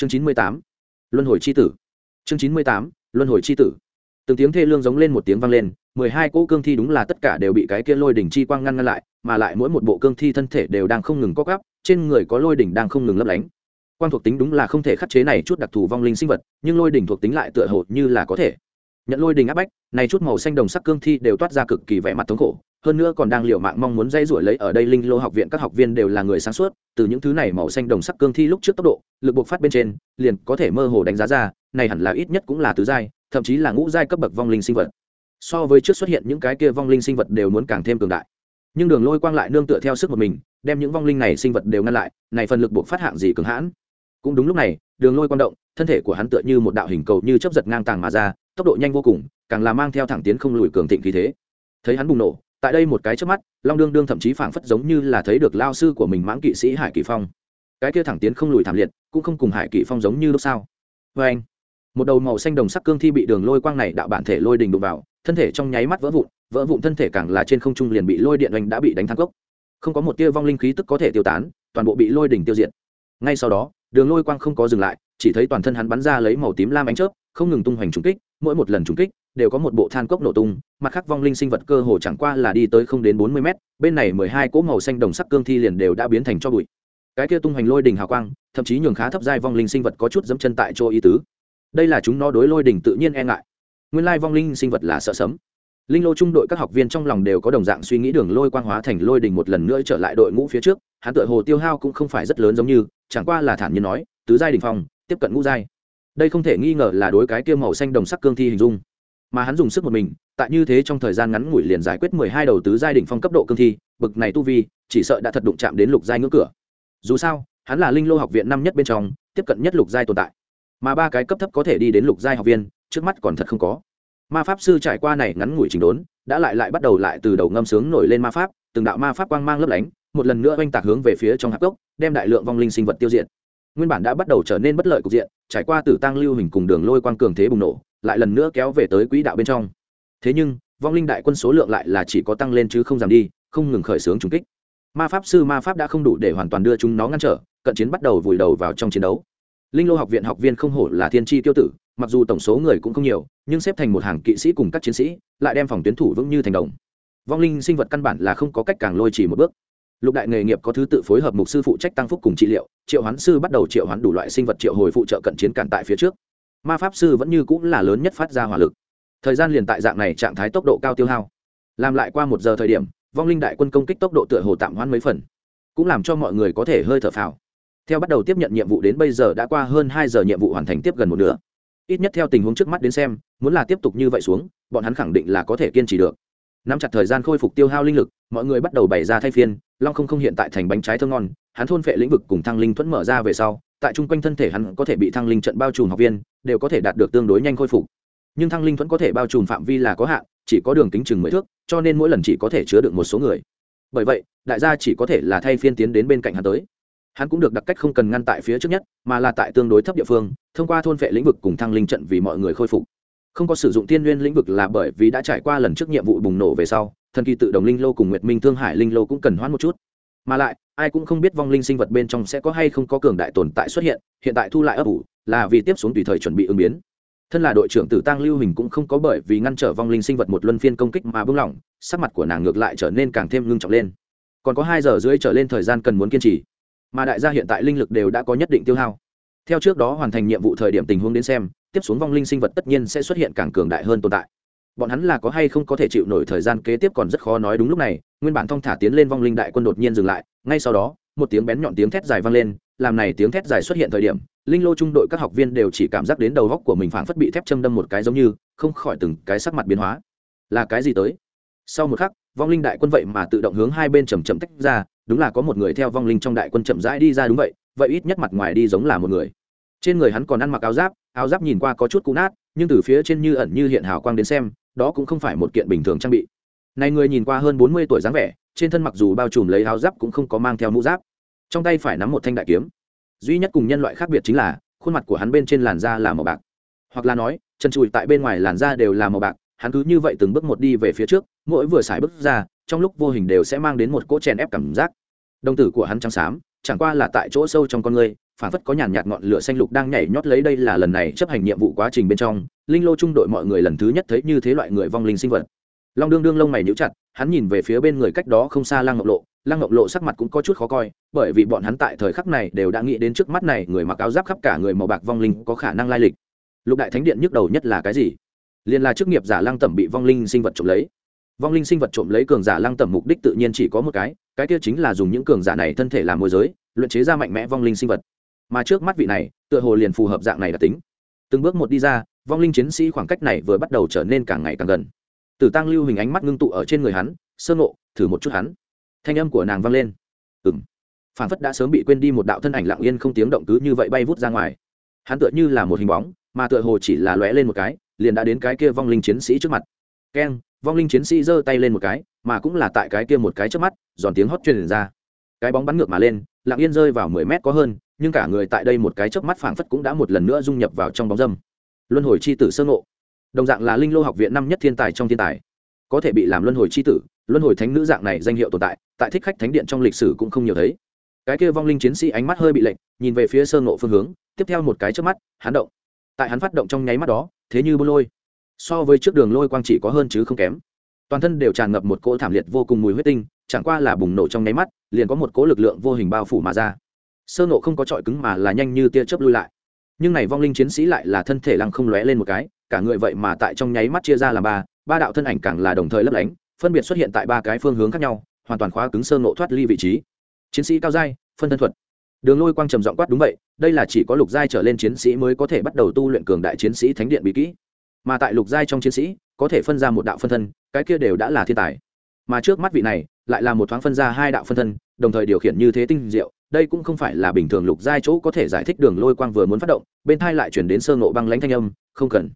chương chín mươi tám, luân hồi c h i tử. Chương chín mươi tám, luân hồi c h i tử. Từng tiếng thê lương giống lên một tiếng vang lên, mười hai cỗ cương thi đúng là tất cả đều bị cái kia lôi đỉnh chi quang ngăn ngăn lại, mà lại mỗi một bộ cương thi thân thể đều đang không ngừng co gắp trên người có lôi đỉnh đang không ngừng lấp lánh. Quang thuộc tính đúng là không thể khắc chế này chút đặc thù vong linh sinh vật, nhưng lôi đỉnh thuộc tính lại tựa hồ như là có thể. Nhận lôi đỉnh áp bách, này chút màu xanh đồng sắc cương thi đều toát ra cực kỳ vẻ mặt thống khổ hơn nữa còn đang liệu mạng mong muốn dây rủi lấy ở đây linh lô học viện các học viên đều là người sáng suốt, từ những thứ này màu xanh đồng sắc cương thi lúc trước tốc độ, lực buộc phát bên trên, liền có thể mơ hồ đánh giá ra, này hẳn là ít nhất cũng là tứ giai, thậm chí là ngũ giai cấp bậc vong linh sinh vật. So với trước xuất hiện những cái kia vong linh sinh vật đều muốn càng thêm cường đại. Nhưng đường lôi quang lại nương tựa theo sức một mình, đem những vong linh này sinh vật đều ngăn lại, này phần lực buộc phát hạng gì cường hãn. Cũng đúng lúc này, đường lôi quang động, thân thể của hắn tựa như một đạo hình cầu như chấp giật ngang tàng mà ra, tốc độ nhanh vô cùng, càng là mang theo thẳng tiến không lùi cường thịnh khí thế. Thấy hắn bùng nổ tại đây một cái trước mắt, long đương đương thậm chí phảng phất giống như là thấy được lao sư của mình mãng kỵ sĩ hải kỳ phong. Cái kia thẳng tiến không lùi thảm liệt, cũng không cùng hải kỳ phong giống như lúc sao vê anh, một đầu màu xanh đồng sắc cương thi bị đường lôi quang này đạo bản thể lôi đình đụng vào, thân thể trong nháy mắt vỡ vụn vỡ vụn thân thể càng là trên không trung liền bị lôi điện oanh đã bị đánh thắng gốc không có một tia vong linh khí tức có thể tiêu tán, toàn bộ bị lôi đỉnh tiêu diệt. Ngay sau đó, đường lôi quang không có dừng lại, chỉ thấy toàn thân hắn bắn ra lấy màu tím lam ánh chớp, không ngừng tung hoành trúng kích, mỗi một lần trúng kích đều có một bộ than cốc nổ tung, mặt khác vong linh sinh vật cơ hồ chẳng qua là đi tới không đến bốn mươi mét, bên này mười hai cỗ màu xanh đồng sắc cương thi liền đều đã biến thành cho bụi. Cái kia tung hoành lôi đỉnh hào quang, thậm chí nhường khá thấp giai vong linh sinh vật có chút dẫm chân tại chỗ ý tứ. Đây là chúng nó đối lôi đỉnh tự nhiên e ngại. Nguyên lai vong linh sinh vật là sợ sấm. Linh lô trung đội các học viên trong lòng đều có đồng dạng suy nghĩ đường lôi quang hóa thành lôi đỉnh một lần nữa trở lại đội ngũ phía trước, hắn tự hồ tiêu hao cũng không phải rất lớn giống như, chẳng qua là thản nhiên nói, tứ giai đình phong, tiếp cận ngũ giai. Đây không thể nghi ngờ là đối cái kia màu xanh đồng sắc cương thi hình dung mà hắn dùng sức một mình, tại như thế trong thời gian ngắn ngủi liền giải quyết mười hai đầu tứ giai đỉnh phong cấp độ cương thi, bực này tu vi, chỉ sợ đã thật đụng chạm đến lục giai ngưỡng cửa. Dù sao, hắn là linh lô học viện năm nhất bên trong, tiếp cận nhất lục giai tồn tại. Mà ba cái cấp thấp có thể đi đến lục giai học viên, trước mắt còn thật không có. Ma pháp sư trải qua này ngắn ngủi trình đốn, đã lại lại bắt đầu lại từ đầu ngâm sướng nổi lên ma pháp, từng đạo ma pháp quang mang lấp lánh, một lần nữa oanh tạc hướng về phía trong hạp cốc đem đại lượng vong linh sinh vật tiêu diệt. Nguyên bản đã bắt đầu trở nên bất lợi cục diện, trải qua tử tăng lưu hình cùng đường lôi quang cường thế bùng nổ lại lần nữa kéo về tới quỹ đạo bên trong. Thế nhưng, vong linh đại quân số lượng lại là chỉ có tăng lên chứ không giảm đi, không ngừng khởi xướng trùng kích. Ma pháp sư ma pháp đã không đủ để hoàn toàn đưa chúng nó ngăn trở, cận chiến bắt đầu vùi đầu vào trong chiến đấu. Linh lô học viện học viên không hổ là thiên tri tiêu tử, mặc dù tổng số người cũng không nhiều, nhưng xếp thành một hàng kỵ sĩ cùng các chiến sĩ, lại đem phòng tuyến thủ vững như thành đồng. Vong linh sinh vật căn bản là không có cách càng lôi chỉ một bước. Lục đại nghề nghiệp có thứ tự phối hợp mục sư phụ trách tăng phúc cùng trị liệu, triệu hoán sư bắt đầu triệu hoán đủ loại sinh vật triệu hồi phụ trợ cận chiến cản tại phía trước ma pháp sư vẫn như cũng là lớn nhất phát ra hỏa lực. Thời gian liền tại dạng này trạng thái tốc độ cao tiêu hao. Làm lại qua một giờ thời điểm, vong linh đại quân công kích tốc độ tựa hồ tạm hoãn mấy phần, cũng làm cho mọi người có thể hơi thở phào. Theo bắt đầu tiếp nhận nhiệm vụ đến bây giờ đã qua hơn hai giờ nhiệm vụ hoàn thành tiếp gần một nửa. Ít nhất theo tình huống trước mắt đến xem, muốn là tiếp tục như vậy xuống, bọn hắn khẳng định là có thể kiên trì được. Nắm chặt thời gian khôi phục tiêu hao linh lực, mọi người bắt đầu bày ra thay phiên, long không không hiện tại thành bánh trái thơ ngon, hắn thôn phệ lĩnh vực cùng thăng linh thuẫn mở ra về sau tại chung quanh thân thể hắn có thể bị thăng linh trận bao trùm học viên, đều có thể đạt được tương đối nhanh khôi phục. Nhưng thăng linh thuẫn có thể bao trùm phạm vi là có hạn, chỉ có đường kính chừng mười thước, cho nên mỗi lần chỉ có thể chứa được một số người. Bởi vậy, đại gia chỉ có thể là thay phiên tiến đến bên cạnh hắn tới. Hắn cũng được đặc cách không cần ngăn tại phía trước nhất, mà là tại tương đối thấp địa phương, thông qua thôn vệ lĩnh vực cùng thăng linh trận vì mọi người khôi phục. Không có sử dụng tiên nguyên lĩnh vực là bởi vì đã trải qua lần trước nhiệm vụ bùng nổ về sau, thần kỳ tự động linh lô cùng nguyệt minh thương hải linh lô cũng cần hoãn một chút. Mà lại ai cũng không biết vong linh sinh vật bên trong sẽ có hay không có cường đại tồn tại xuất hiện hiện tại thu lại ấp ủ, là vì tiếp xuống tùy thời chuẩn bị ứng biến. Thân là đội trưởng tử tăng lưu hình cũng không có bởi vì ngăn trở vong linh sinh vật một luân phiên công kích mà bưng lỏng sắc mặt của nàng ngược lại trở nên càng thêm ngưng trọng lên. Còn có hai giờ rưỡi trở lên thời gian cần muốn kiên trì, mà đại gia hiện tại linh lực đều đã có nhất định tiêu hao. Theo trước đó hoàn thành nhiệm vụ thời điểm tình huống đến xem, tiếp xuống vong linh sinh vật tất nhiên sẽ xuất hiện càng cường đại hơn tồn tại bọn hắn là có hay không có thể chịu nổi thời gian kế tiếp còn rất khó nói đúng lúc này, nguyên bản thong thả tiến lên vong linh đại quân đột nhiên dừng lại, ngay sau đó, một tiếng bén nhọn tiếng thét dài vang lên, làm này tiếng thét dài xuất hiện thời điểm, linh lô trung đội các học viên đều chỉ cảm giác đến đầu góc của mình phảng phất bị thép châm đâm một cái giống như, không khỏi từng cái sắc mặt biến hóa. Là cái gì tới? Sau một khắc, vong linh đại quân vậy mà tự động hướng hai bên chầm chậm tách ra, đúng là có một người theo vong linh trong đại quân chậm rãi đi ra đúng vậy vậy ít nhất mặt ngoài đi giống là một người. Trên người hắn còn ăn mặc áo giáp áo giáp nhìn qua có chút cũ nát, nhưng từ phía trên như ẩn như hiện hào quang đến xem đó cũng không phải một kiện bình thường trang bị. Này người nhìn qua hơn bốn mươi tuổi dáng vẻ, trên thân mặc dù bao trùm lấy áo giáp cũng không có mang theo mũ giáp. Trong tay phải nắm một thanh đại kiếm. Duy nhất cùng nhân loại khác biệt chính là, khuôn mặt của hắn bên trên làn da là màu bạc. Hoặc là nói, chân trụi tại bên ngoài làn da đều là màu bạc, hắn cứ như vậy từng bước một đi về phía trước, mỗi vừa xài bước ra, trong lúc vô hình đều sẽ mang đến một cỗ chèn ép cảm giác. Đồng tử của hắn trắng xám, chẳng qua là tại chỗ sâu trong con người phản phất có nhàn nhạt ngọn lửa xanh lục đang nhảy nhót lấy đây là lần này chấp hành nhiệm vụ quá trình bên trong, linh lô trung đội mọi người lần thứ nhất thấy như thế loại người vong linh sinh vật. Long đương đương lông mày nhíu chặt, hắn nhìn về phía bên người cách đó không xa lăng ngọc lộ. Lăng ngọc lộ sắc mặt cũng có chút khó coi, bởi vì bọn hắn tại thời khắc này đều đã nghĩ đến trước mắt này người mặc áo giáp khắp cả người màu bạc vong linh có khả năng lai lịch. Lục đại thánh điện nhức đầu nhất là cái gì? Liền là chức nghiệp giả lăng tẩm bị vong linh sinh vật trộm lấy. Vong linh sinh vật trộm lấy cường giả lăng tẩm mục đích tự nhiên chỉ có một cái cái kia chính là dùng những cường giả này thân thể làm môi giới, luyện chế ra mạnh mẽ vong linh sinh vật mà trước mắt vị này, tựa hồ liền phù hợp dạng này đặc tính. Từng bước một đi ra, vong linh chiến sĩ khoảng cách này vừa bắt đầu trở nên càng ngày càng gần. Tử tăng lưu hình ánh mắt ngưng tụ ở trên người hắn, sơ ngộ, thử một chút hắn. Thanh âm của nàng vang lên. Ừng phản phất đã sớm bị quên đi một đạo thân ảnh lặng yên không tiếng động cứ như vậy bay vút ra ngoài. Hắn tựa như là một hình bóng, mà tựa hồ chỉ là lóe lên một cái, liền đã đến cái kia vong linh chiến sĩ trước mặt. Keng, vong linh chiến sĩ giơ tay lên một cái, mà cũng là tại cái kia một cái trước mắt, giòn tiếng hót truyền ra. Cái bóng bắn ngược mà lên, lặng yên rơi vào mười mét có hơn nhưng cả người tại đây một cái chớp mắt phảng phất cũng đã một lần nữa dung nhập vào trong bóng dâm. Luân hồi chi tử sơ ngộ. Đồng dạng là linh lô học viện năm nhất thiên tài trong thiên tài. Có thể bị làm luân hồi chi tử, luân hồi thánh nữ dạng này danh hiệu tồn tại tại thích khách thánh điện trong lịch sử cũng không nhiều thấy. Cái kia vong linh chiến sĩ ánh mắt hơi bị lệnh nhìn về phía sơ ngộ phương hướng, tiếp theo một cái trước mắt, hắn động. Tại hắn phát động trong nháy mắt đó, thế như bô lôi. So với trước đường lôi quang chỉ có hơn chứ không kém. Toàn thân đều tràn ngập một cỗ thảm liệt vô cùng mùi huyết tinh, chẳng qua là bùng nổ trong nháy mắt, liền có một cỗ lực lượng vô hình bao phủ mà ra sơ nộ không có trọi cứng mà là nhanh như tia chớp lui lại. Nhưng này vong linh chiến sĩ lại là thân thể lăng không lóe lên một cái, cả người vậy mà tại trong nháy mắt chia ra làm ba ba đạo thân ảnh càng là đồng thời lấp lánh, phân biệt xuất hiện tại ba cái phương hướng khác nhau, hoàn toàn khóa cứng sơ nộ thoát ly vị trí. Chiến sĩ cao giai, phân thân thuật. Đường lôi quang trầm giọng quát, đúng vậy, đây là chỉ có lục giai trở lên chiến sĩ mới có thể bắt đầu tu luyện cường đại chiến sĩ thánh điện bí kỹ. Mà tại lục giai trong chiến sĩ, có thể phân ra một đạo phân thân, cái kia đều đã là thiên tài. Mà trước mắt vị này, lại là một thoáng phân ra hai đạo phân thân, đồng thời điều khiển như thế tinh diệu đây cũng không phải là bình thường lục giai chỗ có thể giải thích đường lôi quang vừa muốn phát động, bên thai lại chuyển đến sơ ngộ băng lãnh thanh âm, không cần.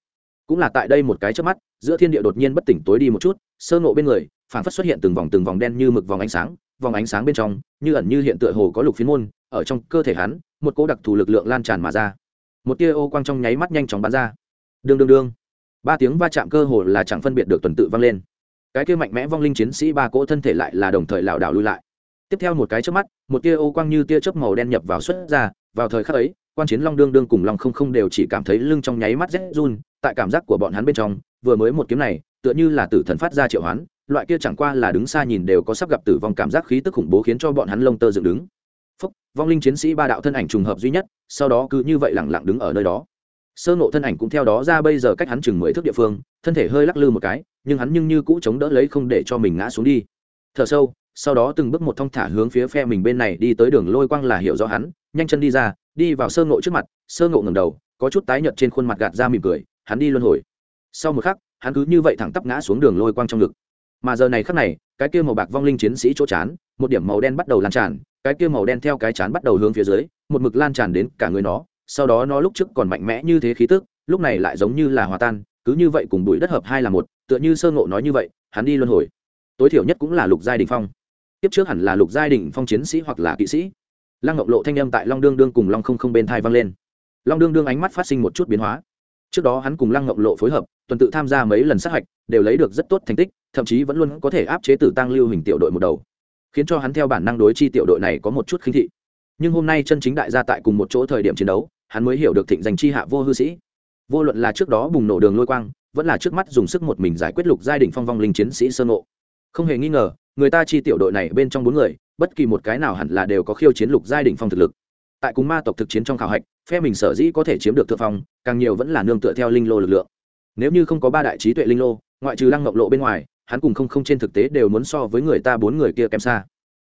Cũng là tại đây một cái trước mắt, giữa thiên địa đột nhiên bất tỉnh tối đi một chút, sơ ngộ bên người, phản phất xuất hiện từng vòng từng vòng đen như mực vòng ánh sáng, vòng ánh sáng bên trong, như ẩn như hiện tựa hồ có lục phiến môn, ở trong cơ thể hắn, một cỗ đặc thù lực lượng lan tràn mà ra. Một tia ô quang trong nháy mắt nhanh chóng bắn ra. Đương đương đương. Ba tiếng va chạm cơ hồ là chẳng phân biệt được tuần tự vang lên. Cái kia mạnh mẽ vong linh chiến sĩ ba cỗ thân thể lại là đồng thời lảo đảo lui lại tiếp theo một cái trước mắt, một tia ô quang như tia chớp màu đen nhập vào xuất ra, vào thời khắc ấy, quan chiến long đương đương cùng long không không đều chỉ cảm thấy lưng trong nháy mắt rét run, tại cảm giác của bọn hắn bên trong, vừa mới một kiếm này, tựa như là tử thần phát ra triệu hoán, loại kia chẳng qua là đứng xa nhìn đều có sắp gặp tử vong cảm giác khí tức khủng bố khiến cho bọn hắn lông tơ dựng đứng. Phúc, vong linh chiến sĩ ba đạo thân ảnh trùng hợp duy nhất, sau đó cứ như vậy lẳng lặng đứng ở nơi đó. Sơ nộ thân ảnh cũng theo đó ra bây giờ cách hắn chừng mười thước địa phương, thân thể hơi lắc lư một cái, nhưng hắn nhưng như cũ chống đỡ lấy không để cho mình ngã xuống đi. Thở sâu sau đó từng bước một thong thả hướng phía phe mình bên này đi tới đường lôi quang là hiểu rõ hắn, nhanh chân đi ra, đi vào sơ ngộ trước mặt, sơ ngộ ngầm đầu, có chút tái nhợt trên khuôn mặt gạt ra mỉm cười, hắn đi luân hồi. Sau một khắc, hắn cứ như vậy thẳng tắp ngã xuống đường lôi quang trong ngực. Mà giờ này khắc này, cái kia màu bạc vong linh chiến sĩ chỗ chán, một điểm màu đen bắt đầu lan tràn, cái kia màu đen theo cái chán bắt đầu hướng phía dưới, một mực lan tràn đến cả người nó, sau đó nó lúc trước còn mạnh mẽ như thế khí tức, lúc này lại giống như là hòa tan, cứ như vậy cùng bụi đất hợp hai là một, tựa như sơ ngộ nói như vậy, hắn đi luân hồi. Tối thiểu nhất cũng là lục giai đình phong tiếp trước hẳn là lục giai đình phong chiến sĩ hoặc là kỵ sĩ. Lăng ngọc lộ thanh âm tại long đương đương cùng long không không bên thai vang lên. Long đương đương ánh mắt phát sinh một chút biến hóa. Trước đó hắn cùng lăng ngọc lộ phối hợp, tuần tự tham gia mấy lần sát hạch, đều lấy được rất tốt thành tích, thậm chí vẫn luôn có thể áp chế tử tăng lưu hình tiểu đội một đầu, khiến cho hắn theo bản năng đối chi tiểu đội này có một chút khinh thị. Nhưng hôm nay chân chính đại gia tại cùng một chỗ thời điểm chiến đấu, hắn mới hiểu được thịnh danh chi hạ vô hư sĩ. Vô luận là trước đó bùng nổ đường lôi quang, vẫn là trước mắt dùng sức một mình giải quyết lục giai đình phong vong linh chiến sĩ sơ nộ không hề nghi ngờ, người ta chi tiểu đội này bên trong bốn người, bất kỳ một cái nào hẳn là đều có khiêu chiến lục giai đình phong thực lực. Tại cùng ma tộc thực chiến trong khảo hạch, phe mình sở dĩ có thể chiếm được thượng phong, càng nhiều vẫn là nương tựa theo linh lô lực lượng. Nếu như không có ba đại trí tuệ linh lô, ngoại trừ lăng ngọc lộ bên ngoài, hắn cùng không không trên thực tế đều muốn so với người ta bốn người kia kém xa.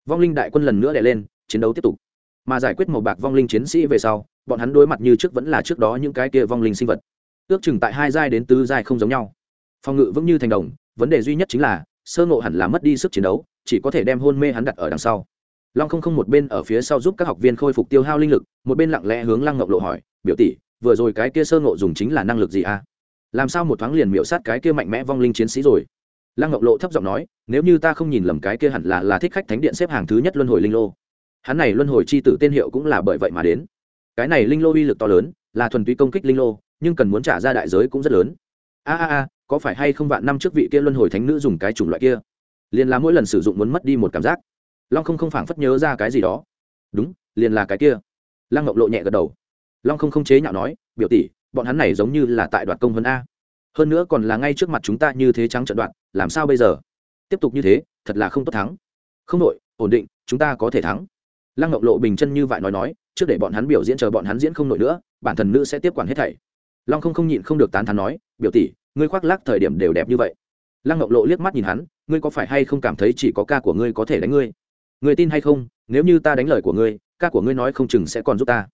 Vong linh đại quân lần nữa đè lên, chiến đấu tiếp tục. Mà giải quyết màu bạc vong linh chiến sĩ về sau, bọn hắn đối mặt như trước vẫn là trước đó những cái kia vong linh sinh vật. Ước chừng tại hai giai đến tứ giai không giống nhau. Phòng ngự vững như thành đồng, vấn đề duy nhất chính là sơ ngộ hẳn là mất đi sức chiến đấu, chỉ có thể đem hôn mê hắn đặt ở đằng sau. Long không không một bên ở phía sau giúp các học viên khôi phục tiêu hao linh lực, một bên lặng lẽ hướng lăng ngọc lộ hỏi, biểu tỷ, vừa rồi cái kia sơ ngộ dùng chính là năng lực gì à làm sao một thoáng liền miễu sát cái kia mạnh mẽ vong linh chiến sĩ rồi? Lăng ngọc lộ thấp giọng nói, nếu như ta không nhìn lầm cái kia hẳn là là thích khách thánh điện xếp hàng thứ nhất luân hồi linh lô. Hắn này luân hồi c h i tử tên hiệu cũng là bởi vậy mà đến. Cái này linh lô uy lực to lớn, là thuần túy công kích linh lô, nhưng cần muốn trả ra đại giới cũng rất lớn. A a a có phải hay không vạn năm trước vị kia luân hồi thánh nữ dùng cái chủng loại kia? Liền là mỗi lần sử dụng muốn mất đi một cảm giác. Long không không phảng phất nhớ ra cái gì đó. Đúng, liền là cái kia. Lăng ngọc lộ nhẹ gật đầu. Long không không chế nhạo nói, biểu tỷ, bọn hắn này giống như là tại đoạt công vấn a. Hơn nữa còn là ngay trước mặt chúng ta như thế trắng trận đoạn làm sao bây giờ? Tiếp tục như thế, thật là không tốt thắng. Không đội, ổn định, chúng ta có thể thắng. Lăng ngọc lộ bình chân như vậy nói nói, trước để bọn hắn biểu diễn chờ bọn hắn diễn không nổi nữa, bản thần nữ sẽ tiếp quản hết thảy. Long không không nhịn không được tán thán nói, biểu tỷ ngươi khoác lác thời điểm đều đẹp như vậy. Lăng ngọc lộ liếc mắt nhìn hắn, ngươi có phải hay không cảm thấy chỉ có ca của ngươi có thể đánh ngươi? Ngươi tin hay không, nếu như ta đánh lời của ngươi, ca của ngươi nói không chừng sẽ còn giúp ta.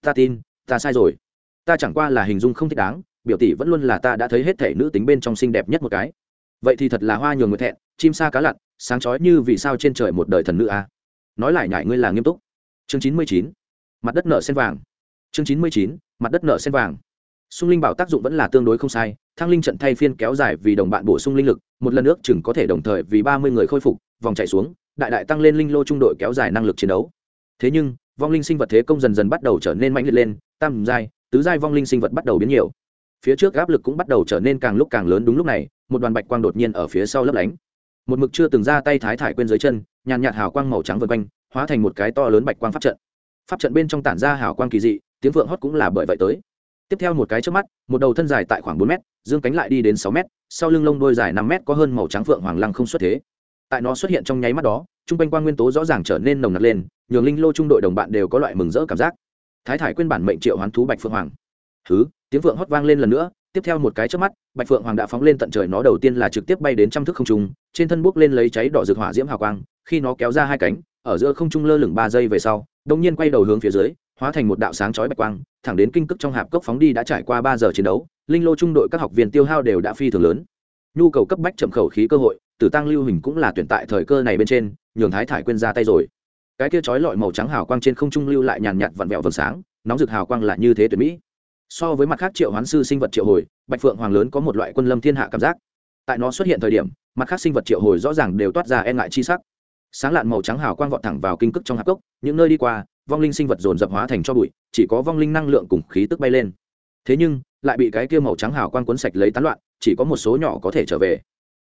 Ta tin, ta sai rồi. Ta chẳng qua là hình dung không thích đáng, biểu tỷ vẫn luôn là ta đã thấy hết thể nữ tính bên trong xinh đẹp nhất một cái. Vậy thì thật là hoa nhường người thẹn, chim sa cá lặn, sáng chói như vì sao trên trời một đời thần nữ a. Nói lại nhải ngươi là nghiêm túc. Chương chín mươi chín, mặt đất nợ sen vàng. Chương chín mươi chín, mặt đất nợ sen vàng. Sung linh bảo tác dụng vẫn là tương đối không sai, thăng linh trận thay phiên kéo dài vì đồng bạn bổ sung linh lực, một lần nước chừng có thể đồng thời vì ba mươi người khôi phục, vòng chạy xuống, đại đại tăng lên linh lô trung đội kéo dài năng lực chiến đấu. Thế nhưng, vong linh sinh vật thế công dần dần bắt đầu trở nên mạnh liệt lên, tam giai, tứ giai vong linh sinh vật bắt đầu biến nhiều. Phía trước áp lực cũng bắt đầu trở nên càng lúc càng lớn đúng lúc này, một đoàn bạch quang đột nhiên ở phía sau lấp lánh. Một mực chưa từng ra tay thái thải quên dưới chân, nhàn nhạt hào quang màu trắng vân quanh, hóa thành một cái to lớn bạch quang pháp trận. Pháp trận bên trong tản ra hào quang kỳ dị, tiếng vượng hót cũng là bởi vậy tới tiếp theo một cái trước mắt, một đầu thân dài tại khoảng bốn mét, dương cánh lại đi đến sáu mét, sau lưng lông đôi dài năm mét có hơn màu trắng phượng hoàng lăng không xuất thế. Tại nó xuất hiện trong nháy mắt đó t r u n g quanh quan nguyên tố rõ ràng trở nên nồng nặc lên, nhường linh lô trung đội đồng bạn đều có loại mừng rỡ cảm giác. Thái thải quên bản mệnh triệu hoán thú bạch phượng hoàng. Thứ tiếng phượng hót vang lên lần nữa, tiếp theo một cái trước mắt, bạch phượng hoàng đã phóng lên tận trời nó đầu tiên là trực tiếp bay đến trăm thước không trung, trên thân buốc lên lấy cháy đỏ rực hỏa diễm hào quang, khi nó kéo ra hai cánh, ở giữa không trung lơ lửng ba giây về sau đông nhiên quay đầu hướng phía dưới hóa thành một đạo sáng chói bạch quang, thẳng đến kinh cước trong hạp cốc phóng đi đã trải qua ba giờ chiến đấu, linh lô trung đội các học viên tiêu hao đều đã phi thường lớn. Nhu cầu cấp bách chậm khẩu khí cơ hội, tử tăng lưu hình cũng là tuyển tại thời cơ này bên trên, nhường thái thải quên ra tay rồi. Cái kia chói lọi màu trắng hào quang trên không trung lưu lại nhàn nhạt vặn vẹo vầng sáng, nóng rực hào quang là như thế tuyệt mỹ. So với mặt khác triệu hoán sư sinh vật triệu hồi, bạch phượng hoàng lớn có một loại quân lâm thiên hạ cảm giác. Tại nó xuất hiện thời điểm, mặt khác sinh vật triệu hồi rõ ràng đều toát ra e ngại chi sắc. Sáng lạn màu trắng hào quang vọt thẳng vào kinh cực trong hạp cốc, những nơi đi qua vong linh sinh vật dồn dập hóa thành cho bụi, chỉ có vong linh năng lượng cùng khí tức bay lên. Thế nhưng, lại bị cái kia màu trắng hào quang cuốn sạch lấy tán loạn, chỉ có một số nhỏ có thể trở về.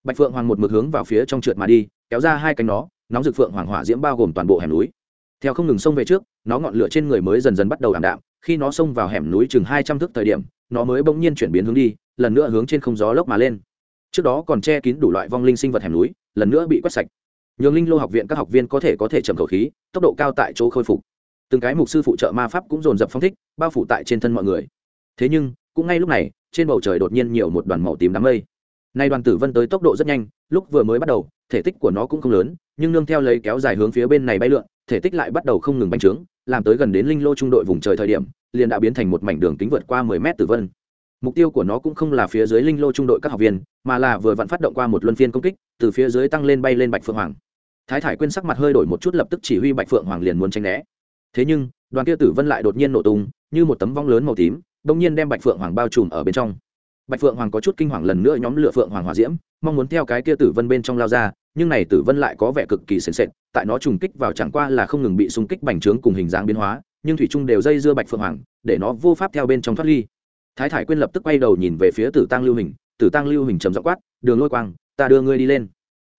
Bạch phượng hoàng một mực hướng vào phía trong trượt mà đi, kéo ra hai cánh nó, nóng rực phượng hoàng hỏa diễm bao gồm toàn bộ hẻm núi. Theo không ngừng xông về trước, nó ngọn lửa trên người mới dần dần bắt đầu ảm đạm, khi nó xông vào hẻm núi chừng hai trăm thước thời điểm, nó mới bỗng nhiên chuyển biến hướng đi, lần nữa hướng trên không gió lốc mà lên. Trước đó còn che kín đủ loại vong linh sinh vật hẻm núi, lần nữa bị quét sạch. Nhường linh lô học viện các học viên có thể có thể chậm khẩu khí, tốc độ cao tại chỗ khôi phục từng cái mục sư phụ trợ ma pháp cũng dồn dập phong thích, bao phủ tại trên thân mọi người. Thế nhưng, cũng ngay lúc này, trên bầu trời đột nhiên nhiều một đoàn màu tím đám mây. Nay đoàn tử vân tới tốc độ rất nhanh, lúc vừa mới bắt đầu, thể tích của nó cũng không lớn, nhưng nương theo lấy kéo dài hướng phía bên này bay lượn, thể tích lại bắt đầu không ngừng bành trướng, làm tới gần đến linh lô trung đội vùng trời thời điểm, liền đã biến thành một mảnh đường kính vượt qua mười mét tử vân. Mục tiêu của nó cũng không là phía dưới linh lô trung đội các học viên, mà là vừa vặn phát động qua một luân phiên công kích, từ phía dưới tăng lên bay lên bạch phượng hoàng. Thái thải quên sắc mặt hơi đổi một chút lập tức chỉ huy bạch phượng hoàng liền muốn tranh né thế nhưng, đoàn kia tử vân lại đột nhiên nổ tung, như một tấm vong lớn màu tím bỗng nhiên đem bạch phượng hoàng bao trùm ở bên trong. Bạch phượng hoàng có chút kinh hoàng lần nữa nhóm lửa phượng hoàng hòa diễm, mong muốn theo cái kia tử vân bên trong lao ra, nhưng này tử vân lại có vẻ cực kỳ sền sệt, tại nó trùng kích vào chẳng qua là không ngừng bị xung kích bành trướng cùng hình dáng biến hóa, nhưng thủy trung đều dây dưa bạch phượng hoàng, để nó vô pháp theo bên trong thoát ly. Thái thải quyên lập tức quay đầu nhìn về phía tử tăng lưu hình, tử tăng lưu hình trầm dọ quát, đường lôi quang, ta đưa ngươi đi lên.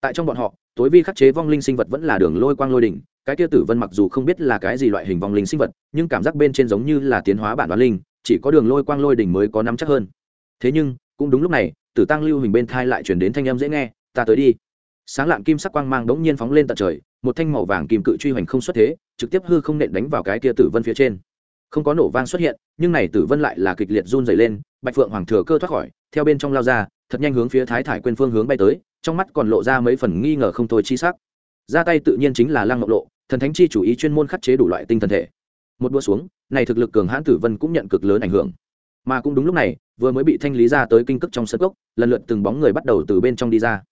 Tại trong bọn họ, tối vi khắc chế vong linh sinh vật vẫn là đường lôi quang lôi đỉnh cái kia tử vân mặc dù không biết là cái gì loại hình vong linh sinh vật, nhưng cảm giác bên trên giống như là tiến hóa bản đoán linh, chỉ có đường lôi quang lôi đỉnh mới có nắm chắc hơn. Thế nhưng, cũng đúng lúc này, tử tăng lưu hình bên thai lại chuyển đến thanh âm dễ nghe, ta tới đi. Sáng lạng kim sắc quang mang đống nhiên phóng lên tận trời, một thanh màu vàng kim cự truy hoành không xuất thế, trực tiếp hư không nện đánh vào cái kia tử vân phía trên. Không có nổ vang xuất hiện, nhưng này tử vân lại là kịch liệt run dày lên, bạch phượng hoàng thừa cơ thoát khỏi, theo bên trong lao ra, thật nhanh hướng phía thái thải quên phương hướng bay tới, trong mắt còn lộ ra mấy phần nghi ngờ không thôi chi sắc. Ra tay tự nhiên chính là lăng ngọc lộ thần thánh chi chủ ý chuyên môn khắc chế đủ loại tinh thần thể. Một đua xuống, này thực lực cường hãn tử vân cũng nhận cực lớn ảnh hưởng. Mà cũng đúng lúc này, vừa mới bị thanh lý ra tới kinh cực trong sân cốc, lần lượt từng bóng người bắt đầu từ bên trong đi ra.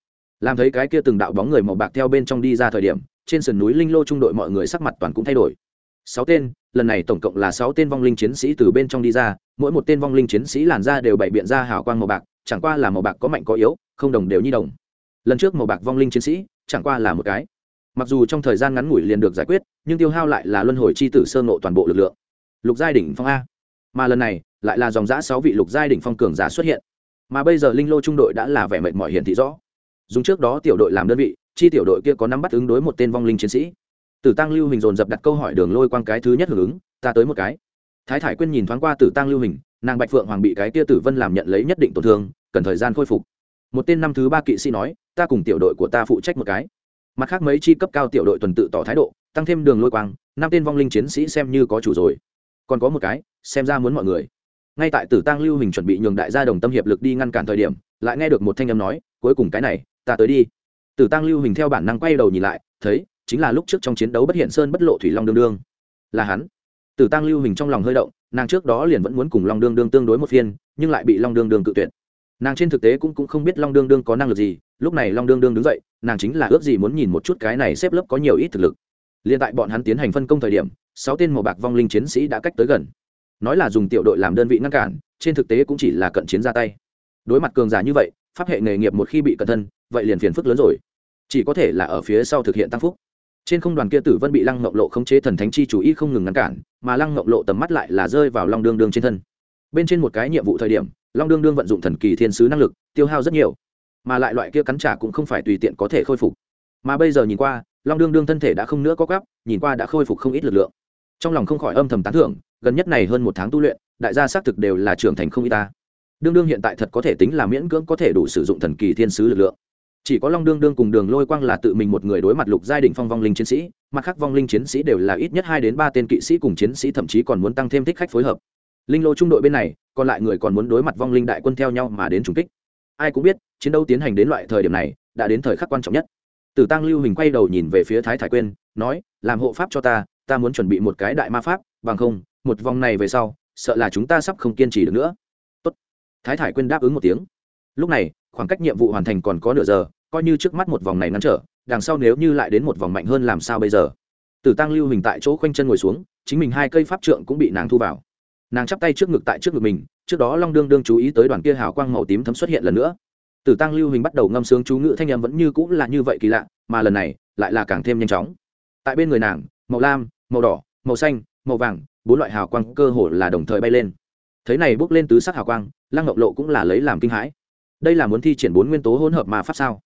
Làm thấy cái kia từng đạo bóng người màu bạc theo bên trong đi ra thời điểm, trên sườn núi linh lô trung đội mọi người sắc mặt toàn cũng thay đổi. Sáu tên, lần này tổng cộng là sáu tên vong linh chiến sĩ từ bên trong đi ra, mỗi một tên vong linh chiến sĩ làn ra đều bày biện ra hào quang màu bạc, chẳng qua là màu bạc có mạnh có yếu, không đồng đều như đồng. Lần trước màu bạc vong linh chiến sĩ, chẳng qua là một cái mặc dù trong thời gian ngắn ngủi liền được giải quyết, nhưng tiêu hao lại là luân hồi c h i tử sơ nộ toàn bộ lực lượng. Lục giai đỉnh phong a. Mà lần này, lại là dòng giã sáu vị lục giai đỉnh phong cường giả xuất hiện. Mà bây giờ linh lô trung đội đã là vẻ mệt mỏi hiển thị rõ. Dùng trước đó tiểu đội làm đơn vị, chi tiểu đội kia có nắm bắt ứng đối một tên vong linh chiến sĩ. Tử tăng lưu hình dồn dập đặt câu hỏi đường lôi quang cái thứ nhất hưởng ứng, ta tới một cái. Thái thải quyên nhìn thoáng qua tử tăng lưu hình, nàng bạch phượng hoàng bị cái kia tử vân làm nhận lấy nhất định tổn thương, cần thời gian khôi phục. Một tên năm thứ ba kỵ sĩ nói, ta cùng tiểu đội của ta phụ trách một cái mặt khác mấy chi cấp cao tiểu đội tuần tự tỏ thái độ tăng thêm đường lôi quang năm tên vong linh chiến sĩ xem như có chủ rồi. Còn có một cái xem ra muốn mọi người. Ngay tại tử tăng lưu hình chuẩn bị nhường đại gia đồng tâm hiệp lực đi ngăn cản thời điểm lại nghe được một thanh âm nói cuối cùng cái này ta tới đi. Tử tăng lưu hình theo bản năng quay đầu nhìn lại thấy chính là lúc trước trong chiến đấu bất hiện sơn bất lộ thủy long đương đương. Là hắn. Tử tăng lưu hình trong lòng hơi động nàng trước đó liền vẫn muốn cùng long đương đương tương đối một phiên nhưng lại bị long đương đương cự tuyệt. Nàng trên thực tế cũng, cũng không biết long đương đương có năng lực gì lúc này long đương đương đứng dậy, nàng chính là ước gì muốn nhìn một chút cái này xếp lớp có nhiều ít thực lực. L i n tại bọn hắn tiến hành phân công thời điểm, sáu tên màu bạc vong linh chiến sĩ đã cách tới gần. Nói là dùng tiểu đội làm đơn vị ngăn cản, trên thực tế cũng chỉ là cận chiến ra tay. Đối mặt cường giả như vậy, pháp hệ nghề nghiệp một khi bị cẩn thân, vậy liền phiền phức lớn rồi. Chỉ có thể là ở phía sau thực hiện tăng phúc. Trên không đoàn kia tử vân bị lăng ngọc lộ khống chế thần thánh chi chủ y không ngừng ngăn cản, mà lăng ngọc lộ tầm mắt lại là rơi vào long đương đương trên thân. Bên trên một cái nhiệm vụ thời điểm, long đương đương vận dụng thần kỳ thiên sứ năng lực, tiêu hao rất nhiều mà lại loại kia cắn trả cũng không phải tùy tiện có thể khôi phục. Mà bây giờ nhìn qua, long đương đương thân thể đã không nữa có gắp, nhìn qua đã khôi phục không ít lực lượng. Trong lòng không khỏi âm thầm tán thưởng, gần nhất này hơn một tháng tu luyện, đại gia xác thực đều là trưởng thành không y ta. Đương đương hiện tại thật có thể tính là miễn cưỡng có thể đủ sử dụng thần kỳ thiên sứ lực lượng. Chỉ có long đương đương cùng đường lôi quang là tự mình một người đối mặt lục giai đình phong vong linh chiến sĩ, mặt khác vong linh chiến sĩ đều là ít nhất hai đến ba tên kỵ sĩ cùng chiến sĩ thậm chí còn muốn tăng thêm thích khách phối hợp. Linh lô trung đội bên này, còn lại người còn muốn đối mặt vong linh đại quân theo nhau mà đến trùng kích ai cũng biết, chiến đấu tiến hành đến loại thời điểm này, đã đến thời khắc quan trọng nhất. Tử tăng lưu hình quay đầu nhìn về phía thái thải quyên, nói, làm hộ pháp cho ta ta muốn chuẩn bị một cái đại ma pháp, bằng không, một vòng này về sau, sợ là chúng ta sắp không kiên trì được nữa. Tốt. thái thải quyên đáp ứng một tiếng. Lúc này, khoảng cách nhiệm vụ hoàn thành còn có nửa giờ, coi như trước mắt một vòng này ngăn trở, đằng sau nếu như lại đến một vòng mạnh hơn làm sao bây giờ? Tử tăng lưu hình tại chỗ khoanh chân ngồi xuống, chính mình hai cây pháp trượng cũng bị nàng thu vào. Nàng chắp tay trước ngực tại trước ngực mình trước đó long đương đương chú ý tới đoàn kia hào quang màu tím thấm xuất hiện lần nữa. Tử tăng lưu hình bắt đầu ngâm sướng chú ngữ thanh â m vẫn như cũng là như vậy kỳ lạ, mà lần này lại là càng thêm nhanh chóng. Tại bên người nàng, màu lam, màu đỏ, màu xanh, màu vàng, bốn loại hào quang cơ hồ là đồng thời bay lên. Thấy này bước lên tứ sắc hào quang, lăng ngọc lộ cũng là lấy làm kinh hãi. Đây là muốn thi triển bốn nguyên tố hỗn hợp mà pháp sao?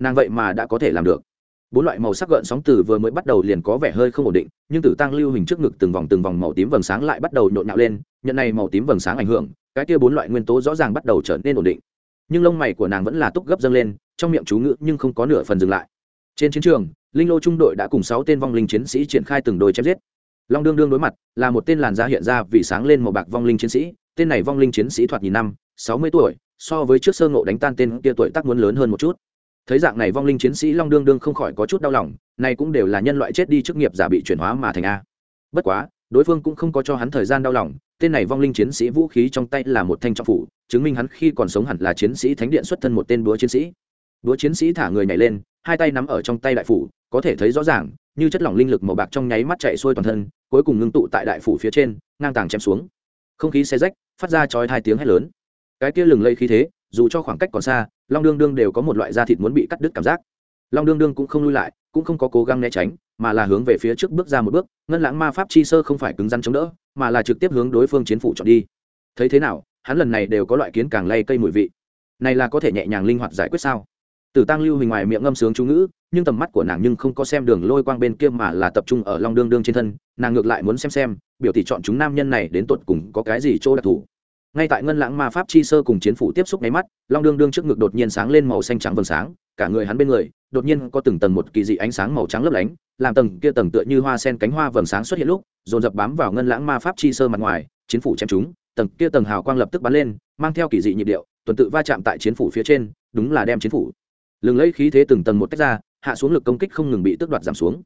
Nàng vậy mà đã có thể làm được. Bốn loại màu sắc gợn sóng từ vừa mới bắt đầu liền có vẻ hơi không ổn định, nhưng tử tăng lưu hình trước ngực từng vòng từng vòng màu tím vầng sáng lại bắt đầu nhộn nhạo lên, nhận này màu tím vầng sáng ảnh hưởng cái kia bốn loại nguyên tố rõ ràng bắt đầu trở nên ổn định. Nhưng lông mày của nàng vẫn là túc gấp dâng lên, trong miệng chú ngữ nhưng không có nửa phần dừng lại. Trên chiến trường, linh lô trung đội đã cùng sáu tên vong linh chiến sĩ triển khai từng đôi chém giết. Long đương đương đối mặt, là một tên làn da hiện ra vì sáng lên màu bạc vong linh chiến sĩ, tên này vong linh chiến sĩ thoạt nhìn năm, sáu mươi tuổi, so với trước sơ ngộ đánh tan tên kia tuổi tác muốn lớn hơn một chút. Thấy dạng này vong linh chiến sĩ long đương đương không khỏi có chút đau lòng, này cũng đều là nhân loại chết đi chức nghiệp giả bị chuyển hóa mà thành a. Bất quá, đối phương cũng không có cho hắn thời gian đau lòng tên này vong linh chiến sĩ vũ khí trong tay là một thanh trọng phủ, chứng minh hắn khi còn sống hẳn là chiến sĩ thánh điện xuất thân một tên búa chiến sĩ. Búa chiến sĩ thả người nhảy lên, hai tay nắm ở trong tay đại phủ, có thể thấy rõ ràng, như chất lỏng linh lực màu bạc trong nháy mắt chạy xuôi toàn thân, cuối cùng ngưng tụ tại đại phủ phía trên, ngang tàng chém xuống. Không khí xe rách, phát ra chói hai tiếng hét lớn. Cái kia lừng lây khí thế, dù cho khoảng cách còn xa, long đương đương đều có một loại da thịt muốn bị cắt đứt cảm giác. Long đương đương cũng không lui lại, cũng không có cố gắng né tránh mà là hướng về phía trước bước ra một bước, ngân lãng ma pháp chi sơ không phải cứng rắn chống đỡ, mà là trực tiếp hướng đối phương chiến phủ chọn đi. Thấy thế nào, hắn lần này đều có loại kiến càng lay cây mùi vị. Này là có thể nhẹ nhàng linh hoạt giải quyết sao? Tử tăng lưu hình ngoài miệng ngâm sướng chú ngữ, nhưng tầm mắt của nàng nhưng không có xem đường lôi quang bên kia mà là tập trung ở long đương đương trên thân, nàng ngược lại muốn xem xem, biểu tỷ chọn chúng nam nhân này đến tột cùng có cái gì chỗ đặc thù ngay tại ngân lãng ma pháp chi sơ cùng chiến phủ tiếp xúc nháy mắt, long đương đương trước ngực đột nhiên sáng lên màu xanh trắng vầng sáng, cả người hắn bên người, đột nhiên có từng tầng một kỳ dị ánh sáng màu trắng lấp lánh, làm tầng kia tầng tựa như hoa sen cánh hoa vầng sáng xuất hiện lúc, dồn dập bám vào ngân lãng ma pháp chi sơ mặt ngoài, chiến phủ chém chúng tầng kia tầng hào quang lập tức bắn lên, mang theo kỳ dị nhịp điệu, tuần tự va chạm tại chiến phủ phía trên, đúng là đem chiến phủ. Lừng lấy khí thế từng tầng một tách ra, hạ xuống lực công kích không ngừng bị tước đoạt giảm xuống.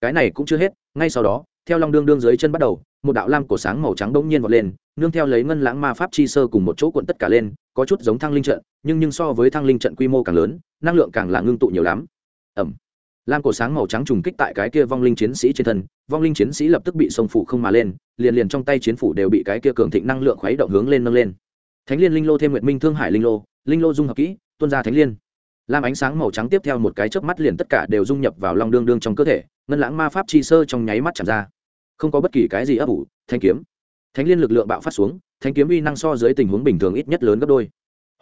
Cái này cũng chưa hết, ngay sau đó, theo long đương đương dưới chân bắt đầu, một đạo lam cổ sáng màu trắng đông nhiên vọt lên nương theo lấy ngân lãng ma pháp chi sơ cùng một chỗ cuộn tất cả lên, có chút giống thăng linh trận, nhưng nhưng so với thăng linh trận quy mô càng lớn, năng lượng càng là ngưng tụ nhiều lắm. Ẩm. Lam cổ sáng màu trắng trùng kích tại cái kia vong linh chiến sĩ trên thân, vong linh chiến sĩ lập tức bị sông phủ không mà lên, liền liền trong tay chiến phủ đều bị cái kia cường thịnh năng lượng khuấy động hướng lên nâng lên. Thánh liên linh lô thêm nguyện minh thương hải linh lô linh lô dung hợp kỹ, tuôn ra thánh liên. Lam ánh sáng màu trắng tiếp theo một cái chớp mắt liền tất cả đều dung nhập vào long đương đương trong cơ thể, ngân lãng ma pháp chi sơ trong nháy mắt chạm ra. Không có bất kỳ cái gì ấp ủ, thanh kiếm thánh liên lực lượng bạo phát xuống, Thánh kiếm uy năng so dưới tình huống bình thường ít nhất lớn gấp đôi.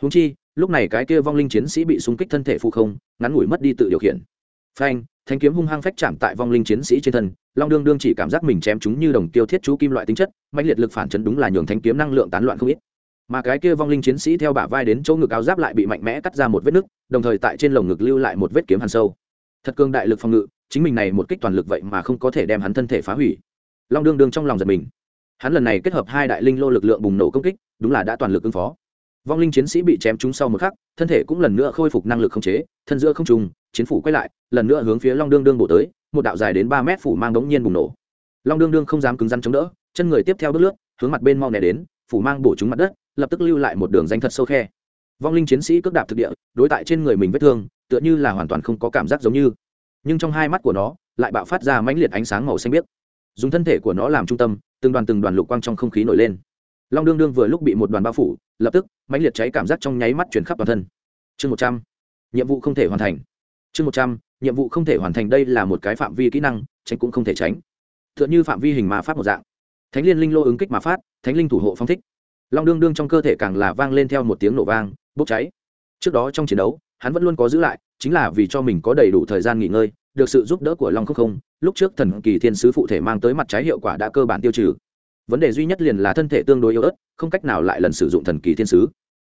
Húng chi, lúc này cái kia vong linh chiến sĩ bị xung kích thân thể phụ không, ngắn ngủi mất đi tự điều khiển. Phanh, Thánh kiếm hung hăng phách chạm tại vong linh chiến sĩ trên thân, long đương đương chỉ cảm giác mình chém chúng như đồng tiêu thiết chú kim loại tính chất mạnh liệt lực phản chấn đúng là nhường Thánh kiếm năng lượng tán loạn không ít. Mà cái kia vong linh chiến sĩ theo bả vai đến chỗ ngực áo giáp lại bị mạnh mẽ cắt ra một vết nứt, đồng thời tại trên lồng ngực lưu lại một vết kiếm hàn sâu. Thật cương đại lực phòng ngự, chính mình này một kích toàn lực vậy mà không có thể đem hắn thân thể phá hủy. Long đương đương trong lòng giật mình hắn lần này kết hợp hai đại linh lô lực lượng bùng nổ công kích, đúng là đã toàn lực ứng phó. Vong linh chiến sĩ bị chém trúng sau một khắc, thân thể cũng lần nữa khôi phục năng lực khống chế, thân giữa không trùng chiến phủ quay lại, lần nữa hướng phía long đương đương bổ tới, một đạo dài đến ba mét phủ mang đống nhiên bùng nổ. Long đương đương không dám cứng rắn chống đỡ, chân người tiếp theo bước lướt, hướng mặt bên mau nẻ đến, phủ mang bổ trúng mặt đất, lập tức lưu lại một đường danh thật sâu khe. Vong linh chiến sĩ cước đạp thực địa, đối tại trên người mình vết thương, tựa như là hoàn toàn không có cảm giác giống như. Nhưng trong hai mắt của nó, lại bạo phát ra mãnh liệt ánh sáng màu xanh biếc. Dùng thân thể của nó làm trung tâm từng đoàn từng đoàn lục quang trong không khí nổi lên. Long đương đương vừa lúc bị một đoàn bao phủ, lập tức, mãnh liệt cháy cảm giác trong nháy mắt chuyển khắp toàn thân. Chương một trăm, nhiệm vụ không thể hoàn thành. Chương một trăm, nhiệm vụ không thể hoàn thành đây là một cái phạm vi kỹ năng, tránh cũng không thể tránh. T h ư ợ n h ư phạm vi hình mà phát một dạng. Thánh liên linh lô ứng kích mà phát, thánh linh thủ hộ phong thích. Long đương đương trong cơ thể càng là vang lên theo một tiếng nổ vang, bốc cháy. Trước đó trong chiến đấu, hắn vẫn luôn có giữ lại, chính là vì cho mình có đầy đủ thời gian nghỉ ngơi được sự giúp đỡ của long không không, lúc trước thần kỳ thiên sứ phụ thể mang tới mặt trái hiệu quả đã cơ bản tiêu trừ. Vấn đề duy nhất liền là thân thể tương đối yếu ớt, không cách nào lại lần sử dụng thần kỳ thiên sứ.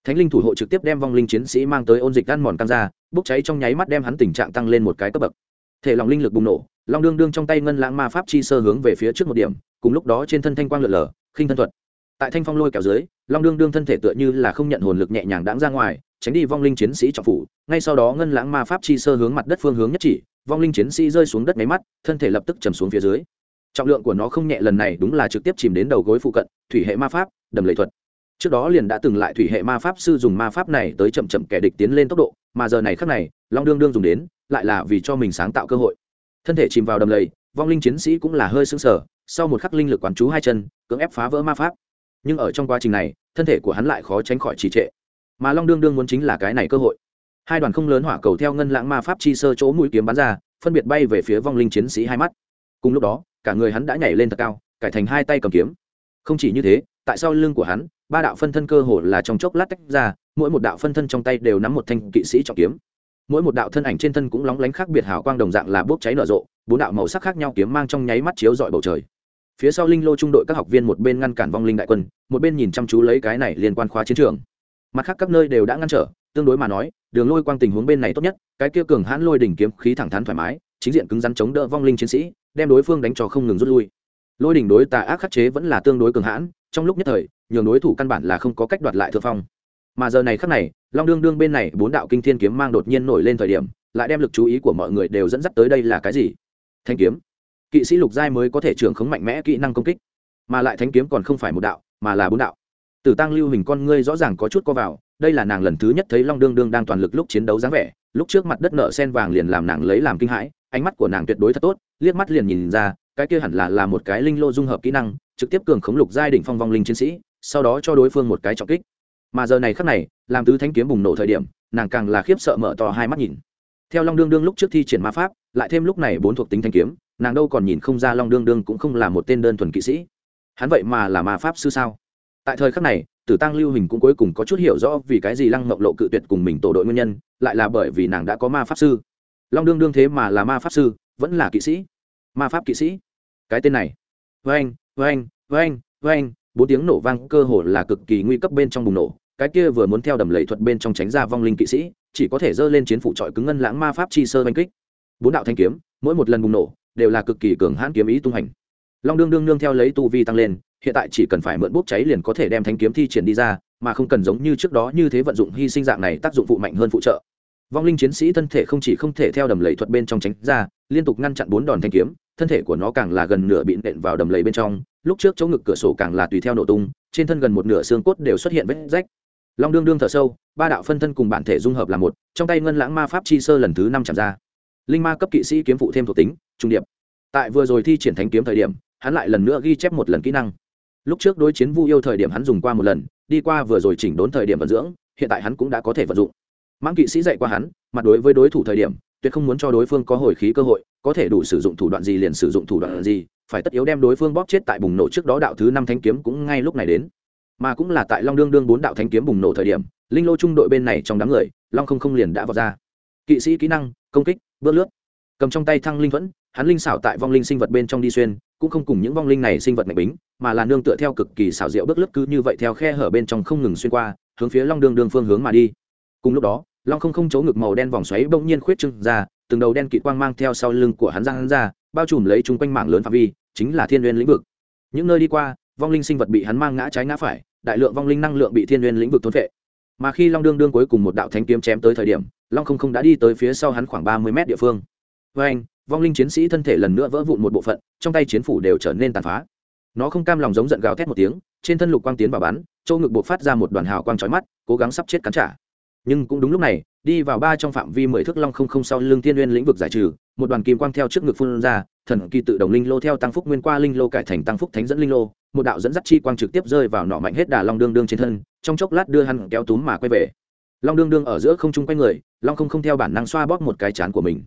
Thánh linh thủ hộ trực tiếp đem vong linh chiến sĩ mang tới ôn dịch ăn mòn căng ra, bốc cháy trong nháy mắt đem hắn tình trạng tăng lên một cái cấp bậc. Thể lòng linh lực bùng nổ, long đương đương trong tay ngân lãng ma pháp chi sơ hướng về phía trước một điểm, cùng lúc đó trên thân thanh quang lượn lờ, khinh thân thuật. Tại thanh phong lôi kéo dưới, long đương đương thân thể tựa như là không nhận hồn lực nhẹ nhàng đáng ra ngoài, tránh đi vong linh chiến sĩ trọng phủ, ngay sau đó ngân lãng ma pháp chi sơ hướng mặt đất phương hướng nhất chỉ vong linh chiến sĩ rơi xuống đất máy mắt, thân thể lập tức chầm xuống phía dưới. Trọng lượng của nó không nhẹ, lần này đúng là trực tiếp chìm đến đầu gối phụ cận, thủy hệ ma pháp, đầm lệ thuật. Trước đó liền đã từng lại thủy hệ ma pháp sư dùng ma pháp này tới chậm chậm kẻ địch tiến lên tốc độ, mà giờ này khác này, long đương đương dùng đến, lại là vì cho mình sáng tạo cơ hội. Thân thể chìm vào đầm lầy, vong linh chiến sĩ cũng là hơi sững sở. sau một khắc linh lực quán chú hai chân, cưỡng ép phá vỡ ma pháp. Nhưng ở trong quá trình này, thân thể của hắn lại khó tránh khỏi trì trệ. Mà long đương đương muốn chính là cái này cơ hội hai đoàn không lớn hỏa cầu theo ngân lãng ma pháp chi sơ chỗ mũi kiếm bắn ra, phân biệt bay về phía vong linh chiến sĩ hai mắt. Cùng lúc đó, cả người hắn đã nhảy lên thật cao, cải thành hai tay cầm kiếm. Không chỉ như thế, tại sau lưng của hắn, ba đạo phân thân cơ hồ là trong chốc lát tách ra, mỗi một đạo phân thân trong tay đều nắm một thanh kỵ sĩ trọng kiếm. Mỗi một đạo thân ảnh trên thân cũng lóng lánh khác biệt hào quang đồng dạng là bốc cháy nở rộ, bốn đạo màu sắc khác nhau kiếm mang trong nháy mắt chiếu dọi bầu trời. Phía sau linh lô trung đội các học viên một bên ngăn cản vong linh đại quân, một bên nhìn chăm chú lấy cái này liên quan khóa chiến trường mặt khác các nơi đều đã ngăn trở, tương đối mà nói, đường lôi quang tình huống bên này tốt nhất, cái kia cường hãn lôi đỉnh kiếm khí thẳng thắn thoải mái, chính diện cứng rắn chống đỡ vong linh chiến sĩ, đem đối phương đánh cho không ngừng rút lui. Lôi đỉnh đối tà ác khắc chế vẫn là tương đối cường hãn, trong lúc nhất thời, nhường đối thủ căn bản là không có cách đoạt lại thượng phong. Mà giờ này khắc này, long đương đương bên này, bốn đạo kinh thiên kiếm mang đột nhiên nổi lên thời điểm, lại đem lực chú ý của mọi người đều dẫn dắt tới đây là cái gì? Thanh kiếm. Kỵ sĩ lục giai mới có thể trưởng khống mạnh mẽ kỹ năng công kích, mà lại thanh kiếm còn không phải một đạo, mà là bốn đạo tử tăng lưu hình con ngươi rõ ràng có chút co vào, đây là nàng lần thứ nhất thấy long đương đương đang toàn lực lúc chiến đấu dáng vẻ, lúc trước mặt đất nợ sen vàng liền làm nàng lấy làm kinh hãi, ánh mắt của nàng tuyệt đối thật tốt, liếc mắt liền nhìn ra, cái kia hẳn là là một cái linh lô dung hợp kỹ năng, trực tiếp cường khống lục giai đỉnh phong vong linh chiến sĩ, sau đó cho đối phương một cái trọng kích. Mà giờ này khắc này, làm tứ thanh kiếm bùng nổ thời điểm, nàng càng là khiếp sợ mở to hai mắt nhìn. Theo long đương đương lúc trước thi triển ma pháp, lại thêm lúc này bốn thuộc tính thanh kiếm, nàng đâu còn nhìn không ra long đương đương cũng không là một tên đơn thuần kỵ sĩ. Hắn vậy mà là ma pháp sư sao? Tại thời khắc này, tử tăng lưu hình cũng cuối cùng có chút hiểu rõ vì cái gì lăng mộng lộ cự tuyệt cùng mình tổ đội nguyên nhân, lại là bởi vì nàng đã có ma pháp sư. Long đương đương thế mà là ma pháp sư, vẫn là kỵ sĩ. Ma pháp kỵ sĩ. Cái tên này. Vang vang vang vang bốn tiếng nổ vang cơ hồ là cực kỳ nguy cấp bên trong bùng nổ. Cái kia vừa muốn theo đầm lầy thuật bên trong tránh ra vong linh kỵ sĩ, chỉ có thể dơ lên chiến phụ trọi cứng ngân lãng ma pháp chi sơ oanh kích. Bốn đạo thanh kiếm, mỗi một lần bùng nổ, đều là cực kỳ cường hãn kiếm ý tung hành. Long đương đương nương theo lấy tu vi tăng lên hiện tại chỉ cần phải mượn bốc cháy liền có thể đem thanh kiếm thi triển đi ra, mà không cần giống như trước đó như thế vận dụng hy sinh dạng này tác dụng phụ mạnh hơn phụ trợ. Vong linh chiến sĩ thân thể không chỉ không thể theo đầm lầy thuật bên trong tránh ra, liên tục ngăn chặn bốn đòn thanh kiếm, thân thể của nó càng là gần nửa bị nện vào đầm lầy bên trong, lúc trước chỗ ngực cửa sổ càng là tùy theo nổ tung, trên thân gần một nửa xương cốt đều xuất hiện vết rách. Long đương đương thở sâu, ba đạo phân thân cùng bản thể dung hợp là một, trong tay ngân lãng ma pháp chi sơ lần thứ năm chạm ra. Linh ma cấp kỵ sĩ kiếm phụ thêm thuộc tính, trung điệp. Tại vừa rồi thi triển thánh kiếm thời điểm, hắn lại lần nữa ghi chép một lần kỹ năng lúc trước đối chiến vu yêu thời điểm hắn dùng qua một lần, đi qua vừa rồi chỉnh đốn thời điểm vận dưỡng, hiện tại hắn cũng đã có thể vận dụng. Mãng kỵ sĩ dạy qua hắn, mặt đối với đối thủ thời điểm, tuyệt không muốn cho đối phương có hồi khí cơ hội, có thể đủ sử dụng thủ đoạn gì liền sử dụng thủ đoạn gì, phải tất yếu đem đối phương bóp chết tại bùng nổ trước đó đạo thứ năm thanh kiếm cũng ngay lúc này đến. Mà cũng là tại long đương đương bốn đạo thanh kiếm bùng nổ thời điểm, linh lô trung đội bên này trong đám người, long không không liền đã vào ra. Kỵ sĩ kỹ năng, công kích, bước lướt. Cầm trong tay thăng linh thuẫn hắn linh xảo tại vong linh sinh vật bên trong đi xuyên, cũng không cùng những vong linh này sinh vật mạnh bính, mà là nương tựa theo cực kỳ xảo diệu bước lướt cứ như vậy theo khe hở bên trong không ngừng xuyên qua, hướng phía long đường đường phương hướng mà đi. Cùng lúc đó, long không không chấu ngực màu đen vòng xoáy bỗng nhiên khuyết trưng ra, từng đầu đen kỵ quang mang theo sau lưng của hắn ra hắn ra, bao trùm lấy chung quanh mảng lớn phạm vi, chính là thiên n lĩnh vực. Những nơi đi qua, vong linh sinh vật bị hắn mang ngã trái ngã phải, đại lượng vong linh năng lượng bị thiên n lĩnh vực thốn vệ mà khi long đương đương cuối cùng một đạo thanh kiếm chém tới thời điểm, long không không đã đi tới phía sau hắn khoảng ba mươi mét địa phương. Vê anh vong linh chiến sĩ thân thể lần nữa vỡ vụn một bộ phận, trong tay chiến phủ đều trở nên tàn phá. Nó không cam lòng giống giận gào thét một tiếng, trên thân lục quang tiến vào bắn châu ngực buộc phát ra một đoàn hào quang trói mắt, cố gắng sắp chết cắn trả. Nhưng cũng đúng lúc này, đi vào ba trong phạm vi mười thước long không không sau lưng thiên n lĩnh vực giải trừ, một đoàn kim quang theo trước ngực phun ra, thần kỳ tự động linh lô theo tăng phúc nguyên qua linh lô cải thành tăng phúc thánh dẫn linh lô, một đạo dẫn dắt chi quang trực tiếp rơi vào nọ mạnh hết đà long đương đương trên thân, trong chốc lát đưa hắn kéo túm mà quay về. Long đương đương ở giữa không trung quay người, long không không theo bản năng xoa bóp một cái chán của mình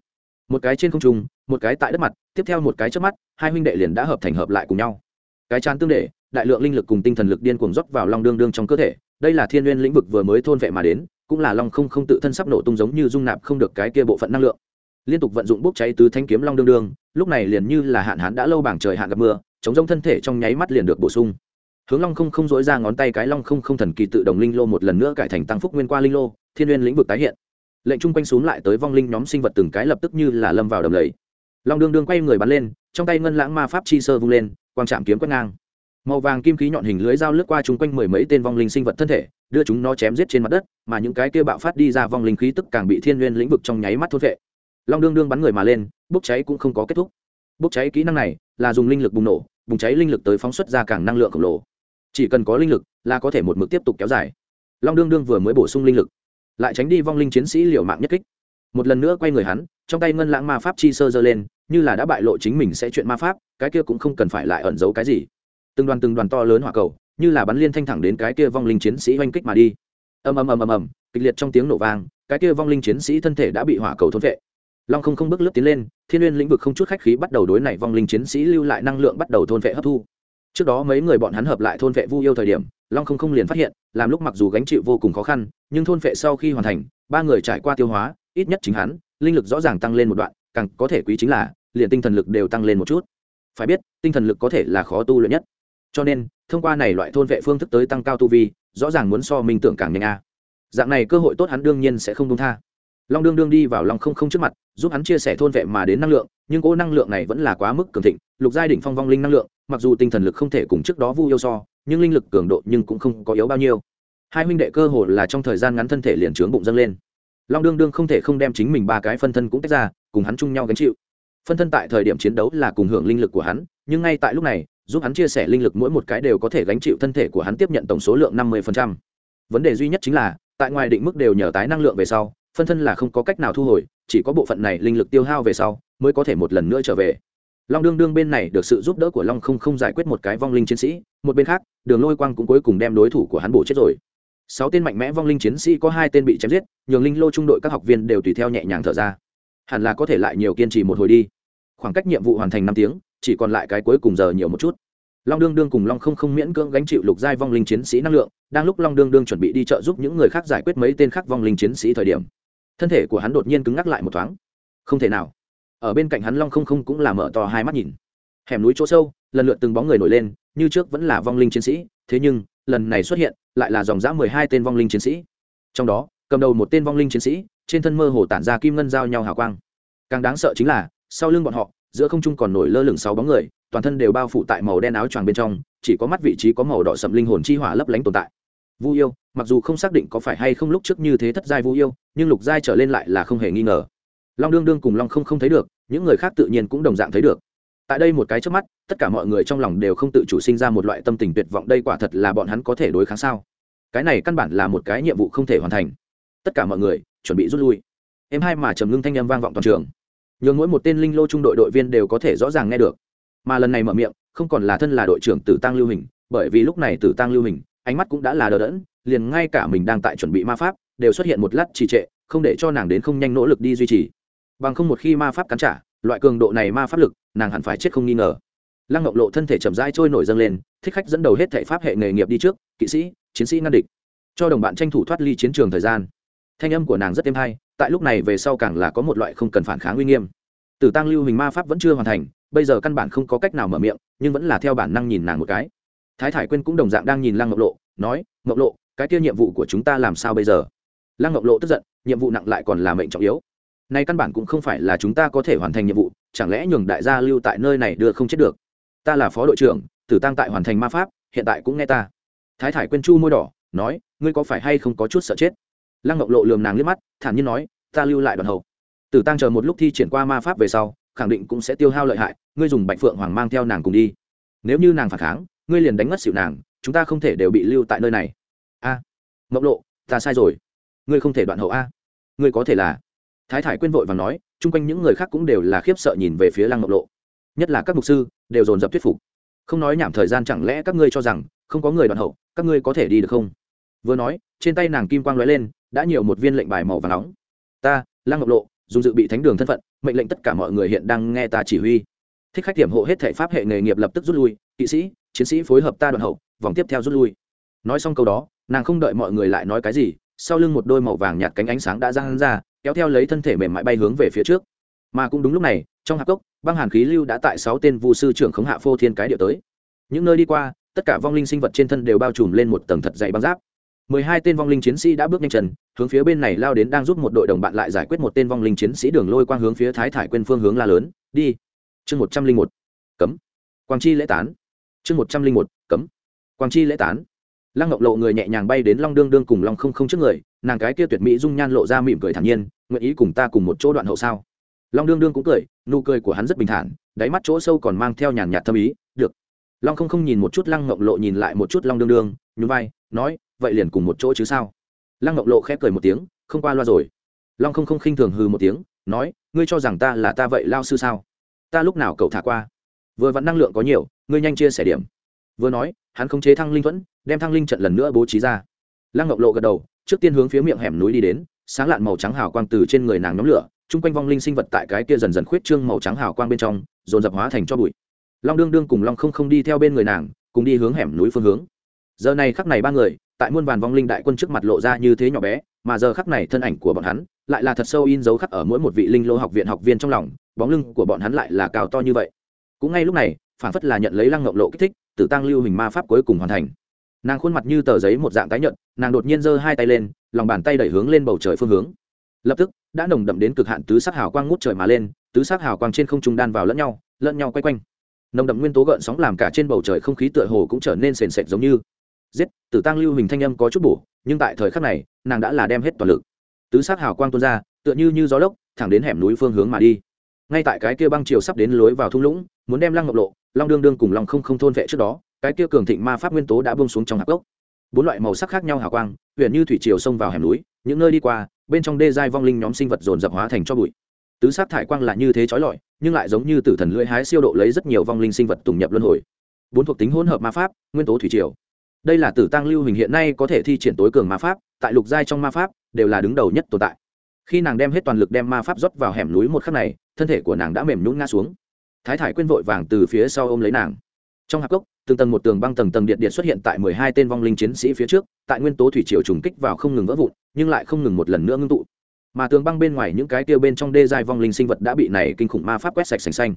một cái trên không trung, một cái tại đất mặt, tiếp theo một cái trước mắt, hai huynh đệ liền đã hợp thành hợp lại cùng nhau. Cái chán tương đệ đại lượng linh lực cùng tinh thần lực điên cuồng dốc vào long đương đương trong cơ thể, đây là thiên nguyên lĩnh vực vừa mới thôn vệ mà đến, cũng là long không không tự thân sắp nổ tung giống như dung nạp không được cái kia bộ phận năng lượng. Liên tục vận dụng bốc cháy từ thanh kiếm long đương đương, lúc này liền như là hạn hán đã lâu bảng trời hạn gặp mưa, chống rông thân thể trong nháy mắt liền được bổ sung. Hướng long không không dối ra ngón tay cái long không không thần kỳ tự động linh lô một lần nữa cải thành tăng phúc nguyên qua linh lô, thiên nguyên lĩnh vực tái hiện lệnh chung quanh xuống lại tới vong linh nhóm sinh vật từng cái lập tức như là lâm vào đầm lầy. Long đương đương quay người bắn lên, trong tay ngân lãng ma pháp chi sơ vung lên, quang trạm kiếm quét ngang. Màu vàng kim khí nhọn hình lưới dao lướt qua chung quanh mười mấy tên vong linh sinh vật thân thể, đưa chúng nó chém giết trên mặt đất, mà những cái kia bạo phát đi ra vong linh khí tức càng bị thiên nguyên lĩnh vực trong nháy mắt thốt vệ. Long đương đương bắn người mà lên, bốc cháy cũng không có kết thúc. Bốc cháy kỹ năng này là dùng linh lực bùng nổ, bùng cháy linh lực tới phóng xuất ra càng năng lượng khổng lồ. Chỉ cần có linh lực là có thể một mực tiếp tục kéo dài. Long đương đương vừa mới bổ sung linh lực lại tránh đi vong linh chiến sĩ liều mạng nhất kích. Một lần nữa quay người hắn, trong tay ngân lãng ma pháp chi sơ dơ lên, như là đã bại lộ chính mình sẽ chuyện ma pháp, cái kia cũng không cần phải lại ẩn giấu cái gì. Từng đoàn từng đoàn to lớn hỏa cầu, như là bắn liên thanh thẳng đến cái kia vong linh chiến sĩ oanh kích mà đi. Ầm ầm ầm ầm ầm, kịch liệt trong tiếng nổ vang, cái kia vong linh chiến sĩ thân thể đã bị hỏa cầu thôn vệ. Long không không bước lướt tiến lên, thiên n lĩnh vực không chút khách khí bắt đầu đối này vong linh chiến sĩ lưu lại năng lượng bắt đầu thôn vệ hấp thu. Trước đó mấy người bọn hắn hợp lại thôn vệ vu yêu thời điểm long không không liền phát hiện, làm lúc mặc dù gánh chịu vô cùng khó khăn, nhưng thôn vệ sau khi hoàn thành, ba người trải qua tiêu hóa, ít nhất chính hắn, linh lực rõ ràng tăng lên một đoạn, càng có thể quý chính là, liền tinh thần lực đều tăng lên một chút. Phải biết, tinh thần lực có thể là khó tu luyện nhất. Cho nên, thông qua này loại thôn vệ phương thức tới tăng cao tu vi, rõ ràng muốn so minh tưởng càng nhanh a. Dạng này cơ hội tốt hắn đương nhiên sẽ không công tha. Long đương đương đi vào long không không trước mặt, giúp hắn chia sẻ thôn vệ mà đến năng lượng, nhưng cỗ năng lượng này vẫn là quá mức cường thịnh, lục giai đỉnh phong vong linh năng lượng, mặc dù tinh thần lực không thể cùng trước đó vu yêu so nhưng linh lực cường độ nhưng cũng không có yếu bao nhiêu. Hai huynh đệ cơ hồ là trong thời gian ngắn thân thể liền trướng bụng dâng lên. Long đương đương không thể không đem chính mình ba cái phân thân cũng tách ra, cùng hắn chung nhau gánh chịu. Phân thân tại thời điểm chiến đấu là cùng hưởng linh lực của hắn, nhưng ngay tại lúc này, giúp hắn chia sẻ linh lực mỗi một cái đều có thể gánh chịu thân thể của hắn tiếp nhận tổng số lượng năm mươi vấn đề duy nhất chính là, tại ngoài định mức đều nhờ tái năng lượng về sau, phân thân là không có cách nào thu hồi, chỉ có bộ phận này linh lực tiêu hao về sau, mới có thể một lần nữa trở về long đương đương bên này được sự giúp đỡ của long không không giải quyết một cái vong linh chiến sĩ, một bên khác, đường lôi quang cũng cuối cùng đem đối thủ của hắn bổ chết rồi. Sáu tên mạnh mẽ vong linh chiến sĩ có hai tên bị chém giết, nhường linh lô trung đội các học viên đều tùy theo nhẹ nhàng thở ra. Hẳn là có thể lại nhiều kiên trì một hồi đi. Khoảng cách nhiệm vụ hoàn thành năm tiếng, chỉ còn lại cái cuối cùng giờ nhiều một chút. Long đương đương cùng long không không miễn cưỡng gánh chịu lục giai vong linh chiến sĩ năng lượng, đang lúc long đương đương chuẩn bị đi trợ giúp những người khác giải quyết mấy tên khác vong linh chiến sĩ thời điểm. Thân thể của hắn đột nhiên cứng ngắc lại một thoáng. Không thể nào ở bên cạnh hắn long không không cũng là mở to hai mắt nhìn. Hẻm núi chỗ sâu, lần lượt từng bóng người nổi lên, như trước vẫn là vong linh chiến sĩ, thế nhưng, lần này xuất hiện, lại là dòng dã mười hai tên vong linh chiến sĩ. Trong đó, cầm đầu một tên vong linh chiến sĩ, trên thân mơ hồ tản ra kim ngân giao nhau hào quang. Càng đáng sợ chính là, sau lưng bọn họ, giữa không trung còn nổi lơ lửng sáu bóng người, toàn thân đều bao phủ tại màu đen áo choàng bên trong, chỉ có mắt vị trí có màu đỏ sậm linh hồn chi hỏa lấp lánh tồn tại. Vu yêu, mặc dù không xác định có phải hay không lúc trước như thế thất giai vu yêu, nhưng lục giai trở lên lại là không hề nghi ngờ long đương đương cùng long không không thấy được, những người khác tự nhiên cũng đồng dạng thấy được. Tại đây một cái trước mắt, tất cả mọi người trong lòng đều không tự chủ sinh ra một loại tâm tình tuyệt vọng đây quả thật là bọn hắn có thể đối kháng sao. Cái này căn bản là một cái nhiệm vụ không thể hoàn thành. Tất cả mọi người, chuẩn bị rút lui. Em hai mà trầm ngưng thanh âm vang vọng toàn trường. Nhường mỗi một tên linh lô trung đội đội viên đều có thể rõ ràng nghe được. Mà lần này mở miệng, không còn là thân là đội trưởng tử tăng lưu hình, bởi vì lúc này tử tăng lưu hình, ánh mắt cũng đã là đờ đẫn, liền ngay cả mình đang tại chuẩn bị ma pháp, đều xuất hiện một lát trì trệ, không để cho nàng đến không nhanh nỗ lực đi duy trì bằng không một khi ma pháp cắn trả, loại cường độ này ma pháp lực, nàng hẳn phải chết không nghi ngờ. Lăng ngọc lộ thân thể chậm rãi trôi nổi dâng lên, thích khách dẫn đầu hết thể pháp hệ nghề nghiệp đi trước, kỵ sĩ, chiến sĩ ngăn địch. Cho đồng bạn tranh thủ thoát ly chiến trường thời gian. Thanh âm của nàng rất êm hay, tại lúc này về sau càng là có một loại không cần phản kháng uy nghiêm. Tử tăng lưu hình ma pháp vẫn chưa hoàn thành, bây giờ căn bản không có cách nào mở miệng, nhưng vẫn là theo bản năng nhìn nàng một cái. Thái thải quyên cũng đồng dạng đang nhìn lăng ngọc lộ, nói, ngọc lộ, cái kia nhiệm vụ của chúng ta làm sao bây giờ? Lăng ngọc lộ tức giận, nhiệm vụ nặng lại còn là mệnh trọng yếu nay căn bản cũng không phải là chúng ta có thể hoàn thành nhiệm vụ chẳng lẽ nhường đại gia lưu tại nơi này đưa không chết được? Ta là phó đội trưởng tử tăng tại hoàn thành ma pháp hiện tại cũng nghe ta. Thái thải quên chu môi đỏ nói ngươi có phải hay không có chút sợ chết? Lăng ngọc lộ lườm nàng liếc mắt thản nhiên nói ta lưu lại đoàn hậu. Tử tăng chờ một lúc thi triển qua ma pháp về sau khẳng định cũng sẽ tiêu hao lợi hại ngươi dùng bạch phượng hoàng mang theo nàng cùng đi. Nếu như nàng phản kháng ngươi liền đánh mất xịu nàng chúng ta không thể đều bị lưu tại nơi này. A à, ngọc lộ ta sai rồi. Ngươi không thể đoạn hậu a. Ngươi có thể là thái thải quyên vội và nói, chung quanh những người khác cũng đều là khiếp sợ nhìn về phía lăng ngọc lộ. Nhất là các mục sư, đều dồn dập thuyết phục. Không nói nhảm thời gian chẳng lẽ các ngươi cho rằng, không có người đoạn hậu, các ngươi có thể đi được không? Vừa nói, trên tay nàng kim quang lóe lên, đã nhiều một viên lệnh bài màu và nóng. Ta, lăng ngọc lộ, dùng dự bị thánh đường thân phận, mệnh lệnh tất cả mọi người hiện đang nghe ta chỉ huy. Thích khách tiềm hộ hết thể pháp hệ nghề nghiệp lập tức rút lui, kỵ sĩ, chiến sĩ phối hợp ta đoạn hậu, vòng tiếp theo rút lui. Nói xong câu đó, nàng không đợi mọi người lại nói cái gì, sau lưng một đôi màu vàng nhạt cánh ánh sáng đã giang ra kéo theo lấy thân thể mềm mại bay hướng về phía trước. Mà cũng đúng lúc này, trong hạp cốc, băng hàn khí lưu đã tại sáu tên vu sư trưởng khống hạ phô thiên cái địa tới. Những nơi đi qua, tất cả vong linh sinh vật trên thân đều bao trùm lên một tầng thật dày băng giáp. Mười hai tên vong linh chiến sĩ đã bước nhanh trần, hướng phía bên này lao đến đang giúp một đội đồng bạn lại giải quyết một tên vong linh chiến sĩ đường lôi quang hướng phía thái thải quên phương hướng la lớn. Đi. Chương một trăm linh một. Cấm. Quang chi lễ tán. Chương một trăm linh một. Cấm. Quang chi lễ tán lăng ngọc lộ người nhẹ nhàng bay đến long đương đương cùng long không không trước người, nàng cái kia tuyệt mỹ dung nhan lộ ra mỉm cười thản nhiên, nguyện ý cùng ta cùng một chỗ đoạn hậu sao? Long đương đương cũng cười, nụ cười của hắn rất bình thản, đáy mắt chỗ sâu còn mang theo nhàn nhạt thâm ý, được. Long không không nhìn một chút lăng ngọc lộ nhìn lại một chút long đương đương, nhún vai, nói, vậy liền cùng một chỗ chứ sao? Lăng ngọc lộ khép cười một tiếng, không qua loa rồi. Long không không khinh thường hừ một tiếng, nói, ngươi cho rằng ta là ta vậy lao sư sao? Ta lúc nào cậu thả qua? Vừa vặn năng lượng có nhiều, ngươi nhanh chia sẻ điểm. Vừa nói, hắn không chế thăng linh thuẫn đem thăng linh trận lần nữa bố trí ra. Lăng ngọc lộ gật đầu, trước tiên hướng phía miệng hẻm núi đi đến, sáng lạn màu trắng hào quang từ trên người nàng nhóm lửa, chung quanh vong linh sinh vật tại cái kia dần dần khuyết trương màu trắng hào quang bên trong, dồn dập hóa thành cho bụi. Long đương đương cùng long không không đi theo bên người nàng, cùng đi hướng hẻm núi phương hướng. Giờ này khắc này ba người, tại muôn vàn vong linh đại quân trước mặt lộ ra như thế nhỏ bé, mà giờ khắc này thân ảnh của bọn hắn lại là thật sâu in dấu khắc ở mỗi một vị linh lô học viện học viên trong lòng, bóng lưng của bọn hắn lại là cao to như vậy. Cũng ngay lúc này, phản phất là nhận lấy lăng ngộng lộ kích thích, tử tăng lưu hình ma pháp cuối cùng hoàn thành nàng khuôn mặt như tờ giấy một dạng tái nhợt, nàng đột nhiên giơ hai tay lên, lòng bàn tay đẩy hướng lên bầu trời phương hướng. Lập tức, đã nồng đậm đến cực hạn tứ sắc hào quang ngút trời mà lên, tứ sắc hào quang trên không trung đan vào lẫn nhau lẫn nhau quay quanh. Nồng đậm nguyên tố gợn sóng làm cả trên bầu trời không khí tựa hồ cũng trở nên sền sệt giống như. Giết, tử tăng lưu hình thanh âm có chút bổ, nhưng tại thời khắc này, nàng đã là đem hết toàn lực. Tứ sắc hào quang tuôn ra, tựa như như gió lốc, thẳng đến hẻm núi phương hướng mà đi. Ngay tại cái kia băng chiều sắp đến lối vào thung lũng, muốn đem lăng ngọc lộ, long đương đương cùng long không không thôn vệ trước đó cái kia cường thịnh ma pháp nguyên tố đã buông xuống trong hạp gốc. Bốn loại màu sắc khác nhau hào quang huyện như thủy triều xông vào hẻm núi, những nơi đi qua, bên trong đê giai vong linh nhóm sinh vật dồn dập hóa thành cho bụi. Tứ sát thải quang là như thế trói lọi, nhưng lại giống như tử thần lưỡi hái siêu độ lấy rất nhiều vong linh sinh vật tùng nhập luân hồi. Bốn thuộc tính hỗn hợp ma pháp, nguyên tố thủy triều. Đây là tử tăng lưu hình hiện nay có thể thi triển tối cường ma pháp, tại lục giai trong ma pháp, đều là đứng đầu nhất tồn tại. Khi nàng đem hết toàn lực đem ma pháp rót vào hẻm núi một khắc này, thân thể của nàng đã mềm nhún ngã xuống. Thái thải quên vội vàng từ phía sau ôm lấy nàng. Trong hạp cốc từng tầng một tường băng tầng tầng điện điện xuất hiện tại mười hai tên vong linh chiến sĩ phía trước, tại nguyên tố thủy triều trùng kích vào không ngừng vỡ vụn, nhưng lại không ngừng một lần nữa ngưng tụ. Mà tường băng bên ngoài những cái tiêu bên trong đê dài vong linh sinh vật đã bị này kinh khủng ma pháp quét sạch sành xanh.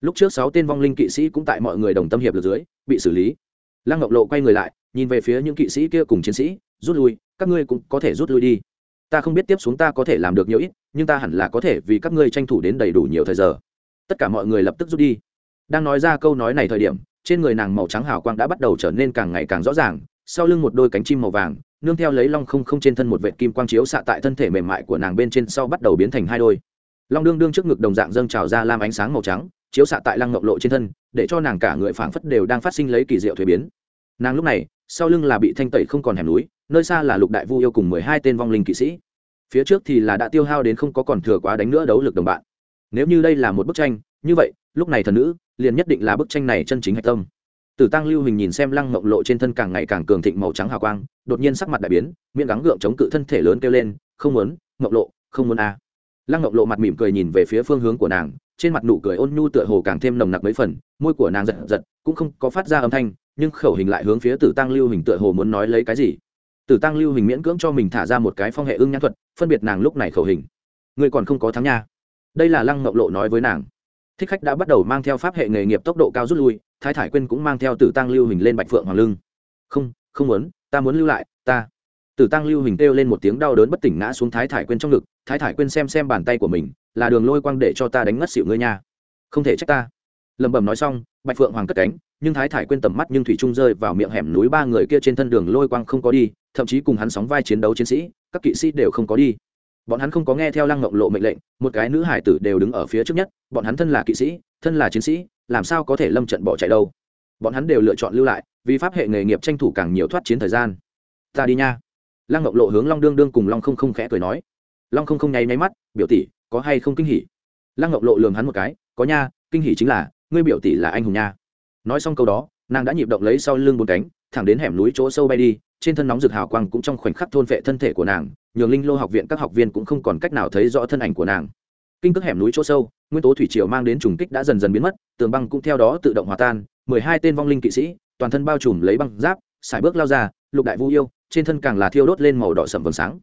Lúc trước sáu tên vong linh kỵ sĩ cũng tại mọi người đồng tâm hiệp lực dưới, bị xử lý. Lăng ngọc lộ quay người lại, nhìn về phía những kỵ sĩ kia cùng chiến sĩ, rút lui, các ngươi cũng có thể rút lui đi. Ta không biết tiếp xuống ta có thể làm được nhiều ít, nhưng ta hẳn là có thể vì các ngươi tranh thủ đến đầy đủ nhiều thời giờ. Tất cả mọi người lập tức rút đi. Đang nói ra câu nói này thời điểm trên người nàng màu trắng hào quang đã bắt đầu trở nên càng ngày càng rõ ràng, sau lưng một đôi cánh chim màu vàng, nương theo lấy long không không trên thân một vệ kim quang chiếu xạ tại thân thể mềm mại của nàng bên trên sau bắt đầu biến thành hai đôi. Long đương đương trước ngực đồng dạng dâng trào ra lam ánh sáng màu trắng, chiếu xạ tại lăng ngọc lộ trên thân, để cho nàng cả người phảng phất đều đang phát sinh lấy kỳ diệu thuế biến. Nàng lúc này, sau lưng là bị thanh tẩy không còn hẻm núi, nơi xa là lục đại vu yêu cùng mười hai tên vong linh kỵ sĩ. Phía trước thì là đã tiêu hao đến không có còn thừa quá đánh nữa đấu lực đồng bạn. Nếu như đây là một bức tranh, như vậy lúc này thần nữ liền nhất định là bức tranh này chân chính hạch tâm. Tử tăng lưu hình nhìn xem lăng mộng lộ trên thân càng ngày càng cường thịnh màu trắng hào quang, đột nhiên sắc mặt đại biến, miệng gắng gượng chống cự thân thể lớn kêu lên, không muốn, mộng lộ, không muốn a. À. lăng mộng lộ mặt mỉm cười nhìn về phía phương hướng của nàng, trên mặt nụ cười ôn nhu tựa hồ càng thêm nồng nặc mấy phần, môi của nàng giật giật, cũng không có phát ra âm thanh, nhưng khẩu hình lại hướng phía tử tăng lưu hình tựa hồ muốn nói lấy cái gì. Tử tăng lưu hình miễn cưỡng cho mình thả ra một cái phong hệ ưng nhãn thuật, phân biệt nàng lúc này khẩu hình. Người còn không có thắng nha. Đây là lăng ngọc lộ nói với nàng thích khách đã bắt đầu mang theo pháp hệ nghề nghiệp tốc độ cao rút lui, thái thải quyên cũng mang theo tử tăng lưu hình lên bạch phượng hoàng lưng. Không không muốn, ta muốn lưu lại, ta. Tử tăng lưu hình kêu lên một tiếng đau đớn bất tỉnh ngã xuống thái thải quyên trong ngực, thái thải quyên xem xem bàn tay của mình, là đường lôi quang để cho ta đánh ngất xịu ngươi nha. Không thể trách ta. Lẩm bẩm nói xong, bạch phượng hoàng cất cánh, nhưng thái thải quên tầm mắt nhưng thủy trung rơi vào miệng hẻm núi ba người kia trên thân đường lôi quang không có đi, thậm chí cùng hắn sóng vai chiến đấu chiến sĩ, các kỵ sĩ đều không có đi bọn hắn không có nghe theo lăng mộng lộ mệnh lệnh, một cái nữ hải tử đều đứng ở phía trước nhất, bọn hắn thân là kỵ sĩ, thân là chiến sĩ, làm sao có thể lâm trận bỏ chạy đâu? Bọn hắn đều lựa chọn lưu lại, vì pháp hệ nghề nghiệp tranh thủ càng nhiều thoát chiến thời gian. Ta đi nha. Lăng mộng lộ hướng long đương đương cùng long không không khẽ cười nói. Long không không nháy nháy mắt, biểu tỷ, có hay không kinh hỉ? Lăng mộng lộ lường hắn một cái, có nha, kinh hỉ chính là, ngươi biểu tỷ là anh hùng nha. Nói xong câu đó, nàng đã nhịp động lấy sau lưng bốn cánh, thẳng đến hẻm núi chỗ sâu bay đi trên thân nóng rực hào quang cũng trong khoảnh khắc thôn vệ thân thể của nàng, nhường linh lô học viện các học viên cũng không còn cách nào thấy rõ thân ảnh của nàng. Kinh cước hẻm núi chỗ sâu, nguyên tố thủy triều mang đến trùng kích đã dần dần biến mất, tường băng cũng theo đó tự động hòa tan, mười hai tên vong linh kỵ sĩ, toàn thân bao trùm lấy băng giáp xài bước lao ra, lục đại vu yêu, trên thân càng là thiêu đốt lên màu đỏ sầm vầng sáng.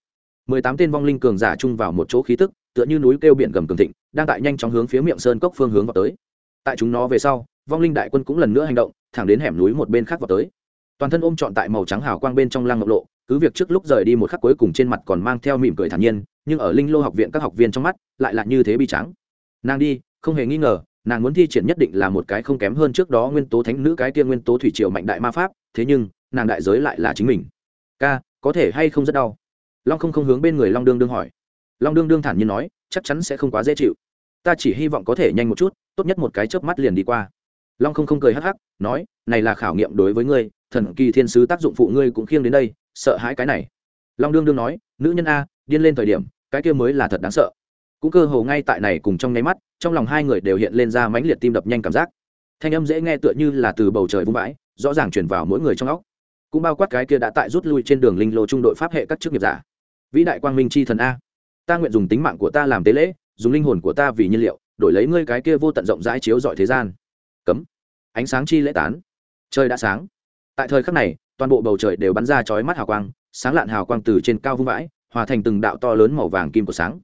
Mười tám tên vong linh cường giả chung vào một chỗ khí tức, tựa như núi kêu biển gầm cường thịnh, đang tại nhanh chóng hướng phía miệng sơn cốc phương hướng vào tới. Tại chúng nó về sau, vong linh đại quân cũng lần nữa hành động, thẳng đến hẻm núi một bên khác vào tới toàn thân ôm trọn tại màu trắng hào quang bên trong lăng ngọc lộ, cứ việc trước lúc rời đi một khắc cuối cùng trên mặt còn mang theo mỉm cười thản nhiên, nhưng ở linh lô học viện các học viên trong mắt, lại là như thế bi trắng nàng đi, không hề nghi ngờ, nàng muốn thi triển nhất định là một cái không kém hơn trước đó nguyên tố thánh nữ cái kia nguyên tố thủy triều mạnh đại ma pháp, thế nhưng, nàng đại giới lại là chính mình. Ca, có thể hay không rất đau? Long không không hướng bên người long đương đương hỏi. Long đương đương thản nhiên nói, chắc chắn sẽ không quá dễ chịu. Ta chỉ hy vọng có thể nhanh một chút, tốt nhất một cái chớp mắt liền đi qua long không không cười hắc hắc, nói, này là khảo nghiệm đối với ngươi, thần kỳ thiên sứ tác dụng phụ ngươi cũng khiêng đến đây, sợ hãi cái này. Long đương đương nói, nữ nhân a, điên lên thời điểm, cái kia mới là thật đáng sợ. Cũng cơ hồ ngay tại này cùng trong nháy mắt, trong lòng hai người đều hiện lên ra mãnh liệt tim đập nhanh cảm giác. Thanh âm dễ nghe tựa như là từ bầu trời vung vãi, rõ ràng chuyển vào mỗi người trong óc. Cũng bao quát cái kia đã tại rút lui trên đường linh lô trung đội pháp hệ các chức nghiệp giả. Vĩ đại quang minh c h i thần a, ta nguyện dùng tính mạng của ta làm tế lễ, dùng linh hồn của ta vì nhiên liệu, đổi lấy ngươi cái kia vô tận rộng rãi chiếu dọi thế gian cấm. Ánh sáng chi lễ tán. Trời đã sáng. Tại thời khắc này, toàn bộ bầu trời đều bắn ra chói mắt hào quang, sáng lạn hào quang từ trên cao vung vãi, hòa thành từng đạo to lớn màu vàng kim của sáng.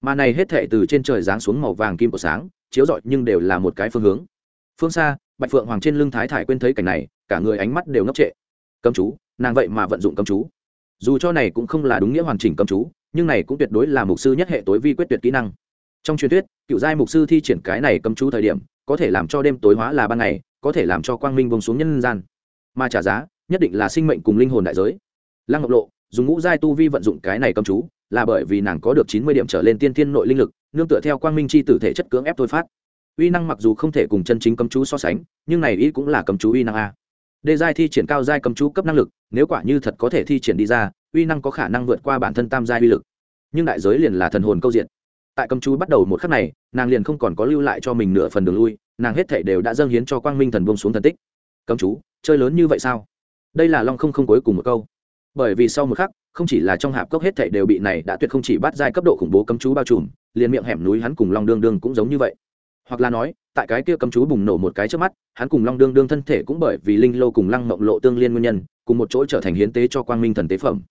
Mà này hết thệ từ trên trời giáng xuống màu vàng kim của sáng, chiếu rọi nhưng đều là một cái phương hướng. Phương xa, bạch phượng hoàng trên lưng thái thải quên thấy cảnh này, cả người ánh mắt đều ngốc trệ. Cấm chú, nàng vậy mà vận dụng cấm chú. Dù cho này cũng không là đúng nghĩa hoàn chỉnh cấm chú, nhưng này cũng tuyệt đối là mục sư nhất hệ tối vi quyết tuyệt kỹ năng. Trong truyền thuyết, cựu giai mục sư thi triển cái này cấm chú thời điểm có thể làm cho đêm tối hóa là ban ngày, có thể làm cho quang minh bông xuống nhân gian. Mà trả giá, nhất định là sinh mệnh cùng linh hồn đại giới. Lăng ngọc lộ, dùng ngũ giai tu vi vận dụng cái này cầm chú, là bởi vì nàng có được chín mươi điểm trở lên tiên thiên nội linh lực, nương tựa theo quang minh chi tử thể chất cưỡng ép thôi phát. Uy năng mặc dù không thể cùng chân chính cầm chú so sánh, nhưng này ý cũng là cầm chú uy năng a. Đề giai thi triển cao giai cầm chú cấp năng lực, nếu quả như thật có thể thi triển đi ra, uy năng có khả năng vượt qua bản thân tam giai uy lực. Nhưng đại giới liền là thần hồn câu diện tại cấm chú bắt đầu một khắc này, nàng liền không còn có lưu lại cho mình nửa phần đường lui, nàng hết thảy đều đã dâng hiến cho quang minh thần bông xuống thần tích. Cấm chú, chơi lớn như vậy sao? Đây là long không không cuối cùng một câu. Bởi vì sau một khắc, không chỉ là trong hạp cốc hết thảy đều bị này đã tuyệt không chỉ bắt giai cấp độ khủng bố cấm chú bao trùm, liền miệng hẻm núi hắn cùng long đương đương cũng giống như vậy. Hoặc là nói, tại cái kia cấm chú bùng nổ một cái trước mắt, hắn cùng long đương đương thân thể cũng bởi vì linh lô cùng lăng mộng lộ tương liên nguyên nhân, cùng một chỗ trở thành hiến tế cho quang minh thần tế phẩm.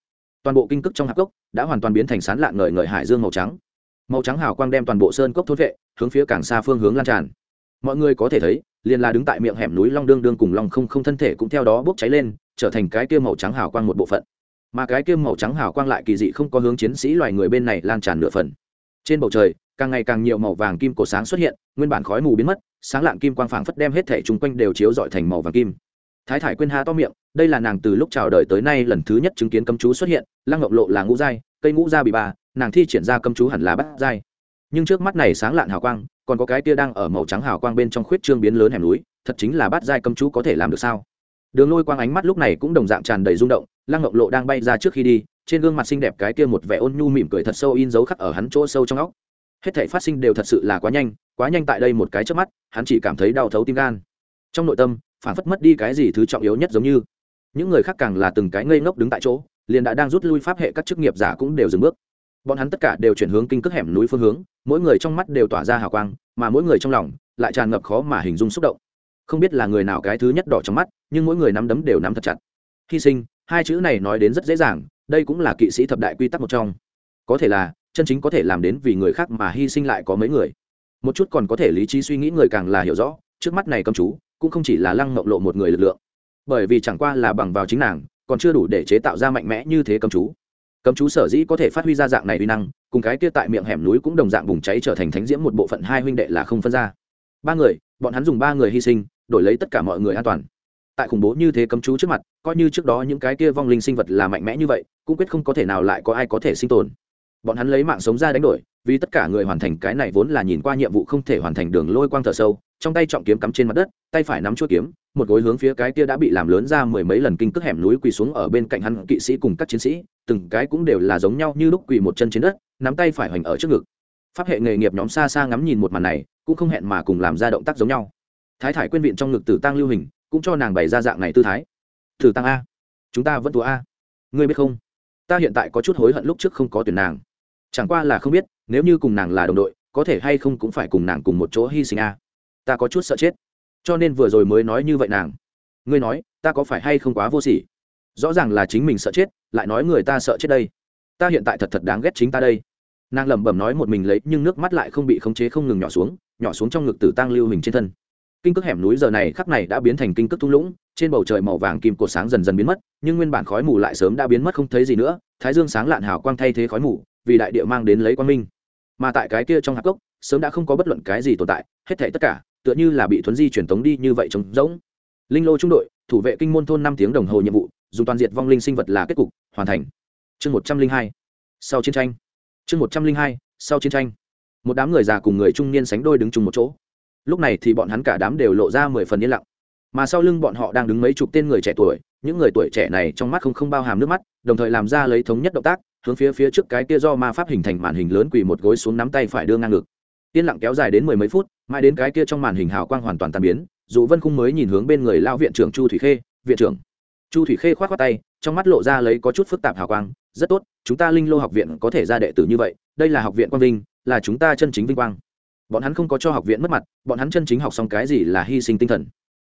Toàn bộ kinh cức trong hạp cốc đã hoàn toàn biến thành sán lạn ngời ngời hải dương màu trắng màu trắng hào quang đem toàn bộ sơn cốc thốt vệ, hướng phía càng xa phương hướng lan tràn. Mọi người có thể thấy, liền là đứng tại miệng hẻm núi long đương đương cùng long không không thân thể cũng theo đó bốc cháy lên, trở thành cái kia màu trắng hào quang một bộ phận. Mà cái kia màu trắng hào quang lại kỳ dị không có hướng chiến sĩ loài người bên này lan tràn nửa phần. Trên bầu trời, càng ngày càng nhiều màu vàng kim cổ sáng xuất hiện, nguyên bản khói mù biến mất, sáng lạng kim quang phảng phất đem hết thể chung quanh đều chiếu dọi thành màu vàng kim. Thái thải quên Ha to miệng, đây là nàng từ lúc chào đời tới nay lần thứ nhất chứng kiến cấm chú xuất hiện, lăng ngọc lộ là ngũ giai, cây ngũ gia bị bà nàng thi triển ra cấm chú hẳn là bắt giai. Nhưng trước mắt này sáng lạn hào quang, còn có cái tia đang ở màu trắng hào quang bên trong khuyết trương biến lớn hẻm núi, thật chính là bắt giai cấm chú có thể làm được sao? Đường lôi quang ánh mắt lúc này cũng đồng dạng tràn đầy rung động, lăng ngọc lộ đang bay ra trước khi đi, trên gương mặt xinh đẹp cái kia một vẻ ôn nhu mỉm cười thật sâu in dấu khắc ở hắn chỗ sâu trong óc. Hết thể phát sinh đều thật sự là quá nhanh quá nhanh tại đây một cái trước mắt, hắn chỉ cảm thấy đau thấu tim gan. Trong nội tâm phản phất mất đi cái gì thứ trọng yếu nhất giống như. Những người khác càng là từng cái ngây ngốc đứng tại chỗ, liền đã đang rút lui pháp hệ các chức nghiệp giả cũng đều dừng bước bọn hắn tất cả đều chuyển hướng kinh cước hẻm núi phương hướng, mỗi người trong mắt đều tỏa ra hào quang, mà mỗi người trong lòng lại tràn ngập khó mà hình dung xúc động. Không biết là người nào cái thứ nhất đỏ trong mắt, nhưng mỗi người nắm đấm đều nắm thật chặt. Hy sinh, hai chữ này nói đến rất dễ dàng, đây cũng là kỵ sĩ thập đại quy tắc một trong. Có thể là, chân chính có thể làm đến vì người khác mà hy sinh lại có mấy người. Một chút còn có thể lý trí suy nghĩ người càng là hiểu rõ, trước mắt này cầm chú, cũng không chỉ là lăng mộng lộ một người lực lượng. Bởi vì chẳng qua là bằng vào chính nàng, còn chưa đủ để chế tạo ra mạnh mẽ như thế cầm chú cấm chú sở dĩ có thể phát huy ra dạng này uy năng, cùng cái kia tại miệng hẻm núi cũng đồng dạng bùng cháy trở thành thánh diễm một bộ phận hai huynh đệ là không phân ra. Ba người, bọn hắn dùng ba người hy sinh, đổi lấy tất cả mọi người an toàn. Tại khủng bố như thế cấm chú trước mặt, coi như trước đó những cái kia vong linh sinh vật là mạnh mẽ như vậy, cũng quyết không có thể nào lại có ai có thể sinh tồn. Bọn hắn lấy mạng sống ra đánh đổi, vì tất cả người hoàn thành cái này vốn là nhìn qua nhiệm vụ không thể hoàn thành đường lôi quang thở sâu trong tay trọng kiếm cắm trên mặt đất, tay phải nắm chuôi kiếm, một gối hướng phía cái kia đã bị làm lớn ra mười mấy lần kinh cước hẻm núi quỳ xuống ở bên cạnh hắn kỵ sĩ cùng các chiến sĩ, từng cái cũng đều là giống nhau như lúc quỳ một chân trên đất, nắm tay phải hoành ở trước ngực. Pháp hệ nghề nghiệp nhóm xa xa ngắm nhìn một màn này, cũng không hẹn mà cùng làm ra động tác giống nhau. Thái thải quên viện trong ngực tử tăng lưu hình, cũng cho nàng bày ra dạng này tư thái. Tử tăng a. Chúng ta vẫn thua a. Ngươi biết không? Ta hiện tại có chút hối hận lúc trước không có tuyển nàng. Chẳng qua là không biết, nếu như cùng nàng là đồng đội, có thể hay không cũng phải cùng nàng cùng một chỗ hy sinh a ta có chút sợ chết. Cho nên vừa rồi mới nói như vậy nàng. Ngươi nói, ta có phải hay không quá vô sỉ? Rõ ràng là chính mình sợ chết, lại nói người ta sợ chết đây. Ta hiện tại thật thật đáng ghét chính ta đây. Nàng lẩm bẩm nói một mình lấy, nhưng nước mắt lại không bị khống chế không ngừng nhỏ xuống nhỏ xuống trong ngực tử tăng lưu hình trên thân. Kinh cước hẻm núi giờ này khắc này đã biến thành kinh cước thung lũng, trên bầu trời màu vàng kim cột sáng dần dần biến mất, nhưng nguyên bản khói mù lại sớm đã biến mất không thấy gì nữa, thái dương sáng lạn hào quang thay thế khói mù, vì đại địa mang đến lấy quang minh. Mà tại cái kia trong hạp cốc, sớm đã không có bất luận cái gì tồn tại, hết thảy tất cả tựa như là bị thuấn di truyền tống đi như vậy trống rỗng. Linh lô trung đội, thủ vệ kinh môn thôn năm tiếng đồng hồ nhiệm vụ, dùng toàn diệt vong linh sinh vật là kết cục, hoàn thành. Chương một trăm linh hai, sau chiến tranh. Chương một trăm linh hai, sau chiến tranh. Một đám người già cùng người trung niên sánh đôi đứng chung một chỗ. Lúc này thì bọn hắn cả đám đều lộ ra mười phần yên lặng. Mà sau lưng bọn họ đang đứng mấy chục tên người trẻ tuổi, những người tuổi trẻ này trong mắt không không bao hàm nước mắt, đồng thời làm ra lấy thống nhất động tác, hướng phía phía trước cái kia do ma pháp hình thành màn hình lớn quỳ một gối xuống nắm tay phải đưa ngang ngực yên lặng kéo dài đến mười mấy phút, mãi đến cái kia trong màn hình hào quang hoàn toàn tan biến, dù vân khung mới nhìn hướng bên người lao viện trưởng chu thủy khê, viện trưởng. Chu thủy khê k h o á t khoác tay, trong mắt lộ ra lấy có chút phức tạp hào quang, rất tốt, chúng ta linh lô học viện có thể ra đệ tử như vậy, đây là học viện quang vinh, là chúng ta chân chính vinh quang. Bọn hắn không có cho học viện mất mặt, bọn hắn chân chính học xong cái gì là hy sinh tinh thần.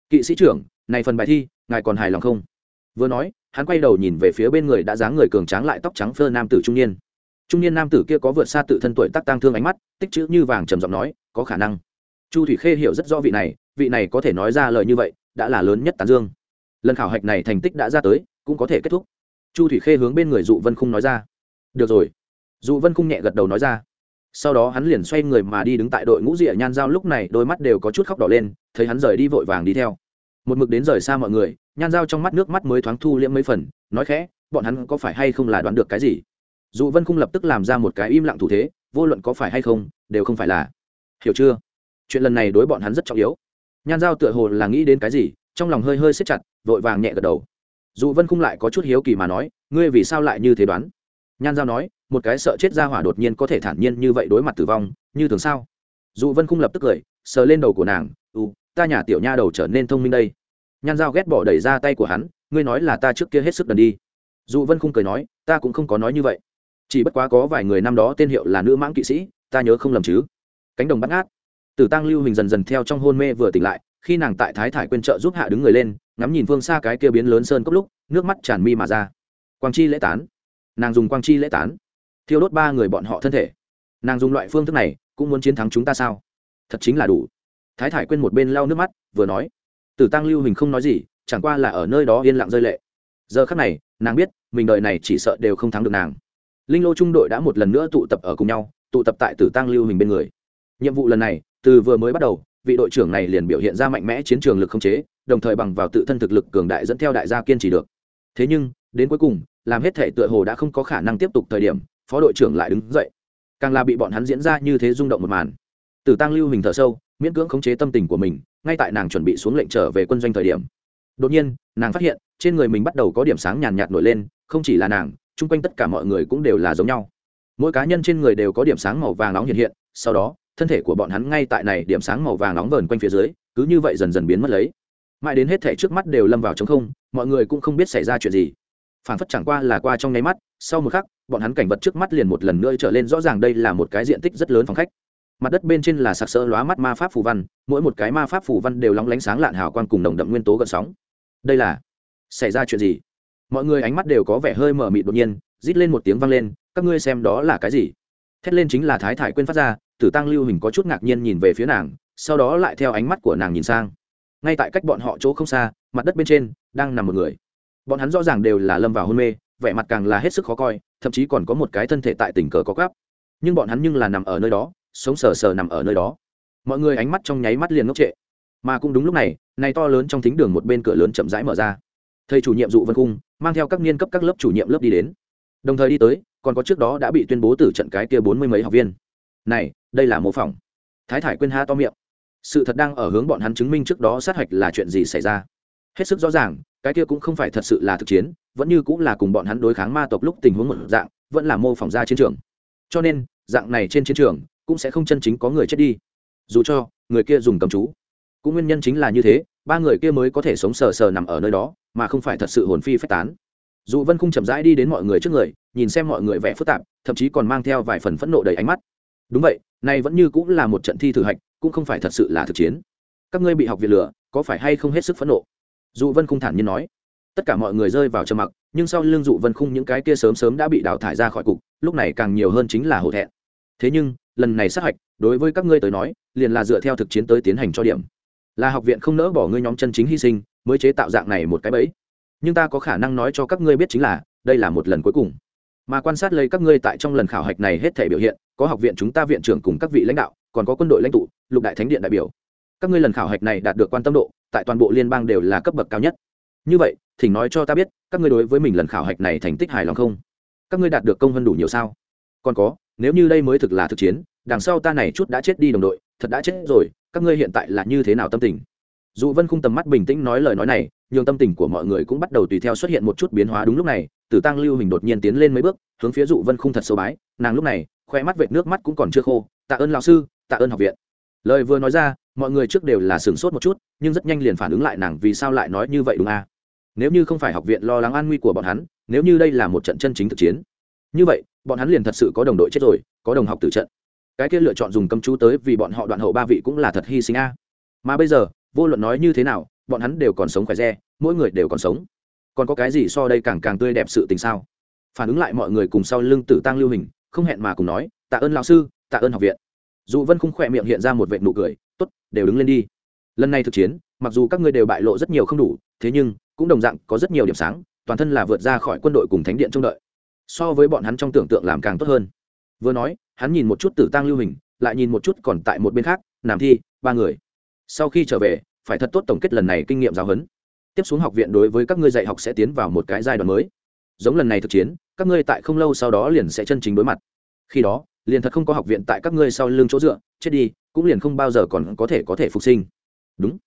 Kỵ sĩ trưởng, này phần bài thi, ngài còn hài lòng không? Vừa nói, hắn quay đầu nhìn về phía bên người đã dáng người cường tráng lại tóc trắng phơ nam tử trung niên trung niên nam tử kia có vượt xa tự thân tuổi tác tăng thương ánh mắt, tích chữ như vàng trầm giọng nói, có khả năng. Chu thủy khê hiểu rất rõ vị này vị này có thể nói ra lời như vậy, đã là lớn nhất tán dương. Lần khảo hạch này thành tích đã ra tới, cũng có thể kết thúc. Chu thủy khê hướng bên người dụ vân khung nói ra. Được rồi. Dụ vân khung nhẹ gật đầu nói ra. Sau đó hắn liền xoay người mà đi đứng tại đội ngũ rịa nhan giao, lúc này đôi mắt đều có chút khóc đỏ lên, thấy hắn rời đi vội vàng đi theo. Một mực đến rời xa mọi người, nhan giao trong mắt nước mắt mới thoáng thu liễm mấy phần, nói khẽ, bọn hắn có phải hay không là đoán được cái gì? Dù vân khung lập tức làm ra một cái im lặng thủ thế, vô luận có phải hay không, đều không phải là. Hiểu chưa? Chuyện lần này đối bọn hắn rất trọng yếu. Nhan giao tựa hồ là nghĩ đến cái gì, trong lòng hơi hơi xếp chặt, vội vàng nhẹ gật đầu. Dù vân khung lại có chút hiếu kỳ mà nói, ngươi vì sao lại như thế đoán? Nhan giao nói, một cái sợ chết ra hỏa đột nhiên có thể thản nhiên như vậy đối mặt tử vong, như thường sao? Dù vân khung lập tức cười, sờ lên đầu của nàng ừ ta nhà tiểu nha đầu trở nên thông minh đây. Nhan giao ghét bỏ đẩy ra tay của hắn, ngươi nói là ta trước kia hết sức đần đi. Dù vân khung cười nói, ta cũng không có nói như vậy chỉ bất quá có vài người năm đó tên hiệu là nữ mãng kỵ sĩ, ta nhớ không lầm chứ? Cánh đồng bắt ngát. Tử tăng lưu hình dần dần theo trong hôn mê vừa tỉnh lại, khi nàng tại thái thải quên trợ giúp hạ đứng người lên, ngắm nhìn phương xa cái kia biến lớn sơn cốc lúc, nước mắt tràn mi mà ra. Quang chi lễ tán. Nàng dùng quang chi lễ tán. Thiêu đốt ba người bọn họ thân thể. Nàng dùng loại phương thức này, cũng muốn chiến thắng chúng ta sao? Thật chính là đủ. Thái thải quên một bên lau nước mắt, vừa nói. Tử tăng lưu hình không nói gì, chẳng qua là ở nơi đó yên lặng rơi lệ. Giờ khắc này, nàng biết, mình đợi này chỉ sợ đều không thắng được nàng linh lô trung đội đã một lần nữa tụ tập ở cùng nhau, tụ tập tại tử tăng lưu hình bên người. Nhiệm vụ lần này, từ vừa mới bắt đầu, vị đội trưởng này liền biểu hiện ra mạnh mẽ chiến trường lực không chế, đồng thời bằng vào tự thân thực lực cường đại dẫn theo đại gia kiên trì được. Thế nhưng, đến cuối cùng, làm hết thể tựa hồ đã không có khả năng tiếp tục thời điểm, phó đội trưởng lại đứng dậy. Càng là bị bọn hắn diễn ra như thế rung động một màn. Tử tăng lưu hình thở sâu, miễn cưỡng khống chế tâm tình của mình, ngay tại nàng chuẩn bị xuống lệnh trở về quân doanh thời điểm. Đột nhiên, nàng phát hiện, trên người mình bắt đầu có điểm sáng nhàn nhạt nổi lên, không chỉ là nàng chung quanh tất cả mọi người cũng đều là giống nhau. Mỗi cá nhân trên người đều có điểm sáng màu vàng nóng hiện hiện, sau đó, thân thể của bọn hắn ngay tại này điểm sáng màu vàng nóng vờn quanh phía dưới, cứ như vậy dần dần biến mất lấy. Mãi đến hết thể trước mắt đều lâm vào trống không, mọi người cũng không biết xảy ra chuyện gì. Phản phất chẳng qua là qua trong nháy mắt, sau một khắc, bọn hắn cảnh vật trước mắt liền một lần nữa trở lên rõ ràng đây là một cái diện tích rất lớn phòng khách. Mặt đất bên trên là sặc sỡ lóa mắt ma pháp phù văn, mỗi một cái ma pháp phù văn đều lóng lánh sáng lạn hào quang cùng nồng đậm nguyên tố gợn sóng. Đây là, xảy ra chuyện gì? Mọi người ánh mắt đều có vẻ hơi mở mịt đột nhiên, rít lên một tiếng vang lên, các ngươi xem đó là cái gì? Thét lên chính là thái thải quên phát ra, tử tăng lưu hình có chút ngạc nhiên nhìn về phía nàng, sau đó lại theo ánh mắt của nàng nhìn sang. Ngay tại cách bọn họ chỗ không xa, mặt đất bên trên đang nằm một người. Bọn hắn rõ ràng đều là lâm vào hôn mê, vẻ mặt càng là hết sức khó coi, thậm chí còn có một cái thân thể tại tình cờ có gáp nhưng bọn hắn nhưng là nằm ở nơi đó, sống sờ sờ nằm ở nơi đó. Mọi người ánh mắt trong nháy mắt liền ngốc trệ. Mà cũng đúng lúc này này to lớn trong thính đường một bên cửa lớn chậm rãi mở ra thầy chủ nhiệm dụ vân cung mang theo các niên cấp các lớp chủ nhiệm lớp đi đến. Đồng thời đi tới, còn có trước đó đã bị tuyên bố từ trận cái kia bốn mươi mấy học viên. Này, đây là mô phỏng. Thái thải quên ha to miệng. Sự thật đang ở hướng bọn hắn chứng minh trước đó sát hạch là chuyện gì xảy ra. Hết sức rõ ràng, cái kia cũng không phải thật sự là thực chiến, vẫn như cũng là cùng bọn hắn đối kháng ma tộc lúc tình huống một dạng, vẫn là mô phỏng ra chiến trường. Cho nên, dạng này trên chiến trường, cũng sẽ không chân chính có người chết đi. Dù cho, người kia dùng cầm chú. Cũng nguyên nhân chính là như thế ba người kia mới có thể sống sờ sờ nằm ở nơi đó, mà không phải thật sự hồn phi phách tán. Dù vân không chậm rãi đi đến mọi người trước người, nhìn xem mọi người vẽ phức tạp, thậm chí còn mang theo vài phần phẫn nộ đầy ánh mắt. Đúng vậy nay vẫn như cũng là một trận thi thử hạch, cũng không phải thật sự là thực chiến. Các ngươi bị học viện lửa có phải hay không hết sức phẫn nộ? Dù vân không thản nhiên nói. Tất cả mọi người rơi vào trầm mặc, nhưng sau lưng dụ vân khung những cái kia sớm sớm đã bị đào thải ra khỏi cục, lúc này càng nhiều hơn chính là hổ thẹn. Thế nhưng, lần này sát hạch, đối với các ngươi tới nói, liền là dựa theo thực chiến tới tiến hành cho điểm là học viện không nỡ bỏ ngươi nhóm chân chính hy sinh, mới chế tạo dạng này một cái bẫy. Nhưng ta có khả năng nói cho các ngươi biết chính là, đây là một lần cuối cùng. Mà quan sát lấy các ngươi tại trong lần khảo hạch này hết thể biểu hiện, có học viện chúng ta viện trưởng cùng các vị lãnh đạo, còn có quân đội lãnh tụ, lục đại thánh điện đại biểu. Các ngươi lần khảo hạch này đạt được quan tâm độ, tại toàn bộ liên bang đều là cấp bậc cao nhất. Như vậy, thỉnh nói cho ta biết, các ngươi đối với mình lần khảo hạch này thành tích hài lòng không? Các ngươi đạt được công hơn đủ nhiều sao? Còn có, nếu như đây mới thực là thực chiến, đằng sau ta này chút đã chết đi đồng đội, thật đã chết rồi các ngươi hiện tại là như thế nào tâm tình? Dù vân khung tầm mắt bình tĩnh nói lời nói này, nhường tâm tình của mọi người cũng bắt đầu tùy theo xuất hiện một chút biến hóa đúng lúc này, tử tăng lưu hình đột nhiên tiến lên mấy bước, hướng phía dụ vân khung thật sâu bái, nàng lúc này khoe mắt vệt nước mắt cũng còn chưa khô, tạ ơn lão sư, tạ ơn học viện. Lời vừa nói ra, mọi người trước đều là sửng sốt một chút, nhưng rất nhanh liền phản ứng lại nàng vì sao lại nói như vậy đúng à? nếu như không phải học viện lo lắng an nguy của bọn hắn, nếu như đây là một trận chân chính thực chiến, như vậy, bọn hắn liền thật sự có đồng đội chết rồi, có đồng học tử trận cái kia lựa chọn dùng cấm chú tới vì bọn họ đoạn hậu ba vị cũng là thật hy sinh a. Mà bây giờ, vô luận nói như thế nào, bọn hắn đều còn sống khỏe re, mỗi người đều còn sống. Còn có cái gì so đây càng càng tươi đẹp sự tình sao? Phản ứng lại mọi người cùng sau lưng tử tăng lưu hình, không hẹn mà cùng nói, tạ ơn lão sư, tạ ơn học viện. Dù vân không khỏe miệng hiện ra một vệ nụ cười, tốt, đều đứng lên đi. Lần này thực chiến, mặc dù các ngươi đều bại lộ rất nhiều không đủ, thế nhưng, cũng đồng dạng có rất nhiều điểm sáng, toàn thân là vượt ra khỏi quân đội cùng thánh điện trông đợi. So với bọn hắn trong tưởng tượng làm càng tốt hơn. Vừa nói hắn nhìn một chút tử tăng lưu hình, lại nhìn một chút còn tại một bên khác, nam thi, ba người. Sau khi trở về, phải thật tốt tổng kết lần này kinh nghiệm giáo huấn. Tiếp xuống học viện đối với các ngươi dạy học sẽ tiến vào một cái giai đoạn mới. Giống lần này thực chiến, các ngươi tại không lâu sau đó liền sẽ chân chính đối mặt. Khi đó, liền thật không có học viện tại các ngươi sau lưng chỗ dựa, chết đi, cũng liền không bao giờ còn có thể có thể phục sinh. Đúng.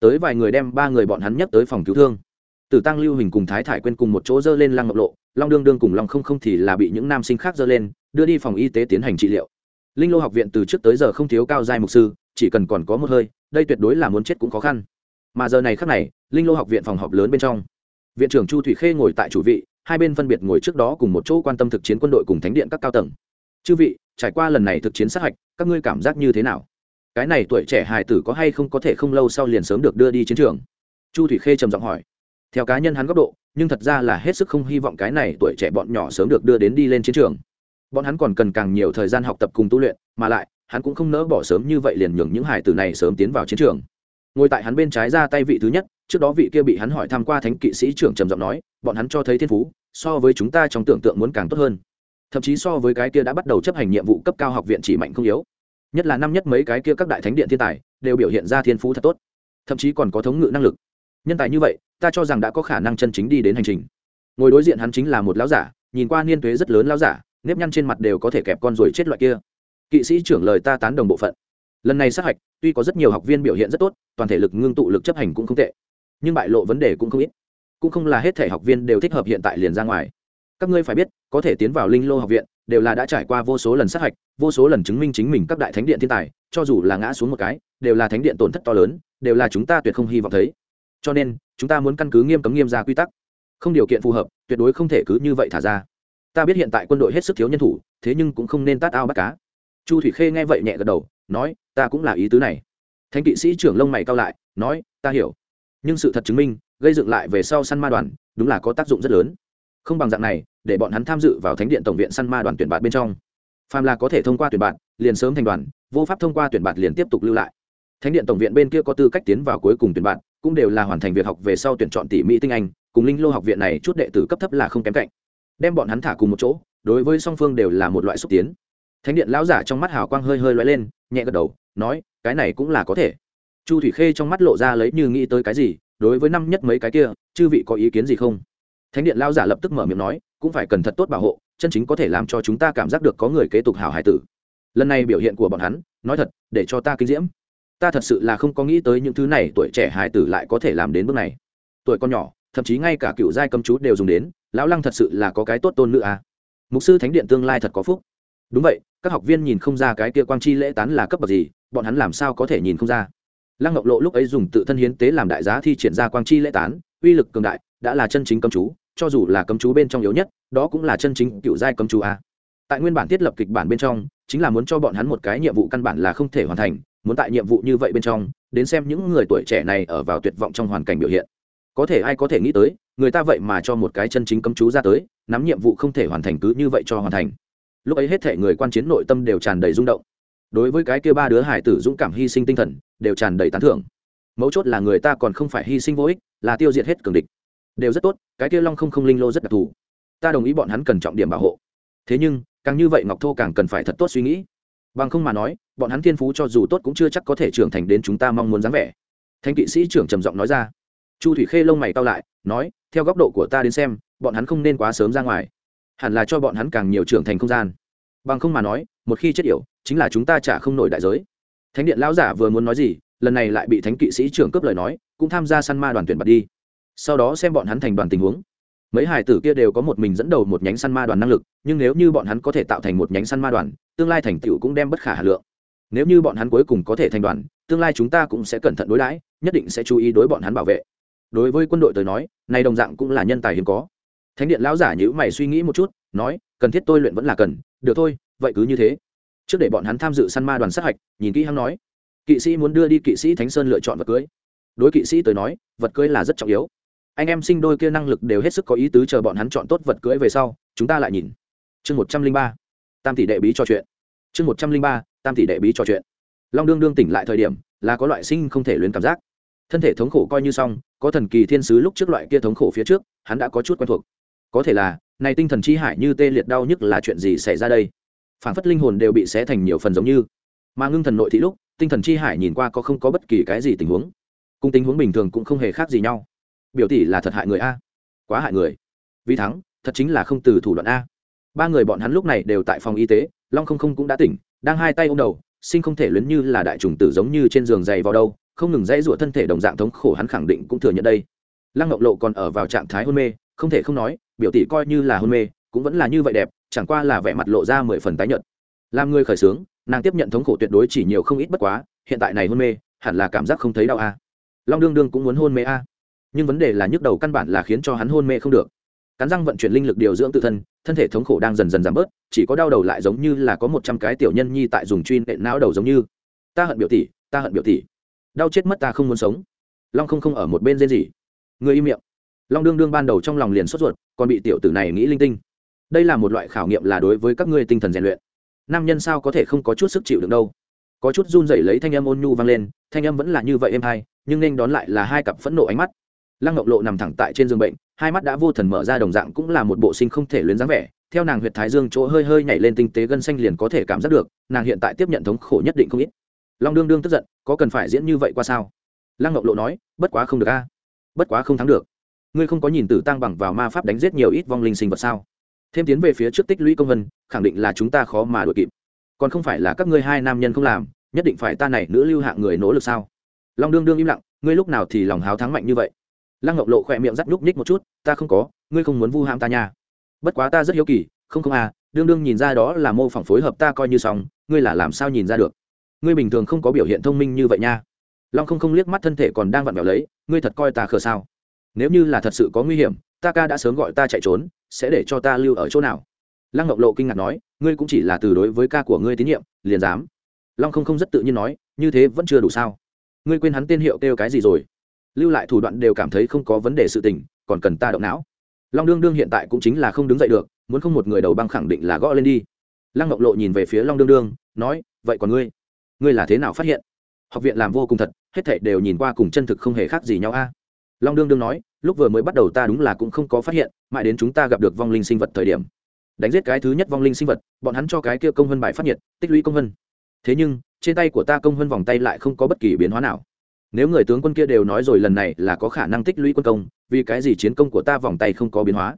Tới vài người đem ba người bọn hắn nhắc tới phòng cứu thương tử tăng lưu hình cùng thái thải quên cùng một chỗ dơ lên lăng ngọc lộ, long đương đương cùng long không không thì là bị những nam sinh khác dơ lên, đưa đi phòng y tế tiến hành trị liệu. Linh lô học viện từ trước tới giờ không thiếu cao giai mục sư, chỉ cần còn có một hơi, đây tuyệt đối là muốn chết cũng khó khăn. Mà giờ này khác này, linh lô học viện phòng họp lớn bên trong. Viện trưởng chu thủy khê ngồi tại chủ vị, hai bên phân biệt ngồi trước đó cùng một chỗ quan tâm thực chiến quân đội cùng thánh điện các cao tầng. Chư vị, trải qua lần này thực chiến sát hạch, các ngươi cảm giác như thế nào? Cái này tuổi trẻ hài tử có hay không có thể không lâu sau liền sớm được đưa đi chiến trường? Chu thủy khê trầm giọng hỏi theo cá nhân hắn góc độ, nhưng thật ra là hết sức không hy vọng cái này tuổi trẻ bọn nhỏ sớm được đưa đến đi lên chiến trường. Bọn hắn còn cần càng nhiều thời gian học tập cùng tu luyện, mà lại, hắn cũng không nỡ bỏ sớm như vậy liền nhường những hải tử này sớm tiến vào chiến trường. Ngồi tại hắn bên trái ra tay vị thứ nhất, trước đó vị kia bị hắn hỏi tham q u a thánh kỵ sĩ trưởng trầm giọng nói, bọn hắn cho thấy thiên phú, so với chúng ta trong tưởng tượng muốn càng tốt hơn. Thậm chí so với cái kia đã bắt đầu chấp hành nhiệm vụ cấp cao học viện chỉ mạnh không yếu. Nhất là năm nhất mấy cái kia các đại thánh điện thiên tài, đều biểu hiện ra thiên phú thật tốt. Thậm chí còn có thống ngự năng lực. Nhân tài như vậy ta cho rằng đã có khả năng chân chính đi đến hành trình. Ngồi đối diện hắn chính là một lão giả, nhìn qua niên thuế rất lớn lão giả, nếp nhăn trên mặt đều có thể kẹp con ruồi chết loại kia. Kỵ sĩ trưởng lời ta tán đồng bộ phận. Lần này sát hạch, tuy có rất nhiều học viên biểu hiện rất tốt, toàn thể lực ngưng tụ lực chấp hành cũng không tệ. Nhưng bại lộ vấn đề cũng không ít. Cũng không là hết thể học viên đều thích hợp hiện tại liền ra ngoài. Các ngươi phải biết, có thể tiến vào linh lô học viện, đều là đã trải qua vô số lần sát hạch, vô số lần chứng minh chính mình các đại thánh điện thiên tài, cho dù là ngã xuống một cái, đều là thánh điện tổn thất to lớn, đều là chúng ta tuyệt không hy vọng thấy cho nên, chúng ta muốn căn cứ nghiêm cấm nghiêm ra quy tắc. Không điều kiện phù hợp, tuyệt đối không thể cứ như vậy thả ra. Ta biết hiện tại quân đội hết sức thiếu nhân thủ, thế nhưng cũng không nên tát ao bắt cá. Chu thủy khê nghe vậy nhẹ gật đầu, nói, ta cũng là ý tứ này. Thánh kỵ sĩ trưởng lông mày cao lại, nói, ta hiểu. Nhưng sự thật chứng minh, gây dựng lại về sau săn ma đoàn, đúng là có tác dụng rất lớn. Không bằng dạng này, để bọn hắn tham dự vào thánh điện tổng viện săn ma đoàn tuyển bạt bên trong. Phàm là có thể thông qua tuyển bạn liền sớm thành đoàn, vô pháp thông qua tuyển bạn liền tiếp tục lưu lại. Thánh điện tổng viện bên kia có tư cách tiến vào cuối cùng tuyển bạn cũng đều là hoàn thành việc học về sau tuyển chọn tỉ mỹ tinh anh, cùng linh lô học viện này chút đệ tử cấp thấp là không kém cạnh. Đem bọn hắn thả cùng một chỗ, đối với song phương đều là một loại xúc tiến. Thánh điện lão giả trong mắt hào quang hơi hơi loay lên, nhẹ gật đầu, nói, cái này cũng là có thể. Chu thủy khê trong mắt lộ ra lấy như nghĩ tới cái gì, đối với năm nhất mấy cái kia, chư vị có ý kiến gì không? Thánh điện lão giả lập tức mở miệng nói, cũng phải cần thật tốt bảo hộ, chân chính có thể làm cho chúng ta cảm giác được có người kế tục hảo hải tử. Lần này biểu hiện của bọn hắn, nói thật, để cho ta kinh diễm ta thật sự là không có nghĩ tới những thứ này tuổi trẻ hải tử lại có thể làm đến bước này. Tuổi con nhỏ, thậm chí ngay cả cựu giai cầm chú đều dùng đến, lão lăng thật sự là có cái tốt tôn nữ à. mục sư thánh điện tương lai thật có phúc. Đúng vậy, các học viên nhìn không ra cái kia quang chi lễ tán là cấp bậc gì, bọn hắn làm sao có thể nhìn không ra. Lăng ngọc lộ lúc ấy dùng tự thân hiến tế làm đại giá thi triển ra quang chi lễ tán, uy lực cường đại, đã là chân chính cấm chú, cho dù là cấm chú bên trong yếu nhất, đó cũng là chân chính cựu giai cấm chú a tại nguyên bản thiết lập kịch bản bên trong, chính là muốn cho bọn hắn một cái nhiệm vụ căn bản là không thể hoàn thành muốn tại nhiệm vụ như vậy bên trong, đến xem những người tuổi trẻ này ở vào tuyệt vọng trong hoàn cảnh biểu hiện. Có thể ai có thể nghĩ tới, người ta vậy mà cho một cái chân chính cấm chú ra tới, nắm nhiệm vụ không thể hoàn thành cứ như vậy cho hoàn thành. Lúc ấy hết thể người quan chiến nội tâm đều tràn đầy rung động. Đối với cái kia ba đứa hải tử dũng cảm hy sinh tinh thần, đều tràn đầy tán thưởng. Mấu chốt là người ta còn không phải hy sinh vô ích, là tiêu diệt hết cường địch. Đều rất tốt, cái kia long không không linh lô rất đặc thù. Ta đồng ý bọn hắn cần trọng điểm bảo hộ. Thế nhưng, càng như vậy ngọc thô càng cần phải thật tốt suy nghĩ. Bằng không mà nói bọn hắn thiên phú cho dù tốt cũng chưa chắc có thể trưởng thành đến chúng ta mong muốn dáng vẻ. Thanh kỵ sĩ trưởng trầm giọng nói ra. Chu thủy khê lông mày cao lại, nói, theo góc độ của ta đến xem, bọn hắn không nên quá sớm ra ngoài. Hẳn là cho bọn hắn càng nhiều trưởng thành không gian. Bằng không mà nói, một khi chết yểu, chính là chúng ta chả không nổi đại giới. Thánh điện lão giả vừa muốn nói gì, lần này lại bị thánh kỵ sĩ trưởng cướp lời nói, cũng tham gia săn ma đoàn tuyển bật đi. Sau đó xem bọn hắn thành đoàn tình huống. Mấy hải tử kia đều có một mình dẫn đầu một nhánh săn ma đoàn năng lực, nhưng nếu như bọn hắn có thể tạo thành một nhánh săn ma đoàn, tương lai thành tựu cũng đem bất khả hà lượng nếu như bọn hắn cuối cùng có thể thành đoàn, tương lai chúng ta cũng sẽ cẩn thận đối đãi, nhất định sẽ chú ý đối bọn hắn bảo vệ. Đối với quân đội tới nói, này đồng dạng cũng là nhân tài hiếm có. Thánh điện lão giả nhữ mày suy nghĩ một chút, nói, cần thiết tôi luyện vẫn là cần, được thôi, vậy cứ như thế. Trước để bọn hắn tham dự săn ma đoàn sát hạch, nhìn kỹ hắn nói, kỵ sĩ muốn đưa đi kỵ sĩ thánh sơn lựa chọn vật cưới. Đối kỵ sĩ tới nói, vật cưới là rất trọng yếu. Anh em sinh đôi kia năng lực đều hết sức có ý tứ chờ bọn hắn chọn tốt vật cưới về sau, chúng ta lại nhìn. Chương một trăm linh ba, tam tỷ đệ bí trò chuyện. Chương một trăm linh ba tam tỷ đệ bí trò chuyện. Long đương đương tỉnh lại thời điểm, là có loại sinh không thể luyến cảm giác. Thân thể thống khổ coi như xong, có thần kỳ thiên sứ lúc trước loại kia thống khổ phía trước, hắn đã có chút quen thuộc. Có thể là, này tinh thần chi hải như tê liệt đau nhức là chuyện gì xảy ra đây? Phản phất linh hồn đều bị xé thành nhiều phần giống như. Mà ngưng thần nội thị lúc, tinh thần chi hải nhìn qua có không có bất kỳ cái gì tình huống. Cùng tình huống bình thường cũng không hề khác gì nhau. Biểu tỷ là thật hại người a. Quá hại người. Vì thắng, thật chính là không từ thủ đoạn a. Ba người bọn hắn lúc này đều tại phòng y tế, long không không cũng đã tỉnh đang hai tay ôm đầu, sinh không thể luyến như là đại trùng tử giống như trên giường dày vào đâu, không ngừng dãy rủa thân thể đồng dạng thống khổ hắn khẳng định cũng thừa nhận đây. Lăng ngọc lộ còn ở vào trạng thái hôn mê, không thể không nói, biểu tỷ coi như là hôn mê, cũng vẫn là như vậy đẹp, chẳng qua là vẻ mặt lộ ra mười phần tái nhợt. Làm người khởi sướng, nàng tiếp nhận thống khổ tuyệt đối chỉ nhiều không ít bất quá, hiện tại này hôn mê, hẳn là cảm giác không thấy đau a. Long đương đương cũng muốn hôn mê a. Nhưng vấn đề là nhức đầu căn bản là khiến cho hắn hôn mê không được. Cắn răng vận chuyển linh lực điều dưỡng tự thân thân thể thống khổ đang dần dần giảm bớt, chỉ có đau đầu lại giống như là có một trăm cái tiểu nhân nhi tại dùng truy nện não đầu giống như. Ta hận biểu tỷ, ta hận biểu tỷ. Đau chết mất ta không muốn sống. Long không không ở một bên rên gì người im miệng. Long đương đương ban đầu trong lòng liền sốt ruột, còn bị tiểu tử này nghĩ linh tinh. Đây là một loại khảo nghiệm là đối với các ngươi tinh thần rèn luyện. Nam nhân sao có thể không có chút sức chịu được đâu? Có chút run rẩy lấy thanh âm ôn nhu vang lên, thanh âm vẫn là như vậy êm hay, nhưng nên đón lại là hai cặp phẫn nộ ánh mắt lăng ngọc lộ nằm thẳng tại trên giường bệnh, hai mắt đã vô thần mở ra đồng dạng cũng là một bộ sinh không thể luyến dáng vẻ, theo nàng huyệt thái dương chỗ hơi hơi nhảy lên tinh tế gân xanh liền có thể cảm giác được, nàng hiện tại tiếp nhận thống khổ nhất định không ít. Long đương đương tức giận, có cần phải diễn như vậy qua sao? Lăng ngọc lộ nói, bất quá không được a. Bất quá không thắng được. Ngươi không có nhìn tử tăng bằng vào ma pháp đánh giết nhiều ít vong linh sinh vật sao? Thêm tiến về phía trước tích lũy công vân, khẳng định là chúng ta khó mà đuổi kịp. Còn không phải là các ngươi hai nam nhân không làm, nhất định phải ta này nữ lưu hạng người nỗ lực sao? Long đương đương im lặng, ngươi lúc nào thì lòng háo thắng mạnh như vậy? Lăng ngọc lộ khỏe miệng rắt nhúc nhích một chút, ta không có, ngươi không muốn vu ham ta nha. Bất quá ta rất hiếu kỳ, không không à đương đương nhìn ra đó là mô phỏng phối hợp ta coi như xong, ngươi là làm sao nhìn ra được? Ngươi bình thường không có biểu hiện thông minh như vậy nha. Long không không liếc mắt thân thể còn đang vặn vẹo lấy, ngươi thật coi ta khờ sao? Nếu như là thật sự có nguy hiểm, ta ca đã sớm gọi ta chạy trốn, sẽ để cho ta lưu ở chỗ nào? Lăng ngọc lộ kinh ngạc nói, ngươi cũng chỉ là từ đối với ca của ngươi tín nhiệm, liền dám. Long không không rất tự nhiên nói, như thế vẫn chưa đủ sao? Ngươi quên hắn tên hiệu kêu cái gì rồi? Lưu lại thủ đoạn đều cảm thấy không có vấn đề sự tình, còn cần ta động não. Long đương đương hiện tại cũng chính là không đứng dậy được, muốn không một người đầu băng khẳng định là gõ lên đi. Lăng ngọc lộ nhìn về phía long đương đương, nói, vậy còn ngươi? Ngươi là thế nào phát hiện? Học viện làm vô cùng thật, hết thảy đều nhìn qua cùng chân thực không hề khác gì nhau a. Long đương đương nói, lúc vừa mới bắt đầu ta đúng là cũng không có phát hiện, mãi đến chúng ta gặp được vong linh sinh vật thời điểm. Đánh giết cái thứ nhất vong linh sinh vật, bọn hắn cho cái kia công vân bài phát nhiệt, tích lũy công vân. Thế nhưng, trên tay của ta công vân vòng tay lại không có bất kỳ biến hóa nào nếu người tướng quân kia đều nói rồi lần này là có khả năng tích lũy quân công, vì cái gì chiến công của ta vòng tay không có biến hóa?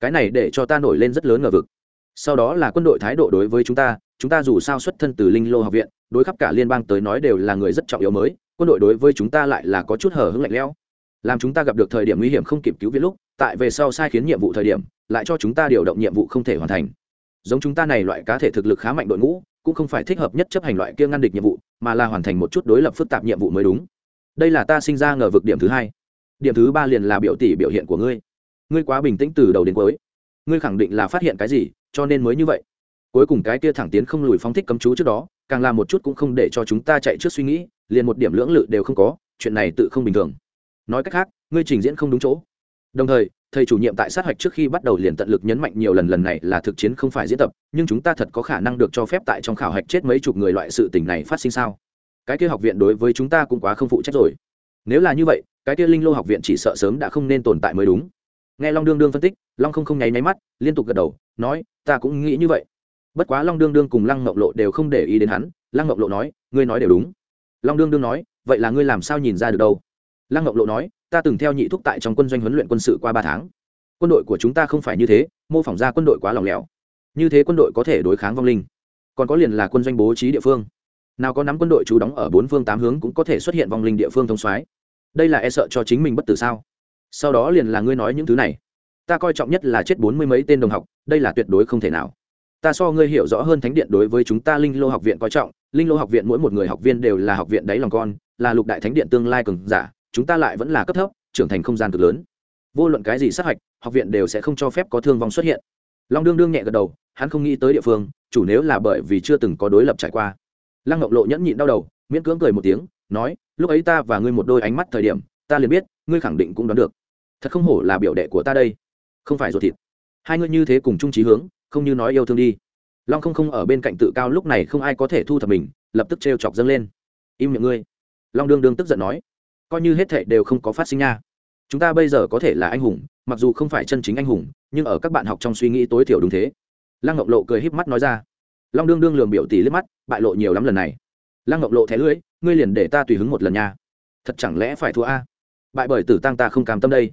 Cái này để cho ta nổi lên rất lớn ngờ vực. Sau đó là quân đội thái độ đối với chúng ta chúng ta dù sao xuất thân từ linh lô học viện, đối khắp cả liên bang tới nói đều là người rất trọng yếu mới, quân đội đối với chúng ta lại là có chút hở hững lạnh lẽo. Làm chúng ta gặp được thời điểm nguy hiểm không kịp cứu viện lúc, tại về sau sai khiến nhiệm vụ thời điểm, lại cho chúng ta điều động nhiệm vụ không thể hoàn thành. Giống chúng ta này loại cá thể thực lực khá mạnh đội ngũ, cũng không phải thích hợp nhất chấp hành loại kia ngăn địch nhiệm vụ, mà là hoàn thành một chút đối lập phức tạp nhiệm vụ mới đúng đây là ta sinh ra ngờ vực điểm thứ hai. Điểm thứ ba liền là biểu tỷ biểu hiện của ngươi. Ngươi quá bình tĩnh từ đầu đến cuối. Ngươi khẳng định là phát hiện cái gì, cho nên mới như vậy. Cuối cùng cái kia thẳng tiến không lùi phóng thích cấm chú trước đó, càng làm một chút cũng không để cho chúng ta chạy trước suy nghĩ, liền một điểm lưỡng lự đều không có, chuyện này tự không bình thường. Nói cách khác, ngươi trình diễn không đúng chỗ. Đồng thời, thầy chủ nhiệm tại sát hạch trước khi bắt đầu liền tận lực nhấn mạnh nhiều lần lần này là thực chiến không phải diễn tập, nhưng chúng ta thật có khả năng được cho phép tại trong khảo hạch chết mấy chục người loại sự tình này phát sinh sao? Cái kia học viện đối với chúng ta cũng quá không phụ trách rồi. Nếu là như vậy, cái kia linh lô học viện chỉ sợ sớm đã không nên tồn tại mới đúng. Nghe long đương đương phân tích, long không không nháy máy mắt, liên tục gật đầu, nói, ta cũng nghĩ như vậy. Bất quá long đương đương cùng lăng ngọc lộ đều không để ý đến hắn, lăng ngọc lộ nói, ngươi nói đều đúng. Long đương đương nói, vậy là ngươi làm sao nhìn ra được đâu? Lăng ngọc lộ nói, ta từng theo nhị thúc tại trong quân doanh huấn luyện quân sự qua ba tháng. Quân đội của chúng ta không phải như thế, mô phỏng ra quân đội quá lòng lẻo. Như thế quân đội có thể đối kháng vong linh. Còn có liền là quân doanh bố trí địa phương nào có nắm quân đội trú đóng ở bốn phương tám hướng cũng có thể xuất hiện vong linh địa phương thông soái. Đây là e sợ cho chính mình bất tử sao? Sau đó liền là ngươi nói những thứ này. Ta coi trọng nhất là chết bốn mươi mấy tên đồng học, đây là tuyệt đối không thể nào. Ta so ngươi hiểu rõ hơn thánh điện đối với chúng ta linh lô học viện coi trọng, linh lô học viện mỗi một người học viên đều là học viện đáy lòng con, là lục đại thánh điện tương lai cường giả, chúng ta lại vẫn là cấp thấp, trưởng thành không gian cực lớn. Vô luận cái gì sát hạch, học viện đều sẽ không cho phép có thương vong xuất hiện. Long đương đương nhẹ gật đầu, hắn không nghĩ tới địa phương, chủ nếu là bởi vì chưa từng có đối lập trải qua lăng ngọc lộ nhẫn nhịn đau đầu, miễn cưỡng cười một tiếng, nói, lúc ấy ta và ngươi một đôi ánh mắt thời điểm, ta liền biết, ngươi khẳng định cũng đoán được. Thật không hổ là biểu đệ của ta đây. Không phải ruột thịt. Hai ngươi như thế cùng chung trí hướng, không như nói yêu thương đi. Long không không ở bên cạnh tự cao lúc này không ai có thể thu thập mình, lập tức trêu chọc dâng lên. Im miệng ngươi. Long đương đương tức giận nói, coi như hết thệ đều không có phát sinh nha. Chúng ta bây giờ có thể là anh hùng, mặc dù không phải chân chính anh hùng, nhưng ở các bạn học trong suy nghĩ tối thiểu đúng thế. Lăng ngọc lộ cười híp mắt nói ra long đương đương lường biểu tỷ liếc mắt, bại lộ nhiều lắm lần này. Lăng ngọc lộ thẻ lưỡi ngươi liền để ta tùy hứng một lần nha. Thật chẳng lẽ phải thua a? Bại bởi tử tăng ta không cam tâm đây.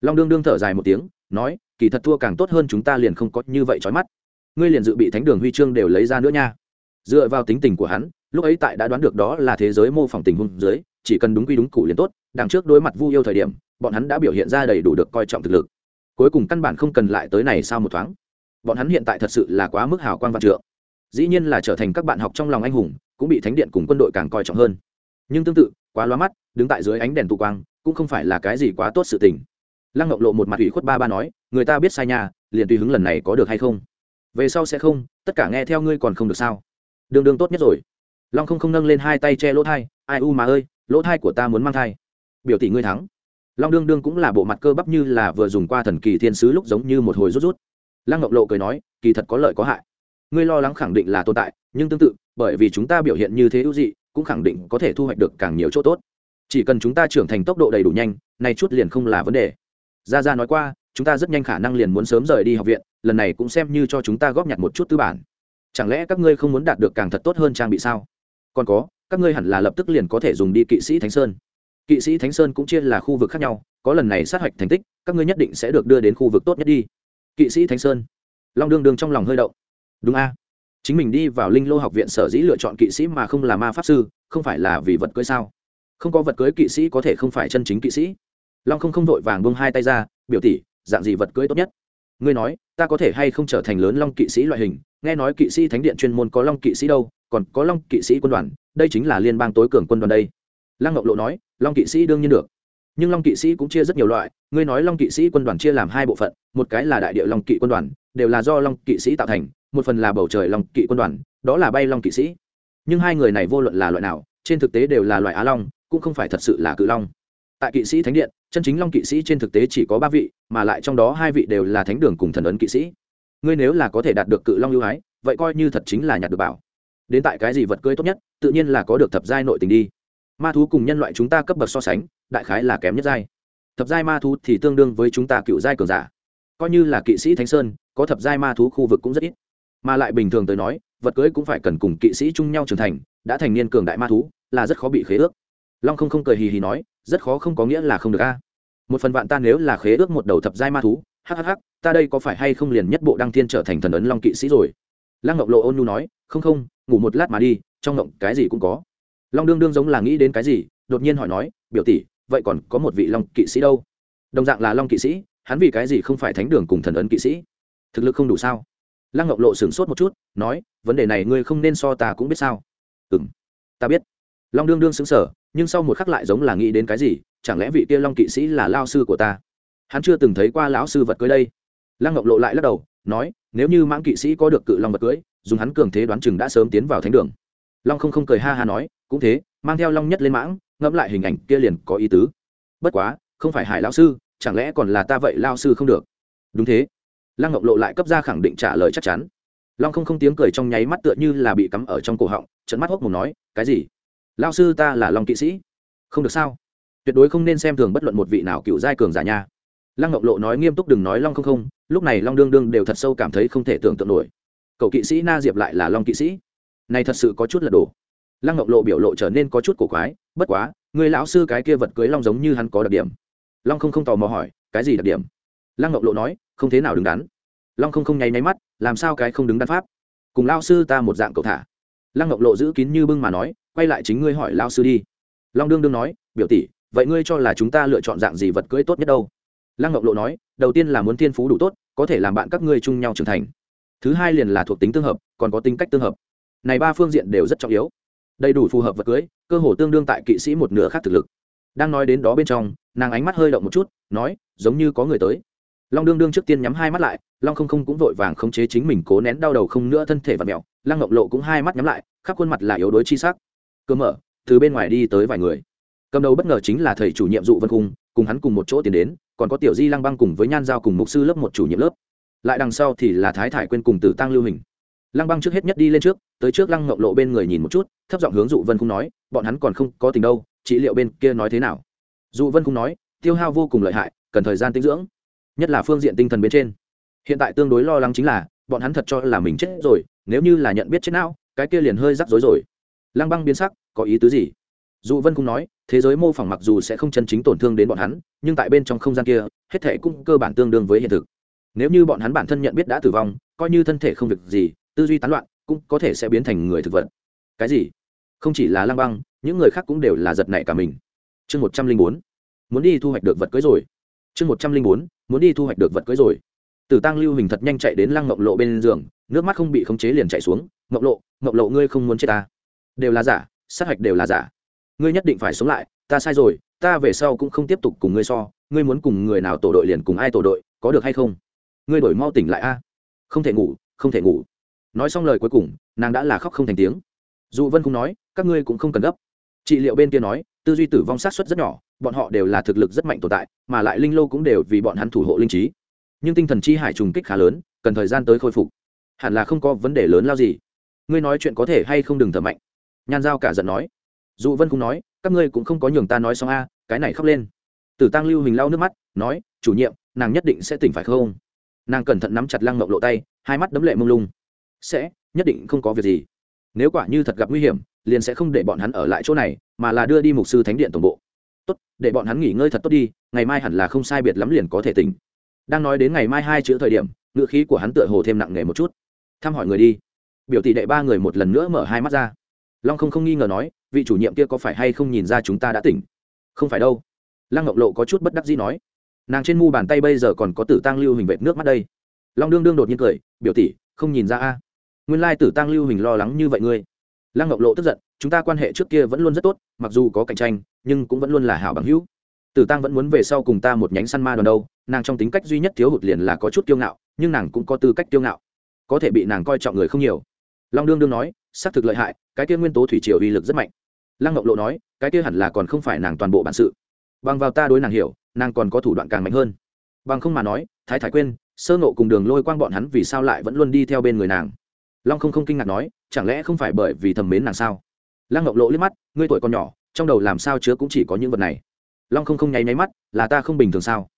Long đương đương thở dài một tiếng, nói, kỳ thật thua càng tốt hơn chúng ta liền không có như vậy trói mắt. Ngươi liền dự bị thánh đường huy chương đều lấy ra nữa nha. Dựa vào tính tình của hắn, lúc ấy tại đã đoán được đó là thế giới mô phỏng tình huống dưới, chỉ cần đúng quy đúng cụ liền tốt, đằng trước đối mặt vu yêu thời điểm, bọn hắn đã biểu hiện ra đầy đủ được coi trọng thực lực. Cuối cùng căn bản không cần lại tới này sau một thoáng. Bọn hắn hiện tại thật sự là quá mức hào quang văn trượng dĩ nhiên là trở thành các bạn học trong lòng anh hùng, cũng bị thánh điện cùng quân đội càng coi trọng hơn. Nhưng tương tự, quá loa mắt, đứng tại dưới ánh đèn tụ quang, cũng không phải là cái gì quá tốt sự tình. Lăng ngọc lộ một mặt ủy khuất ba ba nói, người ta biết sai nhà liền tùy hứng lần này có được hay không? Về sau sẽ không, tất cả nghe theo ngươi còn không được sao? Đường đường tốt nhất rồi. Long không không nâng lên hai tay che lỗ thai, ai u mà ơi, lỗ thai của ta muốn mang thai. Biểu tỷ ngươi thắng. Long đương đương cũng là bộ mặt cơ bắp như là vừa dùng qua thần kỳ thiên sứ lúc giống như một hồi rút rút. Lăng ngọc lộ cười nói, kỳ thật có lợi có hại ngươi lo lắng khẳng định là tồn tại, nhưng tương tự, bởi vì chúng ta biểu hiện như thế ưu dị, cũng khẳng định có thể thu hoạch được càng nhiều chỗ tốt. Chỉ cần chúng ta trưởng thành tốc độ đầy đủ nhanh, nay chút liền không là vấn đề. Gia gia nói qua, chúng ta rất nhanh khả năng liền muốn sớm rời đi học viện, lần này cũng xem như cho chúng ta góp nhặt một chút tư bản. Chẳng lẽ các ngươi không muốn đạt được càng thật tốt hơn trang bị sao? Còn có, các ngươi hẳn là lập tức liền có thể dùng đi kỵ sĩ thánh sơn. Kỵ sĩ thánh sơn cũng chia là khu vực khác nhau, có lần này sát hạch thành tích, các ngươi nhất định sẽ được đưa đến khu vực tốt nhất đi. Kỵ sĩ thánh sơn. Long đương đương trong lòng hơi động đúng a chính mình đi vào linh lô học viện sở dĩ lựa chọn kỵ sĩ mà không là ma pháp sư không phải là vì vật cưới sao không có vật cưới kỵ sĩ có thể không phải chân chính kỵ sĩ long không không vội vàng bông hai tay ra biểu tỷ dạng gì vật cưới tốt nhất ngươi nói ta có thể hay không trở thành lớn long kỵ sĩ loại hình nghe nói kỵ sĩ thánh điện chuyên môn có long kỵ sĩ đâu còn có long kỵ sĩ quân đoàn đây chính là liên bang tối cường quân đoàn đây lăng ngọc lộ nói long kỵ sĩ đương nhiên được nhưng long kỵ sĩ cũng chia rất nhiều loại ngươi nói long kỵ sĩ quân đoàn chia làm hai bộ phận một cái là đại địa long kỵ quân đoàn đều là do long kỵ sĩ tạo thành một phần là bầu trời long kỵ quân đoàn, đó là bay long kỵ sĩ. Nhưng hai người này vô luận là loại nào, trên thực tế đều là loại á long, cũng không phải thật sự là cự long. Tại kỵ sĩ thánh điện, chân chính long kỵ sĩ trên thực tế chỉ có ba vị, mà lại trong đó hai vị đều là thánh đường cùng thần ấn kỵ sĩ. Ngươi nếu là có thể đạt được cự long ưu ái, vậy coi như thật chính là nhặt được bảo. Đến tại cái gì vật cưới tốt nhất, tự nhiên là có được thập giai nội tình đi. Ma thú cùng nhân loại chúng ta cấp bậc so sánh, đại khái là kém nhất giai. Thập giai ma thú thì tương đương với chúng ta cựu giai cường giả. Coi như là kỵ sĩ thánh sơn, có thập giai ma thú khu vực cũng rất ít mà lại bình thường tới nói, vật cưới cũng phải cần cùng kỵ sĩ chung nhau trưởng thành, đã thành niên cường đại ma thú, là rất khó bị khế ước. Long không không cười hì hì nói, rất khó không có nghĩa là không được a. Một phần vạn ta nếu là khế ước một đầu thập giai ma thú hhh ta đây có phải hay không liền nhất bộ đăng thiên trở thành thần ấn long kỵ sĩ rồi? Lăng ngọc lộ ôn nhu nói, không không, ngủ một lát mà đi, trong ngộng cái gì cũng có. Long đương đương giống là nghĩ đến cái gì, đột nhiên hỏi nói, biểu tỷ, vậy còn có một vị long kỵ sĩ đâu? Đồng dạng là long kỵ sĩ, hắn vì cái gì không phải thánh đường cùng thần ấn kỵ sĩ? Thực lực không đủ sao? Lăng ngọc lộ sửng sốt một chút, nói, vấn đề này ngươi không nên so ta cũng biết sao. Ừ m ta biết. Long đương đương xứng sở nhưng sau một khắc lại giống là nghĩ đến cái gì, chẳng lẽ vị kia long kỵ sĩ là lao sư của ta? Hắn chưa từng thấy qua lão sư vật cưới đây. Lăng ngọc lộ lại lắc đầu, nói, nếu như mãng kỵ sĩ có được cự long vật cưới, dùng hắn cường thế đoán chừng đã sớm tiến vào thánh đường. Long không không cười ha ha nói, cũng thế, mang theo long nhất lên mãng, ngẫm lại hình ảnh kia liền có ý tứ. Bất quá, không phải hải lao sư, chẳng lẽ còn là ta vậy lao sư không được? Đúng thế lăng ngọc lộ lại cấp ra khẳng định trả lời chắc chắn. Long không không tiếng cười trong nháy mắt tựa như là bị cắm ở trong cổ họng trận mắt hốc mồm nói, cái gì? Lao sư ta là long kỵ sĩ. Không được sao? Tuyệt đối không nên xem thường bất luận một vị nào cựu giai cường giả nha. Lăng ngọc lộ nói nghiêm túc đừng nói long không không, lúc này long đương đương đều thật sâu cảm thấy không thể tưởng tượng nổi. Cậu kỵ sĩ na diệp lại là long kỵ sĩ. Này thật sự có chút lật đổ lăng ngọc lộ biểu lộ trở nên có chút cổ quái, bất quá, người lão sư cái kia vật cưới long giống như hắn có đặc điểm. Long không không tò mò hỏi, cái gì đặc điểm? Lăng ngọc lộ nói không thế nào đứng đắn. Long không không nháy nháy mắt, làm sao cái không đứng đắn pháp? Cùng lao sư ta một dạng cậu thả. Lăng ngọc lộ giữ kín như bưng mà nói, quay lại chính ngươi hỏi lao sư đi. Long đương đương nói, biểu tỷ, vậy ngươi cho là chúng ta lựa chọn dạng gì vật cưỡi tốt nhất đâu? Lăng ngọc lộ nói, đầu tiên là muốn thiên phú đủ tốt, có thể làm bạn các ngươi chung nhau trưởng thành. Thứ hai liền là thuộc tính tương hợp, còn có tính cách tương hợp. Này ba phương diện đều rất trọng yếu. Đầy đủ phù hợp vật cưới, cơ hồ tương đương tại kỵ sĩ một nửa khác thực lực. Đang nói đến đó bên trong, nàng ánh mắt hơi động một chút, nói, giống như có người tới long đương đương trước tiên nhắm hai mắt lại, long không không cũng vội vàng khống chế chính mình cố nén đau đầu không nữa thân thể và mẹo. Lăng ngọc lộ cũng hai mắt nhắm lại, khắp khuôn mặt là yếu đuối chi sắc. Cơ mở, từ bên ngoài đi tới vài người. Cầm đầu bất ngờ chính là thầy chủ nhiệm dụ vân cung, cùng hắn cùng một chỗ tiến đến, còn có tiểu di lăng băng cùng với nhan giao cùng mục sư lớp một chủ nhiệm lớp. Lại đằng sau thì là thái thải quên cùng tử tăng lưu hình. Lăng băng trước hết nhất đi lên trước, tới trước lăng ngọc lộ bên người nhìn một chút, thấp giọng hướng dụ vân cung nói, bọn hắn còn không có tình đâu, trị liệu bên kia nói thế nào? Dụ vân cung nói, tiêu hao vô cùng lợi hại, cần thời gian tinh dưỡng nhất là phương diện tinh thần bên trên. Hiện tại tương đối lo lắng chính là, bọn hắn thật cho là mình chết rồi, nếu như là nhận biết chết não, cái kia liền hơi rắc rối rồi. Lăng băng biến sắc, có ý tứ gì? Dù vân cũng nói, thế giới mô phỏng mặc dù sẽ không chân chính tổn thương đến bọn hắn, nhưng tại bên trong không gian kia, hết thể cũng cơ bản tương đương với hiện thực. Nếu như bọn hắn bản thân nhận biết đã tử vong, coi như thân thể không việc gì, tư duy tán loạn, cũng có thể sẽ biến thành người thực vật. Cái gì? Không chỉ là lăng băng, những người khác cũng đều là giật nảy cả mình. Chương một trăm linh bốn. Muốn đi thu hoạch được vật cưới rồi chương một trăm linh bốn, muốn đi thu hoạch được vật cưới rồi. Tử tăng lưu hình thật nhanh chạy đến lăng ngộng lộ bên giường, nước mắt không bị khống chế liền chạy xuống, ngộng lộ ngộng lộ ngươi không muốn chết ta? Đều là giả, sát hạch đều là giả. Ngươi nhất định phải sống lại, ta sai rồi, ta về sau cũng không tiếp tục cùng ngươi so, ngươi muốn cùng người nào tổ đội liền cùng ai tổ đội, có được hay không? Ngươi đổi mau tỉnh lại a. Không thể ngủ, không thể ngủ. Nói xong lời cuối cùng, nàng đã là khóc không thành tiếng. Dù vân cũng nói, các ngươi cũng không cần gấp trị liệu bên kia nói, tư duy tử vong sát xuất rất nhỏ, bọn họ đều là thực lực rất mạnh tồn tại, mà lại linh lô cũng đều vì bọn hắn thủ hộ linh trí. Nhưng tinh thần chi hải trùng kích khá lớn, cần thời gian tới khôi phục. Hẳn là không có vấn đề lớn lao gì. Ngươi nói chuyện có thể hay không đừng thở mạnh. Nhan giao cả giận nói. Dụ vân cũng nói, các ngươi cũng không có nhường ta nói xong a, cái này khóc lên. Tử tăng lưu hình lau nước mắt, nói, chủ nhiệm, nàng nhất định sẽ tỉnh phải không? Nàng cẩn thận nắm chặt lăng mộng lộ tay, hai mắt đấm lệ mông lung. Sẽ, nhất định không có việc gì nếu quả như thật gặp nguy hiểm, liền sẽ không để bọn hắn ở lại chỗ này, mà là đưa đi mục sư thánh điện tổng bộ. Tốt, để bọn hắn nghỉ ngơi thật tốt đi, ngày mai hẳn là không sai biệt lắm liền có thể tỉnh. Đang nói đến ngày mai hai chữ thời điểm, ngựa khí của hắn tựa hồ thêm nặng nề một chút. Thăm hỏi người đi. Biểu tỷ đệ ba người một lần nữa mở hai mắt ra. Long không không nghi ngờ nói, vị chủ nhiệm kia có phải hay không nhìn ra chúng ta đã tỉnh? Không phải đâu. Lăng ngọc lộ có chút bất đắc gì nói. Nàng trên mu bàn tay bây giờ còn có tử tăng lưu hình vệt nước mắt đây. Long đương đương đột nhiên cười, biểu tỷ, không nhìn ra a nguyên lai tử tăng lưu hình lo lắng như vậy ngươi. Lăng ngọc lộ tức giận, chúng ta quan hệ trước kia vẫn luôn rất tốt, mặc dù có cạnh tranh, nhưng cũng vẫn luôn là hảo bằng hữu. Tử tăng vẫn muốn về sau cùng ta một nhánh săn ma đoàn đâu, nàng trong tính cách duy nhất thiếu hụt liền là có chút kiêu ngạo, nhưng nàng cũng có tư cách kiêu ngạo. Có thể bị nàng coi trọng người không nhiều. Long đương đương nói, xác thực lợi hại, cái kia nguyên tố thủy triều uy lực rất mạnh. Lăng ngọc lộ nói, cái kia hẳn là còn không phải nàng toàn bộ bản sự. Bằng vào ta đối nàng hiểu, nàng còn có thủ đoạn càng mạnh hơn. Bằng không mà nói, thái thái quên sơ nộ cùng đường lôi quang bọn hắn vì sao lại vẫn luôn đi theo bên người nàng? Long không không kinh ngạc nói, chẳng lẽ không phải bởi vì thầm mến nàng sao? Lăng ngọc lộ liếc mắt, ngươi tuổi còn nhỏ, trong đầu làm sao chứa cũng chỉ có những vật này. Long không không nháy nháy mắt, là ta không bình thường sao?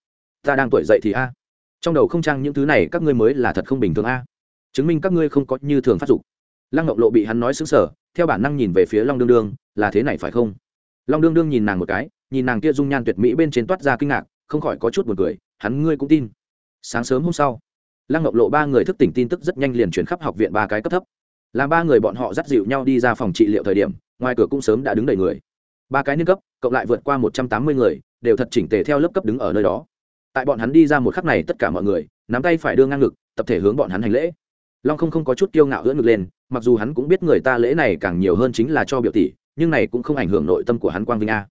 Ta đang tuổi dậy thì a. À. Trong đầu không trang những thứ này, các ngươi mới là thật không bình thường a. À. Chứng minh các ngươi không có như thường phát dục. Lăng ngọc lộ bị hắn nói xứng sở theo bản năng nhìn về phía long đương đương, là thế này phải không? Long đương đương nhìn nàng một cái, nhìn nàng kia dung nhan tuyệt mỹ bên trên toát ra kinh ngạc, không khỏi có chút buồn cười, hắn ngươi cũng tin. Sáng sớm hôm sau lăng ngọc lộ ba người thức tỉnh tin tức rất nhanh liền chuyển khắp học viện ba cái cấp thấp. Làm ba người bọn họ dắt dịu nhau đi ra phòng trị liệu thời điểm, ngoài cửa cũng sớm đã đứng đầy người. Ba cái niên cấp, cộng lại vượt qua một trăm tám mươi người, đều thật chỉnh tề theo lớp cấp đứng ở nơi đó. Tại bọn hắn đi ra một khắc này tất cả mọi người, nắm tay phải đưa ngang ngực, tập thể hướng bọn hắn hành lễ. Long không không có chút kiêu ngạo hưỡng ngực lên, mặc dù hắn cũng biết người ta lễ này càng nhiều hơn chính là cho biểu tỷ, nhưng này cũng không ảnh hưởng nội tâm của hắn quang vinh a.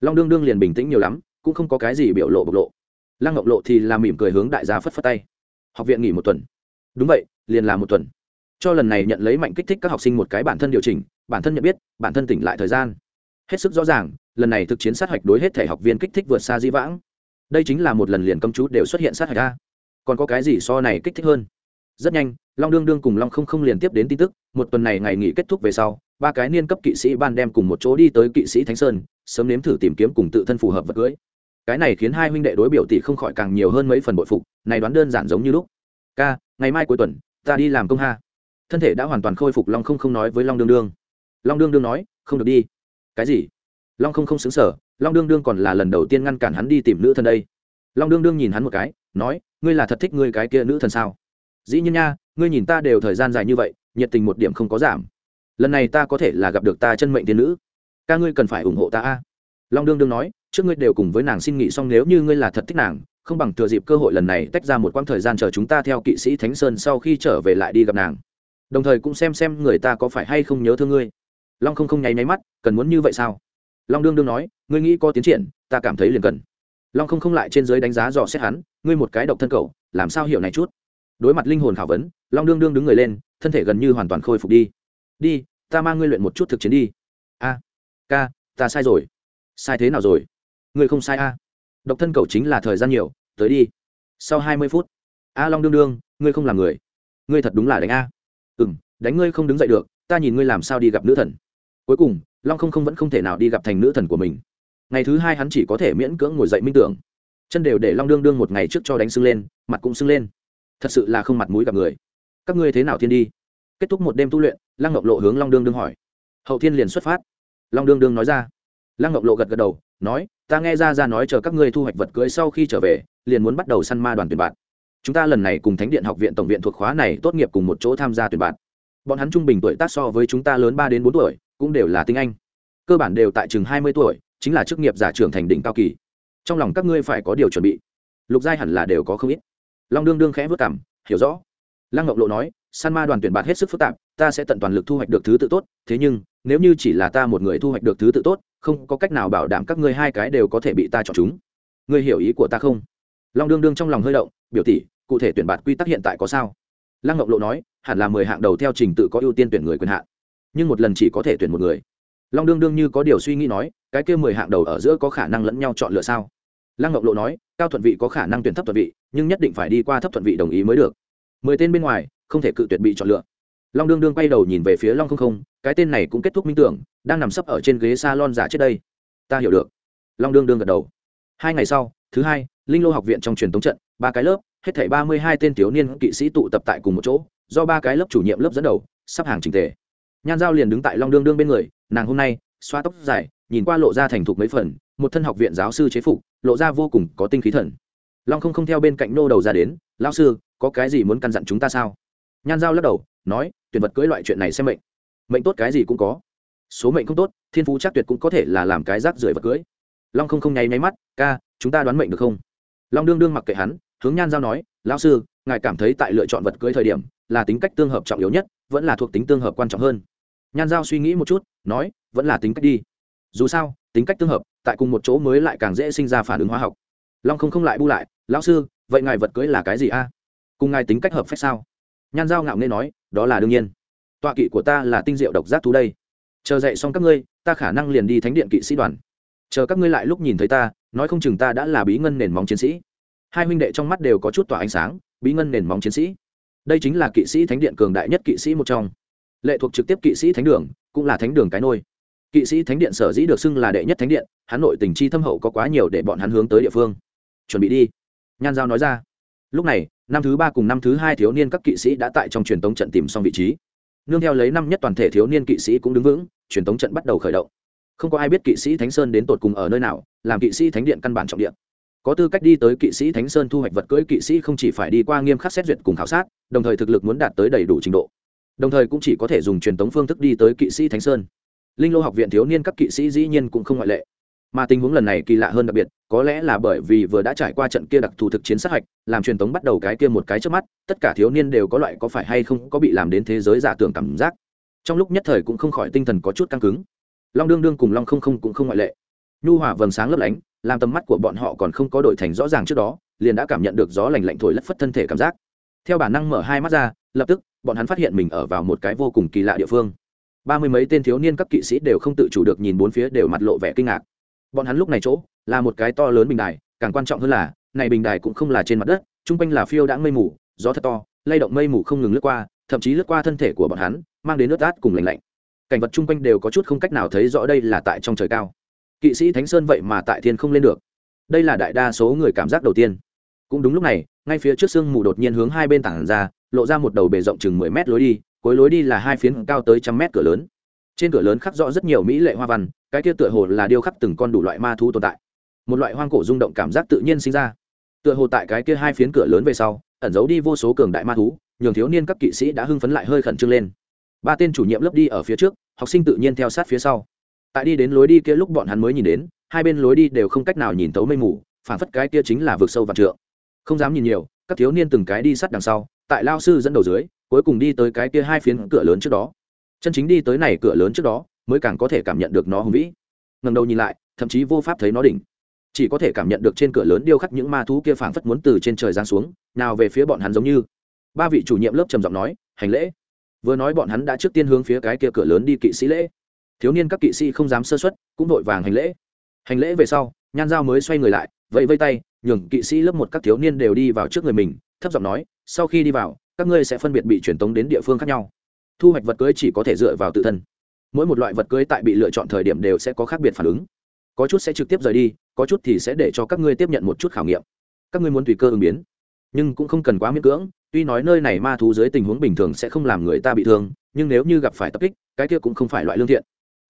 Long đương đương liền bình tĩnh nhiều lắm, cũng không có cái gì biểu lộ bộc lộ. Lăng ngọc lộ thì làm mỉm cười hướng đại gia phất phất tay học viện nghỉ một tuần. Đúng vậy, liền là một tuần. Cho lần này nhận lấy mạnh kích thích các học sinh một cái bản thân điều chỉnh, bản thân nhận biết, bản thân tỉnh lại thời gian. Hết sức rõ ràng, lần này thực chiến sát hạch đối hết thể học viên kích thích vượt xa dĩ vãng. Đây chính là một lần liền công chú đều xuất hiện sát hạch a. Còn có cái gì so này kích thích hơn? Rất nhanh, long đương đương cùng long không không liền tiếp đến tin tức, một tuần này ngày nghỉ kết thúc về sau, ba cái niên cấp kỵ sĩ ban đem cùng một chỗ đi tới kỵ sĩ thánh sơn, sớm nếm thử tìm kiếm cùng tự thân phù hợp vật cưới cái này khiến hai huynh đệ đối biểu tỷ không khỏi càng nhiều hơn mấy phần bội phục, này đoán đơn giản giống như lúc. Ca, ngày mai cuối tuần, ta đi làm công ha. Thân thể đã hoàn toàn khôi phục long không không nói với long đương đương. Long đương đương nói, không được đi. Cái gì? Long không không xứng sở long đương đương còn là lần đầu tiên ngăn cản hắn đi tìm nữ thần đây. Long đương đương nhìn hắn một cái, nói, ngươi là thật thích ngươi cái kia nữ thần sao? Dĩ nhiên nha, ngươi nhìn ta đều thời gian dài như vậy, nhiệt tình một điểm không có giảm. Lần này ta có thể là gặp được ta chân mệnh tiên nữ. Ca ngươi cần phải ủng hộ ta a. Long đương đương nói trước ngươi đều cùng với nàng xin nghỉ xong, nếu như ngươi là thật thích nàng, không bằng thừa dịp cơ hội lần này tách ra một quãng thời gian chờ chúng ta theo kỵ sĩ thánh sơn sau khi trở về lại đi gặp nàng. Đồng thời cũng xem xem người ta có phải hay không nhớ thương ngươi. Long không không nháy nháy mắt, cần muốn như vậy sao? Long đương đương nói, ngươi nghĩ có tiến triển, ta cảm thấy liền cần. Long không không lại trên dưới đánh giá dò xét hắn, ngươi một cái độc thân cầu làm sao hiểu này chút? Đối mặt linh hồn khảo vấn, long đương đương đứng người lên, thân thể gần như hoàn toàn khôi phục đi. Đi, ta mang ngươi luyện một chút thực chiến đi. A, ca, ta sai rồi. Sai thế nào rồi? Ngươi không sai a. Độc thân cầu chính là thời gian nhiều, tới đi. Sau hai mươi phút, a long đương đương, ngươi không làm người. Ngươi thật đúng là đánh a. Ừ m đánh ngươi không đứng dậy được, ta nhìn ngươi làm sao đi gặp nữ thần. Cuối cùng, long không không vẫn không thể nào đi gặp thành nữ thần của mình. Ngày thứ hai hắn chỉ có thể miễn cưỡng ngồi dậy minh tưởng. Chân đều để long đương đương một ngày trước cho đánh sưng lên, mặt cũng sưng lên. Thật sự là không mặt mũi gặp người. Các ngươi thế nào thiên đi? Kết thúc một đêm tu luyện, lăng ngọc lộ hướng long đương đương hỏi. Hậu thiên liền xuất phát. Long đương đương nói ra lăng ngọc lộ gật gật đầu, nói, ta nghe ra ra nói chờ các ngươi thu hoạch vật cưới sau khi trở về, liền muốn bắt đầu săn ma đoàn tuyển bạn. Chúng ta lần này cùng thánh điện học viện tổng viện thuộc khóa này tốt nghiệp cùng một chỗ tham gia tuyển bạn. Bọn hắn trung bình tuổi tác so với chúng ta lớn ba đến bốn tuổi, cũng đều là tinh anh. Cơ bản đều tại chừng hai mươi tuổi, chính là chức nghiệp giả trưởng thành đỉnh cao kỳ. Trong lòng các ngươi phải có điều chuẩn bị. Lục giai hẳn là đều có không ít. Long đương đương khẽ vất cảm hiểu rõ. Lăng ngọc lộ nói san ma đoàn tuyển bạt hết sức phức tạp, ta sẽ tận toàn lực thu hoạch được thứ tự tốt, thế nhưng, nếu như chỉ là ta một người thu hoạch được thứ tự tốt không có cách nào bảo đảm các ngươi hai cái đều có thể bị ta chọn chúng. Ngươi hiểu ý của ta không? Long đương đương trong lòng hơi động, biểu tỷ, cụ thể tuyển bạt quy tắc hiện tại có sao? Lăng ngọc lộ nói, hẳn là mười hạng đầu theo trình tự có ưu tiên tuyển người quyền hạn. Nhưng một lần chỉ có thể tuyển một người. Long đương đương như có điều suy nghĩ nói, cái kia mười hạng đầu ở giữa có khả năng lẫn nhau chọn lựa sao? Lăng ngọc lộ nói, cao thuận vị có khả năng tuyển thấp thuận vị, nhưng nhất định phải đi qua thấp thuận vị đồng ý mới được. Mười tên bên ngoài, không thể cự tuyệt bị chọn lựa. Long đương đương quay đầu nhìn về phía long không không cái tên này cũng kết thúc minh tưởng, đang nằm sấp ở trên ghế s a lon giả trước đây. Ta hiểu được. Long đương đương gật đầu. Hai ngày sau, thứ hai, linh lô học viện trong truyền thống trận, ba cái lớp, hết thảy ba mươi hai tên thiếu niên kỵ sĩ tụ tập tại cùng một chỗ, do ba cái lớp chủ nhiệm lớp dẫn đầu, sắp hàng trình tề. Nhan giao liền đứng tại long đương đương bên người, nàng hôm nay, xoa tóc dài, nhìn qua lộ ra thành thục mấy phần, một thân học viện giáo sư chế phục, lộ ra vô cùng có tinh khí thần. Long không không theo bên cạnh nô đầu ra đến lao sư, có cái gì muốn căn dặn chúng ta sao? Nhan giao lắc đầu, nói, tuyển vật cưỡi loại chuyện này xem mệnh mệnh tốt cái gì cũng có. Số mệnh không tốt, thiên phú chắc tuyệt cũng có thể là làm cái rác rưởi vật cưỡi long không không nháy nháy mắt, ca, chúng ta đoán mệnh được không? Long đương đương mặc kệ hắn, hướng nhan giao nói, lão sư, ngài cảm thấy tại lựa chọn vật cưới thời điểm là tính cách tương hợp trọng yếu nhất, vẫn là thuộc tính tương hợp quan trọng hơn. Nhan giao suy nghĩ một chút, nói, vẫn là tính cách đi. Dù sao, tính cách tương hợp, tại cùng một chỗ mới lại càng dễ sinh ra phản ứng hóa học. Long không không lại bu lại, lão sư, vậy ngài vật cưới là cái gì a? Cùng ngài tính cách hợp phép sao? Nhan giao ngạo nghê nói, đó là đương nhiên tọa kỵ của ta là tinh diệu độc giác thú đây. Chờ dậy xong các ngươi, ta khả năng liền đi thánh điện kỵ sĩ đoàn. Chờ các ngươi lại lúc nhìn thấy ta, nói không chừng ta đã là bí ngân nền móng chiến sĩ. Hai huynh đệ trong mắt đều có chút tỏa ánh sáng, bí ngân nền móng chiến sĩ. Đây chính là kỵ sĩ thánh điện cường đại nhất kỵ sĩ một trong. Lệ thuộc trực tiếp kỵ sĩ thánh đường, cũng là thánh đường cái nôi. Kỵ sĩ thánh điện sở dĩ được xưng là đệ nhất thánh điện, hắn nội tình chi thâm hậu có quá nhiều để bọn hắn hướng tới địa phương. Chuẩn bị đi. Nhan giao nói ra. Lúc này, năm thứ ba cùng năm thứ hai thiếu niên các kỵ sĩ đã tại trong truyền tống trận tìm xong vị trí nương theo lấy năm nhất toàn thể thiếu niên kỵ sĩ cũng đứng vững, truyền thống trận bắt đầu khởi động. Không có ai biết kỵ sĩ thánh sơn đến tột cùng ở nơi nào, làm kỵ sĩ thánh điện căn bản trọng điện có tư cách đi tới kỵ sĩ thánh sơn thu hoạch vật cưỡi, kỵ sĩ không chỉ phải đi qua nghiêm khắc xét duyệt cùng khảo sát, đồng thời thực lực muốn đạt tới đầy đủ trình độ. Đồng thời cũng chỉ có thể dùng truyền thống phương thức đi tới kỵ sĩ thánh sơn. Linh lô học viện thiếu niên các kỵ sĩ dĩ nhiên cũng không ngoại lệ mà tình huống lần này kỳ lạ hơn đặc biệt, có lẽ là bởi vì vừa đã trải qua trận kia đặc thù thực chiến sát hạch, làm truyền thống bắt đầu cái kia một cái trước mắt, tất cả thiếu niên đều có loại có phải hay không có bị làm đến thế giới giả tưởng cảm giác. Trong lúc nhất thời cũng không khỏi tinh thần có chút căng cứng. Long đương đương cùng long không không cũng không ngoại lệ. Nhu hòa vầng sáng lấp lánh, làm tầm mắt của bọn họ còn không có đổi thành rõ ràng trước đó, liền đã cảm nhận được gió lành lạnh thổi lất phất thân thể cảm giác. Theo bản năng mở hai mắt ra, lập tức, bọn hắn phát hiện mình ở vào một cái vô cùng kỳ lạ địa phương. Ba mươi mấy tên thiếu niên các kỵ sĩ đều không tự chủ được nhìn bốn phía đều mặt lộ vẻ kinh ngạc bọn hắn lúc này chỗ là một cái to lớn bình đài, càng quan trọng hơn là, này bình đài cũng không là trên mặt đất, chung quanh là phiêu đãng mây mù, gió thật to, lay động mây mù không ngừng lướt qua, thậm chí lướt qua thân thể của bọn hắn, mang đến nước át cùng lạnh lạnh. Cảnh vật chung quanh đều có chút không cách nào thấy rõ đây là tại trong trời cao. Kỵ sĩ thánh sơn vậy mà tại thiên không lên được. Đây là đại đa số người cảm giác đầu tiên. Cũng đúng lúc này, ngay phía trước sương mù đột nhiên hướng hai bên tảng ra, lộ ra một đầu bề rộng chừng mười mét lối đi, cuối lối đi là hai phiến cao tới trăm mét cửa lớn trên cửa lớn khắc rõ rất nhiều mỹ lệ hoa văn, cái kia tựa hồ là điêu khắc từng con đủ loại ma thú tồn tại. Một loại hoang cổ rung động cảm giác tự nhiên sinh ra. Tựa hồ tại cái kia hai phiến cửa lớn về sau, ẩn giấu đi vô số cường đại ma thú, nhường thiếu niên các kỵ sĩ đã hưng phấn lại hơi khẩn trương lên. Ba tên chủ nhiệm lớp đi ở phía trước, học sinh tự nhiên theo sát phía sau. Tại đi đến lối đi kia lúc bọn hắn mới nhìn đến, hai bên lối đi đều không cách nào nhìn tấu mây mù, phản phất cái kia chính là vực sâu vạn trượng. Không dám nhìn nhiều, các thiếu niên từng cái đi sát đằng sau, tại lao sư dẫn đầu dưới, cuối cùng đi tới cái kia hai phiến cửa lớn trước đó chân chính đi tới này cửa lớn trước đó, mới càng có thể cảm nhận được nó hùng vĩ. Ngần đầu nhìn lại, thậm chí vô pháp thấy nó đỉnh. Chỉ có thể cảm nhận được trên cửa lớn điêu khắc những ma thú kia phảng phất muốn từ trên trời giáng xuống, nào về phía bọn hắn giống như. Ba vị chủ nhiệm lớp trầm giọng nói, hành lễ. Vừa nói bọn hắn đã trước tiên hướng phía cái kia cửa lớn đi kỵ sĩ lễ. Thiếu niên các kỵ sĩ không dám sơ xuất cũng vội vàng hành lễ. Hành lễ về sau, nhan dao mới xoay người lại, vẫy vây tay, nhường kỵ sĩ lớp một các thiếu niên đều đi vào trước người mình, thấp giọng nói, sau khi đi vào, các ngươi sẽ phân biệt bị truyền tống đến địa phương khác nhau thu hoạch vật cưới chỉ có thể dựa vào tự thân. Mỗi một loại vật cưới tại bị lựa chọn thời điểm đều sẽ có khác biệt phản ứng. Có chút sẽ trực tiếp rời đi, có chút thì sẽ để cho các ngươi tiếp nhận một chút khảo nghiệm. Các ngươi muốn tùy cơ ứng biến, nhưng cũng không cần quá miễn cưỡng, tuy nói nơi này ma thú dưới tình huống bình thường sẽ không làm người ta bị thương, nhưng nếu như gặp phải tập kích, cái kia cũng không phải loại lương thiện.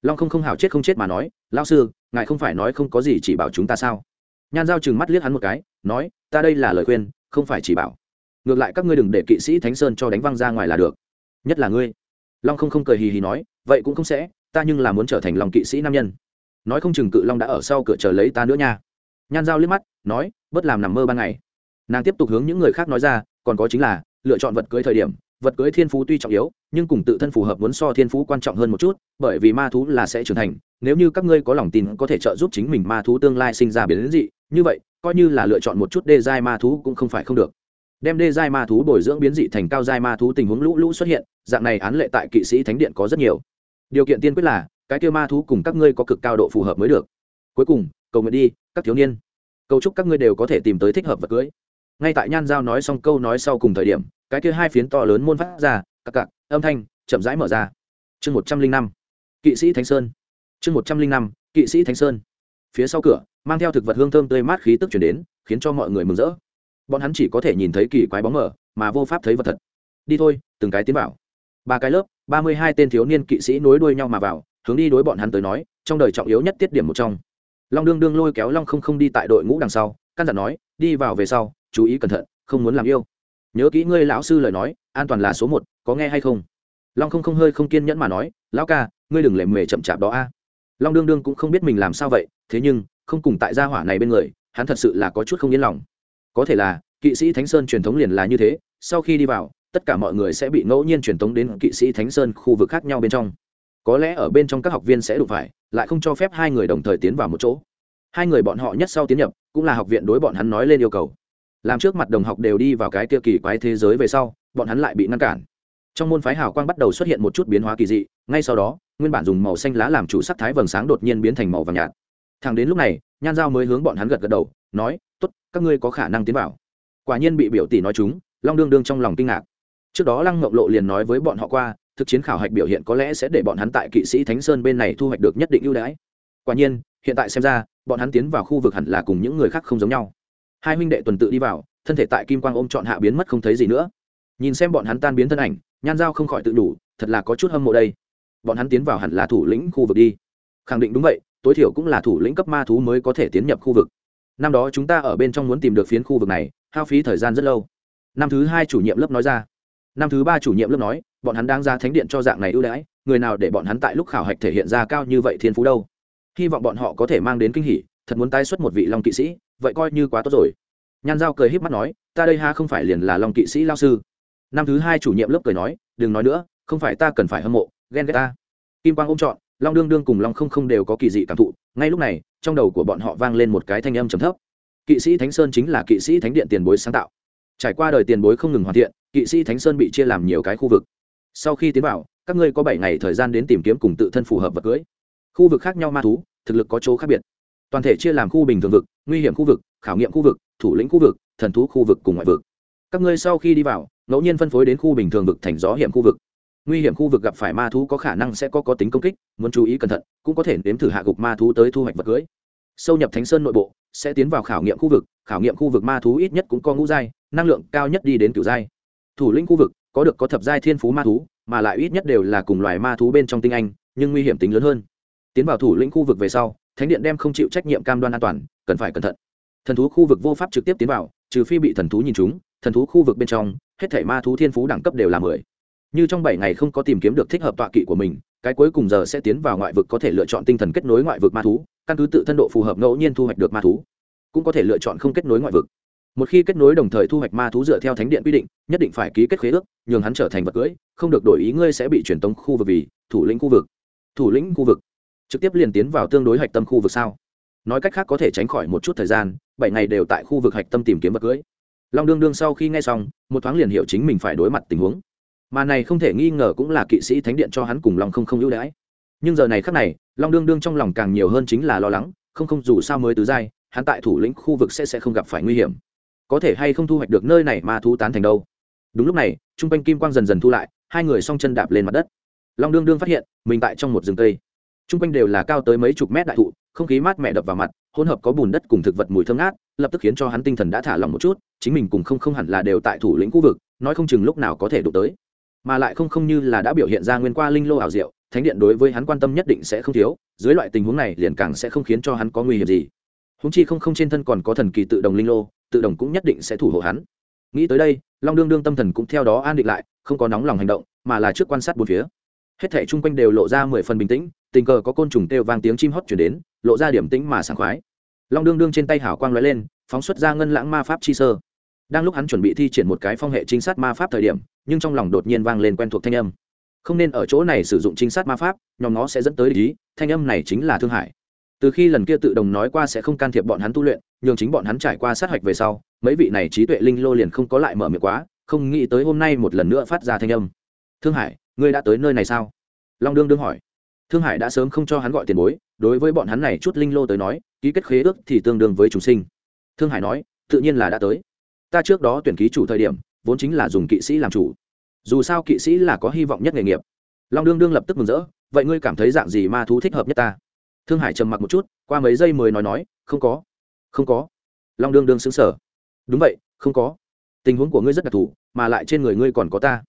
Long không không hảo chết không chết mà nói lao sư, ngài không phải nói không có gì chỉ bảo chúng ta sao? Nhan giao chừng mắt liếc hắn một cái, nói, ta đây là lời khuyên, không phải chỉ bảo. Ngược lại các ngươi đừng để kỵ sĩ thánh sơn cho đánh văng ra ngoài là được nhất là ngươi. Long không không cười hì hì nói, vậy cũng không sẽ, ta nhưng là muốn trở thành lòng kỵ sĩ nam nhân. Nói không chừng cự long đã ở sau cửa chờ lấy ta nữa nha. Nhan giao liếc mắt, nói, bớt làm nằm mơ ban ngày. Nàng tiếp tục hướng những người khác nói ra, còn có chính là, lựa chọn vật cưới thời điểm, vật cưới thiên phú tuy trọng yếu, nhưng cùng tự thân phù hợp muốn so thiên phú quan trọng hơn một chút, bởi vì ma thú là sẽ trưởng thành, nếu như các ngươi có lòng tin có thể trợ giúp chính mình ma thú tương lai sinh ra biến dị, như vậy, coi như là lựa chọn một chút đê giai ma thú cũng không phải không được đem đê giai ma thú bồi dưỡng biến dị thành cao giai ma thú tình huống lũ lũ xuất hiện, dạng này án lệ tại kỵ sĩ thánh điện có rất nhiều. Điều kiện tiên quyết là, cái kêu ma thú cùng các ngươi có cực cao độ phù hợp mới được. Cuối cùng, cầu nguyện đi, các thiếu niên. Cầu chúc các ngươi đều có thể tìm tới thích hợp vật cưới. Ngay tại nhan giao nói xong câu nói sau cùng thời điểm, cái kia hai phiến to lớn môn phát ra cặp cặp âm thanh chậm rãi mở ra. Chương một trăm linh năm, kỵ sĩ thánh sơn. Chương một trăm linh năm, kỵ sĩ thánh sơn. Phía sau cửa, mang theo thực vật hương thơm tươi mát khí tức chuyển đến, khiến cho mọi người mừng rỡ bọn hắn chỉ có thể nhìn thấy kỳ quái bóng mờ, mà vô pháp thấy vật thật. Đi thôi, từng cái tiến vào. Ba cái lớp, ba mươi hai tên thiếu niên kỵ sĩ nối đuôi nhau mà vào, hướng đi đối bọn hắn tới nói, trong đời trọng yếu nhất tiết điểm một trong. Long đương đương lôi kéo long không không đi tại đội ngũ đằng sau, căn dặn nói, đi vào về sau, chú ý cẩn thận, không muốn làm yêu. Nhớ kỹ ngươi lão sư lời nói, an toàn là số một, có nghe hay không? Long không không hơi không kiên nhẫn mà nói, lão ca, ngươi đừng lệ mề chậm chạp đó a. Long đương đương cũng không biết mình làm sao vậy, thế nhưng, không cùng tại gia hỏa này bên người, hắn thật sự là có chút không yên lòng có thể là, kỵ sĩ thánh sơn truyền thống liền là như thế, sau khi đi vào, tất cả mọi người sẽ bị ngẫu nhiên truyền thống đến kỵ sĩ thánh sơn khu vực khác nhau bên trong. Có lẽ ở bên trong các học viên sẽ đụng phải, lại không cho phép hai người đồng thời tiến vào một chỗ. Hai người bọn họ nhất sau tiến nhập, cũng là học viện đối bọn hắn nói lên yêu cầu. Làm trước mặt đồng học đều đi vào cái kia kỳ quái thế giới về sau, bọn hắn lại bị ngăn cản. Trong môn phái hào quang bắt đầu xuất hiện một chút biến hóa kỳ dị, ngay sau đó, nguyên bản dùng màu xanh lá làm chủ sắc thái vầng sáng đột nhiên biến thành màu vàng nhạt. Thẳng đến lúc này, nhan giao mới hướng bọn hắn gật gật đầu, nói Tốt, các ngươi có khả năng tiến vào. Quả nhiên bị biểu tỷ nói chúng long đương đương trong lòng kinh ngạc. Trước đó lăng ngọc lộ liền nói với bọn họ qua thực chiến khảo hạch biểu hiện có lẽ sẽ để bọn hắn tại kỵ sĩ thánh sơn bên này thu hoạch được nhất định ưu đãi. Quả nhiên hiện tại xem ra bọn hắn tiến vào khu vực hẳn là cùng những người khác không giống nhau. Hai huynh đệ tuần tự đi vào thân thể tại kim quang ôm trọn hạ biến mất không thấy gì nữa. Nhìn xem bọn hắn tan biến thân ảnh nhan giao không khỏi tự đủ thật là có chút hâm mộ đây. Bọn hắn tiến vào hẳn là thủ lĩnh khu vực đi. Khẳng định đúng vậy tối thiểu cũng là thủ lĩnh cấp ma thú mới có thể tiến nhập khu vực năm đó chúng ta ở bên trong muốn tìm được phiến khu vực này, hao phí thời gian rất lâu. Năm thứ hai chủ nhiệm lớp nói ra. Năm thứ ba chủ nhiệm lớp nói, bọn hắn đang ra thánh điện cho dạng này ưu đãi, người nào để bọn hắn tại lúc khảo hạch thể hiện ra cao như vậy thiên phú đâu? Hy vọng bọn họ có thể mang đến kinh hỉ, thật muốn tái xuất một vị long kỵ sĩ, vậy coi như quá tốt rồi. Nhan giao cười h í p mắt nói, ta đây ha không phải liền là long kỵ sĩ lao sư. Năm thứ hai chủ nhiệm lớp cười nói, đừng nói nữa, không phải ta cần phải hâm mộ, ghen ghét ta. Kim quang ôm trọn, long đương đương cùng long không không đều có kỳ dị cảm thụ, ngay lúc này trong đầu của bọn họ vang lên một cái thanh âm trầm thấp. Kỵ sĩ thánh sơn chính là kỵ sĩ thánh điện tiền bối sáng tạo. Trải qua đời tiền bối không ngừng hoàn thiện, kỵ sĩ thánh sơn bị chia làm nhiều cái khu vực. Sau khi tiến vào, các ngươi có bảy ngày thời gian đến tìm kiếm cùng tự thân phù hợp vật cưới. Khu vực khác nhau ma thú, thực lực có chỗ khác biệt. Toàn thể chia làm khu bình thường vực, nguy hiểm khu vực, khảo nghiệm khu vực, thủ lĩnh khu vực, thần thú khu vực cùng ngoại vực. Các ngươi sau khi đi vào, ngẫu nhiên phân phối đến khu bình thường vực thành gió hiểm khu vực nguy hiểm khu vực gặp phải ma thú có khả năng sẽ có có tính công kích, muốn chú ý cẩn thận, cũng có thể nếm thử hạ gục ma thú tới thu hoạch vật cưới. Sâu nhập thánh sơn nội bộ, sẽ tiến vào khảo nghiệm khu vực, khảo nghiệm khu vực ma thú ít nhất cũng có ngũ giai, năng lượng cao nhất đi đến cửu giai. Thủ lĩnh khu vực, có được có thập giai thiên phú ma thú, mà lại ít nhất đều là cùng loài ma thú bên trong tinh anh, nhưng nguy hiểm tính lớn hơn. Tiến vào thủ lĩnh khu vực về sau, thánh điện đem không chịu trách nhiệm cam đoan an toàn, cần phải cẩn thận. Thần thú khu vực vô pháp trực tiếp tiến vào, trừ phi bị thần thú nhìn chúng thần thú khu vực bên trong, hết thể ma thú thiên phú đẳng cấp đều là mười như trong bảy ngày không có tìm kiếm được thích hợp tọa kỵ của mình, cái cuối cùng giờ sẽ tiến vào ngoại vực có thể lựa chọn tinh thần kết nối ngoại vực ma thú, căn cứ tự thân độ phù hợp ngẫu nhiên thu hoạch được ma thú, cũng có thể lựa chọn không kết nối ngoại vực. Một khi kết nối đồng thời thu hoạch ma thú dựa theo thánh điện quy định, nhất định phải ký kết khế ước, nhường hắn trở thành vật cưỡi không được đổi ý ngươi sẽ bị truyền tống khu vực vì thủ lĩnh khu vực. Thủ lĩnh khu vực. Trực tiếp liền tiến vào tương đối hạch tâm khu vực sao? Nói cách khác có thể tránh khỏi một chút thời gian, bảy ngày đều tại khu vực hạch tâm tìm kiếm vật cưỡi long đương đương sau khi nghe xong, một thoáng liền hiểu chính mình phải đối mặt tình huống mà này không thể nghi ngờ cũng là kỵ sĩ thánh điện cho hắn cùng lòng không không ưu đãi. Nhưng giờ này khác này, long đương đương trong lòng càng nhiều hơn chính là lo lắng, không không dù sao mới tứ giai, hắn tại thủ lĩnh khu vực sẽ sẽ không gặp phải nguy hiểm. Có thể hay không thu hoạch được nơi này mà thú tán thành đâu? Đúng lúc này t r u n g quanh kim quang dần dần thu lại, hai người s o n g chân đạp lên mặt đất. Long đương đương phát hiện, mình tại trong một rừng cây. T r u n g quanh đều là cao tới mấy chục mét đại thụ, không khí mát mẻ đập vào mặt, hỗn hợp có bùn đất cùng thực vật mùi thơm ngát, lập tức khiến cho hắn tinh thần đã thả lòng một chút, chính mình cùng không không hẳn là đều tại thủ lĩnh khu vực, nói không chừng lúc nào có thể đụng tới mà lại không không như là đã biểu hiện ra nguyên qua linh lô ảo diệu, thánh điện đối với hắn quan tâm nhất định sẽ không thiếu, dưới loại tình huống này liền càng sẽ không khiến cho hắn có nguy hiểm gì. Húng chi không không trên thân còn có thần kỳ tự đồng linh lô, tự đồng cũng nhất định sẽ thủ hộ hắn. Nghĩ tới đây, long đương đương tâm thần cũng theo đó an định lại, không có nóng lòng hành động, mà là trước quan sát bốn phía. Hết thảy chung quanh đều lộ ra mười phần bình tĩnh, tình cờ có côn trùng kêu vang tiếng chim hót chuyển đến, lộ ra điểm tĩnh mà sảng khoái. Long đương đương trên tay hảo quang lóe lên, phóng xuất ra ngân lãng ma pháp chi sơ. Đang lúc hắn chuẩn bị thi triển một cái phong hệ chính sát ma pháp thời điểm nhưng trong lòng đột nhiên vang lên quen thuộc thanh âm. Không nên ở chỗ này sử dụng trinh sát ma pháp, nhóm nó sẽ dẫn tới lý, thanh âm này chính là thương hải. Từ khi lần kia tự đồng nói qua sẽ không can thiệp bọn hắn tu luyện, nhường chính bọn hắn trải qua sát hạch về sau, mấy vị này trí tuệ linh lô liền không có lại mở miệng quá, không nghĩ tới hôm nay một lần nữa phát ra thanh âm. Thương hải, ngươi đã tới nơi này sao? Long đương đương hỏi. Thương hải đã sớm không cho hắn gọi tiền bối, đối với bọn hắn này chút linh lô tới nói, ký kết khế ước thì tương đương với chúng sinh. Thương hải nói, tự nhiên là đã tới. Ta trước đó tuyển ký chủ thời điểm vốn chính là dùng kỵ sĩ làm chủ. Dù sao kỵ sĩ là có hy vọng nhất nghề nghiệp. Long đương đương lập tức mừng rỡ, vậy ngươi cảm thấy dạng gì ma thú thích hợp nhất ta? Thương hải trầm mặc một chút, qua mấy giây mới nói nói, không có không có. Long đương đương xứng sở đúng vậy, không có. Tình huống của ngươi rất đặc thù, mà lại trên người ngươi còn có ta.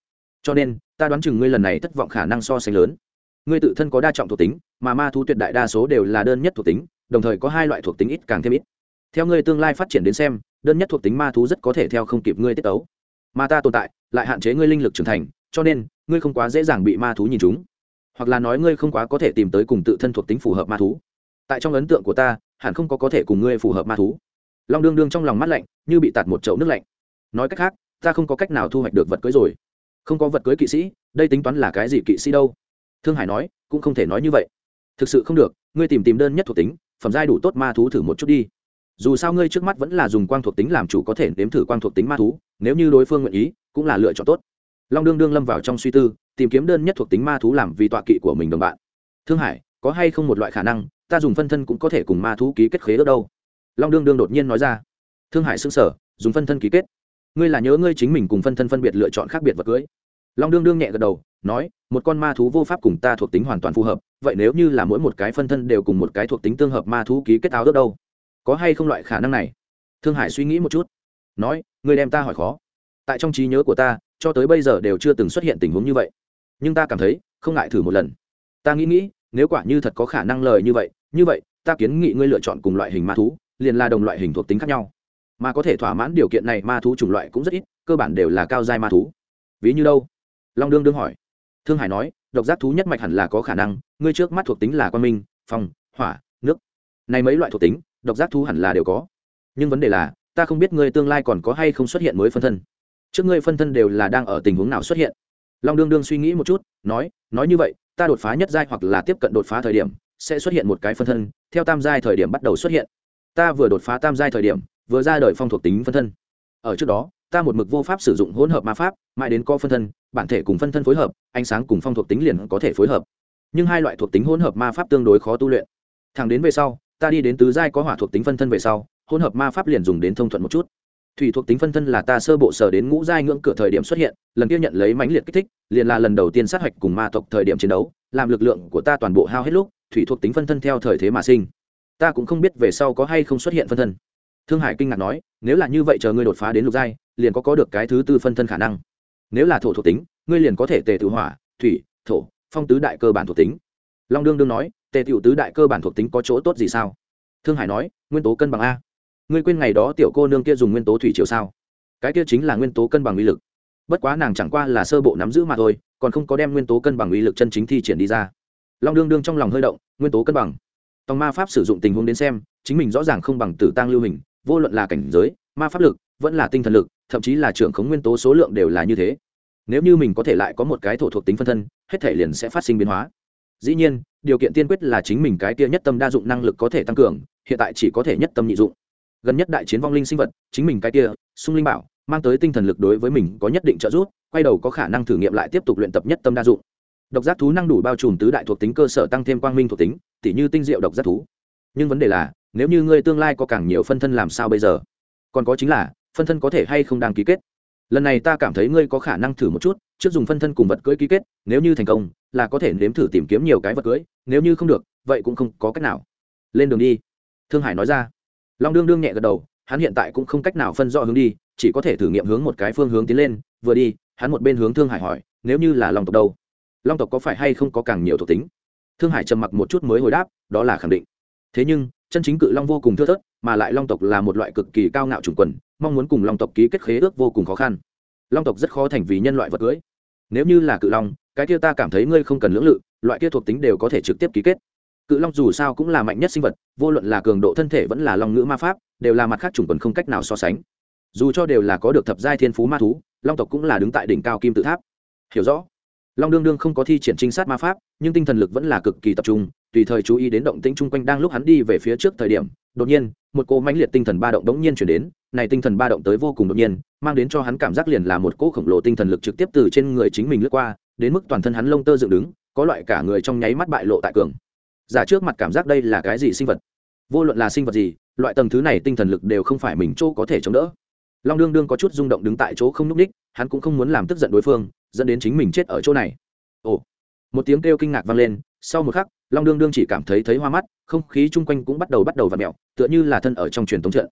Cho nên, ta đoán chừng ngươi lần này thất vọng khả năng so sánh lớn. Ngươi tự thân có đa trọng thuộc tính, mà ma thú tuyệt đại đa số đều là đơn nhất thuộc tính, đồng thời có hai loại thuộc tính ít càng thêm ít. Theo ngươi tương lai phát triển đến xem, đơn nhất thuộc tính ma thú rất có thể theo không kịp ngươi tiết tấu mà ta tồn tại, lại hạn chế ngươi linh lực trưởng thành, cho nên, ngươi không quá dễ dàng bị ma thú nhìn chúng. Hoặc là nói ngươi không quá có thể tìm tới cùng tự thân thuộc tính phù hợp ma thú. Tại trong ấn tượng của ta, hẳn không có có thể cùng ngươi phù hợp ma thú. Long đương đương trong lòng mắt lạnh, như bị tạt một chậu nước lạnh. Nói cách khác, ta không có cách nào thu hoạch được vật cưới rồi. Không có vật cưới kỵ sĩ, đây tính toán là cái gì kỵ sĩ đâu? Thương hải nói, cũng không thể nói như vậy. Thực sự không được, ngươi tìm tìm đơn nhất thuộc tính, phẩm giai đủ tốt ma thú thử một chút đi dù sao ngươi trước mắt vẫn là dùng quang thuộc tính làm chủ có thể nếm thử quang thuộc tính ma thú, nếu như đối phương nguyện ý, cũng là lựa chọn tốt. Long đương đương lâm vào trong suy tư, tìm kiếm đơn nhất thuộc tính ma thú làm vì tọa kỵ của mình đồng bạn. Thương hải, có hay không một loại khả năng, ta dùng phân thân cũng có thể cùng ma thú ký kết khế ước đâu? Long đương đương đột nhiên nói ra. Thương hải xưng sở dùng phân thân ký kết. Ngươi là nhớ ngươi chính mình cùng phân thân phân biệt lựa chọn khác biệt vật cưới. Long đương đương nhẹ gật đầu, nói, một con ma thú vô pháp cùng ta thuộc tính hoàn toàn phù hợp, vậy nếu như là mỗi một cái phân thân đều cùng một cái thuộc tính tương hợp ma thú ký kết áo ước đâu? Có hay không loại khả năng này? Thương hải suy nghĩ một chút, nói, ngươi đem ta hỏi khó. Tại trong trí nhớ của ta, cho tới bây giờ đều chưa từng xuất hiện tình huống như vậy. Nhưng ta cảm thấy, không ngại thử một lần. Ta nghĩ nghĩ, nếu quả như thật có khả năng lời như vậy như vậy, ta kiến nghị ngươi lựa chọn cùng loại hình ma thú, liền là đồng loại hình thuộc tính khác nhau. Mà có thể thỏa mãn điều kiện này, ma thú chủng loại cũng rất ít, cơ bản đều là cao giai ma thú. Ví như đâu? Long đương đương hỏi. Thương hải nói, độc giác thú nhất mạch hẳn là có khả năng, ngươi trước mắt thuộc tính là quan minh, phong, hỏa, nước. Này mấy loại thuộc tính độc giác thú hẳn là đều có. Nhưng vấn đề là, ta không biết ngươi tương lai còn có hay không xuất hiện mới phân thân. Trước ngươi phân thân đều là đang ở tình huống nào xuất hiện? Long đương đương suy nghĩ một chút, nói nói như vậy, ta đột phá nhất giai hoặc là tiếp cận đột phá thời điểm, sẽ xuất hiện một cái phân thân, theo tam giai thời điểm bắt đầu xuất hiện. Ta vừa đột phá tam giai thời điểm, vừa ra đời phong thuộc tính phân thân. Ở trước đó, ta một mực vô pháp sử dụng hỗn hợp ma pháp, mãi đến co phân thân, bản thể cùng phân thân phối hợp, ánh sáng cùng phong thuộc tính liền có thể phối hợp. Nhưng hai loại thuộc tính hỗn hợp ma pháp tương đối khó tu luyện. Thẳng đến về sau ta đi đến tứ giai có hỏa thuộc tính phân thân về sau, hỗn hợp ma pháp liền dùng đến thông thuận một chút. Thủy thuộc tính phân thân là ta sơ bộ sở đến ngũ giai ngưỡng cửa thời điểm xuất hiện, lần kia nhận lấy mãnh liệt kích thích, liền là lần đầu tiên sát hạch cùng ma tộc thời điểm chiến đấu, làm lực lượng của ta toàn bộ hao hết lúc, thủy thuộc tính phân thân theo thời thế mà sinh. Ta cũng không biết về sau có hay không xuất hiện phân thân. Thương hải kinh ngạc nói, nếu là như vậy chờ ngươi đột phá đến lục giai, liền có có được cái thứ tư phân thân khả năng. Nếu là thổ thuộc tính, ngươi liền có thể tề tự hỏa, thủy, thổ, phong tứ đại cơ bản thuộc tính. Long đương đương nói tề tiểu tứ đại cơ bản thuộc tính có chỗ tốt gì sao? Thương hải nói, nguyên tố cân bằng a. Ngươi quên ngày đó tiểu cô nương kia dùng nguyên tố thủy chiều sao? Cái kia chính là nguyên tố cân bằng uy lực. Bất quá nàng chẳng qua là sơ bộ nắm giữ mà thôi, còn không có đem nguyên tố cân bằng uy lực chân chính thi triển đi ra. Long đương đương trong lòng hơi động, nguyên tố cân bằng. Tòng ma pháp sử dụng tình huống đến xem, chính mình rõ ràng không bằng tử tăng lưu hình, vô luận là cảnh giới, ma pháp lực, vẫn là tinh thần lực, thậm chí là trưởng khống nguyên tố số lượng đều là như thế. Nếu như mình có thể lại có một cái thổ thuộc tính phân thân, hết thể liền sẽ phát sinh biến hóa dĩ nhiên, điều kiện tiên quyết là chính mình cái kia nhất tâm đa dụng năng lực có thể tăng cường, hiện tại chỉ có thể nhất tâm nhị dụng. Gần nhất đại chiến vong linh sinh vật, chính mình cái kia, sung linh bảo, mang tới tinh thần lực đối với mình có nhất định trợ giúp, quay đầu có khả năng thử nghiệm lại tiếp tục luyện tập nhất tâm đa dụng. Độc giác thú năng đủ bao trùm tứ đại thuộc tính cơ sở tăng thêm quang minh thuộc tính, tỉ như tinh diệu độc giác thú. Nhưng vấn đề là, nếu như ngươi tương lai có càng nhiều phân thân làm sao bây giờ? Còn có chính là, phân thân có thể hay không đang ký kết? Lần này ta cảm thấy ngươi có khả năng thử một chút trước dùng phân thân cùng vật cưỡi ký kết, nếu như thành công, là có thể nếm thử tìm kiếm nhiều cái vật cưỡi nếu như không được, vậy cũng không có cách nào. Lên đường đi. Thương hải nói ra. Long đương đương nhẹ gật đầu, hắn hiện tại cũng không cách nào phân rõ hướng đi, chỉ có thể thử nghiệm hướng một cái phương hướng tiến lên, vừa đi, hắn một bên hướng thương hải hỏi, nếu như là long tộc đâu? Long tộc có phải hay không có càng nhiều thuộc tính? Thương hải trầm mặc một chút mới hồi đáp, đó là khẳng định. Thế nhưng, chân chính cự long vô cùng thưa thớt, mà lại long tộc là một loại cực kỳ cao ngạo chủng quần, mong muốn cùng long tộc ký kết khế ước vô cùng khó khăn. Long tộc rất khó thành vì nhân loại vật cưới nếu như là cự long, cái kia ta cảm thấy ngươi không cần lưỡng lự, loại kia thuộc tính đều có thể trực tiếp ký kết. Cự long dù sao cũng là mạnh nhất sinh vật, vô luận là cường độ thân thể vẫn là long ngữ ma pháp, đều là mặt khác chủng quần không cách nào so sánh. Dù cho đều là có được thập giai thiên phú ma thú, long tộc cũng là đứng tại đỉnh cao kim tự tháp. Hiểu rõ. Long đương đương không có thi triển trinh sát ma pháp, nhưng tinh thần lực vẫn là cực kỳ tập trung tùy thời chú ý đến động tĩnh chung quanh đang lúc hắn đi về phía trước thời điểm, đột nhiên, một cô mãnh liệt tinh thần ba động đống nhiên chuyển đến, này tinh thần ba động tới vô cùng đột nhiên, mang đến cho hắn cảm giác liền là một cỗ khổng lồ tinh thần lực trực tiếp từ trên người chính mình lướt qua, đến mức toàn thân hắn lông tơ dựng đứng, có loại cả người trong nháy mắt bại lộ tại cường. Giả trước mặt cảm giác đây là cái gì sinh vật? Vô luận là sinh vật gì, loại tầng thứ này tinh thần lực đều không phải mình chỗ có thể chống đỡ. Long đương đương có chút rung động đứng tại chỗ không n ú c ních, hắn cũng không muốn làm tức giận đối phương, dẫn đến chính mình chết ở chỗ này. Ồ. Một tiếng kêu kinh ngạc vang lên, sau một khắc long đương đương chỉ cảm thấy thấy hoa mắt, không khí chung quanh cũng bắt đầu bắt đầu v ặ mẹo tựa như là thân ở trong truyền thống trận.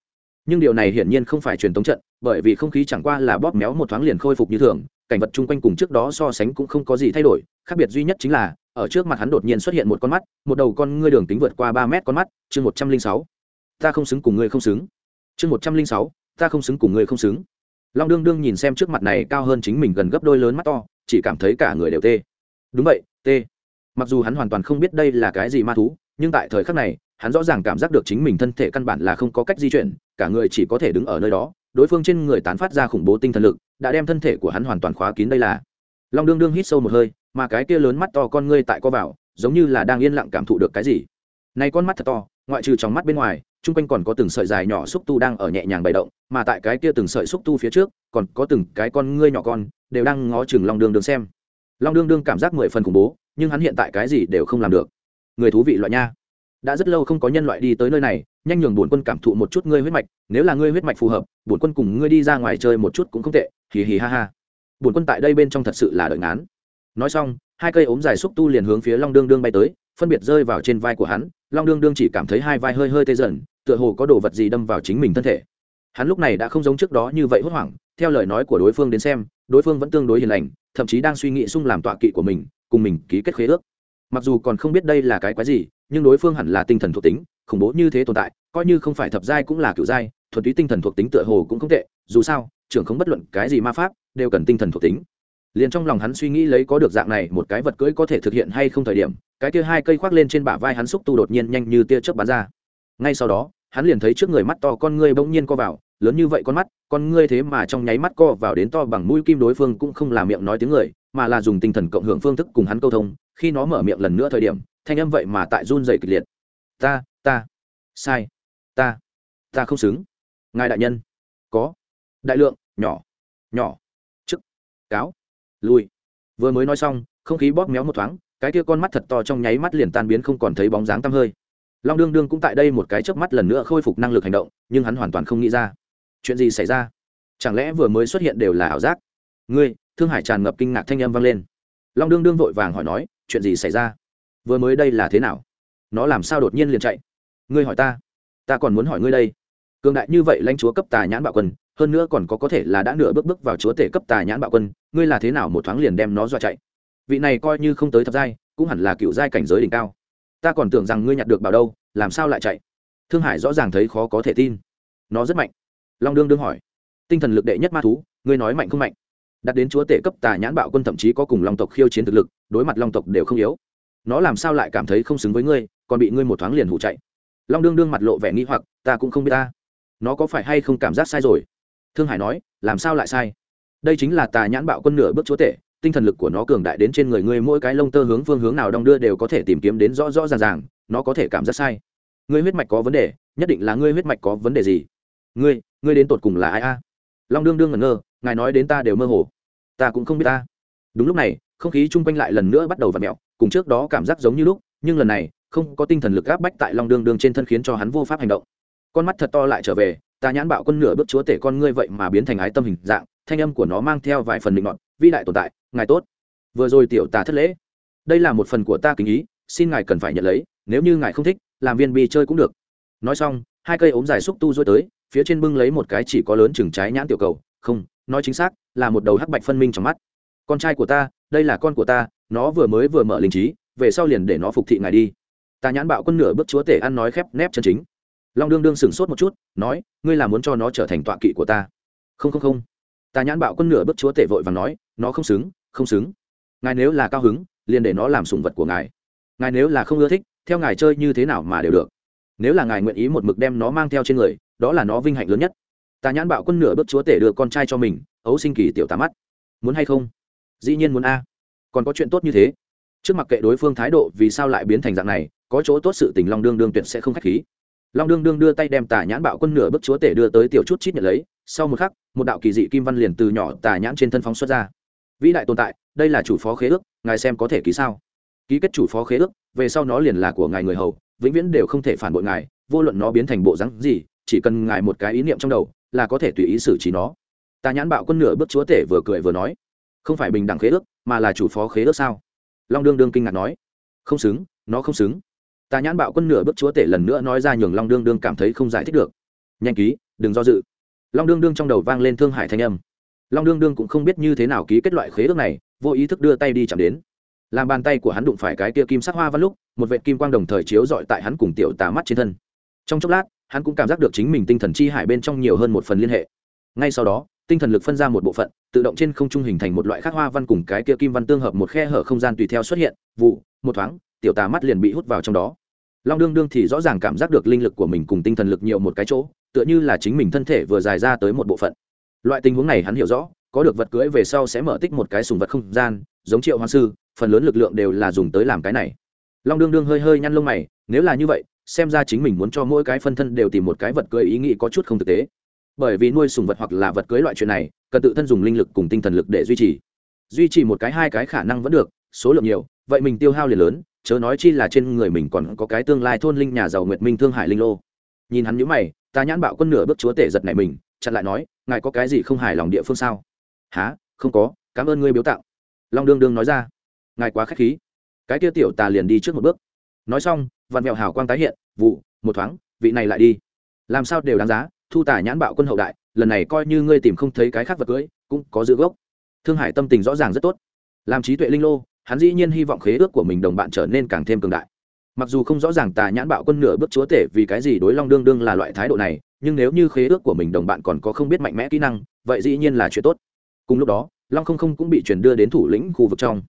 Nhưng điều này hiển nhiên không phải truyền thống trận, bởi vì không khí chẳng qua là bóp méo một thoáng liền khôi phục như thường, cảnh vật chung quanh cùng trước đó so sánh cũng không có gì thay đổi, khác biệt duy nhất chính là, ở trước mặt hắn đột nhiên xuất hiện một con mắt, một đầu con ngươi đường tính vượt qua ba mét con mắt, chương một trăm linh sáu. Ta không xứng cùng ngươi không xứng. Chương một trăm linh sáu, ta không xứng cùng ngươi không xứng. Long đương đương nhìn xem trước mặt này cao hơn chính mình gần gấp đôi lớn mắt to, chỉ cảm thấy cả người đều tê. Đúng vậy, tê mặc dù hắn hoàn toàn không biết đây là cái gì ma thú, nhưng tại thời khắc này, hắn rõ ràng cảm giác được chính mình thân thể căn bản là không có cách di chuyển, cả người chỉ có thể đứng ở nơi đó, đối phương trên người tán phát ra khủng bố tinh thần lực, đã đem thân thể của hắn hoàn toàn khóa kín đây là. Long đương đương hít sâu một hơi, mà cái kia lớn mắt to con ngươi tại co vào, giống như là đang yên lặng cảm thụ được cái gì. Này con mắt thật to, ngoại trừ trong mắt bên ngoài, chung quanh còn có từng sợi dài nhỏ xúc tu đang ở nhẹ nhàng bày động, mà tại cái kia từng sợi xúc tu phía trước, còn có từng cái con ngươi nhỏ con, đều đang ngó chừng long đương đương xem. Long đương đương cảm giác mười phần khủng bố nhưng hắn hiện tại cái gì đều không làm được. Người thú vị loại nha. Đã rất lâu không có nhân loại đi tới nơi này, nhanh nhường bổn quân cảm thụ một chút ngươi huyết mạch, nếu là ngươi huyết mạch phù hợp, bổn quân cùng ngươi đi ra ngoài chơi một chút cũng không tệ, hì hì ha ha. Bổn quân tại đây bên trong thật sự là đợi ngán. Nói xong, hai cây ốm dài xúc tu liền hướng phía long đương đương bay tới, phân biệt rơi vào trên vai của hắn, long đương đương chỉ cảm thấy hai vai hơi hơi tê dần, tựa hồ có đồ vật gì đâm vào chính mình thân thể. Hắn lúc này đã không giống trước đó như vậy hốt hoảng, theo lời nói của đối phương đến xem, đối phương vẫn tương đối hiền lành, thậm chí đang suy nghĩ xung làm tọa kỵ của mình cùng mình ký kết khế ước. Mặc dù còn không biết đây là cái quái gì, nhưng đối phương hẳn là tinh thần thuộc tính, khủng bố như thế tồn tại, coi như không phải thập giai cũng là kiểu giai, thuần túy tinh thần thuộc tính tựa hồ cũng không tệ, dù sao, trưởng không bất luận cái gì ma pháp, đều cần tinh thần thuộc tính. Liền trong lòng hắn suy nghĩ lấy có được dạng này một cái vật cưỡi có thể thực hiện hay không thời điểm, cái kia hai cây khoác lên trên bả vai hắn xúc tu đột nhiên nhanh như tia chớp bắn ra. Ngay sau đó, hắn liền thấy trước người mắt to con ngươi bỗng nhiên co vào lớn như vậy con mắt, con ngươi thế mà trong nháy mắt co vào đến to bằng mũi kim đối phương cũng không là miệng nói tiếng người, mà là dùng tinh thần cộng hưởng phương thức cùng hắn câu thông, khi nó mở miệng lần nữa thời điểm, thanh âm vậy mà tại run dày kịch liệt. Ta ta, sai, ta ta không xứng. Ngài đại nhân, có, đại lượng, nhỏ nhỏ, chức, cáo lui vừa mới nói xong, không khí bóp méo một thoáng, cái kia con mắt thật to trong nháy mắt liền tan biến không còn thấy bóng dáng tăm hơi. Long đương đương cũng tại đây một cái chớp mắt lần nữa khôi phục năng lực hành động, nhưng hắn hoàn toàn không nghĩ ra chuyện gì xảy ra? Chẳng lẽ vừa mới xuất hiện đều là ảo giác? Ngươi, thương hải tràn ngập kinh ngạc thanh âm vang lên. Long đương đương vội vàng hỏi nói, chuyện gì xảy ra? Vừa mới đây là thế nào? Nó làm sao đột nhiên liền chạy? Ngươi hỏi ta. Ta còn muốn hỏi ngươi đây. Cường đại như vậy lãnh chúa cấp tà nhãn bạo quân, hơn nữa còn có có thể là đã nửa bước bước vào chúa tể cấp tà nhãn bạo quân, ngươi là thế nào một thoáng liền đem nó dọa chạy? Vị này coi như không tới thập giai, cũng hẳn là cựu giai cảnh giới đỉnh cao. Ta còn tưởng rằng ngươi nhặt được bảo đâu, làm sao lại chạy? Thương hải rõ ràng thấy khó có thể tin. Nó rất mạnh long đương đương hỏi. Tinh thần lực đệ nhất ma thú, ngươi nói mạnh không mạnh? Đặt đến chúa tể cấp tà nhãn bạo quân thậm chí có cùng long tộc khiêu chiến thực lực, đối mặt long tộc đều không yếu. Nó làm sao lại cảm thấy không xứng với ngươi, còn bị ngươi một thoáng liền hủ chạy? Long đương đương mặt lộ vẻ nghi hoặc, ta cũng không biết ta. Nó có phải hay không cảm giác sai rồi? Thương hải nói, làm sao lại sai? Đây chính là tà nhãn bạo quân nửa bước chúa tể, tinh thần lực của nó cường đại đến trên người ngươi mỗi cái lông tơ hướng phương hướng nào đong đưa đều có thể tìm kiếm đến rõ rõ ràng ràng, nó có thể cảm giác sai. Ngươi huyết mạch có vấn đề, nhất định là ngươi huyết mạch có vấn đề gì? Ngươi ngươi đến tột cùng là ai a? Long đương đương ngẩn ngơ, ngài nói đến ta đều mơ hồ. Ta cũng không biết ta. Đúng lúc này, không khí chung quanh lại lần nữa bắt đầu v ặ mẹo cùng trước đó cảm giác giống như lúc, nhưng lần này, không có tinh thần lực áp bách tại long đương đương trên thân khiến cho hắn vô pháp hành động. Con mắt thật to lại trở về, ta nhãn bạo quân nửa bước chúa tể con ngươi vậy mà biến thành ái tâm hình dạng, thanh âm của nó mang theo vài phần định ngọn vĩ đại tồn tại, ngài tốt. Vừa rồi tiểu tà thất lễ. Đây là một phần của ta kính ý, xin ngài cần phải nhận lấy, nếu như ngài không thích, làm viên bi chơi cũng được. Nói xong, hai cây ốm dài xúc tu dối tới phía trên bưng lấy một cái chỉ có lớn chừng trái nhãn tiểu cầu, không, nói chính xác, là một đầu hắc bạch phân minh trong mắt. Con trai của ta, đây là con của ta, nó vừa mới vừa mở linh trí, về sau liền để nó phục thị ngài đi. Ta nhãn bạo quân nửa bước chúa tể ăn nói khép nép chân chính. Long đương đương sửng sốt một chút, nói, ngươi là muốn cho nó trở thành tọa kỵ của ta. Không không không. Ta nhãn bạo quân nửa bước chúa tể vội và nói, nó không xứng không xứng. Ngài nếu là cao hứng, liền để nó làm sủng vật của ngài. Ngài nếu là không ưa thích, theo ngài chơi như thế nào mà đều được nếu là ngài nguyện ý một mực đem nó mang theo trên người, đó là nó vinh hạnh lớn nhất. Ta nhãn bạo quân nửa bước chúa tể đưa con trai cho mình, ấu sinh kỳ tiểu tá mắt. Muốn hay không? Dĩ nhiên muốn a. Còn có chuyện tốt như thế. Trước mặt kệ đối phương thái độ vì sao lại biến thành dạng này, có chỗ tốt sự tình long đương đương tuyệt sẽ không k h á c h khí. Long đương đương đưa tay đem tà nhãn bạo quân nửa bước chúa tể đưa tới tiểu chút chít nhận lấy, sau một khắc, một đạo kỳ dị kim văn liền từ nhỏ tà nhãn trên thân phóng xuất ra. Vĩ đại tồn tại, đây là chủ phó khế ước, ngài xem có thể ký sao? Ký kết chủ phó khế ước, về sau nó liền là của ngài người hầu vĩnh viễn đều không thể phản bội ngài, vô luận nó biến thành bộ rắn gì, chỉ cần ngài một cái ý niệm trong đầu, là có thể tùy ý xử trí nó. Ta nhãn bạo quân nửa bước chúa tể vừa cười vừa nói, không phải bình đẳng khế ước, mà là chủ phó khế ước sao? Long đương đương kinh ngạc nói, không xứng, nó không xứng. Ta nhãn bạo quân nửa bước chúa tể lần nữa nói ra nhường long đương đương cảm thấy không giải thích được. Nhanh ký, đừng do dự. Long đương đương trong đầu vang lên thương hải thanh âm. Long đương đương cũng không biết như thế nào ký kết loại khế ước này, vô ý thức đưa tay đi chạm đến làm bàn tay của hắn đụng phải cái kia kim sắc hoa văn lúc, một vệ kim quang đồng thời chiếu dọi tại hắn cùng tiểu tà mắt trên thân. Trong chốc lát, hắn cũng cảm giác được chính mình tinh thần chi hải bên trong nhiều hơn một phần liên hệ. Ngay sau đó, tinh thần lực phân ra một bộ phận, tự động trên không trung hình thành một loại khác hoa văn cùng cái kia kim văn tương hợp một khe hở không gian tùy theo xuất hiện, vụ, một thoáng, tiểu tà mắt liền bị hút vào trong đó. Long đương đương thì rõ ràng cảm giác được linh lực của mình cùng tinh thần lực nhiều một cái chỗ, tựa như là chính mình thân thể vừa dài ra tới một bộ phận. Loại tình huống này hắn hiểu rõ, có được vật cưỡi về sau sẽ mở tích một cái sùng vật không gian, giống triệu hoa sư phần lớn lực lượng đều là dùng tới làm cái này. Long đương đương hơi hơi nhăn lông mày, nếu là như vậy, xem ra chính mình muốn cho mỗi cái phân thân đều tìm một cái vật cưới ý nghĩ có chút không thực tế. Bởi vì nuôi sùng vật hoặc là vật cưới loại chuyện này, cần tự thân dùng linh lực cùng tinh thần lực để duy trì. Duy trì một cái, hai cái khả năng vẫn được, số lượng nhiều, vậy mình tiêu hao liền lớn, chớ nói chi là trên người mình còn có cái tương lai thôn linh nhà giàu nguyệt minh thương hải linh lô. Nhìn hắn nhữ mày, ta nhãn bạo quân nửa bước chúa tể giật này mình, chặn lại nói, ngài có cái gì không hài lòng địa phương sao? Há không có, cảm ơn ngươi biếu tặng. Long đương đương nói ra ngài quá k h á c h khí. Cái kia tiểu tà liền đi trước một bước. Nói xong vạn mẹo hào quang tái hiện, vụ, một thoáng, vị này lại đi. Làm sao đều đáng giá, thu tả nhãn bạo quân hậu đại, lần này coi như ngươi tìm không thấy cái khác vật cưới, cũng có giữ gốc. Thương hải tâm tình rõ ràng rất tốt. Làm trí tuệ linh lô, hắn dĩ nhiên hy vọng khế ước của mình đồng bạn trở nên càng thêm cường đại. Mặc dù không rõ ràng tà nhãn bạo quân nửa bước chúa tể vì cái gì đối long đương đương là loại thái độ này, nhưng nếu như khế ước của mình đồng bạn còn có không biết mạnh mẽ kỹ năng, vậy dĩ nhiên là chuyện tốt. Cùng lúc đó, long không không cũng bị chuyển đưa đến thủ lĩnh khu vực trong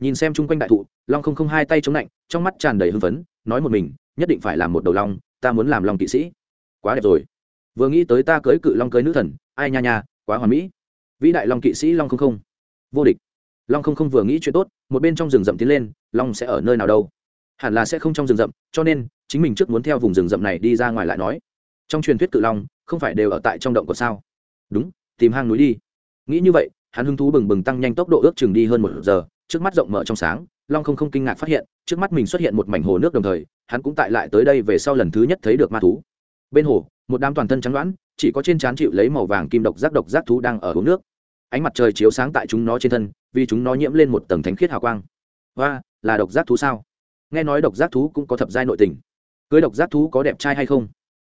nhìn xem chung quanh đại thụ, long không không hai tay chống lạnh, trong mắt tràn đầy hưng phấn, nói một mình, nhất định phải làm một đầu long, ta muốn làm long kỵ sĩ. Quá đẹp rồi. Vừa nghĩ tới ta cưới cự long cưới nữ thần, ai nha nha, quá hoàn mỹ. Vĩ đại long kỵ sĩ long không không. Vô địch. Long không không vừa nghĩ chuyện tốt, một bên trong rừng rậm tiến lên, long sẽ ở nơi nào đâu? Hẳn là sẽ không trong rừng rậm, cho nên, chính mình trước muốn theo vùng rừng rậm này đi ra ngoài lại nói. Trong truyền thuyết cự long, không phải đều ở tại trong động của sao? Đúng, tìm hang núi đi. Nghĩ như vậy, hắn hứng thú bừng bừng tăng nhanh tốc độ ước chừng đi hơn một giờ trước mắt rộng mở trong sáng, long không không kinh ngạc phát hiện, trước mắt mình xuất hiện một mảnh hồ nước đồng thời, hắn cũng tại lại tới đây về sau lần thứ nhất thấy được ma thú. Bên hồ, một đám toàn thân trắng đoán, chỉ có trên trán chịu lấy màu vàng kim độc giác độc giác thú đang ở uống nước. Ánh mặt trời chiếu sáng tại chúng nó trên thân, vì chúng nó nhiễm lên một tầng thánh khiết hào quang. Và là độc giác thú sao? Nghe nói độc giác thú cũng có thập giai nội tình. Cưới độc giác thú có đẹp trai hay không?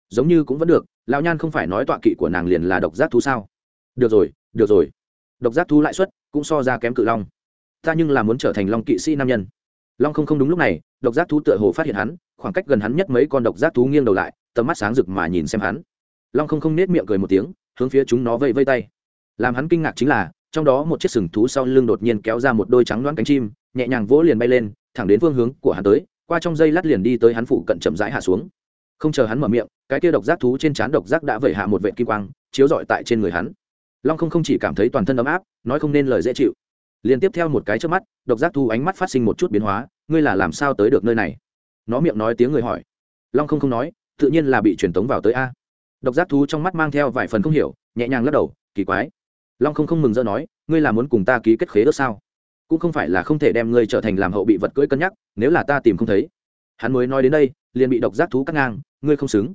Giống như cũng vẫn được, lão nhan không phải nói tọa kỵ của nàng liền là độc giác thú sao? Được rồi được rồi. Độc giác thú lãi suất cũng so ra kém cự long ta nhưng là muốn trở thành long kỵ sĩ nam nhân. Long không không đúng lúc này, độc giác thú tựa hồ phát hiện hắn, khoảng cách gần hắn nhất mấy con độc giác thú nghiêng đầu lại, tầm mắt sáng rực mà nhìn xem hắn. Long không không nết miệng cười một tiếng, hướng phía chúng nó vây vây tay. Làm hắn kinh ngạc chính là, trong đó một chiếc sừng thú sau lưng đột nhiên kéo ra một đôi trắng đoán cánh chim, nhẹ nhàng vỗ liền bay lên, thẳng đến phương hướng của hắn tới, qua trong dây lát liền đi tới hắn phụ cận chậm rãi hạ xuống. Không chờ hắn mở miệng, cái kia độc giác thú trên trán độc giác đã vẩy hạ một vệ kim quang, chiếu rọi tại trên người hắn. Long không không chỉ cảm thấy toàn thân ấm áp, nói không nên lời dễ chịu liên tiếp theo một cái trước mắt, độc giác thú ánh mắt phát sinh một chút biến hóa, ngươi là làm sao tới được nơi này? Nó miệng nói tiếng người hỏi. Long không không nói, tự nhiên là bị truyền tống vào tới a. Độc giác thú trong mắt mang theo vài phần không hiểu, nhẹ nhàng lắc đầu, kỳ quái. Long không không mừng rỡ nói, ngươi là muốn cùng ta ký kết khế ước sao? Cũng không phải là không thể đem ngươi trở thành làm hậu bị vật cưỡi cân nhắc, nếu là ta tìm không thấy. Hắn mới nói đến đây, liền bị độc giác thú cắt ngang, ngươi không xứng.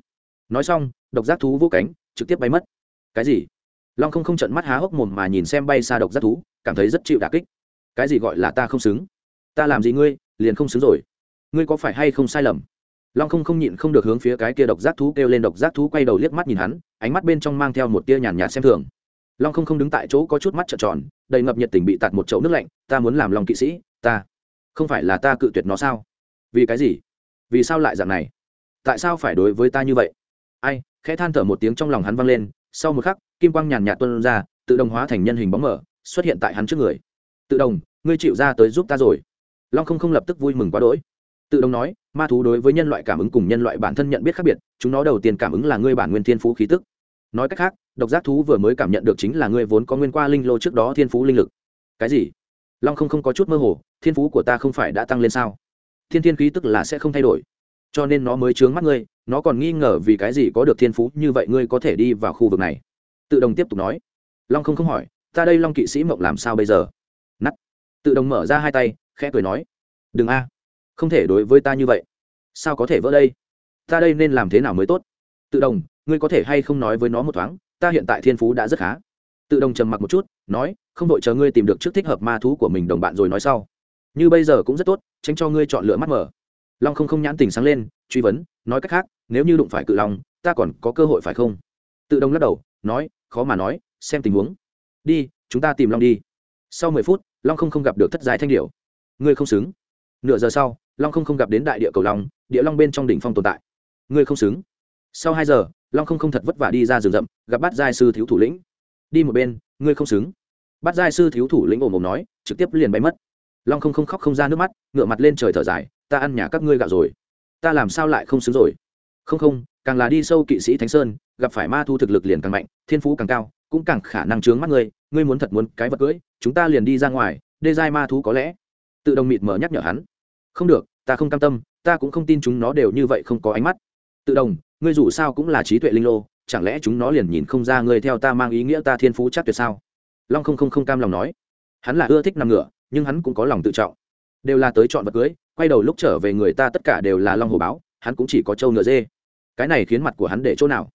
Nói xong, độc giác thú vô cánh, trực tiếp bay mất. Cái gì? Long không không trận mắt há hốc mồm mà nhìn xem bay xa độc giác thú cảm thấy rất chịu đả kích. Cái gì gọi là ta không xứng? Ta làm gì ngươi, liền không xứng rồi. Ngươi có phải hay không sai lầm? Long không không nhịn không được hướng phía cái kia độc giác thú kêu lên, độc giác thú quay đầu liếc mắt nhìn hắn, ánh mắt bên trong mang theo một tia nhàn nhạt xem thường. Long không không đứng tại chỗ có chút mắt trợn tròn, đầy ngập nhiệt tình bị tạt một chậu nước lạnh, ta muốn làm lòng kỵ sĩ, ta không phải là ta cự tuyệt nó sao? Vì cái gì? Vì sao lại dạng này? Tại sao phải đối với ta như vậy? Ai, khẽ than thở một tiếng trong lòng hắn vang lên, sau một khắc, kim quang nhàn nhạt tuân ra, tự động hóa thành nhân hình bóng mở xuất hiện tại hắn trước người. Tự đồng, ngươi chịu ra tới giúp ta rồi. Long không không lập tức vui mừng quá đỗi. Tự đồng nói, ma thú đối với nhân loại cảm ứng cùng nhân loại bản thân nhận biết khác biệt, chúng nó đầu tiên cảm ứng là ngươi bản nguyên thiên phú khí tức. Nói cách khác, độc giác thú vừa mới cảm nhận được chính là ngươi vốn có nguyên qua linh lô trước đó thiên phú linh lực. Cái gì? Long không không có chút mơ hồ, thiên phú của ta không phải đã tăng lên sao? Thiên thiên khí tức là sẽ không thay đổi. Cho nên nó mới chướng mắt ngươi, nó còn nghi ngờ vì cái gì có được thiên phú như vậy ngươi có thể đi vào khu vực này. Tự đồng tiếp tục nói. Long không không hỏi ta đây long kỵ sĩ mộng làm sao bây giờ? Nắt. Tự đồng mở ra hai tay, khẽ cười nói. Đừng a. Không thể đối với ta như vậy. Sao có thể vỡ đây? Ta đây nên làm thế nào mới tốt? Tự đồng, ngươi có thể hay không nói với nó một thoáng, ta hiện tại thiên phú đã rất khá. Tự đồng trầm mặc một chút, nói, không đội chờ ngươi tìm được trước thích hợp ma thú của mình đồng bạn rồi nói sau. Như bây giờ cũng rất tốt, tránh cho ngươi chọn lựa mắt mở. Long không không nhãn tình sáng lên, truy vấn, nói cách khác, nếu như đụng phải cự long, ta còn có cơ hội phải không? Tự đồng lắc đầu, nói, khó mà nói, xem tình huống đi, chúng ta tìm long đi. Sau mười phút, long không không gặp được thất giai thanh điệu ngươi không xứng. Nửa giờ sau, long không không gặp đến đại địa cầu long, địa long bên trong đỉnh phong tồn tại. Ngươi không xứng. Sau hai giờ, long không không thật vất vả đi ra rừng rậm, gặp bát giai sư thiếu thủ lĩnh. Đi một bên, ngươi không xứng. Bát giai sư thiếu thủ lĩnh ồm ồm nói, trực tiếp liền bay mất. Long không không khóc không ra nước mắt ngựa mặt lên trời thở dài, ta ăn nhà các ngươi gạo rồi. Ta làm sao lại không xứng rồi? Không không, càng là đi sâu kỵ sĩ thánh sơn gặp phải ma thu thực lực liền càng mạnh, thiên phú càng cao, cũng càng khả năng chướng mắt ngươi ngươi muốn thật muốn cái vật cưỡi chúng ta liền đi ra ngoài, đê giai ma thú có lẽ. Tự động mịt mở nhắc nhở hắn. Không được, ta không cam tâm, ta cũng không tin chúng nó đều như vậy không có ánh mắt. Tự đồng ngươi dù sao cũng là trí tuệ linh lô, chẳng lẽ chúng nó liền nhìn không ra ngươi theo ta mang ý nghĩa ta thiên phú chắc tuyệt sao? Long không không không cam lòng nói. Hắn là ưa thích nằm ngựa nhưng hắn cũng có lòng tự trọng. Đều là tới chọn vật cưới, quay đầu lúc trở về người ta tất cả đều là long hồ báo, hắn cũng chỉ có trâu ngựa dê. Cái này khiến mặt của hắn để chỗ nào?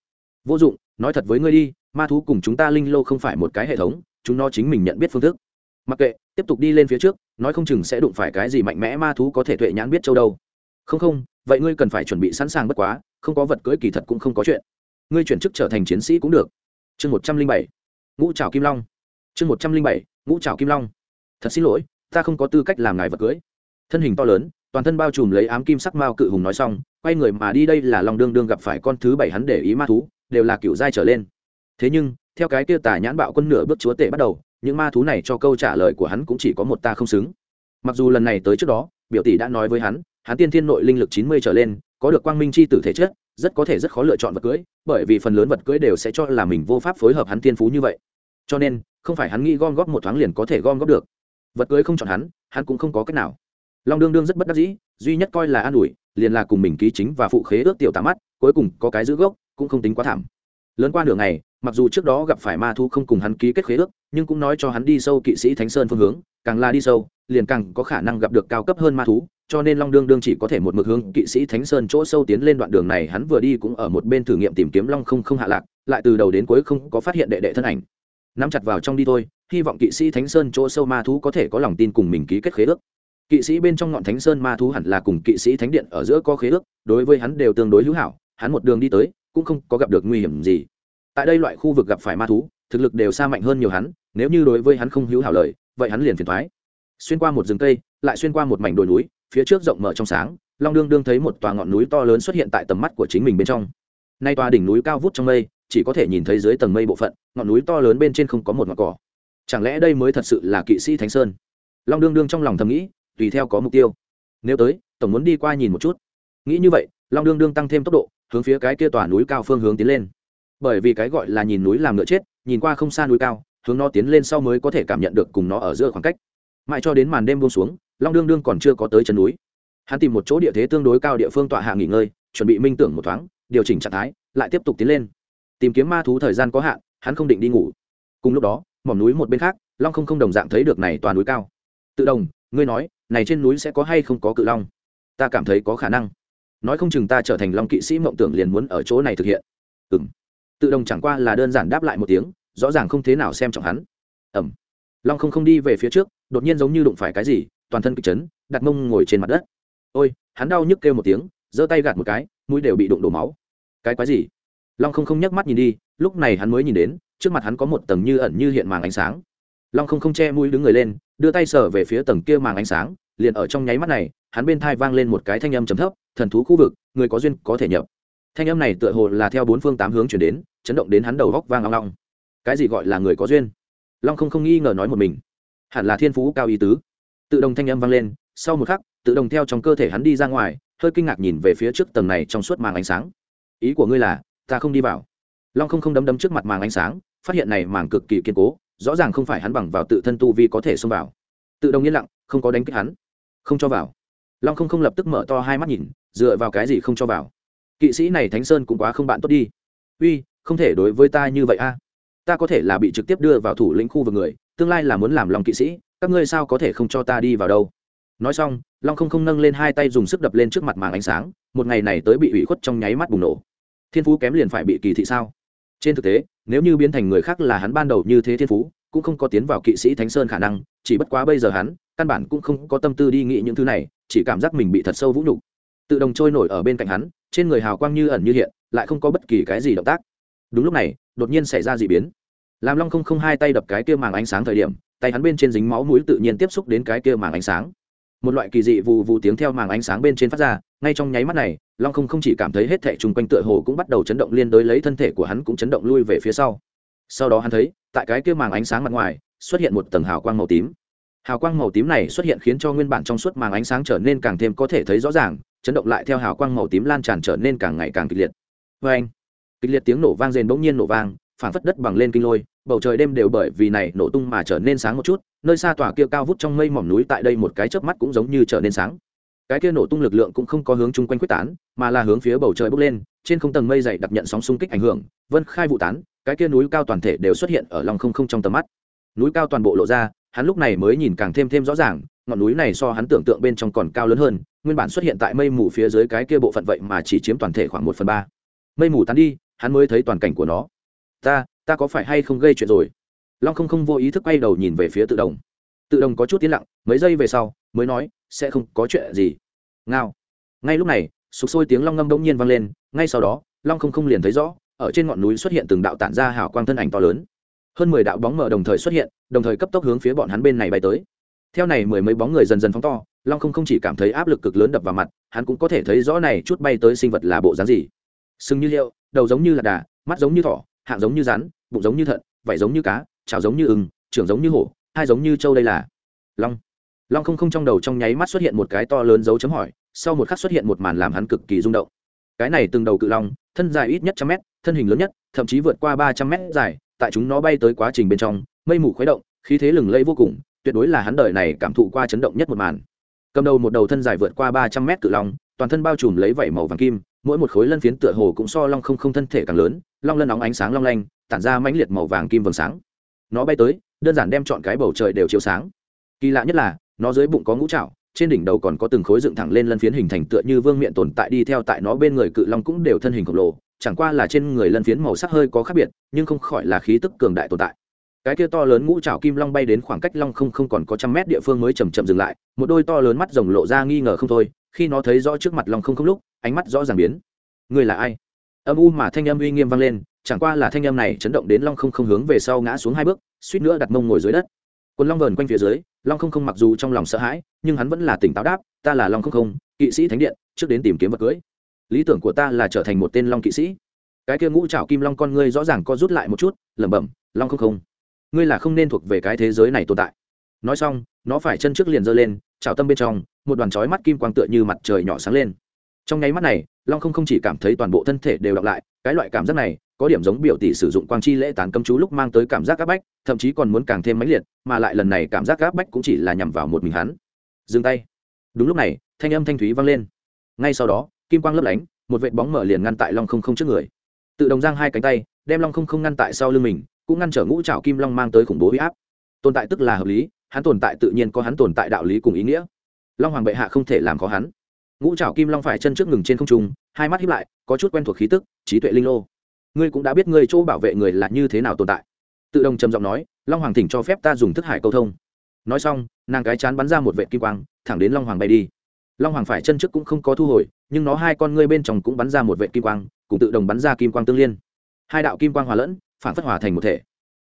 Vô dụng, nói thật với ngươi đi, ma thú cùng chúng ta linh lô không phải một cái hệ thống, chúng nó chính mình nhận biết phương thức. Mặc kệ, tiếp tục đi lên phía trước, nói không chừng sẽ đụng phải cái gì mạnh mẽ ma thú có thể tuệ nhãn biết châu đâu. Không không, vậy ngươi cần phải chuẩn bị sẵn sàng bất quá, không có vật cưỡi kỳ thật cũng không có chuyện. Ngươi chuyển chức trở thành chiến sĩ cũng được. Chương một trăm linh bảy, ngũ trào kim long. Chương một trăm linh bảy, ngũ trào kim long. Thật xin lỗi, ta không có tư cách làm ngài vật cưới. Thân hình to lớn, toàn thân bao trùm lấy ám kim sắc mao cự hùng nói xong, quay người mà đi đây là long đương đương gặp phải con thứ bảy hắn để ý ma thú đều là cựu giai trở lên. Thế nhưng, theo cái kia tả nhãn bạo quân nửa bước chúa tể bắt đầu, những ma thú này cho câu trả lời của hắn cũng chỉ có một ta không xứng. Mặc dù lần này tới trước đó, biểu tỷ đã nói với hắn hắn tiên thiên nội linh lực chín mươi trở lên, có được quang minh c h i tử thể chất, rất có thể rất khó lựa chọn vật cưới, bởi vì phần lớn vật cưới đều sẽ cho là mình vô pháp phối hợp hắn tiên phú như vậy. Cho nên, không phải hắn nghĩ gom góp một thoáng liền có thể gom góp được. Vật cưới không chọn hắn hắn cũng không có cách nào. Long đương đương rất bất đắc dĩ, duy nhất coi là an ủi, liền là cùng mình ký chính và phụ khế ước tiểu tạ mắt, cuối cùng có cái giữ gốc cũng không tính quá thảm. Lớn qua nửa ngày, mặc dù trước đó gặp phải ma thu không cùng hắn ký kết khế ước, nhưng cũng nói cho hắn đi sâu kỵ sĩ thánh sơn phương hướng, càng là đi sâu, liền càng có khả năng gặp được cao cấp hơn ma thú, cho nên long đương đương chỉ có thể một mực hướng kỵ sĩ thánh sơn chỗ sâu tiến lên đoạn đường này, hắn vừa đi cũng ở một bên thử nghiệm tìm kiếm long không không hạ lạc, lại từ đầu đến cuối không có phát hiện đệ đệ thân ảnh. Nắm chặt vào trong đi thôi, hy vọng kỵ sĩ thánh sơn chỗ sâu ma thú có thể có lòng tin cùng mình ký kết khế ước. Kỵ sĩ bên trong ngọn thánh sơn ma thú hẳn là cùng kỵ sĩ thánh điện ở giữa có khế ước, đối với hắn đều tương đối hữu hảo, hắn một đường đi tới cũng không có gặp được nguy hiểm gì. Tại đây loại khu vực gặp phải ma thú, thực lực đều xa mạnh hơn nhiều hắn, nếu như đối với hắn không hữu hảo lời, vậy hắn liền phiền thoái xuyên qua một rừng cây, lại xuyên qua một mảnh đồi núi, phía trước rộng mở trong sáng, long đương đương thấy một tòa ngọn núi to lớn xuất hiện tại tầm mắt của chính mình bên trong. Nay tòa đỉnh núi cao vút trong mây, chỉ có thể nhìn thấy dưới tầng mây bộ phận, ngọn núi to lớn bên trên không có một ngọn cỏ. Chẳng lẽ đây mới thật sự là kỵ sĩ thánh sơn? Long đương đương trong lòng thầm nghĩ, tùy theo có mục tiêu. Nếu tới, tổng muốn đi qua nhìn một chút. Nghĩ như vậy, long đương đương tăng thêm tốc độ hướng phía cái kia tòa núi cao phương hướng tiến lên. Bởi vì cái gọi là nhìn núi làm ngựa chết, nhìn qua không xa núi cao, hướng nó tiến lên sau mới có thể cảm nhận được cùng nó ở giữa khoảng cách. Mãi cho đến màn đêm buông xuống, long đương đương còn chưa có tới chân núi. Hắn tìm một chỗ địa thế tương đối cao địa phương tọa hạ nghỉ ngơi, chuẩn bị minh tưởng một thoáng, điều chỉnh trạng thái, lại tiếp tục tiến lên. Tìm kiếm ma thú thời gian có hạn, hắn không định đi ngủ. Cùng lúc đó, mỏm núi một bên khác, long không không đồng dạng thấy được này toàn núi cao. Tự đồng, ngươi nói, này trên núi sẽ có hay không có cự long? Ta cảm thấy có khả năng nói không chừng ta trở thành long kỵ sĩ mộng tưởng liền muốn ở chỗ này thực hiện. Ừng tự đồng chẳng qua là đơn giản đáp lại một tiếng, rõ ràng không thế nào xem trọng hắn. Ẩm long không không đi về phía trước, đột nhiên giống như đụng phải cái gì, toàn thân kịch chấn, đặt mông ngồi trên mặt đất. Ôi, hắn đau nhức kêu một tiếng, giơ tay gạt một cái, mũi đều bị đụng đổ máu. Cái quái gì? Long không không nhấc mắt nhìn đi, lúc này hắn mới nhìn đến, trước mặt hắn có một tầng như ẩn như hiện màng ánh sáng. Long không không che mũi đứng người lên, đưa tay sờ về phía tầng kia màng ánh sáng, liền ở trong nháy mắt này, hắn bên thai vang lên một cái thanh âm trầm thấp thần thú khu vực, người có duyên có thể nhập. Thanh âm này tựa hồ là theo bốn phương tám hướng chuyển đến, chấn động đến hắn đầu góc vang long long. Cái gì gọi là người có duyên? Long không không nghi ngờ nói một mình. Hẳn là thiên phú cao ý tứ. Tự động thanh âm vang lên, sau một khắc, tự động theo trong cơ thể hắn đi ra ngoài, hơi kinh ngạc nhìn về phía trước tầng này trong suốt màng ánh sáng. Ý của ngươi là, ta không đi vào. Long không không đấm đấm trước mặt màng ánh sáng, phát hiện này màng cực kỳ kiên cố, rõ ràng không phải hắn bằng vào tự thân tu vi có thể xông vào. Tự động yên lặng, không có đánh kích hắn. Không cho vào. Long không không lập tức mở to hai mắt nhìn dựa vào cái gì không cho vào? Kỵ sĩ này thánh sơn cũng quá không bạn tốt đi. Uy, không thể đối với ta như vậy a. Ta có thể là bị trực tiếp đưa vào thủ lĩnh khu vực người, tương lai là muốn làm lòng kỵ sĩ, các ngươi sao có thể không cho ta đi vào đâu? Nói xong, long không không nâng lên hai tay dùng sức đập lên trước mặt màng ánh sáng, một ngày này tới bị ủy khuất trong nháy mắt bùng nổ. Thiên phú kém liền phải bị kỳ thị sao? Trên thực tế, nếu như biến thành người khác là hắn ban đầu như thế thiên phú, cũng không có tiến vào kỵ sĩ thánh sơn khả năng, chỉ bất quá bây giờ hắn, căn bản cũng không có tâm tư đi nghĩ những thứ này, chỉ cảm giác mình bị thật sâu vũ nhục tự động trôi nổi ở bên cạnh hắn, trên người hào quang như ẩn như hiện, lại không có bất kỳ cái gì động tác. Đúng lúc này, đột nhiên xảy ra d ị biến. Làm long không không hai tay đập cái kia màng ánh sáng thời điểm, tay hắn bên trên dính máu mũi tự nhiên tiếp xúc đến cái kia màng ánh sáng. Một loại kỳ dị vù vù tiếng theo màng ánh sáng bên trên phát ra, ngay trong nháy mắt này, long không không chỉ cảm thấy hết thẻ chung quanh tựa hồ cũng bắt đầu chấn động liên đối lấy thân thể của hắn cũng chấn động lui về phía sau. Sau đó hắn thấy, tại cái kia màng ánh sáng mặt ngoài, xuất hiện một tầng hào quang màu tím. Hào quang màu tím này xuất hiện khiến cho nguyên bản trong suốt màng ánh sáng trở nên càng thêm có thể thấy rõ ràng chấn động lại theo hào quang màu tím lan tràn trở nên càng ngày càng kịch liệt. Vê anh, kịch liệt tiếng nổ vang rền bỗng nhiên nổ vang phản phất đất bằng lên kinh lôi, bầu trời đêm đều bởi vì này nổ tung mà trở nên sáng một chút, nơi xa tòa kia cao vút trong mây mỏm núi tại đây một cái chớp mắt cũng giống như trở nên sáng. Cái kia nổ tung lực lượng cũng không có hướng chung quanh quyết tán, mà là hướng phía bầu trời bốc lên, trên không tầng mây dày đặc nhận sóng xung kích ảnh hưởng, vân khai vụ tán, cái kia núi cao toàn thể đều xuất hiện ở lòng không không trong tầm mắt. Núi cao toàn bộ lộ ra, hắn lúc này mới nhìn càng thêm thêm rõ ràng ngọn núi này so hắn tưởng tượng bên trong còn cao lớn hơn, nguyên bản xuất hiện tại mây mù phía dưới cái kia bộ phận vậy mà chỉ chiếm toàn thể khoảng một phần ba. Mây mù tán đi, hắn mới thấy toàn cảnh của nó. Ta ta có phải hay không gây chuyện rồi? Long không không vô ý thức quay đầu nhìn về phía tự đồng. Tự đồng có chút tiến lặng, mấy giây về sau, mới nói, sẽ không có chuyện gì. Ngao. Ngay lúc này, sục sôi tiếng long ngâm đông nhiên vang lên, ngay sau đó, long không không liền thấy rõ, ở trên ngọn núi xuất hiện từng đạo tản ra hào quang thân ảnh to lớn. Hơn mười đạo bóng mở đồng thời xuất hiện, đồng thời cấp tốc hướng phía bọn hắn bên này bay tới theo này mười mấy bóng người dần dần phóng to, long không không chỉ cảm thấy áp lực cực lớn đập vào mặt, hắn cũng có thể thấy rõ này chút bay tới sinh vật là bộ dáng gì. Sừng như liệu đầu giống như lạc đà, mắt giống như thỏ, hạng giống như rắn, bụng giống như thận, vảy giống như cá, chảo giống như ưng, trưởng giống như hổ, hai giống như trâu đây là. Long. Long không không trong đầu trong nháy mắt xuất hiện một cái to lớn dấu chấm hỏi, sau một khắc xuất hiện một màn làm hắn cực kỳ rung động. Cái này từng đầu cự long, thân dài ít nhất trăm mét, thân hình lớn nhất, thậm chí vượt qua ba trăm mét dài, tại chúng nó bay tới quá trình bên trong, mây mù khuấy động, khí thế lừng lẫy vô cùng tuyệt đối là hắn đời này cảm thụ qua chấn động nhất một màn. Cầm đầu một đầu thân dài vượt qua ba trăm mét cự long, toàn thân bao trùm lấy vảy màu vàng kim, mỗi một khối lân phiến tựa hồ cũng so long không không thân thể càng lớn, long lân óng ánh sáng long lanh, tản ra mãnh liệt màu vàng kim vầng sáng. Nó bay tới, đơn giản đem chọn cái bầu trời đều chiếu sáng. Kỳ lạ nhất là, nó dưới bụng có ngũ trạo trên đỉnh đầu còn có từng khối dựng thẳng lên lân phiến hình thành tựa như vương miện tồn tại đi theo tại nó bên người cự long cũng đều thân hình khổng lồ, chẳng qua là trên người lân phiến màu sắc hơi có khác biệt, nhưng không khỏi là khí tức cường đại tồn tại cái kia to lớn ngũ trảo kim long bay đến khoảng cách long không không còn có trăm mét địa phương mới chầm chậm dừng lại, một đôi to lớn mắt rồng lộ ra nghi ngờ không thôi, khi nó thấy rõ trước mặt long không không lúc, ánh mắt rõ ràng biến. Người là ai? Âm u mà thanh âm uy nghiêm vang lên, chẳng qua là thanh âm này chấn động đến long không không hướng về sau ngã xuống hai bước, suýt nữa đặt mông ngồi dưới đất. Quân long vờn quanh phía dưới, long không không mặc dù trong lòng sợ hãi, nhưng hắn vẫn là tỉnh táo đáp, ta là long không không, kỵ sĩ thánh điện, trước đến tìm kiếm vật cưới. Lý tưởng của ta là trở thành một tên long kỵ sĩ. Cái kia ngũ trảo kim long con ngươi rõ ràng co rút lại một chút, lẩm bẩm, long không không ngươi là không nên thuộc về cái thế giới này tồn tại. Nói xong, nó phải chân trước liền giơ lên trào tâm bên trong, một đoàn chói mắt kim quang tựa như mặt trời nhỏ sáng lên. Trong nháy mắt này, long không không chỉ cảm thấy toàn bộ thân thể đều đọc lại, cái loại cảm giác này, có điểm giống biểu tỷ sử dụng quang chi lễ tán cấm chú lúc mang tới cảm giác áp bách, thậm chí còn muốn càng thêm mãnh liệt, mà lại lần này cảm giác áp bách cũng chỉ là nhằm vào một mình hắn. Dừng tay. Đúng lúc này, thanh âm thanh thúy vang lên. Ngay sau đó, kim quang lấp lánh, một vệt bóng mở liền ngăn tại long không không trước người. Tự đồng giang hai cánh tay, đem long không không ngăn tại sau lưng mình cũng ngăn trở ngũ trào kim long mang tới khủng bố huy áp. Tồn tại tức là hợp lý, hắn tồn tại tự nhiên có hắn tồn tại đạo lý cùng ý nghĩa. Long hoàng bệ hạ không thể làm khó hắn. Ngũ trào kim long phải chân trước ngừng trên không trung, hai mắt hiếp lại, có chút quen thuộc khí tức, trí tuệ linh lô. Ngươi cũng đã biết ngươi chỗ bảo vệ người là như thế nào tồn tại. Tự đồng trầm giọng nói, long hoàng thỉnh cho phép ta dùng thức hải câu thông. Nói xong, nàng cái chán bắn ra một vệ kim quang, thẳng đến long hoàng bay đi. Long hoàng phải chân trước cũng không có thu hồi, nhưng nó hai con ngươi bên trong cũng bắn ra một vệ kim quang, cùng tự đồng bắn ra kim quang tương liên. Hai đạo kim quang hòa lẫn phản phất hòa thành một thể.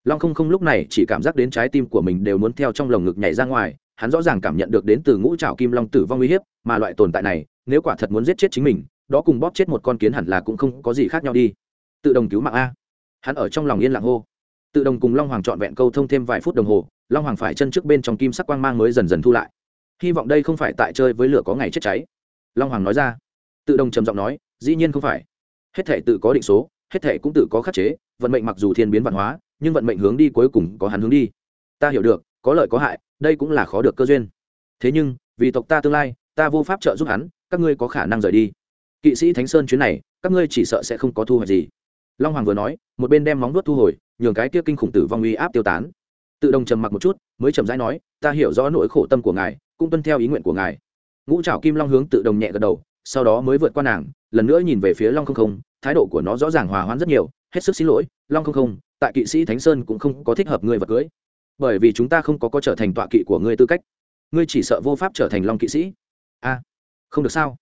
Long không không lúc này chỉ cảm giác đến trái tim của mình đều muốn theo trong lồng ngực nhảy ra ngoài, hắn rõ ràng cảm nhận được đến từ ngũ trào kim long tử vong uy hiếp, mà loại tồn tại này, nếu quả thật muốn giết chết chính mình, đó cùng bóp chết một con kiến hẳn là cũng không có gì khác nhau đi. Tự đồng cứu mạng a. Hắn ở trong lòng yên lặng hô. Tự đồng cùng long hoàng trọn vẹn câu thông thêm vài phút đồng hồ, long hoàng phải chân trước bên trong kim sắc quang mang mới dần dần thu lại. Hy vọng đây không phải tại chơi với lửa có ngày chết cháy. Long hoàng nói ra. Tự đồng trầm giọng nói, dĩ nhiên không phải. Hết thể tự có định số hết thể cũng tự có khắc chế, vận mệnh mặc dù thiên biến văn hóa, nhưng vận mệnh hướng đi cuối cùng có hắn hướng đi. Ta hiểu được, có lợi có hại, đây cũng là khó được cơ duyên. Thế nhưng, vì tộc ta tương lai, ta vô pháp trợ giúp hắn, các ngươi có khả năng rời đi. Kỵ sĩ thánh sơn chuyến này, các ngươi chỉ sợ sẽ không có thu hoạch gì. Long hoàng vừa nói, một bên đem móng vuốt thu hồi, nhường cái kia kinh khủng tử vong uy áp tiêu tán. Tự đồng trầm mặc một chút, mới chậm rãi nói, ta hiểu rõ nỗi khổ tâm của ngài, cũng tuân theo ý nguyện của ngài. Ngũ trảo kim long hướng tự đồng nhẹ gật đầu, sau đó mới vượt qua nàng, lần nữa nhìn về phía long không không thái độ của nó rõ ràng hòa hoãn rất nhiều, hết sức xin lỗi, long không không, tại kỵ sĩ thánh sơn cũng không có thích hợp ngươi vật cưới. Bởi vì chúng ta không có có trở thành tọa kỵ của ngươi tư cách. Ngươi chỉ sợ vô pháp trở thành long kỵ sĩ. A, không được sao?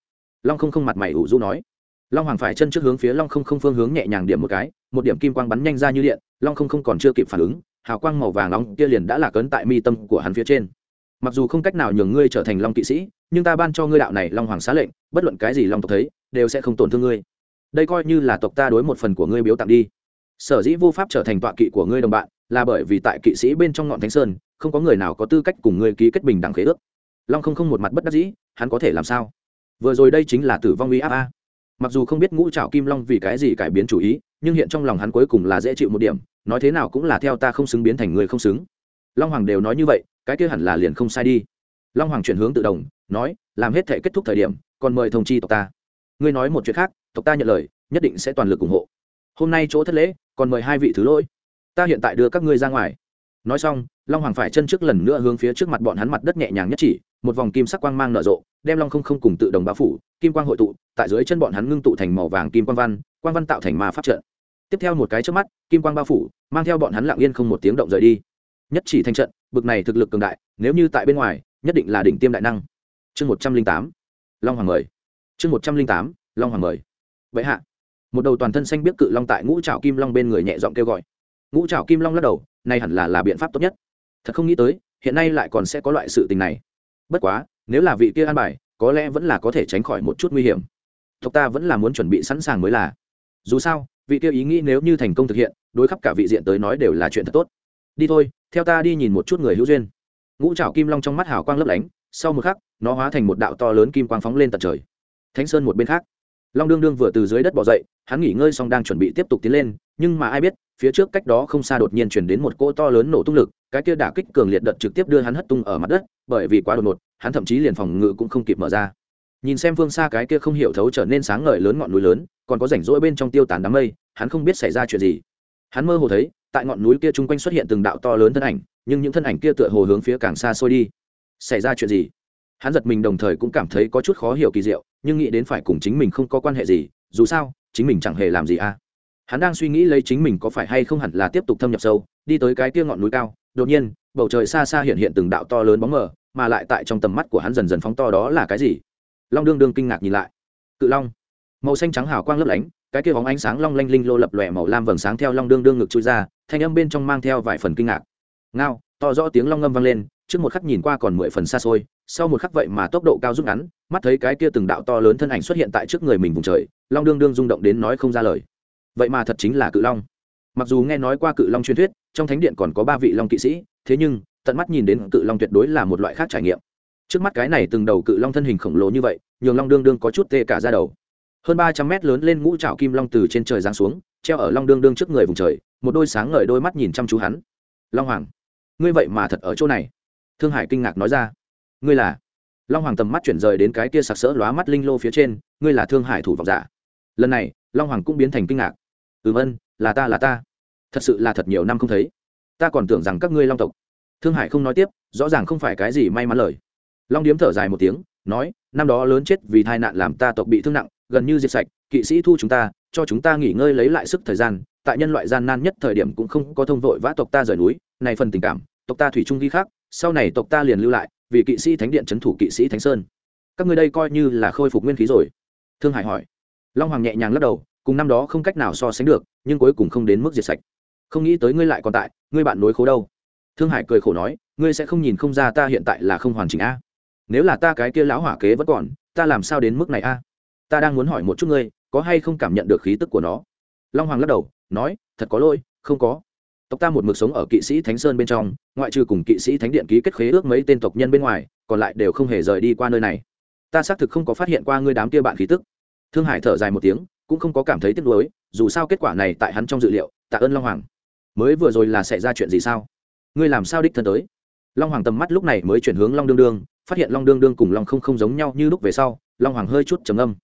Long không không mặt mày ủ du nói. Long hoàng phải chân trước hướng phía long không không phương hướng nhẹ nhàng điểm một cái, một điểm kim quang bắn nhanh ra như điện, long không không còn chưa kịp phản ứng, hào quang màu vàng nóng kia liền đã lạc ấn tại mi tâm của hắn phía trên. Mặc dù không cách nào nhường ngươi trở thành long kỵ sĩ, nhưng ta ban cho ngươi đạo này long hoàng xá lệnh, bất luận cái gì long tộc thấy, đều sẽ không tổn thương ngươi đây coi như là tộc ta đối một phần của ngươi biếu tặng đi. Sở dĩ vô pháp trở thành tọa kỵ của ngươi đồng bạn, là bởi vì tại kỵ sĩ bên trong ngọn thánh sơn, không có người nào có tư cách cùng ngươi ký kết bình đẳng khế ước. Long không không một mặt bất đắc dĩ, hắn có thể làm sao? Vừa rồi đây chính là tử vong uy áp a. Mặc dù không biết ngũ trảo kim long vì cái gì cải biến chủ ý, nhưng hiện trong lòng hắn cuối cùng là dễ chịu một điểm, nói thế nào cũng là theo ta không xứng biến thành người không xứng. Long hoàng đều nói như vậy, cái kia hẳn là liền không sai đi. Long hoàng chuyển hướng tự động nói, làm hết thể kết thúc thời điểm, còn mời thông chi tộc ta. Ngươi nói một chuyện khác tộc ta nhận lời, nhất định sẽ toàn lực ủng hộ. Hôm nay chỗ thất lễ, còn mời hai vị thứ lỗi. Ta hiện tại đưa các ngươi ra ngoài. Nói xong, long hoàng phải chân trước lần nữa hướng phía trước mặt bọn hắn mặt đất nhẹ nhàng nhất chỉ, một vòng kim sắc quang mang nở rộ, đem long không không cùng tự đồng bao phủ, kim quang hội tụ, tại dưới chân bọn hắn ngưng tụ thành màu vàng kim quang văn quang văn tạo thành ma pháp trận. Tiếp theo một cái trước mắt, kim quang bao phủ, mang theo bọn hắn lặng yên không một tiếng động rời đi. Nhất chỉ thành trận, bực này thực lực cường đại, nếu như tại bên ngoài, nhất định là đỉnh tiêm đại năng. Chương một trăm linh tám, long hoàng mời. Chương một trăm linh tám, long hoàng mời vậy hạ. Một đầu toàn thân xanh biết cự long tại ngũ trào kim long bên người nhẹ giọng kêu gọi. Ngũ trào kim long lắc đầu nay hẳn là là biện pháp tốt nhất. Thật không nghĩ tới, hiện nay lại còn sẽ có loại sự tình này. Bất quá, nếu là vị kia an bài, có lẽ vẫn là có thể tránh khỏi một chút nguy hiểm. Tộc ta vẫn là muốn chuẩn bị sẵn sàng mới là. Dù sao, vị kia ý nghĩ nếu như thành công thực hiện, đối khắp cả vị diện tới nói đều là chuyện thật tốt. Đi thôi, theo ta đi nhìn một chút người hữu duyên. Ngũ trào kim long trong mắt hào quang lấp lánh, sau một khắc, nó hóa thành một đạo to lớn kim quang phóng lên tận trời. Thánh sơn một bên khác long đương đương vừa từ dưới đất bỏ dậy, hắn nghỉ ngơi xong đang chuẩn bị tiếp tục tiến lên, nhưng mà ai biết, phía trước cách đó không xa đột nhiên chuyển đến một cỗ to lớn nổ tung lực, cái kia đả kích cường liệt đợt trực tiếp đưa hắn hất tung ở mặt đất, bởi vì quá đột ngột, hắn thậm chí liền phòng ngự cũng không kịp mở ra. Nhìn xem phương xa cái kia không hiểu thấu trở nên sáng ngời lớn ngọn núi lớn, còn có rảnh rỗi bên trong tiêu tán đám mây, hắn không biết xảy ra chuyện gì. Hắn mơ hồ thấy, tại ngọn núi kia chung quanh xuất hiện từng đạo to lớn thân ảnh, nhưng những thân ảnh kia tựa hồ hướng phía càng xa xôi đi. Xảy ra chuyện gì? Hắn giật mình đồng thời cũng cảm thấy có chút khó hiểu kỳ diệu, nhưng nghĩ đến phải cùng chính mình không có quan hệ gì, dù sao, chính mình chẳng hề làm gì à. Hắn đang suy nghĩ lấy chính mình có phải hay không hẳn là tiếp tục thâm nhập sâu, đi tới cái kia ngọn núi cao, đột nhiên, bầu trời xa xa hiện hiện từng đạo to lớn bóng mờ, mà lại tại trong tầm mắt của hắn dần dần phóng to đó là cái gì? Long đương đương kinh ngạc nhìn lại. Cự long. Màu xanh trắng hào quang lấp lánh, cái kia bóng ánh sáng long lanh linh lô lập lòe màu lam vầng sáng theo long đương đương ngực chui ra, thanh âm bên trong mang theo vài phần kinh ngạc. Ngao, to rõ tiếng long ngâm vang lên, trước một khắc nhìn qua còn mười phần xa xôi sau một khắc vậy mà tốc độ cao rút ngắn, mắt thấy cái kia từng đạo to lớn thân ảnh xuất hiện tại trước người mình vùng trời, long đương đương rung động đến nói không ra lời. Vậy mà thật chính là cự long. Mặc dù nghe nói qua cự long truyền thuyết, trong thánh điện còn có ba vị long kỵ sĩ, thế nhưng, tận mắt nhìn đến cự long tuyệt đối là một loại khác trải nghiệm. Trước mắt cái này từng đầu cự long thân hình khổng lồ như vậy, nhường long đương đương có chút tê cả ra đầu. Hơn ba trăm mét lớn lên ngũ trạo kim long từ trên trời giáng xuống, treo ở long đương đương trước người vùng trời, một đôi sáng ngời đôi mắt nhìn chăm chú hắn. Long hoàng, ngươi vậy mà thật ở chỗ này? Thương hải kinh ngạc nói ra ngươi là long hoàng tầm mắt chuyển rời đến cái kia sặc sỡ lóa mắt linh lô phía trên ngươi là thương hải thủ vọng giả lần này long hoàng cũng biến thành kinh ngạc ừm ân là ta là ta thật sự là thật nhiều năm không thấy ta còn tưởng rằng các ngươi long tộc thương hải không nói tiếp rõ ràng không phải cái gì may mắn lời long điếm thở dài một tiếng nói năm đó lớn chết vì tai nạn làm ta tộc bị thương nặng gần như diệt sạch kỵ sĩ thu chúng ta cho chúng ta nghỉ ngơi lấy lại sức thời gian tại nhân loại gian nan nhất thời điểm cũng không có thông vội vã tộc ta rời núi này phần tình cảm tộc ta thủy chung ghi khác sau này tộc ta liền lưu lại vì kỵ sĩ thánh điện c h ấ n thủ kỵ sĩ thánh sơn. Các ngươi đây coi như là khôi phục nguyên khí rồi. Thương hải hỏi. Long hoàng nhẹ nhàng lắc đầu, cùng năm đó không cách nào so sánh được, nhưng cuối cùng không đến mức diệt sạch. Không nghĩ tới ngươi lại còn tại, ngươi bạn nối khố đâu? Thương hải cười khổ nói, ngươi sẽ không nhìn không ra ta hiện tại là không hoàn chỉnh a. Nếu là ta cái kia lão hỏa kế vẫn còn, ta làm sao đến mức này a? Ta đang muốn hỏi một chút ngươi, có hay không cảm nhận được khí tức của nó? Long hoàng lắc đầu, nói, thật có lỗi, không có tộc ta một mực sống ở kỵ sĩ thánh sơn bên trong, ngoại trừ cùng kỵ sĩ thánh điện ký kết khế ước mấy tên tộc nhân bên ngoài, còn lại đều không hề rời đi qua nơi này. Ta xác thực không có phát hiện qua ngươi đám kia bạn khí tức. Thương hải thở dài một tiếng, cũng không có cảm thấy tiếc nuối, dù sao kết quả này tại hắn trong dự liệu, tạ ơn long hoàng. Mới vừa rồi là xảy ra chuyện gì sao? Ngươi làm sao đích thân tới? Long hoàng tầm mắt lúc này mới chuyển hướng long đương đương, phát hiện long đương đương cùng long không không giống nhau như lúc về sau, long hoàng hơi chút trầm âm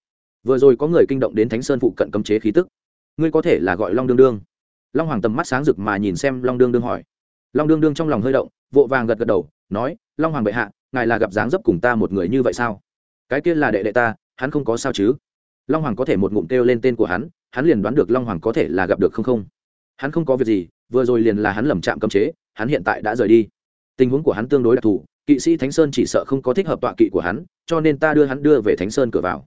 vừa rồi có người kinh động đến thánh sơn phụ cận cấm chế khí tức. Ngươi có thể là gọi long đương đương long hoàng tầm mắt sáng rực mà nhìn xem long đương đương hỏi. Long đương đương trong lòng hơi động, vội vàng gật gật đầu, nói, long hoàng bệ hạ, ngài là gặp dáng dấp cùng ta một người như vậy sao? Cái kia là đệ đệ ta, hắn không có sao chứ? Long hoàng có thể một ngụm kêu lên tên của hắn hắn liền đoán được long hoàng có thể là gặp được không không. Hắn không có việc gì, vừa rồi liền là hắn lầm chạm cấm chế, hắn hiện tại đã rời đi. Tình huống của hắn tương đối đặc thù, kỵ sĩ thánh sơn chỉ sợ không có thích hợp tọa kỵ của hắn, cho nên ta đưa hắn đưa về thánh sơn cửa vào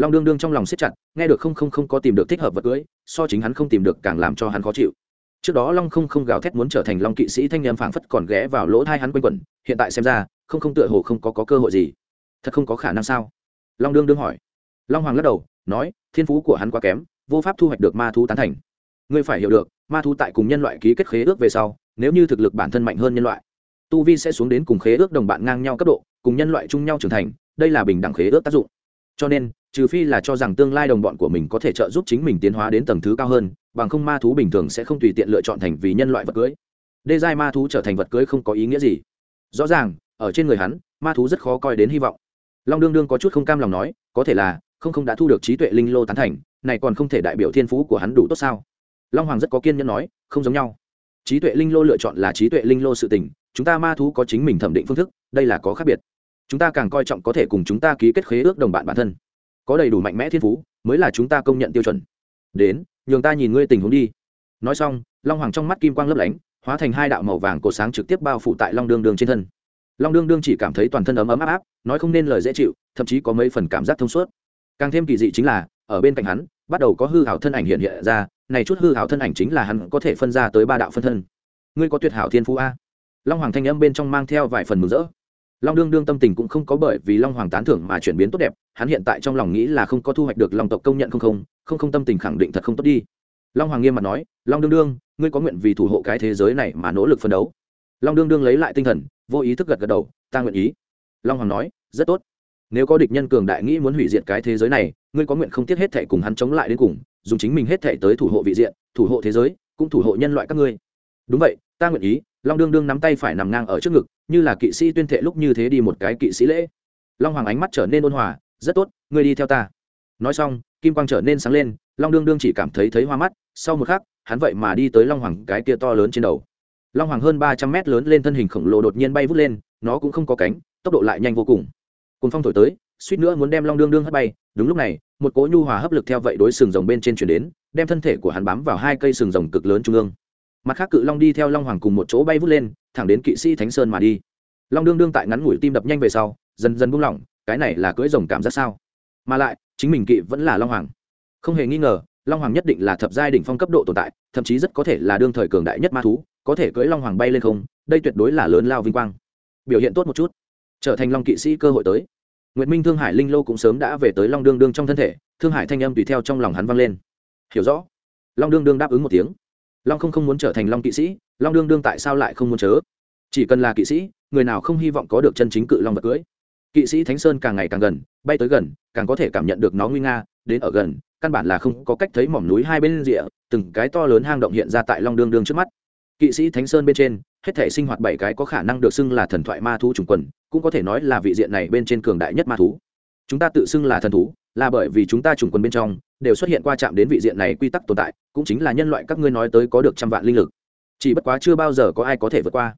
long đương đương trong lòng siết chặt nghe được không không không có tìm được thích hợp vật cưới so chính hắn không tìm được càng làm cho hắn khó chịu. Trước đó long không không gào thét muốn trở thành long kỵ sĩ thanh niên phảng phất còn ghé vào lỗ thai hắn quanh quẩn hiện tại xem ra không không tựa hồ không có, có cơ hội gì. Thật không có khả năng sao? Long đương đương hỏi. Long hoàng lắc đầu nói thiên phú của hắn quá kém vô pháp thu hoạch được ma thú tán thành. Ngươi phải hiểu được ma thú tại cùng nhân loại ký kết khế ước về sau nếu như thực lực bản thân mạnh hơn nhân loại tu vi sẽ xuống đến cùng khế ước đồng bạn ngang nhau cấp độ cùng nhân loại chung nhau trưởng thành đây là bình đẳng khế ước tác dụng. Cho nên trừ phi là cho rằng tương lai đồng bọn của mình có thể trợ giúp chính mình tiến hóa đến tầng thứ cao hơn, bằng không ma thú bình thường sẽ không tùy tiện lựa chọn thành vì nhân loại vật cưới. Đê giai ma thú trở thành vật cưới không có ý nghĩa gì. Rõ ràng, ở trên người hắn, ma thú rất khó coi đến hy vọng. Long đương đương có chút không cam lòng nói, có thể là, không không đã thu được trí tuệ linh lô tán thành, này còn không thể đại biểu thiên phú của hắn đủ tốt sao? Long hoàng rất có kiên nhẫn nói, không giống nhau. Trí tuệ linh lô lựa chọn là trí tuệ linh lô sự tình, chúng ta ma thú có chính mình thẩm định phương thức, đây là có khác biệt. Chúng ta càng coi trọng có thể cùng chúng ta ký kết khế ước đồng bạn bản thân có đầy đủ mạnh mẽ thiên phú, mới là chúng ta công nhận tiêu chuẩn. Đến, nhường ta nhìn ngươi tình huống đi. Nói xong, long hoàng trong mắt kim quang lấp lánh, hóa thành hai đạo màu vàng cổ sáng trực tiếp bao phủ tại long đương đương trên thân. Long đương đương chỉ cảm thấy toàn thân ấm ấm áp áp, nói không nên lời dễ chịu, thậm chí có mấy phần cảm giác thông suốt. Càng thêm kỳ dị chính là, ở bên cạnh hắn, bắt đầu có hư hảo thân ảnh hiện hiện ra, này chút hư hảo thân ảnh chính là hắn có thể phân ra tới ba đạo phân thân. Ngươi có tuyệt hảo thiên phú a? Long hoàng thanh âm bên trong mang theo vài phần mừng rỡ long đương đương tâm tình cũng không có bởi vì long hoàng tán thưởng mà chuyển biến tốt đẹp, hắn hiện tại trong lòng nghĩ là không có thu hoạch được long tộc công nhận không không không không tâm tình khẳng định thật không tốt đi. Long hoàng nghiêm mặt nói, long đương đương, ngươi có nguyện vì thủ hộ cái thế giới này mà nỗ lực phấn đấu? Long đương đương lấy lại tinh thần, vô ý thức gật gật đầu, ta nguyện ý. Long hoàng nói, rất tốt. Nếu có địch nhân cường đại nghĩ muốn hủy diệt cái thế giới này, ngươi có nguyện không tiếc hết thể cùng hắn chống lại đến cùng, dùng chính mình hết thể tới thủ hộ vị diện, thủ hộ thế giới, cũng thủ hộ nhân loại các ngươi. Đúng vậy ta nguyện ý, long đương đương nắm tay phải nằm ngang ở trước ngực, như là kỵ sĩ tuyên thệ lúc như thế đi một cái kỵ sĩ lễ. Long hoàng ánh mắt trở nên ôn hòa, rất tốt, ngươi đi theo ta. Nói xong, kim quang trở nên sáng lên, long đương đương chỉ cảm thấy thấy hoa mắt, sau một khắc, hắn vậy mà đi tới long hoàng cái kia to lớn trên đầu. Long hoàng hơn ba trăm mét lớn lên thân hình khổng lồ đột nhiên bay vút lên, nó cũng không có cánh, tốc độ lại nhanh vô cùng. Cùng phong thổi tới, suýt nữa muốn đem long đương đương hất bay. Đúng lúc này, một cỗ nhu hòa hấp lực theo vậy đối sừng rồng bên trên chuyển đến, đem thân thể của hắn bám vào hai cây sừng rồng cực lớn trung ương mặt khác cự long đi theo long hoàng cùng một chỗ bay vút lên, thẳng đến kỵ sĩ thánh sơn mà đi. Long đương đương tại ngắn ngủi tim đập nhanh về sau, dần dần buông lỏng, cái này là cưỡi rồng cảm giác sao? Mà lại, chính mình kỵ vẫn là long hoàng. Không hề nghi ngờ, long hoàng nhất định là thập giai đỉnh phong cấp độ tồn tại, thậm chí rất có thể là đương thời cường đại nhất ma thú, có thể cưỡi long hoàng bay lên không, đây tuyệt đối là lớn lao vinh quang. Biểu hiện tốt một chút, trở thành long kỵ sĩ cơ hội tới. Nguyệt minh thương hải linh lô cũng sớm đã về tới long đương đương trong thân thể, thương hải thanh âm tùy theo trong lòng hắn vang lên. Hiểu rõ. Long đương đương đáp ứng một tiếng long không không muốn trở thành long kỵ sĩ, long đương đương tại sao lại không muốn chớ? Chỉ cần là kỵ sĩ, người nào không hy vọng có được chân chính cự long vật cưới. Kỵ sĩ thánh sơn càng ngày càng gần, bay tới gần, càng có thể cảm nhận được nó nguy nga, đến ở gần, căn bản là không có cách thấy mỏm núi hai bên rìa, từng cái to lớn hang động hiện ra tại long đương đương trước mắt. Kỵ sĩ thánh sơn bên trên, hết thể sinh hoạt bảy cái có khả năng được xưng là thần thoại ma thú trùng quần, cũng có thể nói là vị diện này bên trên cường đại nhất ma thú. Chúng ta tự xưng là thần thú là bởi vì chúng ta trùng quần bên trong, đều xuất hiện qua chạm đến vị diện này quy tắc tồn tại, cũng chính là nhân loại các ngươi nói tới có được trăm vạn linh lực. Chỉ bất quá chưa bao giờ có ai có thể vượt qua.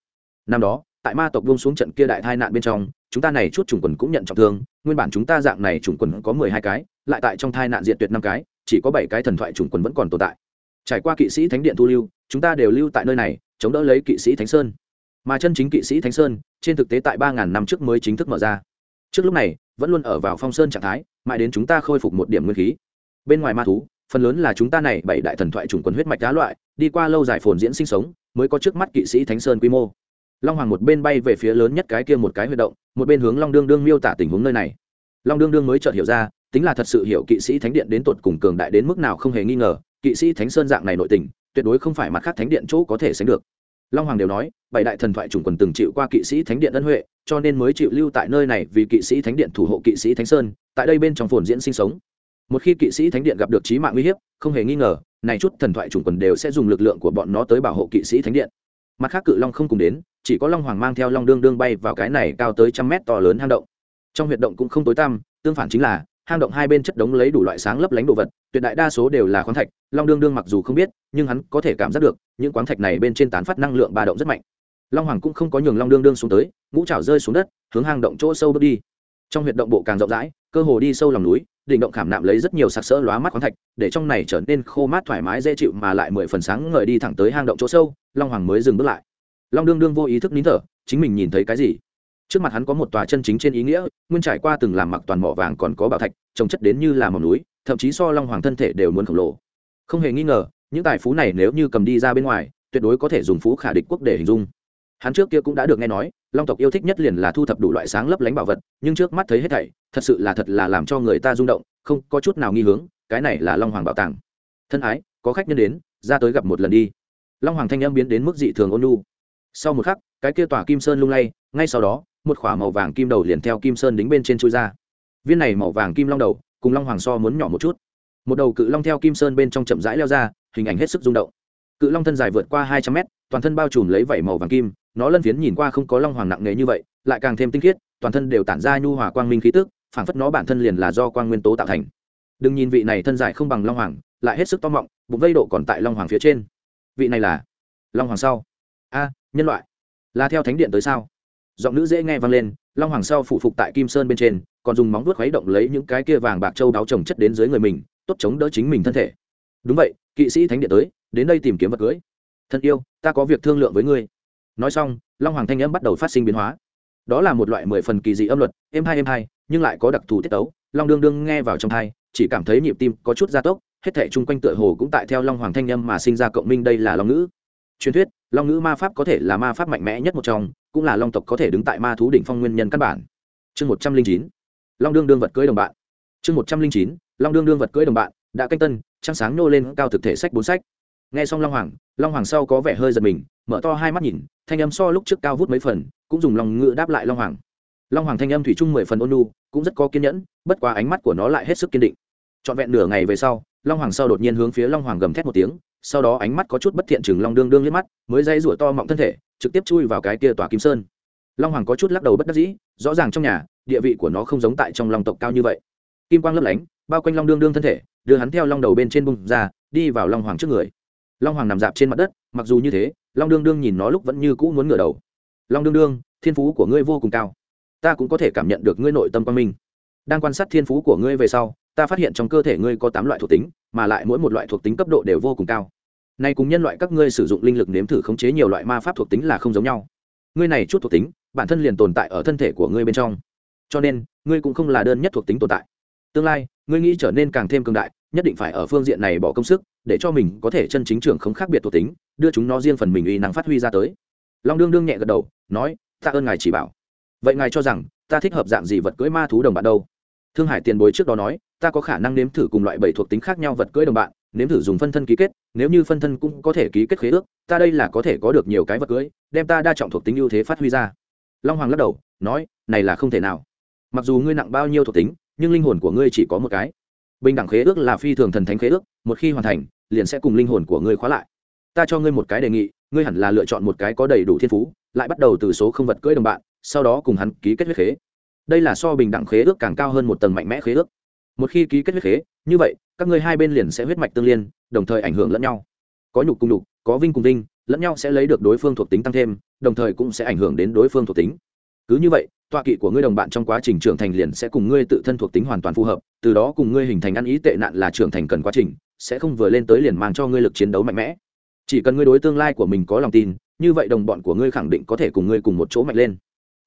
Năm đó, tại ma tộc buông xuống trận kia đại tai nạn bên trong, chúng ta này chút trùng quần cũng nhận trọng thương, nguyên bản chúng ta dạng này trùng quần có mười hai cái, lại tại trong tai nạn diện tuyệt năm cái, chỉ có bảy cái thần thoại trùng quần vẫn còn tồn tại. Trải qua kỵ sĩ thánh điện thu lưu, chúng ta đều lưu tại nơi này, chống đỡ lấy kỵ sĩ thánh sơn. Mà chân chính kỵ sĩ thánh sơn, trên thực tế tại ba ngàn năm trước mới chính thức mở ra. Trước lúc này, vẫn luôn ở vào phong sơn trạng thái mãi đến chúng ta khôi phục một điểm nguyên khí. Bên ngoài ma thú, phần lớn là chúng ta này bảy đại thần thoại chủng quần huyết mạch đá loại, đi qua lâu dài phồn diễn sinh sống, mới có trước mắt kỵ sĩ thánh sơn quy mô. Long hoàng một bên bay về phía lớn nhất cái kia một cái huy động, một bên hướng long đương đương miêu tả tình huống nơi này. Long đương đương mới chợt hiểu ra, tính là thật sự hiểu kỵ sĩ thánh điện đến tột cùng cường đại đến mức nào không hề nghi ngờ, kỵ sĩ thánh sơn dạng này nội tình, tuyệt đối không phải mặt khác thánh điện chỗ có thể sánh được. Long hoàng đều nói, bảy đại thần thoại chủng quần từng chịu qua kỵ sĩ thánh điện ân huệ, cho nên mới chịu lưu tại nơi này vì kỵ sĩ thánh điện thủ hộ kỵ sĩ thánh sơn tại đây bên trong phồn diễn sinh sống. Một khi kỵ sĩ thánh điện gặp được trí mạng uy hiếp, không hề nghi ngờ, này chút thần thoại chủng quần đều sẽ dùng lực lượng của bọn nó tới bảo hộ kỵ sĩ thánh điện. Mặt khác cự long không cùng đến, chỉ có long hoàng mang theo long đương đương bay vào cái này cao tới trăm mét to lớn hang động. Trong huyệt động cũng không tối tăm, tương phản chính là, hang động hai bên chất đống lấy đủ loại sáng lấp lánh đồ vật, tuyệt đại đa số đều là khoáng thạch, long đương đương mặc dù không biết, nhưng hắn có thể cảm giác được, những khoáng thạch này bên trên tán phát năng lượng ba động rất mạnh. Long hoàng cũng không có nhường long đương đương xuống tới, ngũ trào rơi xuống đất, hướng hang động chỗ sâu bước đi. Trong huyệt động bộ càng rộng rãi cơ hồ đi sâu lòng núi, đỉnh động khảm nạm lấy rất nhiều sặc sỡ lóa mắt khoáng thạch, để trong này trở nên khô mát thoải mái dễ chịu mà lại mười phần sáng ngời đi thẳng tới hang động chỗ sâu, long hoàng mới dừng bước lại. Long đương đương vô ý thức nín thở, chính mình nhìn thấy cái gì? Trước mặt hắn có một tòa chân chính trên ý nghĩa, nguyên trải qua từng làm mặc toàn mỏ vàng còn có bảo thạch trồng chất đến như là mỏm núi, thậm chí so long hoàng thân thể đều muốn khổng lồ. Không hề nghi ngờ, những tài phú này nếu như cầm đi ra bên ngoài, tuyệt đối có thể dùng phú khả địch quốc để hình dung. Hắn trước kia cũng đã được nghe nói, long tộc yêu thích nhất liền là thu thập đủ loại sáng lấp lánh bảo vật, nhưng trước mắt thấy hết thảy thật sự là thật là làm cho người ta rung động, không có chút nào nghi hướng, cái này là long hoàng bảo tàng. Thân ái, có khách nhân đến, ra tới gặp một lần đi. Long hoàng thanh em biến đến mức dị thường ôn lu sau một khắc, cái kia tỏa kim sơn lung lay, ngay sau đó, một k h ỏ a màu vàng kim đầu liền theo kim sơn đính bên trên chui ra. Viên này màu vàng kim long đầu, cùng long hoàng so muốn nhỏ một chút. Một đầu cự long theo kim sơn bên trong chậm rãi leo ra, hình ảnh hết sức rung động. Cự long thân dài vượt qua hai trăm mét, toàn thân bao trùm lấy vảy màu vàng kim, nó lân phiến nhìn qua không có long hoàng nặng nề như vậy, lại càng thêm tinh khiết, toàn thân đều tản ra nhu hòa quang minh khí tức phảng phất nó bản thân liền là do quang nguyên tố tạo thành. Đừng nhìn vị này thân dài không bằng long hoàng, lại hết sức to mọng, bụng vây độ còn tại long hoàng phía trên. Vị này là long hoàng sau. A, nhân loại. Là theo thánh điện tới sao? Giọng nữ dễ nghe vang lên, long hoàng sau phụ phục tại kim sơn bên trên, còn dùng móng vuốt khuấy động lấy những cái kia vàng bạc châu đáo trồng chất đến dưới người mình, tốt chống đỡ chính mình thân thể. Đúng vậy, kỵ sĩ thánh điện tới, đến đây tìm kiếm vật cưới. Thân yêu, ta có việc thương lượng với ngươi. Nói xong, long hoàng thanh âm bắt đầu phát sinh biến hóa. Đó là một loại mười phần kỳ dị âm luật, êm hai êm hai nhưng lại có đặc thù tiết tấu, long đương đương nghe vào trong thai chỉ cảm thấy nhịp tim có chút gia tốc, hết thể chung quanh tựa hồ cũng tại theo long hoàng thanh âm mà sinh ra cộng minh đây là long ngữ. Truyền thuyết, long ngữ ma pháp có thể là ma pháp mạnh mẽ nhất một trong, cũng là long tộc có thể đứng tại ma thú đỉnh phong nguyên nhân căn bản. Chương một trăm linh chín, long đương đương vật cưới đồng bạn. Chương một trăm linh chín, long đương đương vật cưới đồng bạn, đã canh tân, trăng sáng nô lên cao thực thể sách bốn sách. Nghe xong long hoàng long hoàng sau có vẻ hơi giật mình, mở to hai mắt nhìn, thanh âm so lúc trước cao vút mấy phần, cũng dùng lòng ngữ đáp lại long hoàng long hoàng thanh âm thủy chung mười phần ôn nu cũng rất có kiên nhẫn, bất quá ánh mắt của nó lại hết sức kiên định. Trọn vẹn nửa ngày về sau, long hoàng sau đột nhiên hướng phía long hoàng gầm thét một tiếng, sau đó ánh mắt có chút bất thiện chừng long đương đương liếc mắt, mới dây rủa to mọng thân thể, trực tiếp chui vào cái kia tòa kim sơn. Long hoàng có chút lắc đầu bất đắc dĩ, rõ ràng trong nhà, địa vị của nó không giống tại trong long tộc cao như vậy. Kim quang lấp lánh, bao quanh long đương đương thân thể, đưa hắn theo long đầu bên trên bung ra, đi vào long hoàng trước người. Long hoàng nằm dạp trên mặt đất, mặc dù như thế, long đương đương nhìn nó lúc vẫn như cũ muốn ngửa đầu. Long đương đương, thiên phú của ngươi vô cùng cao ta cũng có thể cảm nhận được ngươi nội tâm quan minh. Đang quan sát thiên phú của ngươi về sau, ta phát hiện trong cơ thể ngươi có tám loại thuộc tính, mà lại mỗi một loại thuộc tính cấp độ đều vô cùng cao. Nay cùng nhân loại các ngươi sử dụng linh lực nếm thử khống chế nhiều loại ma pháp thuộc tính là không giống nhau. Ngươi này chút thuộc tính, bản thân liền tồn tại ở thân thể của ngươi bên trong. Cho nên, ngươi cũng không là đơn nhất thuộc tính tồn tại. Tương lai, ngươi nghĩ trở nên càng thêm cường đại, nhất định phải ở phương diện này bỏ công sức, để cho mình có thể chân chính trưởng không khác biệt thuộc tính, đưa chúng nó riêng phần mình uy năng phát huy ra tới. Long đương đương nhẹ gật đầu, nói tạ ơn ngài chỉ bảo vậy ngài cho rằng, ta thích hợp dạng gì vật cưỡi ma thú đồng bạn đâu? Thương hải tiền bối trước đó nói, ta có khả năng nếm thử cùng loại bảy thuộc tính khác nhau vật cưỡi đồng bạn, nếm thử dùng phân thân ký kết, nếu như phân thân cũng có thể ký kết khế ước, ta đây là có thể có được nhiều cái vật cưỡi đem ta đa trọng thuộc tính ưu thế phát huy ra. Long hoàng lắc đầu, nói, này là không thể nào. Mặc dù ngươi nặng bao nhiêu thuộc tính, nhưng linh hồn của ngươi chỉ có một cái. Bình đẳng khế ước là phi thường thần thánh khế ước, một khi hoàn thành, liền sẽ cùng linh hồn của ngươi khóa lại. Ta cho ngươi một cái đề nghị, ngươi hẳn là lựa chọn một cái có đầy đủ thiên phú, lại bắt đầu từ số không vật cưỡi đồng bạn sau đó cùng hắn ký kết huyết khế. Đây là so bình đẳng khế ước càng cao hơn một tầng mạnh mẽ khế ước. Một khi ký kết huyết khế, như vậy, các ngươi hai bên liền sẽ huyết mạch tương liên, đồng thời ảnh hưởng lẫn nhau. Có nhục cùng nhục, có vinh cùng vinh, lẫn nhau sẽ lấy được đối phương thuộc tính tăng thêm, đồng thời cũng sẽ ảnh hưởng đến đối phương thuộc tính. Cứ như vậy, tọa kỵ của ngươi đồng bạn trong quá trình trưởng thành liền sẽ cùng ngươi tự thân thuộc tính hoàn toàn phù hợp, từ đó cùng ngươi hình thành ăn ý tệ nạn là trưởng thành cần quá trình, sẽ không vừa lên tới liền mang cho ngươi lực chiến đấu mạnh mẽ. Chỉ cần ngươi đối tương lai của mình có lòng tin, như vậy đồng bọn của ngươi khẳng định có thể cùng ngươi cùng một chỗ mạnh lên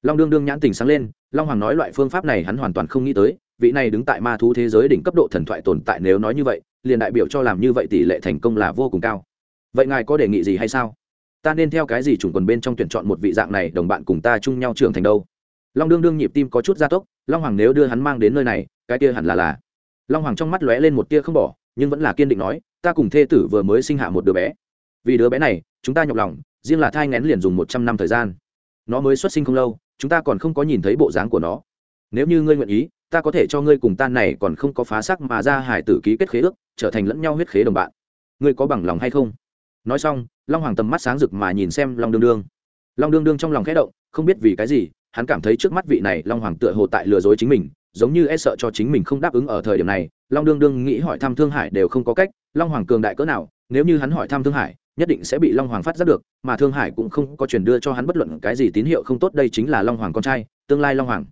long đương đương nhãn tình sáng lên, long hoàng nói loại phương pháp này hắn hoàn toàn không nghĩ tới, vị này đứng tại ma thú thế giới đỉnh cấp độ thần thoại tồn tại nếu nói như vậy, liền đại biểu cho làm như vậy tỷ lệ thành công là vô cùng cao. Vậy ngài có đề nghị gì hay sao? Ta nên theo cái gì chủng quần bên trong tuyển chọn một vị dạng này, đồng bạn cùng ta chung nhau trưởng thành đâu? Long đương đương nhịp tim có chút gia tốc, long hoàng nếu đưa hắn mang đến nơi này, cái kia hẳn là là. Long hoàng trong mắt lóe lên một tia không bỏ, nhưng vẫn là kiên định nói, ta cùng thê tử vừa mới sinh hạ một đứa bé. Vì đứa bé này, chúng ta nhọc lòng, riêng là thai ngén liền dùng một trăm năm thời gian. Nó mới xuất sinh không lâu chúng ta còn không có nhìn thấy bộ dáng của nó. Nếu như ngươi nguyện ý, ta có thể cho ngươi cùng tan này còn không có phá sắc mà ra hải tử ký kết khế ước, trở thành lẫn nhau huyết khế đồng bạn. Ngươi có bằng lòng hay không? Nói xong, long hoàng tầm mắt sáng rực mà nhìn xem long đương đương. Long đương đương trong lòng khẽ động, không biết vì cái gì, hắn cảm thấy trước mắt vị này long hoàng tựa hồ tại lừa dối chính mình, giống như e sợ cho chính mình không đáp ứng ở thời điểm này. Long đương đương nghĩ hỏi thăm thương hải đều không có cách, long hoàng cường đại cỡ nào, nếu như hắn hỏi thăm thương hải nhất định sẽ bị long hoàng phát giác được, mà thương hải cũng không có chuyển đưa cho hắn bất luận cái gì tín hiệu không tốt, đây chính là long hoàng con trai, tương lai long hoàng.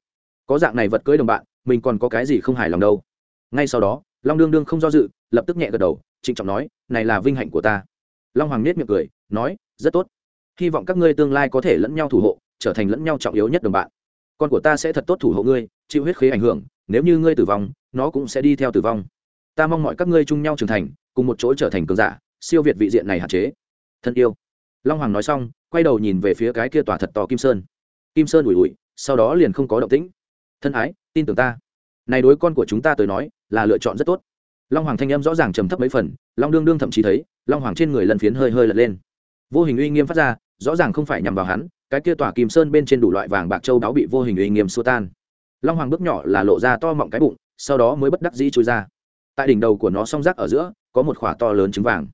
Có dạng này vật cưới đồng bạn, mình còn có cái gì không hài lòng đâu. Ngay sau đó, long đương đương không do dự, lập tức nhẹ gật đầu, trịnh trọng nói, này là vinh hạnh của ta. Long hoàng nết miệng cười, nói, rất tốt. Hy vọng các ngươi tương lai có thể lẫn nhau thủ hộ, trở thành lẫn nhau trọng yếu nhất đồng bạn. Con của ta sẽ thật tốt thủ hộ ngươi, chịu huyết khế ảnh hưởng, nếu như ngươi tử vong, nó cũng sẽ đi theo tử vong. Ta mong mọi các ngươi chung nhau trưởng thành, cùng một chỗ trở thành cường giả siêu việt vị diện này hạn chế. Thân yêu. Long hoàng nói xong, quay đầu nhìn về phía cái kia tòa thật to kim sơn. Kim sơn ủi ủi, sau đó liền không có động tĩnh. Thân ái, tin tưởng ta. Này đối con của chúng ta tới nói, là lựa chọn rất tốt. Long hoàng thanh âm rõ ràng trầm thấp mấy phần, long đương đương thậm chí thấy, long hoàng trên người lần phiến hơi hơi lật lên. Vô hình uy nghiêm phát ra, rõ ràng không phải nhằm vào hắn, cái kia tỏa kim sơn bên trên đủ loại vàng bạc châu đáo bị vô hình uy nghiêm xua tan. Long hoàng bước nhỏ là lộ ra to mọng cái bụng, sau đó mới bất đắc dĩ trôi ra. Tại đỉnh đầu của nó song rác ở giữa, có một khỏa to lớn trứng vàng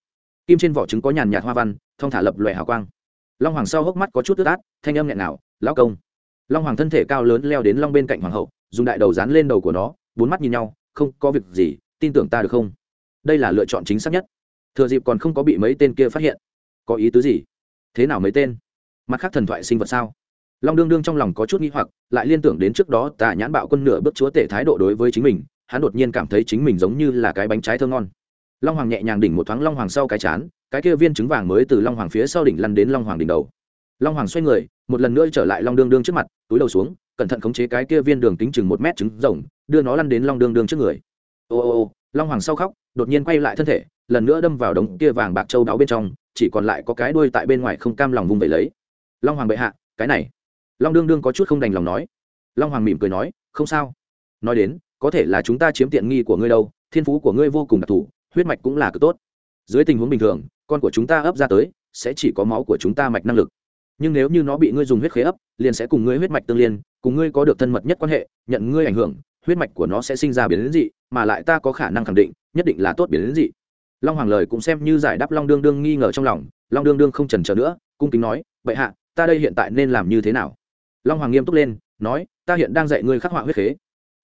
kim trên vỏ trứng có nhàn nhạt hoa văn, thong thả lập lòe hào quang. Long hoàng sau hốc mắt có chút ướt át, thanh âm nghẹn nào lão công. Long hoàng thân thể cao lớn leo đến long bên cạnh hoàng hậu, dùng đại đầu dán lên đầu của nó, bốn mắt nhìn nhau, không, có việc gì, tin tưởng ta được không? Đây là lựa chọn chính xác nhất. Thừa dịp còn không có bị mấy tên kia phát hiện. Có ý tứ gì? Thế nào mấy tên? Mặt khác thần thoại sinh vật sao? Long đương đương trong lòng có chút nghi hoặc, lại liên tưởng đến trước đó tà nhãn bạo quân nửa bước chúa tể thái độ đối với chính mình, hắn đột nhiên cảm thấy chính mình giống như là cái bánh trái thơ ngon long hoàng nhẹ nhàng đỉnh một thoáng long hoàng sau cái chán, cái kia viên trứng vàng mới từ long hoàng phía sau đỉnh lăn đến long hoàng đỉnh đầu. Long hoàng xoay người, một lần nữa trở lại long đương đương trước mặt, túi đầu xuống, cẩn thận khống chế cái kia viên đường tính chừng một mét trứng rồng, đưa nó lăn đến long đương đương trước người. Ô ô ô, long hoàng sau khóc, đột nhiên quay lại thân thể, lần nữa đâm vào đống kia vàng bạc châu đáo bên trong, chỉ còn lại có cái đuôi tại bên ngoài không cam lòng vung vẩy lấy. Long hoàng bệ hạ, cái này. Long đương đương có chút không đành lòng nói. Long hoàng mỉm cười nói, không sao. Nói đến, có thể là chúng ta chiếm tiện nghi của ngươi đâu, thiên phú của ngươi vô cùng đặc thù huyết mạch cũng là cực tốt. Dưới tình huống bình thường, con của chúng ta ấp ra tới, sẽ chỉ có máu của chúng ta mạch năng lực. Nhưng nếu như nó bị ngươi dùng huyết khế ấp, liền sẽ cùng ngươi huyết mạch tương liên, cùng ngươi có được thân mật nhất quan hệ, nhận ngươi ảnh hưởng, huyết mạch của nó sẽ sinh ra biến dị, mà lại ta có khả năng khẳng định, nhất định là tốt biến dị. Long hoàng lời cũng xem như giải đáp long đương đương nghi ngờ trong lòng, long đương đương không trần trờ nữa, cung kính nói vậy hạ, ta đây hiện tại nên làm như thế nào? Long hoàng nghiêm túc lên, nói, ta hiện đang dạy ngươi khắc họa huyết khế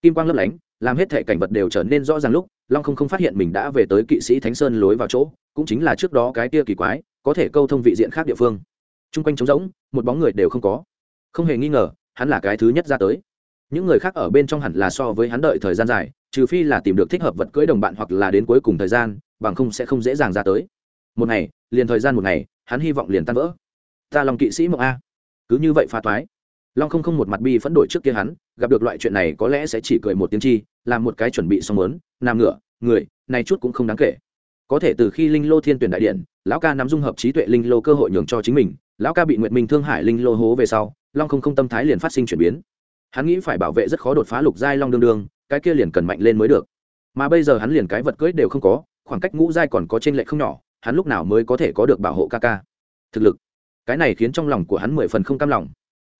kim quang lấp lánh, làm hết thể cảnh vật đều trở nên rõ ràng lúc, long không không phát hiện mình đã về tới kỵ sĩ thánh sơn lối vào chỗ, cũng chính là trước đó cái kia kỳ quái, có thể câu thông vị diện khác địa phương. T r u n g quanh trống rỗng, một bóng người đều không có. Không hề nghi ngờ, hắn là cái thứ nhất ra tới. Những người khác ở bên trong hẳn là so với hắn đợi thời gian dài, trừ phi là tìm được thích hợp vật cưỡi đồng bạn hoặc là đến cuối cùng thời gian, bằng không sẽ không dễ dàng ra tới. Một ngày, liền thời gian một ngày, hắn hy vọng liền tan vỡ. Ta lòng kỵ sĩ mộng a. Cứ như vậy pha toái long không không một mặt bi phẫn đổi trước kia hắn, gặp được loại chuyện này có lẽ sẽ chỉ cười một tiếng chi, làm một cái chuẩn bị xong lớn nằm ngựa người, này chút cũng không đáng kể. Có thể từ khi linh lô thiên tuyển đại điện, lão ca nắm dung hợp trí tuệ linh lô cơ hội nhường cho chính mình, lão ca bị nguyệt minh thương hải linh lô hố về sau, long không không tâm thái liền phát sinh chuyển biến. Hắn nghĩ phải bảo vệ rất khó đột phá lục giai long đương đương, cái kia liền cần mạnh lên mới được. Mà bây giờ hắn liền cái vật cưỡi đều không có, khoảng cách ngũ giai còn có trên lệ không nhỏ, hắn lúc nào mới có thể có được bảo hộ ca ca? Thực lực. Cái này khiến trong lòng của hắn mười phần không cam lòng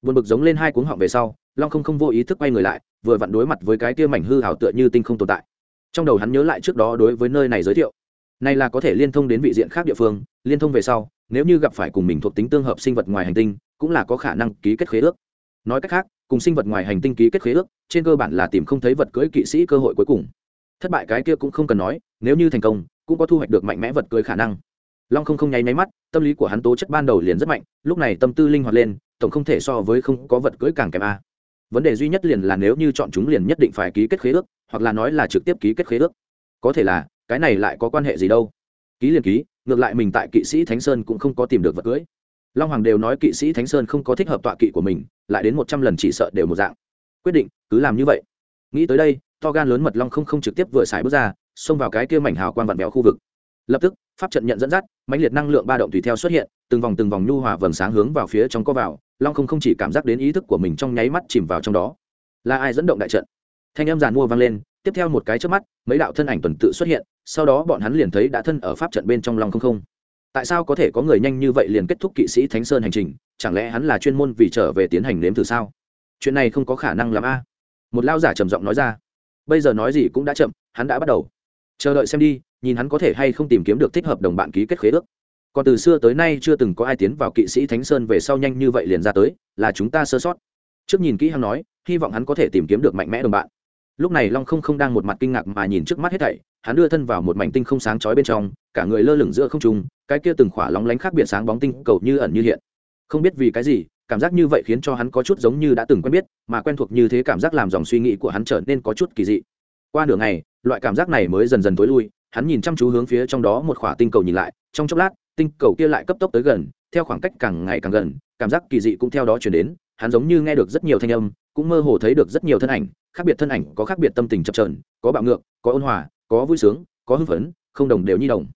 buồn bực giống lên hai cuống họng về sau, long không không vô ý thức quay người lại, vừa vặn đối mặt với cái kia mảnh hư hảo tựa như tinh không tồn tại. Trong đầu hắn nhớ lại trước đó đối với nơi này giới thiệu. Này là có thể liên thông đến vị diện khác địa phương, liên thông về sau, nếu như gặp phải cùng mình thuộc tính tương hợp sinh vật ngoài hành tinh, cũng là có khả năng ký kết khế ước. Nói cách khác, cùng sinh vật ngoài hành tinh ký kết khế ước, trên cơ bản là tìm không thấy vật cưới kỵ sĩ cơ hội cuối cùng. Thất bại cái kia cũng không cần nói, nếu như thành công, cũng có thu hoạch được mạnh mẽ vật cưới khả năng. Long không không nháy máy mắt, tâm lý của hắn tố chất ban đầu liền rất mạnh, lúc này tâm tư linh hoạt lên tổng không thể so với không có vật cưỡi càng kém a. Vấn đề duy nhất liền là nếu như chọn chúng liền nhất định phải ký kết khế ước, hoặc là nói là trực tiếp ký kết khế ước. Có thể là, cái này lại có quan hệ gì đâu? Ký liền ký, ngược lại mình tại kỵ sĩ thánh sơn cũng không có tìm được vật cưỡi long hoàng đều nói kỵ sĩ thánh sơn không có thích hợp tọa kỵ của mình, lại đến một trăm lần chỉ sợ đều một dạng. Quyết định, cứ làm như vậy. Nghĩ tới đây, to gan lớn mật long không không trực tiếp vừa xài bước ra, xông vào cái kia mảnh hào quan vặn béo khu vực. Lập tức pháp trận nhận dẫn dắt, mãnh liệt năng lượng ba động tùy theo xuất hiện, từng vòng từng vòng nhu hòa vầng sáng hướng vào phía trong có vào, long không không chỉ cảm giác đến ý thức của mình trong nháy mắt chìm vào trong đó. Là ai dẫn động đại trận? Thanh âm giàn mua vang lên, tiếp theo một cái trước mắt, mấy đạo thân ảnh tuần tự xuất hiện, sau đó bọn hắn liền thấy đã thân ở pháp trận bên trong long không không. Tại sao có thể có người nhanh như vậy liền kết thúc kỵ sĩ thánh sơn hành trình? Chẳng lẽ hắn là chuyên môn vì trở về tiến hành nếm thử sao? Chuyện này không có khả năng làm a. Một lao giả trầm giọng nói ra. Bây giờ nói gì cũng đã chậm, hắn đã bắt đầu chờ đợi xem đi, nhìn hắn có thể hay không tìm kiếm được thích hợp đồng bạn ký kết khế ước. Còn từ xưa tới nay chưa từng có ai tiến vào kỵ sĩ thánh sơn về sau nhanh như vậy liền ra tới, là chúng ta sơ sót. Trước nhìn kỹ hắn nói, hy vọng hắn có thể tìm kiếm được mạnh mẽ đồng bạn. Lúc này long không không đang một mặt kinh ngạc mà nhìn trước mắt hết thảy, hắn đưa thân vào một mảnh tinh không sáng chói bên trong, cả người lơ lửng giữa không trung, cái kia từng khỏa lóng lánh khác biệt sáng bóng tinh cầu như ẩn như hiện. Không biết vì cái gì, cảm giác như vậy khiến cho hắn có chút giống như đã từng quen biết, mà quen thuộc như thế cảm giác làm dòng suy nghĩ của hắn trở nên có chút kỳ dị. Qua nửa ngày loại cảm giác này mới dần dần tối lui, hắn nhìn chăm chú hướng phía trong đó một khỏa tinh cầu nhìn lại, trong chốc lát, tinh cầu kia lại cấp tốc tới gần, theo khoảng cách càng ngày càng gần, cảm giác kỳ dị cũng theo đó chuyển đến, hắn giống như nghe được rất nhiều thanh âm, cũng mơ hồ thấy được rất nhiều thân ảnh, khác biệt thân ảnh có khác biệt tâm tình chập trờn có bạo ngược, có ôn hòa, có vui sướng, có hưng phấn, không đồng đều nhi đồng.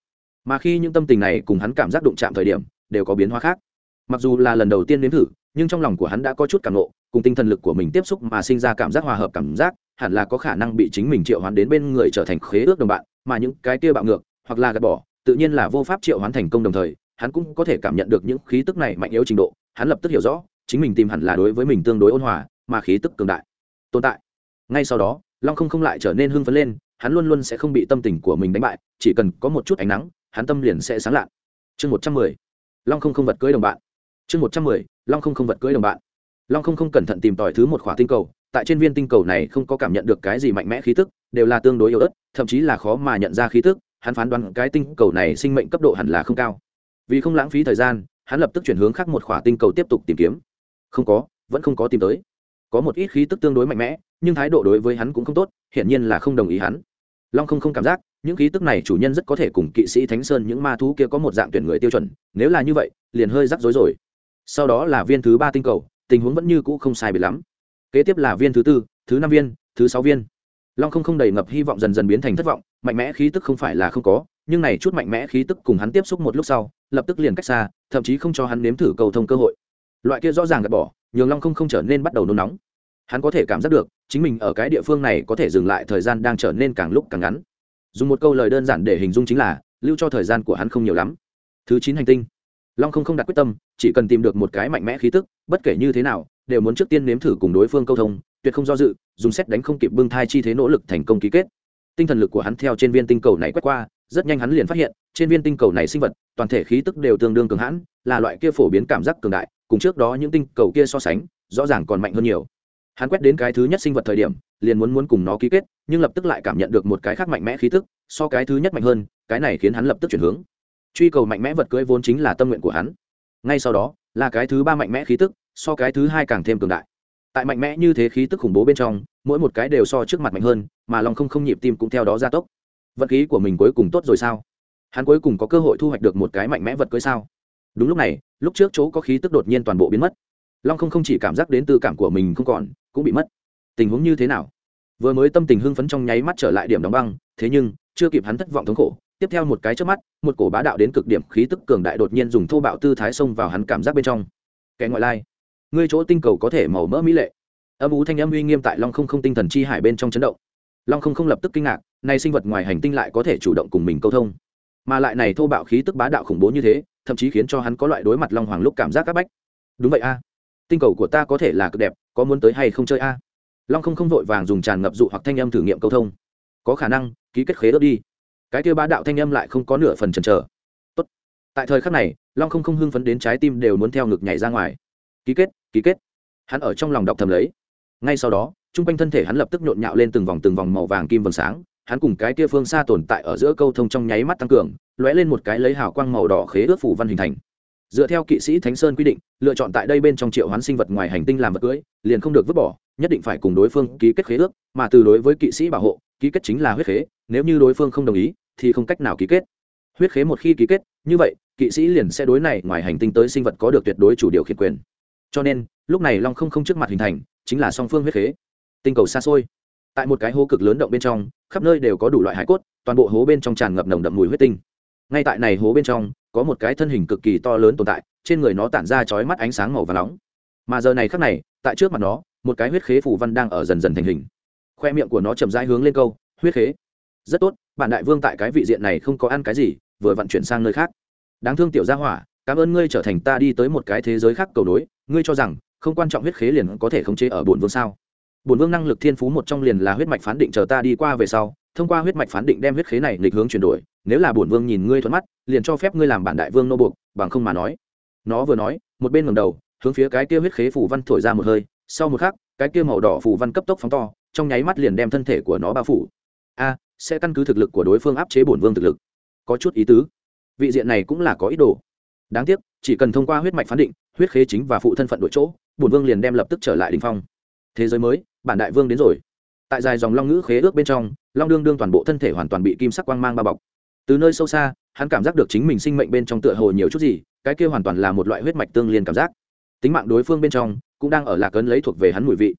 Mà khi những tâm tình này cùng hắn cảm giác đụng chạm thời điểm, đều có biến hóa khác mặc dù là lần đầu tiên nếm thử, nhưng trong lòng của hắn đã có chút cảm nộ cùng tinh thần lực của mình tiếp xúc mà sinh ra cảm giác hòa hợp cảm giác, hẳn là có khả năng bị chính mình triệu hoán đến bên người trở thành khế ước đồng bạn, mà những cái kia bạo ngược, hoặc là gạt bỏ, tự nhiên là vô pháp triệu hoán thành công đồng thời, hắn cũng có thể cảm nhận được những khí tức này mạnh yếu trình độ, hắn lập tức hiểu rõ, chính mình tìm hẳn là đối với mình tương đối ôn hòa, mà khí tức cường đại, tồn tại. Ngay sau đó, long không không lại trở nên hưng phấn lên, hắn luôn luôn sẽ không bị tâm tình của mình đánh bại, chỉ cần có một chút ánh nắng, hắn tâm liền sẽ sáng lạn. Chương một trăm mười, long không không vật cưới đồng bạn chương một trăm mười, long không không vật cưới đồng bạn. Long không không cẩn thận tìm tòi thứ một khỏa tinh cầu, tại trên viên tinh cầu này không có cảm nhận được cái gì mạnh mẽ khí tức, đều là tương đối yếu ớt, thậm chí là khó mà nhận ra khí tức, hắn phán đoán cái tinh cầu này sinh mệnh cấp độ hẳn là không cao. Vì không lãng phí thời gian, hắn lập tức chuyển hướng khác một khỏa tinh cầu tiếp tục tìm kiếm. Không có, vẫn không có tìm tới. Có một ít khí tức tương đối mạnh mẽ, nhưng thái độ đối với hắn cũng không tốt, hiển nhiên là không đồng ý hắn. Long không không cảm giác, những khí tức này chủ nhân rất có thể cùng kỵ sĩ thánh sơn những ma thú kia có một dạng tuyển người tiêu chuẩn, nếu là như vậy, liền hơi rắc rối rồi sau đó là viên thứ ba tinh cầu, tình huống vẫn như cũ không sai biệt lắm. Kế tiếp là viên thứ tư, thứ năm viên, thứ sáu viên. Long không không đầy ngập hy vọng dần dần biến thành thất vọng, mạnh mẽ khí tức không phải là không có, nhưng này chút mạnh mẽ khí tức cùng hắn tiếp xúc một lúc sau, lập tức liền cách xa, thậm chí không cho hắn nếm thử cầu thông cơ hội. Loại kia rõ ràng gạt bỏ, nhường long không không trở nên bắt đầu nôn nóng. Hắn có thể cảm giác được, chính mình ở cái địa phương này có thể dừng lại thời gian đang trở nên càng lúc càng ngắn. Dùng một câu lời đơn giản để hình dung chính là, lưu cho thời gian của hắn không nhiều lắm. Thứ chín hành tinh. Long không không đặt quyết tâm chỉ cần tìm được một cái mạnh mẽ khí tức, bất kể như thế nào, đều muốn trước tiên nếm thử cùng đối phương câu thông, tuyệt không do dự, dùng xét đánh không kịp bưng thai chi thế nỗ lực thành công ký kết. Tinh thần lực của hắn theo trên viên tinh cầu này quét qua, rất nhanh hắn liền phát hiện, trên viên tinh cầu này sinh vật, toàn thể khí tức đều tương đương cường hãn, là loại kia phổ biến cảm giác cường đại, cùng trước đó những tinh cầu kia so sánh, rõ ràng còn mạnh hơn nhiều. Hắn quét đến cái thứ nhất sinh vật thời điểm, liền muốn muốn cùng nó ký kết, nhưng lập tức lại cảm nhận được một cái khác mạnh mẽ khí tức, so cái thứ nhất mạnh hơn, cái này khiến hắn lập tức chuyển hướng. Truy cầu mạnh mẽ vật cưỡi vốn chính là tâm nguyện của hắn ngay sau đó, là cái thứ ba mạnh mẽ khí tức, so cái thứ hai càng thêm cường đại. Tại mạnh mẽ như thế khí tức khủng bố bên trong, mỗi một cái đều so trước mặt mạnh hơn, mà lòng không không nhịp tim cũng theo đó gia tốc. Vật khí của mình cuối cùng tốt rồi sao? Hắn cuối cùng có cơ hội thu hoạch được một cái mạnh mẽ vật cưới sao? Đúng lúc này, lúc trước chỗ có khí tức đột nhiên toàn bộ biến mất. Long không không chỉ cảm giác đến tư cảm của mình không còn, cũng bị mất. Tình huống như thế nào? Vừa mới tâm tình hưng phấn trong nháy mắt trở lại điểm đóng băng, thế nhưng, chưa kịp hắn thất vọng thống khổ tiếp theo một cái trước mắt, một cổ bá đạo đến cực điểm khí tức cường đại đột nhiên dùng thô bạo tư thái xông vào hắn cảm giác bên trong. Kẻ ngoại lai, ngươi chỗ tinh cầu có thể màu mỡ mỹ lệ. Âm ú thanh âm uy nghiêm tại long không không tinh thần chi hải bên trong chấn động. Long không không lập tức kinh ngạc, nay sinh vật ngoài hành tinh lại có thể chủ động cùng mình câu thông. Mà lại này thô bạo khí tức bá đạo khủng bố như thế, thậm chí khiến cho hắn có loại đối mặt long hoàng lúc cảm giác áp bách. Đúng vậy a. Tinh cầu của ta có thể là cực đẹp, có muốn tới hay không chơi a? Long không không vội vàng dùng tràn ngập dụ hoặc thanh âm thử nghiệm câu thông. Có khả năng, ký kết khế ước đi cái kia bá đạo thanh âm lại không có nửa phần chần chờ. Tốt. tại thời khắc này, long không không hưng phấn đến trái tim đều muốn theo ngực nhảy ra ngoài. Ký kết ký kết. Hắn ở trong lòng đọc thầm lấy. Ngay sau đó t r u n g quanh thân thể hắn lập tức nhộn nhạo lên từng vòng từng vòng màu vàng kim vầng sáng, hắn cùng cái kia phương xa tồn tại ở giữa câu thông trong nháy mắt tăng cường, lóe lên một cái lấy hào quang màu đỏ khế ước phủ văn hình thành. Dựa theo kỵ sĩ thánh sơn quy định, lựa chọn tại đây bên trong triệu hoán sinh vật ngoài hành tinh làm vật cưới, liền không được vứt bỏ, nhất định phải cùng đối phương ký kết khế ước, mà từ đối với kỵ sĩ bảo hộ, ký kết chính là huyết khế nếu như đối phương không đồng ý, thì không cách nào ký kết. Huyết khế một khi ký kết, như vậy, kỵ sĩ liền sẽ đối này ngoài hành tinh tới sinh vật có được tuyệt đối chủ điều khiển quyền. Cho nên, lúc này long không không trước mặt hình thành, chính là song phương huyết khế. Tinh cầu xa xôi. Tại một cái hố cực lớn động bên trong, khắp nơi đều có đủ loại hải cốt, toàn bộ hố bên trong tràn ngập nồng đậm mùi huyết tinh. Ngay tại này hố bên trong, có một cái thân hình cực kỳ to lớn tồn tại, trên người nó tản ra chói mắt ánh sáng màu và nóng. Mà giờ này khắc này, tại trước mặt nó, một cái huyết khế phủ văn đang ở dần dần thành hình. Khoe miệng của nó chậm rãi hướng lên câu, huyết khế rất tốt bản đại vương tại cái vị diện này không có ăn cái gì, vừa vận chuyển sang nơi khác. Đáng thương tiểu gia hỏa, cảm ơn ngươi trở thành ta đi tới một cái thế giới khác cầu nối, ngươi cho rằng, không quan trọng huyết khế liền có thể khống chế ở bổn vương sao? Bổn vương năng lực thiên phú một trong liền là huyết mạch phán định chờ ta đi qua về sau, thông qua huyết mạch phán định đem huyết khế này lịch hướng chuyển đổi, nếu là bổn vương nhìn ngươi thuận mắt, liền cho phép ngươi làm bản đại vương nô buộc, bằng không mà nói. Nó vừa nói, một bên ngầm đầu, hướng phía cái kia huyết khế phủ văn thổi ra một hơi, sau một khắc, cái kia màu đỏ phủ văn cấp tốc phóng to, trong nháy mắt liền đem thân thể của nó bao phủ. A sẽ căn cứ thực lực của đối phương áp chế bổn vương thực lực. Có chút ý tứ. Vị diện này cũng là có ý đồ. Đáng tiếc, chỉ cần thông qua huyết mạch phán định, huyết khế chính và phụ thân phận đội chỗ, bổn vương liền đem lập tức trở lại đình phong. Thế giới mới, bản đại vương đến rồi. Tại dài dòng long ngữ khế ước bên trong, long đương đương toàn bộ thân thể hoàn toàn bị kim sắc quang mang bao bọc. Từ nơi sâu xa, hắn cảm giác được chính mình sinh mệnh bên trong tựa hồ nhiều chút gì, cái kia hoàn toàn là một loại huyết mạch tương liên cảm giác. Tính mạng đối phương bên trong, cũng đang ở lạc ấn lấy thuộc về hắn mùi vị.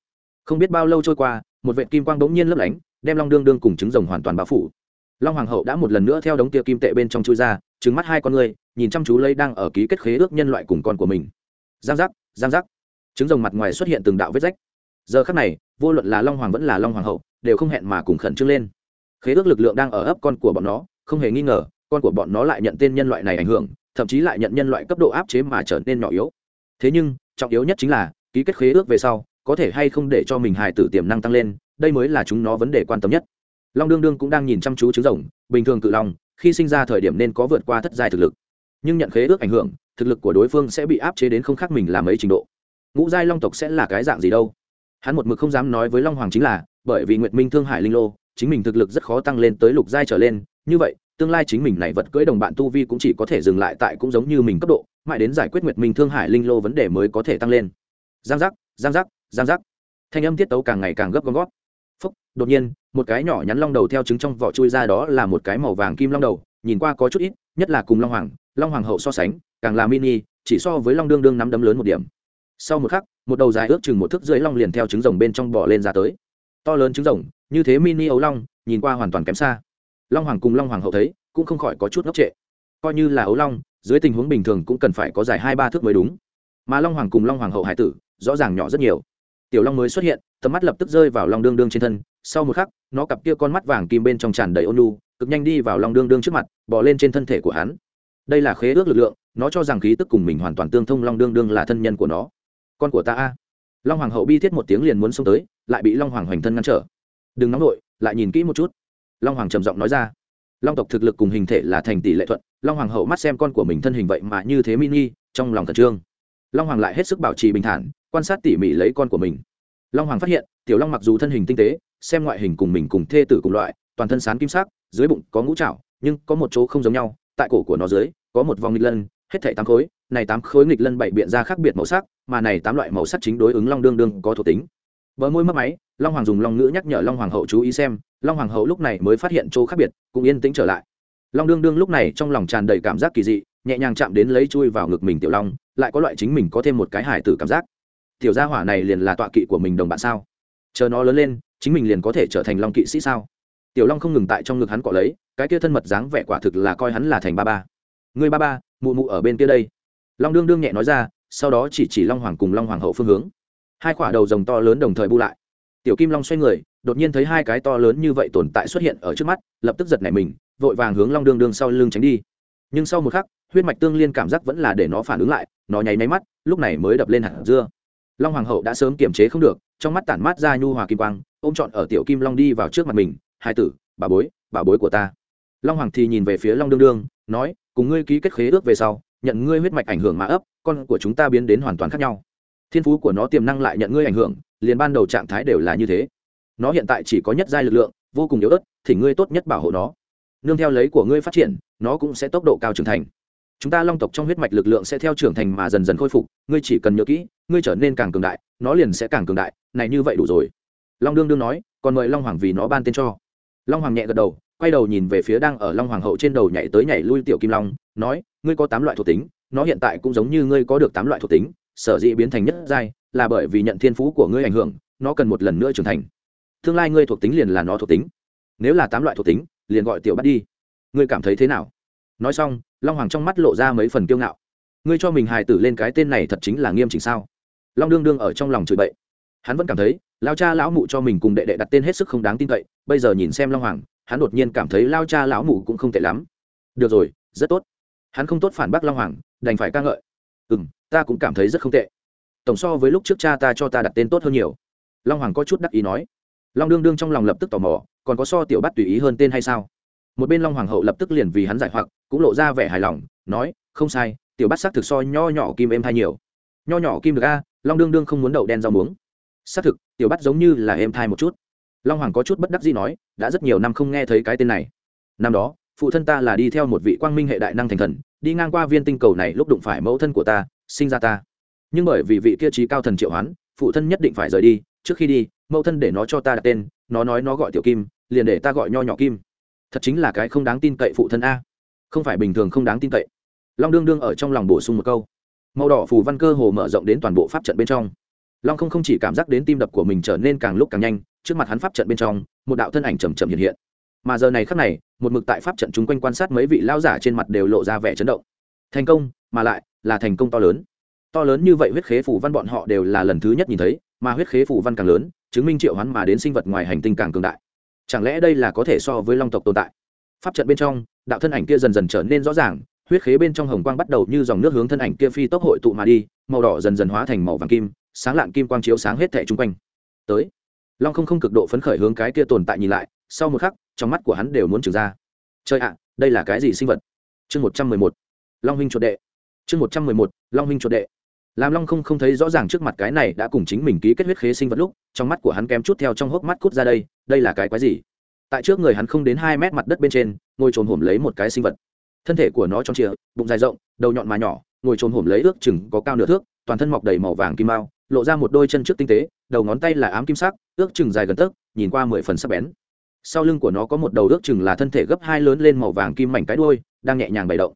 Không biết bao lâu trôi qua, một vệ kim quang bỗng nhiên lấp lánh đem long đương đương cùng trứng rồng hoàn toàn bao phủ. Long hoàng hậu đã một lần nữa theo đống tia kim tệ bên trong chui ra, trứng mắt hai con người, nhìn chăm chú lấy đang ở ký kết khế ước nhân loại cùng con của mình. Giang giác giang giác. Trứng rồng mặt ngoài xuất hiện từng đạo vết rách. Giờ khắc này, vô luận là long hoàng vẫn là long hoàng hậu, đều không hẹn mà cùng khẩn trương lên. Khế ước lực lượng đang ở ấp con của bọn nó, không hề nghi ngờ, con của bọn nó lại nhận tên nhân loại này ảnh hưởng, thậm chí lại nhận nhân loại cấp độ áp chế mà trở nên nhỏ yếu. Thế nhưng, trọng yếu nhất chính là, ký kết khế ước về sau, có thể hay không để cho mình hài tử tiềm năng tăng lên đây mới là chúng nó vấn đề quan tâm nhất. Long đương đương cũng đang nhìn chăm chú trứng rồng, bình thường cự long, khi sinh ra thời điểm nên có vượt qua thất giai thực lực. Nhưng nhận khế ước ảnh hưởng, thực lực của đối phương sẽ bị áp chế đến không khác mình làm ấy trình độ. Ngũ giai long tộc sẽ là cái dạng gì đâu? Hắn một mực không dám nói với long hoàng chính là, bởi vì nguyệt minh thương hải linh lô, chính mình thực lực rất khó tăng lên tới lục giai trở lên, như vậy, tương lai chính mình này vật cưỡi đồng bạn tu vi cũng chỉ có thể dừng lại tại cũng giống như mình cấp độ, mãi đến giải quyết nguyệt minh thương hải linh lô vấn đề mới có thể tăng lên. Giang giác giang giác giang giác. Thanh âm tiết tấu càng ngày càng gấp gom gót phúc, đột nhiên, một cái nhỏ nhắn long đầu theo trứng trong vỏ chui ra đó là một cái màu vàng kim long đầu, nhìn qua có chút ít, nhất là cùng long hoàng long hoàng hậu so sánh, càng là mini, chỉ so với long đương đương nắm đấm lớn một điểm. Sau một khắc, một đầu dài ước chừng một thước dưới long liền theo trứng rồng bên trong bỏ lên ra tới. To lớn trứng rồng, như thế mini ấu long, nhìn qua hoàn toàn kém xa. Long hoàng cùng long hoàng hậu thấy, cũng không khỏi có chút ngốc trệ. Coi như là ấu long, dưới tình huống bình thường cũng cần phải có dài hai ba thước mới đúng. Mà long hoàng cùng long hoàng hậu hải tử, rõ ràng nhỏ rất nhiều tiểu long mới xuất hiện, tầm mắt lập tức rơi vào long đương đương trên thân, sau một khắc, nó cặp kia con mắt vàng kim bên trong tràn đầy ôn lu cực nhanh đi vào long đương đương trước mặt bỏ lên trên thân thể của hắn. Đây là khế ước lực lượng, nó cho rằng khí tức cùng mình hoàn toàn tương thông long đương đương là thân nhân của nó. Con của ta a. Long hoàng hậu bi thiết một tiếng liền muốn xông tới, lại bị long hoàng hoành thân ngăn trở. Đừng nóng nổi lại nhìn kỹ một chút. Long hoàng trầm giọng nói ra. Long tộc thực lực cùng hình thể là thành tỷ lệ thuận, long hoàng hậu mắt xem con của mình thân hình vậy mà như thế mini, trong lòng khẩn trương. Long hoàng lại hết sức bảo trì bình thản quan sát tỉ mỉ lấy con của mình. Long hoàng phát hiện, tiểu long mặc dù thân hình tinh tế, xem ngoại hình cùng mình cùng thê tử cùng loại, toàn thân sán kim sắc, dưới bụng có ngũ trạo nhưng có một chỗ không giống nhau, tại cổ của nó dưới, có một vòng nghịch lân, hết thảy tám khối, này tám khối nghịch lân bảy biện ra khác biệt màu sắc, mà này tám loại màu sắc chính đối ứng long đương đương có thuộc tính. Bờ môi mất máy, long hoàng dùng long ngữ nhắc nhở long hoàng hậu chú ý xem, long hoàng hậu lúc này mới phát hiện chỗ khác biệt, cũng yên tĩnh trở lại. Long đương đương lúc này trong lòng tràn đầy cảm giác kỳ dị, nhẹ nhàng chạm đến lấy chui vào ngực mình tiểu long, lại có loại chính mình có thêm một cái hải tử cảm giác tiểu gia hỏa này liền là tọa kỵ của mình đồng bạn sao? Chờ nó lớn lên, chính mình liền có thể trở thành long kỵ sĩ sao? Tiểu long không ngừng tại trong ngực hắn cọ lấy, cái kia thân mật dáng vẻ quả thực là coi hắn là thành ba ba. Người ba ba, mụ mụ ở bên kia đây. Long đương đương nhẹ nói ra, sau đó chỉ chỉ long hoàng cùng long hoàng hậu phương hướng. Hai quả đầu rồng to lớn đồng thời bu lại. Tiểu kim long xoay người, đột nhiên thấy hai cái to lớn như vậy tồn tại xuất hiện ở trước mắt, lập tức giật nảy mình, vội vàng hướng long đương đương sau lưng tránh đi. Nhưng sau một khắc, huyết mạch tương liên cảm giác vẫn là để nó phản ứng lại, nó nháy máy mắt, lúc này mới đập lên hạt dưa long hoàng hậu đã sớm kiềm chế không được, trong mắt tản mát ra nhu hòa kim quang, ôm trọn ở tiểu kim long đi vào trước mặt mình hai tử, bà bối bà bối của ta. Long hoàng thì nhìn về phía long đương đương, nói, cùng ngươi ký kết khế ước về sau, nhận ngươi huyết mạch ảnh hưởng mà ấp, con của chúng ta biến đến hoàn toàn khác nhau. Thiên phú của nó tiềm năng lại nhận ngươi ảnh hưởng, liền ban đầu trạng thái đều là như thế. Nó hiện tại chỉ có nhất giai lực lượng, vô cùng yếu ớt thì ngươi tốt nhất bảo hộ nó. Nương theo lấy của ngươi phát triển, nó cũng sẽ tốc độ cao trưởng thành chúng ta long tộc trong huyết mạch lực lượng sẽ theo trưởng thành mà dần dần khôi phục, ngươi chỉ cần nhớ kỹ, ngươi trở nên càng cường đại, nó liền sẽ càng cường đại, này như vậy đủ rồi. Long đương đương nói, còn mời long hoàng vì nó ban tên cho. Long hoàng nhẹ gật đầu, quay đầu nhìn về phía đang ở long hoàng hậu trên đầu nhảy tới nhảy lui tiểu kim long, nói, ngươi có tám loại thuộc tính, nó hiện tại cũng giống như ngươi có được tám loại thuộc tính, sở dĩ biến thành nhất giai, là bởi vì nhận thiên phú của ngươi ảnh hưởng, nó cần một lần nữa trưởng thành. Tương lai ngươi thuộc tính liền là nó thuộc tính. Nếu là tám loại thuộc tính, liền gọi tiểu bắt đi. Ngươi cảm thấy thế nào? Nói xong, long hoàng trong mắt lộ ra mấy phần kiêu ngạo. Ngươi cho mình hài tử lên cái tên này thật chính là nghiêm chỉnh sao? Long đương đương ở trong lòng chửi bậy. Hắn vẫn cảm thấy, lao cha lão mụ cho mình cùng đệ đệ đặt tên hết sức không đáng tin cậy, bây giờ nhìn xem long hoàng, hắn đột nhiên cảm thấy lao cha lão mụ cũng không tệ lắm. Được rồi, rất tốt. Hắn không tốt phản bác long hoàng, đành phải ca ngợi. Ừ m ta cũng cảm thấy rất không tệ. Tổng so với lúc trước cha ta cho ta đặt tên tốt hơn nhiều. Long hoàng có chút đắc ý nói. Long đương đương trong lòng lập tức tò mò, còn có so tiểu bắt tùy ý hơn tên hay sao? Một bên long hoàng hậu lập tức liền vì hắn giải hoặc, cũng lộ ra vẻ hài lòng, nói, không sai, tiểu Bát xác thực so nho nhỏ kim em thai nhiều. Nho nhỏ kim được a, long đương đương không muốn đậu đen rau muống. Xác thực, tiểu Bát giống như là em thai một chút. Long hoàng có chút bất đắc gì nói, đã rất nhiều năm không nghe thấy cái tên này. Năm đó, phụ thân ta là đi theo một vị quang minh hệ đại năng thành thần, đi ngang qua viên tinh cầu này lúc đụng phải mẫu thân của ta, sinh ra ta. Nhưng bởi vì vị kia trí cao thần triệu hoán, phụ thân nhất định phải rời đi, trước khi đi, mẫu thân để nó cho ta đặt tên, nó nói nó gọi tiểu kim, liền để ta gọi nho nhỏ kim thật chính là cái không đáng tin cậy phụ thân a. Không phải bình thường không đáng tin cậy. Long đương đương ở trong lòng bổ sung một câu. Màu đỏ phù văn cơ hồ mở rộng đến toàn bộ pháp trận bên trong. Long không không chỉ cảm giác đến tim đập của mình trở nên càng lúc càng nhanh, trước mặt hắn pháp trận bên trong, một đạo thân ảnh chầm chậm hiện hiện. Mà giờ này khắc này, một mực tại pháp trận chung quanh quan sát mấy vị lao giả trên mặt đều lộ ra vẻ chấn động. Thành công, mà lại là thành công to lớn. To lớn như vậy huyết khế phủ văn bọn họ đều là lần thứ nhất nhìn thấy, mà huyết khế phủ văn càng lớn, chứng minh triệu hắn mà đến sinh vật ngoài hành tinh càng cường đại chẳng lẽ đây là có thể so với long tộc tồn tại? Pháp trận bên trong, đạo thân ảnh kia dần dần trở nên rõ ràng, huyết khế bên trong hồng quang bắt đầu như dòng nước hướng thân ảnh kia phi tốc hội tụ mà đi, màu đỏ dần dần hóa thành màu vàng kim, sáng lạng kim quang chiếu sáng hết thẻ chung quanh. Tới, long không không cực độ phấn khởi hướng cái kia tồn tại nhìn lại, sau một khắc, trong mắt của hắn đều muốn trừng ra. Chơi ạ, đây là cái gì sinh vật? Chương một trăm mười một, long huynh chuột đệ. Chương một trăm mười một, long huynh chuột đệ làm long không không thấy rõ ràng trước mặt cái này đã cùng chính mình ký kết huyết khế sinh vật lúc, trong mắt của hắn kém chút theo trong hốc mắt cút ra đây đây là cái quái gì? Tại trước người hắn không đến hai mét mặt đất bên trên, ngồi trồn hổm lấy một cái sinh vật. Thân thể của nó trong chìa bụng dài rộng, đầu nhọn mà nhỏ, ngồi trồn hổm lấy ước chừng có cao nửa thước, toàn thân mọc đầy màu vàng kim mao, lộ ra một đôi chân trước tinh tế, đầu ngón tay là ám kim sắc, ước chừng dài gần tấc, nhìn qua mười phần sắc bén. Sau lưng của nó có một đầu ước chừng là thân thể gấp hai lớn lên màu vàng kim mảnh cái đuôi, đang nhẹ nhàng bày động.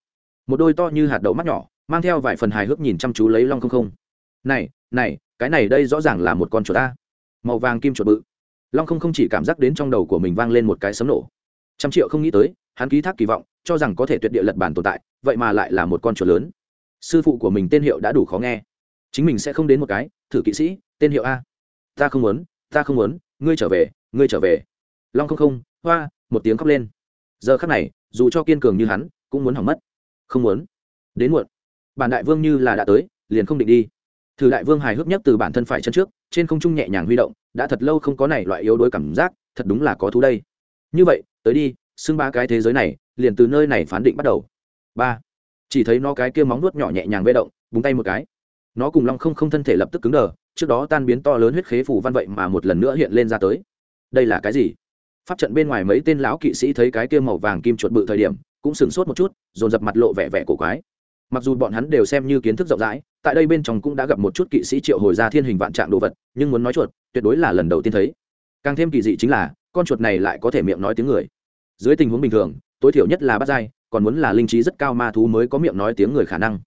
Một đôi to như hạt đậu mắt nhỏ mang theo vài phần hài hước nhìn chăm chú lấy long không không. Này này, cái này đây rõ ràng là một con chuột ta. Màu vàng kim chuột bự. Long không không chỉ cảm giác đến trong đầu của mình vang lên một cái sấm nổ. Trăm triệu không nghĩ tới, hắn ký thác kỳ vọng, cho rằng có thể tuyệt địa lật bản tồn tại, vậy mà lại là một con chuột lớn. Sư phụ của mình tên hiệu đã đủ khó nghe. Chính mình sẽ không đến một cái, thử kỵ sĩ, tên hiệu a. Ta không muốn, ta không muốn, ngươi trở về, ngươi trở về. Long không không, hoa, một tiếng khóc lên. Giờ khắc này, dù cho kiên cường như hắn, cũng muốn hỏng mất. Không muốn. Đến muộn bản đại vương như là đã tới, liền không định đi. Thử đại vương hài hước nhất từ bản thân phải chân trước, trên không trung nhẹ nhàng huy động, đã thật lâu không có này loại yếu đuối cảm giác, thật đúng là có thú đây. Như vậy, tới đi, xưng ba cái thế giới này, liền từ nơi này phán định bắt đầu. Ba. Chỉ thấy nó cái kia móng nuốt nhỏ nhẹ nhàng vê động, búng tay một cái. Nó cùng long không không thân thể lập tức cứng đờ, trước đó tan biến to lớn huyết khế phủ văn vậy mà một lần nữa hiện lên ra tới. Đây là cái gì? Pháp trận bên ngoài mấy tên lão kỵ sĩ thấy cái kia màu vàng kim chuột bự thời điểm, cũng sửng sốt một chút, dồn dập mặt lộ vẻ vẻ cổ quái mặc dù bọn hắn đều xem như kiến thức rộng rãi, tại đây bên trong cũng đã gặp một chút kỵ sĩ triệu hồi ra thiên hình vạn trạng đồ vật, nhưng muốn nói chuột, tuyệt đối là lần đầu tiên thấy. Càng thêm kỳ dị chính là, con chuột này lại có thể miệng nói tiếng người. Dưới tình huống bình thường, tối thiểu nhất là bắt dai, còn muốn là linh trí rất cao ma thú mới có miệng nói tiếng người khả năng.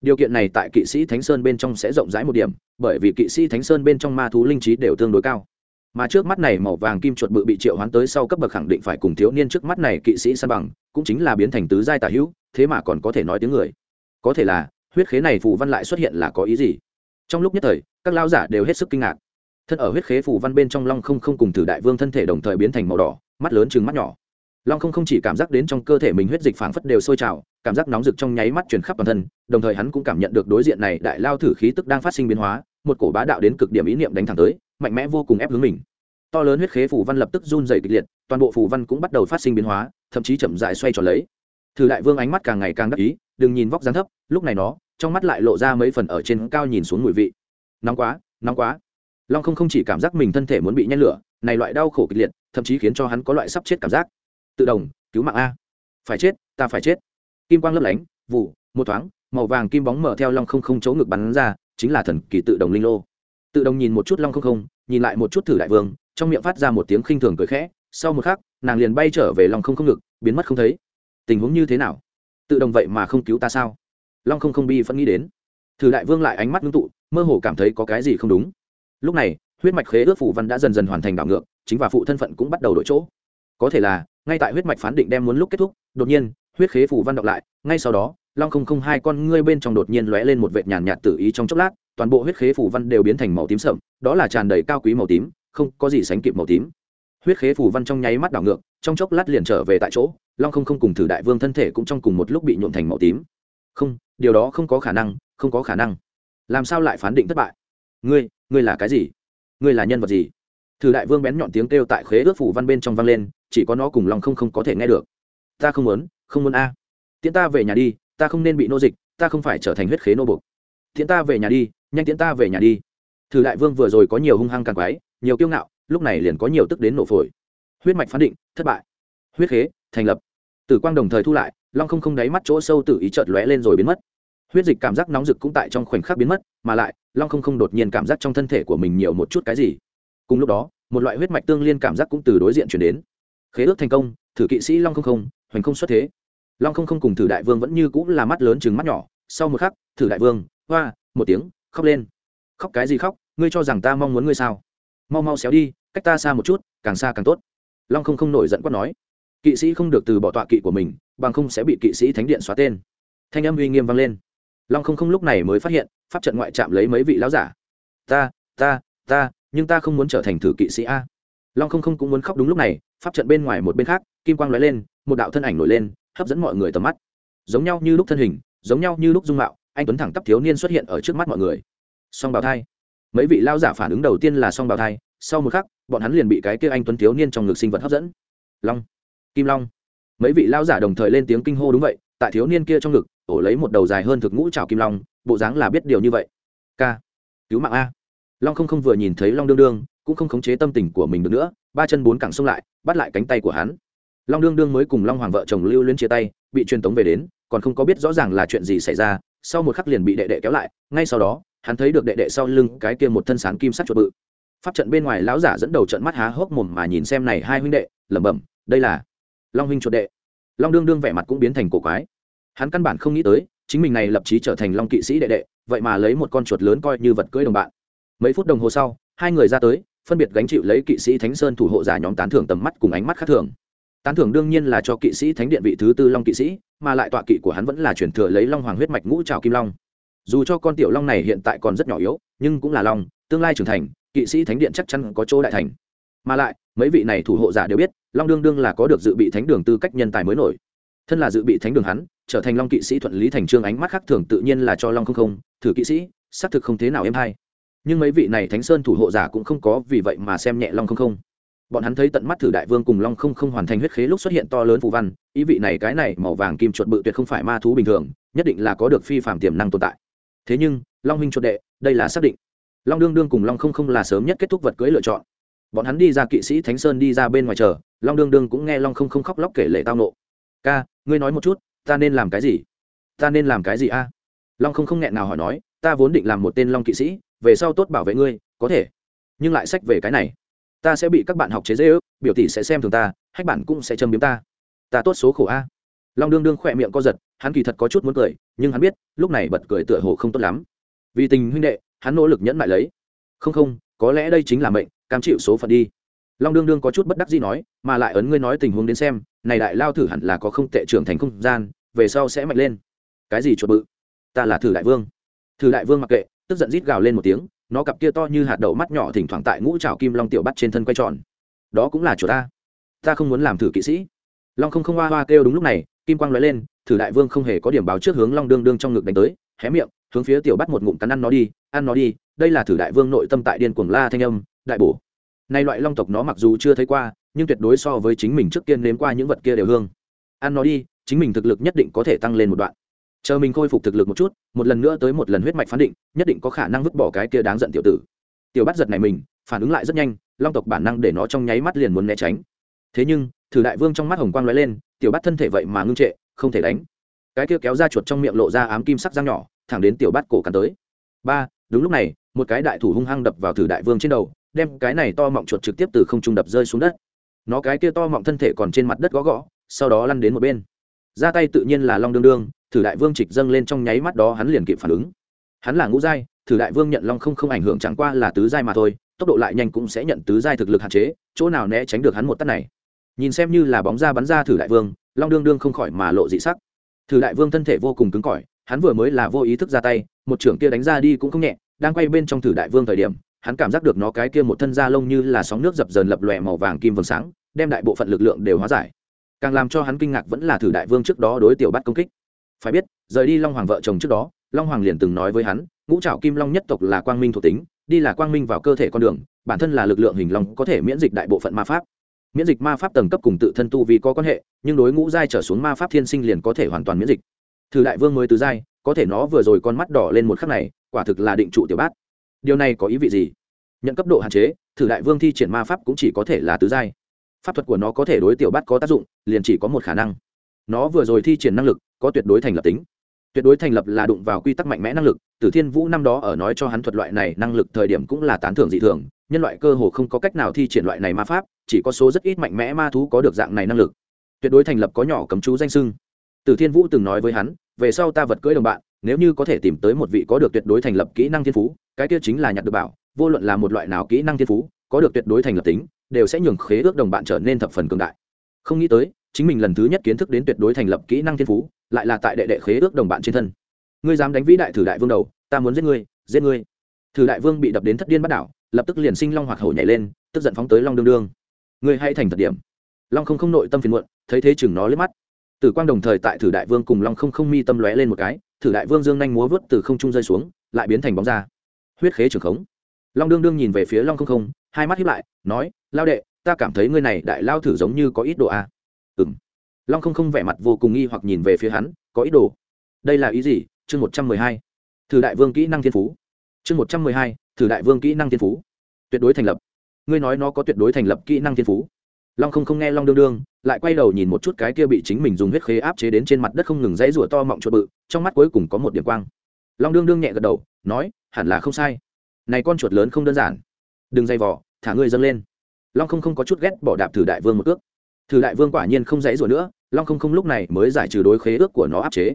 Điều kiện này tại kỵ sĩ thánh sơn bên trong sẽ rộng rãi một điểm, bởi vì kỵ sĩ thánh sơn bên trong ma thú linh trí đều tương đối cao. Mà trước mắt này màu vàng kim chuột bự bị triệu hoán tới sau cấp bậc khẳng định phải cùng thiếu niên trước mắt này kỵ sĩ san bằng, cũng chính là biến thành tứ giai tả hữu, thế mà còn có thể nói tiếng người có thể là, huyết khế này phù văn lại xuất hiện là có ý gì? Trong lúc nhất thời, các lao giả đều hết sức kinh ngạc. Thân ở huyết khế phù văn bên trong long không không cùng thử đại vương thân thể đồng thời biến thành màu đỏ, mắt lớn chừng mắt nhỏ. Long không không chỉ cảm giác đến trong cơ thể mình huyết dịch phảng phất đều sôi trào, cảm giác nóng rực trong nháy mắt chuyển khắp toàn thân, đồng thời hắn cũng cảm nhận được đối diện này đại lao thử khí tức đang phát sinh biến hóa, một cổ bá đạo đến cực điểm ý niệm đánh thẳng tới, mạnh mẽ vô cùng ép hướng mình. To lớn huyết khế phù văn lập tức run dày kịch liệt, toàn bộ phù văn cũng bắt đầu phát sinh biến hóa, thậm chí chậm dại xoay tròn lấy. Thử đại vương ánh mắt càng ngày càng đắc ý đừng nhìn vóc dáng thấp, lúc này nó, trong mắt lại lộ ra mấy phần ở trên cao nhìn xuống mùi vị. Nóng quá nóng quá. Long không không chỉ cảm giác mình thân thể muốn bị nhen lửa, này loại đau khổ kịch liệt, thậm chí khiến cho hắn có loại sắp chết cảm giác. Tự động, cứu mạng a. Phải chết, ta phải chết. Kim quang lấp lánh, vụ, một thoáng, màu vàng kim bóng mở theo long không không chỗ ngực bắn ra, chính là thần kỳ tự động linh lô. Tự động nhìn một chút long không không, nhìn lại một chút thử đại vương, trong miệng phát ra một tiếng khinh thường cười khẽ. Sau một khắc, nàng liền bay trở về long không không ngực, biến mất không thấy. Tình huống như thế nào? Tự đồng vậy mà không cứu ta sao? Long không không bi phân nghĩ đến. Thử đại vương lại ánh mắt ngưng tụ, mơ hồ cảm thấy có cái gì không đúng. Lúc này, huyết mạch khế ước phủ văn đã dần dần hoàn thành đảo ngược, chính và phụ thân phận cũng bắt đầu đổi chỗ. Có thể là, ngay tại huyết mạch phán định đem muốn lúc kết thúc, đột nhiên, huyết khế phủ văn đọc lại, ngay sau đó, long không không hai con ngươi bên trong đột nhiên lóe lên một vệt nhàn nhạt tự ý trong chốc lát, toàn bộ huyết khế phủ văn đều biến thành màu tím sậm, đó là tràn đầy cao quý màu tím, không có gì sánh kịp màu tím. Huyết khế phủ văn trong nháy mắt đảo ngược, trong chốc lát liền trở về tại chỗ long không không cùng thử đại vương thân thể cũng trong cùng một lúc bị nhuộm thành màu tím. Không, điều đó không có khả năng, không có khả năng. Làm sao lại phán định thất bại? Ngươi ngươi là cái gì? Ngươi là nhân vật gì? Thử đại vương bén nhọn tiếng kêu tại khế ước phủ văn bên trong vang lên, chỉ có nó cùng lòng không không có thể nghe được. Ta không muốn không muốn a. À. tiễn ta về nhà đi, ta không nên bị nô dịch, ta không phải trở thành huyết khế nô bục tiễn ta về nhà đi, nhanh tiễn ta về nhà đi. Thử đại vương vừa rồi có nhiều hung hăng càng quái, nhiều kiêu ngạo, lúc này liền có nhiều tức đến nổ phổi. Huyết mạch phán định, thất bại. Huyết khế thành lập. Tử quang đồng thời thu lại, long không không đáy mắt chỗ sâu tự ý chợt lóe lên rồi biến mất. Huyết dịch cảm giác nóng rực cũng tại trong khoảnh khắc biến mất, mà lại, long không không đột nhiên cảm giác trong thân thể của mình nhiều một chút cái gì. Cùng lúc đó, một loại huyết mạch tương liên cảm giác cũng từ đối diện chuyển đến. Khế ước thành công, thử kỵ sĩ long không không, hoành không xuất thế. Long không không cùng thử đại vương vẫn như cũng là mắt lớn chừng mắt nhỏ. Sau một khắc, thử đại vương, hoa, một tiếng, khóc lên. Khóc cái gì khóc, ngươi cho rằng ta mong muốn ngươi sao? Mau mau xéo đi, cách ta xa một chút, càng xa càng tốt. Long không không nổi giận quát nói kỵ sĩ không được từ bỏ tọa kỵ của mình, bằng không sẽ bị kỵ sĩ thánh điện xóa tên. Thanh âm uy nghiêm vang lên. Long không không lúc này mới phát hiện, pháp trận ngoại chạm lấy mấy vị lão giả. Ta ta ta, nhưng ta không muốn trở thành thử kỵ sĩ a. Long không không cũng muốn khóc đúng lúc này, pháp trận bên ngoài một bên khác, kim quang lóe lên, một đạo thân ảnh nổi lên, hấp dẫn mọi người tầm mắt. Giống nhau như lúc thân hình, giống nhau như lúc dung mạo, anh tuấn thẳng tắp thiếu niên xuất hiện ở trước mắt mọi người. Song bào thai. Mấy vị lao giả phản ứng đầu tiên là song bào thai, sau một khắc, bọn hắn liền bị cái kia anh tuấn thiếu niên trong ngực sinh vật hấp dẫn. Long kim long. Mấy vị lao giả đồng thời lên tiếng kinh hô đúng vậy, tại thiếu niên kia trong ngực, ổ lấy một đầu dài hơn thực ngũ trào kim long, bộ dáng là biết điều như vậy. K. Cứu mạng a. Long không không vừa nhìn thấy long đương đương, cũng không khống chế tâm tình của mình được nữa, ba chân bốn cẳng xông lại, bắt lại cánh tay của hắn. Long đương đương mới cùng long hoàng vợ chồng lưu luyến chia tay, bị truyền tống về đến, còn không có biết rõ ràng là chuyện gì xảy ra, sau một khắc liền bị đệ đệ kéo lại, ngay sau đó, hắn thấy được đệ đệ sau lưng cái kia một thân sáng kim sắc chuột bự. Pháp trận bên ngoài lão giả dẫn đầu trận mắt há hốc mồm mà nhìn xem này hai huynh đệ, lẩm bẩm, đây là long huynh chuột đệ. Long đương đương vẻ mặt cũng biến thành cổ quái. Hắn căn bản không nghĩ tới, chính mình này lập chí trở thành long kỵ sĩ đệ đệ, vậy mà lấy một con chuột lớn coi như vật cưỡi đồng bạn. Mấy phút đồng hồ sau, hai người ra tới, phân biệt gánh chịu lấy kỵ sĩ thánh sơn thủ hộ giả nhóm tán thưởng tầm mắt cùng ánh mắt khác thường. Tán thưởng đương nhiên là cho kỵ sĩ thánh điện vị thứ tư long kỵ sĩ, mà lại tọa kỵ của hắn vẫn là chuyển thừa lấy long hoàng huyết mạch ngũ trào kim long. Dù cho con tiểu long này hiện tại còn rất nhỏ yếu, nhưng cũng là long, tương lai trưởng thành, kỵ sĩ thánh điện chắc chắn có chỗ đại thành. Mà lại mấy vị này thủ hộ giả đều biết, long đương đương là có được dự bị thánh đường tư cách nhân tài mới nổi. Thân là dự bị thánh đường hắn, trở thành long kỵ sĩ thuận lý thành trương ánh mắt khác thường tự nhiên là cho long không không, thử kỵ sĩ, xác thực không thế nào em hay. Nhưng mấy vị này thánh sơn thủ hộ giả cũng không có vì vậy mà xem nhẹ long không không. Bọn hắn thấy tận mắt thử đại vương cùng long không không hoàn thành huyết khế lúc xuất hiện to lớn phù văn, ý vị này cái này màu vàng kim chuột bự tuyệt không phải ma thú bình thường, nhất định là có được phi phạm tiềm năng tồn tại. Thế nhưng, long huynh chuột đệ, đây là xác định. Long đương đương cùng long không không là sớm nhất kết thúc vật cưới lựa chọn bọn hắn đi ra kỵ sĩ thánh sơn đi ra bên ngoài chờ, long đương đương cũng nghe long không không khóc lóc kể lệ tao nộ. Ca, ngươi nói một chút, ta nên làm cái gì? Ta nên làm cái gì a? Long không không nghẹn nào hỏi nói, ta vốn định làm một tên long kỵ sĩ, về sau tốt bảo vệ ngươi, có thể. Nhưng lại sách về cái này. Ta sẽ bị các bạn học chế dễ ước biểu tỷ sẽ xem thường ta, hách bản cũng sẽ châm biếm ta. Ta tốt số khổ a. Long đương đương khỏe miệng co giật, hắn kỳ thật có chút muốn cười, nhưng hắn biết, lúc này bật cười tựa hồ không tốt lắm. Vì tình huynh đệ, hắn nỗ lực nhẫn lại lấy. Không không, có lẽ đây chính là mệnh cam chịu số phận đi. Long đương đương có chút bất đắc gì nói, mà lại ấn ngươi nói tình huống đến xem, này đại lao thử hẳn là có không tệ trưởng thành không gian, về sau sẽ mạnh lên. Cái gì chuột bự? Ta là thử đại vương. Thử đại vương mặc kệ, tức giận rít gào lên một tiếng, nó cặp kia to như hạt đậu mắt nhỏ thỉnh thoảng tại ngũ trào kim long tiểu bắt trên thân quay tròn. Đó cũng là chuột ta. Ta không muốn làm thử kỵ sĩ. Long không không hoa hoa kêu đúng lúc này, kim quang lóe lên, thử đại vương không hề có điểm báo trước hướng long đương đương trong ngực đánh tới, hé miệng, hướng phía tiểu bắt một ngụm cắn ăn nó đi, ăn nó đi, đây là thử đại vương nội tâm tại điên cuồng la thanh âm đại bổ. Nay loại long tộc nó mặc dù chưa thấy qua, nhưng tuyệt đối so với chính mình trước tiên nếm qua những vật kia đều hương. Ăn nó đi, chính mình thực lực nhất định có thể tăng lên một đoạn. Chờ mình khôi phục thực lực một chút, một lần nữa tới một lần huyết mạch phán định, nhất định có khả năng vứt bỏ cái kia đáng giận tiểu tử. Tiểu bắt giật này mình, phản ứng lại rất nhanh, long tộc bản năng để nó trong nháy mắt liền muốn né tránh. Thế nhưng, thử đại vương trong mắt hồng quang lóe lên, tiểu bắt thân thể vậy mà ngưng trệ, không thể đánh. Cái kia kéo ra chuột trong miệng lộ ra ám kim sắc răng nhỏ, thẳng đến tiểu bắt cổ cắn tới. Ba, đúng lúc này, một cái đại thủ hung hăng đập vào thử đại vương trên đầu đem cái này to mọng chuột trực tiếp từ không trung đập rơi xuống đất. Nó cái kia to mọng thân thể còn trên mặt đất gõ gõ, sau đó lăn đến một bên. Ra tay tự nhiên là long đương đương, thử đại vương trịch dâng lên trong nháy mắt đó hắn liền kịp phản ứng. Hắn là ngũ giai, thử đại vương nhận long không không ảnh hưởng chẳng qua là tứ giai mà thôi, tốc độ lại nhanh cũng sẽ nhận tứ giai thực lực hạn chế, chỗ nào né tránh được hắn một tắt này. Nhìn xem như là bóng ra bắn ra thử đại vương, long đương đương không khỏi mà lộ dị sắc. Thử đại vương thân thể vô cùng cứng cỏi, hắn vừa mới là vô ý thức ra tay, một trưởng kia đánh ra đi cũng không nhẹ, đang quay bên trong thử đại vương thời điểm hắn cảm giác được nó cái kia một thân da lông như là sóng nước dập dờn lập lòe màu vàng kim vầng sáng, đem đại bộ phận lực lượng đều hóa giải. Càng làm cho hắn kinh ngạc vẫn là thử đại vương trước đó đối tiểu bắt công kích. Phải biết, rời đi long hoàng vợ chồng trước đó, long hoàng liền từng nói với hắn, ngũ trạo kim long nhất tộc là quang minh thuộc tính, đi là quang minh vào cơ thể con đường, bản thân là lực lượng hình long, có thể miễn dịch đại bộ phận ma pháp. Miễn dịch ma pháp tầng cấp cùng tự thân tu vì có quan hệ, nhưng đối ngũ giai trở xuống ma pháp thiên sinh liền có thể hoàn toàn miễn dịch. Thử đại vương mới tứ giai, có thể nó vừa rồi con mắt đỏ lên một khắc này, quả thực là định trụ tiểu bát điều này có ý vị gì? Nhận cấp độ hạn chế, thử đại vương thi triển ma pháp cũng chỉ có thể là tứ giai. Pháp thuật của nó có thể đối tiểu bát có tác dụng, liền chỉ có một khả năng. Nó vừa rồi thi triển năng lực, có tuyệt đối thành lập tính. Tuyệt đối thành lập là đụng vào quy tắc mạnh mẽ năng lực. Tử thiên vũ năm đó ở nói cho hắn thuật loại này năng lực thời điểm cũng là tán thưởng dị thường. Nhân loại cơ hồ không có cách nào thi triển loại này ma pháp, chỉ có số rất ít mạnh mẽ ma thú có được dạng này năng lực. Tuyệt đối thành lập có nhỏ cấm chú danh sưng. Tử thiên vũ từng nói với hắn, về sau ta vật cưỡi đồng bạn nếu như có thể tìm tới một vị có được tuyệt đối thành lập kỹ năng thiên phú, cái kia chính là nhặt được bảo, vô luận là một loại nào kỹ năng thiên phú, có được tuyệt đối thành lập tính, đều sẽ nhường khế ước đồng bạn trở nên thập phần cường đại. Không nghĩ tới, chính mình lần thứ nhất kiến thức đến tuyệt đối thành lập kỹ năng thiên phú, lại là tại đệ đệ khế ước đồng bạn trên thân. Ngươi dám đánh vĩ đại thử đại vương đầu, ta muốn giết ngươi giết ngươi. Thử đại vương bị đập đến thất điên bắt đảo, lập tức liền sinh long hoặc hổ nhảy lên, tức giận phóng tới long đương đương. Ngươi hay thành thật điểm. Long không không nội tâm phiền muộn, thấy thế chừng nó liếc mắt. Tử quang đồng thời tại thử đại vương cùng long không không mi tâm lóe lên một cái thử đại vương dương nhanh múa vớt từ không trung rơi xuống, lại biến thành bóng ra. Huyết khế trường khống. Long đương đương nhìn về phía long không không, hai mắt hiếp lại, nói, lao đệ, ta cảm thấy ngươi này đại lao thử giống như có ít đồ a. À? ừ m long không không vẻ mặt vô cùng nghi hoặc nhìn về phía hắn, có ít đồ? Đây là ý gì? Chương một trăm mười hai. Thử đại vương kỹ năng thiên phú. Chương một trăm mười hai, thử đại vương kỹ năng thiên phú. Tuyệt đối thành lập. Ngươi nói nó có tuyệt đối thành lập kỹ năng thiên phú long không không nghe long đương đương, lại quay đầu nhìn một chút cái kia bị chính mình dùng huyết khế áp chế đến trên mặt đất không ngừng dãy rủa to mọng chuột bự, trong mắt cuối cùng có một điểm quang. Long đương đương nhẹ gật đầu, nói, hẳn là không sai. Này con chuột lớn không đơn giản. Đừng dây vỏ thả ngươi dâng lên. Long không không có chút ghét bỏ đạp thử đại vương một ước thử đại vương quả nhiên không dãy rủa nữa, long không không lúc này mới giải trừ đối khế ước của nó áp chế.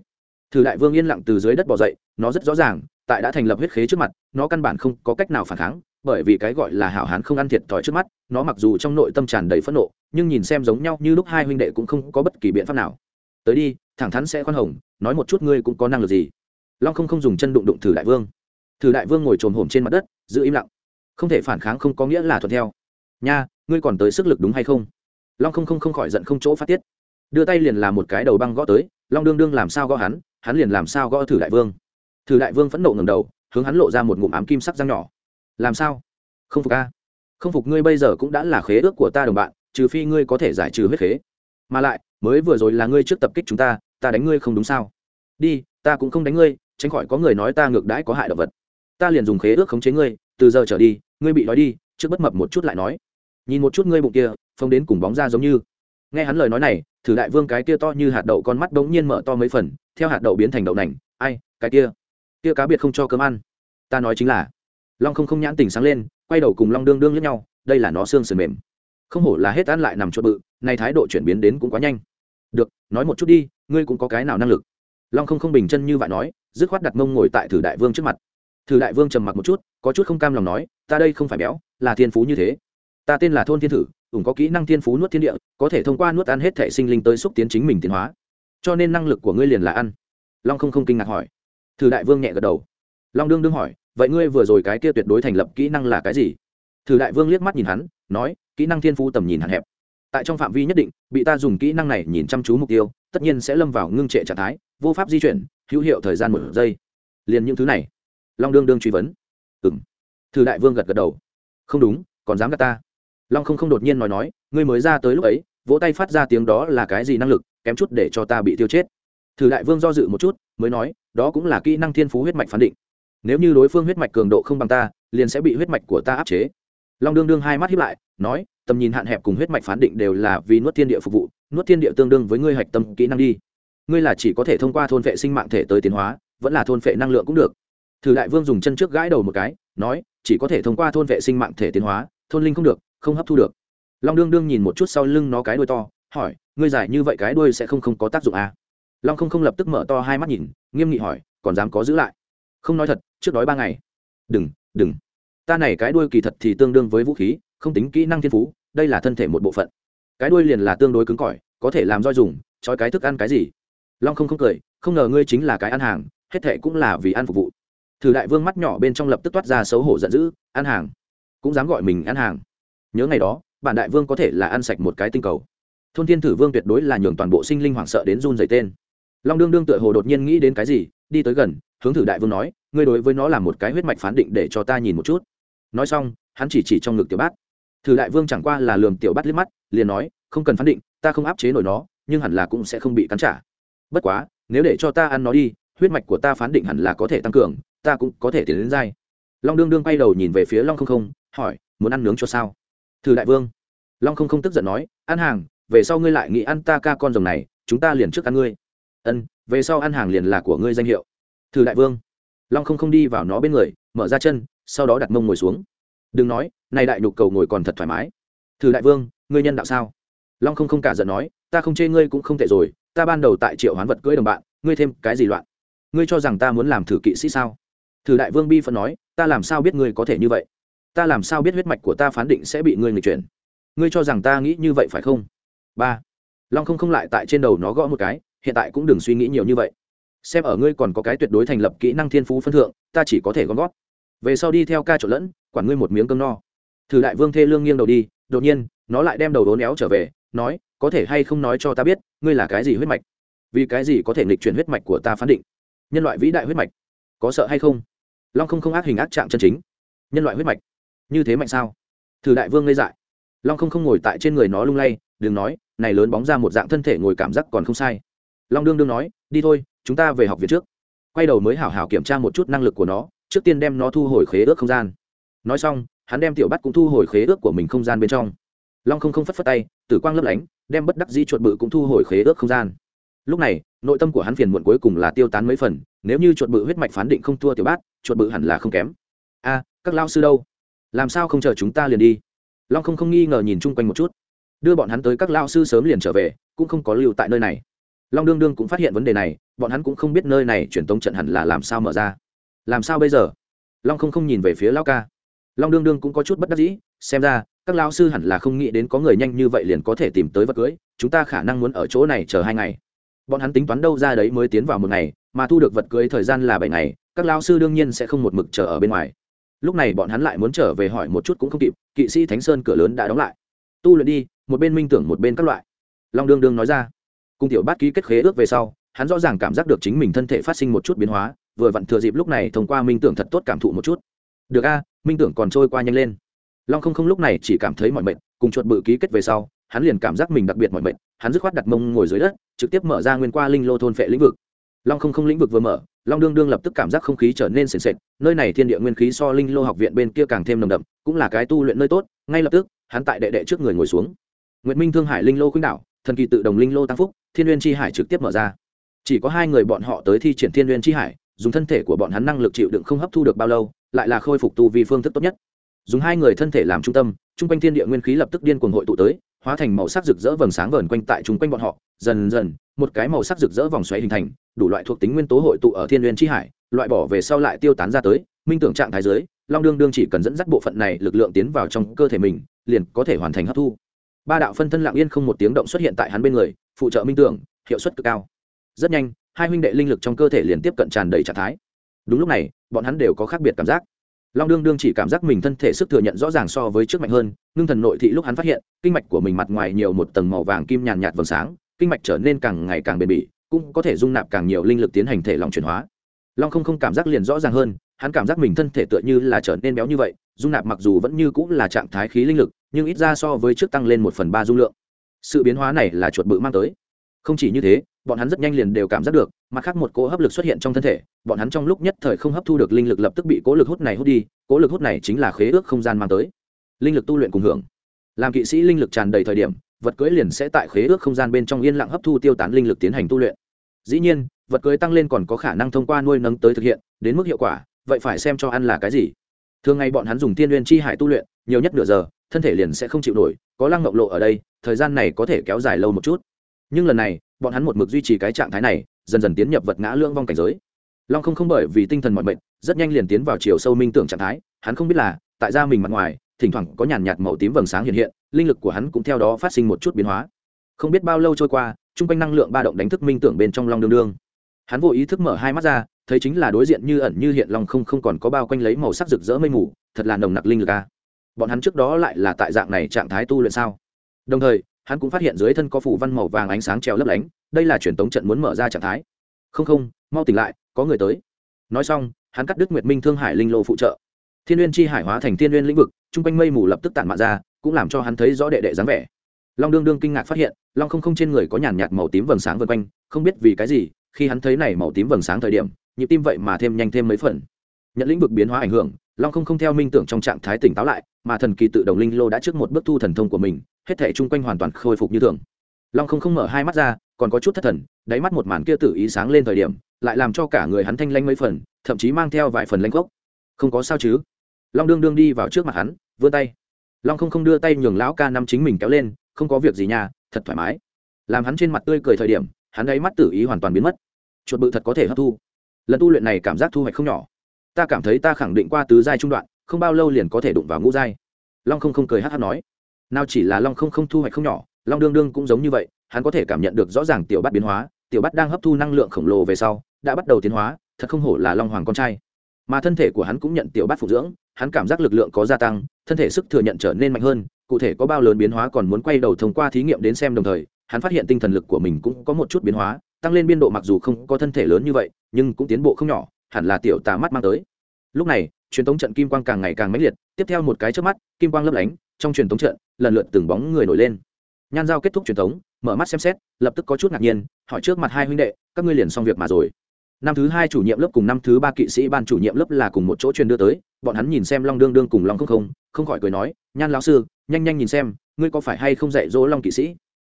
Thử đại vương yên lặng từ dưới đất bỏ dậy, nó rất rõ ràng, tại đã thành lập huyết khế trước mặt, nó căn bản không có cách nào phản kháng bởi vì cái gọi là hảo hán không ăn thiệt thòi trước mắt, nó mặc dù trong nội tâm tràn đầy phẫn nộ, nhưng nhìn xem giống nhau như lúc hai huynh đệ cũng không có bất kỳ biện pháp nào. Tới đi, thẳng thắn sẽ khoan hồng, nói một chút ngươi cũng có năng lực gì? Long không không dùng chân đụng đụng thử đại vương. Thử đại vương ngồi trồm hổm trên mặt đất, giữ im lặng. Không thể phản kháng không có nghĩa là thuận theo. Nha, ngươi còn tới sức lực đúng hay không? Long không không không khỏi giận không chỗ phát tiết. Đưa tay liền làm một cái đầu băng gõ tới, long đương đương làm sao gõ hắn hắn liền làm sao gõ thử đại vương. Thử đại vương phẫn nộ ngầm đầu, hướng hắn lộ ra một ngụm ám kim sắc răng nhỏ làm sao? Không phục a? Không phục ngươi bây giờ cũng đã là khế ước của ta đồng bạn, trừ phi ngươi có thể giải trừ huyết khế. Mà lại, mới vừa rồi là ngươi trước tập kích chúng ta ta đánh ngươi không đúng sao? Đi, ta cũng không đánh ngươi, tránh khỏi có người nói ta ngược đãi có hại động vật. Ta liền dùng khế ước khống chế ngươi, từ giờ trở đi, ngươi bị đói đi, trước bất mập một chút lại nói. Nhìn một chút ngươi bụng kia phông đến cùng bóng ra giống như. Nghe hắn lời nói này, thử đại vương cái kia to như hạt đậu con mắt bỗng nhiên mở to mấy phần, theo hạt đậu biến thành đậu nành. Ai, cái kia? Kia cá biệt không cho cơm ăn. Ta nói chính là long không không nhãn tình sáng lên, quay đầu cùng long đương đương lẫn nhau, đây là nó xương sườn mềm. Không hổ là hết ăn lại nằm chỗ bự nay thái độ chuyển biến đến cũng quá nhanh. Được, nói một chút đi, ngươi cũng có cái nào năng lực? Long không không bình chân như vậy nói, dứt khoát đặt mông ngồi tại thử đại vương trước mặt. Thử đại vương trầm mặc một chút, có chút không cam lòng nói, ta đây không phải béo, là thiên phú như thế. Ta tên là thôn thiên thử, ủng có kỹ năng thiên phú nuốt thiên địa, có thể thông qua nuốt ăn hết thể sinh linh tới xúc tiến chính mình tiến hóa. Cho nên năng lực của ngươi liền là ăn. Long không không kinh ngạc hỏi. Thử đại vương nhẹ gật đầu. Long đương đương hỏi vậy ngươi vừa rồi cái kia tuyệt đối thành lập kỹ năng là cái gì? Thử đại vương liếc mắt nhìn hắn, nói, kỹ năng thiên phú tầm nhìn hạn hẹp. Tại trong phạm vi nhất định, bị ta dùng kỹ năng này nhìn chăm chú mục tiêu, tất nhiên sẽ lâm vào ngưng trệ trạng thái, vô pháp di chuyển, hữu hiệu thời gian một giây. Liền những thứ này. Long đương đương truy vấn. Ừ m thử đại vương gật gật đầu. Không đúng, còn dám gắt ta. Long không không đột nhiên nói nói, ngươi mới ra tới lúc ấy, vỗ tay phát ra tiếng đó là cái gì năng lực, kém chút để cho ta bị tiêu chết. Thử đại vương do dự một chút, mới nói, đó cũng là kỹ năng thiên phú huyết mạch phán định nếu như đối phương huyết mạch cường độ không bằng ta, liền sẽ bị huyết mạch của ta áp chế. Long đương đương hai mắt hiếp lại, nói, tầm nhìn hạn hẹp cùng huyết mạch phán định đều là vì nuốt thiên địa phục vụ, nuốt thiên địa tương đương với ngươi hạch tâm kỹ năng đi. Ngươi là chỉ có thể thông qua thôn vệ sinh mạng thể tới tiến hóa, vẫn là thôn vệ năng lượng cũng được. Thử đại vương dùng chân trước gãi đầu một cái, nói, chỉ có thể thông qua thôn vệ sinh mạng thể tiến hóa, thôn linh không được, không hấp thu được. Long đương đương nhìn một chút sau lưng nó cái đuôi to, hỏi, ngươi giải như vậy cái đuôi sẽ không không có tác dụng à? long không không lập tức mở to hai mắt nhìn, nghiêm nghị hỏi, còn dám có giữ lại? Không nói thật, trước đói ba ngày. Đừng đừng. Ta này cái đuôi kỳ thật thì tương đương với vũ khí, không tính kỹ năng thiên phú, đây là thân thể một bộ phận. Cái đuôi liền là tương đối cứng cỏi, có thể làm roi dùng, trói cái thức ăn cái gì. Long không không cười, không ngờ ngươi chính là cái ăn hàng, hết thệ cũng là vì ăn phục vụ. Thử đại vương mắt nhỏ bên trong lập tức toát ra xấu hổ giận dữ, ăn hàng. Cũng dám gọi mình ăn hàng. Nhớ ngày đó, bản đại vương có thể là ăn sạch một cái tinh cầu. Thôn thiên thử vương tuyệt đối là nhường toàn bộ sinh linh hoảng sợ đến run dày tên. Long đương đương tựa hồ đột nhiên nghĩ đến cái gì đi tới gần, hướng thử đại vương nói, ngươi đối với nó là một cái huyết mạch phán định để cho ta nhìn một chút. Nói xong, hắn chỉ chỉ trong ngực tiểu bát. Thử đại vương chẳng qua là lườm tiểu bát liếc mắt, liền nói, không cần phán định, ta không áp chế nổi nó, nhưng hẳn là cũng sẽ không bị cắn trả. Bất quá, nếu để cho ta ăn nó đi, huyết mạch của ta phán định hẳn là có thể tăng cường, ta cũng có thể tiến đến dai. Long đương đương quay đầu nhìn về phía long không không, hỏi, muốn ăn nướng cho sao? Thử đại vương. Long không không tức giận nói, ăn hàng, về sau ngươi lại nghĩ ăn ta ca con rồng này, chúng ta liền trước ăn ngươi. Ân về sau ăn hàng liền là của ngươi danh hiệu. Thử đại vương. Long không không đi vào nó bên người, mở ra chân, sau đó đặt mông ngồi xuống. Đừng nói, này đại nhục cầu ngồi còn thật thoải mái. Thử đại vương, ngươi nhân đạo sao? Long không không cả giận nói, ta không chê ngươi cũng không tệ rồi, ta ban đầu tại triệu hoán vật cưỡi đồng bạn, ngươi thêm cái gì loạn? Ngươi cho rằng ta muốn làm thử kỵ sĩ sao? Thử đại vương bi phân nói, ta làm sao biết ngươi có thể như vậy? Ta làm sao biết huyết mạch của ta phán định sẽ bị ngươi người chuyển? Ngươi cho rằng ta nghĩ như vậy phải không? Ba. Long không không lại tại trên đầu nó gõ một cái hiện tại cũng đừng suy nghĩ nhiều như vậy. Xem ở ngươi còn có cái tuyệt đối thành lập kỹ năng thiên phú phân thượng, ta chỉ có thể gom gót về sau đi theo ca trộn lẫn, quản ngươi một miếng cơm no. Thử đại vương thê lương nghiêng đầu đi, đột nhiên, nó lại đem đầu đốn éo trở về, nói, có thể hay không nói cho ta biết, ngươi là cái gì huyết mạch? Vì cái gì có thể nghịch chuyển huyết mạch của ta phán định? Nhân loại vĩ đại huyết mạch, có sợ hay không? Long không không ác hình ác trạng chân chính. Nhân loại huyết mạch, như thế mạnh sao? Thử đại vương ngây dại. Long không không ngồi tại trên người nó lung lay, đừng nói, này lớn bóng ra một dạng thân thể ngồi cảm giác còn không sai long đương đương nói, đi thôi, chúng ta về học viện trước. Quay đầu mới hảo hảo kiểm tra một chút năng lực của nó, trước tiên đem nó thu hồi khế ước không gian. Nói xong, hắn đem tiểu bắt cũng thu hồi khế ước của mình không gian bên trong. Long không không phất phất tay, tử quang lấp lánh, đem bất đắc dĩ chuột bự cũng thu hồi khế ước không gian. Lúc này, nội tâm của hắn phiền muộn cuối cùng là tiêu tán mấy phần, nếu như chuột bự huyết mạch phán định không thua tiểu bát, chuột bự hẳn là không kém. A, các lao sư đâu? Làm sao không chờ chúng ta liền đi? Long không không nghi ngờ nhìn chung quanh một chút. Đưa bọn hắn tới các lao sư sớm liền trở về, cũng không có lưu tại nơi này long đương đương cũng phát hiện vấn đề này, bọn hắn cũng không biết nơi này truyền tống trận hẳn là làm sao mở ra. Làm sao bây giờ? Long không không nhìn về phía lao ca. Long đương đương cũng có chút bất đắc dĩ, xem ra, các lao sư hẳn là không nghĩ đến có người nhanh như vậy liền có thể tìm tới vật cưới, chúng ta khả năng muốn ở chỗ này chờ hai ngày. Bọn hắn tính toán đâu ra đấy mới tiến vào một ngày, mà thu được vật cưới thời gian là bảy ngày, các lao sư đương nhiên sẽ không một mực chờ ở bên ngoài. Lúc này bọn hắn lại muốn trở về hỏi một chút cũng không kịp, kỵ sĩ thánh sơn cửa lớn đã đóng lại. Tu luyện đi, một bên minh tưởng một bên các loại. Long đương đương nói ra cung tiểu bát ký kết khế ước về sau, hắn rõ ràng cảm giác được chính mình thân thể phát sinh một chút biến hóa, vừa vặn thừa dịp lúc này thông qua minh tưởng thật tốt cảm thụ một chút. Được a, minh tưởng còn trôi qua nhanh lên. Long không không lúc này chỉ cảm thấy mọi mệnh cùng chuột bự ký kết về sau, hắn liền cảm giác mình đặc biệt mọi mệnh hắn dứt khoát đặt mông ngồi dưới đất, trực tiếp mở ra nguyên qua linh lô thôn phệ lĩnh vực. Long không không lĩnh vực vừa mở, long đương đương lập tức cảm giác không khí trở nên sền sệt, nơi này thiên địa nguyên khí so linh lô học viện bên kia càng thêm nồng đậm, cũng là cái tu luyện nơi tốt, ngay lập tức, hắn tại đệ đệ trước người ngồi xuống. Nguyệt minh thương hải linh lô khuynh đảo, thần kỳ tự đồng linh lô tăng phúc thiên n g u y ê n tri hải trực tiếp mở ra. Chỉ có hai người bọn họ tới thi triển thiên n g u y ê n tri hải, dùng thân thể của bọn hắn năng lực chịu đựng không hấp thu được bao lâu, lại là khôi phục tu vì phương thức tốt nhất. Dùng hai người thân thể làm trung tâm, chung quanh thiên địa nguyên khí lập tức điên cuồng hội tụ tới, hóa thành màu sắc rực rỡ vầng sáng vờn quanh tại chung quanh bọn họ. Dần dần, một cái màu sắc rực rỡ vòng xoáy hình thành, đủ loại thuộc tính nguyên tố hội tụ ở thiên n tri hải, loại bỏ về sau lại tiêu tán ra tới, minh tưởng trạng thái giới long đương đương chỉ cần dẫn dắt bộ phận này lực lượng tiến vào trong cơ thể mình, liền có thể hoàn thành hấp thu. Ba đạo phân thân lặng yên không một tiếng động xuất hiện tại hắn bên người phụ trợ minh tưởng, hiệu suất cực cao. Rất nhanh, hai huynh đệ linh lực trong cơ thể liền tiếp cận tràn đầy trạng thái. Đúng lúc này, bọn hắn đều có khác biệt cảm giác. Long đương đương chỉ cảm giác mình thân thể sức thừa nhận rõ ràng so với trước mạnh hơn, ngưng thần nội thị lúc hắn phát hiện, kinh mạch của mình mặt ngoài nhiều một tầng màu vàng kim nhàn nhạt vầng sáng, kinh mạch trở nên càng ngày càng bền bỉ, cũng có thể dung nạp càng nhiều linh lực tiến hành thể lòng chuyển hóa. Long không không cảm giác liền rõ ràng hơn, hắn cảm giác mình thân thể tựa như là trở nên béo như vậy, dung nạp mặc dù vẫn như cũng là trạng thái khí linh lực, nhưng ít ra so với trước tăng lên một phần ba dung lượng sự biến hóa này là chuột bự mang tới. Không chỉ như thế, bọn hắn rất nhanh liền đều cảm giác được, mặt khác một cỗ hấp lực xuất hiện trong thân thể, bọn hắn trong lúc nhất thời không hấp thu được linh lực lập tức bị cỗ lực hút này hút đi, cỗ lực hút này chính là khế ước không gian mang tới. Linh lực tu luyện cùng hưởng. Làm kỵ sĩ linh lực tràn đầy thời điểm, vật cưới liền sẽ tại khế ước không gian bên trong yên lặng hấp thu tiêu tán linh lực tiến hành tu luyện. Dĩ nhiên, vật cưới tăng lên còn có khả năng thông qua nuôi nấng tới thực hiện, đến mức hiệu quả, vậy phải xem cho ăn là cái gì. Thường ngày bọn hắn dùng tiên nguyên chi hải tu luyện, nhiều nhất nửa giờ thân thể liền sẽ không chịu nổi, có lăng ngọc lộ ở đây, thời gian này có thể kéo dài lâu một chút. Nhưng lần này, bọn hắn một mực duy trì cái trạng thái này, dần dần tiến nhập vật ngã lương vong cảnh giới. Long không không bởi vì tinh thần mọi bệnh rất nhanh liền tiến vào chiều sâu minh tưởng trạng thái, hắn không biết là, tại ra mình mặt ngoài, thỉnh thoảng có nhàn nhạt màu tím vầng sáng hiện hiện, linh lực của hắn cũng theo đó phát sinh một chút biến hóa. Không biết bao lâu trôi qua chung quanh năng lượng ba động đánh thức minh tưởng bên trong long đương đương. Hắn vô ý thức mở hai mắt ra, thấy chính là đối diện như ẩn như hiện long không không còn có bao quanh lấy màu sắc rực rỡ mây mù, thật là nồng nặc linh lực a bọn hắn trước đó lại là tại dạng này trạng thái tu luyện sao? Đồng thời, hắn cũng phát hiện dưới thân có phủ văn màu vàng ánh sáng treo lấp lánh, đây là truyền tống trận muốn mở ra trạng thái. Không không, mau tỉnh lại, có người tới. Nói xong, hắn cắt đứt nguyệt minh thương hải linh lô phụ trợ. Thiên n g u y ê n chi hải hóa thành thiên n g u y ê n lĩnh vực, chung quanh mây mù lập tức tản mạ ra, cũng làm cho hắn thấy rõ đệ đệ dáng vẻ. Long đương đương kinh ngạc phát hiện, long không không trên người có nhàn nhạt màu tím vầng sáng vân quanh, không biết vì cái gì, khi hắn thấy này màu tím vầng sáng thời điểm, nhịp tim vậy mà thêm nhanh thêm mấy phần. Nhận lĩnh vực biến hóa ảnh hưởng, long không không theo minh tưởng trong trạng thái tỉnh táo lại mà thần kỳ tự động linh lô đã trước một bước thu thần thông của mình, hết thể chung quanh hoàn toàn khôi phục như thường. Long không không mở hai mắt ra, còn có chút thất thần, đáy mắt một màn kia tự ý sáng lên thời điểm, lại làm cho cả người hắn thanh lanh mấy phần, thậm chí mang theo vài phần lanh gốc không có sao chứ? Long đương đương đi vào trước mặt hắn, vươn tay. Long không không đưa tay nhường lão ca năm chính mình kéo lên, không có việc gì nhà thật thoải mái. Làm hắn trên mặt tươi cười thời điểm, hắn đáy mắt tự ý hoàn toàn biến mất. Chuột bự thật có thể hấp thu. Lần tu luyện này cảm giác thu hoạch không nhỏ. Ta cảm thấy ta khẳng định qua tứ giai trung đoạn không bao lâu liền có thể đụng vào ngũ giai. Long không không cười hát hát nói, nào chỉ là long không không thu hoạch không nhỏ, long đương đương cũng giống như vậy, hắn có thể cảm nhận được rõ ràng tiểu bắt biến hóa, tiểu bắt đang hấp thu năng lượng khổng lồ về sau, đã bắt đầu tiến hóa, thật không hổ là long hoàng con trai. Mà thân thể của hắn cũng nhận tiểu bắt phục dưỡng, hắn cảm giác lực lượng có gia tăng, thân thể sức thừa nhận trở nên mạnh hơn, cụ thể có bao lớn biến hóa còn muốn quay đầu thông qua thí nghiệm đến xem đồng thời, hắn phát hiện tinh thần lực của mình cũng có một chút biến hóa, tăng lên biên độ mặc dù không có thân thể lớn như vậy, nhưng cũng tiến bộ không nhỏ, hẳn là tiểu tà mắt mang tới. Lúc này truyền thống trận kim quang càng ngày càng mãnh liệt, tiếp theo một cái trước mắt, kim quang lấp lánh, trong truyền thống trận, lần lượt từng bóng người nổi lên. Nhan giao kết thúc truyền thống mở mắt xem xét, lập tức có chút ngạc nhiên, hỏi trước mặt hai huynh đệ, các ngươi liền xong việc mà rồi. Năm thứ hai chủ nhiệm lớp cùng năm thứ ba kỵ sĩ ban chủ nhiệm lớp là cùng một chỗ truyền đưa tới, bọn hắn nhìn xem long đương đương cùng long không không không khỏi cười nói, nhan lão sư, nhanh nhanh nhìn xem, ngươi có phải hay không dạy dỗ long kỵ sĩ?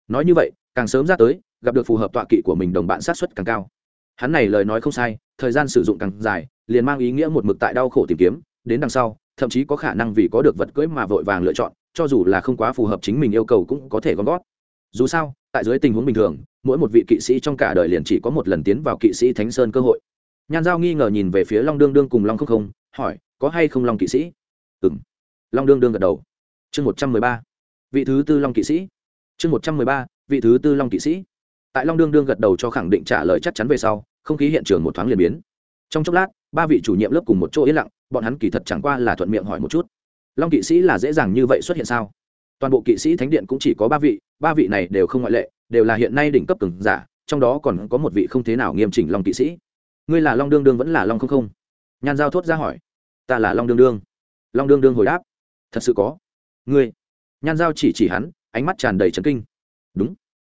Nói như vậy, càng sớm ra tới, gặp được phù hợp tọa kỵ của mình đồng bạn sát xuất càng cao hắn này lời nói không sai, thời gian sử dụng càng dài, liền mang ý nghĩa một mực tại đau khổ tìm kiếm, đến đằng sau, thậm chí có khả năng vì có được vật cưỡi mà vội vàng lựa chọn, cho dù là không quá phù hợp chính mình yêu cầu cũng có thể gom gót dù sao, tại dưới tình huống bình thường, mỗi một vị kỵ sĩ trong cả đời liền chỉ có một lần tiến vào kỵ sĩ thánh sơn cơ hội. Nhan giao nghi ngờ nhìn về phía long đương đương cùng long không không, hỏi, có hay không long kỵ sĩ? Ừ m long đương đương gật đầu. Chương một trăm mười ba. Vị thứ tư long kỵ sĩ. Chương một trăm mười ba, vị thứ tư long kỵ sĩ tại long đương đương gật đầu cho khẳng định trả lời chắc chắn về sau, không khí hiện trường một thoáng liền biến. Trong chốc lát, ba vị chủ nhiệm lớp cùng một chỗ yên lặng, bọn hắn kỳ thật chẳng qua là thuận miệng hỏi một chút. Long kỵ sĩ là dễ dàng như vậy xuất hiện sao? Toàn bộ kỵ sĩ thánh điện cũng chỉ có ba vị ba vị này đều không ngoại lệ, đều là hiện nay đỉnh cấp cường giả, trong đó còn có một vị không thế nào nghiêm chỉnh long kỵ sĩ. Ngươi là long đương đương vẫn là long không không? Nhan giao thốt ra hỏi. Ta là long đương đương. Long đương đương hồi đáp. Thật sự có. Ngươi. Nhan giao chỉ chỉ hắn, ánh mắt tràn đầy trấn kinh. Đúng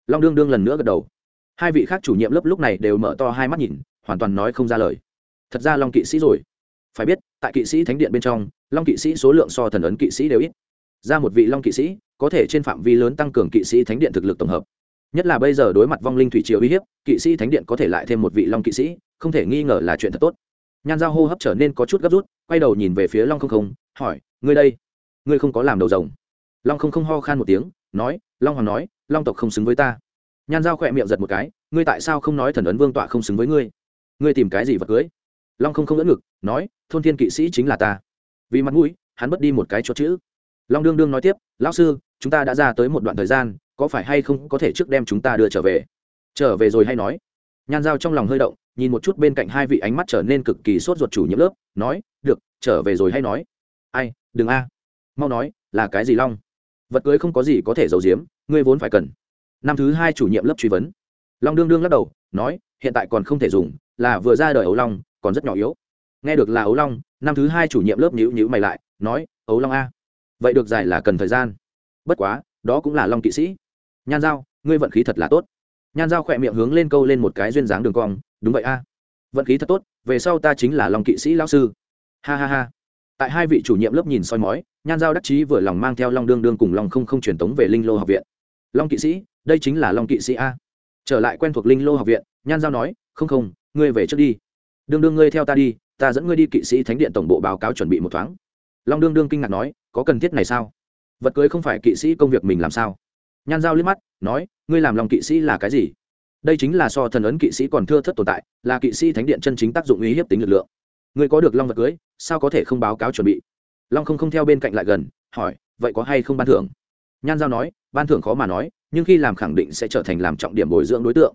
long đương đương lần nữa gật đầu. Hai vị khác chủ nhiệm lớp lúc này đều mở to hai mắt nhìn, hoàn toàn nói không ra lời. Thật ra long kỵ sĩ rồi. Phải biết, tại kỵ sĩ thánh điện bên trong, long kỵ sĩ số lượng so thần ấn kỵ sĩ đều ít. Ra một vị long kỵ sĩ, có thể trên phạm vi lớn tăng cường kỵ sĩ thánh điện thực lực tổng hợp. Nhất là bây giờ đối mặt vong linh thủy triều uy hiếp, kỵ sĩ thánh điện có thể lại thêm một vị long kỵ sĩ, không thể nghi ngờ là chuyện thật tốt. Nhan giao hô hấp trở nên có chút gấp rút, quay đầu nhìn về phía long không không, hỏi, ngươi đây, ngươi không có làm đầu rồng? Long không không ho khan một tiếng, nói, long hoàng nói long tộc không xứng với ta. Nhan giao khỏe miệng giật một cái, ngươi tại sao không nói thần ấn vương tọa không xứng với ngươi? Ngươi tìm cái gì vật cưới? Long không không ngỡ ngực, nói, thôn thiên kỵ sĩ chính là ta. Vì mặt mũi, hắn mất đi một cái cho chữ. Long đương đương nói tiếp, lão sư, chúng ta đã ra tới một đoạn thời gian, có phải hay không có thể trước đem chúng ta đưa trở về? Trở về rồi hay nói? Nhan giao trong lòng hơi động, nhìn một chút bên cạnh hai vị ánh mắt trở nên cực kỳ sốt ruột chủ nhiệm lớp, nói, được, trở về rồi hay nói? Ai, đừng a. Mau nói, là cái gì long? Vật cưới không có gì có thể giấu giếm, ngươi vốn phải cần. Năm thứ hai chủ nhiệm lớp truy vấn. Long đương đương lắc đầu, nói, hiện tại còn không thể dùng, là vừa ra đời ấu long, còn rất nhỏ yếu. Nghe được là ấu long, năm thứ hai chủ nhiệm lớp nhữ nhữ mày lại, nói, ấu long a, vậy được giải là cần thời gian. Bất quá, đó cũng là long kỵ sĩ. Nhan giao, ngươi vận khí thật là tốt. Nhan giao khỏe miệng hướng lên câu lên một cái duyên dáng đường cong, đúng vậy a. Vận khí thật tốt, về sau ta chính là long kỵ sĩ lão sư. Ha ha ha tại hai vị chủ nhiệm lớp nhìn soi mói, nhan giao đắc chí vừa lòng mang theo long đương đương cùng long không không truyền tống về linh lô học viện. Long kỵ sĩ, đây chính là long kỵ sĩ a. Trở lại quen thuộc linh lô học viện, nhan giao nói, không không, ngươi về trước đi. Đương đương ngươi theo ta đi, ta dẫn ngươi đi kỵ sĩ thánh điện tổng bộ báo cáo chuẩn bị một thoáng. Long đương đương kinh ngạc nói, có cần thiết này sao? Vật cưới không phải kỵ sĩ công việc mình làm sao? Nhan giao liếc mắt, nói, ngươi làm lòng kỵ sĩ là cái gì? Đây chính là so thần ấn kỵ sĩ còn thưa thất tồn tại, là kỵ sĩ thánh điện chân chính tác dụng uy hiếp tính lực lượng ngươi có được long vật cưới, sao có thể không báo cáo chuẩn bị? Long không không theo bên cạnh lại gần, hỏi, vậy có hay không ban thưởng? Nhan giao nói, ban thưởng khó mà nói, nhưng khi làm khẳng định sẽ trở thành làm trọng điểm bồi dưỡng đối tượng.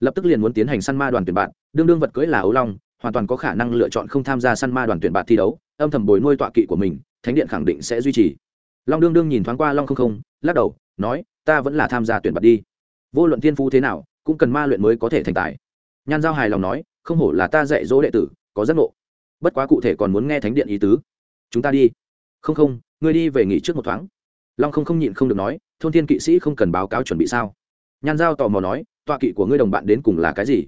Lập tức liền muốn tiến hành săn ma đoàn tuyển bạn, đương đương vật cưới là ấu long, hoàn toàn có khả năng lựa chọn không tham gia săn ma đoàn tuyển bạn thi đấu, âm thầm bồi nuôi tọa kỵ của mình, thánh điện khẳng định sẽ duy trì. Long đương đương nhìn thoáng qua long không không, lắc đầu, nói, ta vẫn là tham gia tuyển bạn đi. Vô luận thiên phú thế nào, cũng cần ma luyện mới có thể thành tài. Nhan giao hài lòng nói, không hổ là ta dạy dỗ đệ tử, có giấc ngộ bất quá cụ thể còn muốn nghe thánh điện ý tứ. Chúng ta đi. Không không, ngươi đi về nghỉ trước một thoáng. Long không không nhịn không được nói, thôn thiên kỵ sĩ không cần báo cáo chuẩn bị sao? Nhan giao tò mò nói, tọa kỵ của ngươi đồng bạn đến cùng là cái gì?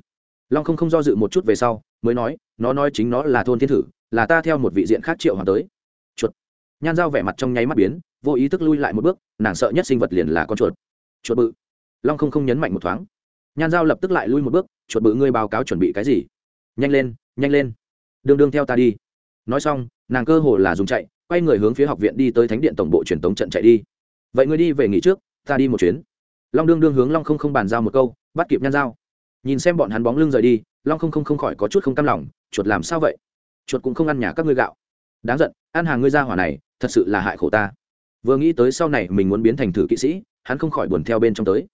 Long không không do dự một chút về sau, mới nói, nó nói chính nó là thôn thiên thử, là ta theo một vị diện khác triệu hoàng tới. Chuột. Nhan giao vẻ mặt trong nháy mắt biến, vô ý thức lui lại một bước, nàng sợ nhất sinh vật liền là con chuột. Chuột bự. Long không không nhấn mạnh một thoáng. Nhan giao lập tức lại lui một bước, chuột bự, ngươi báo cáo chuẩn bị cái gì? Nhanh lên nhanh lên đương đương theo ta đi. Nói xong, nàng cơ hồ là dùng chạy, quay người hướng phía học viện đi tới thánh điện tổng bộ truyền tống trận chạy đi. Vậy ngươi đi về nghỉ trước, ta đi một chuyến. Long đương đương hướng long không không bàn giao một câu, bắt kịp nhan giao. Nhìn xem bọn hắn bóng lưng rời đi, long không không không khỏi có chút không cam lòng, chuột làm sao vậy? Chuột cũng không ăn nhà các ngươi gạo. Đáng giận, ăn hàng ngươi ra hỏa này, thật sự là hại khổ ta. Vừa nghĩ tới sau này mình muốn biến thành thử kỵ sĩ, hắn không khỏi buồn theo bên trong tới.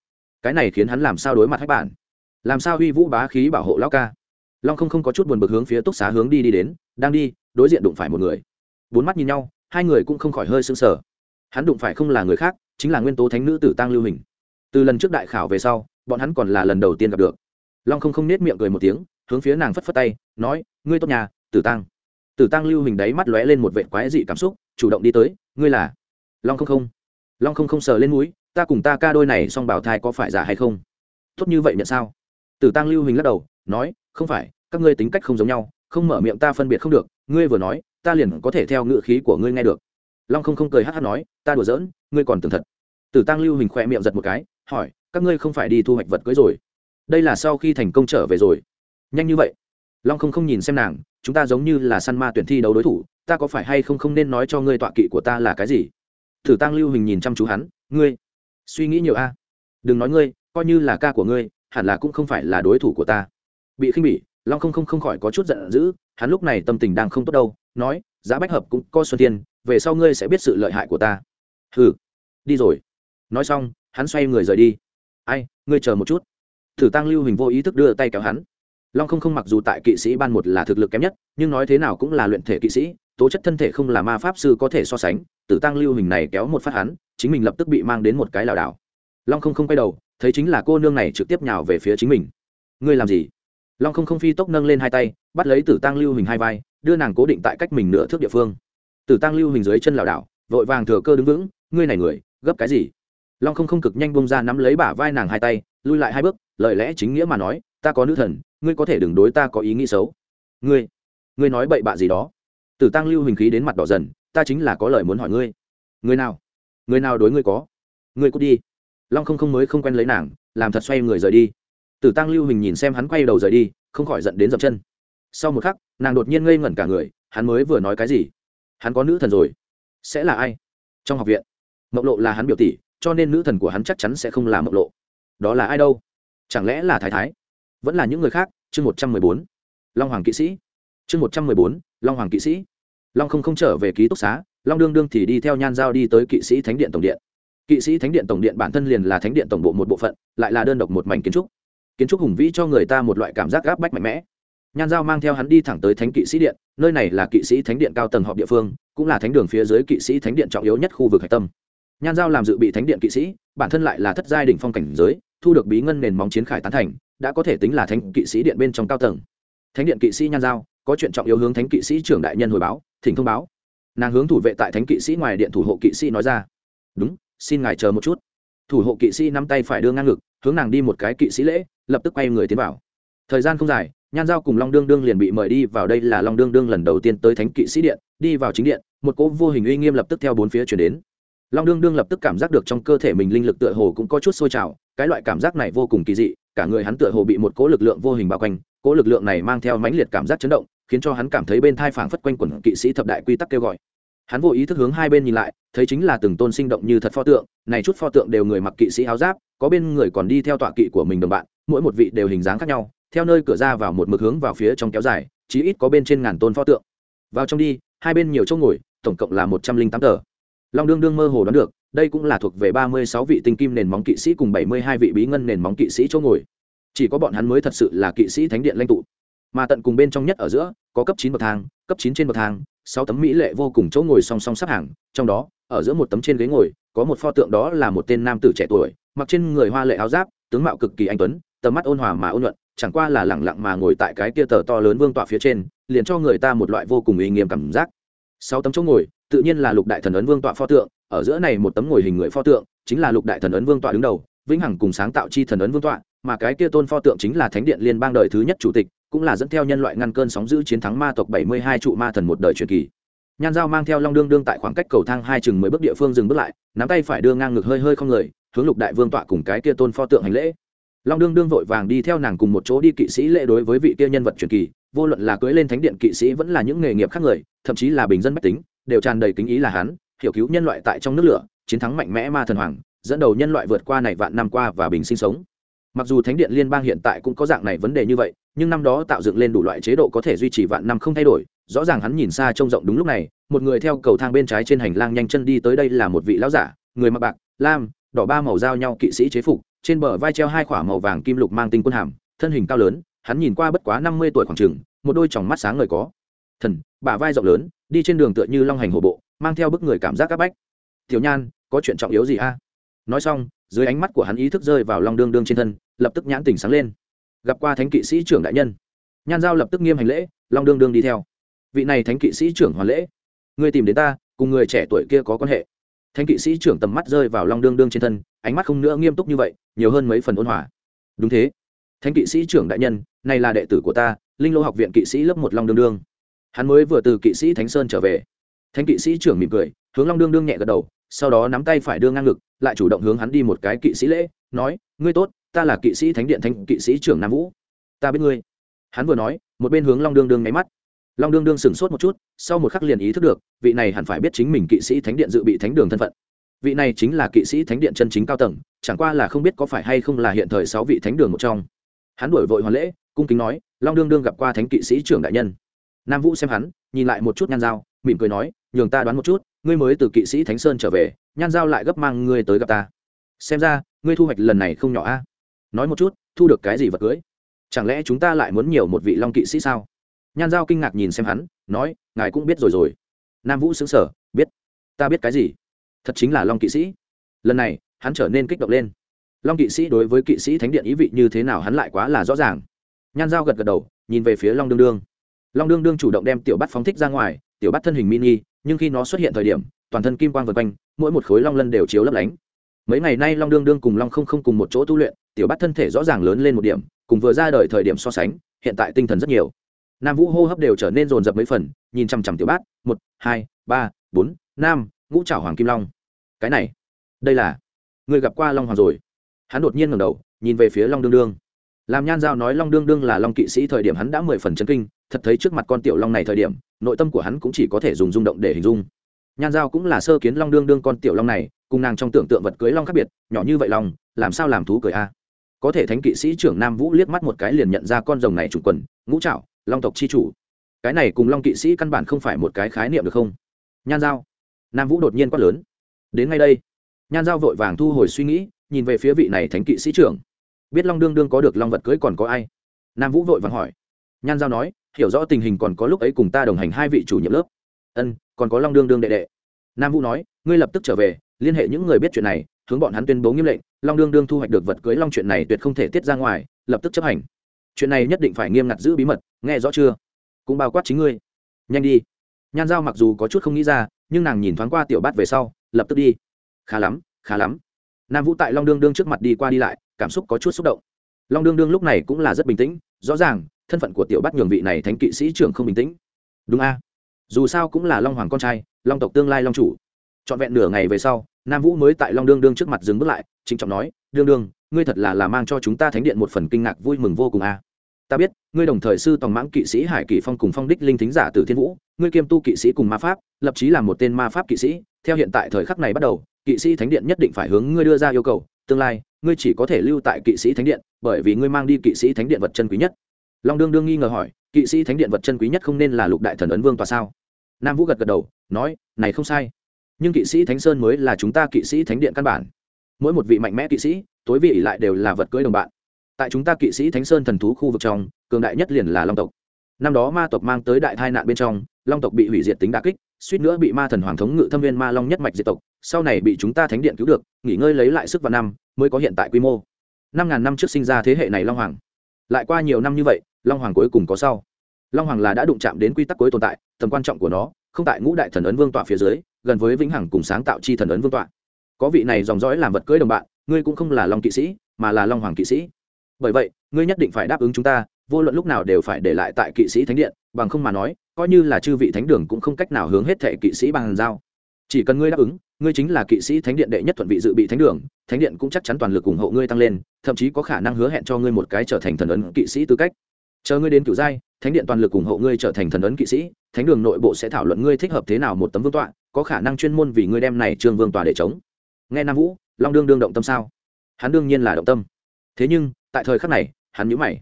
Cái này khiến hắn làm sao đối mặt hách bản? Làm sao huy vũ bá khí bảo hộ lao ca? Long không không có chút buồn bực hướng phía túc xá hướng đi đi đến, đang đi, đối diện đụng phải một người. Bốn mắt nhìn nhau, hai người cũng không khỏi hơi sưng sờ. Hắn đụng phải không là người khác, chính là nguyên tố thánh nữ tử tăng lưu hình. Từ lần trước đại khảo về sau, bọn hắn còn là lần đầu tiên gặp được. Long không không nết miệng cười một tiếng, hướng phía nàng phất phất tay, nói, ngươi tốt nhà, tử tăng tử tăng lưu hình đáy mắt lóe lên một vệ quái dị cảm xúc, chủ động đi tới, ngươi là? Long không không. Long không không sờ lên núi ta cùng ta ca đôi này song bảo thai có phải giả hay không? Tốt như vậy nhận sao? Tử tăng lưu hình lắc đầu nói, không phải, các ngươi tính cách không giống nhau, không mở miệng ta phân biệt không được, ngươi vừa nói, ta liền có thể theo ngự khí của ngươi nghe được. Long không không cười hát hát nói, ta đùa giỡn, ngươi còn tưởng thật. Tử tăng lưu hình khỏe miệng giật một cái, hỏi, các ngươi không phải đi thu hoạch vật cưới rồi? Đây là sau khi thành công trở về rồi. Nhanh như vậy. Long không không nhìn xem nàng, chúng ta giống như là săn ma tuyển thi đấu đối thủ, ta có phải hay không không nên nói cho ngươi tọa kỵ của ta là cái gì? Thử tăng lưu hình nhìn chăm chú hắn, ngươi, suy nghĩ nhiều a. Đừng nói ngươi, coi như là ca của ngươi, hẳn là cũng không phải là đối thủ của ta bị khinh bỉ, long không không không khỏi có chút giận dữ, hắn lúc này tâm tình đang không tốt đâu, nói, giá bách hợp cũng có xuân tiên về sau ngươi sẽ biết sự lợi hại của ta. Hừ, đi rồi. Nói xong, hắn xoay người rời đi. Ai, ngươi chờ một chút. Thử tăng lưu hình vô ý thức đưa tay kéo hắn. Long không không mặc dù tại kỵ sĩ ban một là thực lực kém nhất, nhưng nói thế nào cũng là luyện thể kỵ sĩ, tố chất thân thể không là ma pháp sư có thể so sánh, tử tăng lưu hình này kéo một phát hắn, chính mình lập tức bị mang đến một cái lảo đảo. Long không không quay đầu, thấy chính là cô nương này trực tiếp nhào về phía chính mình. Ngươi làm gì? Long không không phi tốc nâng lên hai tay, bắt lấy tử tăng lưu hình hai vai, đưa nàng cố định tại cách mình nửa thước địa phương. Tử tăng lưu hình dưới chân lảo đảo, vội vàng thừa cơ đứng vững, ngươi này người, gấp cái gì? Long không không cực nhanh bông ra nắm lấy bả vai nàng hai tay lui lại hai bước, lời lẽ chính nghĩa mà nói, ta có nữ thần, ngươi có thể đừng đối ta có ý nghĩ xấu. Ngươi ngươi nói bậy bạ gì đó? Tử tăng lưu hình khí đến mặt đỏ dần, ta chính là có lời muốn hỏi ngươi. Người nào? Người nào đối ngươi có? Ngươi cút đi. Long không không mới không quen lấy nàng, làm thật xoay người rời đi tử tăng lưu hình nhìn xem hắn quay đầu rời đi, không khỏi giận đến dập chân. Sau một khắc, nàng đột nhiên ngây ngẩn cả người, hắn mới vừa nói cái gì? Hắn có nữ thần rồi. Sẽ là ai? Trong học viện. Mộng lộ là hắn biểu tỷ, cho nên nữ thần của hắn chắc chắn sẽ không là mộng lộ. Đó là ai đâu? Chẳng lẽ là thái thái? Vẫn là những người khác? Chương một trăm mười bốn. Long hoàng kỵ sĩ. Chương một trăm mười bốn, long hoàng kỵ sĩ. Long không không trở về ký túc xá, long đương đương thì đi theo nhan giao đi tới kỵ sĩ thánh điện tổng điện. Kỵ sĩ thánh điện tổng điện bản thân liền là thánh điện tổng bộ một bộ phận, lại là đơn độc một mảnh kiến trúc kiến trúc hùng vĩ cho người ta một loại cảm giác gáp bách mạnh mẽ nhan giao mang theo hắn đi thẳng tới thánh kỵ sĩ điện nơi này là kỵ sĩ thánh điện cao tầng họp địa phương cũng là thánh đường phía dưới kỵ sĩ thánh điện trọng yếu nhất khu vực hạch tâm nhan giao làm dự bị thánh điện kỵ sĩ bản thân lại là thất giai đỉnh phong cảnh giới thu được bí ngân nền móng chiến khải tán thành đã có thể tính là thánh kỵ sĩ điện bên trong cao tầng thánh điện kỵ sĩ nhan giao có chuyện trọng yếu hướng thánh kỵ sĩ trưởng đại nhân hồi báo thỉnh thông báo nàng hướng thủ vệ tại thánh kỵ sĩ ngoài điện thủ hộ kỵ sĩ nói ra đúng xin ngài chờ một chút thủ hộ kỵ sĩ nắm tay phải đưa ngang ngực hướng nàng đi một cái kỵ sĩ lễ lập tức quay người tiến vào. Thời gian không dài, nhan giao cùng long đương đương liền bị mời đi vào đây là long đương đương lần đầu tiên tới thánh kỵ sĩ điện, đi vào chính điện, một cỗ vô hình uy nghiêm lập tức theo bốn phía chuyển đến. Long đương đương lập tức cảm giác được trong cơ thể mình linh lực tựa hồ cũng có chút sôi trào, cái loại cảm giác này vô cùng kỳ dị, cả người hắn tựa hồ bị một cỗ lực lượng vô hình bao quanh, cỗ lực lượng này mang theo mãnh liệt cảm giác chấn động, khiến cho hắn cảm thấy bên thai phảng phất quanh quẩn kỵ sĩ thập đại quy tắc kêu gọi. Hắn vô ý thức hướng hai bên nhìn lại, thấy chính là từng tôn sinh động như thật pho tượng, này chút pho tượng đều người mặc kỵ sĩ áo giáp, có bên người còn đi theo tọa kỵ của mình đồng bạn mỗi một vị đều hình dáng khác nhau, theo nơi cửa ra vào một mực hướng vào phía trong kéo dài, chí ít có bên trên ngàn tôn pho tượng. Vào trong đi, hai bên nhiều chỗ ngồi, tổng cộng là một trăm linh tám tờ. Long đương đương mơ hồ đoán được, đây cũng là thuộc về ba mươi sáu vị tinh kim nền móng kỵ sĩ cùng bảy mươi hai vị bí ngân nền móng kỵ sĩ chỗ ngồi. Chỉ có bọn hắn mới thật sự là kỵ sĩ thánh điện lãnh tụ. Mà tận cùng bên trong nhất ở giữa, có cấp chín bậc thang, cấp chín trên bậc thang, sáu tấm mỹ lệ vô cùng chỗ ngồi song song sắp hàng, trong đó, ở giữa một tấm trên ghế ngồi, có một pho tượng đó là một tên nam tử trẻ tuổi, mặc trên người hoa lệ áo giáp, tướng mạo cực kỳ anh tuấn tầm mắt ôn hòa mà ôn nhuận, chẳng qua là lẳng lặng mà ngồi tại cái kia tờ to lớn vương tọa phía trên, liền cho người ta một loại vô cùng uy nghiêm cảm giác. Sáu tấm chỗ ngồi, tự nhiên là lục đại thần ấn vương tọa pho tượng, ở giữa này một tấm ngồi hình người pho tượng, chính là lục đại thần ấn vương tọa đứng đầu, vĩnh hằng cùng sáng tạo chi thần ấn vương tọa, mà cái kia tôn pho tượng chính là thánh điện liên bang đời thứ nhất chủ tịch, cũng là dẫn theo nhân loại ngăn cơn sóng giữ chiến thắng ma tộc bảy mươi hai trụ ma thần một đời truyền kỳ. Nhan dao mang theo long đương đương tại khoảng cách cầu thang hai chừng mười bước địa phương dừng bước lại, nắm tay phải đưa ngang ngực hơi hơi không người, hướng lục đại vương tọa cùng cái kia tôn pho tượng hành lễ long đương đương vội vàng đi theo nàng cùng một chỗ đi kỵ sĩ lễ đối với vị kia nhân vật truyền kỳ, vô luận là cưới lên thánh điện kỵ sĩ vẫn là những nghề nghiệp khác người, thậm chí là bình dân bách tính, đều tràn đầy kính ý là hắn, hiểu cứu nhân loại tại trong nước lửa, chiến thắng mạnh mẽ ma thần hoàng, dẫn đầu nhân loại vượt qua này vạn năm qua và bình sinh sống. Mặc dù thánh điện liên bang hiện tại cũng có dạng này vấn đề như vậy, nhưng năm đó tạo dựng lên đủ loại chế độ có thể duy trì vạn năm không thay đổi, rõ ràng hắn nhìn xa trông rộng đúng lúc này, một người theo cầu thang bên trái trên hành lang nhanh chân đi tới đây là một vị lão giả, người mặc bạc, lam, đỏ ba màu giao nhau kỵ sĩ chế phục trên bờ vai treo hai khỏa màu vàng kim lục mang tinh quân hàm, thân hình cao lớn, hắn nhìn qua bất quá năm mươi tuổi khoảng chừng, một đôi tròng mắt sáng ngời có. Thần, bả vai rộng lớn, đi trên đường tựa như long hành hổ bộ, mang theo bức người cảm giác áp bách. Tiểu nhan, có chuyện trọng yếu gì a? Nói xong, dưới ánh mắt của hắn ý thức rơi vào long đương đương trên thân, lập tức nhãn tỉnh sáng lên. Gặp qua thánh kỵ sĩ trưởng đại nhân. Nhan giao lập tức nghiêm hành lễ, long đương đương đi theo. Vị này thánh kỵ sĩ trưởng hoàn lễ. Người tìm đến ta, cùng người trẻ tuổi kia có quan hệ thánh kỵ sĩ trưởng tầm mắt rơi vào long đương đương trên thân, ánh mắt không nữa nghiêm túc như vậy, nhiều hơn mấy phần ôn hòa. Đúng thế. Thánh kỵ sĩ trưởng đại nhân, này là đệ tử của ta, linh lô học viện kỵ sĩ lớp một long đương đương. Hắn mới vừa từ kỵ sĩ thánh sơn trở về. Thánh kỵ sĩ trưởng mỉm cười, hướng long đương đương nhẹ gật đầu, sau đó nắm tay phải đưa ngang ngực, lại chủ động hướng hắn đi một cái kỵ sĩ lễ, nói, ngươi tốt, ta là kỵ sĩ thánh điện thánh kỵ sĩ trưởng nam vũ. Ta biết ngươi. Hắn vừa nói, một bên hướng long đương đương nháy mắt long đương đương sửng sốt một chút, sau một khắc liền ý thức được, vị này hẳn phải biết chính mình kỵ sĩ thánh điện dự bị thánh đường thân phận. Vị này chính là kỵ sĩ thánh điện chân chính cao tầng, chẳng qua là không biết có phải hay không là hiện thời sáu vị thánh đường một trong. Hắn đổi vội hoàn lễ, cung kính nói, long đương đương gặp qua thánh kỵ sĩ trưởng đại nhân. Nam vũ xem hắn, nhìn lại một chút nhan dao mỉm cười nói, nhường ta đoán một chút, ngươi mới từ kỵ sĩ thánh sơn trở về, nhan dao lại gấp mang ngươi tới gặp ta. Xem ra, ngươi thu hoạch lần này không nhỏ a. Nói một chút, thu được cái gì vật cưới? Chẳng lẽ chúng ta lại muốn nhiều một vị long kỵ sĩ sao? Nhan giao kinh ngạc nhìn xem hắn, nói, ngài cũng biết rồi rồi. Nam vũ xứng sở biết. Ta biết cái gì? Thật chính là long kỵ sĩ. Lần này, hắn trở nên kích động lên. Long kỵ sĩ đối với kỵ sĩ thánh điện ý vị như thế nào hắn lại quá là rõ ràng. Nhan giao gật gật đầu, nhìn về phía long đương đương. Long đương đương chủ động đem tiểu bắt phóng thích ra ngoài, tiểu bắt thân hình mini, nhưng khi nó xuất hiện thời điểm, toàn thân kim quang vượt quanh, mỗi một khối long lân đều chiếu lấp lánh. Mấy ngày nay long đương đương cùng long không không cùng một chỗ tu luyện, tiểu bắt thân thể rõ ràng lớn lên một điểm, cùng vừa ra đời thời điểm so sánh, hiện tại tinh thần rất nhiều nam vũ hô hấp đều trở nên rồn rập mấy phần, nhìn chằm chằm tiểu bát, một, hai, ba, bốn, năm, ngũ trảo hoàng kim long. Cái này, đây là, người gặp qua long hoàng rồi. Hắn đột nhiên ngẩng đầu, nhìn về phía long đương đương. Làm nhan giao nói long đương đương là long kỵ sĩ thời điểm hắn đã mười phần chân kinh, thật thấy trước mặt con tiểu long này thời điểm, nội tâm của hắn cũng chỉ có thể dùng rung động để hình dung. Nhan giao cũng là sơ kiến long đương đương con tiểu long này, cùng nàng trong tưởng tượng vật cưới long khác biệt, nhỏ như vậy long, làm sao làm thú cười a? Có thể thánh kỵ sĩ trưởng nam vũ liếc mắt một cái liền nhận ra con rồng này chủ quần, ngũ trạo long tộc c h i chủ. Cái này cùng long kỵ sĩ căn bản không phải một cái khái niệm được không? Nhan giao. Nam vũ đột nhiên quát lớn. Đến ngay đây. Nhan giao vội vàng thu hồi suy nghĩ, nhìn về phía vị này thánh kỵ sĩ trưởng. Biết long đương đương có được long vật cưới còn có ai? Nam vũ vội vàng hỏi. Nhan giao nói, hiểu rõ tình hình còn có lúc ấy cùng ta đồng hành hai vị chủ nhiệm lớp. Ân, còn có long đương đương đệ đệ. Nam vũ nói, ngươi lập tức trở về, liên hệ những người biết chuyện này, hướng bọn hắn tuyên bố nghiêm lệnh, long đương đương thu hoạch được vật cưới long chuyện này tuyệt không thể tiết ra ngoài, lập tức chấp hành chuyện này nhất định phải nghiêm ngặt giữ bí mật, nghe rõ chưa? Cũng bao quát chính ngươi. Nhanh đi. Nhan giao mặc dù có chút không nghĩ ra, nhưng nàng nhìn thoáng qua tiểu bát về sau, lập tức đi. Khá lắm khá lắm. Nam vũ tại long đương đương trước mặt đi qua đi lại, cảm xúc có chút xúc động. Long đương đương lúc này cũng là rất bình tĩnh, rõ ràng, thân phận của tiểu bát nhường vị này thánh kỵ sĩ trưởng không bình tĩnh. Đúng a. Dù sao cũng là long hoàng con trai, long tộc tương lai long chủ. Trọn vẹn nửa ngày về sau, nam vũ mới tại long đương đương trước mặt dừng bước lại chính trọng nói, đương đương, ngươi thật là là mang cho chúng ta thánh điện một phần kinh ngạc vui mừng vô cùng a ta biết, ngươi đồng thời sư tòng mãng kỵ sĩ hải kỷ phong cùng phong đích linh thính giả từ thiên vũ, ngươi kiêm tu kỵ sĩ cùng ma pháp, lập chí là một tên ma pháp kỵ sĩ, theo hiện tại thời khắc này bắt đầu, kỵ sĩ thánh điện nhất định phải hướng ngươi đưa ra yêu cầu, tương lai, ngươi chỉ có thể lưu tại kỵ sĩ thánh điện, bởi vì ngươi mang đi kỵ sĩ thánh điện vật chân quý nhất. Long đương đương nghi ngờ hỏi, kỵ sĩ thánh điện vật chân quý nhất không nên là lục đại thần ấn vương tòa sao? Nam vũ gật gật đầu, nói, này không sai. Nhưng kỵ sĩ thánh sơn mới là chúng ta kỵ sĩ thánh điện căn bản. Mỗi một vị mạnh mẽ kỵ sĩ, tối vị lại đều là vật cưới đồng bạn tại chúng ta kỵ sĩ thánh sơn thần thú khu vực trong, cường đại nhất liền là long tộc. Năm đó ma tộc mang tới đại tai nạn bên trong, long tộc bị hủy diệt tính đà kích, suýt nữa bị ma thần hoàng thống ngự thâm viên ma long nhất mạch diệt tộc, sau này bị chúng ta thánh điện cứu được, nghỉ ngơi lấy lại sức vào năm, mới có hiện tại quy mô. Năm ngàn năm trước sinh ra thế hệ này long hoàng. Lại qua nhiều năm như vậy, long hoàng cuối cùng có sau. Long hoàng là đã đụng chạm đến quy tắc cuối tồn tại, tầm quan trọng của nó, không tại ngũ đại thần ấn vương tọa phía dưới, gần với vĩnh hằng cùng sáng tạo chi thần ấn vương tọa. Có vị này dòng dõi làm vật cưới đồng bạn, ngươi cũng không là long kỵ sĩ, mà là long hoàng kỵ sĩ bởi vậy, ngươi nhất định phải đáp ứng chúng ta, vô luận lúc nào đều phải để lại tại kỵ sĩ thánh điện, bằng không mà nói, coi như là chư vị thánh đường cũng không cách nào hướng hết thệ kỵ sĩ bằng giao. Chỉ cần ngươi đáp ứng, ngươi chính là kỵ sĩ thánh điện đệ nhất thuận vị dự bị thánh đường, thánh điện cũng chắc chắn toàn lực ủng hộ ngươi tăng lên, thậm chí có khả năng hứa hẹn cho ngươi một cái trở thành thần ấn kỵ sĩ tư cách. Chờ ngươi đến cựu giai, thánh điện toàn lực ủng hộ ngươi trở thành thần ấn kỵ sĩ, thánh đường nội bộ sẽ thảo luận ngươi thích hợp thế nào một tấm vương tọa, có khả năng chuyên môn vì ngươi đem này trương vương tọa để chống. Nghe nam vũ, long đương đương động tâm sao? Hắn đương nhiên là động tâm. Thế nhưng tại thời khắc này, hắn nhữ mày.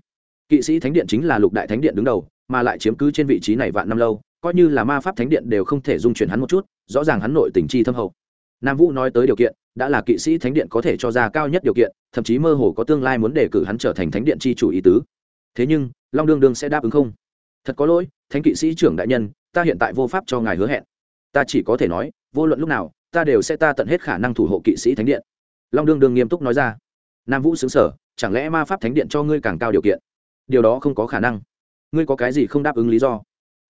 Kỵ sĩ thánh điện chính là lục đại thánh điện đứng đầu, mà lại chiếm cứ trên vị trí này vạn năm lâu, coi như là ma pháp thánh điện đều không thể dung chuyển hắn một chút, rõ ràng hắn nội tình chi thâm hậu. Nam vũ nói tới điều kiện, đã là kỵ sĩ thánh điện có thể cho ra cao nhất điều kiện, thậm chí mơ hồ có tương lai muốn đề cử hắn trở thành thánh điện chi chủ ý tứ. Thế nhưng, long đương đương sẽ đáp ứng không? Thật có lỗi, thánh kỵ sĩ trưởng đại nhân, ta hiện tại vô pháp cho ngài hứa hẹn. Ta chỉ có thể nói, vô luận lúc nào, ta đều sẽ ta tận hết khả năng thủ hộ kỵ sĩ thánh điện. Long đương đương nghiêm túc nói ra. Nam vũ xứng sở chẳng lẽ ma pháp thánh điện cho ngươi càng cao điều kiện? Điều đó không có khả năng. Ngươi có cái gì không đáp ứng lý do?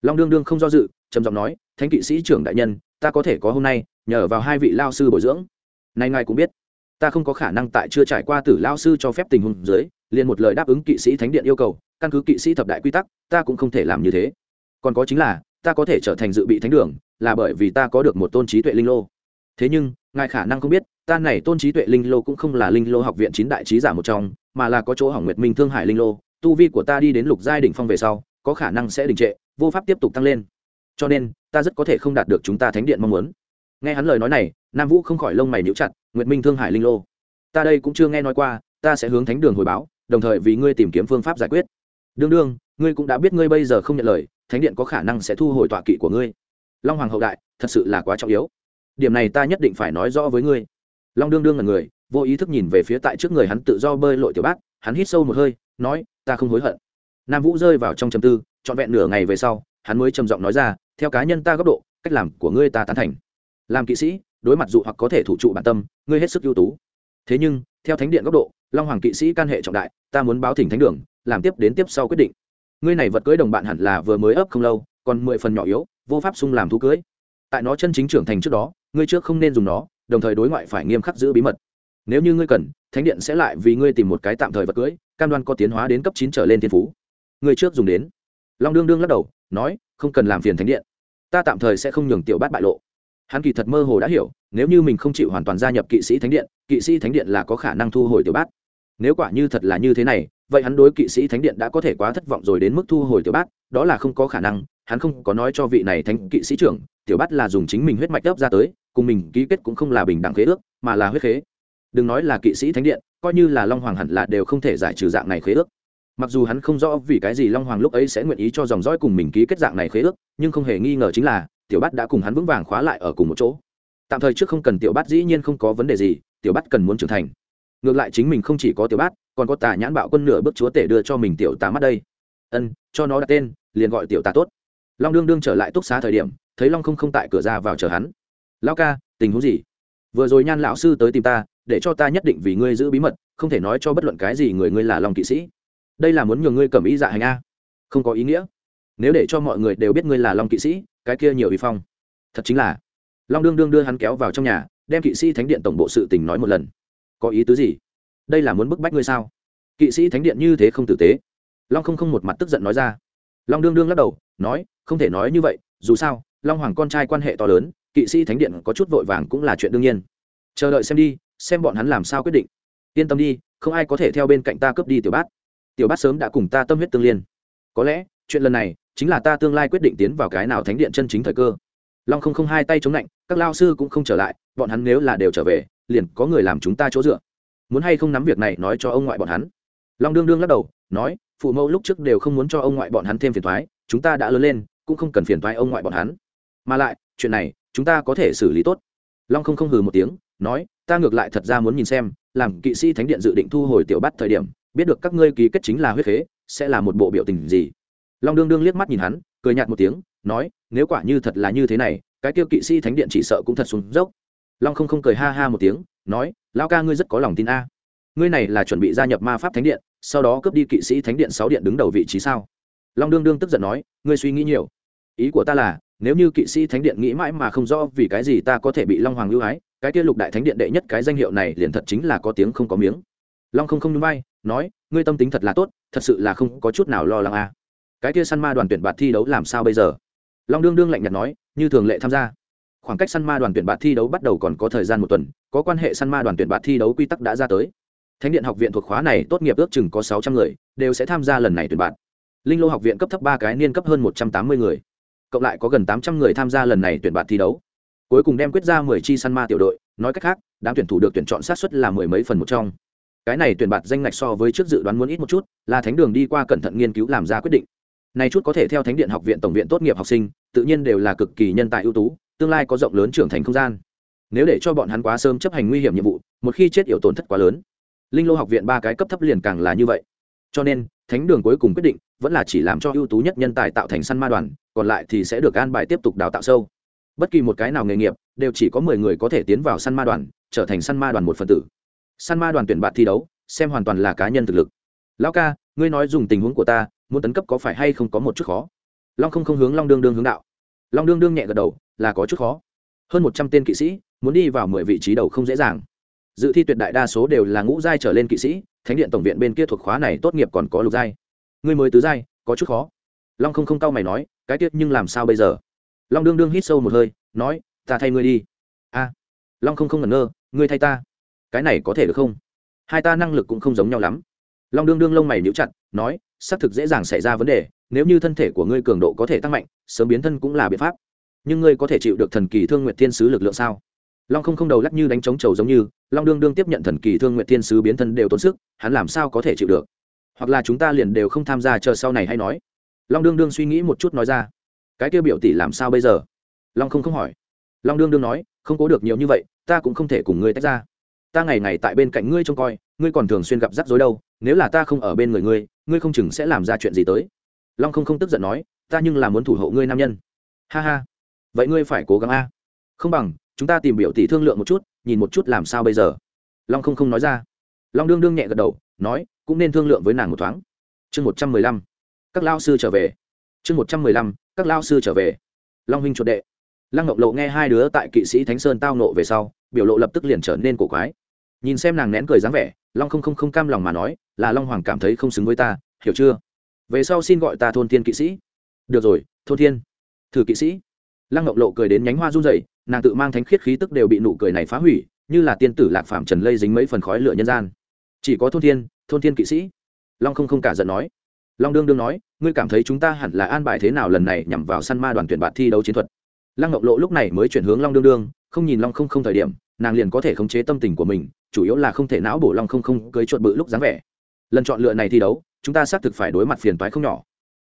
Long đương đương không do dự, trầm giọng nói, thánh kỵ sĩ trưởng đại nhân, ta có thể có hôm nay, nhờ vào hai vị lao sư bồi dưỡng. Nay ngài cũng biết, ta không có khả năng tại chưa trải qua tử lao sư cho phép tình huống dưới, liền một lời đáp ứng kỵ sĩ thánh điện yêu cầu, căn cứ kỵ sĩ thập đại quy tắc, ta cũng không thể làm như thế. Còn có chính là, ta có thể trở thành dự bị thánh đường, là bởi vì ta có được một tôn trí tuệ linh lô thế nhưng, ngài khả năng không biết, ta này tôn trí tuệ linh lô cũng không là linh lô học viện chín đại trí giả một trong, mà là có chỗ hỏng nguyệt minh thương hải linh lô. Tu vi của ta đi đến lục giai đỉnh phong về sau, có khả năng sẽ đình trệ, vô pháp tiếp tục tăng lên. Cho nên, ta rất có thể không đạt được chúng ta thánh điện mong muốn. Nghe hắn lời nói này, nam vũ không khỏi lông mày níu chặt, nguyệt minh thương hải linh lô, ta đây cũng chưa nghe nói qua, ta sẽ hướng thánh đường hồi báo, đồng thời vì ngươi tìm kiếm phương pháp giải quyết. Đương đương, ngươi cũng đã biết ngươi bây giờ không nhận lời, thánh điện có khả năng sẽ thu hồi tọa kỵ của ngươi. Long hoàng hậu đại, thật sự là quá trọng yếu điểm này ta nhất định phải nói rõ với ngươi. Long đương đương là người, vô ý thức nhìn về phía tại trước người hắn tự do bơi lội tiểu bát hắn hít sâu một hơi, nói, ta không hối hận. Nam vũ rơi vào trong trầm tư, trọn vẹn nửa ngày về sau, hắn mới trầm giọng nói ra, theo cá nhân ta góc độ, cách làm của ngươi ta tán thành. Làm kỵ sĩ, đối mặt dụ hoặc có thể thủ trụ bản tâm, ngươi hết sức ưu tú. Thế nhưng, theo thánh điện góc độ, long hoàng kỵ sĩ can hệ trọng đại, ta muốn báo thỉnh thánh đường, làm tiếp đến tiếp sau quyết định. Ngươi này vật cưới đồng bạn hẳn là vừa mới ấp không lâu, còn mười phần nhỏ yếu, vô pháp sung làm thú cưới tại nó chân chính trưởng thành trước đó, ngươi trước không nên dùng nó, đồng thời đối ngoại phải nghiêm khắc giữ bí mật. Nếu như ngươi cần, thánh điện sẽ lại vì ngươi tìm một cái tạm thời vật cưới, cam đoan có tiến hóa đến cấp chín trở lên thiên phú. Ngươi trước dùng đến. Long đương đương lắc đầu, nói, không cần làm phiền thánh điện. Ta tạm thời sẽ không nhường tiểu bát bại lộ. Hắn kỳ thật mơ hồ đã hiểu, nếu như mình không chịu hoàn toàn gia nhập kỵ sĩ thánh điện, kỵ sĩ thánh điện là có khả năng thu hồi tiểu bát. Nếu quả như thật là như thế này, vậy hắn đối kỵ sĩ thánh điện đã có thể quá thất vọng rồi đến mức thu hồi tiểu bát, đó là không có khả năng, hắn không có nói cho vị này thánh kỵ sĩ trưởng tiểu bát là dùng chính mình huyết mạch ấp ra tới, cùng mình ký kết cũng không là bình đẳng khế ước, mà là huyết khế. Đừng nói là kỵ sĩ thánh điện, coi như là long hoàng hẳn là đều không thể giải trừ dạng này khế ước. Mặc dù hắn không rõ vì cái gì long hoàng lúc ấy sẽ nguyện ý cho dòng dõi cùng mình ký kết dạng này khế ước, nhưng không hề nghi ngờ chính là, tiểu bát đã cùng hắn vững vàng khóa lại ở cùng một chỗ. Tạm thời trước không cần tiểu bát dĩ nhiên không có vấn đề gì, tiểu bát cần muốn trưởng thành. Ngược lại chính mình không chỉ có tiểu bát, còn có tà nhãn bạo quân nửa bước chúa tể đưa cho mình tiểu tà mắt đây. Ân, cho nó đặt tên, liền gọi tiểu tà tốt. Long đương đương trở lại túc xá thời điểm thấy long không không tại cửa ra vào chờ hắn. Lão ca, tình huống gì? Vừa rồi nhan lão sư tới tìm ta, để cho ta nhất định vì ngươi giữ bí mật, không thể nói cho bất luận cái gì người ngươi là long kỵ sĩ. Đây là muốn nhường ngươi cầm ý dạ hành a. Không có ý nghĩa. Nếu để cho mọi người đều biết ngươi là long kỵ sĩ, cái kia nhiều ý phong. Thật chính là. Long đương đương đưa hắn kéo vào trong nhà, đem kỵ sĩ thánh điện tổng bộ sự tình nói một lần. Có ý tứ gì? Đây là muốn bức bách ngươi sao? Kỵ sĩ thánh điện như thế không tử tế. Long không không một mặt tức giận nói ra. Long đương đương lắc đầu, nói, không thể nói như vậy, dù sao long hoàng con trai quan hệ to lớn, kỵ sĩ thánh điện có chút vội vàng cũng là chuyện đương nhiên. Chờ đợi xem đi, xem bọn hắn làm sao quyết định. Yên tâm đi, không ai có thể theo bên cạnh ta cướp đi tiểu bát. Tiểu bát sớm đã cùng ta tâm huyết tương liên. Có lẽ, chuyện lần này chính là ta tương lai quyết định tiến vào cái nào thánh điện chân chính thời cơ. Long không không hai tay chống lạnh các lao sư cũng không trở lại, bọn hắn nếu là đều trở về, liền có người làm chúng ta chỗ dựa. Muốn hay không nắm việc này nói cho ông ngoại bọn hắn. Long đương đương lắc đầu, nói, phụ mẫu lúc trước đều không muốn cho ông ngoại bọn hắn thêm phiền thoái chúng ta đã lớn lên, cũng không cần phiền thoái ông ngoại bọn hắn mà lại, chuyện này, chúng ta có thể xử lý tốt. Long không không hừ một tiếng, nói, ta ngược lại thật ra muốn nhìn xem, làm kỵ sĩ thánh điện dự định thu hồi tiểu bắt thời điểm, biết được các ngươi ký kết chính là huyết khế, sẽ là một bộ biểu tình gì. Long đương đương liếc mắt nhìn hắn, cười nhạt một tiếng, nói, nếu quả như thật là như thế này, cái tiêu kỵ sĩ thánh điện chỉ sợ cũng thật xuống dốc. Long không không cười ha ha một tiếng, nói, lão ca ngươi rất có lòng tin a. Ngươi này là chuẩn bị gia nhập ma pháp thánh điện, sau đó cướp đi kỵ sĩ thánh điện sáu điện đứng đầu vị trí sao? Long đương đương tức giận nói, ngươi suy nghĩ nhiều. Ý của ta là nếu như kỵ sĩ thánh điện nghĩ mãi mà không rõ vì cái gì ta có thể bị long hoàng ưu ái, cái kia lục đại thánh điện đệ nhất cái danh hiệu này liền thật chính là có tiếng không có miếng. Long không không núi bay nói, ngươi tâm tính thật là tốt, thật sự là không có chút nào lo lắng à. cái kia săn ma đoàn tuyển bạt thi đấu làm sao bây giờ? Long đương đương lạnh nhạt nói, như thường lệ tham gia. Khoảng cách săn ma đoàn tuyển bạt thi đấu bắt đầu còn có thời gian một tuần, có quan hệ săn ma đoàn tuyển bạt thi đấu quy tắc đã ra tới. Thánh điện học viện thuộc khóa này tốt nghiệp ước chừng có sáu trăm người, đều sẽ tham gia lần này tuyển bạt. Linh lô học viện cấp thấp ba cái niên cấp hơn một trăm tám mươi người cộng lại có gần tám trăm người tham gia lần này tuyển bạt thi đấu. Cuối cùng đem quyết ra mười chi săn ma tiểu đội, nói cách khác, đám tuyển thủ được tuyển chọn sát xuất là mười mấy phần một trong. Cái này tuyển bạt danh ngạch so với trước dự đoán muốn ít một chút, là thánh đường đi qua cẩn thận nghiên cứu làm ra quyết định. Này chút có thể theo thánh điện học viện tổng viện tốt nghiệp học sinh, tự nhiên đều là cực kỳ nhân tài ưu tú, tương lai có rộng lớn trưởng thành không gian. Nếu để cho bọn hắn quá sớm chấp hành nguy hiểm nhiệm vụ, một khi chết yểu tổn thất quá lớn. Linh lô học viện ba cái cấp thấp liền càng là như vậy. Cho nên thánh đường cuối cùng quyết định vẫn là chỉ làm cho ưu tú nhất nhân tài tạo thành săn ma đoàn, còn lại thì sẽ được an bài tiếp tục đào tạo sâu. Bất kỳ một cái nào nghề nghiệp đều chỉ có mười người có thể tiến vào săn ma đoàn, trở thành săn ma đoàn một phần tử. Săn ma đoàn tuyển bạn thi đấu, xem hoàn toàn là cá nhân thực lực. Lão ca, ngươi nói dùng tình huống của ta, muốn tấn cấp có phải hay không có một chút khó? Long không không hướng long đương đương hướng đạo. Long đương đương nhẹ gật đầu, là có chút khó. Hơn một trăm tên kỵ sĩ, muốn đi vào mười vị trí đầu không dễ dàng dự thi tuyệt đại đa số đều là ngũ giai trở lên kỵ sĩ, thánh điện tổng viện bên kia thuộc khóa này tốt nghiệp còn có lục giai. Ngươi mới tứ giai, có chút khó. Long không không cau mày nói, cái tiết nhưng làm sao bây giờ? Long đương đương hít sâu một hơi, nói, ta thay ngươi đi. A. Long không không ngẩn ngơ, ngươi thay ta. Cái này có thể được không? Hai ta năng lực cũng không giống nhau lắm. Long đương đương lông mày níu chặt, nói, xác thực dễ dàng xảy ra vấn đề, nếu như thân thể của ngươi cường độ có thể tăng mạnh, sớm biến thân cũng là biện pháp. Nhưng ngươi có thể chịu được thần kỳ thương nguyện thiên sứ lực lượng sao? Long không không đầu lắc như đánh trống trầu giống như, long đương đương tiếp nhận thần kỳ thương nguyện thiên sứ biến thân đều tốn sức, hắn làm sao có thể chịu được? Hoặc là chúng ta liền đều không tham gia chờ sau này hay nói? Long đương đương suy nghĩ một chút nói ra. Cái kêu biểu tỷ làm sao bây giờ? Long không không hỏi. Long đương đương nói, không cố được nhiều như vậy, ta cũng không thể cùng ngươi tách ra. Ta ngày ngày tại bên cạnh ngươi trông coi, ngươi còn thường xuyên gặp rắc rối đâu, nếu là ta không ở bên người ngươi ngươi không chừng sẽ làm ra chuyện gì tới. Long không không tức giận nói, ta nhưng là muốn thủ hộ ngươi nam nhân. Ha ha. Vậy ngươi phải cố gắng a. Không bằng chúng ta tìm biểu tỷ thương lượng một chút, nhìn một chút làm sao bây giờ. Long không không nói ra. Long đương đương nhẹ gật đầu, nói, cũng nên thương lượng với nàng một thoáng. Chương một trăm mười lăm. Các lao sư trở về. Chương một trăm mười lăm, các lao sư trở về. Long huynh chuột đệ. Lăng ngọc lộ nghe hai đứa tại kỵ sĩ thánh sơn tao nộ về sau, biểu lộ lập tức liền trở nên cổ quái. Nhìn xem nàng nén cười dáng vẻ, long không không không cam lòng mà nói, là long hoàng cảm thấy không xứng với ta, hiểu chưa? Về sau xin gọi ta thôn thiên kỵ sĩ. Được rồi, thôn thiên. Thử kỵ sĩ. Lăng ngọc lộ cười đến nhánh hoa run rẩy nàng tự mang thánh khiết khí tức đều bị nụ cười này phá hủy, như là tiên tử lạc phạm trần lây dính mấy phần khói lửa nhân gian. Chỉ có thôn thiên thôn thiên kỵ sĩ. Long không không cả giận nói. Long đương đương nói, ngươi cảm thấy chúng ta hẳn là an bài thế nào lần này nhằm vào săn ma đoàn tuyển bạn thi đấu chiến thuật? Lăng ngọc lộ lúc này mới chuyển hướng long đương đương, không nhìn long không không thời điểm, nàng liền có thể khống chế tâm tình của mình, chủ yếu là không thể não bổ long không không cưới chuột bự lúc dáng vẻ. Lần chọn lựa này thi đấu, chúng ta xác thực phải đối mặt phiền toái không nhỏ.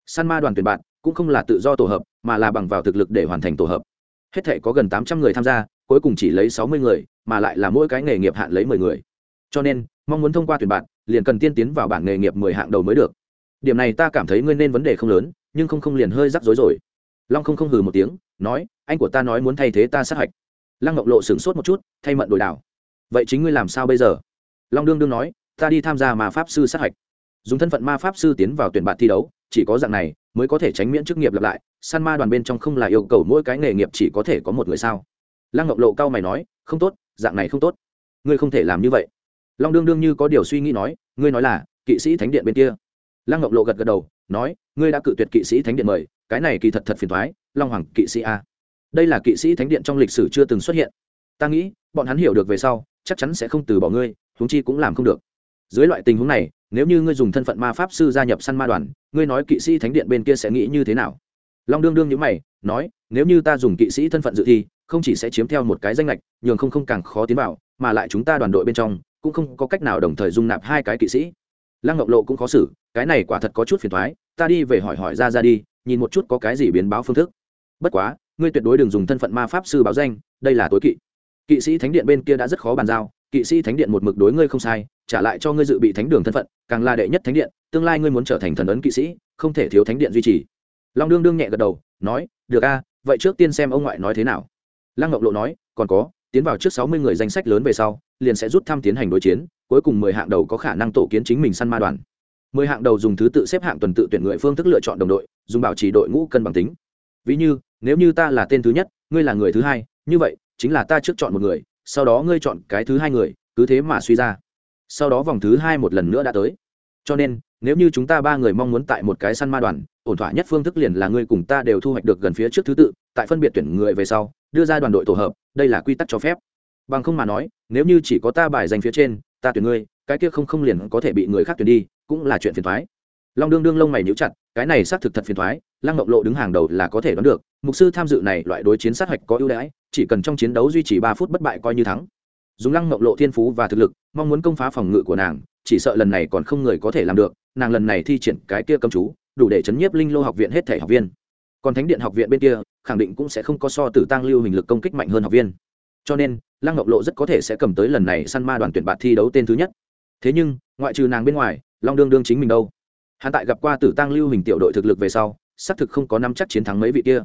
Săn ma đoàn tuyển bạn cũng không là tự do tổ hợp, mà là bằng vào thực lực để hoàn thành tổ hợp hết thể có gần tám trăm người tham gia, cuối cùng chỉ lấy sáu mươi người, mà lại là mỗi cái nghề nghiệp hạn lấy mười người. Cho nên, mong muốn thông qua tuyển bạn, liền cần tiên tiến vào bảng nghề nghiệp mười hạng đầu mới được. Điểm này ta cảm thấy ngươi nên vấn đề không lớn, nhưng không không liền hơi rắc rối rồi. Long không không hừ một tiếng, nói, anh của ta nói muốn thay thế ta sát hạch. Lăng ngọc lộ sửng sốt một chút, thay mận đổi đảo. Vậy chính ngươi làm sao bây giờ? Long đương đương nói, ta đi tham gia mà pháp sư sát hạch dùng thân phận ma pháp sư tiến vào tuyển bạn thi đấu, chỉ có dạng này mới có thể tránh miễn chức nghiệp lặp lại. San ma đoàn bên trong không là yêu cầu mỗi cái nghề nghiệp chỉ có thể có một người sao? Lăng ngọc lộ cao mày nói, không tốt, dạng này không tốt. Ngươi không thể làm như vậy. Long đương đương như có điều suy nghĩ nói, ngươi nói là, kỵ sĩ thánh điện bên kia. Lăng ngọc lộ gật gật đầu, nói, ngươi đã cự tuyệt kỵ sĩ thánh điện mời, cái này kỳ thật thật phiền thoái long hoàng kỵ sĩ a. Đây là kỵ sĩ thánh điện trong lịch sử chưa từng xuất hiện. Ta nghĩ, bọn hắn hiểu được về sau, chắc chắn sẽ không từ bỏ ngươi, huống chi cũng làm không được dưới loại tình huống này, nếu như ngươi dùng thân phận ma pháp sư gia nhập săn ma đoàn, ngươi nói kỵ sĩ thánh điện bên kia sẽ nghĩ như thế nào? Long đương đương nhữ mày, nói, nếu như ta dùng kỵ sĩ thân phận dự thi, không chỉ sẽ chiếm theo một cái danh lệch nhường không không càng khó tiến vào, mà lại chúng ta đoàn đội bên trong, cũng không có cách nào đồng thời dung nạp hai cái kỵ sĩ. Lăng ngọc lộ cũng khó xử, cái này quả thật có chút phiền thoái ta đi về hỏi hỏi ra ra đi, nhìn một chút có cái gì biến báo phương thức. Bất quá, ngươi tuyệt đối đừng dùng thân phận ma pháp sư báo danh, đây là tối kỵ. Kỵ sĩ thánh điện bên kia đã rất khó bàn giao, kỵ sĩ thánh điện một mực đối ngươi không sai trả lại cho ngươi dự bị thánh đường thân phận, càng là đệ nhất thánh điện, tương lai ngươi muốn trở thành thần ấn kỵ sĩ, không thể thiếu thánh điện duy trì. Long đương đương nhẹ gật đầu, nói, được a, vậy trước tiên xem ông ngoại nói thế nào. Lăng ngọc lộ nói, còn có, tiến vào trước sáu mươi người danh sách lớn về sau, liền sẽ rút thăm tiến hành đối chiến, cuối cùng mười hạng đầu có khả năng tổ kiến chính mình săn ma đoàn. Mười hạng đầu dùng thứ tự xếp hạng tuần tự tuyển người phương thức lựa chọn đồng đội, dùng bảo trì đội ngũ cân bằng tính. Ví như, nếu như ta là tên thứ nhất, ngươi là người thứ hai, như vậy, chính là ta trước chọn một người, sau đó ngươi chọn cái thứ hai người, cứ thế mà suy ra sau đó vòng thứ hai một lần nữa đã tới. Cho nên, nếu như chúng ta ba người mong muốn tại một cái săn ma đoàn, ổn thỏa nhất phương thức liền là ngươi cùng ta đều thu hoạch được gần phía trước thứ tự, tại phân biệt tuyển người về sau, đưa ra đoàn đội tổ hợp, đây là quy tắc cho phép. Bằng không mà nói, nếu như chỉ có ta bài danh phía trên, ta tuyển ngươi, cái kia không không liền có thể bị người khác tuyển đi, cũng là chuyện phiền thoái long đương đương lông mày níu chặt, cái này xác thực thật phiền thoái lăng ngọc lộ đứng hàng đầu là có thể đoán được, mục sư tham dự này loại đối chiến sát hạch có ưu đãi, chỉ cần trong chiến đấu duy trì ba phút bất bại coi như thắng dùng lăng mộng lộ thiên phú và thực lực, mong muốn công phá phòng ngự của nàng, chỉ sợ lần này còn không người có thể làm được, nàng lần này thi triển cái kia cầm chú, đủ để chấn nhiếp linh lô học viện hết thể học viên. Còn thánh điện học viện bên kia, khẳng định cũng sẽ không có so tử tăng lưu hình lực công kích mạnh hơn học viên. Cho nên, lăng ngọc lộ rất có thể sẽ cầm tới lần này săn ma đoàn tuyển bạt thi đấu tên thứ nhất. Thế nhưng, ngoại trừ nàng bên ngoài, long đương đương chính mình đâu? Hắn tại gặp qua tử tăng lưu hình tiểu đội thực lực về sau, xác thực không có năm chắc chiến thắng mấy vị kia.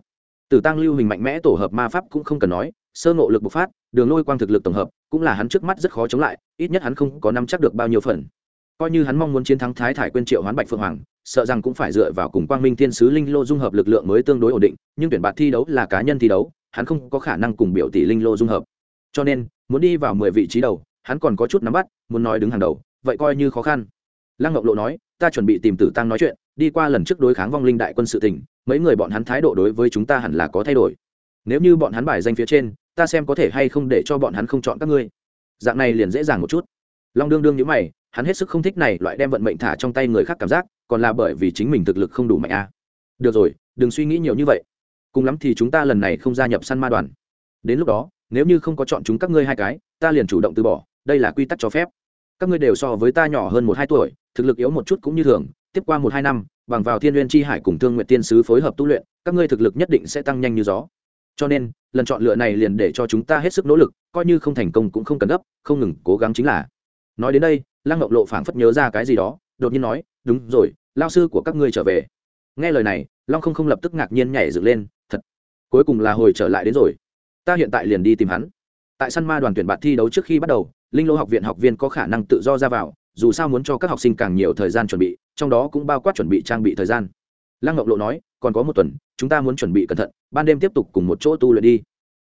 Tử tăng lưu hình mạnh mẽ tổ hợp ma pháp cũng không cần nói sơ ngộ lực bộc phát, đường lôi quang thực lực tổng hợp, cũng là hắn trước mắt rất khó chống lại, ít nhất hắn không có năm chắc được bao nhiêu phần. Coi như hắn mong muốn chiến thắng thái thải quên triệu hoán bạch phượng hoàng, sợ rằng cũng phải dựa vào cùng quang minh thiên sứ linh lô dung hợp lực lượng mới tương đối ổn định, nhưng tuyển bạt thi đấu là cá nhân thi đấu, hắn không có khả năng cùng biểu tỷ linh lô dung hợp. Cho nên, muốn đi vào mười vị trí đầu, hắn còn có chút nắm bắt, muốn nói đứng hàng đầu, vậy coi như khó khăn. Lăng ngọc lộ nói, ta chuẩn bị tìm tử tăng nói chuyện, đi qua lần trước đối kháng vong linh đại quân sự tỉnh mấy người bọn hắn thái độ đối với chúng ta hẳn là có thay đổi. Nếu như bọn hắn bài danh phía trên ta xem có thể hay không để cho bọn hắn không chọn các ngươi. Dạng này liền dễ dàng một chút. Long đương đương nhữ mày, hắn hết sức không thích này loại đem vận mệnh thả trong tay người khác cảm giác, còn là bởi vì chính mình thực lực không đủ mạnh a à. được rồi, đừng suy nghĩ nhiều như vậy. Cùng lắm thì chúng ta lần này không gia nhập săn ma đoàn. Đến lúc đó, nếu như không có chọn chúng các ngươi hai cái, ta liền chủ động từ bỏ, đây là quy tắc cho phép. Các ngươi đều so với ta nhỏ hơn một hai tuổi, thực lực yếu một chút cũng như thường, tiếp qua một hai năm, bằng vào thiên n g u y ê n tri hải cùng thương nguyện tiên sứ phối hợp tu luyện, các ngươi thực lực nhất định sẽ tăng nhanh như gió cho nên, lần chọn lựa này liền để cho chúng ta hết sức nỗ lực, coi như không thành công cũng không cần gấp, không ngừng cố gắng chính là. Nói đến đây, lăng ngọc lộ phảng phất nhớ ra cái gì đó, đột nhiên nói, đúng rồi, lao sư của các ngươi trở về. Nghe lời này, long không không lập tức ngạc nhiên nhảy dựng lên, thật, cuối cùng là hồi trở lại đến rồi. Ta hiện tại liền đi tìm hắn. Tại săn ma đoàn tuyển bạn thi đấu trước khi bắt đầu, linh lô học viện học viên có khả năng tự do ra vào, dù sao muốn cho các học sinh càng nhiều thời gian chuẩn bị, trong đó cũng bao quát chuẩn bị trang bị thời gian. Lăng ngọc lộ nói còn có một tuần, chúng ta muốn chuẩn bị cẩn thận, ban đêm tiếp tục cùng một chỗ tu luyện đi.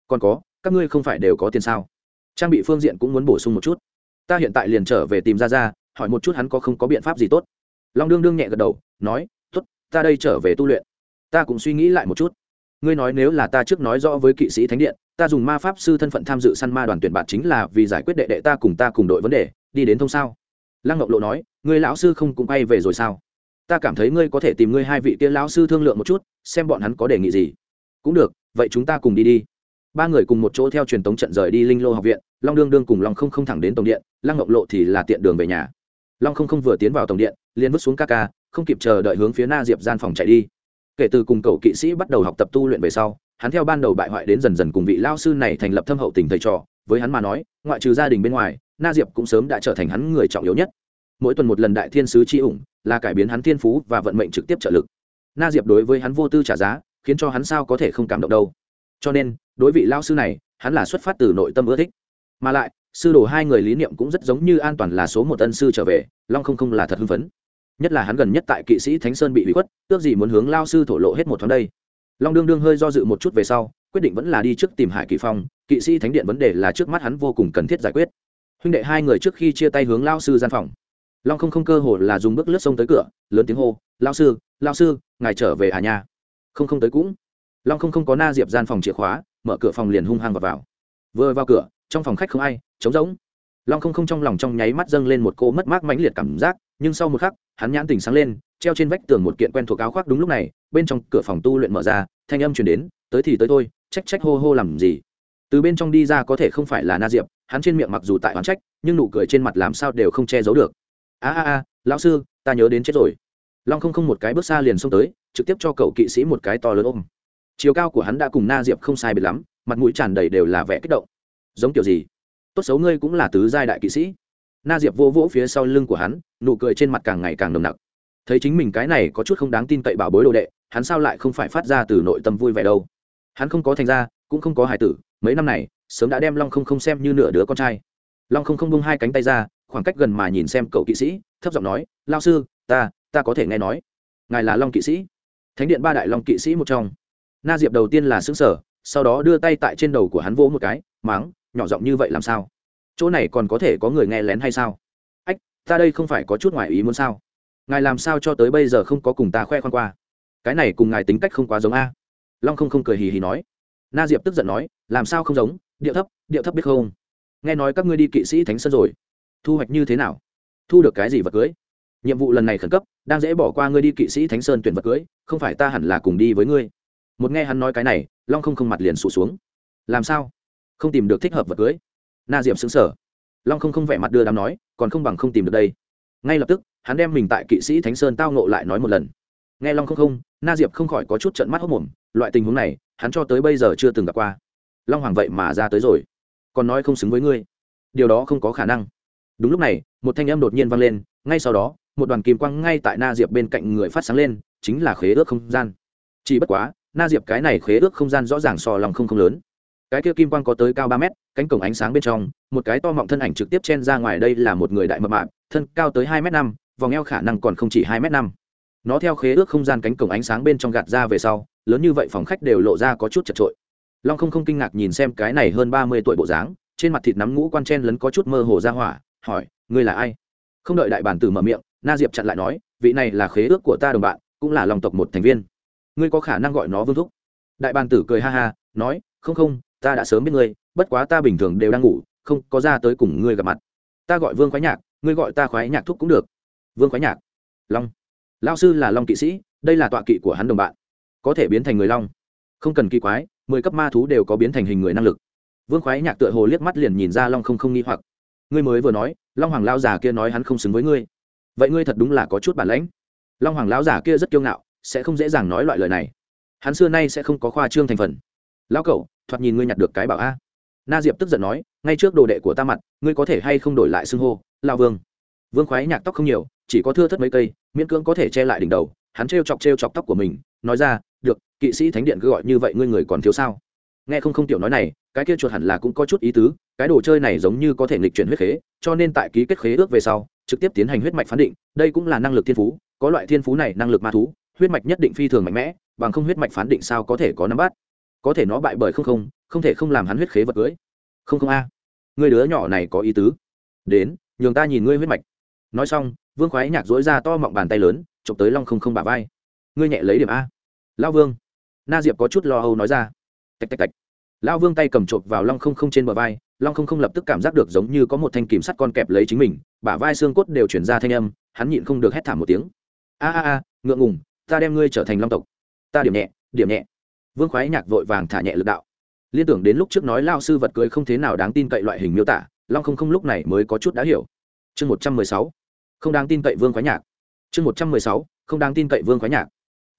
Còn có, các ngươi không phải đều có tiền sao? Trang bị phương diện cũng muốn bổ sung một chút. Ta hiện tại liền trở về tìm ra ra hỏi một chút hắn có không có biện pháp gì tốt. Long đương đương nhẹ gật đầu, nói t ố t ta đây trở về tu luyện. Ta cũng suy nghĩ lại một chút. Ngươi nói nếu là ta trước nói rõ với kỵ sĩ thánh điện, ta dùng ma pháp sư thân phận tham dự săn ma đoàn tuyển bạn chính là vì giải quyết đệ đệ ta cùng ta cùng đội vấn đề, đi đến thông sao? Lăng ngọc lộ nói, ngươi lão sư không cũng bay về rồi sao? Ta cảm thấy ngươi có thể tìm ngươi hai vị kia lão sư thương lượng một chút, xem bọn hắn có đề nghị gì. Cũng được, vậy chúng ta cùng đi đi. Ba người cùng một chỗ theo truyền tống trận rời đi linh lô học viện, long đương đương cùng long không không thẳng đến tổng điện, lăng ngọc lộ thì là tiện đường về nhà. Long không không vừa tiến vào tổng điện, liền vứt xuống ca ca, không kịp chờ đợi hướng phía na diệp gian phòng chạy đi. Kể từ cùng cậu kỵ sĩ bắt đầu học tập tu luyện về sau, hắn theo ban đầu bại hoại đến dần dần cùng vị lao sư này thành lập thâm hậu tình thầy trò, với hắn mà nói, ngoại trừ gia đình bên ngoài, na diệp cũng sớm đã trở thành hắn người trọng yếu nhất mỗi tuần một lần đại thiên sứ chi ủng, là cải biến hắn thiên phú và vận mệnh trực tiếp trợ lực. Na diệp đối với hắn vô tư trả giá, khiến cho hắn sao có thể không cảm động đâu. Cho nên, đối vị lao sư này, hắn là xuất phát từ nội tâm ưa thích. Mà lại, sư đồ hai người lý niệm cũng rất giống như an toàn là số một ân sư trở về, long không không là thật hưng phấn. Nhất là hắn gần nhất tại kỵ sĩ thánh sơn bị bị khuất, ước gì muốn hướng lao sư thổ lộ hết một tháng đây. Long đương đương hơi do dự một chút về sau, quyết định vẫn là đi trước tìm hải kỳ phong, kỵ sĩ thánh điện vấn đề là trước mắt hắn vô cùng cần thiết giải quyết. Huynh đệ hai người trước khi chia tay hướng lao sư gian phòng long không không cơ hồ là dùng bước lướt sông tới cửa lớn tiếng hô lao sư lao sư ngài trở về à nha? không không tới cũng long không không có na diệp gian phòng chìa khóa mở cửa phòng liền hung hăng vào, vào. vừa vào cửa trong phòng khách không ai trống rỗng long không không trong lòng trong nháy mắt dâng lên một cô mất mát mãnh liệt cảm giác nhưng sau một khắc hắn nhãn tình sáng lên treo trên vách tường một kiện quen thuộc áo khoác đúng lúc này bên trong cửa phòng tu luyện mở ra thanh âm truyền đến tới thì tới thôi trách trách hô hô làm gì từ bên trong đi ra có thể không phải là na diệp hắn trên miệng mặc dù tại oán trách nhưng nụ cười trên mặt làm sao đều không che giấu được a a a, lão sư, ta nhớ đến chết rồi. Long không không một cái bước xa liền xông tới, trực tiếp cho cậu kỵ sĩ một cái to lớn ôm. Chiều cao của hắn đã cùng na diệp không sai biệt lắm, mặt mũi tràn đầy đều là vẻ kích động. Giống kiểu gì? Tốt xấu ngươi cũng là tứ giai đại kỵ sĩ. Na diệp vô vỗ phía sau lưng của hắn, nụ cười trên mặt càng ngày càng nồng nặc. Thấy chính mình cái này có chút không đáng tin cậy bảo bối đồ đệ, hắn sao lại không phải phát ra từ nội tâm vui vẻ đâu? Hắn không có thành ra cũng không có hài tử, mấy năm này, sớm đã đem long không không xem như nửa đứa con trai. Long không không bung hai cánh tay ra khoảng cách gần mà nhìn xem cậu kỵ sĩ, thấp giọng nói, lao sư, ta ta có thể nghe nói. Ngài là long kỵ sĩ. Thánh điện ba đại long kỵ sĩ một trong. Na diệp đầu tiên là xứng sở sau đó đưa tay tại trên đầu của hắn vỗ một cái máng nhỏ giọng như vậy làm sao? Chỗ này còn có thể có người nghe lén hay sao? Ách, ta đây không phải có chút ngoài ý muốn sao? Ngài làm sao cho tới bây giờ không có cùng ta khoe khoan qua? Cái này cùng ngài tính cách không quá giống a. Long không không cười hì hì nói. Na diệp tức giận nói, làm sao không giống? Điệu thấp điệu thấp biết không? Nghe nói các ngươi đi kỵ sĩ thánh sơn rồi thu hoạch như thế nào? Thu được cái gì vật cưới? Nhiệm vụ lần này khẩn cấp, đang dễ bỏ qua ngươi đi kỵ sĩ thánh sơn tuyển vật cưới, không phải ta hẳn là cùng đi với ngươi. Một nghe hắn nói cái này, long không không mặt liền sụt xuống. Làm sao? Không tìm được thích hợp vật cưới? Na diệp xứng sở long không không vẻ mặt đưa đám nói, còn không bằng không tìm được đây. Ngay lập tức, hắn đem mình tại kỵ sĩ thánh sơn tao nộ lại nói một lần. Nghe long không không, na diệp không khỏi có chút trận mắt hốc mồm, loại tình huống này, hắn cho tới bây giờ chưa từng gặp qua. Long hoàng vậy mà ra tới rồi, còn nói không xứng với ngươi. Điều đó không có khả năng đúng lúc này, một thanh âm đột nhiên vang lên, ngay sau đó, một đoàn kim quang ngay tại na diệp bên cạnh người phát sáng lên, chính là khế ước không gian. Chỉ bất quá, na diệp cái này khế ước không gian rõ ràng so lòng không không lớn. Cái kia kim quang có tới cao ba mét, cánh cổng ánh sáng bên trong, một cái to mọng thân ảnh trực tiếp chen ra ngoài đây là một người đại mập mạp, thân cao tới hai m năm, vòng eo khả năng còn không chỉ hai m năm. Nó theo khế ước không gian cánh cổng ánh sáng bên trong gạt ra về sau, lớn như vậy phòng khách đều lộ ra có chút chật trội. Long không không kinh ngạc nhìn xem cái này hơn ba mươi tuổi bộ dáng, trên mặt thịt nắm ngũ quan chen lấn có chút mơ hồ ra hỏa hỏi, ngươi là ai? Không đợi đại bản tử mở miệng, na diệp chặn lại nói, vị này là khế ước của ta đồng bạn, cũng là lòng tộc một thành viên. Ngươi có khả năng gọi nó vương thúc? Đại bản tử cười ha ha, nói, không không, ta đã sớm biết ngươi, bất quá ta bình thường đều đang ngủ, không có ra tới cùng ngươi gặp mặt. Ta gọi vương khoái nhạc, ngươi gọi ta khoái nhạc thúc cũng được. Vương khoái nhạc, long. Lao sư là long kỵ sĩ, đây là tọa kỵ của hắn đồng bạn. Có thể biến thành người long. Không cần kỳ quái, mười cấp ma thú đều có biến thành hình người năng lực. Vương khoái nhạc tựa hồ liếc mắt liền nhìn ra long không không nghi hoặc ngươi mới vừa nói, long hoàng lao già kia nói hắn không xứng với ngươi. Vậy ngươi thật đúng là có chút bản lãnh. Long hoàng lão già kia rất kiêu ngạo, sẽ không dễ dàng nói loại lời này. Hắn xưa nay sẽ không có khoa trương thành phần. Lão cậu thoạt nhìn ngươi nhặt được cái bảo a. Na diệp tức giận nói, ngay trước đồ đệ của ta mặt, ngươi có thể hay không đổi lại xưng hô lao vương. Vương khoái nhạc tóc không nhiều, chỉ có thưa thất mấy cây, miễn cưỡng có thể che lại đỉnh đầu, hắn t r e o chọc t r e o chọc tóc của mình, nói ra, được, kỵ sĩ thánh điện cứ gọi như vậy ngươi người còn thiếu sao? Nghe không không tiểu nói này, cái kia chuột hẳn là cũng có chút ý tứ cái đồ chơi này giống như có thể nghịch chuyển huyết khế, cho nên tại ký kết khế ước về sau, trực tiếp tiến hành huyết mạch phán định, đây cũng là năng lực thiên phú, có loại thiên phú này năng lực ma thú, huyết mạch nhất định phi thường mạnh mẽ, bằng không huyết mạch phán định sao có thể có nắm bắt. Có thể nó bại bởi không không không thể không làm hắn huyết khế vật cưới. Không không a, người đứa nhỏ này có ý tứ. Đến, nhường ta nhìn ngươi huyết mạch. Nói xong, vương khoái nhạc dối ra to mọng bàn tay lớn, chụp tới long không không bà vai. Ngươi nhẹ lấy điểm a. Lao vương. Na diệp có chút lo âu nói ra. Tạch tạch tạch. Lao vương tay cầm chộp vào long không không trên bờ vai long không không lập tức cảm giác được giống như có một thanh kìm sắt con kẹp lấy chính mình, bả vai xương cốt đều chuyển ra thanh âm, hắn nhịn không được hét thảm một tiếng. A a a, ngượng ngùng, ta đem ngươi trở thành long tộc. Ta điểm nhẹ điểm nhẹ. Vương khoái nhạc vội vàng thả nhẹ lực đạo. Liên tưởng đến lúc trước nói lao sư vật cưới không thế nào đáng tin cậy loại hình miêu tả, long không không lúc này mới có chút đã hiểu. Chương một trăm mười sáu. Không đáng tin cậy vương khoái nhạc. Chương một trăm mười sáu. Không đáng tin cậy vương khoái nhạc.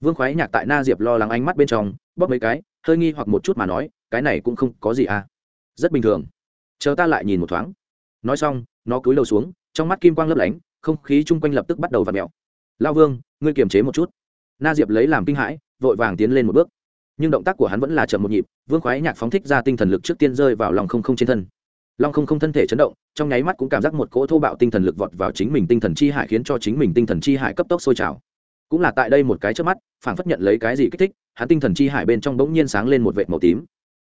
Vương khoái nhạc tại na diệp lo lắng ánh mắt bên trong, bóp mấy cái, hơi nghi hoặc một chút mà nói, cái này cũng không có gì à. Rất bình thường chờ ta lại nhìn một thoáng. Nói xong, nó cúi đầu xuống, trong mắt kim quang lấp lánh, không khí chung quanh lập tức bắt đầu v ặ mẹo lao vương, ngươi kiềm chế một chút. Na diệp lấy làm kinh hãi, vội vàng tiến lên một bước. Nhưng động tác của hắn vẫn là chậm một nhịp, vương khoái nhạc phóng thích ra tinh thần lực trước tiên rơi vào lòng không không trên thân. Long không không thân thể chấn động, trong nháy mắt cũng cảm giác một cỗ thô bạo tinh thần lực vọt vào chính mình tinh thần chi hải khiến cho chính mình tinh thần chi hải cấp tốc sôi trào. Cũng là tại đây một cái trước mắt, phảng phất nhận lấy cái gì kích thích, hắn tinh thần chi hải bên trong bỗng nhiên sáng lên một vệt màu tím.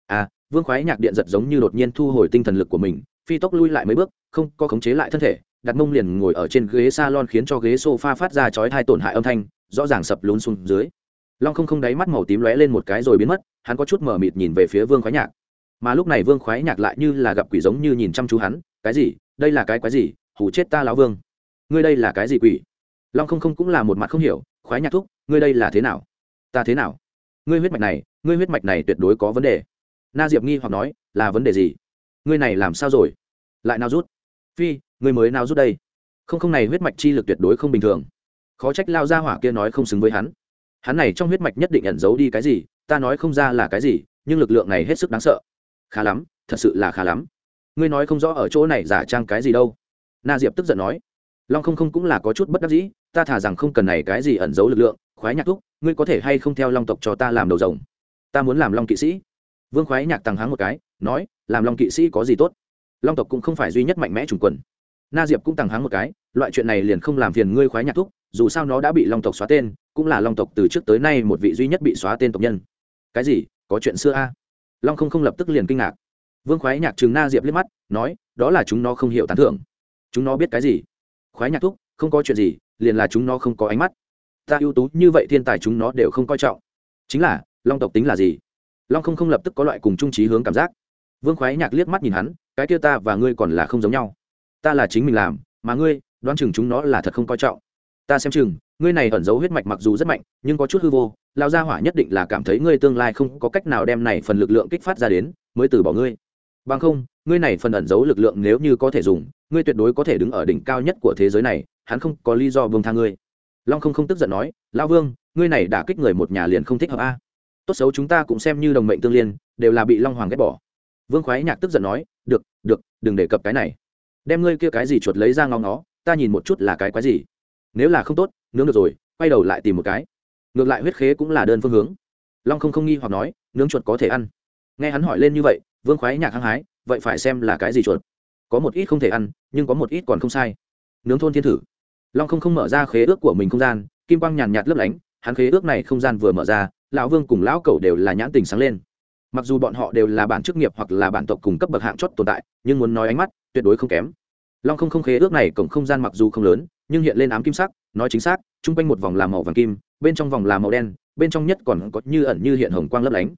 À vương khoái nhạc điện giật giống như đột nhiên thu hồi tinh thần lực của mình, phi tốc lui lại mấy bước, không có khống chế lại thân thể, đặt mông liền ngồi ở trên ghế salon khiến cho ghế sofa phát ra chói thai tổn hại âm thanh, rõ ràng sập lún xuống dưới. Long không không đáy mắt màu tím lóe lên một cái rồi biến mất, hắn có chút mở mịt nhìn về phía vương khoái nhạc. Mà lúc này vương khoái nhạc lại như là gặp quỷ giống như nhìn chăm chú hắn, cái gì? Đây là cái quái gì? Hủ chết ta lão vương. Ngươi đây là cái gì quỷ? Long không không cũng là một mặt không hiểu, khoái nhạc thúc, ngươi đây là thế nào? Ta thế nào? Ngươi huyết mạch này, ngươi huyết mạch này tuyệt đối có vấn đề na diệp nghi hoặc nói, là vấn đề gì? Ngươi này làm sao rồi? Lại nào rút? Phi, ngươi mới nào rút đây? Không không này huyết mạch chi lực tuyệt đối không bình thường. Khó trách lao ra hỏa kia nói không xứng với hắn. Hắn này trong huyết mạch nhất định ẩn giấu đi cái gì, ta nói không ra là cái gì, nhưng lực lượng này hết sức đáng sợ. Khá lắm, thật sự là khá lắm. Ngươi nói không rõ ở chỗ này giả trang cái gì đâu. Na diệp tức giận nói, long không không cũng là có chút bất đắc dĩ, ta thả rằng không cần này cái gì ẩn giấu lực lượng, khoái nhạc thúc, ngươi có thể hay không theo long tộc cho ta làm đầu rồng? Ta muốn làm long kỵ sĩ vương khoái nhạc tăng háng một cái, nói, làm long kỵ sĩ có gì tốt? Long tộc cũng không phải duy nhất mạnh mẽ trùng quần. Na diệp cũng tăng háng một cái, loại chuyện này liền không làm phiền ngươi khoái nhạc thúc, dù sao nó đã bị long tộc xóa tên, cũng là long tộc từ trước tới nay một vị duy nhất bị xóa tên tộc nhân. Cái gì? Có chuyện xưa a? Long không không lập tức liền kinh ngạc. Vương khoái nhạc chừng na diệp liếc mắt, nói, đó là chúng nó không hiểu tán thưởng. Chúng nó biết cái gì? Khoái nhạc thúc, không có chuyện gì, liền là chúng nó không có ánh mắt. Ta ưu tú như vậy thiên tài chúng nó đều không coi trọng. Chính là, long tộc tính là gì? Long không không lập tức có loại cùng trung trí hướng cảm giác vương khoái nhạc liếc mắt nhìn hắn cái kia ta và ngươi còn là không giống nhau ta là chính mình làm mà ngươi đoán chừng chúng nó là thật không coi trọng ta xem chừng ngươi này ẩn giấu huyết mạch mặc dù rất mạnh nhưng có chút hư vô lao gia hỏa nhất định là cảm thấy ngươi tương lai không có cách nào đem này phần lực lượng kích phát ra đến mới từ bỏ ngươi bằng không ngươi này phần ẩn giấu lực lượng nếu như có thể dùng ngươi tuyệt đối có thể đứng ở đỉnh cao nhất của thế giới này hắn không có lý do vương tha ngươi long không không tức giận nói lao vương ngươi này đã kích người một nhà liền không thích hợp a tốt xấu chúng ta cũng xem như đồng mệnh tương liên, đều là bị long hoàng ghét bỏ. Vương khoái nhạc tức giận nói, được được, đừng đề cập cái này. Đem ngươi kia cái gì chuột lấy ra ngóng nó ta nhìn một chút là cái quái gì. Nếu là không tốt, nướng được rồi, quay đầu lại tìm một cái. Ngược lại huyết khế cũng là đơn phương hướng. Long không không nghi hoặc nói, nướng chuột có thể ăn. Nghe hắn hỏi lên như vậy, vương khoái nhạc hăng hái, vậy phải xem là cái gì chuột. Có một ít không thể ăn, nhưng có một ít còn không sai. Nướng thôn thiên thử. Long không không mở ra khế ước của mình không gian, kim quang nhàn nhạt lấp lánh, hắn khế ước này không gian vừa mở ra lão vương cùng lão cẩu đều là nhãn tình sáng lên. Mặc dù bọn họ đều là bản chức nghiệp hoặc là bản tộc cùng cấp bậc hạng chót tồn tại, nhưng muốn nói ánh mắt, tuyệt đối không kém. Long không không khế ước này cổng không gian mặc dù không lớn, nhưng hiện lên ám kim sắc, nói chính xác, chung quanh một vòng là màu vàng kim, bên trong vòng là màu đen, bên trong nhất còn có như ẩn như hiện hồng quang lấp lánh.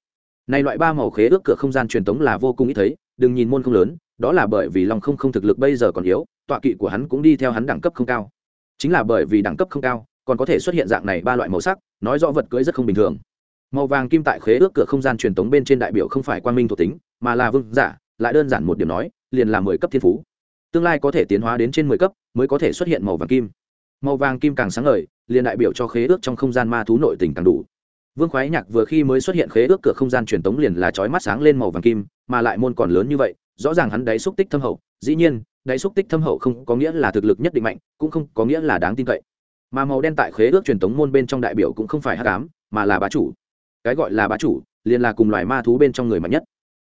Này loại ba màu khế ước cửa không gian truyền thống là vô cùng ít thấy, đừng nhìn môn không lớn, đó là bởi vì long không không thực lực bây giờ còn yếu, tọa kỵ của hắn cũng đi theo hắn đẳng cấp không cao. Chính là bởi vì đẳng cấp không cao, còn có thể xuất hiện dạng này ba loại màu sắc, nói rõ vật cưỡi rất không bình thường màu vàng kim tại khế ước cửa không gian truyền tống bên trên đại biểu không phải quan minh thuộc tính, mà là vương giả, lại đơn giản một điểm nói, liền là mười cấp thiên phú. Tương lai có thể tiến hóa đến trên mười cấp, mới có thể xuất hiện màu vàng kim. Màu vàng kim càng sáng ngời, liền đại biểu cho khế ước trong không gian ma thú nội tình càng đủ. Vương khoái nhạc vừa khi mới xuất hiện khế ước cửa không gian truyền tống liền là trói mắt sáng lên màu vàng kim, mà lại môn còn lớn như vậy, rõ ràng hắn đáy xúc tích thâm hậu, dĩ nhiên, đáy xúc tích thâm hậu không có nghĩa là thực lực nhất định mạnh, cũng không có nghĩa là đáng tin cậy. Mà màu đen tại khế ước truyền tống môn bên trong đại biểu cũng không phải hát cám mà là bá chủ cái gọi là bá chủ, liền là cùng loài ma thú bên trong người mạnh nhất.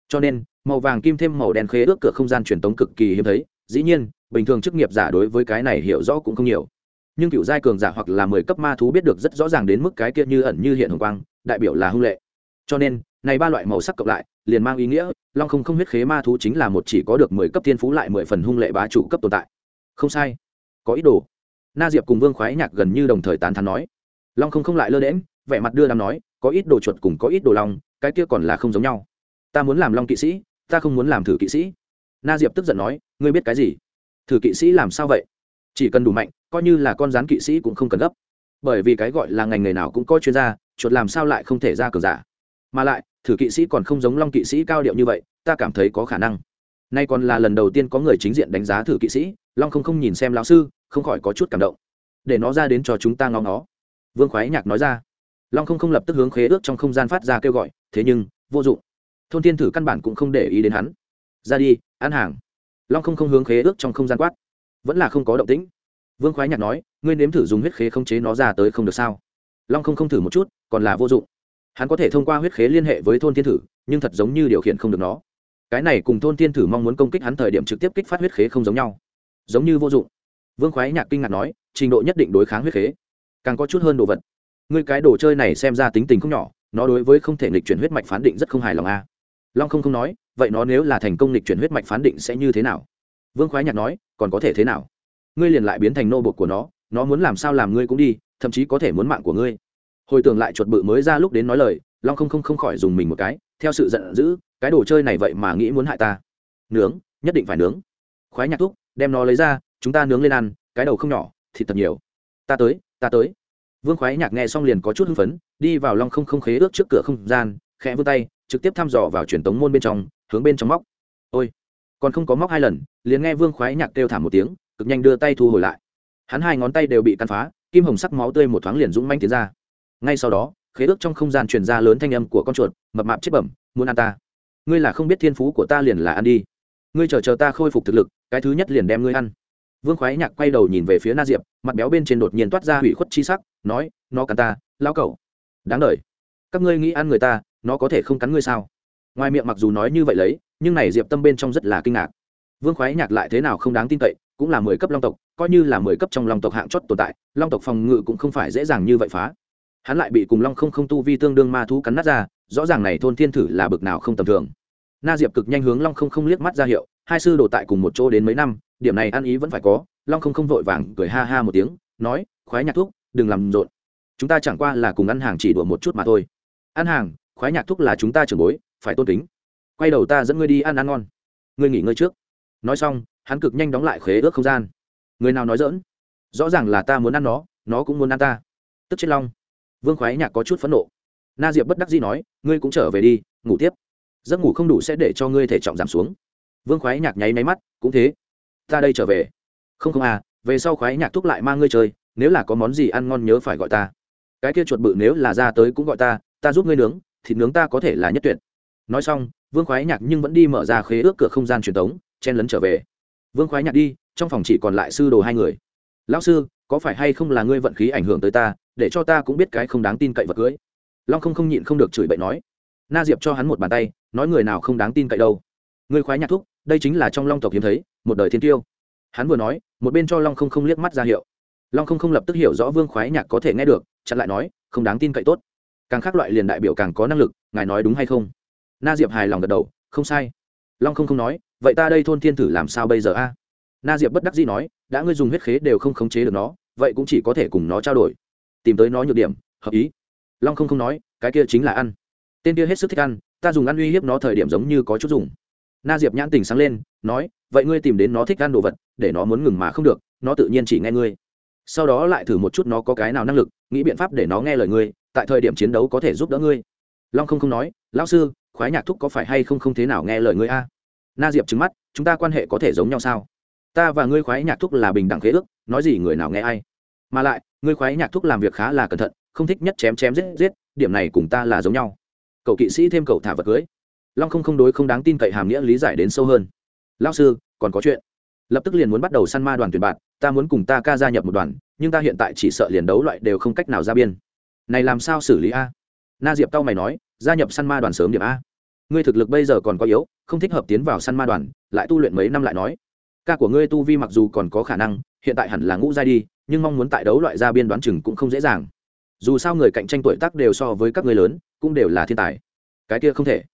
Cho nên, màu vàng kim thêm màu đen khế ước cửa không gian truyền tống cực kỳ hiếm thấy, dĩ nhiên, bình thường chức nghiệp giả đối với cái này hiểu rõ cũng không nhiều. Nhưng cựu giai cường giả hoặc là mười cấp ma thú biết được rất rõ ràng đến mức cái kia như ẩn như hiện hồng quang, đại biểu là hung lệ. Cho nên, này ba loại màu sắc cộng lại, liền mang ý nghĩa, long không không huyết khế ma thú chính là một chỉ có được mười cấp thiên phú lại mười phần hung lệ bá chủ cấp tồn tại. Không sai. Có ý đồ. Na diệp cùng vương khoái nhạc gần như đồng thời tán thắn nói. Long không không lại lơ đễm vẻ mặt đưa đám nói, có ít đồ chuột cùng có ít đồ long, cái kia còn là không giống nhau. Ta muốn làm long kỵ sĩ, ta không muốn làm thử kỵ sĩ. Na diệp tức giận nói, ngươi biết cái gì? Thử kỵ sĩ làm sao vậy? Chỉ cần đủ mạnh, coi như là con rán kỵ sĩ cũng không cần gấp. Bởi vì cái gọi là ngành nghề nào cũng có chuyên gia, chuột làm sao lại không thể ra cường giả. Mà lại, thử kỵ sĩ còn không giống long kỵ sĩ cao điệu như vậy, ta cảm thấy có khả năng. Nay còn là lần đầu tiên có người chính diện đánh giá thử kỵ sĩ, long không không nhìn xem lão sư, không khỏi có chút cảm động. Để nó ra đến cho chúng ta ngóng nó vương khoái nhạc nói ra long không không lập tức hướng khế ước trong không gian phát ra kêu gọi, thế nhưng, vô dụng. Thôn thiên thử căn bản cũng không để ý đến hắn. Ra đi, ăn hàng. Long không không hướng khế ước trong không gian quát. Vẫn là không có động tĩnh. Vương khoái nhạc nói, ngươi nếm thử dùng huyết khế không chế nó ra tới không được sao? Long không không thử một chút, còn là vô dụng. Hắn có thể thông qua huyết khế liên hệ với thôn thiên thử, nhưng thật giống như điều khiển không được nó. Cái này cùng thôn thiên thử mong muốn công kích hắn thời điểm trực tiếp kích phát huyết khế không giống nhau. Giống như vô dụng. Vương khoái nhạc kinh ngạc nói, trình độ nhất định đối kháng huyết khế. Càng có chút hơn đồ vật ngươi cái đồ chơi này xem ra tính tình không nhỏ, nó đối với không thể nghịch chuyển huyết mạch phán định rất không hài lòng a. Long không không nói, vậy nó nếu là thành công nghịch chuyển huyết mạch phán định sẽ như thế nào? Vương khoái nhạc nói, còn có thể thế nào? Ngươi liền lại biến thành nô bột của nó nó muốn làm sao làm ngươi cũng đi, thậm chí có thể muốn mạng của ngươi. Hồi tưởng lại chuột bự mới ra lúc đến nói lời, long không không không khỏi dùng mình một cái, theo sự giận dữ, cái đồ chơi này vậy mà nghĩ muốn hại ta. Nướng, nhất định phải nướng. Khoái nhạc thúc, đem nó lấy ra, chúng ta nướng lên ăn, cái đầu không nhỏ, thịt thật nhiều. Ta tới ta tới vương khoái nhạc nghe xong liền có chút hưng phấn, đi vào long không không khế ước trước cửa không gian, khẽ vươn tay, trực tiếp thăm dò vào truyền tống môn bên trong, hướng bên trong móc. Ôi, còn không có móc hai lần, liền nghe vương khoái nhạc kêu thảm một tiếng, cực nhanh đưa tay thu hồi lại. Hắn hai ngón tay đều bị căn phá, kim hồng sắc máu tươi một thoáng liền dũng manh tiến ra. Ngay sau đó, khế ước trong không gian truyền ra lớn thanh âm của con chuột, mập mạp chết bẩm, muốn ăn ta? Ngươi là không biết thiên phú của ta liền là ăn đi. Ngươi chờ chờ ta khôi phục thực lực, cái thứ nhất liền đem ngươi ăn vương khoái nhạc quay đầu nhìn về phía na diệp, mặt béo bên trên đột nhiên toát ra hủy khuất chi sắc, nói, nó cắn ta, lão cẩu. Đáng đ các ngươi nghĩ ăn người ta, nó có thể không cắn ngươi sao? Ngoài miệng mặc dù nói như vậy lấy, nhưng này diệp tâm bên trong rất là kinh ngạc. Vương khoái nhạc lại thế nào không đáng tin cậy, cũng là mười cấp long tộc, coi như là mười cấp trong long tộc hạng chót tồn tại, long tộc phòng ngự cũng không phải dễ dàng như vậy phá. Hắn lại bị cùng long không không tu vi tương đương ma thú cắn nát ra, rõ ràng này thôn thiên thử là bực nào không tầm thường. Na diệp cực nhanh hướng long không không liếc mắt ra hiệu, hai sư đồ tại cùng một chỗ đến mấy năm điểm này ăn ý vẫn phải có, long không không vội vàng cười ha ha một tiếng, nói, khoái nhạc thuốc, đừng làm rộn. Chúng ta chẳng qua là cùng ăn hàng chỉ đùa một chút mà thôi. Ăn hàng, khoái nhạc thuốc là chúng ta trưởng bối, phải tôn kính. Quay đầu ta dẫn ngươi đi ăn ăn ngon. Ngươi nghỉ ngơi trước. Nói xong, hắn cực nhanh đóng lại khế ước không gian. Người nào nói dỡn rõ ràng là ta muốn ăn nó nó cũng muốn ăn ta. Tức chết long. Vương khoái nhạc có chút phẫn nộ. Na diệp bất đắc dĩ nói, ngươi cũng trở về đi, ngủ tiếp. Giấc ngủ không đủ sẽ để cho ngươi thể trọng giảm xuống. Vương khoái nhạc nháy máy mắt, cũng thế ta đây trở về. Không không à về sau khoái nhạc thúc lại mang ngươi chơi, nếu là có món gì ăn ngon nhớ phải gọi ta. Cái kia chuột bự nếu là ra tới cũng gọi ta ta giúp ngươi nướng, thịt nướng ta có thể là nhất tuyệt. Nói xong, vương khoái nhạc nhưng vẫn đi mở ra khế ước cửa không gian truyền thống chen lấn trở về. Vương khoái nhạc đi, trong phòng chỉ còn lại sư đồ hai người. Lão sư, có phải hay không là ngươi vận khí ảnh hưởng tới ta, để cho ta cũng biết cái không đáng tin cậy vật cưới? Long không không nhịn không được chửi bậy nói. Na diệp cho hắn một bàn tay, nói người nào không đáng tin cậy đâu. Ngươi khoái nhạc thúc đây chính là trong long tộc hiếm thấy, một đời thiên tiêu. Hắn vừa nói, một bên cho long không không liếc mắt ra hiệu. Long không không lập tức hiểu rõ vương khoái nhạc có thể nghe được, chặn lại nói, không đáng tin cậy tốt. Càng khác loại liền đại biểu càng có năng lực, ngài nói đúng hay không? Na diệp hài lòng gật đầu, không sai. Long không không nói, vậy ta đây thôn thiên thử làm sao bây giờ a? Na diệp bất đắc dĩ nói, đã ngươi dùng huyết khế đều không khống chế được nó, vậy cũng chỉ có thể cùng nó trao đổi. Tìm tới nó nhược điểm, hợp ý. Long không không nói, cái kia chính là ăn. Tên kia hết sức thích ăn, ta dùng ăn uy hiếp nó thời điểm giống như có chút dùng na diệp nhãn tình sáng lên, nói, vậy ngươi tìm đến nó thích ăn đồ vật, để nó muốn ngừng mà không được, nó tự nhiên chỉ nghe ngươi. Sau đó lại thử một chút nó có cái nào năng lực, nghĩ biện pháp để nó nghe lời ngươi, tại thời điểm chiến đấu có thể giúp đỡ ngươi. Long không không nói, lão sư, khoái nhạc thúc có phải hay không không thế nào nghe lời ngươi a? Na diệp trứng mắt, chúng ta quan hệ có thể giống nhau sao? Ta và ngươi khoái nhạc thúc là bình đẳng khế ước, nói gì người nào nghe ai. Mà lại, ngươi khoái nhạc thúc làm việc khá là cẩn thận, không thích nhất chém chém giết giết, điểm này cùng ta là giống nhau. Cậu kỵ sĩ thêm cậu thả vật cưới long không không đối không đáng tin cậy hàm nghĩa lý giải đến sâu hơn. Lao sư, còn có chuyện. Lập tức liền muốn bắt đầu săn ma đoàn tuyển bạn, ta muốn cùng ta ca gia nhập một đoàn, nhưng ta hiện tại chỉ sợ liền đấu loại đều không cách nào ra biên. Này làm sao xử lý a? Na diệp tao mày nói, gia nhập săn ma đoàn sớm điểm a. Ngươi thực lực bây giờ còn có yếu, không thích hợp tiến vào săn ma đoàn, lại tu luyện mấy năm lại nói. Ca của ngươi tu vi mặc dù còn có khả năng, hiện tại hẳn là ngũ giai đi, nhưng mong muốn tại đấu loại ra biên đoán chừng cũng không dễ dàng. Dù sao người cạnh tranh tuổi tác đều so với các người lớn, cũng đều là thiên tài. Cái kia không thể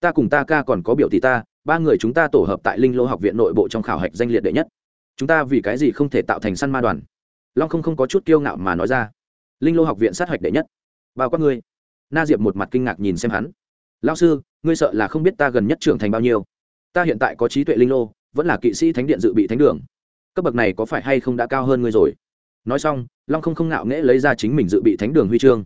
ta cùng ta ca còn có biểu tỷ ta, ba người chúng ta tổ hợp tại linh lô học viện nội bộ trong khảo hạch danh liệt đệ nhất. Chúng ta vì cái gì không thể tạo thành săn ma đoàn? Long không không có chút kiêu ngạo mà nói ra. Linh lô học viện sát hạch đệ nhất. Bao quát ngươi. Na diệp một mặt kinh ngạc nhìn xem hắn. Lao sư, ngươi sợ là không biết ta gần nhất trưởng thành bao nhiêu. Ta hiện tại có trí tuệ linh lô, vẫn là kỵ sĩ thánh điện dự bị thánh đường. Cấp bậc này có phải hay không đã cao hơn ngươi rồi? Nói xong, long không không ngạo nghễ lấy ra chính mình dự bị thánh đường huy chương.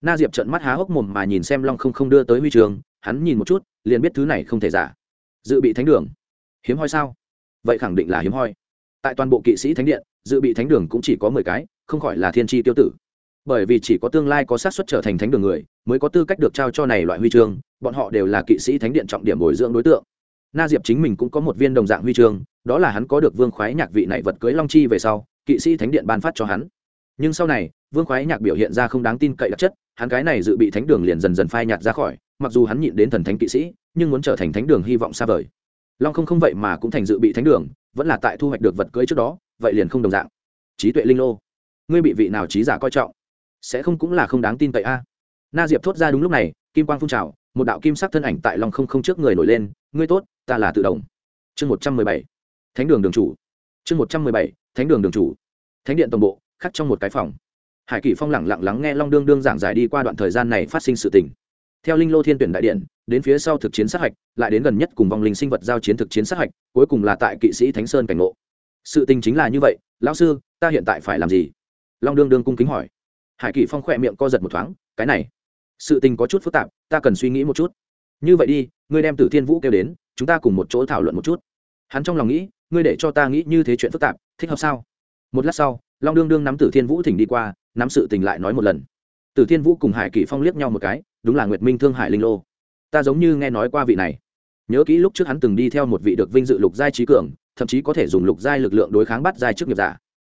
Na diệp trận mắt há hốc mồm mà nhìn xem long không không đưa tới huy chương hắn nhìn một chút, liền biết thứ này không thể giả. Dự bị thánh đường. Hiếm hoi sao? Vậy khẳng định là hiếm hoi. Tại toàn bộ kỵ sĩ thánh điện, dự bị thánh đường cũng chỉ có mười cái, không khỏi là thiên tri tiêu tử. Bởi vì chỉ có tương lai có sát xuất trở thành thánh đường người, mới có tư cách được trao cho này loại huy chương, bọn họ đều là kỵ sĩ thánh điện trọng điểm bồi dưỡng đối tượng. Na diệp chính mình cũng có một viên đồng dạng huy chương, đó là hắn có được vương khoái nhạc vị này vật cưới long chi về sau, kỵ sĩ thánh điện ban phát cho hắn. Nhưng sau này, vương khoái nhạc biểu hiện ra không đáng tin cậy đặc chất, hắn cái này dự bị thánh đường liền dần dần phai nhạt ra khỏi mặc dù hắn nhịn đến thần thánh kỵ sĩ, nhưng muốn trở thành thánh đường hy vọng xa vời. Long không không vậy mà cũng thành dự bị thánh đường, vẫn là tại thu hoạch được vật cưới trước đó, vậy liền không đồng dạng. Trí tuệ linh lô, ngươi bị vị nào trí giả coi trọng? Sẽ không cũng là không đáng tin cậy a. Na diệp thốt ra đúng lúc này, kim quang phun trào, một đạo kim sắc thân ảnh tại long không không trước người nổi lên, ngươi tốt, ta là tự động. Chương một trăm mười bảy, thánh đường đường chủ. Chương một trăm mười bảy, thánh đường đường chủ. Thánh điện tổng bộ, khắc trong một cái phòng. Hải kỷ phong lẳng lặng lắng nghe long đương đương giảng giải đi qua đoạn thời gian này phát sinh sự tình theo linh lô thiên tuyển đại điện, đến phía sau thực chiến sát hạch, lại đến gần nhất cùng vòng linh sinh vật giao chiến thực chiến sát hạch, cuối cùng là tại kỵ sĩ thánh sơn cảnh ngộ. Sự tình chính là như vậy, lão sư, ta hiện tại phải làm gì? Long đương đương cung kính hỏi. Hải kỷ phong khỏe miệng co giật một thoáng, cái này, sự tình có chút phức tạp, ta cần suy nghĩ một chút. Như vậy đi, ngươi đem tử thiên vũ kêu đến, chúng ta cùng một chỗ thảo luận một chút. Hắn trong lòng nghĩ, ngươi để cho ta nghĩ như thế chuyện phức tạp, thích hợp sao? Một lát sau, long đương đương nắm tử thiên vũ thỉnh đi qua, nắm sự tình lại nói một lần. Tử thiên vũ cùng hải kỷ phong liếc nhau một cái đúng là nguyệt minh thương hải linh lô. Ta giống như nghe nói qua vị này. Nhớ kỹ lúc trước hắn từng đi theo một vị được vinh dự lục giai trí cường, thậm chí có thể dùng lục giai lực lượng đối kháng bắt giai chức nghiệp giả.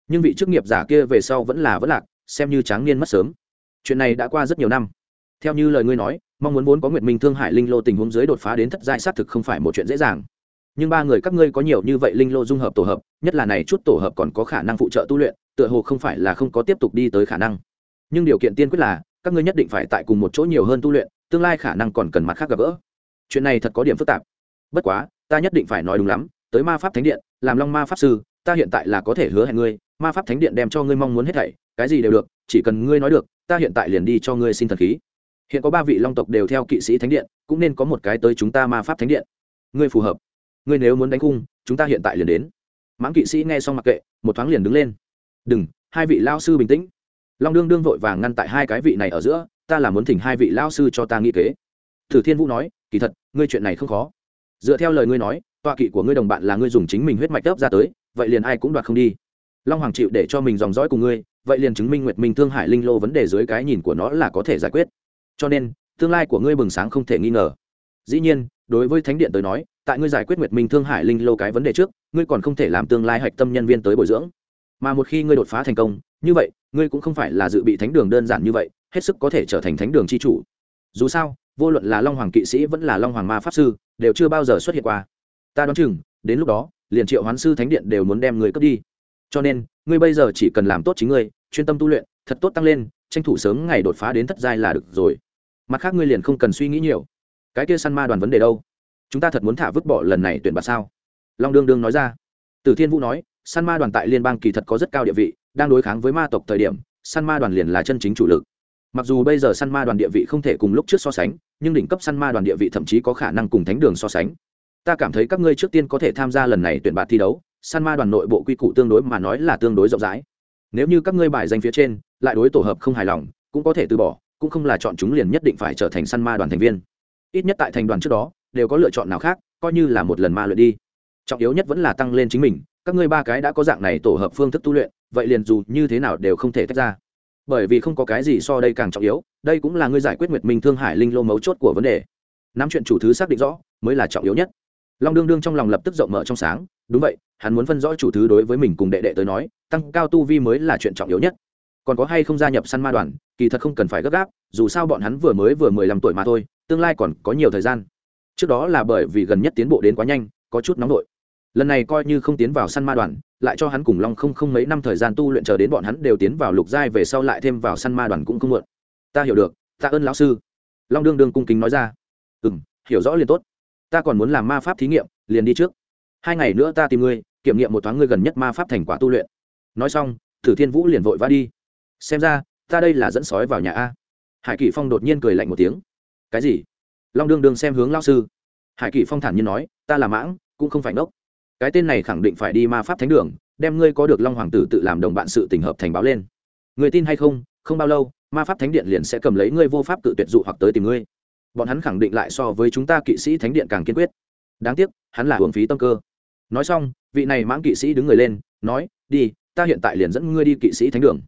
Nhưng vị chức nghiệp giả kia về sau vẫn là vẫn lạc, xem như tráng niên mất sớm. Chuyện này đã qua rất nhiều năm. Theo như lời ngươi nói, mong muốn vốn có nguyệt minh thương hải linh lô tình huống dưới đột phá đến thất giai xác thực không phải một chuyện dễ dàng. Nhưng ba người các ngươi có nhiều như vậy linh lô dung hợp tổ hợp, nhất là này chút tổ hợp còn có khả năng phụ trợ tu luyện, tựa hồ không phải là không có tiếp tục đi tới khả năng. Nhưng điều kiện tiên quyết là các ngươi nhất định phải tại cùng một chỗ nhiều hơn tu luyện, tương lai khả năng còn cần mặt khác gặp gỡ. Chuyện này thật có điểm phức tạp. Bất quá, ta nhất định phải nói đúng lắm, tới ma pháp thánh điện, làm long ma pháp sư, ta hiện tại là có thể hứa hẹn ngươi, ma pháp thánh điện đem cho ngươi mong muốn hết thảy, cái gì đều được, chỉ cần ngươi nói được, ta hiện tại liền đi cho ngươi xin thần khí. Hiện có ba vị long tộc đều theo kỵ sĩ thánh điện, cũng nên có một cái tới chúng ta ma pháp thánh điện. Ngươi phù hợp. Ngươi nếu muốn đánh cung, chúng ta hiện tại liền đến. Mãng kỵ sĩ nghe xong mặc kệ, một thoáng liền đứng lên. Đừng, hai vị lao sư bình tĩnh long đương đương vội vàng ngăn tại hai cái vị này ở giữa, ta là muốn thỉnh hai vị lao sư cho ta nghĩ kế. Thử thiên vũ nói, kỳ thật, ngươi chuyện này không khó. Dựa theo lời ngươi nói, tọa kỵ của ngươi đồng bạn là ngươi dùng chính mình huyết mạch đớp ra tới, vậy liền ai cũng đoạt không đi. Long hoàng chịu để cho mình dòng dõi cùng ngươi, vậy liền chứng minh nguyệt minh thương hải linh lô vấn đề dưới cái nhìn của nó là có thể giải quyết. Cho nên, tương lai của ngươi bừng sáng không thể nghi ngờ. Dĩ nhiên, đối với thánh điện tới nói, tại ngươi giải quyết nguyệt minh thương hải linh lô cái vấn đề trước, ngươi còn không thể làm tương lai hạch tâm nhân viên tới bồi dưỡng. Mà một khi ngươi đột phá thành công, như vậy ngươi cũng không phải là dự bị thánh đường đơn giản như vậy, hết sức có thể trở thành thánh đường c h i chủ. Dù sao, vô luận là long hoàng kỵ sĩ vẫn là long hoàng ma pháp sư, đều chưa bao giờ xuất hiện qua. Ta đoán chừng, đến lúc đó, liền triệu hoán sư thánh điện đều muốn đem người cướp đi. Cho nên, ngươi bây giờ chỉ cần làm tốt chính ngươi, chuyên tâm tu luyện, thật tốt tăng lên, tranh thủ sớm ngày đột phá đến thất giai là được rồi. Mặt khác ngươi liền không cần suy nghĩ nhiều. Cái kia săn ma đoàn vấn đề đâu? Chúng ta thật muốn thả vứt bỏ lần này tuyển bạt sao? Long đương đương nói ra. Từ thiên vũ nói, săn ma đoàn tại liên bang kỳ thật có rất cao địa vị đang đối kháng với ma tộc thời điểm, săn ma đoàn liền là chân chính chủ lực. Mặc dù bây giờ săn ma đoàn địa vị không thể cùng lúc trước so sánh, nhưng đỉnh cấp săn ma đoàn địa vị thậm chí có khả năng cùng thánh đường so sánh. Ta cảm thấy các ngươi trước tiên có thể tham gia lần này tuyển bạt thi đấu, săn ma đoàn nội bộ quy củ tương đối mà nói là tương đối rộng rãi. Nếu như các ngươi bài danh phía trên, lại đối tổ hợp không hài lòng, cũng có thể từ bỏ, cũng không là chọn chúng liền nhất định phải trở thành săn ma đoàn thành viên. Ít nhất tại thành đoàn trước đó, đều có lựa chọn nào khác, coi như là một lần ma luyện đi. Trọng yếu nhất vẫn là tăng lên chính mình, các ngươi ba cái đã có dạng này tổ hợp phương thức tu luyện vậy liền dù như thế nào đều không thể tách ra. Bởi vì không có cái gì so đây càng trọng yếu, đây cũng là ngươi giải quyết nguyệt minh thương hải linh lô mấu chốt của vấn đề. Nắm chuyện chủ thứ xác định rõ, mới là trọng yếu nhất. Long đương đương trong lòng lập tức rộng mở trong sáng, đúng vậy, hắn muốn phân rõ chủ thứ đối với mình cùng đệ đệ tới nói, tăng cao tu vi mới là chuyện trọng yếu nhất. Còn có hay không gia nhập săn ma đoàn, kỳ thật không cần phải gấp gáp, dù sao bọn hắn vừa mới vừa mười lăm tuổi mà thôi, tương lai còn có nhiều thời gian. Trước đó là bởi vì gần nhất tiến bộ đến quá nhanh, có chút nóng nổi lần này coi như không tiến vào săn ma đoàn lại cho hắn cùng long không không mấy năm thời gian tu luyện chờ đến bọn hắn đều tiến vào lục giai về sau lại thêm vào săn ma đoàn cũng không muộn. Ta hiểu được ta ơn lão sư. Long đương đương cung kính nói ra. Ừ m hiểu rõ liền tốt. Ta còn muốn làm ma pháp thí nghiệm, liền đi trước. Hai ngày nữa ta tìm ngươi, kiểm nghiệm một thoáng ngươi gần nhất ma pháp thành quả tu luyện. Nói xong, thử thiên vũ liền vội vã đi. Xem ra, ta đây là dẫn sói vào nhà a. Hải kỷ phong đột nhiên cười lạnh một tiếng. Cái gì? Long đương đương xem hướng lao sư. Hải kỷ phong thản nhiên nói, ta là mãng, cũng không phải ngốc cái tên này khẳng định phải đi ma pháp thánh đường, đem ngươi có được long hoàng tử tự làm đồng bạn sự tình hợp thành báo lên. Người tin hay không không bao lâu, ma pháp thánh điện liền sẽ cầm lấy ngươi vô pháp tự tuyệt dụ hoặc tới tìm ngươi. Bọn hắn khẳng định lại so với chúng ta kỵ sĩ thánh điện càng kiên quyết. Đáng tiếc, hắn là hưởng phí tâm cơ. Nói xong, vị này mãng kỵ sĩ đứng người lên, nói, đi, ta hiện tại liền dẫn ngươi đi kỵ sĩ thánh đường.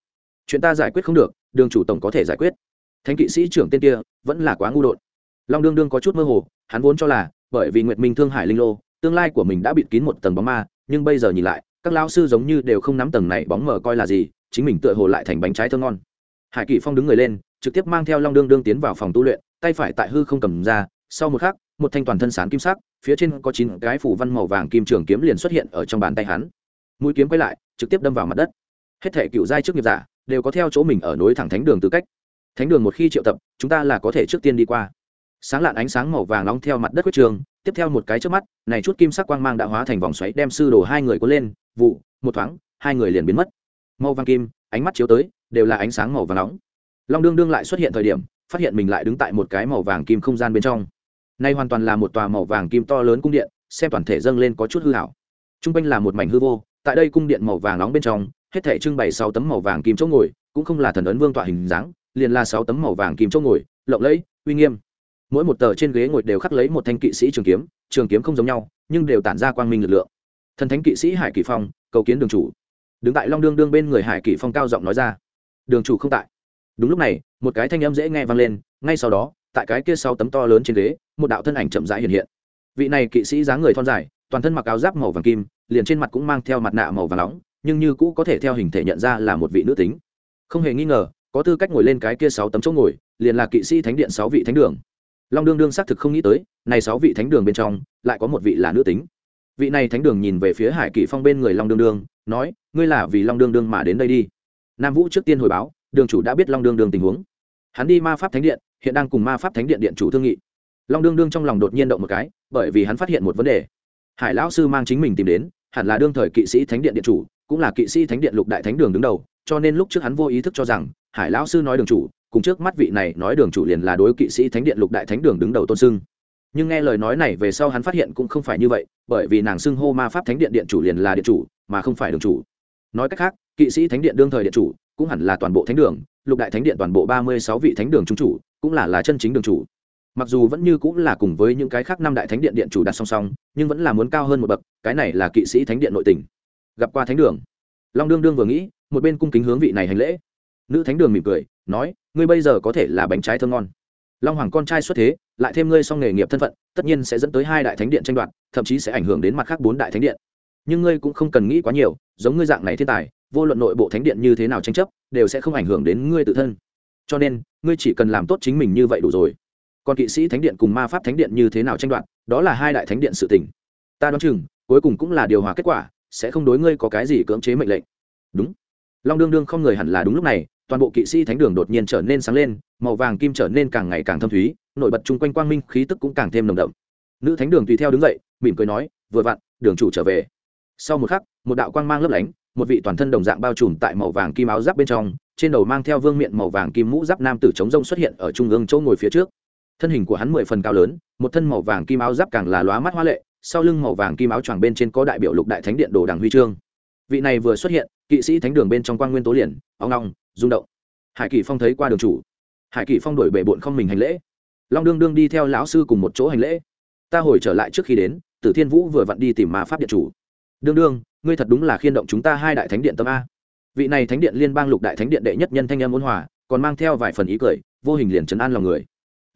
Chuyện ta giải quyết không được, đường chủ tổng có thể giải quyết. Thánh kỵ sĩ trưởng tên kia, vẫn là quá ngu đột. Long đương đương có chút mơ hồ, hắn vốn cho là, bởi vì nguyệt minh thương hải linh lô tương lai của mình đã bịt kín một tầng bóng ma, nhưng bây giờ nhìn lại, các lao sư giống như đều không nắm tầng này bóng mờ coi là gì, chính mình tựa hồ lại thành bánh trái thơ ngon. Hải kỷ phong đứng người lên, trực tiếp mang theo long đương đương tiến vào phòng tu luyện, tay phải tại hư không cầm ra, sau một khắc, một thanh toàn thân sán kim sắc, phía trên có chín cái phủ văn màu vàng kim trường kiếm liền xuất hiện ở trong bàn tay hắn. Mũi kiếm quay lại, trực tiếp đâm vào mặt đất. Hết thể cựu giai trước nghiệp giả đều có theo chỗ mình ở nối thẳng thánh đường tư cách. Thánh đường một khi triệu tập, chúng ta là có thể trước tiên đi qua sáng lạn ánh sáng màu vàng nóng theo mặt đất quyết trường, tiếp theo một cái trước mắt, này chút kim sắc quang mang đã hóa thành vòng xoáy đem sư đồ hai người có lên, vụ, một thoáng, hai người liền biến mất. Màu vàng kim, ánh mắt chiếu tới, đều là ánh sáng màu vàng nóng. Long đương đương lại xuất hiện thời điểm, phát hiện mình lại đứng tại một cái màu vàng kim không gian bên trong. Nay hoàn toàn là một tòa màu vàng kim to lớn cung điện, xem toàn thể dâng lên có chút hư hảo t r u n g quanh là một mảnh hư vô, tại đây cung điện màu vàng nóng bên trong, hết thể trưng bày sáu tấm màu vàng kim chỗ ngồi, cũng không là thần ấn vương tọa hình dáng, liền là sáu tấm màu vàng kim chỗ ngồi, lộng lẫy, uy nghiêm mỗi một tờ trên ghế ngồi đều khắc lấy một thanh kỵ sĩ trường kiếm trường kiếm không giống nhau, nhưng đều tản ra quang minh lực lượng. Thần thánh kỵ sĩ hải kỳ phong, cầu kiến đường chủ. Đứng tại long đương đương bên người hải kỳ phong cao giọng nói ra. Đường chủ không tại. Đúng lúc này, một cái thanh âm dễ nghe vang lên, ngay sau đó, tại cái kia sau tấm to lớn trên ghế, một đạo thân ảnh chậm rãi hiện hiện. Vị này kỵ sĩ dáng người thon dài, toàn thân mặc áo giáp màu vàng kim, liền trên mặt cũng mang theo mặt nạ màu vàng nóng, nhưng như cũ có thể theo hình thể nhận ra là một vị nữ tính. Không hề nghi ngờ, có tư cách ngồi lên cái kia sáu tấm chỗ ngồi, liền là kỵ sĩ thánh điện sáu vị thánh đường long đương đương xác thực không nghĩ tới, này sáu vị thánh đường bên trong, lại có một vị là nữ tính. Vị này thánh đường nhìn về phía hải kỵ phong bên người long đương đương, nói, ngươi là vì long đương đương mà đến đây đi. Nam vũ trước tiên hồi báo, đường chủ đã biết long đương đương tình huống. Hắn đi ma pháp thánh điện, hiện đang cùng ma pháp thánh điện điện chủ thương nghị. Long đương đương trong lòng đột nhiên động một cái, bởi vì hắn phát hiện một vấn đề. Hải lão sư mang chính mình tìm đến, hẳn là đương thời kỵ sĩ thánh điện điện chủ, cũng là kỵ sĩ thánh điện lục đại thánh đường đứng đầu, cho nên lúc trước hắn vô ý thức cho rằng, hải lão sư nói đường chủ cùng trước mắt vị này nói đường chủ liền là đối kỵ sĩ thánh điện lục đại thánh đường đứng đầu tôn sưng. Nhưng nghe lời nói này về sau hắn phát hiện cũng không phải như vậy, bởi vì nàng xưng hô ma pháp thánh điện điện chủ liền là điện chủ, mà không phải đường chủ. Nói cách khác, kỵ sĩ thánh điện đương thời điện chủ, cũng hẳn là toàn bộ thánh đường, lục đại thánh điện toàn bộ ba mươi sáu vị thánh đường trung chủ, cũng là là chân chính đường chủ. Mặc dù vẫn như cũng là cùng với những cái khác năm đại thánh điện điện chủ đặt song song, nhưng vẫn là muốn cao hơn một bậc, cái này là kỵ sĩ thánh điện nội tình. Gặp qua thánh đường. Long đương đương vừa nghĩ, một bên cung kính hướng vị này hành lễ nữ thánh đường mỉm cười, nói, ngươi bây giờ có thể là bánh trái thơm ngon. Long hoàng con trai xuất thế, lại thêm ngươi xong nghề nghiệp thân phận, tất nhiên sẽ dẫn tới hai đại thánh điện tranh đoạt, thậm chí sẽ ảnh hưởng đến mặt khác bốn đại thánh điện. Nhưng ngươi cũng không cần nghĩ quá nhiều, giống ngươi dạng này thiên tài, vô luận nội bộ thánh điện như thế nào tranh chấp, đều sẽ không ảnh hưởng đến ngươi tự thân. Cho nên, ngươi chỉ cần làm tốt chính mình như vậy đủ rồi. Còn kỵ sĩ thánh điện cùng ma pháp thánh điện như thế nào tranh đoạt, đó là hai đại thánh điện sự tình. Ta đoán chừng, cuối cùng cũng là điều hòa kết quả, sẽ không đối ngươi có cái gì cưỡng chế mệnh lệnh. Đúng. Long đương đương không người hẳn là đúng lúc này toàn bộ kỵ sĩ thánh đường đột nhiên trở nên sáng lên, màu vàng kim trở nên càng ngày càng thâm thúy, nổi bật chung quanh quang minh khí tức cũng càng thêm nồng đậm. Nữ thánh đường tùy theo đứng dậy, mỉm cười nói, vừa vặn, đường chủ trở về. Sau một khắc, một đạo quang mang lấp lánh, một vị toàn thân đồng dạng bao trùm tại màu vàng kim áo giáp bên trong, trên đầu mang theo vương miện màu vàng kim mũ giáp nam tử chống rông xuất hiện ở trung ương chỗ ngồi phía trước. Thân hình của hắn mười phần cao lớn, một thân màu vàng kim áo giáp càng là lóa mắt hoa lệ, sau lưng màu vàng kim áo choàng bên trên có đại biểu lục đại thánh điện đồ đằng huy chương vị này vừa xuất hiện, kỵ sĩ thánh đường bên trong quan nguyên tố liền, ong ong, rung động. Hải kỳ phong thấy qua đường chủ. Hải kỳ phong đổi bể bụn không mình hành lễ. Long đương đương đi theo lão sư cùng một chỗ hành lễ. Ta hồi trở lại trước khi đến, tử thiên vũ vừa vặn đi tìm ma pháp điện chủ. Đương đương, ngươi thật đúng là khiên động chúng ta hai đại thánh điện tâm a. Vị này thánh điện liên bang lục đại thánh điện đệ nhất nhân thanh em ôn hòa, còn mang theo vài phần ý cười, vô hình liền trấn an lòng người.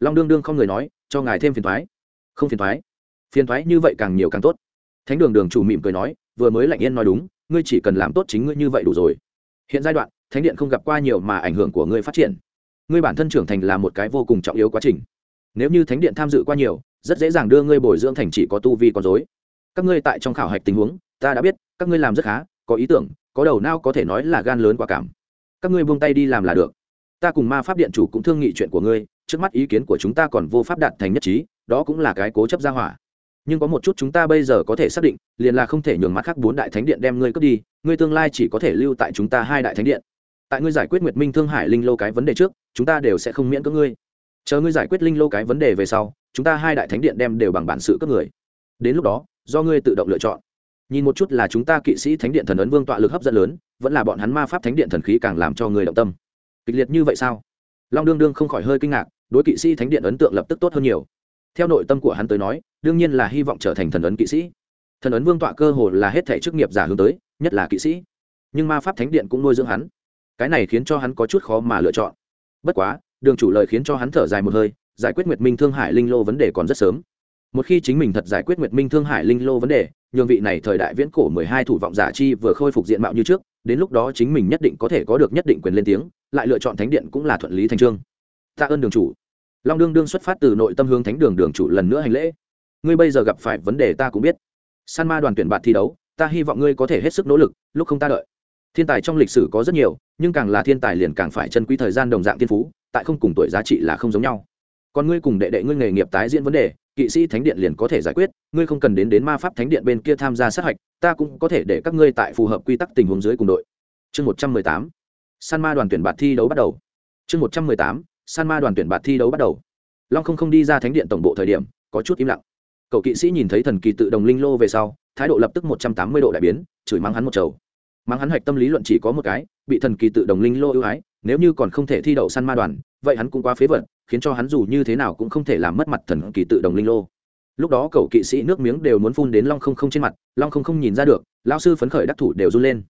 Long đương đương không người nói, cho ngài thêm phiền thoái không phiền thoái phiền thoái như vậy càng nhiều càng tốt. Thánh đường đường chủ mỉm cười nói, vừa mới lạnh yên nói đúng ngươi chỉ cần làm tốt chính ngươi như vậy đủ rồi. Hiện giai đoạn, thánh điện không gặp qua nhiều mà ảnh hưởng của ngươi phát triển. Ngươi bản thân trưởng thành là một cái vô cùng trọng yếu quá trình. Nếu như thánh điện tham dự qua nhiều, rất dễ dàng đưa ngươi bồi dưỡng thành chỉ có tu vi con dối các ngươi tại trong khảo hạch tình huống, ta đã biết, các ngươi làm rất khá, có ý tưởng, có đầu não có thể nói là gan lớn quả cảm. Các ngươi buông tay đi làm là được. Ta cùng ma pháp điện chủ cũng thương nghị chuyện của ngươi, trước mắt ý kiến của chúng ta còn vô pháp đạt thành nhất trí, đó cũng là cái cố chấp gia hỏa nhưng có một chút chúng ta bây giờ có thể xác định, liền là không thể nhường mắt khác bốn đại thánh điện đem ngươi cướp đi, ngươi tương lai chỉ có thể lưu tại chúng ta hai đại thánh điện. Tại ngươi giải quyết nguyệt minh thương hải linh lô cái vấn đề trước, chúng ta đều sẽ không miễn cưỡng ngươi. Chờ ngươi giải quyết linh lô cái vấn đề về sau, chúng ta hai đại thánh điện đem đều bằng bản sự cướp người. Đến lúc đó, do ngươi tự động lựa chọn. Nhìn một chút là chúng ta kỵ sĩ thánh điện thần ấn vương tọa lực hấp dẫn lớn, vẫn là bọn hắn ma pháp thánh điện thần khí càng làm cho người động tâm. Kịch liệt như vậy sao? Long đương đương không khỏi hơi kinh ngạc, đối kỵ sĩ thánh điện ấn tượng lập tức tốt hơn nhiều theo nội tâm của hắn tới nói, đương nhiên là hy vọng trở thành thần ấn kỵ sĩ. Thần ấn vương tọa cơ hồ là hết thể chức nghiệp giả hướng tới, nhất là kỵ sĩ. Nhưng ma pháp thánh điện cũng nuôi dưỡng hắn. Cái này khiến cho hắn có chút khó mà lựa chọn. Bất quá, đường chủ lời khiến cho hắn thở dài một hơi, giải quyết nguyệt minh thương hải linh lô vấn đề còn rất sớm. Một khi chính mình thật giải quyết nguyệt minh thương hải linh lô vấn đề, nhường vị này thời đại viễn cổ mười hai thủ vọng giả chi vừa khôi phục diện mạo như trước, đến lúc đó chính mình nhất định có thể có được nhất định quyền lên tiếng, lại lựa chọn thánh điện cũng là thuận lý thành trương. Tạ ơn đường chủ long đương đương xuất phát từ nội tâm hướng thánh đường đường chủ lần nữa hành lễ. Ngươi bây giờ gặp phải vấn đề ta cũng biết. San ma đoàn tuyển bạt thi đấu, ta hy vọng ngươi có thể hết sức nỗ lực, lúc không ta đợi. Thiên tài trong lịch sử có rất nhiều, nhưng càng là thiên tài liền càng phải chân quý thời gian đồng dạng thiên phú, tại không cùng tuổi giá trị là không giống nhau. Còn ngươi cùng đệ đệ ngươi nghề nghiệp tái diễn vấn đề, kỵ sĩ thánh điện liền có thể giải quyết, ngươi không cần đến đến ma pháp thánh điện bên kia tham gia sát hạch, ta cũng có thể để các ngươi tại phù hợp quy tắc tình huống dưới cùng đội. Chương một trăm mười tám, san ma đoàn tuyển bạt thi đấu bắt đầu. Chương một trăm mười tám san ma đoàn tuyển bạt thi đấu bắt đầu. Long không không đi ra thánh điện tổng bộ thời điểm, có chút im lặng. Cậu kỵ sĩ nhìn thấy thần kỳ tự đồng linh lô về sau, thái độ lập tức một trăm tám mươi độ đại biến, chửi mắng hắn một chầu. Mắng hắn hạch tâm lý luận chỉ có một cái, bị thần kỳ tự đồng linh lô ưu ái, nếu như còn không thể thi đậu săn ma đoàn, vậy hắn cũng quá phế vật, khiến cho hắn dù như thế nào cũng không thể làm mất mặt thần kỳ tự đồng linh lô. Lúc đó cậu kỵ sĩ nước miếng đều muốn phun đến long không không trên mặt, long không không nhìn ra được lao sư phấn khởi đắc thủ đều run lên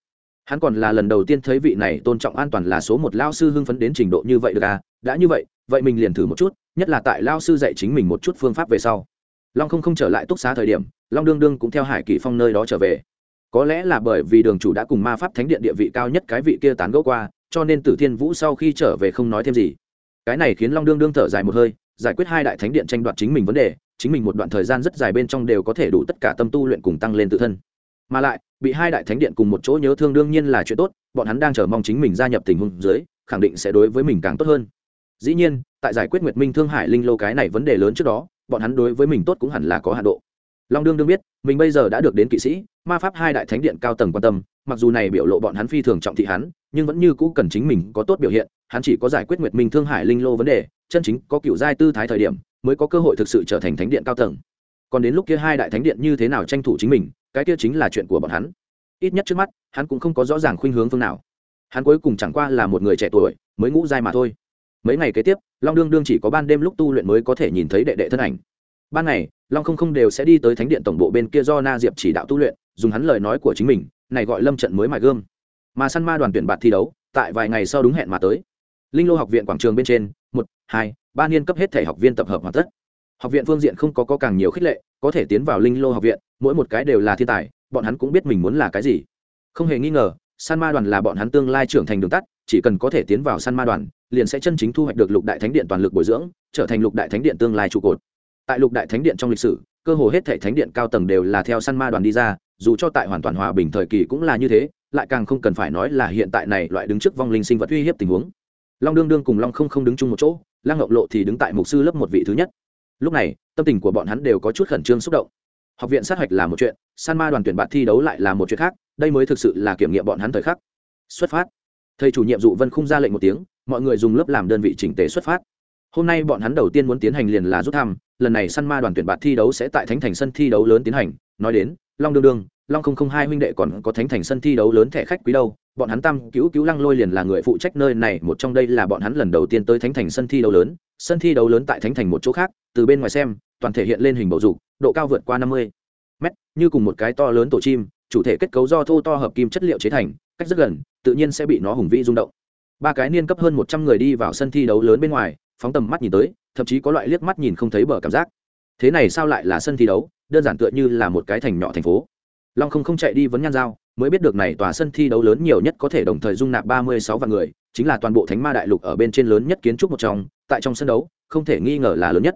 hắn còn là lần đầu tiên thấy vị này tôn trọng an toàn là số một lao sư hưng phấn đến trình độ như vậy được à? Đã như vậy vậy mình liền thử một chút, nhất là tại lao sư dạy chính mình một chút phương pháp về sau. Long không không trở lại túc xá thời điểm, long đương đương cũng theo hải kỳ phong nơi đó trở về. Có lẽ là bởi vì đường chủ đã cùng ma pháp thánh điện địa vị cao nhất cái vị kia tán gẫu qua, cho nên tử thiên vũ sau khi trở về không nói thêm gì. Cái này khiến long đương đương thở dài một hơi, giải quyết hai đại thánh điện tranh đoạt chính mình vấn đề, chính mình một đoạn thời gian rất dài bên trong đều có thể đủ tất cả tâm tu luyện cùng tăng lên tự thân mà lại, bị hai đại thánh điện cùng một chỗ nhớ thương đương nhiên là chuyện tốt, bọn hắn đang chờ mong chính mình gia nhập tình huống dưới, khẳng định sẽ đối với mình càng tốt hơn. Dĩ nhiên, tại giải quyết nguyệt minh thương hải linh lô cái này vấn đề lớn trước đó, bọn hắn đối với mình tốt cũng hẳn là có hạ độ. Long đương đương biết, mình bây giờ đã được đến kỵ sĩ, ma pháp hai đại thánh điện cao tầng quan tâm, mặc dù này biểu lộ bọn hắn phi thường trọng thị hắn, nhưng vẫn như cũ cần chính mình có tốt biểu hiện, hắn chỉ có giải quyết nguyệt minh thương hải linh lô vấn đề, chân chính có cựu giai tư thái thời điểm, mới có cơ hội thực sự trở thành thánh điện cao tầng. Còn đến lúc kia hai đại thánh điện như thế nào tranh thủ chính mình cái kia chính là chuyện của bọn hắn. Ít nhất trước mắt, hắn cũng không có rõ ràng khuynh hướng phương nào. Hắn cuối cùng chẳng qua là một người trẻ tuổi, mới ngũ giai mà thôi. Mấy ngày kế tiếp, long đương đương chỉ có ban đêm lúc tu luyện mới có thể nhìn thấy đệ đệ thân ảnh. Ban ngày, long không không đều sẽ đi tới thánh điện tổng bộ bên kia do na diệp chỉ đạo tu luyện, dùng hắn lời nói của chính mình, này gọi lâm trận mới mài gươm. Mà săn ma đoàn tuyển bạt thi đấu, tại vài ngày sau đúng hẹn mà tới. Linh lô học viện quảng trường bên trên, một, hai, ba niên cấp hết thể học viên tập hợp hoàn tất học viện phương diện không có, có càng nhiều khích lệ có thể tiến vào linh lô học viện mỗi một cái đều là thiên tài bọn hắn cũng biết mình muốn là cái gì. Không hề nghi ngờ san ma đoàn là bọn hắn tương lai trưởng thành đường tắt chỉ cần có thể tiến vào san ma đoàn liền sẽ chân chính thu hoạch được lục đại thánh điện toàn lực bồi dưỡng trở thành lục đại thánh điện tương lai trụ cột. Tại lục đại thánh điện trong lịch sử cơ hồ hết thể thánh điện cao tầng đều là theo San ma đoàn đi ra dù cho tại hoàn toàn hòa bình thời kỳ cũng là như thế lại càng không cần phải nói là hiện tại này loại đứng trước vong linh sinh vật uy hiếp tình huống. Long đương đương cùng long không không đứng chung một chỗ lang ngọc lộ thì đứng tại mục sư lớp một vị thứ nhất lúc này, tâm tình của bọn hắn đều có chút khẩn trương xúc động. Học viện sát hạch là một chuyện, san ma đoàn tuyển bạn thi đấu lại là một chuyện khác, đây mới thực sự là kiểm nghiệm bọn hắn thời khắc. Xuất phát. Thầy chủ nhiệm dụ vân không ra lệnh một tiếng, mọi người dùng lớp làm đơn vị chỉnh tế xuất phát. Hôm nay bọn hắn đầu tiên muốn tiến hành liền là rút thăm, lần này săn ma đoàn tuyển bạt thi đấu sẽ tại thánh thành sân thi đấu lớn tiến hành. Nói đến, long đương đương, long không không hai huynh đệ còn có thánh thành sân thi đấu lớn thẻ khách quý đâu, bọn hắn tam cứu cứu lăng lôi liền là người phụ trách nơi này, một trong đây là bọn hắn lần đầu tiên tới thánh thành sân thi đấu lớn sân thi đấu lớn tại thánh thành một chỗ khác, từ bên ngoài xem, toàn thể hiện lên hình bầu dục, độ cao vượt qua năm mươi mét, như cùng một cái to lớn tổ chim, chủ thể kết cấu do thô to hợp kim chất liệu chế thành, cách rất gần, tự nhiên sẽ bị nó hùng vĩ rung động. Ba cái niên cấp hơn một trăm người đi vào sân thi đấu lớn bên ngoài, phóng tầm mắt nhìn tới, thậm chí có loại liếc mắt nhìn không thấy bờ cảm giác. Thế này sao lại là sân thi đấu? Đơn giản tựa như là một cái thành nhỏ thành phố long không không chạy đi vấn nhan giao, mới biết được này tòa sân thi đấu lớn nhiều nhất có thể đồng thời dung nạp ba mươi sáu vạn người, chính là toàn bộ thánh ma đại lục ở bên trên lớn nhất kiến trúc một trong, tại trong sân đấu, không thể nghi ngờ là lớn nhất.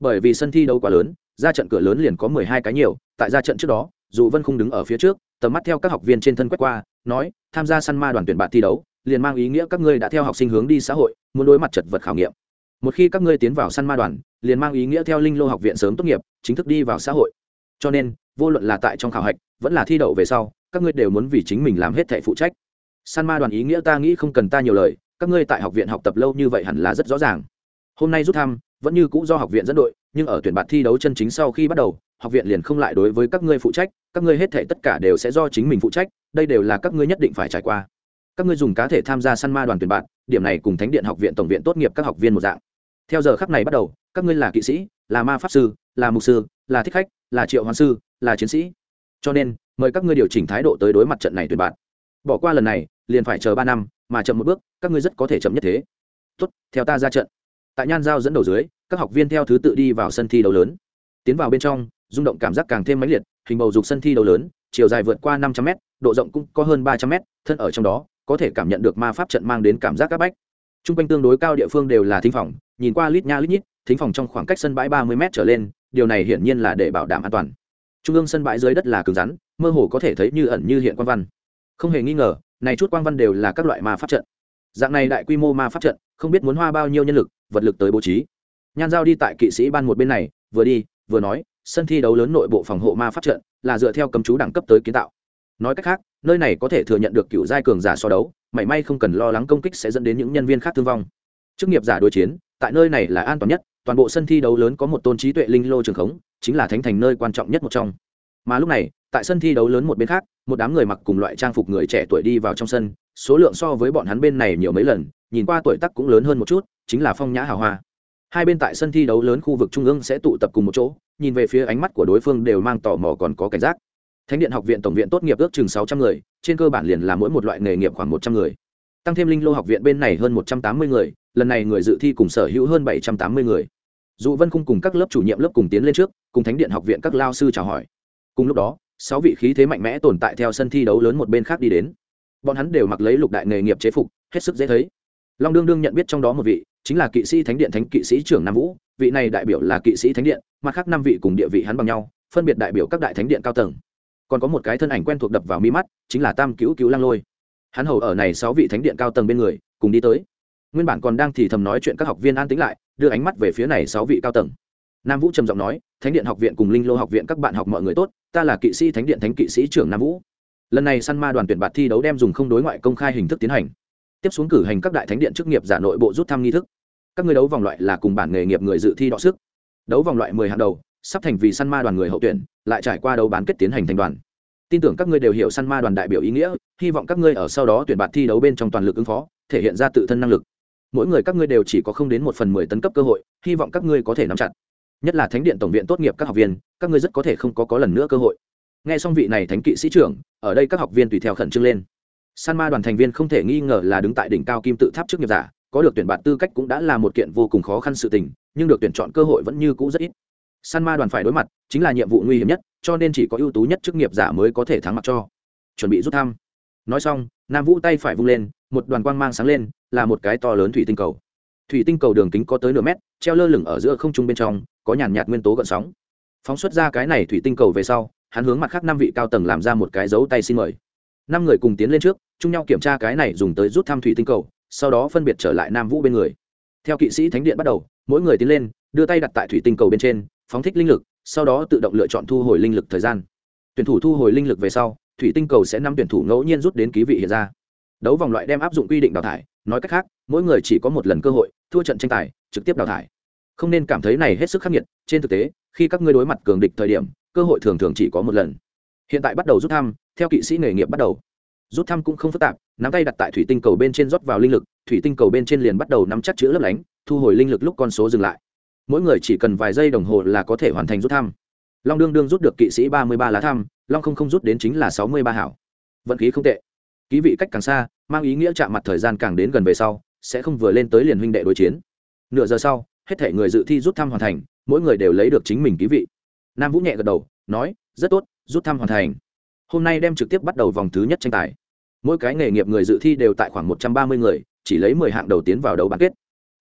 Bởi vì sân thi đấu quá lớn, ra trận cửa lớn liền có mười hai cái nhiều, tại ra trận trước đó, dù vân không đứng ở phía trước, tầm mắt theo các học viên trên thân quét qua, nói, tham gia săn ma đoàn tuyển bạn thi đấu, liền mang ý nghĩa các ngươi đã theo học sinh hướng đi xã hội, muốn đối mặt chật vật khảo nghiệm. Một khi các ngươi tiến vào săn ma đoàn, liền mang ý nghĩa theo linh lô học viện sớm tốt nghiệp, chính thức đi vào xã hội cho nên, vô luận là tại trong khảo hạch, vẫn là thi đậu về sau, các ngươi đều muốn vì chính mình làm hết thẻ phụ trách. San ma đoàn ý nghĩa ta nghĩ không cần ta nhiều lời, các ngươi tại học viện học tập lâu như vậy hẳn là rất rõ ràng. Hôm nay rút thăm, vẫn như cũ do học viện dẫn đội, nhưng ở tuyển bạt thi đấu chân chính sau khi bắt đầu, học viện liền không lại đối với các ngươi phụ trách, các ngươi hết thể tất cả đều sẽ do chính mình phụ trách, đây đều là các ngươi nhất định phải trải qua. Các ngươi dùng cá thể tham gia săn ma đoàn tuyển bạn, điểm này cùng thánh điện học viện tổng viện tốt nghiệp các học viên một dạng. Theo giờ khắc này bắt đầu, các ngươi là kỵ sĩ, là ma pháp sư, là mục sư, là thích khách là triệu hoàng sư, là chiến sĩ. Cho nên, mời các ngươi điều chỉnh thái độ tới đối mặt trận này tuyển bạn. Bỏ qua lần này, liền phải chờ ba năm, mà chậm một bước, các ngươi rất có thể chậm nhất thế. Tốt, theo ta ra trận. Tại nhan giao dẫn đầu dưới, các học viên theo thứ tự đi vào sân thi đấu lớn. Tiến vào bên trong, rung động cảm giác càng thêm mãnh liệt, hình bầu dục sân thi đấu lớn, chiều dài vượt qua năm trăm m độ rộng cũng có hơn ba trăm m thân ở trong đó, có thể cảm nhận được ma pháp trận mang đến cảm giác áp bách. T r u n g quanh tương đối cao địa phương đều là thính phòng, nhìn qua lít nha lít nhít, thính phòng trong khoảng cách sân bãi ba mươi m trở lên điều này hiển nhiên là để bảo đảm an toàn. Trung ương sân bãi dưới đất là cứng rắn, mơ hồ có thể thấy như ẩn như hiện quang văn. Không hề nghi ngờ, này chút quang văn đều là các loại ma pháp trận. Dạng này đại quy mô ma pháp trận, không biết muốn hoa bao nhiêu nhân lực, vật lực tới bố trí. Nhan giao đi tại kỵ sĩ ban một bên này, vừa đi, vừa nói, sân thi đấu lớn nội bộ phòng hộ ma pháp trận là dựa theo cấm chú đẳng cấp tới kiến tạo. Nói cách khác, nơi này có thể thừa nhận được cựu giai cường giả so đấu, mảy may không cần lo lắng công kích sẽ dẫn đến những nhân viên khác thương vong. Chức nghiệp giả đối chiến, tại nơi này là an toàn nhất toàn bộ sân thi đấu lớn có một tôn trí tuệ linh lô trường khống, chính là thánh thành nơi quan trọng nhất một trong. Mà lúc này, tại sân thi đấu lớn một bên khác, một đám người mặc cùng loại trang phục người trẻ tuổi đi vào trong sân, số lượng so với bọn hắn bên này nhiều mấy lần, nhìn qua tuổi tắc cũng lớn hơn một chút, chính là phong nhã hào hoa. Hai bên tại sân thi đấu lớn khu vực trung ương sẽ tụ tập cùng một chỗ, nhìn về phía ánh mắt của đối phương đều mang tò mò còn có cảnh giác. Thánh điện học viện tổng viện tốt nghiệp ước chừng sáu trăm người, trên cơ bản liền là mỗi một loại nghề nghiệp khoảng một trăm người. Tăng thêm linh lô học viện bên này hơn một trăm tám mươi người lần này người dự thi cùng sở hữu hơn bảy trăm tám mươi người. Dù vân khung cùng các lớp chủ nhiệm lớp cùng tiến lên trước, cùng thánh điện học viện các lao sư chào hỏi. Cùng lúc đó, sáu vị khí thế mạnh mẽ tồn tại theo sân thi đấu lớn một bên khác đi đến. Bọn hắn đều mặc lấy lục đại nghề nghiệp chế phục, hết sức dễ thấy. Long đương đương nhận biết trong đó một vị, chính là kỵ sĩ thánh điện thánh kỵ sĩ trưởng nam vũ. Vị này đại biểu là kỵ sĩ thánh điện, mặt khác năm vị cùng địa vị hắn bằng nhau, phân biệt đại biểu các đại thánh điện cao tầng. Còn có một cái thân ảnh quen thuộc đập vào mi mắt, chính là tam cứu cứu lang lôi. Hắn hầu ở này sáu vị thánh điện cao tầng bên người, cùng đi tới nguyên bản còn đang thì thầm nói chuyện các học viên an tĩnh lại, đưa ánh mắt về phía này sáu vị cao tầng. Nam vũ trầm giọng nói, thánh điện học viện cùng linh lô học viện các bạn học mọi người tốt, ta là kỵ sĩ thánh điện thánh kỵ sĩ trưởng nam vũ. Lần này săn ma đoàn tuyển bạt thi đấu đem dùng không đối ngoại công khai hình thức tiến hành. Tiếp xuống cử hành các đại thánh điện chức nghiệp giả nội bộ rút thăm nghi thức. Các người đấu vòng loại là cùng bản nghề nghiệp người dự thi đọ sức. Đấu vòng loại mười hàng đầu, sắp thành vì săn ma đoàn người hậu tuyển, lại trải qua đấu bán kết tiến hành thành đoàn. Tin tưởng các ngươi đều hiểu săn ma đoàn đại biểu ý nghĩa, hy vọng các ngươi ở sau đó tuyển bạt thi đấu bên trong toàn lực ứng phó, thể hiện ra tự thân năng lực mỗi người các ngươi đều chỉ có không đến một phần mười tấn cấp cơ hội, hy vọng các ngươi có thể nắm chặt. Nhất là thánh điện tổng viện tốt nghiệp các học viên, các ngươi rất có thể không có có lần nữa cơ hội. Nghe xong vị này thánh kỵ sĩ trưởng, ở đây các học viên tùy theo khẩn trương lên. San ma đoàn thành viên không thể nghi ngờ là đứng tại đỉnh cao kim tự tháp trước nghiệp giả, có được tuyển bạt tư cách cũng đã là một kiện vô cùng khó khăn sự tình, nhưng được tuyển chọn cơ hội vẫn như cũ rất ít. San ma đoàn phải đối mặt, chính là nhiệm vụ nguy hiểm nhất, cho nên chỉ có ưu tú nhất chức nghiệp giả mới có thể thắng mặt cho. Chuẩn bị rút thăm. Nói xong, nam vũ tay phải vung lên, một đoàn quang mang sáng lên là một cái to lớn thủy tinh cầu. Thủy tinh cầu đường kính có tới nửa mét, treo lơ lửng ở giữa không trung bên trong, có nhàn nhạt nguyên tố gợn sóng. Phóng xuất ra cái này thủy tinh cầu về sau, hắn hướng mặt khác năm vị cao tầng làm ra một cái dấu tay xin mời. Năm người cùng tiến lên trước, chung nhau kiểm tra cái này dùng tới rút thăm thủy tinh cầu, sau đó phân biệt trở lại nam vũ bên người. Theo kỵ sĩ thánh điện bắt đầu, mỗi người tiến lên, đưa tay đặt tại thủy tinh cầu bên trên, phóng thích linh lực, sau đó tự động lựa chọn thu hồi linh lực thời gian. Tuyển thủ thu hồi linh lực về sau, thủy tinh cầu sẽ năm tuyển thủ ngẫu nhiên rút đến ký vị hiện ra. Đấu vòng loại đem áp dụng quy định đào thải nói cách khác, mỗi người chỉ có một lần cơ hội, thua trận tranh tài, trực tiếp đào thải. Không nên cảm thấy này hết sức khắc nghiệt, trên thực tế, khi các ngươi đối mặt cường địch thời điểm, cơ hội thường thường chỉ có một lần. Hiện tại bắt đầu rút thăm, theo kỵ sĩ nghề nghiệp bắt đầu. Rút thăm cũng không phức tạp, nắm tay đặt tại thủy tinh cầu bên trên rót vào linh lực, thủy tinh cầu bên trên liền bắt đầu nắm chắc chữ lấp lánh, thu hồi linh lực lúc con số dừng lại. Mỗi người chỉ cần vài giây đồng hồ là có thể hoàn thành rút thăm. Long đương đương rút được kỵ sĩ ba mươi ba lá thăm, long không không rút đến chính là sáu mươi ba hảo. Vận khí không tệ ký vị cách càng xa, mang ý nghĩa chạm mặt thời gian càng đến gần về sau, sẽ không vừa lên tới liền huynh đệ đối chiến. Nửa giờ sau, hết thể người dự thi rút thăm hoàn thành, mỗi người đều lấy được chính mình ký vị. Nam vũ nhẹ gật đầu, nói, rất tốt, rút thăm hoàn thành. Hôm nay đem trực tiếp bắt đầu vòng thứ nhất tranh tài. Mỗi cái nghề nghiệp người dự thi đều tại khoảng một trăm ba mươi người, chỉ lấy mười hạng đầu tiến vào đấu bán kết.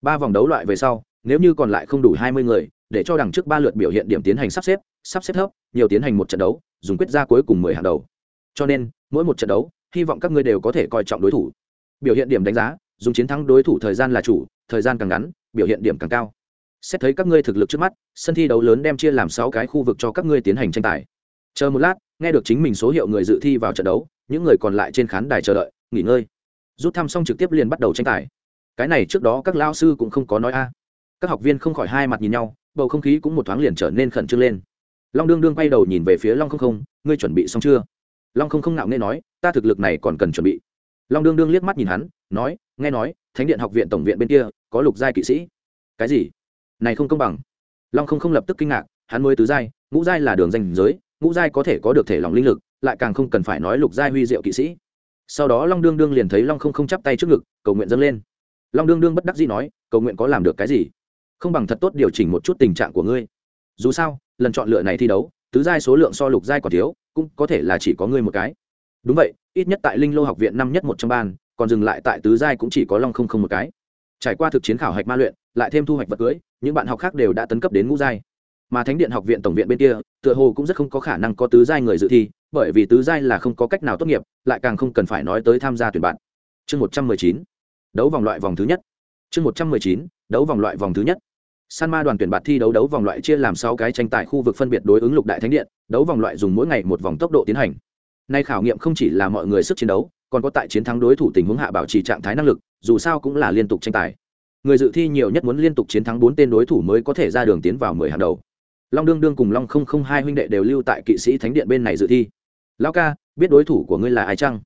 Ba vòng đấu loại về sau, nếu như còn lại không đủ hai mươi người, để cho đằng trước ba lượt biểu hiện điểm tiến hành sắp xếp sắp xếp thấp, nhiều tiến hành một trận đấu, dùng quyết ra cuối cùng mười hạng đầu. Cho nên, mỗi một trận đấu hy vọng các ngươi đều có thể coi trọng đối thủ. Biểu hiện điểm đánh giá, dùng chiến thắng đối thủ thời gian là chủ, thời gian càng ngắn, biểu hiện điểm càng cao. Xét thấy các ngươi thực lực trước mắt, sân thi đấu lớn đem chia làm sáu cái khu vực cho các ngươi tiến hành tranh tài. Chờ một lát, nghe được chính mình số hiệu người dự thi vào trận đấu, những người còn lại trên khán đài chờ đợi, nghỉ ngơi. Rút thăm xong trực tiếp liền bắt đầu tranh tài. Cái này trước đó các lao sư cũng không có nói a. Các học viên không khỏi hai mặt nhìn nhau, bầu không khí cũng một thoáng liền trở nên khẩn trương lên. Long đương đương quay đầu nhìn về phía long không không, ngươi chuẩn bị xong chưa? Long không không nạo nghe nói, ta thực lực này còn cần chuẩn bị. Long đương đương liếc mắt nhìn hắn, nói, nghe nói, thánh điện học viện tổng viện bên kia có lục giai kỵ sĩ. Cái gì? Này không công bằng. Long không không lập tức kinh ngạc, hắn mới tứ giai, ngũ giai là đường danh giới, ngũ giai có thể có được thể lòng linh lực, lại càng không cần phải nói lục giai huy diệu kỵ sĩ. Sau đó long đương đương liền thấy long không không chắp tay trước ngực, cầu nguyện dâng lên. Long đương đương bất đắc dĩ nói, cầu nguyện có làm được cái gì? Không bằng thật tốt điều chỉnh một chút tình trạng của ngươi. Dù sao, lần chọn lựa này thi đấu, tứ giai số lượng so lục giai còn thiếu cũng có thể là chỉ có ngươi một cái. Đúng vậy, ít nhất tại linh lô học viện năm nhất một trong ban, còn dừng lại tại tứ giai cũng chỉ có long không không một cái. Trải qua thực chiến khảo hạch ma luyện, lại thêm thu hoạch vật cưới, những bạn học khác đều đã tấn cấp đến ngũ giai. Mà thánh điện học viện tổng viện bên kia, tựa hồ cũng rất không có khả năng có tứ giai người dự thi, bởi vì tứ giai là không có cách nào tốt nghiệp, lại càng không cần phải nói tới tham gia tuyển bạn. Chương một trăm mười chín, đấu vòng loại vòng thứ nhất. Chương một trăm mười chín, đấu vòng loại vòng thứ nhất san ma đoàn tuyển bạt thi đấu đấu vòng loại chia làm sáu cái tranh tài khu vực phân biệt đối ứng lục đại thánh điện, đấu vòng loại dùng mỗi ngày một vòng tốc độ tiến hành. Nay khảo nghiệm không chỉ là mọi người sức chiến đấu, còn có tại chiến thắng đối thủ tình huống hạ bảo trì trạng thái năng lực, dù sao cũng là liên tục tranh tài. Người dự thi nhiều nhất muốn liên tục chiến thắng bốn tên đối thủ mới có thể ra đường tiến vào mười hàng đầu. Long đương đương cùng long không không hai huynh đệ đều lưu tại kỵ sĩ thánh điện bên này dự thi. Lão ca, biết đối thủ của ngươi là ai chăng?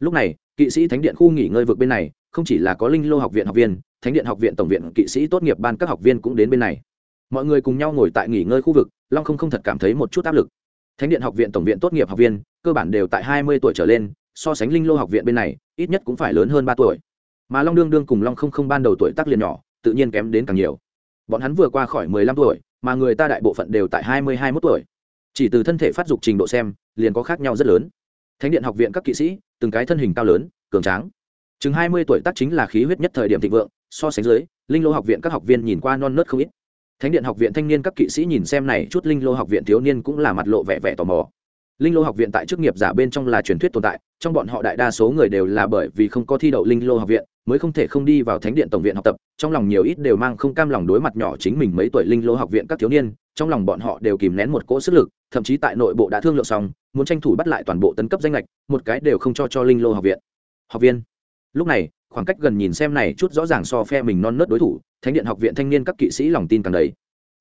Lúc này, kỵ sĩ thánh điện khu nghỉ ngơi vực bên này, không chỉ là có linh lô học viện học viên thánh điện học viện tổng viện kỵ sĩ tốt nghiệp ban các học viên cũng đến bên này. Mọi người cùng nhau ngồi tại nghỉ ngơi khu vực, long không không thật cảm thấy một chút áp lực. Thánh điện học viện tổng viện tốt nghiệp học viên, cơ bản đều tại hai mươi tuổi trở lên, so sánh linh lô học viện bên này, ít nhất cũng phải lớn hơn ba tuổi. Mà long đương đương cùng long không không ban đầu tuổi tác liền nhỏ, tự nhiên kém đến càng nhiều. Bọn hắn vừa qua khỏi mười lăm tuổi, mà người ta đại bộ phận đều tại hai mươi hai mốt tuổi. Chỉ từ thân thể phát dục trình độ xem, liền có khác nhau rất lớn. Thánh điện học viện các kỵ sĩ, từng cái thân hình cao lớn, cường tráng. Chừng hai mươi tuổi tác chính là khí huyết nhất thời điểm thịnh vượng so sánh dưới, linh lô học viện các học viên nhìn qua non nớt không ít. Thánh điện học viện thanh niên các kỵ sĩ nhìn xem này chút linh lô học viện thiếu niên cũng là mặt lộ vẻ vẻ tò mò. Linh lô học viện tại chức nghiệp giả bên trong là truyền thuyết tồn tại, trong bọn họ đại đa số người đều là bởi vì không có thi đậu linh lô học viện, mới không thể không đi vào thánh điện tổng viện học tập, trong lòng nhiều ít đều mang không cam lòng đối mặt nhỏ chính mình mấy tuổi linh lô học viện các thiếu niên, trong lòng bọn họ đều kìm nén một cỗ sức lực, thậm chí tại nội bộ đã thương lượng xong, muốn tranh thủ bắt lại toàn bộ tấn cấp danh lệch một cái đều không cho cho linh lô học viện. Học viên lúc này, khoảng cách gần nhìn xem này chút rõ ràng so phe mình non nớt đối thủ, thánh điện học viện thanh niên các kỵ sĩ lòng tin càng đầy.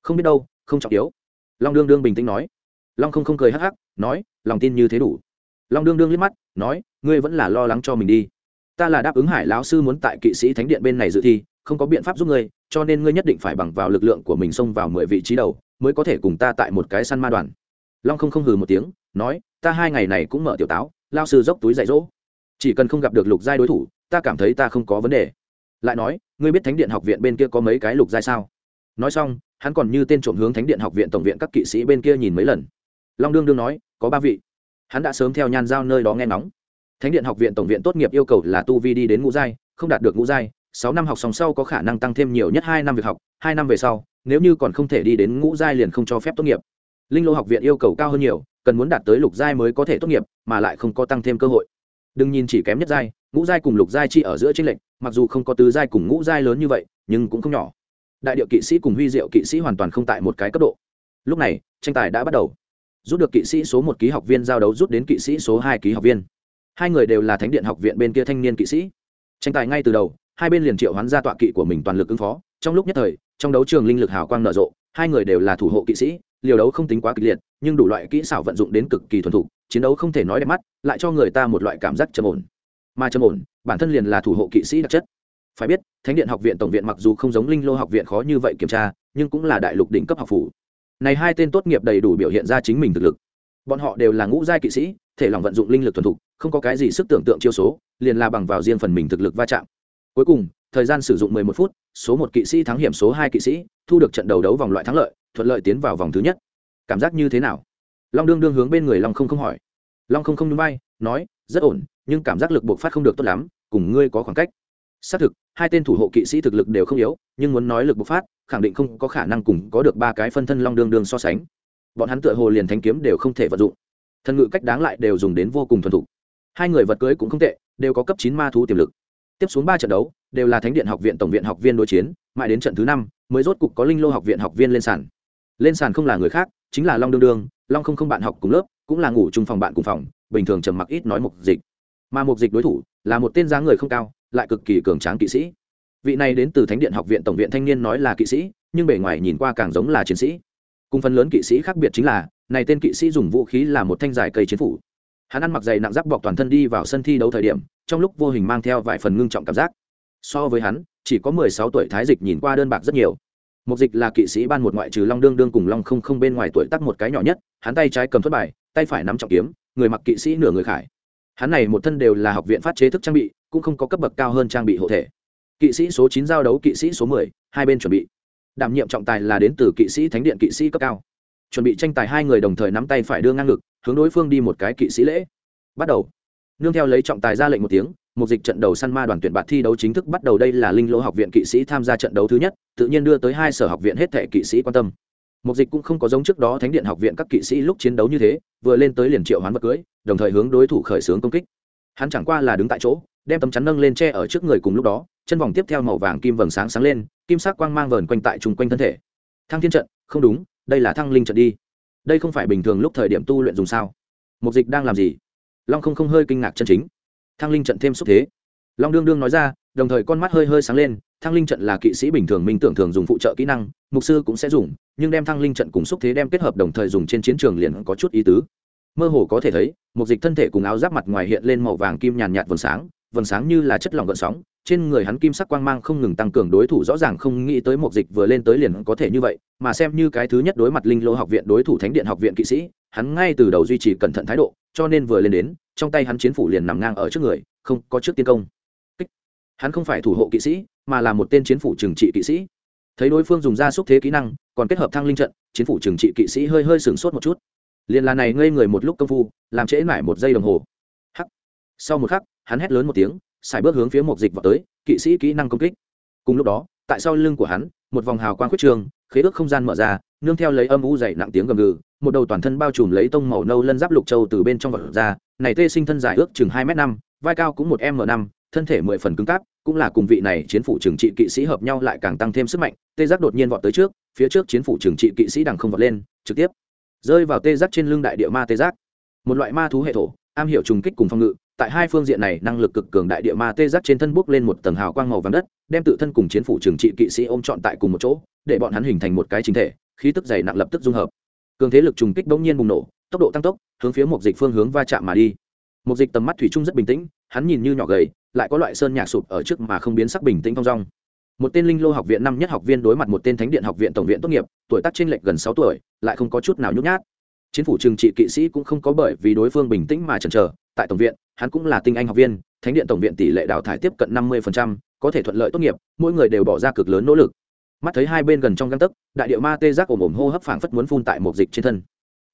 Không biết đâu, không trọng yếu. Long đương đương bình tĩnh nói. Long không không cười hắc hắc, nói, lòng tin như thế đủ. Long đương đương liếc mắt, nói, ngươi vẫn là lo lắng cho mình đi. Ta là đáp ứng hải lão sư muốn tại kỵ sĩ thánh điện bên này dự thi, không có biện pháp giúp ngươi, cho nên ngươi nhất định phải bằng vào lực lượng của mình xông vào mười vị trí đầu, mới có thể cùng ta tại một cái săn ma đoàn. Long không không hừ một tiếng, nói, ta hai ngày này cũng mở tiểu táo lao sư dốc túi dạy dỗ. Chỉ cần không gặp được lục giai đối thủ ta cảm thấy ta không có vấn đề. Lại nói, ngươi biết thánh điện học viện bên kia có mấy cái lục giai sao? Nói xong, hắn còn như tên trộm hướng thánh điện học viện tổng viện các kỵ sĩ bên kia nhìn mấy lần. Long đương đương nói, có ba vị. Hắn đã sớm theo nhan giao nơi đó nghe ngóng. Thánh điện học viện tổng viện tốt nghiệp yêu cầu là tu vi đi đến ngũ giai, không đạt được ngũ giai, sáu năm học sòng sau có khả năng tăng thêm nhiều nhất hai năm việc học, hai năm về sau, nếu như còn không thể đi đến ngũ giai liền không cho phép tốt nghiệp. Linh lô học viện yêu cầu cao hơn nhiều, cần muốn đạt tới lục giai mới có thể tốt nghiệp, mà lại không có tăng thêm cơ hội đừng nhìn chỉ kém nhất giai, ngũ giai cùng lục giai chi ở giữa trên lệch, mặc dù không có tứ giai cùng ngũ giai lớn như vậy, nhưng cũng không nhỏ. Đại điệu kỵ sĩ cùng huy diệu kỵ sĩ hoàn toàn không tại một cái cấp độ. Lúc này, tranh tài đã bắt đầu. Rút được kỵ sĩ số một ký học viên giao đấu rút đến kỵ sĩ số hai ký học viên. Hai người đều là thánh điện học viện bên kia thanh niên kỵ sĩ. Tranh tài ngay từ đầu, hai bên liền triệu hoán ra tọa kỵ của mình toàn lực ứng phó. Trong lúc nhất thời, trong đấu trường linh lực hào quang nở rộ, hai người đều là thủ hộ kỵ sĩ liều đấu không tính quá kịch liệt, nhưng đủ loại kỹ xảo vận dụng đến cực kỳ thuần thục, chiến đấu không thể nói đẹp mắt, lại cho người ta một loại cảm giác trầm ổn. Mà trầm ổn, bản thân liền là thủ hộ kỵ sĩ đặc chất. Phải biết, thánh điện học viện tổng viện mặc dù không giống linh lô học viện khó như vậy kiểm tra, nhưng cũng là đại lục đỉnh cấp học phủ. Này hai tên tốt nghiệp đầy đủ biểu hiện ra chính mình thực lực. Bọn họ đều là ngũ giai kỵ sĩ, thể lòng vận dụng linh lực thuần thục, không có cái gì sức tưởng tượng chiêu số, liền là bằng vào riêng phần mình thực lực va chạm. Cuối cùng, thời gian sử dụng 11 phút, số một kỵ sĩ thắng hiểm số hai kỵ sĩ, thu được trận đầu đấu vòng loại thắng lợi thuận lợi tiến vào vòng thứ nhất. Cảm giác như thế nào? Long đương đương hướng bên người long không không hỏi. Long không không núi bay nói, rất ổn, nhưng cảm giác lực bộc phát không được tốt lắm, cùng ngươi có khoảng cách. Xác thực, hai tên thủ hộ kỵ sĩ thực lực đều không yếu, nhưng muốn nói lực bộc phát, khẳng định không có khả năng cùng có được ba cái phân thân long đương đương so sánh. Bọn hắn tựa hồ liền thanh kiếm đều không thể vận dụng. Thân ngự cách đáng lại đều dùng đến vô cùng thuần thục. Hai người vật cưới cũng không tệ, đều có cấp chín ma thú tiềm lực. Tiếp xuống ba trận đấu, đều là thánh điện học viện tổng viện học viên đối chiến, mãi đến trận thứ năm, mới rốt cục có linh lô học viện học viên lên sàn lên sàn không là người khác, chính là long đương đương, long không không bạn học cùng lớp, cũng là ngủ chung phòng bạn cùng phòng, bình thường trầm mặc ít nói mục dịch. Mà mục dịch đối thủ là một tên giá người không cao, lại cực kỳ cường tráng kỵ sĩ. Vị này đến từ thánh điện học viện tổng viện thanh niên nói là kỵ sĩ, nhưng bề ngoài nhìn qua càng giống là chiến sĩ. Cùng phần lớn kỵ sĩ khác biệt chính là, này tên kỵ sĩ dùng vũ khí là một thanh dài cây chiến phủ. Hắn ăn mặc dày nặng giáp bọc toàn thân đi vào sân thi đấu thời điểm, trong lúc vô hình mang theo vài phần ngưng trọng cảm giác. So với hắn, chỉ có mười sáu tuổi thái dịch nhìn qua đơn bạc rất nhiều một dịch là kỵ sĩ ban một ngoại trừ long đương đương cùng long không không bên ngoài tuổi tắc một cái nhỏ nhất, hắn tay trái cầm thất bài, tay phải nắm trọng kiếm, người mặc kỵ sĩ nửa người khải. Hắn này một thân đều là học viện phát chế thức trang bị, cũng không có cấp bậc cao hơn trang bị hộ thể. Kỵ sĩ số chín giao đấu kỵ sĩ số mười, hai bên chuẩn bị. Đảm nhiệm trọng tài là đến từ kỵ sĩ thánh điện kỵ sĩ cấp cao. Chuẩn bị tranh tài hai người đồng thời nắm tay phải đưa ngang ngực, hướng đối phương đi một cái kỵ sĩ lễ. Bắt đầu. Nương theo lấy trọng tài ra lệnh một tiếng một dịch trận đầu săn ma đoàn tuyển bạt thi đấu chính thức bắt đầu đây là linh lỗ học viện kỵ sĩ tham gia trận đấu thứ nhất, tự nhiên đưa tới hai sở học viện hết thệ kỵ sĩ quan tâm. Một dịch cũng không có giống trước đó thánh điện học viện các kỵ sĩ lúc chiến đấu như thế, vừa lên tới liền triệu hoán vật cưới, đồng thời hướng đối thủ khởi xướng công kích. Hắn chẳng qua là đứng tại chỗ, đem tấm chắn nâng lên tre ở trước người cùng lúc đó, chân vòng tiếp theo màu vàng kim vầng sáng sáng lên, kim sắc quang mang vờn quanh tại chung quanh thân thể. Thăng thiên trận, không đúng, đây là thăng linh trận đi. Đây không phải bình thường lúc thời điểm tu luyện dùng sao? Mục dịch đang làm gì? Long không không hơi kinh ngạc chân chính thăng linh trận thêm xúc thế. Long đương đương nói ra, đồng thời con mắt hơi hơi sáng lên, thăng linh trận là kỵ sĩ bình thường minh tưởng thường dùng phụ trợ kỹ năng, mục sư cũng sẽ dùng, nhưng đem thăng linh trận cùng xúc thế đem kết hợp đồng thời dùng trên chiến trường liền có chút ý tứ. Mơ hồ có thể thấy, một dịch thân thể cùng áo giáp mặt ngoài hiện lên màu vàng kim nhàn nhạt vầng sáng vầng sáng như là chất lỏng gợn sóng trên người hắn kim sắc quang mang không ngừng tăng cường, đối thủ rõ ràng không nghĩ tới một dịch vừa lên tới liền có thể như vậy, mà xem như cái thứ nhất đối mặt linh lô học viện, đối thủ thánh điện học viện kỵ sĩ, hắn ngay từ đầu duy trì cẩn thận thái độ, cho nên vừa lên đến, trong tay hắn chiến phủ liền nằm ngang ở trước người, không có trước tiên công. Hắn không phải thủ hộ kỵ sĩ, mà là một tên chiến phủ trừng trị kỵ sĩ. Thấy đối phương dùng ra xúc thế kỹ năng, còn kết hợp thăng linh trận, chiến phủ trừng trị kỵ sĩ hơi hơi sửng sốt một chút. Liền là này ngây người một lúc công phu, làm trễ mãi một giây đồng hồ. Hắc. Sau một khắc, hắn hét lớn một tiếng xài bước hướng phía một dịch vào tới, kỵ sĩ kỹ năng công kích. Cùng lúc đó, tại sau lưng của hắn, một vòng hào quang khuyết trường, khế ước không gian mở ra, nương theo lấy âm u dày nặng tiếng gầm gừ, một đầu toàn thân bao trùm lấy tông màu nâu lân giáp lục châu từ bên trong vật ra, này tê sinh thân dài ước chừng hai m năm, vai cao cũng một m năm, thân thể mười phần cứng cáp, cũng là cùng vị này chiến phủ trừng trị kỵ sĩ hợp nhau lại càng tăng thêm sức mạnh, tê giác đột nhiên vọt tới trước, phía trước chiến phủ trừng trị kỵ sĩ đằng không vọt lên, trực tiếp rơi vào tê giác trên lưng đại địa ma tê giác. Một loại ma thú hệ thổ, am hiểu trùng kích cùng phòng ngự tại hai phương diện này, năng lực cực cường đại địa ma tê giác trên thân bốc lên một tầng hào quang màu vàng đất, đem tự thân cùng chiến phủ trường trị kỵ sĩ ôm trọn tại cùng một chỗ, để bọn hắn hình thành một cái chính thể, khí tức dày nặng lập tức dung hợp. Cường thế lực trùng kích bỗng nhiên bùng nổ, tốc độ tăng tốc, hướng phía một dịch phương hướng va chạm mà đi. Một dịch tầm mắt thủy chung rất bình tĩnh, hắn nhìn như nhỏ gầy, lại có loại sơn nhạc sụp ở trước mà không biến sắc bình tĩnh thong dong. Một tên linh lô học viện năm nhất học viên đối mặt một tên thánh điện học viện tổng viện tốt nghiệp, tuổi tác trên lệch gần sáu tuổi, lại không có chút nào nhút nhát chính phủ trừng trị kỵ sĩ cũng không có bởi vì đối phương bình tĩnh mà chần chờ. Tại tổng viện, hắn cũng là tinh anh học viên, thánh điện tổng viện tỷ lệ đào thải tiếp cận năm mươi có thể thuận lợi tốt nghiệp, mỗi người đều bỏ ra cực lớn nỗ lực. Mắt thấy hai bên gần trong găng tấc, đại điệu ma tê giác ồm ồm hô hấp phảng phất muốn phun tại một dịch trên thân.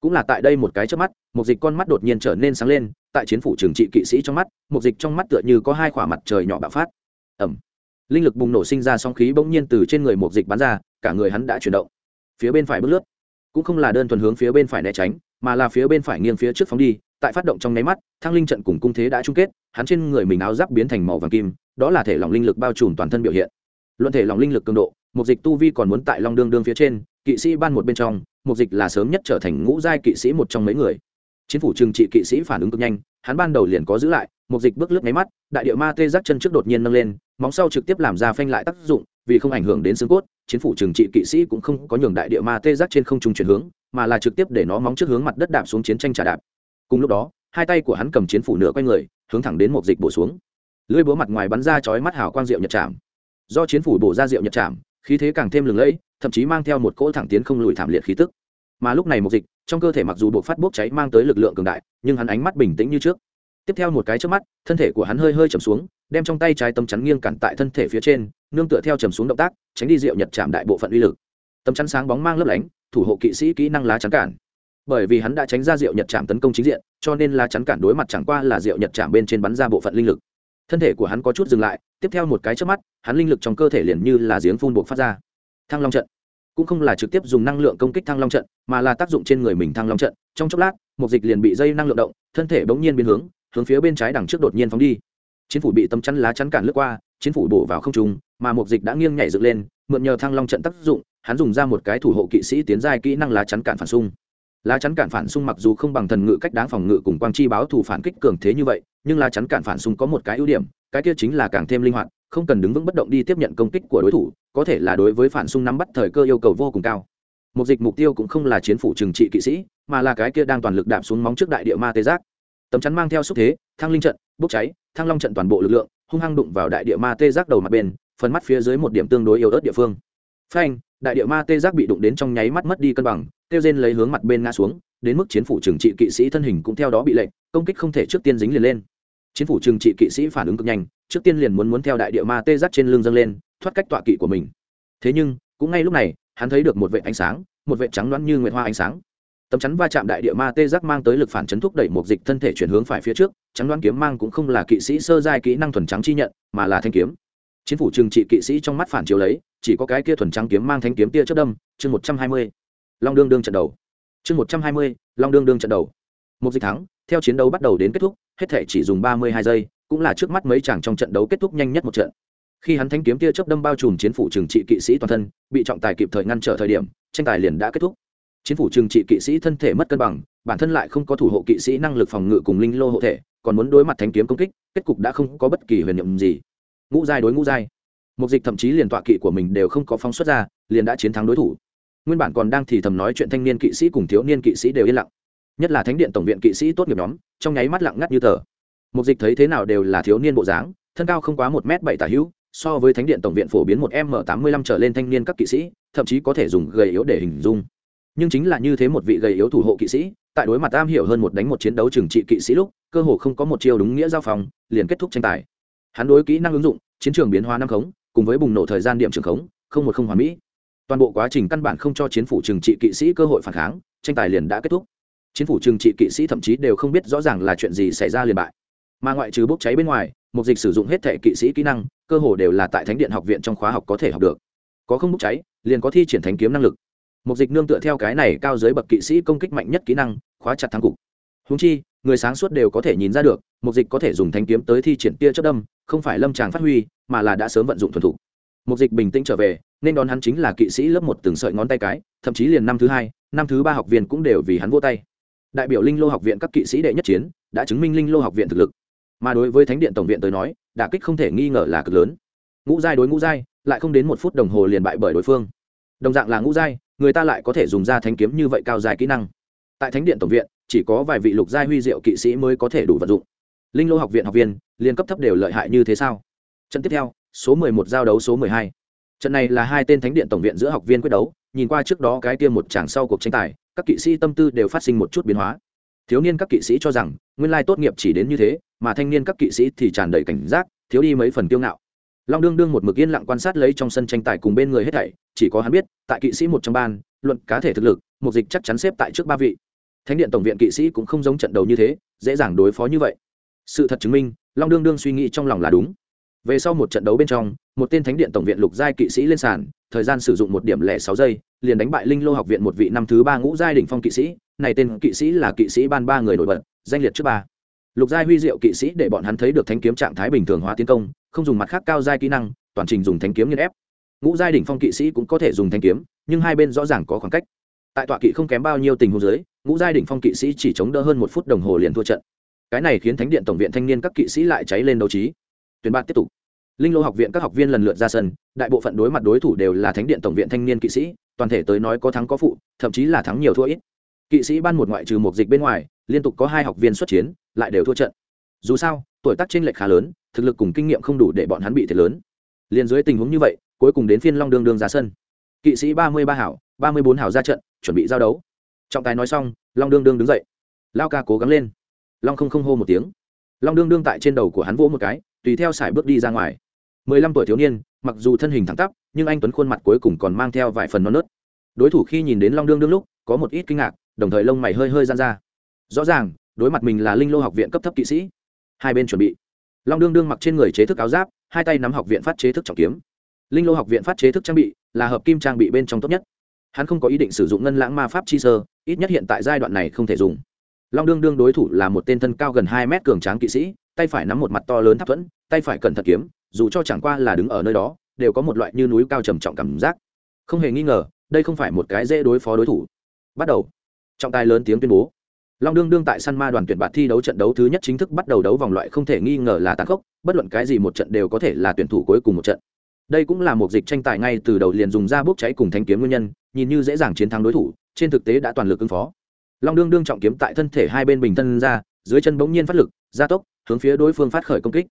Cũng là tại đây một cái trước mắt một dịch con mắt đột nhiên trở nên sáng lên, tại chiến phủ Trường trị kỵ sĩ trong mắt một dịch trong mắt tựa như có hai khỏa mặt trời nhỏ bạo phát. Ẩm linh lực bùng nổ sinh ra song khí bỗng nhiên từ trên người một dịch bắn ra, cả người hắn đã chuyển động. Phía bên phải bước lướt cũng không là đơn thuần hướng phía bên phải né tránh, mà là phía bên phải nghiêng phía trước phóng đi, tại phát động trong nháy mắt, thăng linh trận cùng cung thế đã chung kết, hắn trên người mình áo giáp biến thành màu vàng kim, đó là thể lòng linh lực bao trùm toàn thân biểu hiện. Luận thể lòng linh lực cường độ một dịch tu vi còn muốn tại long đương đương phía trên, kỵ sĩ ban một bên trong một dịch là sớm nhất trở thành ngũ giai kỵ sĩ một trong mấy người. Chính phủ trừng trị kỵ sĩ phản ứng cực nhanh, hắn ban đầu liền có giữ lại một dịch bước lướt máy mắt, đại địa ma tê giác chân trước đột nhiên nâng lên, móng sau trực tiếp làm ra phanh lại tác dụng, vì không ảnh hưởng đến xương cốt, chiến phủ trừng trị kỵ sĩ cũng không có nhường đại địa ma tê giác trên không trung chuyển hướng, mà là trực tiếp để nó móng trước hướng mặt đất đạp xuống chiến tranh trả đạp. Cùng lúc đó, hai tay của hắn cầm chiến phủ nửa quay người, hướng thẳng đến một dịch bổ xuống. Lưỡi búa mặt ngoài bắn ra chói mắt hào quang rượu nhật chạm do chiến phủ bổ ra rượu nhật chạm khí thế càng thêm lừng lẫy, thậm chí mang theo một cỗ thẳng tiến không lùi thảm liệt khí tức. Mà lúc này một dịch, trong cơ thể mặc dù buộc phát bốc cháy mang tới lực lượng cường đại, nhưng hắn ánh mắt bình tĩnh như trước tiếp theo một cái trước mắt, thân thể của hắn hơi hơi chầm xuống, đem trong tay trái tấm chắn nghiêng cản tại thân thể phía trên, nương tựa theo chầm xuống động tác, tránh đi rượu nhật chạm đại bộ phận uy lực. Tấm chắn sáng bóng mang lấp lánh, thủ hộ kỵ sĩ kỹ năng lá chắn cản. Bởi vì hắn đã tránh ra rượu nhật chạm tấn công chính diện, cho nên lá chắn cản đối mặt chẳng qua là rượu nhật chạm bên trên bắn ra bộ phận linh lực. Thân thể của hắn có chút dừng lại, tiếp theo một cái trước mắt, hắn linh lực trong cơ thể liền như là giếng phun buộc phát ra. Thăng long trận. Cũng không là trực tiếp dùng năng lượng công kích thăng long trận, mà là tác dụng trên người mình thăng long trận. Trong chốc lát, một dịch liền bị dây năng lượng động, thân thể bỗng nhiên biến hướng hướng phía bên trái đằng trước đột nhiên phóng đi. Chiến phủ bị tấm chắn lá chắn cản lướt qua, chiến phủ bổ vào không trung, mà một dịch đã nghiêng nhảy dựng lên, mượn nhờ thăng long trận tác dụng, hắn dùng ra một cái thủ hộ kỵ sĩ tiến giai kỹ năng lá chắn cản phản xung. Lá chắn cản phản xung mặc dù không bằng thần ngự cách đáng phòng ngự cùng quang chi báo thủ phản kích cường thế như vậy, nhưng lá chắn cản phản xung có một cái ưu điểm, cái kia chính là càng thêm linh hoạt, không cần đứng vững bất động đi tiếp nhận công kích của đối thủ, có thể là đối với phản xung nắm bắt thời cơ yêu cầu vô cùng cao. Một dịch mục tiêu cũng không là chiến phủ trừng trị kỵ sĩ, mà là cái kia đang toàn lực đạp xuống móng trước đại địa ma tê giác tấm chắn mang theo xúc thế thăng linh trận, bốc cháy thăng long trận toàn bộ lực lượng, hung hăng đụng vào đại địa ma tê giác đầu mặt bên, phần mắt phía dưới một điểm tương đối yếu ớt địa phương. Phanh, đại địa ma tê giác bị đụng đến trong nháy mắt mất đi cân bằng tiêu rên lấy hướng mặt bên ngã xuống, đến mức chiến phủ trừng trị kỵ sĩ thân hình cũng theo đó bị lệnh, công kích không thể trước tiên dính liền lên. Chiến phủ trừng trị kỵ sĩ phản ứng cực nhanh, trước tiên liền muốn muốn theo đại địa ma tê giác trên lưng dâng lên, thoát cách tọa kỵ của mình. Thế nhưng, cũng ngay lúc này, hắn thấy được một vệ ánh sáng, một vệ trắng loãng như nguyệt hoa ánh sáng tấm chắn va chạm đại địa ma tê giác mang tới lực phản chấn thúc đẩy một dịch thân thể chuyển hướng phải phía trước, chắn đoán kiếm mang cũng không là kỵ sĩ sơ giai kỹ năng thuần trắng chi nhận, mà là thanh kiếm. Chiến phủ trừng trị kỵ sĩ trong mắt phản chiếu lấy, chỉ có cái kia thuần trắng kiếm mang thanh kiếm tia chất đâm, chương một trăm hai mươi. Long đương đương trận đầu. Chương một trăm hai mươi, long đương đương trận đầu. Một dịch thắng, theo chiến đấu bắt đầu đến kết thúc, hết thể chỉ dùng ba mươi hai giây, cũng là trước mắt mấy chàng trong trận đấu kết thúc nhanh nhất một trận. Khi hắn thanh kiếm tia chớp đâm bao trùm chiến phủ trừng trị kỵ sĩ toàn thân, bị trọng tài kịp thời ngăn trở thời điểm, tranh tài liền đã kết thúc chiến phủ trừng trị kỵ sĩ thân thể mất cân bằng, bản thân lại không có thủ hộ kỵ sĩ năng lực phòng ngự cùng linh lô hộ thể, còn muốn đối mặt thanh kiếm công kích, kết cục đã không có bất kỳ huyền nhiệm gì. Ngũ giai đối ngũ giai. Mục dịch thậm chí liền tọa kỵ của mình đều không có phóng xuất ra, liền đã chiến thắng đối thủ. Nguyên bản còn đang thì thầm nói chuyện thanh niên kỵ sĩ cùng thiếu niên kỵ sĩ đều yên lặng. Nhất là thánh điện tổng viện kỵ sĩ tốt nghiệp nhóm, trong nháy mắt lặng ngắt như tờ. Mục dịch thấy thế nào đều là thiếu niên bộ dáng, thân cao không quá một m bảy tả hữu, so với thánh điện tổng viện phổ biến một m tám mươi lăm trở lên thanh niên các kỵ sĩ, thậm chí có thể dùng gầy yếu để hình dung nhưng chính là như thế một vị gầy yếu thủ hộ kỵ sĩ, tại đối mặt am hiểu hơn một đánh một chiến đấu trừng trị kỵ sĩ lúc, cơ hồ không có một chiêu đúng nghĩa giao phòng, liền kết thúc tranh tài. Hắn đối kỹ năng ứng dụng, chiến trường biến hóa năm khống, cùng với bùng nổ thời gian điểm trường khống, không một không hoàn mỹ. Toàn bộ quá trình căn bản không cho chiến phủ trừng trị kỵ sĩ cơ hội phản kháng, tranh tài liền đã kết thúc. Chiến phủ trừng trị kỵ sĩ thậm chí đều không biết rõ ràng là chuyện gì xảy ra liền bại. Mà ngoại trừ bốc cháy bên ngoài, một dịch sử dụng hết thể kỵ sĩ kỹ năng, cơ hồ đều là tại thánh điện học viện trong khóa học có thể học được. Có không bốc cháy, liền có thi triển thánh kiếm năng lực một dịch nương tựa theo cái này cao dưới bậc kỵ sĩ công kích mạnh nhất kỹ năng, khóa chặt thắng cục. Húng chi, người sáng suốt đều có thể nhìn ra được một dịch có thể dùng thanh kiếm tới thi triển tia chất đâm, không phải lâm tràng phát huy, mà là đã sớm vận dụng thuần thục. Một dịch bình tĩnh trở về, nên đón hắn chính là kỵ sĩ lớp một từng sợi ngón tay cái, thậm chí liền năm thứ hai, năm thứ ba học viên cũng đều vì hắn vô tay. Đại biểu linh lô học viện các kỵ sĩ đệ nhất chiến, đã chứng minh linh lô học viện thực lực. Mà đối với thánh điện tổng viện tới nói, đả kích không thể nghi ngờ là cực lớn. Ngũ giai đối ngũ giai, lại không đến một phút đồng hồ liền bại bởi đối phương. Đồng dạng là ngũ giai người ta lại có thể dùng ra thanh kiếm như vậy cao dài kỹ năng. Tại thánh điện tổng viện, chỉ có vài vị lục giai huy diệu kỵ sĩ mới có thể đủ vận dụng. Linh lô học viện học viên, liên cấp thấp đều lợi hại như thế sao? Trận tiếp theo, số mười một giao đấu số mười hai. Trận này là hai tên thánh điện tổng viện giữa học viên quyết đấu, nhìn qua trước đó cái tiêm một tràng sau cuộc tranh tài, các kỵ sĩ tâm tư đều phát sinh một chút biến hóa. Thiếu niên các kỵ sĩ cho rằng, nguyên lai tốt nghiệp chỉ đến như thế, mà thanh niên các kỵ sĩ thì tràn đầy cảnh giác, thiếu đi mấy phần kiêu ngạo long đương đương một mực yên lặng quan sát lấy trong sân tranh tài cùng bên người hết thảy, chỉ có hắn biết, tại kỵ sĩ một trong ban, luận cá thể thực lực một dịch chắc chắn xếp tại trước ba vị. Thánh điện tổng viện kỵ sĩ cũng không giống trận đầu như thế, dễ dàng đối phó như vậy. Sự thật chứng minh, long đương đương suy nghĩ trong lòng là đúng. Về sau một trận đấu bên trong, một tên thánh điện tổng viện lục giai kỵ sĩ lên sàn, thời gian sử dụng một điểm lẻ sáu giây, liền đánh bại linh lô học viện một vị năm thứ ba ngũ giai đỉnh phong kỵ sĩ, này tên kỵ sĩ là kỵ sĩ ban ba người nổi bật, danh liệt trước ba. Lục giai huy diệu kỵ sĩ để bọn hắn thấy được thanh kiếm trạng thái bình thường hóa tiến công không dùng mặt khác cao giai kỹ năng, toàn trình dùng thanh kiếm nghiên ép. Ngũ giai đỉnh phong kỵ sĩ cũng có thể dùng thanh kiếm, nhưng hai bên rõ ràng có khoảng cách. Tại tọa kỵ không kém bao nhiêu tình huống dưới, ngũ giai đỉnh phong kỵ sĩ chỉ chống đỡ hơn một phút đồng hồ liền thua trận. Cái này khiến thánh điện tổng viện thanh niên các kỵ sĩ lại cháy lên đấu trí. Tuyển bạn tiếp tục. Linh lô học viện các học viên lần lượt ra sân, đại bộ phận đối mặt đối thủ đều là thánh điện tổng viện thanh niên kỵ sĩ, toàn thể tới nói có thắng có phụ, thậm chí là thắng nhiều thua ít. Kỵ sĩ ban một ngoại trừ một dịch bên ngoài, liên tục có hai học viên xuất chiến, lại đều thua trận. Dù sao tuổi tác trên lệch khá lớn, thực lực cùng kinh nghiệm không đủ để bọn hắn bị thiệt lớn. Liền dưới tình huống như vậy, cuối cùng đến phiên long đương đương ra sân. Kỵ sĩ ba mươi ba hảo, ba mươi bốn hảo ra trận, chuẩn bị giao đấu. Trọng tài nói xong, long đương đương đứng dậy. Lao ca cố gắng lên. Long không không hô một tiếng. Long đương đương tại trên đầu của hắn vỗ một cái, tùy theo sải bước đi ra ngoài. Mười lăm tuổi thiếu niên, mặc dù thân hình thẳng tắp, nhưng anh tuấn khuôn mặt cuối cùng còn mang theo vài phần non nớt. Đối thủ khi nhìn đến long đương đương lúc, có một ít kinh ngạc, đồng thời lông mày hơi hơi gian ra. Rõ ràng, đối mặt mình là linh lô học viện cấp thấp kỵ sĩ hai bên chuẩn bị. Long đương đương mặc trên người chế thức áo giáp, hai tay nắm học viện phát chế thức trọng kiếm. Linh lô học viện phát chế thức trang bị là hợp kim trang bị bên trong tốt nhất. Hắn không có ý định sử dụng ngân lãng ma pháp chi sơ, ít nhất hiện tại giai đoạn này không thể dùng. Long đương đương đối thủ là một tên thân cao gần hai mét cường tráng kỵ sĩ, tay phải nắm một mặt to lớn tháp thuẫn, tay phải cẩn thận kiếm, dù cho chẳng qua là đứng ở nơi đó, đều có một loại như núi cao trầm trọng cảm giác. Không hề nghi ngờ, đây không phải một cái dễ đối phó đối thủ. Bắt đầu. Trọng tài lớn tiếng tuyên bố long đương đương tại săn ma đoàn tuyển bạt thi đấu trận đấu thứ nhất chính thức bắt đầu đấu vòng loại không thể nghi ngờ là tàn khốc, bất luận cái gì một trận đều có thể là tuyển thủ cuối cùng một trận. Đây cũng là một dịch tranh tài ngay từ đầu liền dùng ra bốc cháy cùng thanh kiếm nguyên nhân, nhìn như dễ dàng chiến thắng đối thủ, trên thực tế đã toàn lực ứng phó. Long đương đương trọng kiếm tại thân thể hai bên bình thân ra, dưới chân bỗng nhiên phát lực gia tốc, hướng phía đối phương phát khởi công kích.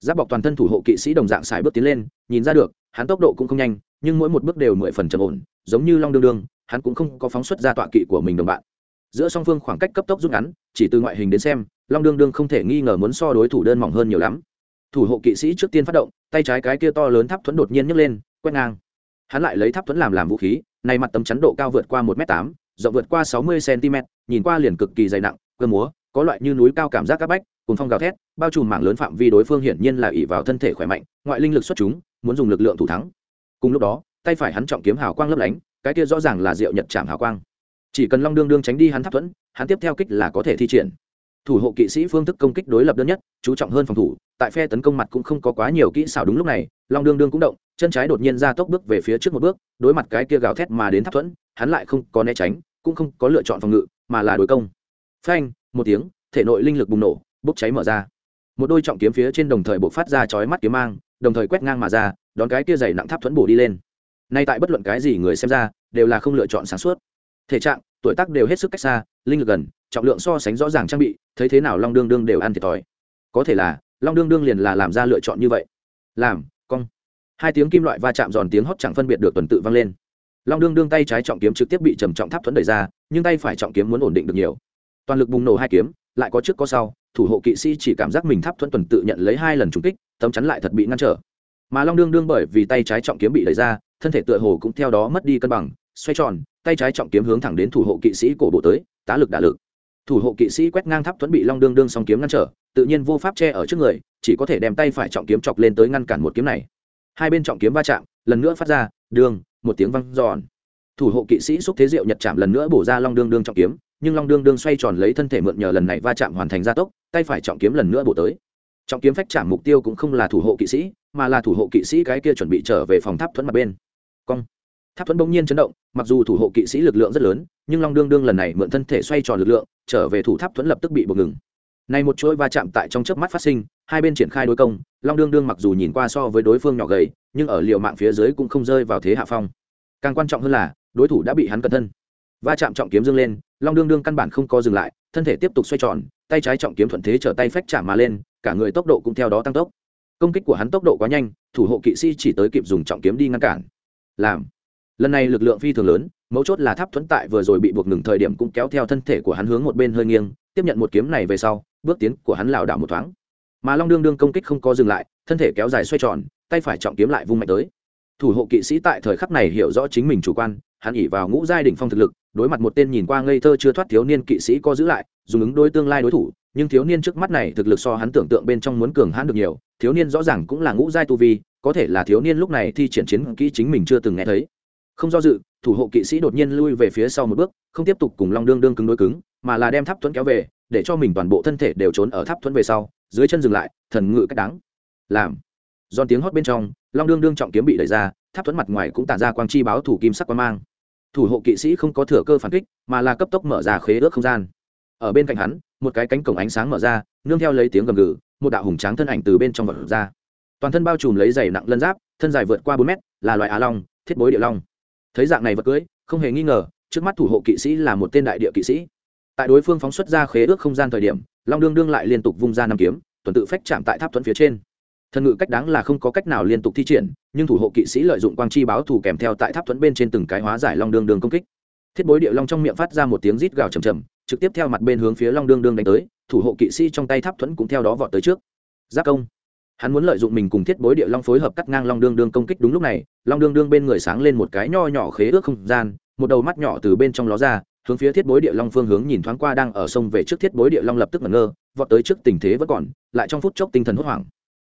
Giáp bọc toàn thân thủ hộ kỵ sĩ đồng dạng xài bước tiến lên, nhìn ra được, hắn tốc độ cũng không nhanh, nhưng mỗi một bước đều mười phần trầm ổn, giống như long đương đương, hắn cũng không có phóng xuất ra tọa kỵ của mình đồng bạn giữa song phương khoảng cách cấp tốc rút ngắn, chỉ từ ngoại hình đến xem, long đương đương không thể nghi ngờ muốn so đối thủ đơn mỏng hơn nhiều lắm. Thủ hộ kỵ sĩ trước tiên phát động, tay trái cái kia to lớn tháp thuẫn đột nhiên nhấc lên, quét ngang. Hắn lại lấy tháp thuẫn làm làm vũ khí, này mặt tấm chắn độ cao vượt qua một m tám, rộng vượt qua sáu mươi cm nhìn qua liền cực kỳ dày nặng, cơ múa, có loại như núi cao cảm giác áp bách cùng phong gào thét, bao trùm mảng lớn phạm vi đối phương hiển nhiên là ỉ vào thân thể khỏe mạnh, ngoại linh lực xuất chúng, muốn dùng lực lượng thủ thắng. Cùng lúc đó, tay phải hắn trọng kiếm hào quang lấp lánh, cái kia rõ ràng là diệu nhật chạm hào quang chỉ cần long đương đương tránh đi hắn tháp thuẫn, hắn tiếp theo kích là có thể thi triển. Thủ hộ kỵ sĩ phương thức công kích đối lập đơn nhất, chú trọng hơn phòng thủ, tại phe tấn công mặt cũng không có quá nhiều kỹ xảo đúng lúc này, long đương đương cũng động, chân trái đột nhiên ra tốc bước về phía trước một bước, đối mặt cái kia gào thét mà đến tháp thuẫn, hắn lại không có né tránh, cũng không có lựa chọn phòng ngự, mà là đối công. Phanh, một tiếng, thể nội linh lực bùng nổ, bốc cháy mở ra. Một đôi trọng kiếm phía trên đồng thời bộc phát ra chói mắt kiếm mang, đồng thời quét ngang mà ra, đón cái kia dày nặng tháp thuẫn bổ đi lên. Nay tại bất luận cái gì người xem ra, đều là không lựa chọn sáng suốt thể trạng, tuổi tác đều hết sức cách xa, linh lực gần, trọng lượng so sánh rõ ràng trang bị, thấy thế nào long đương đương đều ăn thiệt thòi. Có thể là, long đương đương liền là làm ra lựa chọn như vậy. Làm, cong. Hai tiếng kim loại va chạm giòn tiếng hót chẳng phân biệt được tuần tự vang lên. Long đương đương tay trái trọng kiếm trực tiếp bị trầm trọng tháp thuẫn đẩy ra, nhưng tay phải trọng kiếm muốn ổn định được nhiều. Toàn lực bùng nổ hai kiếm, lại có trước có sau, thủ hộ kỵ sĩ chỉ cảm giác mình tháp thuẫn tuần tự nhận lấy hai lần trúng kích, tấm chắn lại thật bị ngăn trở. Mà long đương đương bởi vì tay trái trọng kiếm bị đẩy ra, thân thể tựa hồ cũng theo đó mất đi cân bằng xoay tròn, tay trái trọng kiếm hướng thẳng đến thủ hộ kỵ sĩ cổ bộ tới, tá lực đả lực. Thủ hộ kỵ sĩ quét ngang tháp thuẫn bị long đương đương song kiếm ngăn trở, tự nhiên vô pháp che ở trước người, chỉ có thể đem tay phải trọng kiếm chọc lên tới ngăn cản một kiếm này. Hai bên trọng kiếm va chạm, lần nữa phát ra, đường, một tiếng văng giòn thủ hộ kỵ sĩ xúc thế diệu nhật chạm lần nữa bổ ra long đương đương trọng kiếm, nhưng long đương đương xoay tròn lấy thân thể mượn nhờ lần này va chạm hoàn thành gia tốc, tay phải trọng kiếm lần nữa bổ tới. Trọng kiếm phách chạm mục tiêu cũng không là thủ hộ kỵ sĩ, mà là thủ hộ kỵ sĩ cái kia chuẩn bị trở về phòng tháp thuẫn mặt bên. Cong tháp thuẫn bỗng nhiên chấn động, mặc dù thủ hộ kỵ sĩ lực lượng rất lớn, nhưng long đương đương lần này mượn thân thể xoay tròn lực lượng, trở về thủ tháp thuẫn lập tức bị buộc ngừng. Này một chuỗi va chạm tại trong chớp mắt phát sinh, hai bên triển khai đối công, long đương đương mặc dù nhìn qua so với đối phương nhỏ gầy, nhưng ở liệu mạng phía dưới cũng không rơi vào thế hạ phong. Càng quan trọng hơn là, đối thủ đã bị hắn cẩn thân. Va chạm trọng kiếm dương lên, long đương đương căn bản không co dừng lại, thân thể tiếp tục xoay tròn, tay trái trọng kiếm thuận thế trở tay phách chạm mà lên, cả người tốc độ cũng theo đó tăng tốc. Công kích của hắn tốc độ quá nhanh, thủ hộ kỵ sĩ chỉ tới kịp dùng trọng kiếm đi ngăn cản. Làm lần này lực lượng phi thường lớn, mấu chốt là tháp thuẫn tại vừa rồi bị buộc ngừng thời điểm cũng kéo theo thân thể của hắn hướng một bên hơi nghiêng, tiếp nhận một kiếm này về sau, bước tiến của hắn lảo đảo một thoáng. Mà long đương đương công kích không có dừng lại, thân thể kéo dài xoay tròn, tay phải trọng kiếm lại vung mạnh tới. Thủ hộ kỵ sĩ tại thời khắc này hiểu rõ chính mình chủ quan, hắn ỉ vào ngũ giai đỉnh phong thực lực, đối mặt một tên nhìn qua ngây thơ chưa thoát thiếu niên kỵ sĩ co giữ lại, dùng ứng đối tương lai đối thủ, nhưng thiếu niên trước mắt này thực lực so hắn tưởng tượng bên trong muốn cường hãn được nhiều, thiếu niên rõ ràng cũng là ngũ giai tu vi, có thể là thiếu niên lúc này thi triển chiến kỹ chính mình chưa từng nghe thấy không do dự, thủ hộ kỵ sĩ đột nhiên lui về phía sau một bước, không tiếp tục cùng long đương đương cứng đối cứng, mà là đem tháp thuẫn kéo về, để cho mình toàn bộ thân thể đều trốn ở tháp thuẫn về sau, dưới chân dừng lại, thần ngự cách đáng làm. Giòn tiếng hót bên trong, long đương đương trọng kiếm bị đẩy ra, tháp thuẫn mặt ngoài cũng tản ra quang chi báo thủ kim sắc quang mang. Thủ hộ kỵ sĩ không có thừa cơ phản kích, mà là cấp tốc mở ra khế ước không gian. Ở bên cạnh hắn, một cái cánh cổng ánh sáng mở ra, nương theo lấy tiếng gầm gừ, một đạo hùng tráng thân ảnh từ bên trong vật ra. Toàn thân bao trùm lấy giày nặng lân giáp, thân dài vượt qua bốn mét, là loại á long, thiết bối địa long thấy dạng này vật cưới, không hề nghi ngờ, trước mắt thủ hộ kỵ sĩ là một tên đại địa kỵ sĩ. Tại đối phương phóng xuất ra khế ước không gian thời điểm, long đương đương lại liên tục vung ra năm kiếm, tuần tự phách chạm tại tháp thuẫn phía trên. Thần ngự cách đáng là không có cách nào liên tục thi triển, nhưng thủ hộ kỵ sĩ lợi dụng quang chi báo thủ kèm theo tại tháp thuẫn bên trên từng cái hóa giải long đương đương công kích. Thiết bối địa long trong miệng phát ra một tiếng rít gào chầm chầm trực tiếp theo mặt bên hướng phía long đương đương đánh tới, thủ hộ kỵ sĩ trong tay tháp thuẫn cũng theo đó vọt tới trước. Giác công hắn muốn lợi dụng mình cùng thiết bối địa long phối hợp cắt ngang long đương đương công kích đúng lúc này, long đương đương bên người sáng lên một cái nho nhỏ khế ước không gian, một đầu mắt nhỏ từ bên trong ló ra, hướng phía thiết bối địa long phương hướng nhìn thoáng qua đang ở sông về trước thiết bối địa long lập tức ngẩn ngơ, vọt tới trước tình thế vẫn còn, lại trong phút chốc tinh thần hốt hoảng.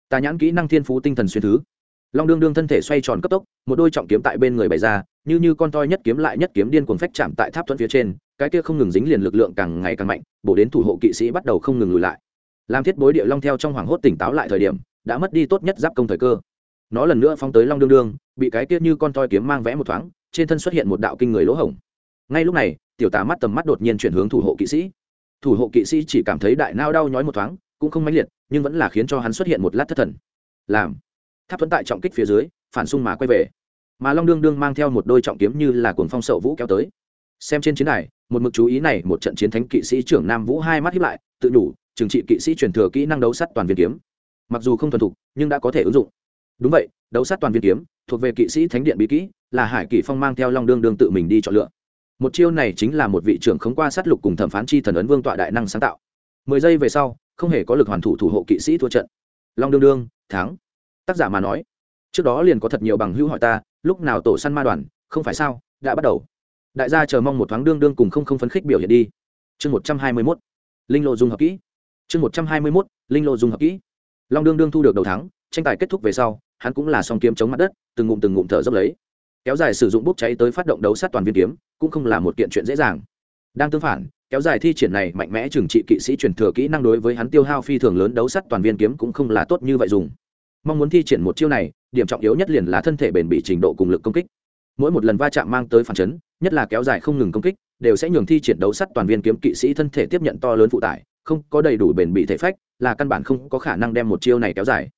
Tà nhãn kỹ năng thiên phú tinh thần xuyên thứ. Long đương đương thân thể xoay tròn cấp tốc, một đôi trọng kiếm tại bên người bày ra, như như con toi nhất kiếm lại nhất kiếm điên cuồng phách chạm tại tháp thuẫn phía trên, cái kia không ngừng dính liền lực lượng càng ngày càng mạnh, bổ đến thủ hộ kỵ sĩ bắt đầu không ngừng lùi lại. Làm thiết bối địa long theo trong hoàng hốt tỉnh táo lại thời điểm đã mất đi tốt nhất giáp công thời cơ. Nó lần nữa phóng tới long đương đương, bị cái kia như con toi kiếm mang vẽ một thoáng, trên thân xuất hiện một đạo kinh người lỗ hổng. Ngay lúc này, tiểu tà mắt tầm mắt đột nhiên chuyển hướng thủ hộ kỵ sĩ. Thủ hộ kỵ sĩ chỉ cảm thấy đại nao đau nhói một thoáng, cũng không mãnh liệt, nhưng vẫn là khiến cho hắn xuất hiện một lát thất thần. Làm. Tháp thuẫn tại trọng kích phía dưới, phản xung mà quay về. Mà long đương đương mang theo một đôi trọng kiếm như là cuồng phong sậu vũ kéo tới. Xem trên chiến đài, một mực chú ý này, một trận chiến thánh kỵ sĩ trưởng nam vũ hai mắt hiếp lại, tự nhủ, trừng trị kỵ sĩ truyền thừa kỹ năng đấu sắt toàn viên kiếm mặc dù không thuần thục, nhưng đã có thể ứng dụng. Đúng vậy, đấu sát toàn viên kiếm, thuộc về kỵ sĩ thánh điện bí kỹ, là hải kỷ phong mang theo long đương đương tự mình đi chọn lựa. Một chiêu này chính là một vị trưởng khống qua sát lục cùng thẩm phán chi thần ấn vương tọa đại năng sáng tạo. Mười giây về sau, không hề có lực hoàn thủ thủ hộ kỵ sĩ thua trận. Long đương đương, thắng. Tác giả mà nói, trước đó liền có thật nhiều bằng hữu hỏi ta, lúc nào tổ săn ma đoàn, không phải sao, đã bắt đầu. Đại gia chờ mong một thoáng đương đương cùng không không phấn khích biểu hiện đi. Chương một trăm hai mươi mốt, linh lộ dùng hợp kỹ. Chương một trăm hai mươi mốt, linh lộ dùng hợp kỹ long đương đương thu được đầu thắng, tranh tài kết thúc về sau, hắn cũng là song kiếm chống mặt đất, từng ngụm từng ngụm thở dốc lấy. Kéo dài sử dụng bốc cháy tới phát động đấu sát toàn viên kiếm, cũng không là một kiện chuyện dễ dàng. Đang tương phản, kéo dài thi triển này mạnh mẽ trừng trị kỵ sĩ truyền thừa kỹ năng đối với hắn tiêu hao phi thường lớn đấu sắt toàn viên kiếm cũng không là tốt như vậy dùng. Mong muốn thi triển một chiêu này, điểm trọng yếu nhất liền là thân thể bền bị trình độ cùng lực công kích. Mỗi một lần va chạm mang tới phản chấn, nhất là kéo dài không ngừng công kích, đều sẽ nhường thi triển đấu sắt toàn viên kiếm kỵ sĩ thân thể tiếp nhận to lớn phụ tải không có đầy đủ bền bị thể phách, là căn bản không có khả năng đem một chiêu này kéo dài.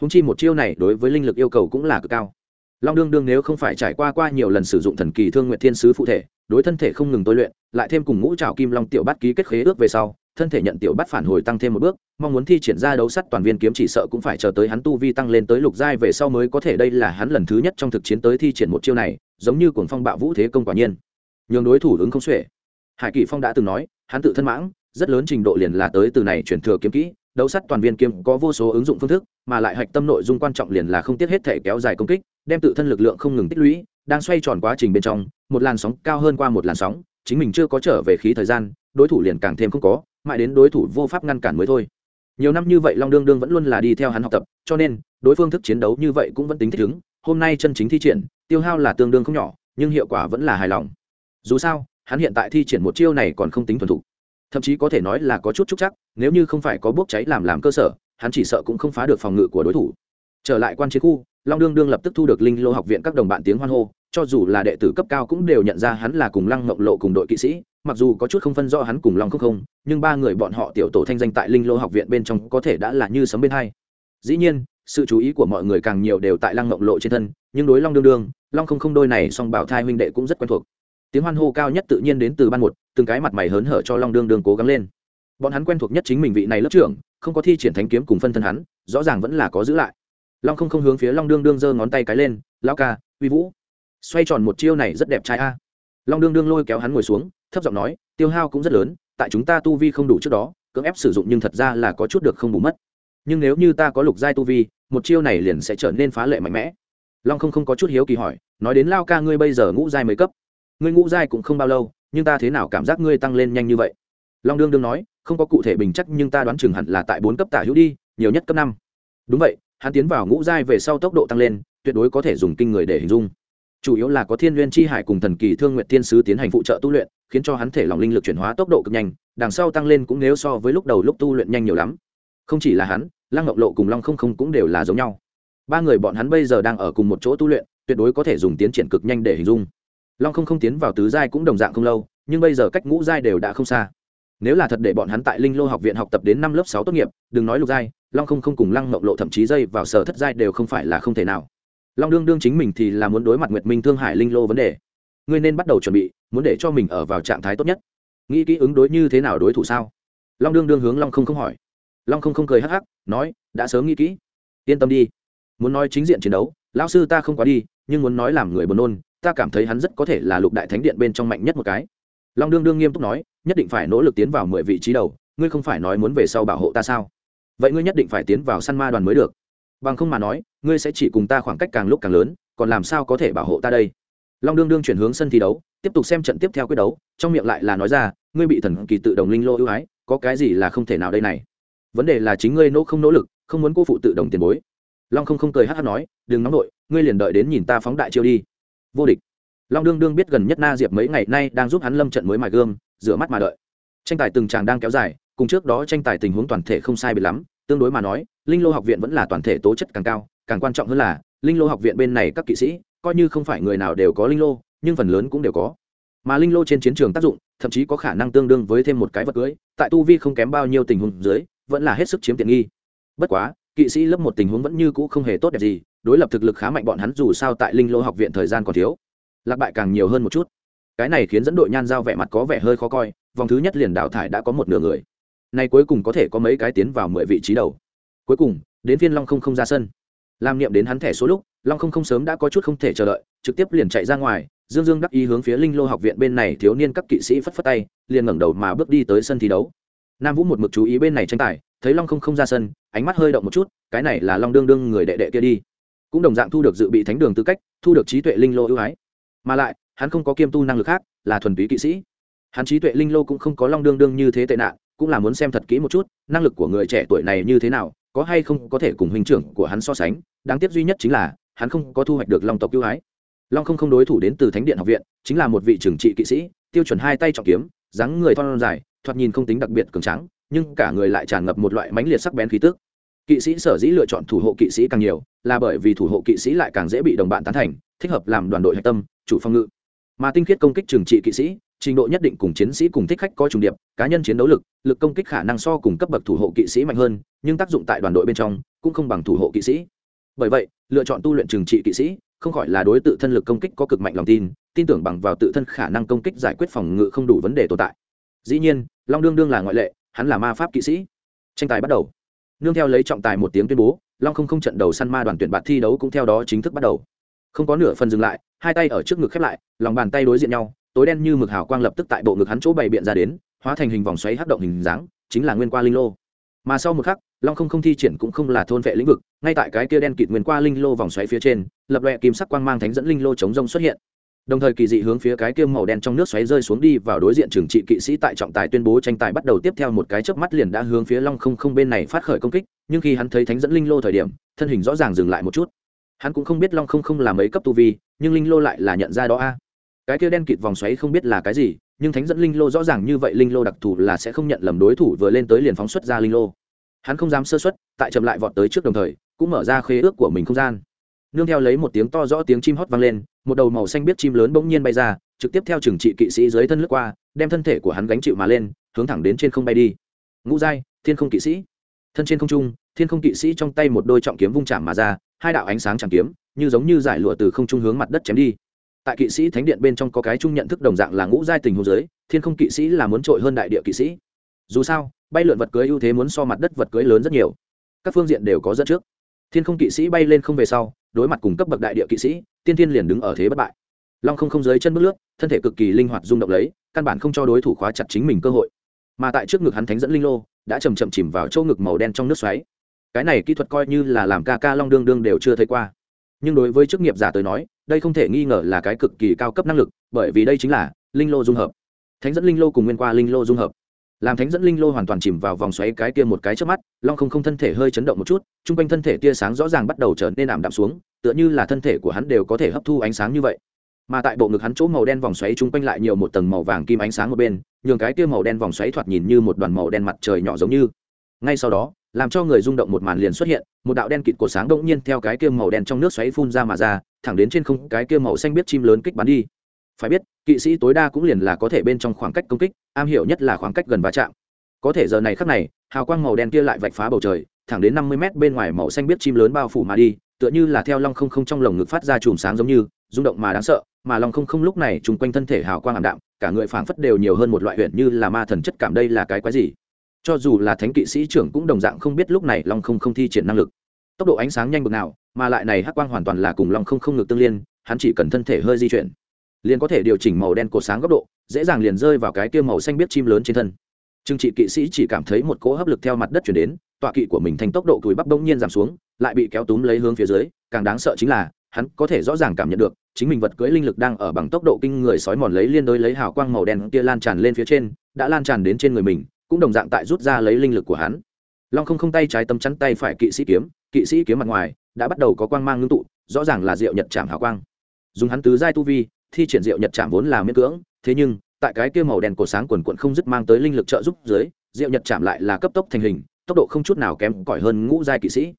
Húng chi một chiêu này đối với linh lực yêu cầu cũng là cực cao. Long đương đương nếu không phải trải qua qua nhiều lần sử dụng thần kỳ thương nguyện thiên sứ phụ thể, đối thân thể không ngừng tôi luyện, lại thêm cùng ngũ trào kim long tiểu bát ký kết khế ước về sau, thân thể nhận tiểu bát phản hồi tăng thêm một bước, mong muốn thi triển ra đấu sắt toàn viên kiếm chỉ sợ cũng phải chờ tới hắn tu vi tăng lên tới lục giai về sau mới có thể. Đây là hắn lần thứ nhất trong thực chiến tới thi triển một chiêu này, giống như cuồng phong bạo vũ thế công quả nhiên. Nhường đối thủ ứng không xuể. Hải kỳ phong đã từng nói, hắn tự thân mãng rất lớn trình độ liền là tới từ này chuyển thừa kiếm kỹ, đấu sắt toàn viên kiếm có vô số ứng dụng phương thức, mà lại hạch tâm nội dung quan trọng liền là không tiết hết thể kéo dài công kích, đem tự thân lực lượng không ngừng tích lũy, đang xoay tròn quá trình bên trong, một làn sóng cao hơn qua một làn sóng, chính mình chưa có trở về khí thời gian, đối thủ liền càng thêm không có, mãi đến đối thủ vô pháp ngăn cản mới thôi. Nhiều năm như vậy long đương đương vẫn luôn là đi theo hắn học tập, cho nên, đối phương thức chiến đấu như vậy cũng vẫn tính thích ứng, hôm nay chân chính thi triển, tiêu hao là tương đương không nhỏ, nhưng hiệu quả vẫn là hài lòng. Dù sao, hắn hiện tại thi triển một chiêu này còn không tính thuần thục thậm chí có thể nói là có chút trúc chắc, nếu như không phải có bốc cháy làm làm cơ sở, hắn chỉ sợ cũng không phá được phòng ngự của đối thủ. Trở lại quan chiến khu, long đương đương lập tức thu được linh lô học viện các đồng bạn tiếng hoan hô, cho dù là đệ tử cấp cao cũng đều nhận ra hắn là cùng lăng ngộng lộ cùng đội kỵ sĩ, mặc dù có chút không phân rõ hắn cùng long không không, nhưng ba người bọn họ tiểu tổ thanh danh tại linh lô học viện bên trong có thể đã là như sấm bên hai. Dĩ nhiên, sự chú ý của mọi người càng nhiều đều tại lăng ngộng lộ trên thân, nhưng đối long đương đương, long không không đôi này song bảo thai huynh đệ cũng rất quen thuộc tiếng hoan hô cao nhất tự nhiên đến từ ban một, từng cái mặt mày hớn hở cho long đương đương cố gắng lên. Bọn hắn quen thuộc nhất chính mình vị này lớp trưởng, không có thi triển thánh kiếm cùng phân thân hắn, rõ ràng vẫn là có giữ lại. Long không không hướng phía long đương đương giơ ngón tay cái lên lao ca, uy vũ, xoay tròn một chiêu này rất đẹp trai a. Long đương đương lôi kéo hắn ngồi xuống, thấp giọng nói, tiêu hao cũng rất lớn, tại chúng ta tu vi không đủ trước đó, cưỡng ép sử dụng nhưng thật ra là có chút được không bù mất. Nhưng nếu như ta có lục giai tu vi, một chiêu này liền sẽ trở nên phá lệ mạnh mẽ. Long không không có chút hiếu kỳ hỏi, nói đến lao ca ngươi bây giờ ngũ giai mới cấp? Ngươi ngũ giai cũng không bao lâu, nhưng ta thế nào cảm giác ngươi tăng lên nhanh như vậy? Long đương đương nói, không có cụ thể bình chắc, nhưng ta đoán chừng hẳn là tại bốn cấp tả hữu đi, nhiều nhất cấp năm. Đúng vậy, hắn tiến vào ngũ giai về sau tốc độ tăng lên, tuyệt đối có thể dùng kinh người để hình dung. Chủ yếu là có thiên n chi hải cùng thần kỳ thương nguyện thiên sứ tiến hành phụ trợ tu luyện, khiến cho hắn thể lòng linh lực chuyển hóa tốc độ cực nhanh, đằng sau tăng lên cũng nếu so với lúc đầu lúc tu luyện nhanh nhiều lắm. Không chỉ là hắn, lăng ngọc lộ cùng long không không cũng đều là giống nhau. Ba người bọn hắn bây giờ đang ở cùng một chỗ tu luyện, tuyệt đối có thể dùng tiến triển cực nhanh để hình dung long không không tiến vào tứ giai cũng đồng dạng không lâu, nhưng bây giờ cách ngũ giai đều đã không xa. Nếu là thật để bọn hắn tại linh lô học viện học tập đến năm lớp sáu tốt nghiệp, đừng nói lục giai, long không không cùng lăng mộng lộ thậm chí dây vào sở thất giai đều không phải là không thể nào. Long đương đương chính mình thì là muốn đối mặt nguyệt minh thương hải linh lô vấn đề. Ngươi nên bắt đầu chuẩn bị, muốn để cho mình ở vào trạng thái tốt nhất. Nghĩ kỹ ứng đối như thế nào đối thủ sao? Long đương đương hướng long không không hỏi. Long không không cười hắc hắc, nói, đã sớm nghĩ kỹ. Yên tâm đi. Muốn nói chính diện chiến đấu, lão sư ta không quá đi, nhưng muốn nói làm người buồn nôn ta cảm thấy hắn rất có thể là lục đại thánh điện bên trong mạnh nhất một cái. Long đương đương nghiêm túc nói, nhất định phải nỗ lực tiến vào mười vị trí đầu, ngươi không phải nói muốn về sau bảo hộ ta sao? Vậy ngươi nhất định phải tiến vào săn ma đoàn mới được. Bằng không mà nói, ngươi sẽ chỉ cùng ta khoảng cách càng lúc càng lớn, còn làm sao có thể bảo hộ ta đây? Long đương đương chuyển hướng sân thi đấu, tiếp tục xem trận tiếp theo quyết đấu, trong miệng lại là nói ra, ngươi bị thần kỳ tự đồng linh lô ưu ái, có cái gì là không thể nào đây này? Vấn đề là chính ngươi nỗ không nỗ lực, không muốn cô phụ tự đồng tiền bối. Long không không cười hát hát nói, đừng nóng nội, ngươi liền đợi đến nhìn ta phóng đại chiêu đi vô địch. Long đương đương biết gần nhất na diệp mấy ngày nay đang giúp hắn lâm trận mới mài gương rửa mắt mà đợi. Tranh tài từng tràng đang kéo dài, cùng trước đó tranh tài tình huống toàn thể không sai bị lắm, tương đối mà nói, linh lô học viện vẫn là toàn thể tố chất càng cao, càng quan trọng hơn là, linh lô học viện bên này các kỵ sĩ, coi như không phải người nào đều có linh lô, nhưng phần lớn cũng đều có. Mà linh lô trên chiến trường tác dụng, thậm chí có khả năng tương đương với thêm một cái vật cưới, tại tu vi không kém bao nhiêu tình huống dưới, vẫn là hết sức chiếm tiện nghi. Bất quá, kỵ sĩ lớp một tình huống vẫn như cũ không hề tốt đẹp gì đối lập thực lực khá mạnh bọn hắn dù sao tại linh lô học viện thời gian còn thiếu. Lạc bại càng nhiều hơn một chút. Cái này khiến dẫn đội nhan giao vẻ mặt có vẻ hơi khó coi, vòng thứ nhất liền đào thải đã có một nửa người. Nay cuối cùng có thể có mấy cái tiến vào mười vị trí đầu. Cuối cùng, đến phiên long không không ra sân. Làm niệm đến hắn thẻ số lúc, long không không sớm đã có chút không thể chờ đợi, trực tiếp liền chạy ra ngoài, dương dương đắc ý hướng phía linh lô học viện bên này thiếu niên các kỵ sĩ phất phất tay, liền ngẩng đầu mà bước đi tới sân thi đấu. Nam vũ một mực chú ý bên này tranh tài, thấy long không không ra sân, ánh mắt hơi động một chút, cái này là long đương đương người đệ đệ kia đi cũng đồng dạng thu được dự bị thánh đường tư cách, thu được trí tuệ linh lô ưu ái. Mà lại, hắn không có kiêm tu năng lực khác, là thuần túy kỵ sĩ. Hắn trí tuệ linh lô cũng không có long đương đương như thế tệ nạn, cũng là muốn xem thật kỹ một chút, năng lực của người trẻ tuổi này như thế nào, có hay không có thể cùng hình trưởng của hắn so sánh. Đáng tiếc duy nhất chính là, hắn không có thu hoạch được long tộc ưu ái. Long không không đối thủ đến từ thánh điện học viện, chính là một vị trưởng trị kỵ sĩ, tiêu chuẩn hai tay trọng kiếm, dáng người thon dài, thoạt nhìn không tính đặc biệt cường tráng, nhưng cả người lại tràn ngập một loại mãnh liệt sắc bén khí tức kỵ sĩ sở dĩ lựa chọn thủ hộ kỵ sĩ càng nhiều là bởi vì thủ hộ kỵ sĩ lại càng dễ bị đồng bạn tán thành, thích hợp làm đoàn đội hạch tâm, chủ phòng ngự. Mà tinh khiết công kích trừng trị kỵ sĩ, trình độ nhất định cùng chiến sĩ cùng thích khách có trùng điệp, cá nhân chiến đấu lực lực công kích khả năng so cùng cấp bậc thủ hộ kỵ sĩ mạnh hơn, nhưng tác dụng tại đoàn đội bên trong cũng không bằng thủ hộ kỵ sĩ. Bởi vậy, lựa chọn tu luyện trừng trị kỵ sĩ không khỏi là đối tự thân lực công kích có cực mạnh lòng tin tin tưởng bằng vào tự thân khả năng công kích giải quyết phòng ngự không đủ vấn đề tồn tại. Dĩ nhiên, long đương đương là ngoại lệ, hắn là ma pháp kỵ sĩ. Tranh tài bắt đầu nương theo lấy trọng tài một tiếng tuyên bố, long không không trận đầu săn ma đoàn tuyển bạt thi đấu cũng theo đó chính thức bắt đầu. Không có nửa phần dừng lại, hai tay ở trước ngực khép lại, lòng bàn tay đối diện nhau, tối đen như mực hào quang lập tức tại bộ ngực hắn chỗ bày biện ra đến, hóa thành hình vòng xoáy hắc động hình dáng, chính là nguyên qua linh lô. Mà sau một khắc, long không không thi triển cũng không là thôn vệ lĩnh vực, ngay tại cái kia đen kịt nguyên qua linh lô vòng xoáy phía trên, lập loẹ kim sắc quang mang thánh dẫn linh lô chống rông xuất hiện đồng thời kỳ dị hướng phía cái kia màu đen trong nước xoáy rơi xuống đi vào đối diện trừng trị kỵ sĩ tại trọng tài tuyên bố tranh tài bắt đầu tiếp theo một cái chớp mắt liền đã hướng phía long không không bên này phát khởi công kích, nhưng khi hắn thấy thánh dẫn linh lô thời điểm, thân hình rõ ràng dừng lại một chút. Hắn cũng không biết long không không là mấy cấp tu vi, nhưng linh lô lại là nhận ra đó a. Cái kia đen kịt vòng xoáy không biết là cái gì, nhưng thánh dẫn linh lô rõ ràng như vậy linh lô đặc thù là sẽ không nhận lầm đối thủ vừa lên tới liền phóng xuất ra linh lô. Hắn không dám sơ xuất tại chậm lại vọt tới trước đồng thời, cũng mở ra khế ước của mình không gian nương theo lấy một tiếng to rõ tiếng chim hót vang lên, một đầu màu xanh biết chim lớn bỗng nhiên bay ra, trực tiếp theo trừng trị kỵ sĩ dưới thân lướt qua, đem thân thể của hắn gánh chịu mà lên, hướng thẳng đến trên không bay đi. Ngũ giai, thiên không kỵ sĩ. Thân trên không trung, thiên không kỵ sĩ trong tay một đôi trọng kiếm vung chạm mà ra, hai đạo ánh sáng chạm kiếm, như giống như giải lụa từ không trung hướng mặt đất chém đi. Tại kỵ sĩ thánh điện bên trong có cái chung nhận thức đồng dạng là ngũ giai tình hồ giới, thiên không kỵ sĩ là muốn trội hơn đại địa kỵ sĩ. Dù sao, bay lượn vật cưới ưu thế muốn so mặt đất vật cưới lớn rất nhiều. Các phương diện đều có dẫn trước thiên không kỵ sĩ bay lên không về sau, đối mặt cùng cấp bậc đại địa kỵ sĩ, tiên thiên liền đứng ở thế bất bại. Long không không dưới chân bước lướt, thân thể cực kỳ linh hoạt rung động lấy, căn bản không cho đối thủ khóa chặt chính mình cơ hội. Mà tại trước ngực hắn thánh dẫn linh lô, đã chầm chậm chìm vào chỗ ngực màu đen trong nước xoáy. Cái này kỹ thuật coi như là làm ca ca long đương đương đều chưa thấy qua. Nhưng đối với chức nghiệp giả tới nói, đây không thể nghi ngờ là cái cực kỳ cao cấp năng lực, bởi vì đây chính là linh lô dung hợp. Thánh dẫn linh lô cùng nguyên qua linh lô dung hợp làm thánh dẫn linh lô hoàn toàn chìm vào vòng xoáy cái kia một cái trước mắt, long không không thân thể hơi chấn động một chút, chung quanh thân thể tia sáng rõ ràng bắt đầu trở nên ảm đạm xuống, tựa như là thân thể của hắn đều có thể hấp thu ánh sáng như vậy. Mà tại bộ ngực hắn chỗ màu đen vòng xoáy chung quanh lại nhiều một tầng màu vàng kim ánh sáng một bên, nhường cái kia màu đen vòng xoáy thoạt nhìn như một đoàn màu đen mặt trời nhỏ giống như. Ngay sau đó, làm cho người rung động một màn liền xuất hiện, một đạo đen kịt của sáng đông nhiên theo cái kia màu đen trong nước xoáy phun ra mà ra, thẳng đến trên không, cái kia màu xanh biết chim lớn kích bắn đi. Phải biết kỵ sĩ tối đa cũng liền là có thể bên trong khoảng cách công kích, am hiểu nhất là khoảng cách gần va chạm. Có thể giờ này khắc này, hào quang màu đen kia lại vạch phá bầu trời, thẳng đến năm mươi mét bên ngoài màu xanh biết chim lớn bao phủ mà đi, tựa như là theo long không không trong lồng ngực phát ra chùm sáng giống như, rung động mà đáng sợ, mà long không không lúc này chung quanh thân thể hào quang ảm đạm, cả người phảng phất đều nhiều hơn một loại huyện như là ma thần chất cảm đây là cái quái gì. Cho dù là thánh kỵ sĩ trưởng cũng đồng dạng không biết lúc này long không không thi triển năng lực. Tốc độ ánh sáng nhanh bực nào, mà lại này hắc quang hoàn toàn là cùng long không không ngực tương liên, hắn chỉ cần thân thể hơi di chuyển liền có thể điều chỉnh màu đen cổ sáng góc độ, dễ dàng liền rơi vào cái kia màu xanh biết chim lớn trên thân. Trương trị kỵ sĩ chỉ cảm thấy một cỗ hấp lực theo mặt đất chuyển đến, tọa kỵ của mình thành tốc độ cùi bắp đông nhiên giảm xuống, lại bị kéo túm lấy hướng phía dưới, càng đáng sợ chính là, hắn có thể rõ ràng cảm nhận được, chính mình vật cưỡi linh lực đang ở bằng tốc độ kinh người sói mòn lấy liên đối lấy hào quang màu đen kia lan tràn lên phía trên, đã lan tràn đến trên người mình, cũng đồng dạng tại rút ra lấy linh lực của hắn. Long không không tay trái tấm chắn tay phải kỵ sĩ kiếm, kỵ sĩ kiếm mặt ngoài, đã bắt đầu có quang mang ngưng tụ, rõ ràng là diệu nhật chạm hào quang. Dùng hắn tứ giai tu vi thi triển diệu nhật chạm vốn là miễn cưỡng, thế nhưng, tại cái kia màu đèn cổ sáng quần quận không dứt mang tới linh lực trợ giúp dưới diệu nhật chạm lại là cấp tốc thành hình, tốc độ không chút nào kém cỏi hơn ngũ giai kỵ sĩ.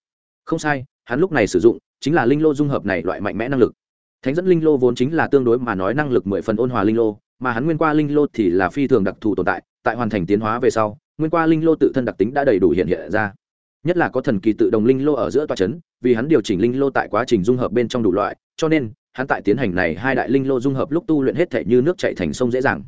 Không sai, hắn lúc này sử dụng, chính là linh lô dung hợp này loại mạnh mẽ năng lực. Thánh dẫn linh lô vốn chính là tương đối mà nói năng lực mười phần ôn hòa linh lô, mà hắn nguyên qua linh lô thì là phi thường đặc thù tồn tại tại hoàn thành tiến hóa về sau, nguyên qua linh lô tự thân đặc tính đã đầy đủ hiện hiện ra. Nhất là có thần kỳ tự đồng linh lô ở giữa tòa c h ấ n vì hắn điều chỉnh linh lô tại quá trình dung hợp bên trong đủ loại, cho nên hắn tại tiến hành này hai đại linh lô dung hợp lúc tu luyện hết thể như nước chảy thành sông dễ dàng.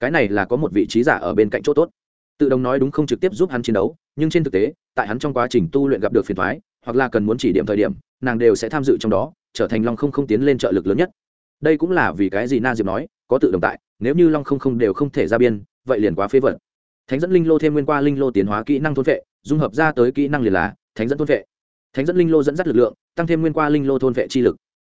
Cái này là có một vị trí giả ở bên cạnh chỗ tốt. Tự động nói đúng không trực tiếp giúp hắn chiến đấu, nhưng trên thực tế, tại hắn trong quá trình tu luyện gặp được phiền thoái hoặc là cần muốn chỉ điểm thời điểm, nàng đều sẽ tham dự trong đó, trở thành long không không tiến lên trợ lực lớn nhất. Đây cũng là vì cái gì na diệp nói, có tự động tại, nếu như long không không đều không thể ra biên, vậy liền quá phế vật. Thánh dẫn linh lô thêm nguyên qua linh lô tiến hóa kỹ năng thôn vệ, dung hợp ra tới kỹ năng liền là thánh dẫn thôn vệ. Thánh dẫn linh lô dẫn dắt lực lượng, tăng thêm nguyên qua linh lô thôn vệ chi lực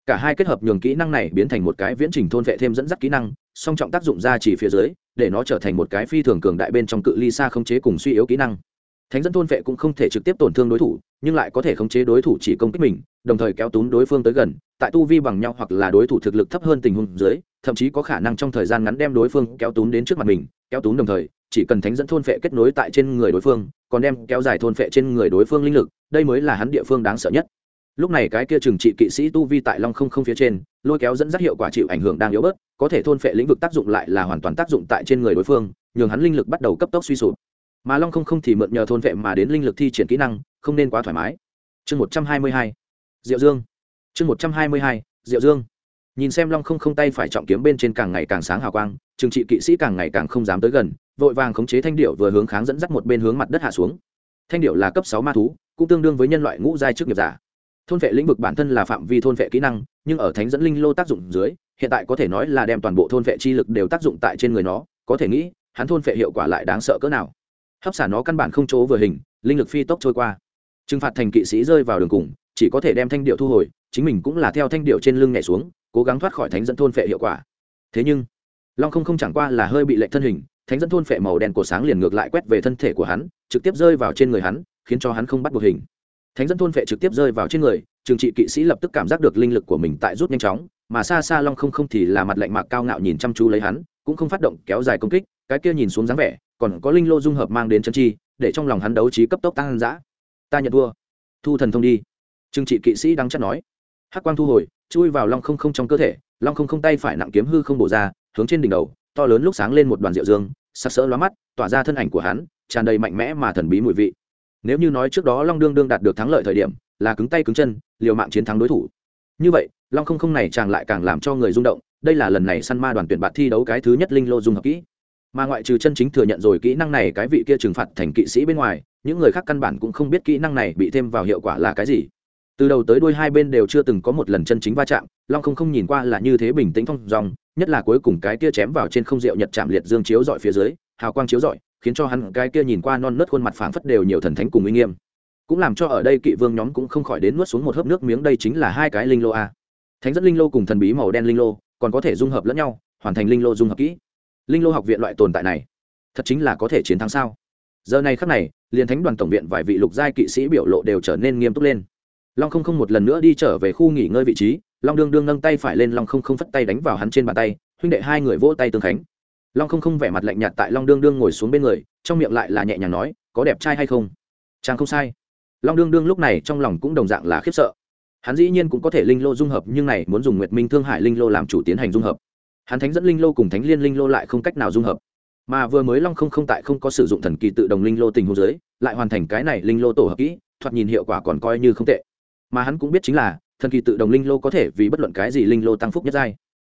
cả hai kết hợp nhường kỹ năng này biến thành một cái viễn trình thôn vệ thêm dẫn dắt kỹ năng, song trọng tác dụng ra chỉ phía dưới, để nó trở thành một cái phi thường cường đại bên trong cự ly xa khống chế cùng suy yếu kỹ năng. Thánh dẫn thôn vệ cũng không thể trực tiếp tổn thương đối thủ, nhưng lại có thể khống chế đối thủ chỉ công kích mình, đồng thời kéo túm đối phương tới gần, tại tu vi bằng nhau hoặc là đối thủ thực lực thấp hơn tình huống dưới, thậm chí có khả năng trong thời gian ngắn đem đối phương kéo túm đến trước mặt mình, kéo túm đồng thời, chỉ cần thánh dẫn thôn vệ kết nối tại trên người đối phương, còn đem kéo dài thôn vệ trên người đối phương linh lực, đây mới là hắn địa phương đáng sợ nhất lúc này cái kia trừng trị kỵ sĩ tu vi tại long không không phía trên, lôi kéo dẫn dắt hiệu quả chịu ảnh hưởng đang yếu bớt, có thể thôn phệ lĩnh vực tác dụng lại là hoàn toàn tác dụng tại trên người đối phương, nhường hắn linh lực bắt đầu cấp tốc suy sụp. Mà long không không thì mượn nhờ thôn phệ mà đến linh lực thi triển kỹ năng, không nên quá thoải mái. Chương một trăm hai mươi hai, diệu dương. Chương một trăm hai mươi hai, diệu dương. Nhìn xem long không không tay phải trọng kiếm bên trên càng ngày càng sáng hào quang, trừng trị kỵ sĩ càng ngày càng không dám tới gần, vội vàng khống chế thanh điệu vừa hướng kháng dẫn dắt một bên hướng mặt đất hạ xuống. Thanh điệu là cấp sáu ma thú, cũng tương đương với nhân loại ngũ giai trước nghiệp giả thôn vệ lĩnh vực bản thân là phạm vi thôn vệ kỹ năng, nhưng ở thánh dẫn linh lô tác dụng dưới, hiện tại có thể nói là đem toàn bộ thôn vệ chi lực đều tác dụng tại trên người nó, có thể nghĩ, hắn thôn vệ hiệu quả lại đáng sợ cỡ nào. Hấp xả nó căn bản không chỗ vừa hình, linh lực phi tốc trôi qua. Trừng phạt thành kỵ sĩ rơi vào đường cùng, chỉ có thể đem thanh điệu thu hồi, chính mình cũng là theo thanh điệu trên lưng nhảy xuống, cố gắng thoát khỏi thánh dẫn thôn phệ hiệu quả. Thế nhưng, long không không chẳng qua là hơi bị lệnh thân hình, thánh dẫn thôn phệ màu đen của sáng liền ngược lại quét về thân thể của hắn, trực tiếp rơi vào trên người hắn, khiến cho hắn không bắt buộc hình thánh dẫn thôn phệ trực tiếp rơi vào trên người, trường trị kỵ sĩ lập tức cảm giác được linh lực của mình tại rút nhanh chóng, mà xa xa long không không thì là mặt lạnh mạc cao ngạo nhìn chăm chú lấy hắn, cũng không phát động kéo dài công kích, cái kia nhìn xuống dáng vẻ, còn có linh lô dung hợp mang đến chân chi, để trong lòng hắn đấu trí cấp tốc tăng dã. Ta nhận thua. Thu thần thông đi. Trừng trị kỵ sĩ đang chắc nói. Hắc quang thu hồi, chui vào long không không trong cơ thể, long không không tay phải nặng kiếm hư không bổ ra, hướng trên đỉnh đầu, to lớn lúc sáng lên một đoàn rượu dương, sặc sỡ lóa mắt, tỏa ra thân ảnh của hắn, tràn đầy mạnh mẽ mà thần bí mùi vị nếu như nói trước đó long đương đương đạt được thắng lợi thời điểm, là cứng tay cứng chân, liều mạng chiến thắng đối thủ. Như vậy, long không không này chàng lại càng làm cho người rung động, đây là lần này săn ma đoàn tuyển bạt thi đấu cái thứ nhất linh lô dung hợp kỹ. Mà ngoại trừ chân chính thừa nhận rồi kỹ năng này cái vị kia trừng phạt thành kỵ sĩ bên ngoài, những người khác căn bản cũng không biết kỹ năng này bị thêm vào hiệu quả là cái gì. Từ đầu tới đuôi hai bên đều chưa từng có một lần chân chính va chạm, long không không nhìn qua là như thế bình tĩnh thong dong nhất là cuối cùng cái kia chém vào trên không rượu nhật chạm liệt dương chiếu dọi phía dưới, hào quang chiếu dọi khiến cho hắn cái kia nhìn qua non nớt khuôn mặt phảng phất đều nhiều thần thánh cùng uy nghiêm. Cũng làm cho ở đây kỵ vương nhóm cũng không khỏi đến nuốt xuống một hớp nước miếng, đây chính là hai cái linh lô a. Thánh dẫn linh lô cùng thần bí màu đen linh lô, còn có thể dung hợp lẫn nhau, hoàn thành linh lô dung hợp kỹ. Linh lô học viện loại tồn tại này, thật chính là có thể chiến thắng sao? Giờ này khắc này, liền thánh đoàn tổng viện vài vị lục giai kỵ sĩ biểu lộ đều trở nên nghiêm túc lên. Long không không một lần nữa đi trở về khu nghỉ ngơi vị trí, long đương đương nâng tay phải lên, long không không phất tay đánh vào hắn trên bàn tay, huynh đệ hai người vỗ tay tương khánh long không không vẻ mặt lạnh nhạt tại long đương đương ngồi xuống bên người, trong miệng lại là nhẹ nhàng nói, có đẹp trai hay không? Chàng không sai. Long đương đương lúc này trong lòng cũng đồng dạng là khiếp sợ. Hắn dĩ nhiên cũng có thể linh lô dung hợp, nhưng này muốn dùng nguyệt minh thương hải linh lô làm chủ tiến hành dung hợp. Hắn thánh dẫn linh lô cùng thánh liên linh lô lại không cách nào dung hợp. Mà vừa mới long không không tại không có sử dụng thần kỳ tự động linh lô tình hồ dưới, lại hoàn thành cái này linh lô tổ hợp kỹ, thoạt nhìn hiệu quả còn coi như không tệ. Mà hắn cũng biết chính là, thần kỳ tự động linh lô có thể vì bất luận cái gì linh lô tăng phúc nhất giai.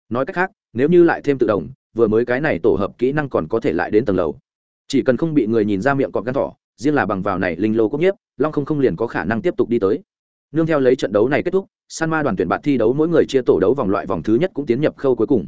Nói cách khác, nếu như lại thêm tự động vừa mới cái này tổ hợp kỹ năng còn có thể lại đến tầng lầu. Chỉ cần không bị người nhìn ra miệng cọp gan thỏ, riêng là bằng vào này linh lô cốc nhiếp, long không không liền có khả năng tiếp tục đi tới. Nương theo lấy trận đấu này kết thúc, san ma đoàn tuyển bạn thi đấu mỗi người chia tổ đấu vòng loại vòng thứ nhất cũng tiến nhập khâu cuối cùng.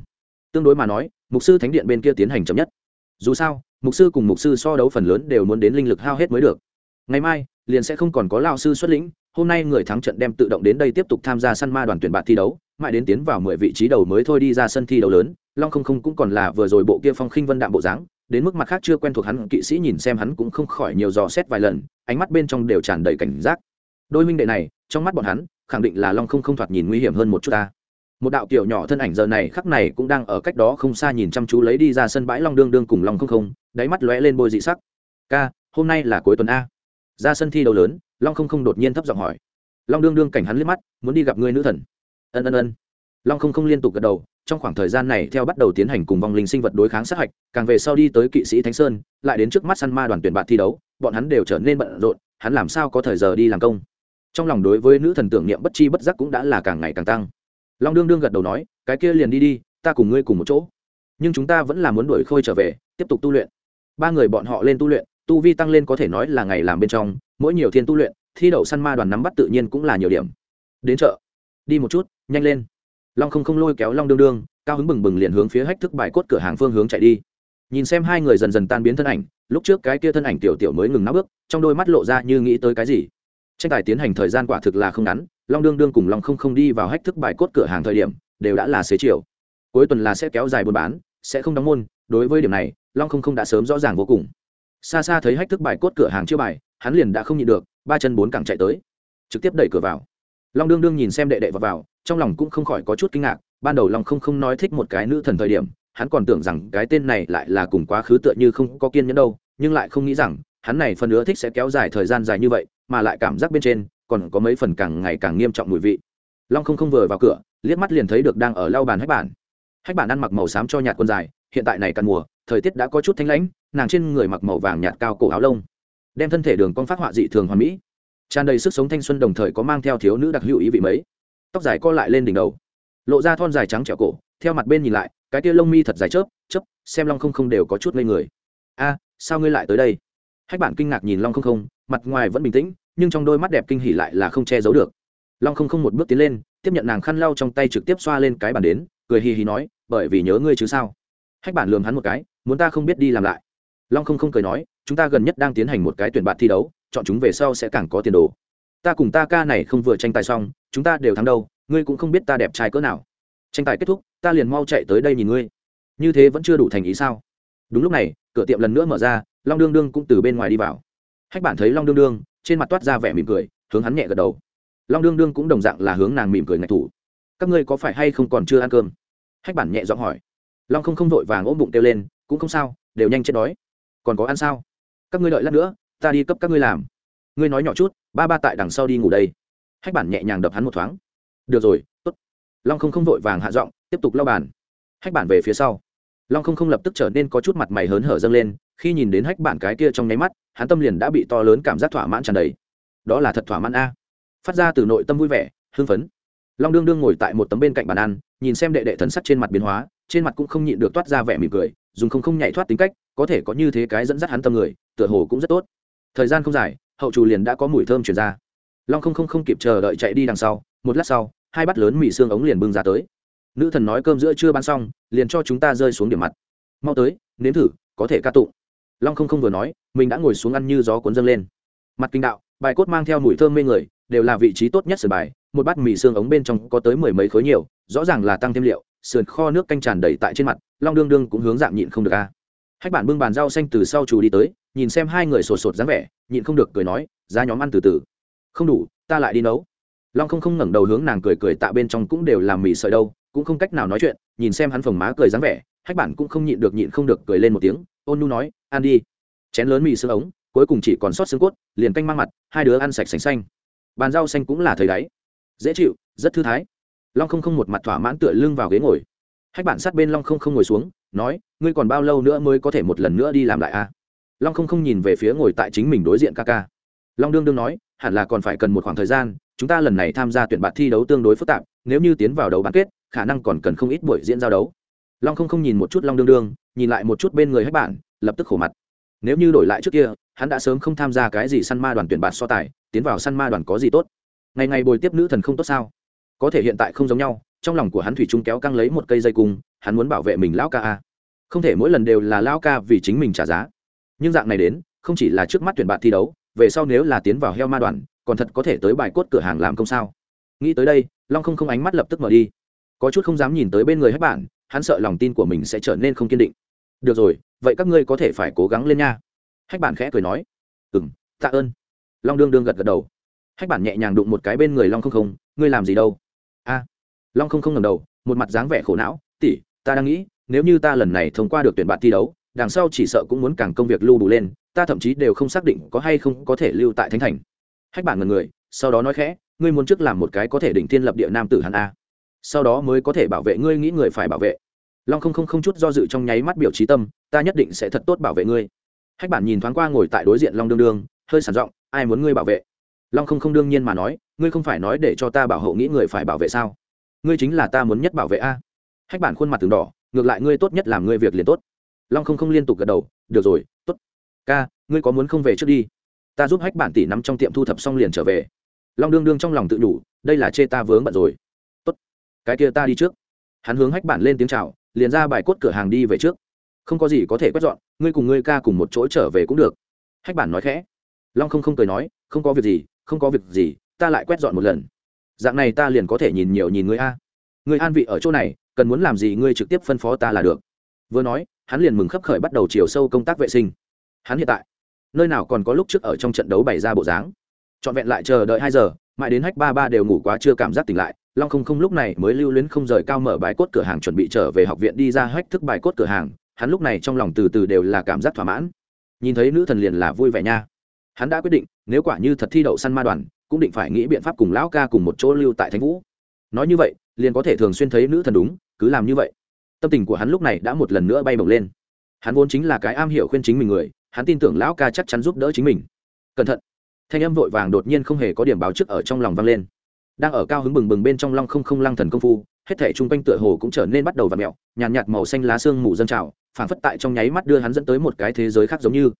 Tương đối mà nói, mục sư thánh điện bên kia tiến hành chậm nhất. Dù sao, mục sư cùng mục sư so đấu phần lớn đều muốn đến linh lực hao hết mới được. Ngày mai, liền sẽ không còn có lao sư xuất lĩnh, hôm nay người thắng trận đem tự động đến đây tiếp tục tham gia săn ma đoàn tuyển bạn thi đấu, mãi đến tiến vào mười vị trí đầu mới thôi đi ra sân thi đấu lớn long không không cũng còn là vừa rồi bộ kia phong khinh vân đạm bộ dáng, đến mức mặt khác chưa quen thuộc hắn kỵ sĩ nhìn xem hắn cũng không khỏi nhiều dò xét vài lần, ánh mắt bên trong đều tràn đầy cảnh giác. Đôi minh đệ này, trong mắt bọn hắn, khẳng định là long không không thoạt nhìn nguy hiểm hơn một chút ta. Một đạo kiểu nhỏ thân ảnh giờ này khắc này cũng đang ở cách đó không xa nhìn chăm chú lấy đi ra sân bãi long đương đương cùng long không không, đáy mắt lóe lên bôi dị sắc. Ca, hôm nay là cuối tuần a. Ra sân thi đấu lớn, long không không đột nhiên thấp giọng hỏi. Long đương đương cảnh hắn liếc mắt, muốn đi gặp người nữ thần. Ân ân ân. Long không không liên tục gật đầu trong khoảng thời gian này, theo bắt đầu tiến hành cùng vong linh sinh vật đối kháng sát hạch, càng về sau đi tới kỵ sĩ thánh sơn, lại đến trước mắt săn ma đoàn tuyển bạn thi đấu, bọn hắn đều trở nên bận rộn, hắn làm sao có thời giờ đi làm công? Trong lòng đối với nữ thần tưởng niệm bất chi bất giác cũng đã là càng ngày càng tăng. Long đương đương gật đầu nói, cái kia liền đi đi, ta cùng ngươi cùng một chỗ. Nhưng chúng ta vẫn là muốn đuổi khôi trở về, tiếp tục tu luyện. Ba người bọn họ lên tu luyện, tu vi tăng lên có thể nói là ngày làm bên trong, mỗi nhiều thiên tu luyện, thi đậu săn ma đoàn nắm bắt tự nhiên cũng là nhiều điểm. Đến chợ. Đi một chút, nhanh lên long không không lôi kéo long đương đương cao hứng bừng bừng liền hướng phía hách thức bài cốt cửa hàng phương hướng chạy đi. Nhìn xem hai người dần dần tan biến thân ảnh lúc trước cái kia thân ảnh tiểu tiểu mới ngừng náo bước trong đôi mắt lộ ra như nghĩ tới cái gì. Tranh tài tiến hành thời gian quả thực là không ngắn long đương đương cùng long không không đi vào hách thức bài cốt cửa hàng thời điểm đều đã là xế chiều. Cuối tuần là sẽ kéo dài buôn bán sẽ không đóng môn đối với điểm này long không không đã sớm rõ ràng vô cùng. Xa xa thấy hách thức bài cốt cửa hàng chưa bài hắn liền đã không nhịn được ba chân bốn cẳng chạy tới trực tiếp đẩy cửa vào. Long đương đương nhìn xem đệ đệ vào, vào trong lòng cũng không khỏi có chút kinh ngạc, ban đầu long không không nói thích một cái nữ thần thời điểm, hắn còn tưởng rằng cái tên này lại là cùng quá khứ tựa như không có kiên nhẫn đâu, nhưng lại không nghĩ rằng, hắn này phần nữa thích sẽ kéo dài thời gian dài như vậy, mà lại cảm giác bên trên, còn có mấy phần càng ngày càng nghiêm trọng mùi vị. Long không không vừa vào cửa, liếc mắt liền thấy được đang ở lau bàn hách bản. Hách bản ăn mặc màu xám cho nhạt quần dài, hiện tại này cận mùa, thời tiết đã có chút thanh lãnh, nàng trên người mặc màu vàng nhạt cao cổ áo lông, đem thân thể đường con phát họa dị thường hoàn mỹ. Tràn đầy sức sống thanh xuân đồng thời có mang theo thiếu nữ đặc hữu ý vị mấy tóc dài co lại lên đỉnh đầu, lộ ra thon dài trắng trẻo cổ, theo mặt bên nhìn lại, cái tia lông mi thật dài chớp chớp, xem long không không đều có chút ngây người. A, sao ngươi lại tới đây? Hách bản kinh ngạc nhìn long không không, mặt ngoài vẫn bình tĩnh, nhưng trong đôi mắt đẹp kinh hỉ lại là không che giấu được. Long không không một bước tiến lên, tiếp nhận nàng khăn lau trong tay trực tiếp xoa lên cái bàn đến, cười hì hì nói, bởi vì nhớ ngươi chứ sao? Hách bản lường hắn một cái, muốn ta không biết đi làm lại? Long không không cười nói, chúng ta gần nhất đang tiến hành một cái tuyển bạn thi đấu, chọn chúng về sau sẽ càng có tiền đồ ta cùng ta ca này không vừa tranh tài xong, chúng ta đều thắng đâu, ngươi cũng không biết ta đẹp trai cỡ nào. Tranh tài kết thúc, ta liền mau chạy tới đây nhìn ngươi. Như thế vẫn chưa đủ thành ý sao? Đúng lúc này, cửa tiệm lần nữa mở ra, long đương đương cũng từ bên ngoài đi vào. Hách bản thấy long đương đương, trên mặt toát ra vẻ mỉm cười, hướng hắn nhẹ gật đầu. Long đương đương cũng đồng dạng là hướng nàng mỉm cười ngạch thủ. Các ngươi có phải hay không còn chưa ăn cơm? Hách bản nhẹ giọng hỏi. Long không không vội vàng ôm bụng kêu lên, cũng không sao, đều nhanh chết đói. Còn có ăn sao? Các ngươi đợi lát nữa, ta đi cấp các ngươi làm ngươi nói nhỏ chút, ba ba tại đằng sau đi ngủ đây. Hách bản nhẹ nhàng đập hắn một thoáng. Được rồi, tốt. Long không không vội vàng hạ giọng, tiếp tục lau bàn. Hách bản về phía sau. Long không không lập tức trở nên có chút mặt mày hớn hở dâng lên, khi nhìn đến hách bản cái kia trong nháy mắt, hắn tâm liền đã bị to lớn cảm giác thỏa mãn tràn đầy. Đó là thật thỏa mãn a. Phát ra từ nội tâm vui vẻ, hưng phấn. Long đương đương ngồi tại một tấm bên cạnh bàn ăn, nhìn xem đệ đệ thần sắc trên mặt biến hóa, trên mặt cũng không nhịn được toát ra vẻ mỉm cười, dùng không không nhảy thoát tính cách, có thể có như thế cái dẫn dắt hắn tâm người, tựa hồ cũng rất tốt. Thời gian không dài hậu chủ liền đã có mùi thơm chuyển ra. Long không không không kịp chờ đợi chạy đi đằng sau, một lát sau, hai bát lớn mì xương ống liền bưng ra tới. Nữ thần nói cơm giữa chưa bán xong, liền cho chúng ta rơi xuống điểm mặt. Mau tới, nếm thử, có thể ca tụng. Long không không vừa nói, mình đã ngồi xuống ăn như gió cuốn dâng lên. Mặt kinh đạo, bài cốt mang theo mùi thơm mê người, đều là vị trí tốt nhất sườn bài, một bát mì xương ống bên trong có tới mười mấy khối nhiều, rõ ràng là tăng thêm liệu, sườn kho nước canh tràn đầy tại trên mặt, long đương đương cũng hướng dạng nhịn không được a. Hách bản bưng bàn rau xanh từ sau chủ đi tới nhìn xem hai người sột sột dáng vẻ, nhịn không được cười nói, ra nhóm ăn từ từ. Không đủ, ta lại đi nấu. Long không không ngẩng đầu hướng nàng cười cười tạ bên trong cũng đều làm mì sợi đâu, cũng không cách nào nói chuyện, nhìn xem hắn phồng má cười dáng vẻ, hách bản cũng không nhịn được nhịn không được cười lên một tiếng, ôn nu nói, ăn đi. Chén lớn mì xương ống, cuối cùng chỉ còn sót xương cốt, liền canh mang mặt, hai đứa ăn sạch sành xanh. Bàn rau xanh cũng là thời đáy. Dễ chịu, rất thư thái. Long không không một mặt thỏa mãn tựa lưng vào ghế ngồi. Hách bản sát bên long không không ngồi xuống, nói, ngươi còn bao lâu nữa mới có thể một lần nữa đi làm lại a long không không nhìn về phía ngồi tại chính mình đối diện ca ca. Long đương đương nói, hẳn là còn phải cần một khoảng thời gian, chúng ta lần này tham gia tuyển bạt thi đấu tương đối phức tạp, nếu như tiến vào đấu bán kết, khả năng còn cần không ít buổi diễn giao đấu. Long không không nhìn một chút long đương đương, nhìn lại một chút bên người hết bản, lập tức khổ mặt. Nếu như đổi lại trước kia, hắn đã sớm không tham gia cái gì săn ma đoàn tuyển bạt so tài, tiến vào săn ma đoàn có gì tốt? Ngày ngày bồi tiếp nữ thần không tốt sao? Có thể hiện tại không giống nhau, trong lòng của hắn thủy trung kéo căng lấy một cây dây cung, hắn muốn bảo vệ mình lão ca a. Không thể mỗi lần đều là lão ca vì chính mình trả giá nhưng dạng này đến, không chỉ là trước mắt tuyển bạn thi đấu, về sau nếu là tiến vào heo ma đoàn, còn thật có thể tới bài cốt cửa hàng làm công sao? Nghĩ tới đây, long không không ánh mắt lập tức mở đi. Có chút không dám nhìn tới bên người hết bạn, hắn sợ lòng tin của mình sẽ trở nên không kiên định. Được rồi, vậy các ngươi có thể phải cố gắng lên nha. Hách bản khẽ cười nói. Ừ m tạ ơn. Long đương đương gật gật đầu. Hách bản nhẹ nhàng đụng một cái bên người long không không, ngươi làm gì đâu? A. Long không không ngầm đầu, một mặt dáng vẻ khổ não. Tỉ ta đang nghĩ, nếu như ta lần này thông qua được tuyển bạn thi đấu đằng sau chỉ sợ cũng muốn càng công việc lưu đủ lên, ta thậm chí đều không xác định có hay không có thể lưu tại thánh thành. Hách bản ngần người, sau đó nói khẽ, ngươi muốn trước làm một cái có thể đỉnh thiên lập địa nam tử hắn a. Sau đó mới có thể bảo vệ ngươi nghĩ người phải bảo vệ. Long không không không chút do dự trong nháy mắt biểu trí tâm, ta nhất định sẽ thật tốt bảo vệ ngươi. Hách bản nhìn thoáng qua ngồi tại đối diện long đương đương, hơi sản giọng, ai muốn ngươi bảo vệ? Long không không đương nhiên mà nói, ngươi không phải nói để cho ta bảo hộ nghĩ người phải bảo vệ sao? Ngươi chính là ta muốn nhất bảo vệ a. Hách bản khuôn mặt từng đỏ, ngược lại ngươi tốt nhất làm ngươi việc liền tốt long không không liên tục gật đầu, được rồi, tốt. Ca, ngươi có muốn không về trước đi? Ta giúp hách bản tỷ nắm trong tiệm thu thập xong liền trở về. Long đương đương trong lòng tự đủ đây là chê ta vướng bận rồi. Tốt, cái kia ta đi trước. Hắn hướng hách bản lên tiếng chào, liền ra bài cốt cửa hàng đi về trước. Không có gì có thể quét dọn, ngươi cùng ngươi ca cùng một chỗ trở về cũng được. Hách bản nói khẽ. Long không không cười nói, không có việc gì, không có việc gì, ta lại quét dọn một lần. Dạng này ta liền có thể nhìn nhiều nhìn ngươi a. Ngươi an vị ở chỗ này, cần muốn làm gì ngươi trực tiếp phân phó ta là được vừa nói, hắn liền mừng khấp khởi bắt đầu chiều sâu công tác vệ sinh. Hắn hiện tại, nơi nào còn có lúc trước ở trong trận đấu bày ra bộ dáng. Trọn vẹn lại chờ đợi hai giờ, mãi đến hách ba ba đều ngủ quá chưa cảm giác tỉnh lại, long không không lúc này mới lưu luyến không rời cao mở bài cốt cửa hàng chuẩn bị trở về học viện đi ra hách thức bài cốt cửa hàng. Hắn lúc này trong lòng từ từ đều là cảm giác thỏa mãn. Nhìn thấy nữ thần liền là vui vẻ nha. Hắn đã quyết định, nếu quả như thật thi đậu săn ma đoàn, cũng định phải nghĩ biện pháp cùng lão ca cùng một chỗ lưu tại thánh vũ. Nói như vậy, liền có thể thường xuyên thấy nữ thần đúng, cứ làm như vậy tâm tình của hắn lúc này đã một lần nữa bay bổng lên. Hắn vốn chính là cái am hiểu khuyên chính mình người hắn tin tưởng lão ca chắc chắn giúp đỡ chính mình. Cẩn thận. Thanh âm vội vàng đột nhiên không hề có điểm báo trước ở trong lòng vang lên. Đang ở cao hứng bừng bừng bên trong long không không lăng thần công phu hết thể chung quanh tựa hồ cũng trở nên bắt đầu v ặ mẹo nhàn nhạt, nhạt màu xanh lá xương mù dâng trào phảng phất tại trong nháy mắt đưa hắn dẫn tới một cái thế giới khác giống như.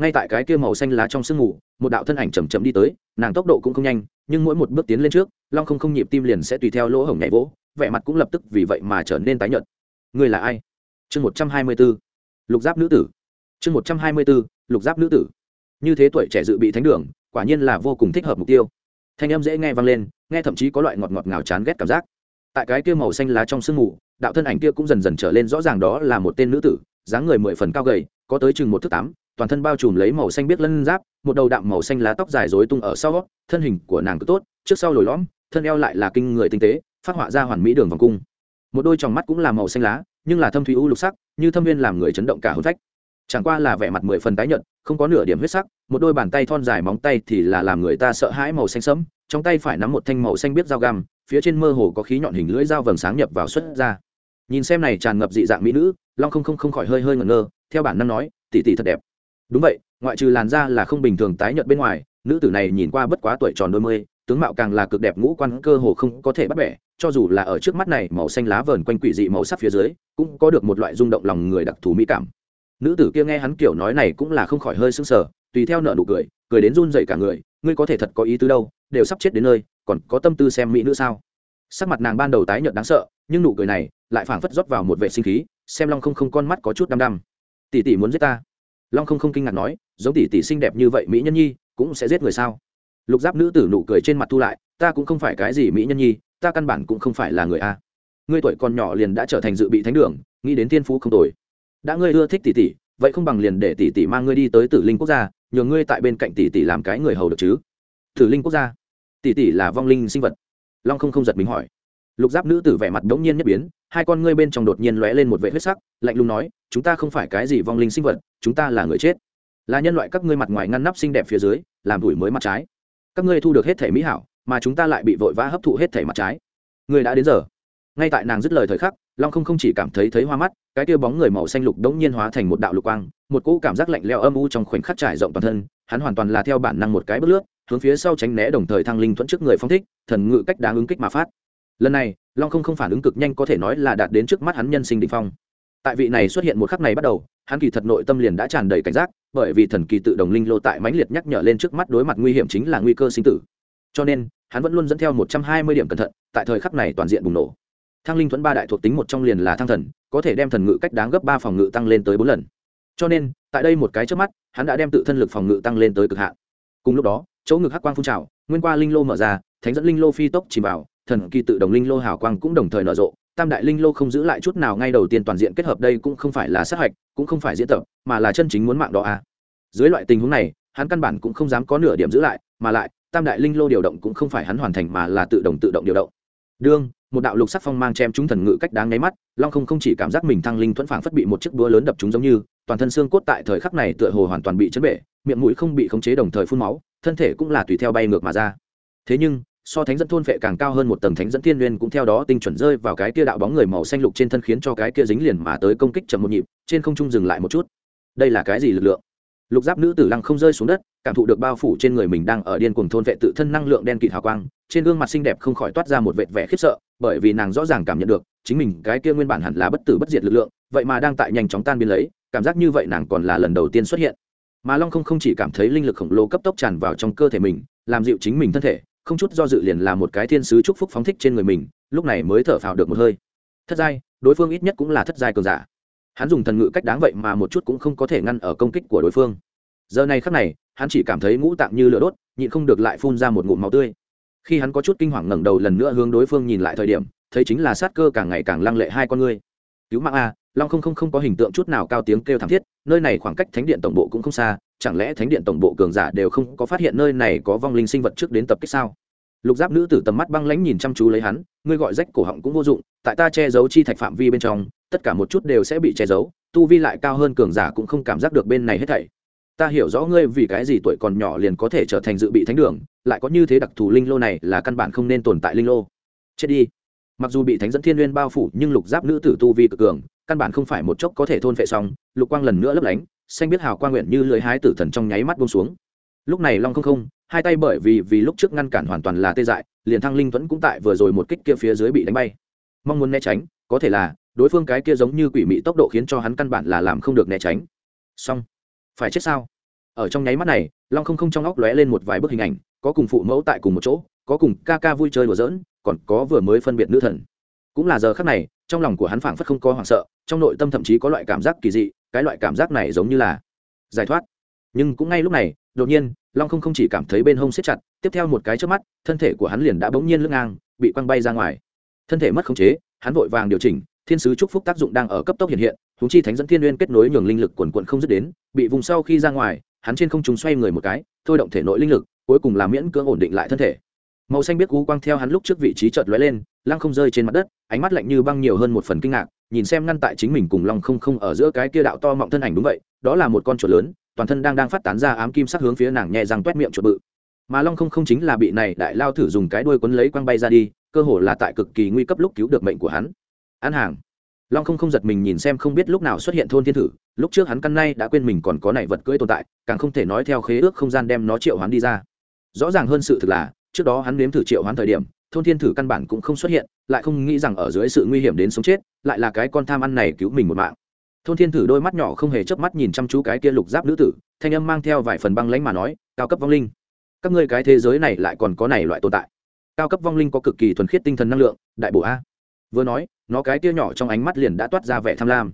Ngay tại cái kia màu xanh lá trong sương mù một đạo thân ảnh chầm chậm đi tới nàng tốc độ cũng không nhanh nhưng mỗi một bước tiến lên trước long không không nhịp tim liền sẽ tùy theo lỗ hổng nhảy vỗ vẻ mặt cũng lập tức vì vậy mà trở nên tái nhợt. Ngươi là ai? Chương một trăm hai mươi b ố lục giáp nữ tử. Chương một trăm hai mươi b ố lục giáp nữ tử. Như thế tuổi trẻ dự bị thánh đường, quả nhiên là vô cùng thích hợp mục tiêu. Thanh âm dễ nghe vang lên, nghe thậm chí có loại ngọt ngọt ngào chán ghét cảm giác. Tại cái kia màu xanh lá trong sương mù, đạo thân ảnh kia cũng dần dần trở lên rõ ràng đó là một tên nữ tử, dáng người mười phần cao gầy, có tới chừng một thước tám, toàn thân bao trùm lấy màu xanh biết lân giáp, một đầu đạm màu xanh lá tóc dài rối tung ở sau, thân hình của nàng cứ tốt, trước sau lồi lõm, thân eo lại là kinh người tinh tế, phát họa ra hoàn mỹ đường vòng cung một đôi tròng mắt cũng là màu xanh lá, nhưng là thâm thủy u lục sắc, như thâm viên làm người chấn động cả hôn phách. Chẳng qua là vẻ mặt mười phần tái nhợt, không có nửa điểm huyết sắc, một đôi bàn tay thon dài móng tay thì là làm người ta sợ hãi màu xanh sẫm, trong tay phải nắm một thanh màu xanh biết dao găm, phía trên mơ hồ có khí nhọn hình lưỡi dao vầng sáng nhập vào xuất ra. Nhìn xem này tràn ngập dị dạng mỹ nữ, long không không không khỏi hơi hơi ngẩn ngơ, theo bản năng nói, tỷ tỷ thật đẹp. Đúng vậy, ngoại trừ làn da là không bình thường tái nhợt bên ngoài, nữ tử này nhìn qua bất quá tuổi tròn đôi mươi, tướng mạo càng là cực đẹp, ngũ quan cơ hồ không có thể bắt bẻ cho dù là ở trước mắt này màu xanh lá vờn quanh quỷ dị màu sắc phía dưới, cũng có được một loại rung động lòng người đặc thù mỹ cảm. Nữ tử kia nghe hắn kiểu nói này cũng là không khỏi hơi sưng sờ, tùy theo nợ nụ cười cười đến run dậy cả người, ngươi có thể thật có ý tứ đâu, đều sắp chết đến nơi, còn có tâm tư xem mỹ nữ sao? Sắc mặt nàng ban đầu tái nhợt đáng sợ, nhưng nụ cười này lại phảng phất rót vào một vệ sinh khí, xem long không không con mắt có chút đăm đăm. Tỷ tỷ muốn giết ta? Long không không kinh ngạc nói, giống tỷ tỷ xinh đẹp như vậy mỹ nhân nhi, cũng sẽ giết người sao? Lục giáp nữ tử nụ cười trên mặt thu lại, ta cũng không phải cái gì mỹ nhân nhi ta căn bản cũng không phải là người a. Ngươi tuổi còn nhỏ liền đã trở thành dự bị thánh đường, nghĩ đến thiên phú không tồi. Đã ngươi ưa thích tỷ tỷ, vậy không bằng liền để tỷ tỷ mang ngươi đi tới tử linh quốc gia nhờ ngươi tại bên cạnh tỷ tỷ làm cái người hầu được chứ. Tử linh quốc gia? Tỷ tỷ là vong linh sinh vật. Long không không giật mình hỏi. Lục giáp nữ tử vẻ mặt đống nhiên nhất biến, hai con ngươi bên trong đột nhiên lóe lên một vệ huyết sắc, lạnh lùng nói, chúng ta không phải cái gì vong linh sinh vật, chúng ta là người chết. Là nhân loại các ngươi mặt ngoài ngăn nắp xinh đẹp phía dưới, làm đuổi mới mặt trái. Các ngươi thu được hết thể mỹ hảo mà chúng ta lại bị vội vã hấp thụ hết thể mặt trái. Người đã đến giờ. Ngay tại nàng dứt lời thời khắc, long không không chỉ cảm thấy thấy hoa mắt, cái kia bóng người màu xanh lục đống nhiên hóa thành một đạo lục quang, một cỗ cảm giác lạnh lẽo âm u trong khoảnh khắc trải rộng toàn thân, hắn hoàn toàn là theo bản năng một cái bước lướt, hướng phía sau tránh né đồng thời thăng linh thuẫn trước người phong thích, thần ngự cách đáng ứng kích mà phát. Lần này, long không không phản ứng cực nhanh có thể nói là đạt đến trước mắt hắn nhân sinh định phong. Tại vị này xuất hiện một khắc này bắt đầu, hắn kỳ thật nội tâm liền đã tràn đầy cảnh giác, bởi vì thần kỳ tự đồng linh lô tại mãnh liệt nhắc nhở lên trước mắt đối mặt nguy hiểm chính là nguy cơ sinh tử cho nên hắn vẫn luôn dẫn theo một trăm hai mươi điểm cẩn thận, tại thời khắc này toàn diện bùng nổ. Thăng linh thuẫn ba đại thuộc tính một trong liền là thăng thần, có thể đem thần ngự cách đáng gấp ba phòng ngự tăng lên tới bốn lần. Cho nên, tại đây một cái trước mắt, hắn đã đem tự thân lực phòng ngự tăng lên tới cực hạn. Cùng lúc đó, chỗ ngực hắc quang phun trào, nguyên qua linh lô mở ra, thánh dẫn linh lô phi tốc chìm vào, thần kỳ tự đồng linh lô hào quang cũng đồng thời nở rộ, tam đại linh lô không giữ lại chút nào, ngay đầu tiên toàn diện kết hợp đây cũng không phải là sát hạch, cũng không phải diễn tập, mà là chân chính muốn mạng đó à. dưới loại tình huống này, hắn căn bản cũng không dám có nửa điểm giữ lại, mà lại tam đại linh lô điều động cũng không phải hắn hoàn thành mà là tự động tự động điều động. Đương, một đạo lục sắc phong mang chém chúng thần ngự cách đáng nháy mắt, long không không chỉ cảm giác mình thăng linh thuẫn phảng phất bị một chiếc búa lớn đập chúng giống như, toàn thân xương cốt tại thời khắc này tựa hồ hoàn toàn bị chấn bể, miệng mũi không bị khống chế đồng thời phun máu, thân thể cũng là tùy theo bay ngược mà ra. Thế nhưng, so thánh dẫn thôn vệ càng cao hơn một tầng thánh dẫn thiên nguyên cũng theo đó tinh chuẩn rơi vào cái kia đạo bóng người màu xanh lục trên thân khiến cho cái kia dính liền mà tới công kích chậm một nhịp, trên không trung dừng lại một chút. Đây là cái gì lực lượng? Lục giáp nữ tử lăng không rơi xuống đất cảm thụ được bao phủ trên người mình đang ở điên cuồng thôn vệ tự thân năng lượng đen kịt hào quang, trên gương mặt xinh đẹp không khỏi toát ra một vệt vẻ khiếp sợ, bởi vì nàng rõ ràng cảm nhận được, chính mình cái kia nguyên bản hẳn là bất tử bất diệt lực lượng, vậy mà đang tại nhanh chóng tan biến lấy, cảm giác như vậy nàng còn là lần đầu tiên xuất hiện. Mà long không không chỉ cảm thấy linh lực khổng lồ cấp tốc tràn vào trong cơ thể mình, làm dịu chính mình thân thể, không chút do dự liền là một cái thiên sứ chúc phúc phóng thích trên người mình, lúc này mới thở phào được một hơi. Thất giai, đối phương ít nhất cũng là thất giai cường giả. Hắn dùng thần ngự cách đáng vậy mà một chút cũng không có thể ngăn ở công kích của đối phương. Giờ này khắc này hắn chỉ cảm thấy ngũ tạng như lửa đốt, nhịn không được lại phun ra một ngụm máu tươi. Khi hắn có chút kinh hoàng ngẩng đầu lần nữa hướng đối phương nhìn lại thời điểm, thấy chính là sát cơ càng ngày càng lăng lệ hai con ngươi. Cứu mạng a, long không không không có hình tượng chút nào cao tiếng kêu thảm thiết, nơi này khoảng cách thánh điện tổng bộ cũng không xa, chẳng lẽ thánh điện tổng bộ cường giả đều không có phát hiện nơi này có vong linh sinh vật trước đến tập kích sao? Lục giáp nữ tử tầm mắt băng lãnh nhìn chăm chú lấy hắn, ngươi gọi rách cổ họng cũng vô dụng, tại ta che giấu chi thạch phạm vi bên trong, tất cả một chút đều sẽ bị che giấu, tu vi lại cao hơn cường giả cũng không cảm giác được bên này hết thảy ta hiểu rõ ngươi vì cái gì tuổi còn nhỏ liền có thể trở thành dự bị thánh đường, lại có như thế đặc thù linh lô này là căn bản không nên tồn tại linh lô. Chết đi. Mặc dù bị thánh dẫn thiên n bao phủ, nhưng lục giáp nữ tử tu vi cực cường, căn bản không phải một chốc có thể thôn phệ xong, lục quang lần nữa lấp lánh, xanh biết hào quang nguyện như lưới hái tử thần trong nháy mắt bông xuống. Lúc này long không không, hai tay bởi vì vì lúc trước ngăn cản hoàn toàn là tê dại, liền thăng linh thuẫn cũng tại vừa rồi một kích kia phía dưới bị đánh bay. Mong muốn né tránh, có thể là, đối phương cái kia giống như quỷ mị tốc độ khiến cho hắn căn bản là làm không được né tránh. Xong phải chết sao? Ở trong nháy mắt này, long không không trong óc lóe lên một vài bức hình ảnh, có cùng phụ mẫu tại cùng một chỗ, có cùng ca ca vui chơi đùa giỡn, còn có vừa mới phân biệt nữ thần. Cũng là giờ khắc này, trong lòng của hắn phảng phất không có hoảng sợ, trong nội tâm thậm chí có loại cảm giác kỳ dị, cái loại cảm giác này giống như là giải thoát. Nhưng cũng ngay lúc này, đột nhiên, long không không chỉ cảm thấy bên hông siết chặt, tiếp theo một cái trước mắt, thân thể của hắn liền đã bỗng nhiên lưng ngang, bị quăng bay ra ngoài. Thân thể mất khống chế, hắn vội vàng điều chỉnh, thiên sứ chúc phúc tác dụng đang ở cấp tốc hiện hiện huống chi thánh dẫn thiên nguyên kết nối nhường linh lực quần quận không dứt đến, bị vùng sau khi ra ngoài, hắn trên không trung xoay người một cái, thôi động thể nội linh lực, cuối cùng làm miễn cưỡng ổn định lại thân thể. Màu xanh biết cú quang theo hắn lúc trước vị trí chợt lóe lên, lăng không rơi trên mặt đất, ánh mắt lạnh như băng nhiều hơn một phần kinh ngạc, nhìn xem ngăn tại chính mình cùng lòng không không ở giữa cái kia đạo to mọng thân ảnh đúng vậy, đó là một con chuột lớn, toàn thân đang đang phát tán ra ám kim sắc hướng phía nàng nhẹ răng toét miệng chuột bự. Mà long không không chính là bị này đại lao thử dùng cái đuôi quấn lấy quăng bay ra đi, cơ hồ là tại cực kỳ nguy cấp lúc cứu được mệnh của hắn. Ăn hàng long không không giật mình nhìn xem không biết lúc nào xuất hiện thôn thiên thử, lúc trước hắn căn nay đã quên mình còn có này vật cưỡi tồn tại, càng không thể nói theo khế ước không gian đem nó triệu hoán đi ra. Rõ ràng hơn sự thực là, trước đó hắn nếm thử triệu hoán thời điểm, thôn thiên thử căn bản cũng không xuất hiện, lại không nghĩ rằng ở dưới sự nguy hiểm đến sống chết, lại là cái con tham ăn này cứu mình một mạng. Thôn thiên thử đôi mắt nhỏ không hề chớp mắt nhìn chăm chú cái kia lục giáp nữ tử, thanh âm mang theo vài phần băng lãnh mà nói, cao cấp vong linh, các ngươi cái thế giới này lại còn có này loại tồn tại. Cao cấp vong linh có cực kỳ thuần khiết tinh thần năng lượng, đại bổ a vừa nói nó cái tia nhỏ trong ánh mắt liền đã toát ra vẻ tham lam.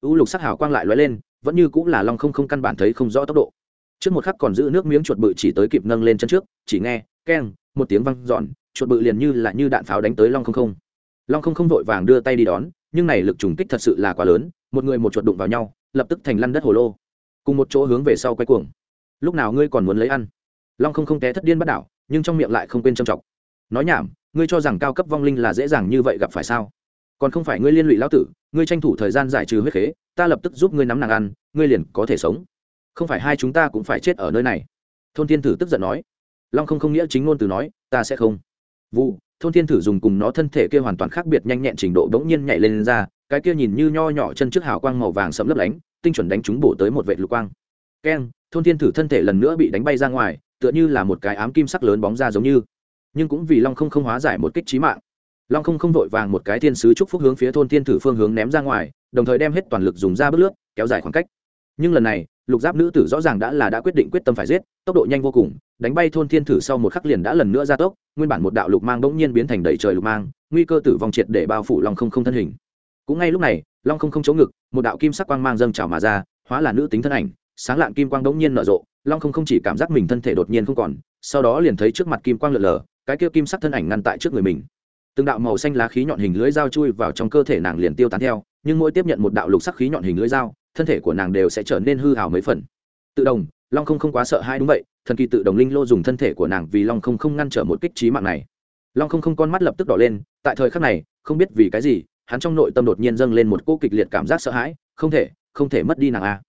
U lục sắc hào quang lại lóe lên vẫn như cũng là long không không căn bản thấy không rõ tốc độ. Trước một khắc còn giữ nước miếng chuột bự chỉ tới kịp nâng lên chân trước chỉ nghe keng một tiếng văng dọn, chuột bự liền như là như đạn pháo đánh tới long không không. Long không không vội vàng đưa tay đi đón nhưng này lực trùng kích thật sự là quá lớn một người một chuột đụng vào nhau lập tức thành lăn đất hồ lô. Cùng một chỗ hướng về sau quay cuồng. Lúc nào ngươi còn muốn lấy ăn? Long không không té thất điên bắt đảo nhưng trong miệng lại không quên trầm trọng nói nhảm ngươi cho rằng cao cấp vong linh là dễ dàng như vậy gặp phải sao? Còn không phải ngươi liên lụy lão tử ngươi tranh thủ thời gian giải trừ huyết khế ta lập tức giúp ngươi nắm nàng ăn ngươi liền có thể sống. Không phải hai chúng ta cũng phải chết ở nơi này. Thôn thiên Thử tức giận nói. Long không không nghĩa chính ngôn từ nói ta sẽ không. Vụ thôn thiên thử dùng cùng nó thân thể kia hoàn toàn khác biệt nhanh nhẹn trình độ bỗng nhiên nhảy lên, lên ra cái kia nhìn như nho nhỏ chân trước hào quang màu vàng sẫm lấp lánh tinh chuẩn đánh trúng bổ tới một vệ lục quang. Keng thôn thiên thử thân thể lần nữa bị đánh bay ra ngoài tựa như là một cái ám kim sắc lớn bóng ra giống như nhưng cũng vì long không không hóa giải một kích trí mạng. Long không không vội vàng một cái thiên sứ chúc phúc hướng phía thôn thiên thử phương hướng ném ra ngoài, đồng thời đem hết toàn lực dùng ra bước lướt, kéo dài khoảng cách. Nhưng lần này, lục giáp nữ tử rõ ràng đã là đã quyết định quyết tâm phải giết, tốc độ nhanh vô cùng, đánh bay thôn thiên thử sau một khắc liền đã lần nữa ra tốc, nguyên bản một đạo lục mang bỗng nhiên biến thành đầy trời lục mang, nguy cơ tử vong triệt để bao phủ long không không thân hình. Cũng ngay lúc này, long không không chống ngực, một đạo kim sắc quang mang dâng trào mà ra, hóa là nữ tính thân ảnh, sáng lạn kim quang bỗng nhiên nở rộ, long không không chỉ cảm giác mình thân thể đột nhiên không còn, sau đó liền thấy trước mặt kim quang lượn lờ cái kia kim sắc thân ảnh ngăn tại trước người mình. Từng đạo màu xanh lá khí nhọn hình lưỡi dao chui vào trong cơ thể nàng liền tiêu tán theo, nhưng mỗi tiếp nhận một đạo lục sắc khí nhọn hình lưỡi dao, thân thể của nàng đều sẽ trở nên hư hào mấy phần. Tự đồng long không không quá sợ hai đúng vậy, thần kỳ tự đồng linh lô dùng thân thể của nàng vì long không không ngăn trở một kích trí mạng này. Long không không con mắt lập tức đỏ lên, tại thời khắc này, không biết vì cái gì, hắn trong nội tâm đột nhiên dâng lên một cô kịch liệt cảm giác sợ hãi, không thể không thể mất đi nàng a.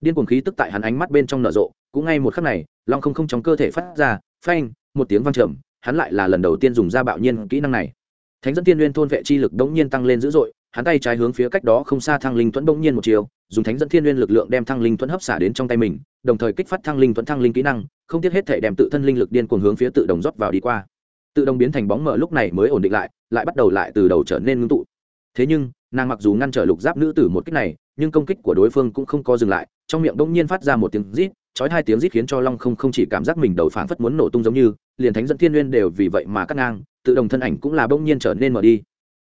Điên cuồng khí tức tại hắn ánh mắt bên trong nở rộ, cũng ngay một khắc này, long không không trong cơ thể phát ra, phanh, một tiếng vang trầm hắn lại là lần đầu tiên dùng ra bạo nhiên kỹ năng này. Thánh dẫn tiên nguyên thôn vệ chi lực đống nhiên tăng lên dữ dội, hắn tay trái hướng phía cách đó không xa thăng linh thuẫn bỗng nhiên một chiều, dùng thánh dẫn thiên nguyên lực lượng đem thăng linh thuẫn hấp xả đến trong tay mình, đồng thời kích phát thăng linh thuẫn thăng linh kỹ năng, không tiếc hết thể đem tự thân linh lực điên cuồng hướng phía tự đồng rót vào đi qua. Tự động biến thành bóng mờ lúc này mới ổn định lại lại bắt đầu lại từ đầu trở nên ngưng tụ. Thế nhưng, nàng mặc dù ngăn trở lục giáp nữ tử một kích này, nhưng công kích của đối phương cũng không có dừng lại, trong miệng bỗng nhiên phát ra một tiếng rít chói hai tiếng rít khiến cho long không không chỉ cảm giác mình đầu phảng phất muốn nổ tung giống như, liền thánh dẫn thiên nguyên đều vì vậy mà cắt ngang, tự động thân ảnh cũng là bỗng nhiên trở nên mở đi.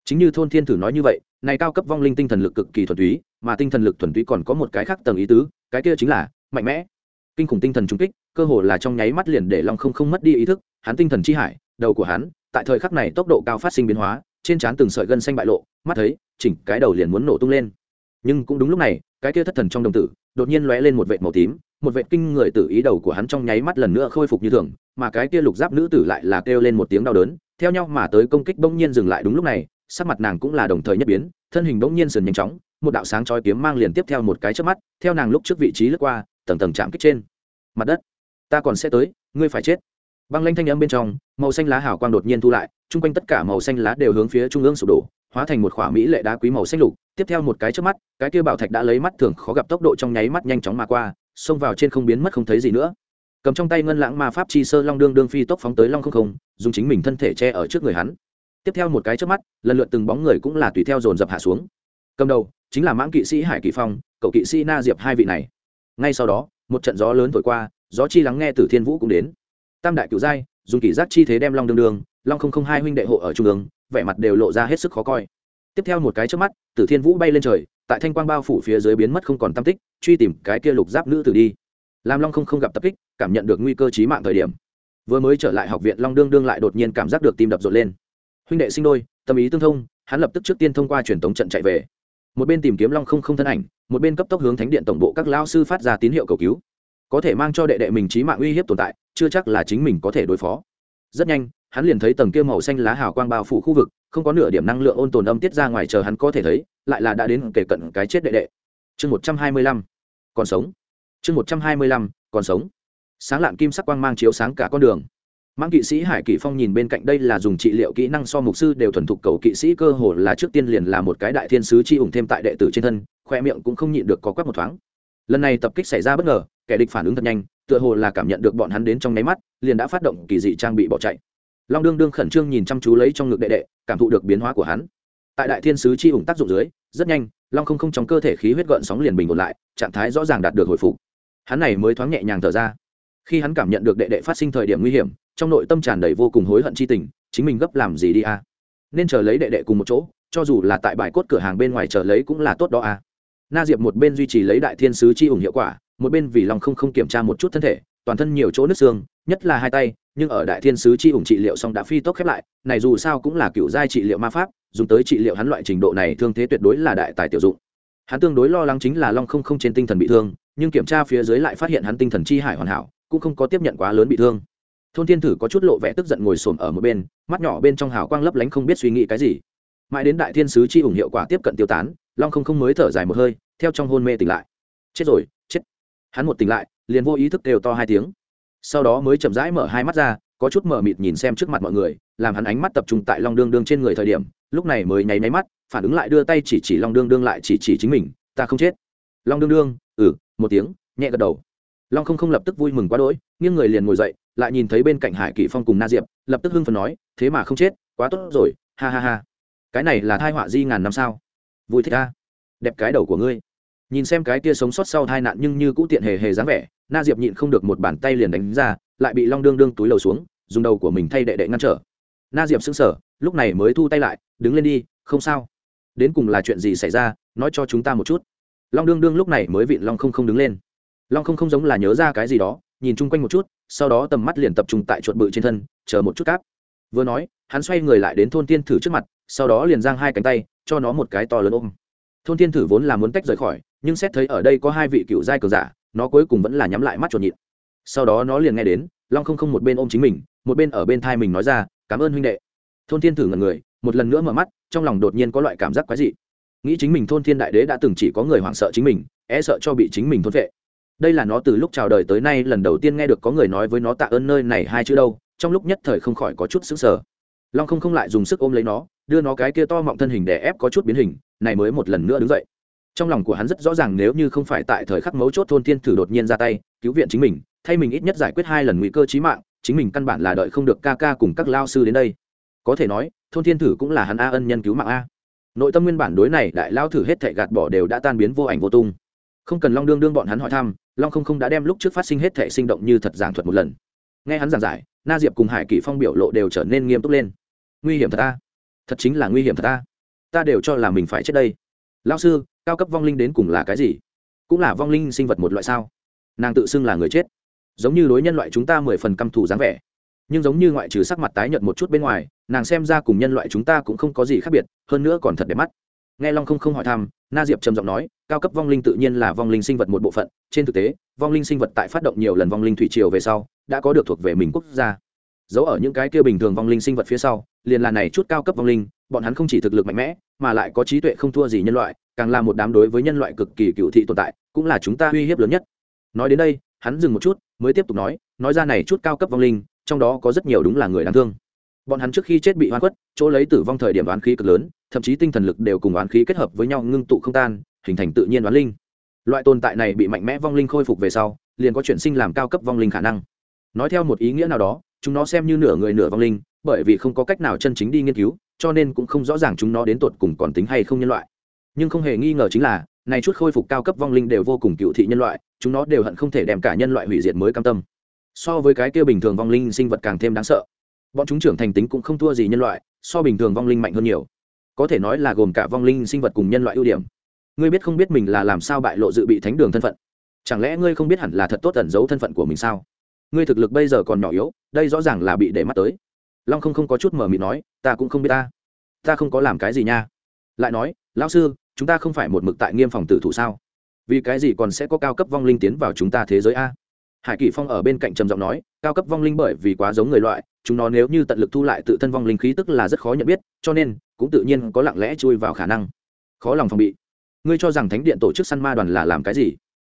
Chính như thôn thiên thử nói như vậy, này cao cấp vong linh tinh thần lực cực kỳ thuần túy, mà tinh thần lực thuần túy còn có một cái khác tầng ý tứ, cái kia chính là mạnh mẽ. Kinh khủng tinh thần trung kích, cơ hồ là trong nháy mắt liền để long không không mất đi ý thức, hắn tinh thần chi hải, đầu của hắn, tại thời khắc này tốc độ cao phát sinh biến hóa, trên trán từng sợi gân xanh bại lộ, mắt thấy, chỉnh cái đầu liền muốn nổ tung lên. Nhưng cũng đúng lúc này, cái kia thất thần trong đồng tử, đột nhiên lóe lên một vệt màu tím một vệ kinh người tử ý đầu của hắn trong nháy mắt lần nữa khôi phục như thường, mà cái kia lục giáp nữ tử lại là kêu lên một tiếng đau đớn, theo nhau mà tới công kích bỗng nhiên dừng lại đúng lúc này, sắc mặt nàng cũng là đồng thời nhất biến, thân hình bỗng nhiên sườn nhanh chóng, một đạo sáng chói kiếm mang liền tiếp theo một cái trước mắt, theo nàng lúc trước vị trí lướt qua, tầng tầng chạm kích trên. Mặt đất, ta còn sẽ tới, ngươi phải chết. Băng lanh thanh âm bên trong, màu xanh lá hào quang đột nhiên thu lại, chung quanh tất cả màu xanh lá đều hướng phía trung ương sụp đổ, hóa thành một khỏa mỹ lệ đá quý màu xanh lục. Tiếp theo một cái trước mắt, cái kia bảo thạch đã lấy mắt thường khó gặp tốc độ trong nháy mắt nhanh chóng mà qua xông vào trên không biến mất không thấy gì nữa. Cầm trong tay ngân lãng ma pháp chi sơ long đương đương phi tốc phóng tới long không không, dùng chính mình thân thể che ở trước người hắn. Tiếp theo một cái trước mắt, lần lượt từng bóng người cũng là tùy theo dồn dập hạ xuống. Cầm đầu, chính là mãng kỵ sĩ hải kỳ phong, cậu kỵ sĩ na diệp hai vị này. Ngay sau đó, một trận gió lớn thổi qua, gió chi lắng nghe từ thiên vũ cũng đến. Tam đại cựu giai, dùng kỷ giác chi thế đem long đương đương, long không không hai huynh đệ hộ ở trung ương, vẻ mặt đều lộ ra hết sức khó coi tiếp theo một cái trước mắt, tử thiên vũ bay lên trời, tại thanh quang bao phủ phía dưới biến mất không còn tam tích, truy tìm cái kia lục giáp nữ tử đi. Làm long không không gặp tập kích, cảm nhận được nguy cơ chí mạng thời điểm. Vừa mới trở lại học viện, long đương đương lại đột nhiên cảm giác được tim đập rộn lên. Huynh đệ sinh đôi, tâm ý tương thông, hắn lập tức trước tiên thông qua truyền tống trận chạy về. Một bên tìm kiếm long không không thân ảnh, một bên cấp tốc hướng thánh điện tổng bộ các lao sư phát ra tín hiệu cầu cứu. Có thể mang cho đệ đệ mình trí mạng uy hiếp tồn tại, chưa chắc là chính mình có thể đối phó rất nhanh, hắn liền thấy tầng kia màu xanh lá hào quang bao phủ khu vực, không có nửa điểm năng lượng ôn tồn âm tiết ra ngoài chờ hắn có thể thấy, lại là đã đến kể cận cái chết đệ đệ. Chương một trăm hai mươi lăm, còn sống. Chương một trăm hai mươi lăm, còn sống. Sáng lạn kim sắc quang mang chiếu sáng cả con đường. Mang kỵ sĩ hải kỷ phong nhìn bên cạnh đây là dùng trị liệu kỹ năng so mục sư đều thuần thục cầu kỵ sĩ cơ hồ là trước tiên liền là một cái đại thiên sứ chi ủng thêm tại đệ tử trên thân, khoe miệng cũng không nhịn được có quắc một thoáng. Lần này tập kích xảy ra bất ngờ kẻ địch phản ứng thật nhanh, tựa hồ là cảm nhận được bọn hắn đến trong nháy mắt, liền đã phát động kỳ dị trang bị bỏ chạy. Long đương đương khẩn trương nhìn chăm chú lấy trong ngực đệ đệ, cảm thụ được biến hóa của hắn. Tại đại thiên sứ chi ủng tác dụng dưới, rất nhanh, long không không trong cơ thể khí huyết gợn sóng liền bình ổn lại, trạng thái rõ ràng đạt được hồi phục. Hắn này mới thoáng nhẹ nhàng thở ra. Khi hắn cảm nhận được đệ đệ phát sinh thời điểm nguy hiểm, trong nội tâm tràn đầy vô cùng hối hận chi tình, chính mình gấp làm gì đi a? Nên chờ lấy đệ đệ cùng một chỗ, cho dù là tại bài cốt cửa hàng bên ngoài chờ lấy cũng là tốt đó a. Na diệp một bên duy trì lấy đại thiên sứ chi ủng hiệu quả một bên vì lòng không không kiểm tra một chút thân thể, toàn thân nhiều chỗ nứt xương, nhất là hai tay, nhưng ở đại thiên sứ chi ủng trị liệu xong đã phi tốc khép lại, này dù sao cũng là cựu giai trị liệu ma pháp, dùng tới trị liệu hắn loại trình độ này thương thế tuyệt đối là đại tài tiểu dụng. Hắn tương đối lo lắng chính là long không không trên tinh thần bị thương, nhưng kiểm tra phía dưới lại phát hiện hắn tinh thần chi hải hoàn hảo, cũng không có tiếp nhận quá lớn bị thương. Thôn thiên thử có chút lộ vẻ tức giận ngồi xổm ở một bên, mắt nhỏ bên trong hào quang lấp lánh không biết suy nghĩ cái gì. Mãi đến đại thiên sứ chi ủng hiệu quả tiếp cận tiêu tán, long không không mới thở dài một hơi, theo trong hôn mê tỉnh lại. Chết rồi hắn một tỉnh lại, liền vô ý thức đều to hai tiếng. Sau đó mới chậm rãi mở hai mắt ra, có chút mờ mịt nhìn xem trước mặt mọi người, làm hắn ánh mắt tập trung tại long đương đương trên người thời điểm, lúc này mới nháy nháy mắt, phản ứng lại đưa tay chỉ chỉ long đương đương lại chỉ chỉ chính mình, ta không chết. Long đương đương ừ một tiếng, nhẹ gật đầu. Long không không lập tức vui mừng quá đỗi, nghiêng người liền ngồi dậy, lại nhìn thấy bên cạnh hải kỷ phong cùng na diệp, lập tức hưng phần nói, thế mà không chết, quá tốt rồi, ha ha ha. Cái này là thai họa di ngàn năm sao? Vui thích ta. Đẹp cái đầu của ngươi nhìn xem cái kia sống sót sau tai nạn nhưng như cũ tiện hề hề dáng vẻ, na diệp nhịn không được một bàn tay liền đánh ra, lại bị long đương đương túi lầu xuống, dùng đầu của mình thay đệ đệ ngăn trở. Na diệp sững sờ, lúc này mới thu tay lại, đứng lên đi, không sao. Đến cùng là chuyện gì xảy ra, nói cho chúng ta một chút. Long đương đương lúc này mới vịn long không không đứng lên. Long không không giống là nhớ ra cái gì đó, nhìn chung quanh một chút, sau đó tầm mắt liền tập trung tại chuột bự trên thân, chờ một chút cáp. Vừa nói, hắn xoay người lại đến thôn tiên thử trước mặt, sau đó liền giang hai cánh tay, cho nó một cái to lớn ôm. Thôn tiên thử vốn là muốn tách rời khỏi nhưng xét thấy ở đây có hai vị cựu giai cường giả, nó cuối cùng vẫn là nhắm lại mắt chuột nhịn. Sau đó nó liền nghe đến, long không không một bên ôm chính mình, một bên ở bên thai mình nói ra, cảm ơn huynh đệ. Thôn thiên thử ngần người, một lần nữa mở mắt, trong lòng đột nhiên có loại cảm giác quái dị. Nghĩ chính mình thôn thiên đại đế đã từng chỉ có người hoảng sợ chính mình e sợ cho bị chính mình thôn vệ. Đây là nó từ lúc chào đời tới nay lần đầu tiên nghe được có người nói với nó tạ ơn nơi này hai chữ đâu, trong lúc nhất thời không khỏi có chút sững sờ. Long không không lại dùng sức ôm lấy nó, đưa nó cái kia to mọng thân hình để ép có chút biến hình, này mới một lần nữa đứng dậy trong lòng của hắn rất rõ ràng nếu như không phải tại thời khắc mấu chốt thôn thiên thử đột nhiên ra tay, cứu viện chính mình, thay mình ít nhất giải quyết hai lần nguy cơ chí mạng, chính mình căn bản là đợi không được ca ca cùng các lao sư đến đây. Có thể nói, thôn thiên thử cũng là hắn a ân nhân cứu mạng a. Nội tâm nguyên bản đối này, đại lao thử hết thệ gạt bỏ đều đã tan biến vô ảnh vô tung. Không cần long đương đương bọn hắn hỏi thăm, long không không đã đem lúc trước phát sinh hết thệ sinh động như thật giảng thuật một lần. Nghe hắn giảng giải, na diệp cùng hải kỷ phong biểu lộ đều trở nên nghiêm túc lên. Nguy hiểm thật ta thật chính là nguy hiểm thật ta ta đều cho là mình phải chết đây. Lao sư cao cấp vong linh đến cùng là cái gì? Cũng là vong linh sinh vật một loại sao? Nàng tự xưng là người chết. Giống như đối nhân loại chúng ta mười phần căm thù dáng vẻ. Nhưng giống như ngoại trừ sắc mặt tái nhợt một chút bên ngoài, nàng xem ra cùng nhân loại chúng ta cũng không có gì khác biệt, hơn nữa còn thật đẹp mắt. Nghe long không không hỏi thăm, na diệp trầm giọng nói, cao cấp vong linh tự nhiên là vong linh sinh vật một bộ phận. Trên thực tế, vong linh sinh vật tại phát động nhiều lần vong linh thủy triều về sau, đã có được thuộc về mình quốc gia. Giấu ở những cái kia bình thường vong linh sinh vật phía sau, liền là này chút cao cấp vong linh, bọn hắn không chỉ thực lực mạnh mẽ, mà lại có trí tuệ không thua gì nhân loại càng là một đám đối với nhân loại cực kỳ cựu thị tồn tại, cũng là chúng ta uy hiếp lớn nhất. Nói đến đây, hắn dừng một chút, mới tiếp tục nói nói ra này chút cao cấp vong linh, trong đó có rất nhiều đúng là người đáng thương. Bọn hắn trước khi chết bị oan khuất, chỗ lấy tử vong thời điểm oán khí cực lớn, thậm chí tinh thần lực đều cùng oán khí kết hợp với nhau ngưng tụ không tan, hình thành tự nhiên oán linh. Loại tồn tại này bị mạnh mẽ vong linh khôi phục về sau, liền có chuyển sinh làm cao cấp vong linh khả năng. Nói theo một ý nghĩa nào đó, chúng nó xem như nửa người nửa vong linh, bởi vì không có cách nào chân chính đi nghiên cứu, cho nên cũng không rõ ràng chúng nó đến tột cùng còn tính hay không nhân loại nhưng không hề nghi ngờ chính là, này chút khôi phục cao cấp vong linh đều vô cùng cựu thị nhân loại, chúng nó đều hận không thể đem cả nhân loại hủy diệt mới cam tâm. So với cái kia bình thường vong linh sinh vật càng thêm đáng sợ. Bọn chúng trưởng thành tính cũng không thua gì nhân loại, so bình thường vong linh mạnh hơn nhiều. Có thể nói là gồm cả vong linh sinh vật cùng nhân loại ưu điểm. Ngươi biết không biết mình là làm sao bại lộ dự bị thánh đường thân phận? Chẳng lẽ ngươi không biết hẳn là thật tốt ẩn giấu thân phận của mình sao? Ngươi thực lực bây giờ còn nhỏ yếu, đây rõ ràng là bị để mắt tới. Long không không có chút mở mịt nói, ta cũng không biết ta. Ta không có làm cái gì nha. Lại nói, lão sư chúng ta không phải một mực tại nghiêm phòng tử thủ sao? Vì cái gì còn sẽ có cao cấp vong linh tiến vào chúng ta thế giới a? Hải kỷ phong ở bên cạnh trầm giọng nói, cao cấp vong linh bởi vì quá giống người loại, chúng nó nếu như tận lực thu lại tự thân vong linh khí tức là rất khó nhận biết, cho nên cũng tự nhiên có lặng lẽ chui vào khả năng. Khó lòng phòng bị. Ngươi cho rằng thánh điện tổ chức săn ma đoàn là làm cái gì?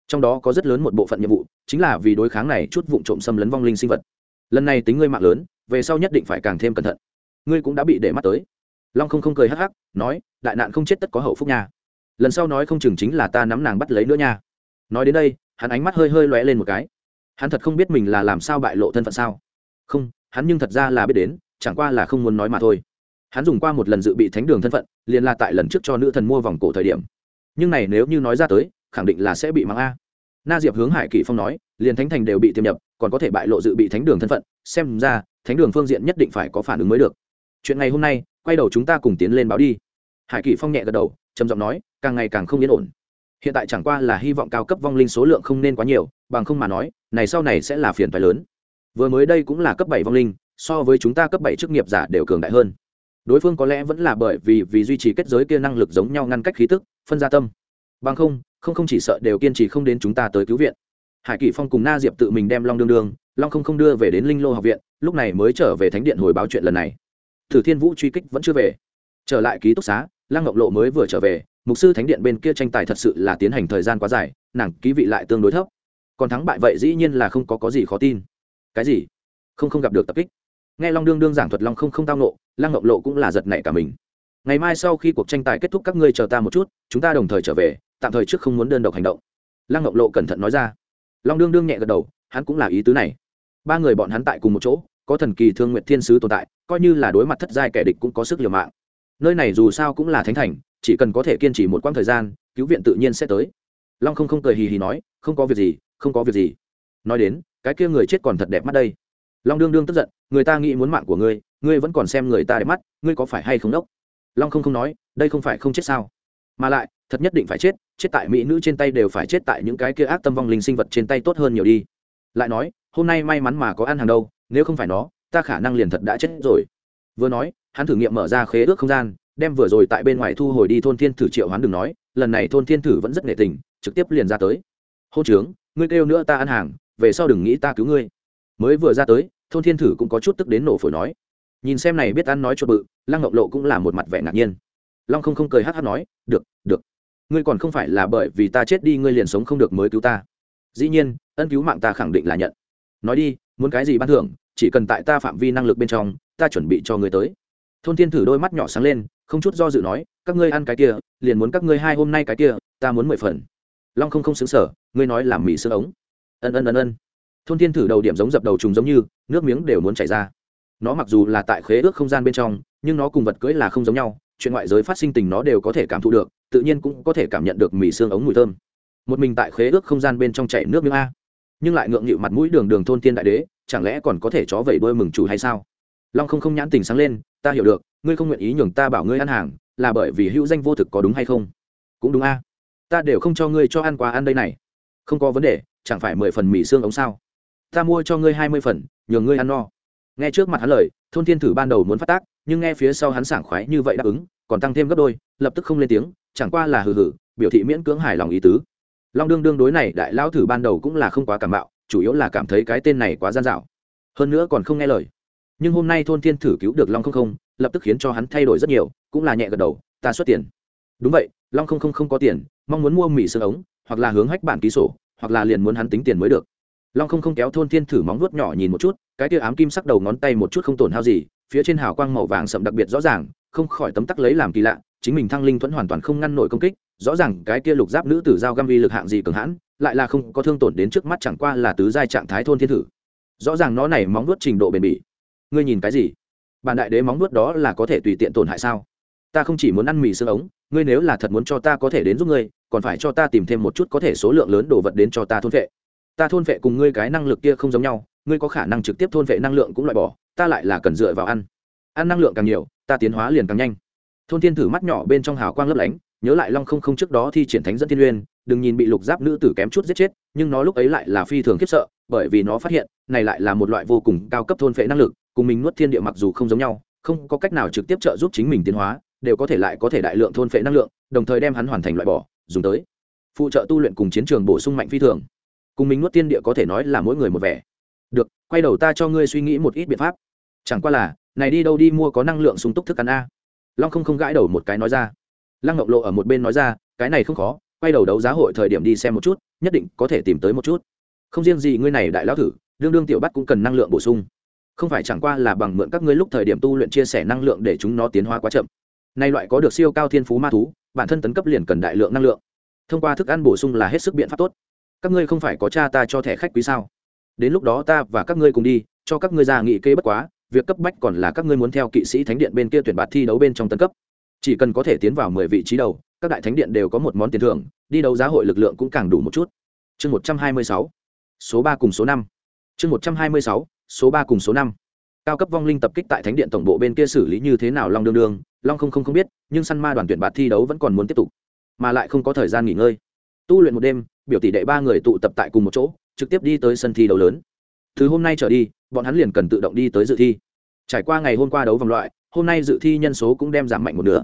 Trong đó có rất lớn một bộ phận nhiệm vụ, chính là vì đối kháng này chút vụ trộm xâm lấn vong linh sinh vật. Lần này tính ngươi mạng lớn, về sau nhất định phải càng thêm cẩn thận. Ngươi cũng đã bị để mắt tới long không không cười hắc hắc, nói, đại nạn không chết tất có hậu phúc nha. Lần sau nói không chừng chính là ta nắm nàng bắt lấy nữa nha. Nói đến đây, hắn ánh mắt hơi hơi lóe lên một cái. Hắn thật không biết mình là làm sao bại lộ thân phận sao? Không, hắn nhưng thật ra là biết đến, chẳng qua là không muốn nói mà thôi. Hắn dùng qua một lần dự bị thánh đường thân phận, liền là tại lần trước cho nữ thần mua vòng cổ thời điểm. Nhưng này nếu như nói ra tới, khẳng định là sẽ bị mắng a. Na diệp hướng hải kỷ phong nói, liền thánh thành đều bị tiêm nhập, còn có thể bại lộ dự bị thánh đường thân phận, xem ra, thánh đường phương diện nhất định phải có phản ứng mới được. Chuyện ngày hôm nay quay đầu chúng ta cùng tiến lên báo đi. Hải kỳ phong nhẹ gật đầu, trầm giọng nói, càng ngày càng không yên ổn. Hiện tại chẳng qua là hy vọng cao cấp vong linh số lượng không nên quá nhiều, bằng không mà nói, này sau này sẽ là phiền phái lớn. Vừa mới đây cũng là cấp bảy vong linh, so với chúng ta cấp bảy chức nghiệp giả đều cường đại hơn. Đối phương có lẽ vẫn là bởi vì vì duy trì kết giới kia năng lực giống nhau ngăn cách khí tức, phân gia tâm. Bằng không không không chỉ sợ đều kiên trì không đến chúng ta tới cứu viện. Hải kỷ phong cùng na diệp tự mình đem long đương đương, long không không đưa về đến linh lô học viện, lúc này mới trở về thánh điện hồi báo chuyện lần này thử thiên vũ truy kích vẫn chưa về. Trở lại ký túc xá, lăng ngọc lộ mới vừa trở về, mục sư thánh điện bên kia tranh tài thật sự là tiến hành thời gian quá dài, nàng ký vị lại tương đối thấp. Còn thắng bại vậy dĩ nhiên là không có có gì khó tin. Cái gì? Không không gặp được tập kích. Nghe long đương đương giảng thuật long không không tao nộ lăng ngọc lộ cũng là giật nảy cả mình. Ngày mai sau khi cuộc tranh tài kết thúc các ngươi chờ ta một chút, chúng ta đồng thời trở về, tạm thời trước không muốn đơn độc hành động. Lăng ngọc lộ cẩn thận nói ra. Long đương đương nhẹ gật đầu, hắn cũng là ý tứ này. Ba người bọn hắn tại cùng một chỗ có thần kỳ thương nguyện thiên sứ tồn tại, coi như là đối mặt thất giai kẻ địch cũng có sức liều mạng. Nơi này dù sao cũng là thánh thành, chỉ cần có thể kiên trì một quãng thời gian, cứu viện tự nhiên sẽ tới. Long không không cười hì hì nói, không có việc gì, không có việc gì. Nói đến, cái kia người chết còn thật đẹp mắt đây. Long đương đương tức giận, người ta nghĩ muốn mạng của ngươi ngươi vẫn còn xem người ta đẹp mắt, ngươi có phải hay không đốc? Long không không nói, đây không phải không chết sao? Mà lại, thật nhất định phải chết chết tại mỹ nữ trên tay đều phải chết tại những cái kia ác tâm vong linh sinh vật trên tay tốt hơn nhiều đi. Lại nói, hôm nay may mắn mà có ăn hàng đâu nếu không phải nó, ta khả năng liền thật đã chết rồi. Vừa nói, hắn thử nghiệm mở ra khế ước không gian, đem vừa rồi tại bên ngoài thu hồi đi thôn thiên thử triệu hắn đừng nói, lần này thôn thiên thử vẫn rất nghệ tình, trực tiếp liền ra tới. Hôn trướng, ngươi kêu nữa ta ăn hàng, về sau đừng nghĩ ta cứu ngươi. Mới vừa ra tới, thôn thiên thử cũng có chút tức đến nổ phổi nói. Nhìn xem này biết ăn nói chuột bự, lăng ngọc lộ cũng là một mặt vẻ ngạc nhiên. Long không không cười hát hát nói, được được. Ngươi còn không phải là bởi vì ta chết đi, ngươi liền sống không được mới cứu ta. Dĩ nhiên, ân cứu mạng ta khẳng định là nhận. Nói đi muốn cái gì ban thưởng, chỉ cần tại ta phạm vi năng lực bên trong, ta chuẩn bị cho ngươi tới. Thôn thiên thử đôi mắt nhỏ sáng lên, không chút do dự nói, các ngươi ăn cái kia, liền muốn các ngươi hai hôm nay cái kia, ta muốn mười phần. Long không không xứng sở ngươi nói làm mì xương ống. Ân ân ân ân. Thôn thiên thử đầu điểm giống dập đầu trùng giống như, nước miếng đều muốn chảy ra. Nó mặc dù là tại khế ước không gian bên trong, nhưng nó cùng vật cưỡi là không giống nhau, chuyện ngoại giới phát sinh tình nó đều có thể cảm thụ được, tự nhiên cũng có thể cảm nhận được mì xương ống mùi thơm. Một mình tại khế ước không gian bên trong chảy nước miếng a nhưng lại ngượng nghịu mặt mũi đường đường thôn tiên đại đế, chẳng lẽ còn có thể chó vẩy đôi mừng chủ hay sao? Long không không nhãn tình sáng lên, ta hiểu được, ngươi không nguyện ý nhường ta bảo ngươi ăn hàng, là bởi vì hữu danh vô thực có đúng hay không? Cũng đúng a. Ta đều không cho ngươi cho ăn quà ăn đây này. Không có vấn đề, chẳng phải mười phần mì xương ống sao? Ta mua cho ngươi hai mươi phần, nhường ngươi ăn no. Nghe trước mặt hắn lời, thôn thiên thử ban đầu muốn phát tác, nhưng nghe phía sau hắn sảng khoái như vậy đáp ứng, còn tăng thêm gấp đôi, lập tức không lên tiếng, chẳng qua là hừ hừ, biểu thị miễn cưỡng hài lòng ý tứ long đương đương đối này đại lao thử ban đầu cũng là không quá cảm bạo chủ yếu là cảm thấy cái tên này quá gian dạo hơn nữa còn không nghe lời. Nhưng hôm nay thôn thiên thử cứu được long không không, lập tức khiến cho hắn thay đổi rất nhiều, cũng là nhẹ gật đầu, ta xuất tiền. Đúng vậy, long không không không có tiền, mong muốn mua mì sương ống, hoặc là hướng hách bản ký sổ, hoặc là liền muốn hắn tính tiền mới được. Long không không kéo thôn thiên thử móng vuốt nhỏ nhìn một chút, cái kia ám kim sắc đầu ngón tay một chút không tổn hao gì, phía trên hào quang màu vàng sậm đặc biệt rõ ràng, không khỏi tấm tắc lấy làm kỳ lạ, chính mình thăng linh thuẫn hoàn toàn không ngăn nổi công kích rõ ràng cái kia lục giáp nữ tử giao găm vi lực hạng gì cường hãn, lại là không có thương tổn đến trước mắt chẳng qua là tứ giai trạng thái thôn thiên thử. Rõ ràng nó này móng nuốt trình độ bền bỉ. Ngươi nhìn cái gì? Bản đại đế móng nuốt đó là có thể tùy tiện tổn hại sao? Ta không chỉ muốn ăn mì xương ống, ngươi nếu là thật muốn cho ta có thể đến giúp ngươi, còn phải cho ta tìm thêm một chút có thể số lượng lớn đồ vật đến cho ta thôn vệ. Ta thôn vệ cùng ngươi cái năng lực kia không giống nhau, ngươi có khả năng trực tiếp thôn vệ năng lượng cũng loại bỏ, ta lại là cần dựa vào ăn. Ăn năng lượng càng nhiều, ta tiến hóa liền càng nhanh. Thôn thiên thử mắt nhỏ bên trong hào quang lấp lánh nhớ lại long không không trước đó thi triển thánh dẫn thiên uyên đừng nhìn bị lục giáp nữ tử kém chút giết chết, nhưng nó lúc ấy lại là phi thường khiếp sợ, bởi vì nó phát hiện, này lại là một loại vô cùng cao cấp thôn phệ năng lực, cùng mình nuốt thiên địa mặc dù không giống nhau, không có cách nào trực tiếp trợ giúp chính mình tiến hóa, đều có thể lại có thể đại lượng thôn phệ năng lượng, đồng thời đem hắn hoàn thành loại bỏ, dùng tới. Phụ trợ tu luyện cùng chiến trường bổ sung mạnh phi thường. Cùng mình nuốt thiên địa có thể nói là mỗi người một vẻ. Được, quay đầu ta cho ngươi suy nghĩ một ít biện pháp. Chẳng qua là, này đi đâu đi mua có năng lượng sung túc thức ăn a? Long không không gãi đầu một cái nói ra lăng ngọc lộ ở một bên nói ra, cái này không khó, quay đầu đấu giá hội thời điểm đi xem một chút, nhất định có thể tìm tới một chút. Không riêng gì ngươi này đại lão thử, đương đương tiểu bắt cũng cần năng lượng bổ sung. Không phải chẳng qua là bằng mượn các ngươi lúc thời điểm tu luyện chia sẻ năng lượng để chúng nó tiến hóa quá chậm. Nay loại có được siêu cao thiên phú ma thú, bản thân tấn cấp liền cần đại lượng năng lượng. Thông qua thức ăn bổ sung là hết sức biện pháp tốt. Các ngươi không phải có cha ta cho thẻ khách quý sao? Đến lúc đó ta và các ngươi cùng đi, cho các ngươi ra nghị kê bất quá, việc cấp bách còn là các ngươi muốn theo kỵ sĩ thánh điện bên kia tuyển bạt thi đấu bên trong tấn cấp chỉ cần có thể tiến vào mười vị trí đầu, các đại thánh điện đều có một món tiền thưởng, đi đấu giá hội lực lượng cũng càng đủ một chút. Chương một trăm hai mươi sáu, số ba cùng số năm. Chương một trăm hai mươi sáu, số ba cùng số năm. Cao cấp vong linh tập kích tại thánh điện tổng bộ bên kia xử lý như thế nào long đương đương, long không không không biết, nhưng săn ma đoàn tuyển bạt thi đấu vẫn còn muốn tiếp tục, mà lại không có thời gian nghỉ ngơi. Tu luyện một đêm, biểu tỷ đệ ba người tụ tập tại cùng một chỗ, trực tiếp đi tới sân thi đấu lớn. Từ hôm nay trở đi, bọn hắn liền cần tự động đi tới dự thi. Trải qua ngày hôm qua đấu vòng loại hôm nay dự thi nhân số cũng đem giảm mạnh một nửa.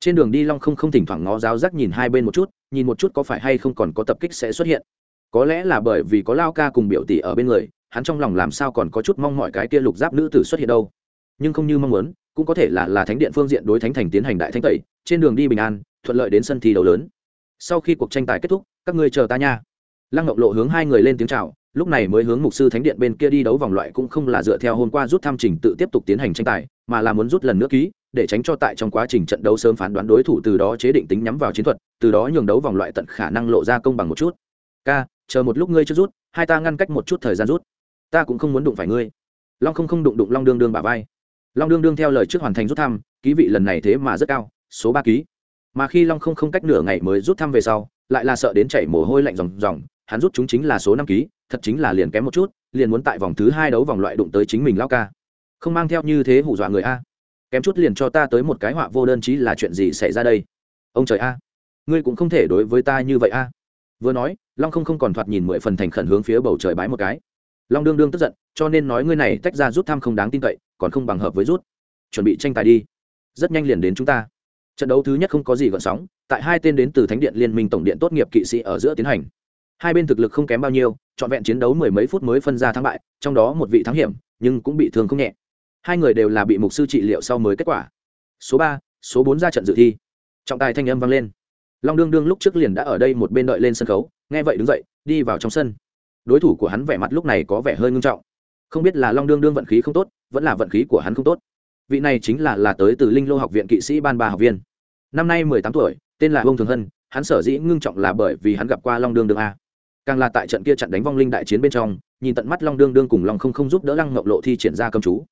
Trên đường đi long không không thỉnh thoảng ngó giáo giác nhìn hai bên một chút, nhìn một chút có phải hay không còn có tập kích sẽ xuất hiện. Có lẽ là bởi vì có lao ca cùng biểu tỷ ở bên người, hắn trong lòng làm sao còn có chút mong mọi cái kia lục giáp nữ tử xuất hiện đâu. Nhưng không như mong muốn, cũng có thể là là thánh điện phương diện đối thánh thành tiến hành đại thánh tẩy, trên đường đi bình an, thuận lợi đến sân thi đấu lớn. Sau khi cuộc tranh tài kết thúc, các ngươi chờ ta nha. Lăng ngọc lộ hướng hai người lên tiếng chào lúc này mới hướng mục sư thánh điện bên kia đi đấu vòng loại cũng không là dựa theo hôm qua rút thăm trình tự tiếp tục tiến hành tranh tài, mà là muốn rút lần nữa ký, để tránh cho tại trong quá trình trận đấu sớm phán đoán đối thủ từ đó chế định tính nhắm vào chiến thuật, từ đó nhường đấu vòng loại tận khả năng lộ ra công bằng một chút. K chờ một lúc ngươi chưa rút, hai ta ngăn cách một chút thời gian rút. Ta cũng không muốn đụng phải ngươi. Long không không đụng đụng long đương đương bà vai. Long đương đương theo lời trước hoàn thành rút thăm, ký vị lần này thế mà rất cao, số ba ký. Mà khi long không không cách nửa ngày mới rút thăm về sau, lại là sợ đến chảy mồ hôi lạnh ròng ròng, hắn rút chúng chính là số năm ký thật chính là liền kém một chút, liền muốn tại vòng thứ hai đấu vòng loại đụng tới chính mình lao ca. Không mang theo như thế hù dọa người a. Kém chút liền cho ta tới một cái họa vô đơn chí là chuyện gì xảy ra đây? Ông trời a, ngươi cũng không thể đối với ta như vậy a. Vừa nói, long không không còn thoạt nhìn mười phần thành khẩn hướng phía bầu trời bái một cái. Long đương đương tức giận, cho nên nói ngươi này tách ra rút thăm không đáng tin cậy, còn không bằng hợp với rút. Chuẩn bị tranh tài đi. Rất nhanh liền đến chúng ta. Trận đấu thứ nhất không có gì gợn sóng, tại hai tên đến từ thánh điện liên minh tổng điện tốt nghiệp kỵ sĩ ở giữa tiến hành hai bên thực lực không kém bao nhiêu, trọn vẹn chiến đấu mười mấy phút mới phân ra thắng bại, trong đó một vị thắng hiểm, nhưng cũng bị thương không nhẹ. Hai người đều là bị mục sư trị liệu sau mới kết quả. Số ba, số bốn ra trận dự thi. Trọng tài thanh âm vang lên. Long đương đương lúc trước liền đã ở đây một bên đợi lên sân khấu, nghe vậy đứng dậy, đi vào trong sân. Đối thủ của hắn vẻ mặt lúc này có vẻ hơi ngưng trọng. Không biết là long đương đương vận khí không tốt, vẫn là vận khí của hắn không tốt. Vị này chính là là tới từ linh lô học viện kỵ sĩ ban ba học viên. Năm nay mười tám tuổi, tên là ông thường hân, hắn sở dĩ ngưng trọng là bởi vì hắn gặp qua long đương đương a càng là tại trận kia chặn đánh vong linh đại chiến bên trong, nhìn tận mắt long đương đương cùng long không không giúp đỡ lăng ngọc lộ thi triển ra cầm chú.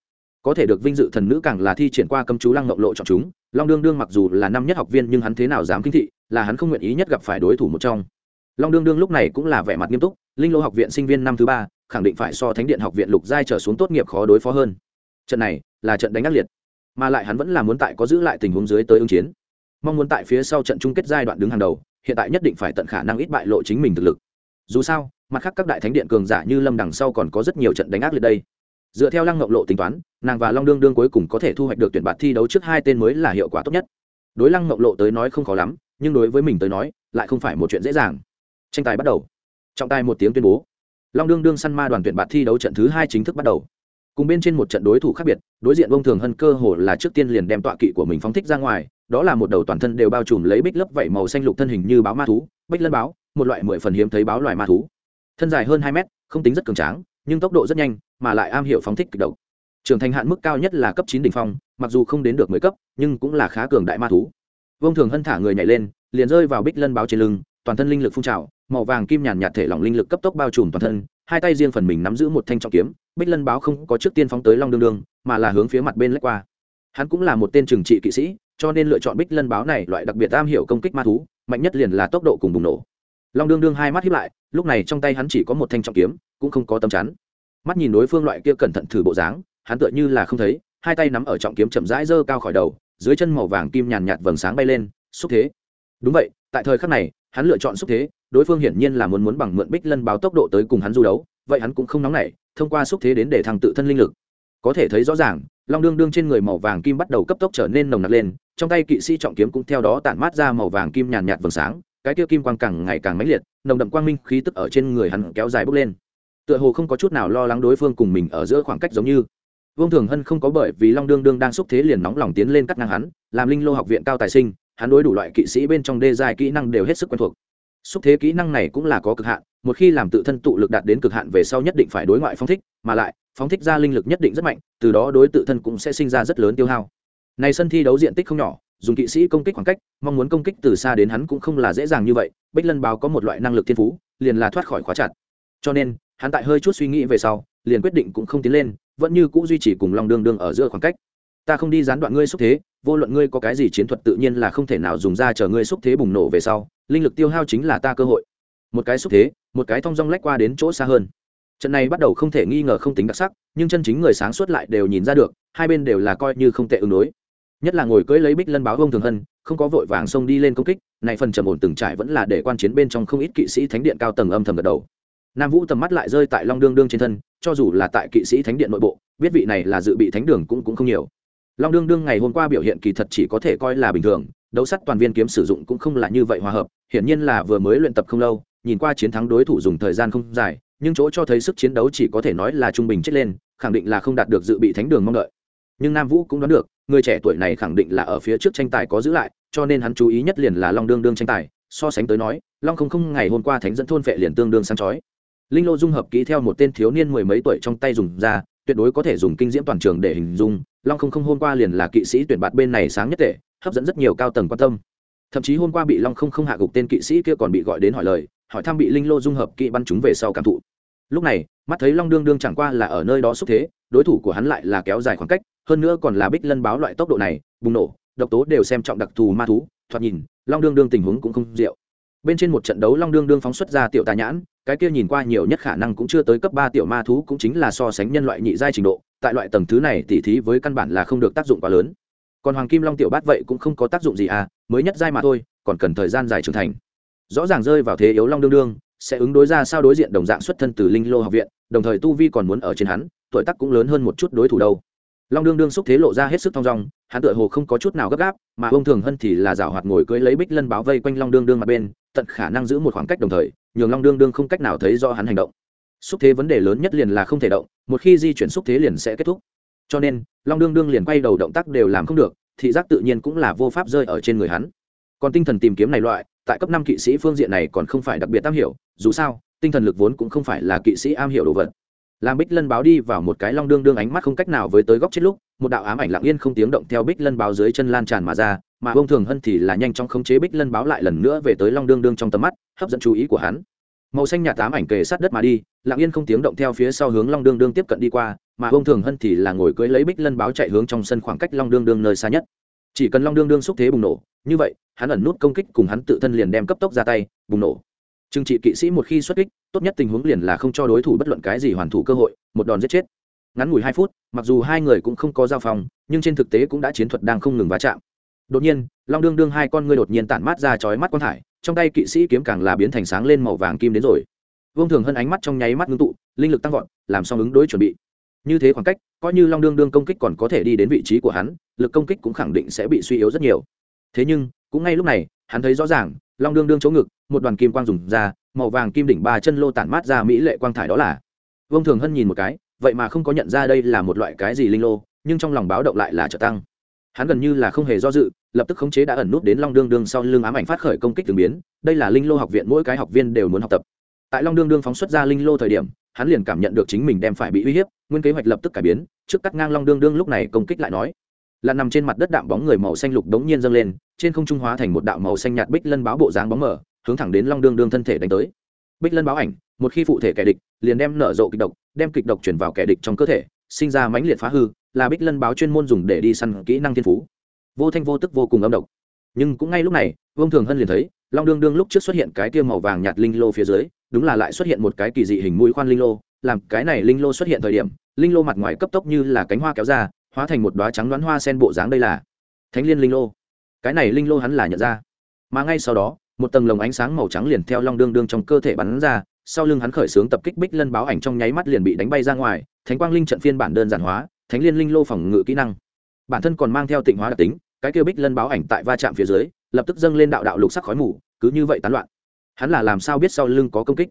Có thể được vinh dự thần nữ càng là thi triển qua cầm chú lăng ngọc lộ chọn chúng. Long đương đương mặc dù là năm nhất học viên nhưng hắn thế nào dám kinh thị, là hắn không nguyện ý nhất gặp phải đối thủ một trong. Long đương đương lúc này cũng là vẻ mặt nghiêm túc, linh lô học viện sinh viên năm thứ ba, khẳng định phải so thánh điện học viện lục giai trở xuống tốt nghiệp khó đối phó hơn. Trận này là trận đánh ác liệt, mà lại hắn vẫn là muốn tại có giữ lại tình huống dưới tới ứng chiến. Mong muốn tại phía sau trận chung kết giai đoạn đứng hàng đầu, hiện tại nhất định phải tận khả năng ít bại lộ chính mình thực lực dù sao mặt khác các đại thánh điện cường giả như lâm đằng sau còn có rất nhiều trận đánh ác liệt đây dựa theo lăng ngọc lộ tính toán nàng và long đương đương cuối cùng có thể thu hoạch được tuyển bạt thi đấu trước hai tên mới là hiệu quả tốt nhất đối lăng ngọc lộ tới nói không khó lắm nhưng đối với mình tới nói lại không phải một chuyện dễ dàng tranh tài bắt đầu trọng tài một tiếng tuyên bố long đương đương săn ma đoàn tuyển bạt thi đấu trận thứ hai chính thức bắt đầu cùng bên trên một trận đối thủ khác biệt đối diện vông thường hân cơ hồ là trước tiên liền đem tọa kỵ của mình phóng thích ra ngoài đó là một đầu toàn thân đều bao trùm lấy bích lớp vảy màu xanh lục thân hình như báo ma thú bích lân báo một loại mười phần hiếm thấy báo loài ma thú. Thân dài hơn hai mét, không tính rất cường tráng, nhưng tốc độ rất nhanh, mà lại am hiểu phóng thích kịch độc. Trưởng thành hạn mức cao nhất là cấp chín đ ỉ n h phong, mặc dù không đến được mười cấp, nhưng cũng là khá cường đại ma thú. Vông thường hân thả người nhảy lên, liền rơi vào bích lân báo trên lưng, toàn thân linh lực phun trào, màu vàng kim nhàn nhạt thể lỏng linh lực cấp tốc bao trùm toàn thân, hai tay riêng phần mình nắm giữ một thanh trọng kiếm, bích lân báo không có trước tiên phóng tới long đương đương, mà là hướng phía mặt bên lách qua. Hắn cũng là một tên trừng trị kỵ sĩ, cho nên lựa chọn bích lân báo này loại đặc biệt am hiểu công kích ma thú, mạnh nhất liền là tốc độ cùng bùng nổ long đương đương hai mắt hiếp lại, lúc này trong tay hắn chỉ có một thanh trọng kiếm, cũng không có tấm chắn. Mắt nhìn đối phương loại kia cẩn thận thử bộ dáng, hắn tựa như là không thấy, hai tay nắm ở trọng kiếm chậm rãi giơ cao khỏi đầu, dưới chân màu vàng kim nhàn nhạt vầng sáng bay lên, xúc thế. Đúng vậy, tại thời khắc này, hắn lựa chọn xúc thế, đối phương hiển nhiên là muốn muốn bằng mượn bích lân báo tốc độ tới cùng hắn du đấu, vậy hắn cũng không nóng nảy, thông qua xúc thế đến để thằng tự thân linh lực. Có thể thấy rõ ràng, long đương đương trên người màu vàng kim bắt đầu cấp tốc trở nên nồng nặc lên, trong tay kỵ sĩ trọng kiếm cũng theo đó tản mát ra màu vàng kim nhàn nhạt vầng sáng cái kia kim quang càng ngày càng mãnh liệt, nồng đậm quang minh khí tức ở trên người hắn kéo dài bốc lên. Tựa hồ không có chút nào lo lắng đối phương cùng mình ở giữa khoảng cách giống như. Vương thường hân không có bởi vì long đương đương đang xúc thế liền nóng lòng tiến lên cắt ngang hắn, làm linh lô học viện cao tài sinh, hắn đối đủ loại kỵ sĩ bên trong đê dài kỹ năng đều hết sức quen thuộc. Xúc thế kỹ năng này cũng là có cực hạn, một khi làm tự thân tụ lực đạt đến cực hạn về sau nhất định phải đối ngoại phóng thích, mà lại, phóng thích ra linh lực nhất định rất mạnh, từ đó đối tự thân cũng sẽ sinh ra rất lớn tiêu hao. Này sân thi đấu diện tích không nhỏ dùng kỵ sĩ công kích khoảng cách, mong muốn công kích từ xa đến hắn cũng không là dễ dàng như vậy, bích lân báo có một loại năng lực thiên phú, liền là thoát khỏi khóa chặt. Cho nên, hắn tại hơi chút suy nghĩ về sau, liền quyết định cũng không tiến lên, vẫn như cũ duy trì cùng long Đường Đường ở giữa khoảng cách. Ta không đi gián đoạn ngươi xúc thế, vô luận ngươi có cái gì chiến thuật tự nhiên là không thể nào dùng ra chờ ngươi xúc thế bùng nổ về sau, linh lực tiêu hao chính là ta cơ hội. Một cái xúc thế, một cái thong dong lách qua đến chỗ xa hơn. Trận này bắt đầu không thể nghi ngờ không tính đặc sắc, nhưng chân chính người sáng suốt lại đều nhìn ra được, hai bên đều là coi như không tệ ứng đối nhất là ngồi cưỡi lấy bích lân báo vông thường hân, không có vội vàng xông đi lên công kích, này phần trầm ổn từng trải vẫn là để quan chiến bên trong không ít kỵ sĩ thánh điện cao tầng âm thầm gật đầu. Nam vũ tầm mắt lại rơi tại long đương đương trên thân, cho dù là tại kỵ sĩ thánh điện nội bộ, biết vị này là dự bị thánh đường cũng cũng không nhiều. Long đương đương ngày hôm qua biểu hiện kỳ thật chỉ có thể coi là bình thường, đấu sắt toàn viên kiếm sử dụng cũng không là như vậy hòa hợp, hiển nhiên là vừa mới luyện tập không lâu, nhìn qua chiến thắng đối thủ dùng thời gian không dài, nhưng chỗ cho thấy sức chiến đấu chỉ có thể nói là trung bình chết lên, khẳng định là không đạt được dự bị thánh đường mong đợi nhưng nam vũ cũng đoán được, người trẻ tuổi này khẳng định là ở phía trước tranh tài có giữ lại, cho nên hắn chú ý nhất liền là long đương đương tranh tài. So sánh tới nói, long không không ngày hôm qua thánh dẫn thôn vệ liền tương đương sáng chói. Linh lô dung hợp ký theo một tên thiếu niên mười mấy tuổi trong tay dùng ra, tuyệt đối có thể dùng kinh diễm toàn trường để hình dung, long không không hôm qua liền là kỵ sĩ tuyển bạt bên này sáng nhất tệ hấp dẫn rất nhiều cao tầng quan tâm. Thậm chí hôm qua bị long không không hạ gục tên kỵ sĩ kia còn bị gọi đến hỏi lời, hỏi thăm bị linh lô dung hợp kỵ bắn chúng về sau cảm thụ. Lúc này, mắt thấy long đương đương chẳng qua là ở nơi đó xúc thế, đối thủ của hắn lại là kéo dài khoảng cách hơn nữa còn là bích lân báo loại tốc độ này, bùng nổ, độc tố đều xem trọng đặc thù ma thú, thoạt nhìn, long đương đương tình huống cũng không diệu bên trên một trận đấu long đương đương phóng xuất ra tiểu tà nhãn, cái kia nhìn qua nhiều nhất khả năng cũng chưa tới cấp ba tiểu ma thú cũng chính là so sánh nhân loại nhị giai trình độ, tại loại tầng thứ này tỉ thí với căn bản là không được tác dụng quá lớn. Còn hoàng kim long tiểu bát vậy cũng không có tác dụng gì à mới nhất giai mà thôi, còn cần thời gian dài trưởng thành. Rõ ràng rơi vào thế yếu long đương đương, sẽ ứng đối ra sao đối diện đồng dạng xuất thân từ linh lô học viện, đồng thời tu vi còn muốn ở trên hắn, tuổi tác cũng lớn hơn một chút đối thủ đâu long đương đương xúc thế lộ ra hết sức thong dong, hắn tựa hồ không có chút nào gấp gáp, mà ông thường hơn thì là rào hoạt ngồi cưới lấy bích lân báo vây quanh long đương đương mặt bên, tận khả năng giữ một khoảng cách đồng thời, nhường long đương đương không cách nào thấy do hắn hành động. Xúc thế vấn đề lớn nhất liền là không thể động, một khi di chuyển xúc thế liền sẽ kết thúc. Cho nên, long đương đương liền quay đầu động tác đều làm không được, thị giác tự nhiên cũng là vô pháp rơi ở trên người hắn. Còn tinh thần tìm kiếm này loại, tại cấp năm kỵ sĩ phương diện này còn không phải đặc biệt am hiểu, dù sao, tinh thần lực vốn cũng không phải là kỵ sĩ am hiểu đồ vật làm bích lân báo đi vào một cái long đương đương ánh mắt không cách nào với tới góc chết lúc, một đạo ám ảnh lặng yên không tiếng động theo bích lân báo dưới chân lan tràn mà ra, mà ông thường hân thì là nhanh chóng khống chế bích lân báo lại lần nữa về tới long đương đương trong tầm mắt, hấp dẫn chú ý của hắn. Màu xanh nhạt ám ảnh kề sát đất mà đi, lặng yên không tiếng động theo phía sau hướng long đương đương tiếp cận đi qua, mà ông thường hân thì là ngồi cưới lấy bích lân báo chạy hướng trong sân khoảng cách long đương đương nơi xa nhất. Chỉ cần long đương đương xúc thế bùng nổ, như vậy, hắn ẩn nút công kích cùng hắn tự thân liền đem cấp tốc ra tay, bùng nổ trừng trị kỵ sĩ một khi xuất kích, tốt nhất tình huống liền là không cho đối thủ bất luận cái gì hoàn thủ cơ hội, một đòn giết chết. Ngắn ngủi hai phút, mặc dù hai người cũng không có giao phòng, nhưng trên thực tế cũng đã chiến thuật đang không ngừng va chạm. Đột nhiên, long đương đương hai con ngươi đột nhiên tản mát ra chói mắt quan thải trong tay kỵ sĩ kiếm càng là biến thành sáng lên màu vàng kim đến rồi. Vương thường hơn ánh mắt trong nháy mắt ngưng tụ, linh lực tăng vọt, làm xong ứng đối chuẩn bị. Như thế khoảng cách, coi như long đương đương công kích còn có thể đi đến vị trí của hắn, lực công kích cũng khẳng định sẽ bị suy yếu rất nhiều. Thế nhưng, cũng ngay lúc này, hắn thấy rõ ràng long đương đương chỗ ngực, một đoàn kim quang dùng ra, màu vàng kim đỉnh ba chân lô tản mát ra mỹ lệ quang thải đó là. Vương thường hân nhìn một cái, vậy mà không có nhận ra đây là một loại cái gì linh lô, nhưng trong lòng báo động lại là trợ tăng. Hắn gần như là không hề do dự, lập tức khống chế đã ẩn nút đến long đương đương sau lưng ám ảnh phát khởi công kích thường biến, đây là linh lô học viện, mỗi cái học viên đều muốn học tập. Tại long đương đương phóng xuất ra linh lô thời điểm, hắn liền cảm nhận được chính mình đem phải bị uy hiếp, nguyên kế hoạch lập tức cải biến, trước cắt ngang long đương đương lúc này công kích lại nói. Là nằm trên mặt đất đạm bóng người màu xanh lục đống nhiên dâng lên trên không trung hóa thành một đạo màu xanh nhạt bích lân báo bộ dáng bóng mở hướng thẳng đến long đương đương thân thể đánh tới. Bích lân báo ảnh, một khi phụ thể kẻ địch, liền đem nở rộ kịch độc, đem kịch độc chuyển vào kẻ địch trong cơ thể, sinh ra mãnh liệt phá hư, là bích lân báo chuyên môn dùng để đi săn kỹ năng thiên phú. Vô thanh vô tức vô cùng âm độc. Nhưng cũng ngay lúc này, vương thường hân liền thấy, long đương đương lúc trước xuất hiện cái tiêu màu vàng nhạt linh lô phía dưới, đúng là lại xuất hiện một cái kỳ dị hình mũi khoan linh lô, làm cái này linh lô xuất hiện thời điểm, linh lô mặt ngoài cấp tốc như là cánh hoa kéo ra, hóa thành một đoá trắng đoán hoa sen bộ dáng đây là thánh liên linh lô cái này linh lô hắn là nhận ra. Mà ngay sau đó, một tầng lồng ánh sáng màu trắng liền theo long đương đương trong cơ thể bắn ra, sau lưng hắn khởi xướng tập kích bích lân báo ảnh trong nháy mắt liền bị đánh bay ra ngoài, thánh quang linh trận phiên bản đơn giản hóa, thánh liên linh lô phòng ngự kỹ năng. Bản thân còn mang theo tịnh hóa đặc tính, cái kêu bích lân báo ảnh tại va chạm phía dưới, lập tức dâng lên đạo đạo lục sắc khói mù, cứ như vậy tán loạn. Hắn là làm sao biết sau lưng có công kích?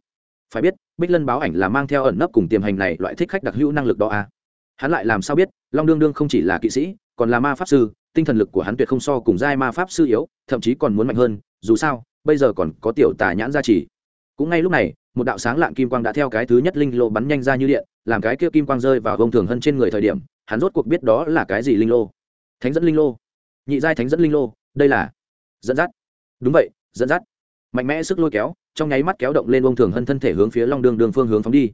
Phải biết, bích lân báo ảnh là mang theo ẩn nấp cùng tiềm hành này loại thích khách đặc hữu năng lực đó à. hắn lại làm sao biết, long đương đương không chỉ là kỵ sĩ còn là ma pháp sư, tinh thần lực của hắn tuyệt không so cùng giai ma pháp sư yếu, thậm chí còn muốn mạnh hơn, dù sao, bây giờ còn có tiểu tà nhãn gia trì. Cũng ngay lúc này, một đạo sáng lạng kim quang đã theo cái thứ nhất linh lô bắn nhanh ra như điện, làm cái kia kim quang rơi vào vông thường hơn trên người thời điểm, hắn rốt cuộc biết đó là cái gì linh lô. Thánh dẫn linh lô. Nhị giai thánh dẫn linh lô, đây là dẫn dắt. Đúng vậy, dẫn dắt. Mạnh mẽ sức lôi kéo, trong nháy mắt kéo động lên vông thường hơn thân thể hướng phía long đường đường phương hướng phóng đi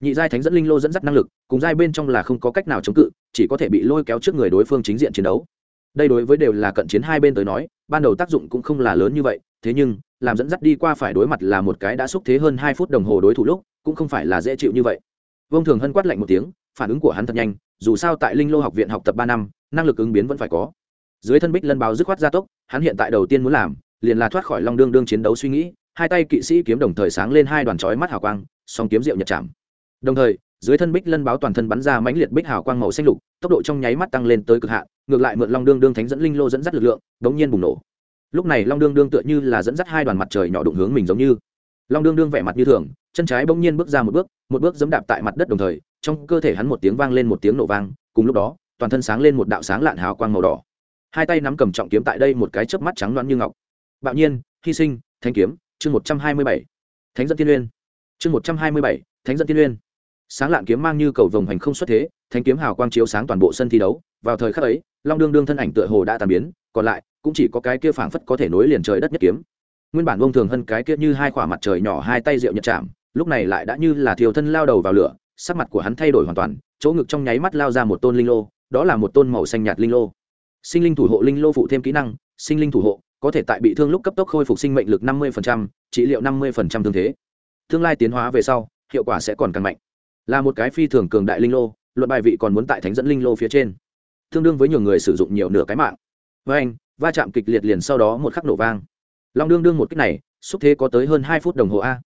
nhị giai thánh dẫn linh lô dẫn dắt năng lực, cùng giai bên trong là không có cách nào chống cự, chỉ có thể bị lôi kéo trước người đối phương chính diện chiến đấu. Đây đối với đều là cận chiến hai bên tới nói, ban đầu tác dụng cũng không là lớn như vậy, thế nhưng, làm dẫn dắt đi qua phải đối mặt là một cái đã xúc thế hơn hai phút đồng hồ đối thủ lúc, cũng không phải là dễ chịu như vậy. Vông thường hân quát lạnh một tiếng, phản ứng của hắn thật nhanh, dù sao tại linh lô học viện học tập ba năm, năng lực ứng biến vẫn phải có. Dưới thân bích lân báo dứt khoát gia tốc, hắn hiện tại đầu tiên muốn làm, liền là thoát khỏi long đương đương chiến đấu suy nghĩ, hai tay kỵ sĩ kiếm đồng thời sáng lên hai đoàn chói mắt hào quang, song kiếm rượu nhật chạm đồng thời, dưới thân bích lân báo toàn thân bắn ra mãnh liệt bích hào quang màu xanh lục, tốc độ trong nháy mắt tăng lên tới cực hạn, ngược lại mượn long đương đương thánh dẫn linh lô dẫn dắt lực lượng, đống nhiên bùng nổ. Lúc này long đương đương tựa như là dẫn dắt hai đoàn mặt trời nhỏ đụng hướng mình giống như. Long đương đương vẻ mặt như thường, chân trái bỗng nhiên bước ra một bước một bước dẫm đạp tại mặt đất đồng thời, trong cơ thể hắn một tiếng vang lên một tiếng nổ vang, cùng lúc đó, toàn thân sáng lên một đạo sáng lạn hào quang màu đỏ. Hai tay nắm cầm trọng kiếm tại đây một cái chớp mắt trắng loãng như ngọc. Bạo nhiên, hy sinh thanh kiếm, chương một trăm hai mươi bảy. Thánh dẫn thiên uyên chương một trăm hai mươi bảy, thánh dẫn tiên uyên sáng lạn kiếm mang như cầu vồng hành không xuất thế, thanh kiếm hào quang chiếu sáng toàn bộ sân thi đấu. Vào thời khắc ấy, long đương đương thân ảnh tựa hồ đã tàn biến, còn lại, cũng chỉ có cái kia phảng phất có thể nối liền trời đất nhất kiếm. Nguyên bản vông thường hơn cái kia như hai quả mặt trời nhỏ hai tay rượu nhật chạm, lúc này lại đã như là thiều thân lao đầu vào lửa, sắc mặt của hắn thay đổi hoàn toàn, chỗ ngực trong nháy mắt lao ra một tôn linh lô, đó là một tôn màu xanh nhạt linh lô. Sinh linh thủ hộ linh lô phụ thêm kỹ năng, sinh linh thủ hộ, có thể tại bị thương lúc cấp tốc khôi phục sinh mệnh lực năm mươi trị liệu năm mươi thương thế. Tương lai tiến hóa về sau, hiệu quả sẽ còn càng mạnh là một cái phi thường cường đại linh lô, luận bài vị còn muốn tại thánh dẫn linh lô phía trên. Tương đương với nhiều người sử dụng nhiều nửa cái mạng. Với anh, va chạm kịch liệt liền sau đó một khắc nổ vang. Long đương đương một cách này, xúc thế có tới hơn hai phút đồng hồ a.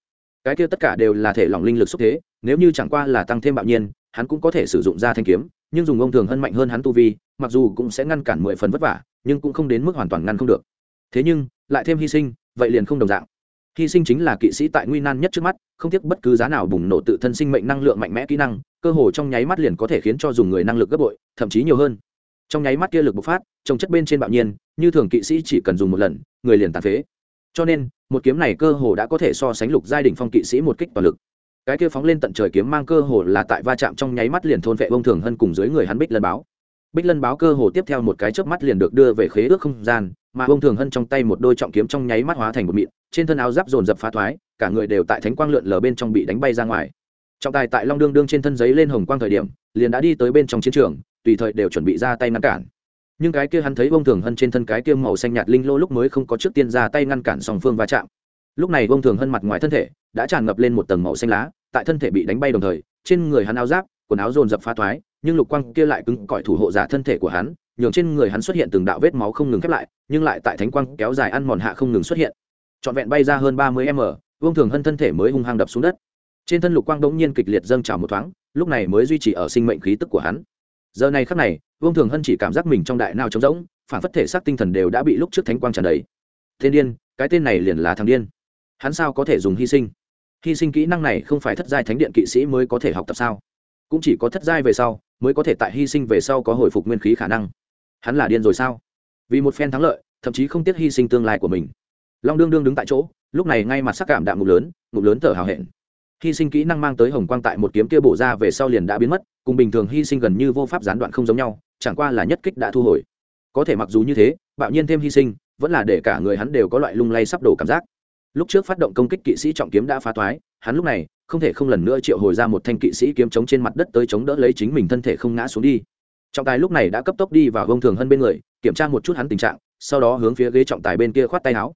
Cái kia tất cả đều là thể lỏng linh lực xúc thế, nếu như chẳng qua là tăng thêm bạo nhiên, hắn cũng có thể sử dụng ra thanh kiếm, nhưng dùng ông thường hơn mạnh hơn hắn tu vi, mặc dù cũng sẽ ngăn cản mười phần vất vả, nhưng cũng không đến mức hoàn toàn ngăn không được. Thế nhưng, lại thêm hy sinh, vậy liền không đồng dạng hy sinh chính là kỵ sĩ tại nguy nan nhất trước mắt, không tiếc bất cứ giá nào bùng nổ tự thân sinh mệnh năng lượng mạnh mẽ kỹ năng, cơ hồ trong nháy mắt liền có thể khiến cho dùng người năng lực gấp bội, thậm chí nhiều hơn. Trong nháy mắt kia lực bộc phát, trồng chất bên trên bạo nhiên, như thường kỵ sĩ chỉ cần dùng một lần, người liền tàn phế. Cho nên, một kiếm này cơ hồ đã có thể so sánh lục giai đỉnh phong kỵ sĩ một kích toàn lực. Cái kia phóng lên tận trời kiếm mang cơ hồ là tại va chạm trong nháy mắt liền thôn vệ bông thường hơn cùng dưới người hắn bích lân báo. Bích lân báo cơ hồ tiếp theo một cái chớp mắt liền được đưa về khế ước không gian mà ông thường hân trong tay một đôi trọng kiếm trong nháy mắt hóa thành một mịn, trên thân áo giáp dồn dập phá thoái, cả người đều tại thánh quang lượn lờ bên trong bị đánh bay ra ngoài. Trọng tài tại long đương đương trên thân giấy lên hồng quang thời điểm, liền đã đi tới bên trong chiến trường, tùy thời đều chuẩn bị ra tay ngăn cản. Nhưng cái kia hắn thấy ông thường hân trên thân cái kia màu xanh nhạt linh lô lúc mới không có trước tiên ra tay ngăn cản song phương va chạm. Lúc này ông thường hân mặt ngoài thân thể đã tràn ngập lên một tầng màu xanh lá, tại thân thể bị đánh bay đồng thời, trên người hắn áo giáp, quần áo dồn dập phá thoái, nhưng lục quang kia lại cứng cỏi thủ hộ giả thân thể của hắn nhường trên người hắn xuất hiện từng đạo vết máu không ngừng khép lại, nhưng lại tại thánh quang kéo dài ăn mòn hạ không ngừng xuất hiện. Trọn vẹn bay ra hơn ba mươi m, vương thường hân thân thể mới hung hăng đập xuống đất. Trên thân lục quang đ n g nhiên kịch liệt dâng trào một thoáng, lúc này mới duy trì ở sinh mệnh khí tức của hắn. Giờ này khắc này, vương thường hân chỉ cảm giác mình trong đại nào trống rỗng, phản phất thể xác tinh thần đều đã bị lúc trước thánh quang tràn đầy. Thiên điên, cái tên này liền là thằng điên. Hắn sao có thể dùng hy sinh? Hy sinh kỹ năng này không phải thất giai thánh điện kỵ sĩ mới có thể học tập sao? Cũng chỉ có thất giai về sau, mới có thể tại hy sinh về sau có hồi phục nguyên khí khả năng hắn là điên rồi sao? Vì một phen thắng lợi, thậm chí không tiếc hy sinh tương lai của mình. Long đương đương đứng tại chỗ, lúc này ngay mặt sắc cảm đạm ngục lớn ngục lớn thở hào hẹn. Hy sinh kỹ năng mang tới hồng quang tại một kiếm kia bổ ra về sau liền đã biến mất, cùng bình thường hy sinh gần như vô pháp gián đoạn không giống nhau, chẳng qua là nhất kích đã thu hồi. Có thể mặc dù như thế, bạo nhiên thêm hy sinh, vẫn là để cả người hắn đều có loại lung lay sắp đổ cảm giác. Lúc trước phát động công kích kỵ sĩ trọng kiếm đã phá toái hắn lúc này không thể không lần nữa triệu hồi ra một thanh kỵ sĩ kiếm chống trên mặt đất tới chống đỡ lấy chính mình thân thể không ngã xuống đi trọng tài lúc này đã cấp tốc đi vào vông thường hơn bên người, kiểm tra một chút hắn tình trạng, sau đó hướng phía ghế trọng tài bên kia khoát tay áo.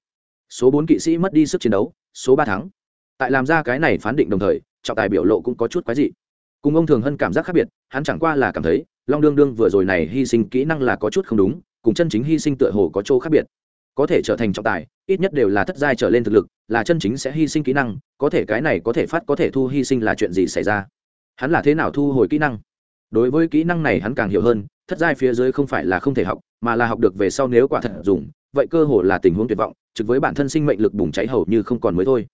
Số bốn kỵ sĩ mất đi sức chiến đấu, số ba thắng. Tại làm ra cái này phán định đồng thời, trọng tài biểu lộ cũng có chút quái dị. Cùng ông thường hân cảm giác khác biệt, hắn chẳng qua là cảm thấy, long đương đương vừa rồi này hy sinh kỹ năng là có chút không đúng, cùng chân chính hy sinh tựa hồ có chỗ khác biệt. Có thể trở thành trọng tài, ít nhất đều là thất giai trở lên thực lực, là chân chính sẽ hy sinh kỹ năng, có thể cái này có thể phát có thể thu hy sinh là chuyện gì xảy ra? Hắn là thế nào thu hồi kỹ năng? Đối với kỹ năng này hắn càng hiểu hơn, thất giai phía dưới không phải là không thể học, mà là học được về sau nếu quả thật dùng, vậy cơ hồ là tình huống tuyệt vọng, trực với bản thân sinh mệnh lực bùng cháy hầu như không còn mới thôi.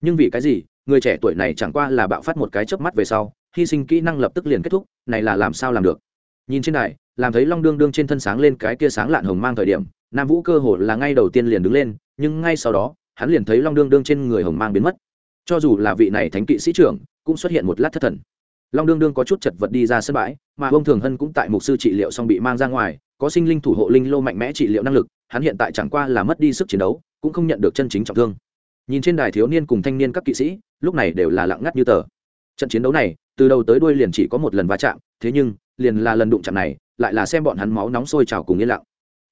Nhưng vì cái gì, người trẻ tuổi này chẳng qua là bạo phát một cái chớp mắt về sau, hy sinh kỹ năng lập tức liền kết thúc, này là làm sao làm được? Nhìn trên này làm thấy long đương đương trên thân sáng lên cái kia sáng lạn hồng mang thời điểm, nam vũ cơ hồ là ngay đầu tiên liền đứng lên, nhưng ngay sau đó, hắn liền thấy long đương đương trên người hồng mang biến mất. Cho dù là vị này thánh kỵ sĩ trưởng, cũng xuất hiện một lát thất thần long đương đương có chút chật vật đi ra sân bãi, mà ông thường hân cũng tại mục sư trị liệu xong bị mang ra ngoài, có sinh linh thủ hộ linh lô mạnh mẽ trị liệu năng lực, hắn hiện tại chẳng qua là mất đi sức chiến đấu, cũng không nhận được chân chính trọng thương. Nhìn trên đài thiếu niên cùng thanh niên các kỵ sĩ, lúc này đều là lặng ngắt như tờ. Trận chiến đấu này, từ đầu tới đuôi liền chỉ có một lần va chạm, thế nhưng, liền là lần đụng chạm này, lại là xem bọn hắn máu nóng sôi trào cùng yên lặng.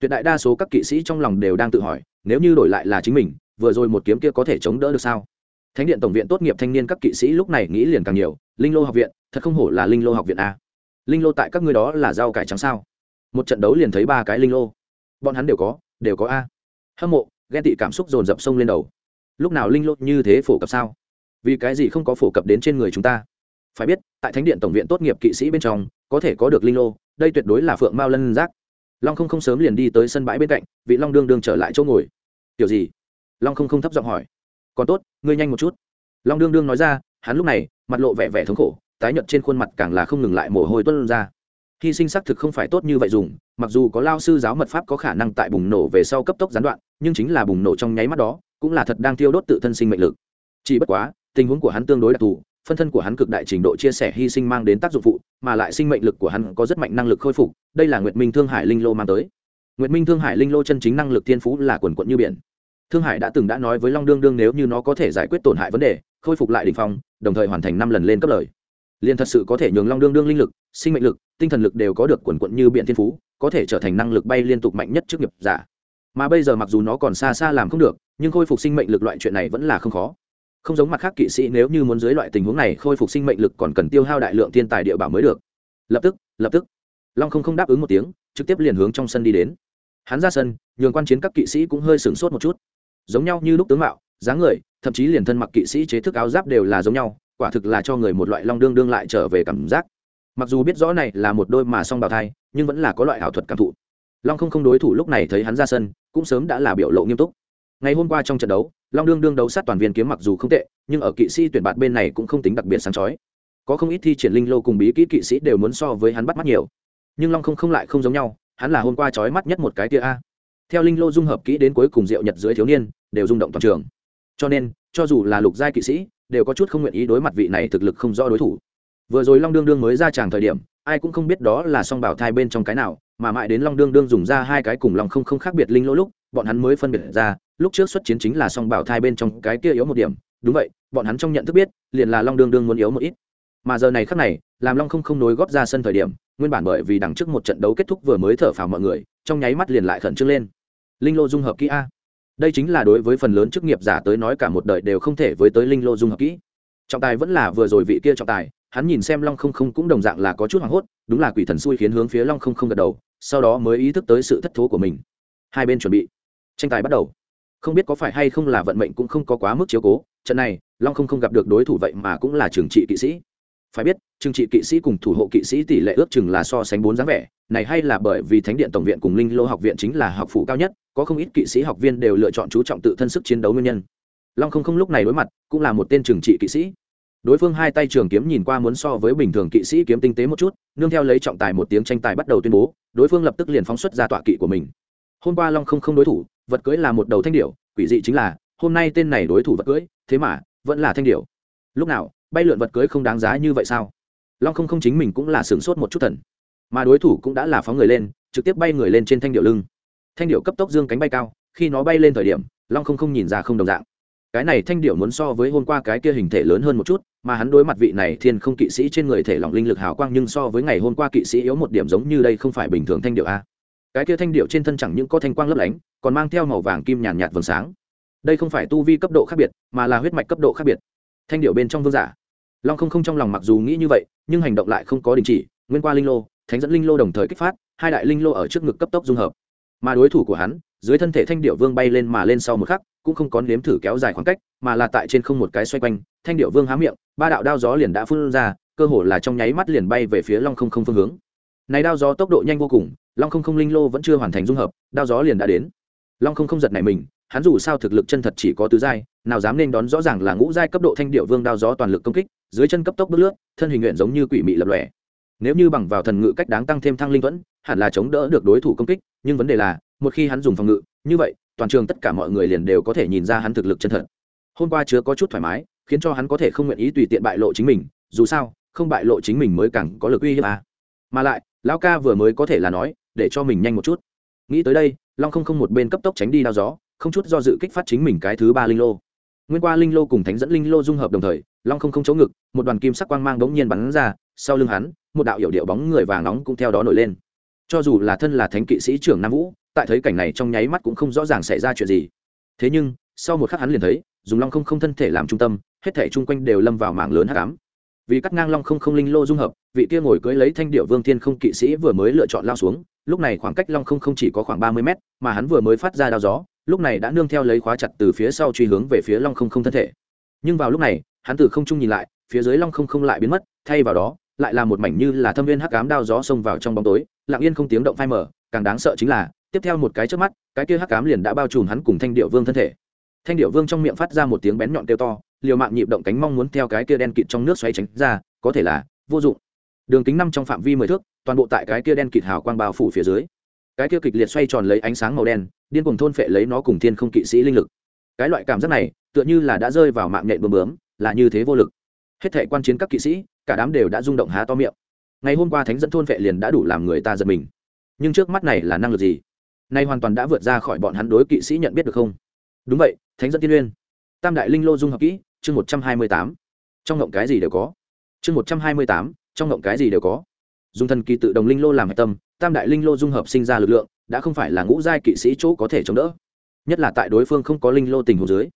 Tuyệt đại đa số các kỵ sĩ trong lòng đều đang tự hỏi, nếu như đổi lại là chính mình, vừa rồi một kiếm kia có thể chống đỡ được sao? Thánh điện tổng viện tốt nghiệp thanh niên các kỵ sĩ lúc này nghĩ liền càng nhiều, linh lô học viện thật không hổ là linh lô học viện a. Linh lô tại các ngươi đó là rau cải trắng sao? Một trận đấu liền thấy ba cái linh lô. Bọn hắn đều có đều có a. Hâm mộ, ghen tị cảm xúc dồn dập sông lên đầu. Lúc nào linh lô như thế phổ cập sao? Vì cái gì không có phổ cập đến trên người chúng ta? Phải biết, tại thánh điện tổng viện tốt nghiệp kỵ sĩ bên trong, có thể có được linh lô, đây tuyệt đối là phượng mao lân giác. Long không không sớm liền đi tới sân bãi bên cạnh, vị long đương đương trở lại chỗ ngồi. Kiểu gì? Long không không thấp giọng hỏi. Còn tốt, ngươi nhanh một chút. Long đương đương nói ra, hắn lúc này, mặt lộ vẻ vẻ thống khổ tái nhợt trên khuôn mặt càng là không ngừng lại mồ hôi tuôn ra. Hy sinh xác thực không phải tốt như vậy dùng, mặc dù có lao sư giáo mật pháp có khả năng tại bùng nổ về sau cấp tốc gián đoạn, nhưng chính là bùng nổ trong nháy mắt đó, cũng là thật đang tiêu đốt tự thân sinh mệnh lực. Chỉ bất quá, tình huống của hắn tương đối đặc thù, phân thân của hắn cực đại trình độ chia sẻ hy sinh mang đến tác dụng phụ, mà lại sinh mệnh lực của hắn có rất mạnh năng lực khôi phục, đây là nguyệt minh thương hải linh lô mang tới. Nguyệt minh thương hải linh lô chân chính năng lực thiên phú là quần quận như biển. Thương hải đã từng đã nói với long đương đương nếu như nó có thể giải quyết tổn hại vấn đề, khôi phục lại đ ỉ n h phong, đồng thời hoàn thành năm lần lên cấp lời liền thật sự có thể nhường long đương đương linh lực, sinh mệnh lực, tinh thần lực đều có được quần quận như biện thiên phú, có thể trở thành năng lực bay liên tục mạnh nhất trước nghiệp giả. Mà bây giờ mặc dù nó còn xa xa làm không được, nhưng khôi phục sinh mệnh lực loại chuyện này vẫn là không khó. Không giống mặt khác kỵ sĩ nếu như muốn dưới loại tình huống này, khôi phục sinh mệnh lực còn cần tiêu hao đại lượng thiên tài địa bảo mới được. Lập tức lập tức. Long không không đáp ứng một tiếng, trực tiếp liền hướng trong sân đi đến. Hắn ra sân, nhường quan chiến các kỵ sĩ cũng hơi sửng sốt một chút. Giống nhau như lúc tướng mạo, dáng người, thậm chí liền thân mặc kỵ sĩ chế thức áo giáp đều là giống nhau quả thực là cho người một loại long đương đương lại trở về cảm giác. Mặc dù biết rõ này là một đôi mà song bào thai, nhưng vẫn là có loại ảo thuật cảm thụ. Long không không đối thủ lúc này thấy hắn ra sân, cũng sớm đã là biểu lộ nghiêm túc. Ngày hôm qua trong trận đấu, long đương đương đấu sát toàn viên kiếm mặc dù không tệ, nhưng ở kỵ sĩ tuyển bạt bên này cũng không tính đặc biệt sáng chói. Có không ít thi triển linh lô cùng bí kỹ kỵ sĩ đều muốn so với hắn bắt mắt nhiều. Nhưng long không không lại không giống nhau, hắn là hôm qua chói mắt nhất một cái tia a. Theo linh lô dung hợp kỹ đến cuối cùng diệu nhật dưới thiếu niên, đều rung động toàn trường. Cho nên, cho dù là lục giai kỵ sĩ đều có chút không nguyện ý đối mặt vị này thực lực không rõ đối thủ. Vừa rồi long đương đương mới ra tràng thời điểm, ai cũng không biết đó là song bảo thai bên trong cái nào, mà mãi đến long đương đương dùng ra hai cái cùng lòng không không khác biệt linh lỗ lúc, bọn hắn mới phân biệt ra, lúc trước xuất chiến chính là song bảo thai bên trong cái kia yếu một điểm. Đúng vậy, bọn hắn trong nhận thức biết, liền là long đương đương muốn yếu một ít. Mà giờ này khác này, làm long không không nối góp ra sân thời điểm, nguyên bản bởi vì đằng trước một trận đấu kết thúc vừa mới thở phào mọi người, trong nháy mắt liền lại khẩn trương lên. Linh lô dung hợp kỹ a đây chính là đối với phần lớn chức nghiệp giả tới nói cả một đời đều không thể với tới linh lô dung hợp kỹ. Trọng tài vẫn là vừa rồi vị kia trọng tài, hắn nhìn xem long không không cũng đồng dạng là có chút hoảng hốt, đúng là quỷ thần xui khiến hướng phía long không không gật đầu, sau đó mới ý thức tới sự thất thố của mình. Hai bên chuẩn bị, tranh tài bắt đầu. Không biết có phải hay không là vận mệnh cũng không có quá mức chiếu cố, trận này, long không không gặp được đối thủ vậy mà cũng là trường trị kỵ sĩ phải biết, trừng trị kỵ sĩ cùng thủ hộ kỵ sĩ tỷ lệ ước chừng là so sánh bốn dáng vẻ, này hay là bởi vì thánh điện tổng viện cùng linh lô học viện chính là học phủ cao nhất, có không ít kỵ sĩ học viên đều lựa chọn chú trọng tự thân sức chiến đấu nguyên nhân. Long không không lúc này đối mặt, cũng là một tên trừng trị kỵ sĩ. Đối phương hai tay trường kiếm nhìn qua muốn so với bình thường kỵ sĩ kiếm tinh tế một chút, nương theo lấy trọng tài một tiếng tranh tài bắt đầu tuyên bố, đối phương lập tức liền phóng xuất ra tọa kỵ của mình. Hôm qua long không không đối thủ, vật cưới là một đầu thanh điệu quỷ dị chính là, hôm nay tên này đối thủ vật cưới, thế mà, vẫn là thanh điệu lúc nào bay lượn vật cưới không đáng giá như vậy sao? Long không không chính mình cũng là sửng sốt một chút thần. Mà đối thủ cũng đã là phóng người lên, trực tiếp bay người lên trên thanh điệu lưng. Thanh điệu cấp tốc dương cánh bay cao, khi nó bay lên thời điểm, long không không nhìn ra không đồng dạng. Cái này thanh điệu muốn so với hôm qua cái kia hình thể lớn hơn một chút, mà hắn đối mặt vị này thiên không kỵ sĩ trên người thể lỏng linh lực hào quang nhưng so với ngày hôm qua kỵ sĩ yếu một điểm giống như đây không phải bình thường thanh điệu a. Cái kia thanh điệu trên thân chẳng những có thanh quang lấp lánh, còn mang theo màu vàng kim nhàn nhạt vầng sáng. Đây không phải tu vi cấp độ khác biệt, mà là huyết mạch cấp độ khác biệt. Thanh điệu bên trong vương giả long không không trong lòng mặc dù nghĩ như vậy, nhưng hành động lại không có đình chỉ, nguyên qua linh lô, thánh dẫn linh lô đồng thời kích phát, hai đại linh lô ở trước ngực cấp tốc dung hợp. Mà đối thủ của hắn, dưới thân thể thanh điệu vương bay lên mà lên sau một khắc, cũng không có nếm thử kéo dài khoảng cách, mà là tại trên không một cái xoay quanh, thanh điệu vương há miệng, ba đạo đao gió liền đã phun ra, cơ hồ là trong nháy mắt liền bay về phía long không không phương hướng. Này đao gió tốc độ nhanh vô cùng, long không không linh lô vẫn chưa hoàn thành dung hợp, đao gió liền đã đến. Long không không giật này mình, hắn dù sao thực lực chân thật chỉ có tứ giai, nào dám nên đón rõ ràng là ngũ giai cấp độ thanh điệu vương đao gió toàn lực công kích dưới chân cấp tốc bước lướt, thân hình nguyện giống như quỷ mị lập lòe. Nếu như bằng vào thần ngự cách đáng tăng thêm thăng linh vẫn hẳn là chống đỡ được đối thủ công kích, nhưng vấn đề là, một khi hắn dùng phòng ngự, như vậy, toàn trường tất cả mọi người liền đều có thể nhìn ra hắn thực lực chân thật. Hôm qua chứa có chút thoải mái, khiến cho hắn có thể không nguyện ý tùy tiện bại lộ chính mình, dù sao, không bại lộ chính mình mới càng có lực uy hiếp à. mà lại, lão ca vừa mới có thể là nói, để cho mình nhanh một chút. Nghĩ tới đây, long không không một bên cấp tốc tránh đi đao gió, không chút do dự kích phát chính mình cái thứ ba linh lô. Nguyên qua linh lô cùng thánh dẫn linh lô dung hợp đồng thời long không không chỗ ngực, một đoàn kim sắc quang mang đống nhiên bắn ra, sau lưng hắn, một đạo hiệu điệu bóng người vàng nóng cũng theo đó nổi lên. Cho dù là thân là thánh kỵ sĩ trưởng nam vũ, tại thấy cảnh này trong nháy mắt cũng không rõ ràng xảy ra chuyện gì. Thế nhưng, sau một khắc hắn liền thấy, dùng long không không thân thể làm trung tâm, hết thể chung quanh đều lâm vào mảng lớn hắc ám. Vì cắt ngang long không không linh lô dung hợp, vị kia ngồi cưới lấy thanh điệu vương thiên không kỵ sĩ vừa mới lựa chọn lao xuống, lúc này khoảng cách long không không chỉ có khoảng ba mươi mét, mà hắn vừa mới phát ra đao gió, lúc này đã nương theo lấy khóa chặt từ phía sau truy hướng về phía long không không thân thể. Nhưng vào lúc này hắn từ không trung nhìn lại, phía dưới long không không lại biến mất, thay vào đó, lại là một mảnh như là thâm viên hắc cám đao gió xông vào trong bóng tối, lặng yên không tiếng động phai mở càng đáng sợ chính là, tiếp theo một cái trước mắt, cái kia hắc cám liền đã bao trùm hắn cùng thanh điệu vương thân thể. Thanh điệu vương trong miệng phát ra một tiếng bén nhọn kêu to, liều mạng nhịp động cánh mong muốn theo cái kia đen kịt trong nước xoáy tránh ra, có thể là vô dụng. Đường kính năm trong phạm vi mười thước, toàn bộ tại cái kia đen kịt hào quang bao phủ phía dưới. Cái kia kịch liệt xoay tròn lấy ánh sáng màu đen, điên cùng thôn phệ lấy nó cùng thiên không kỵ sĩ linh lực. Cái loại cảm giác này, tựa như là đã rơi vào mạng nhện bướm bướm là như thế vô lực. Hết thể quan chiến các kỵ sĩ, cả đám đều đã rung động há to miệng. Ngày hôm qua thánh dẫn thôn vệ liền đã đủ làm người ta giật mình. Nhưng trước mắt này là năng lực gì? Nay hoàn toàn đã vượt ra khỏi bọn hắn đối kỵ sĩ nhận biết được không? Đúng vậy, thánh dẫn tiên uyên. Tam đại linh lô dung hợp kỹ, chương một trăm hai mươi tám. Trong ngộng cái gì đều có. Chương một trăm hai mươi tám, trong ngộng cái gì đều có. Dùng thần kỳ tự đồng linh lô làm hạch tâm, tam đại linh lô dung hợp sinh ra lực lượng, đã không phải là ngũ giai kỵ sĩ chỗ có thể chống đỡ. Nhất là tại đối phương không có linh lô tình hồ dưới.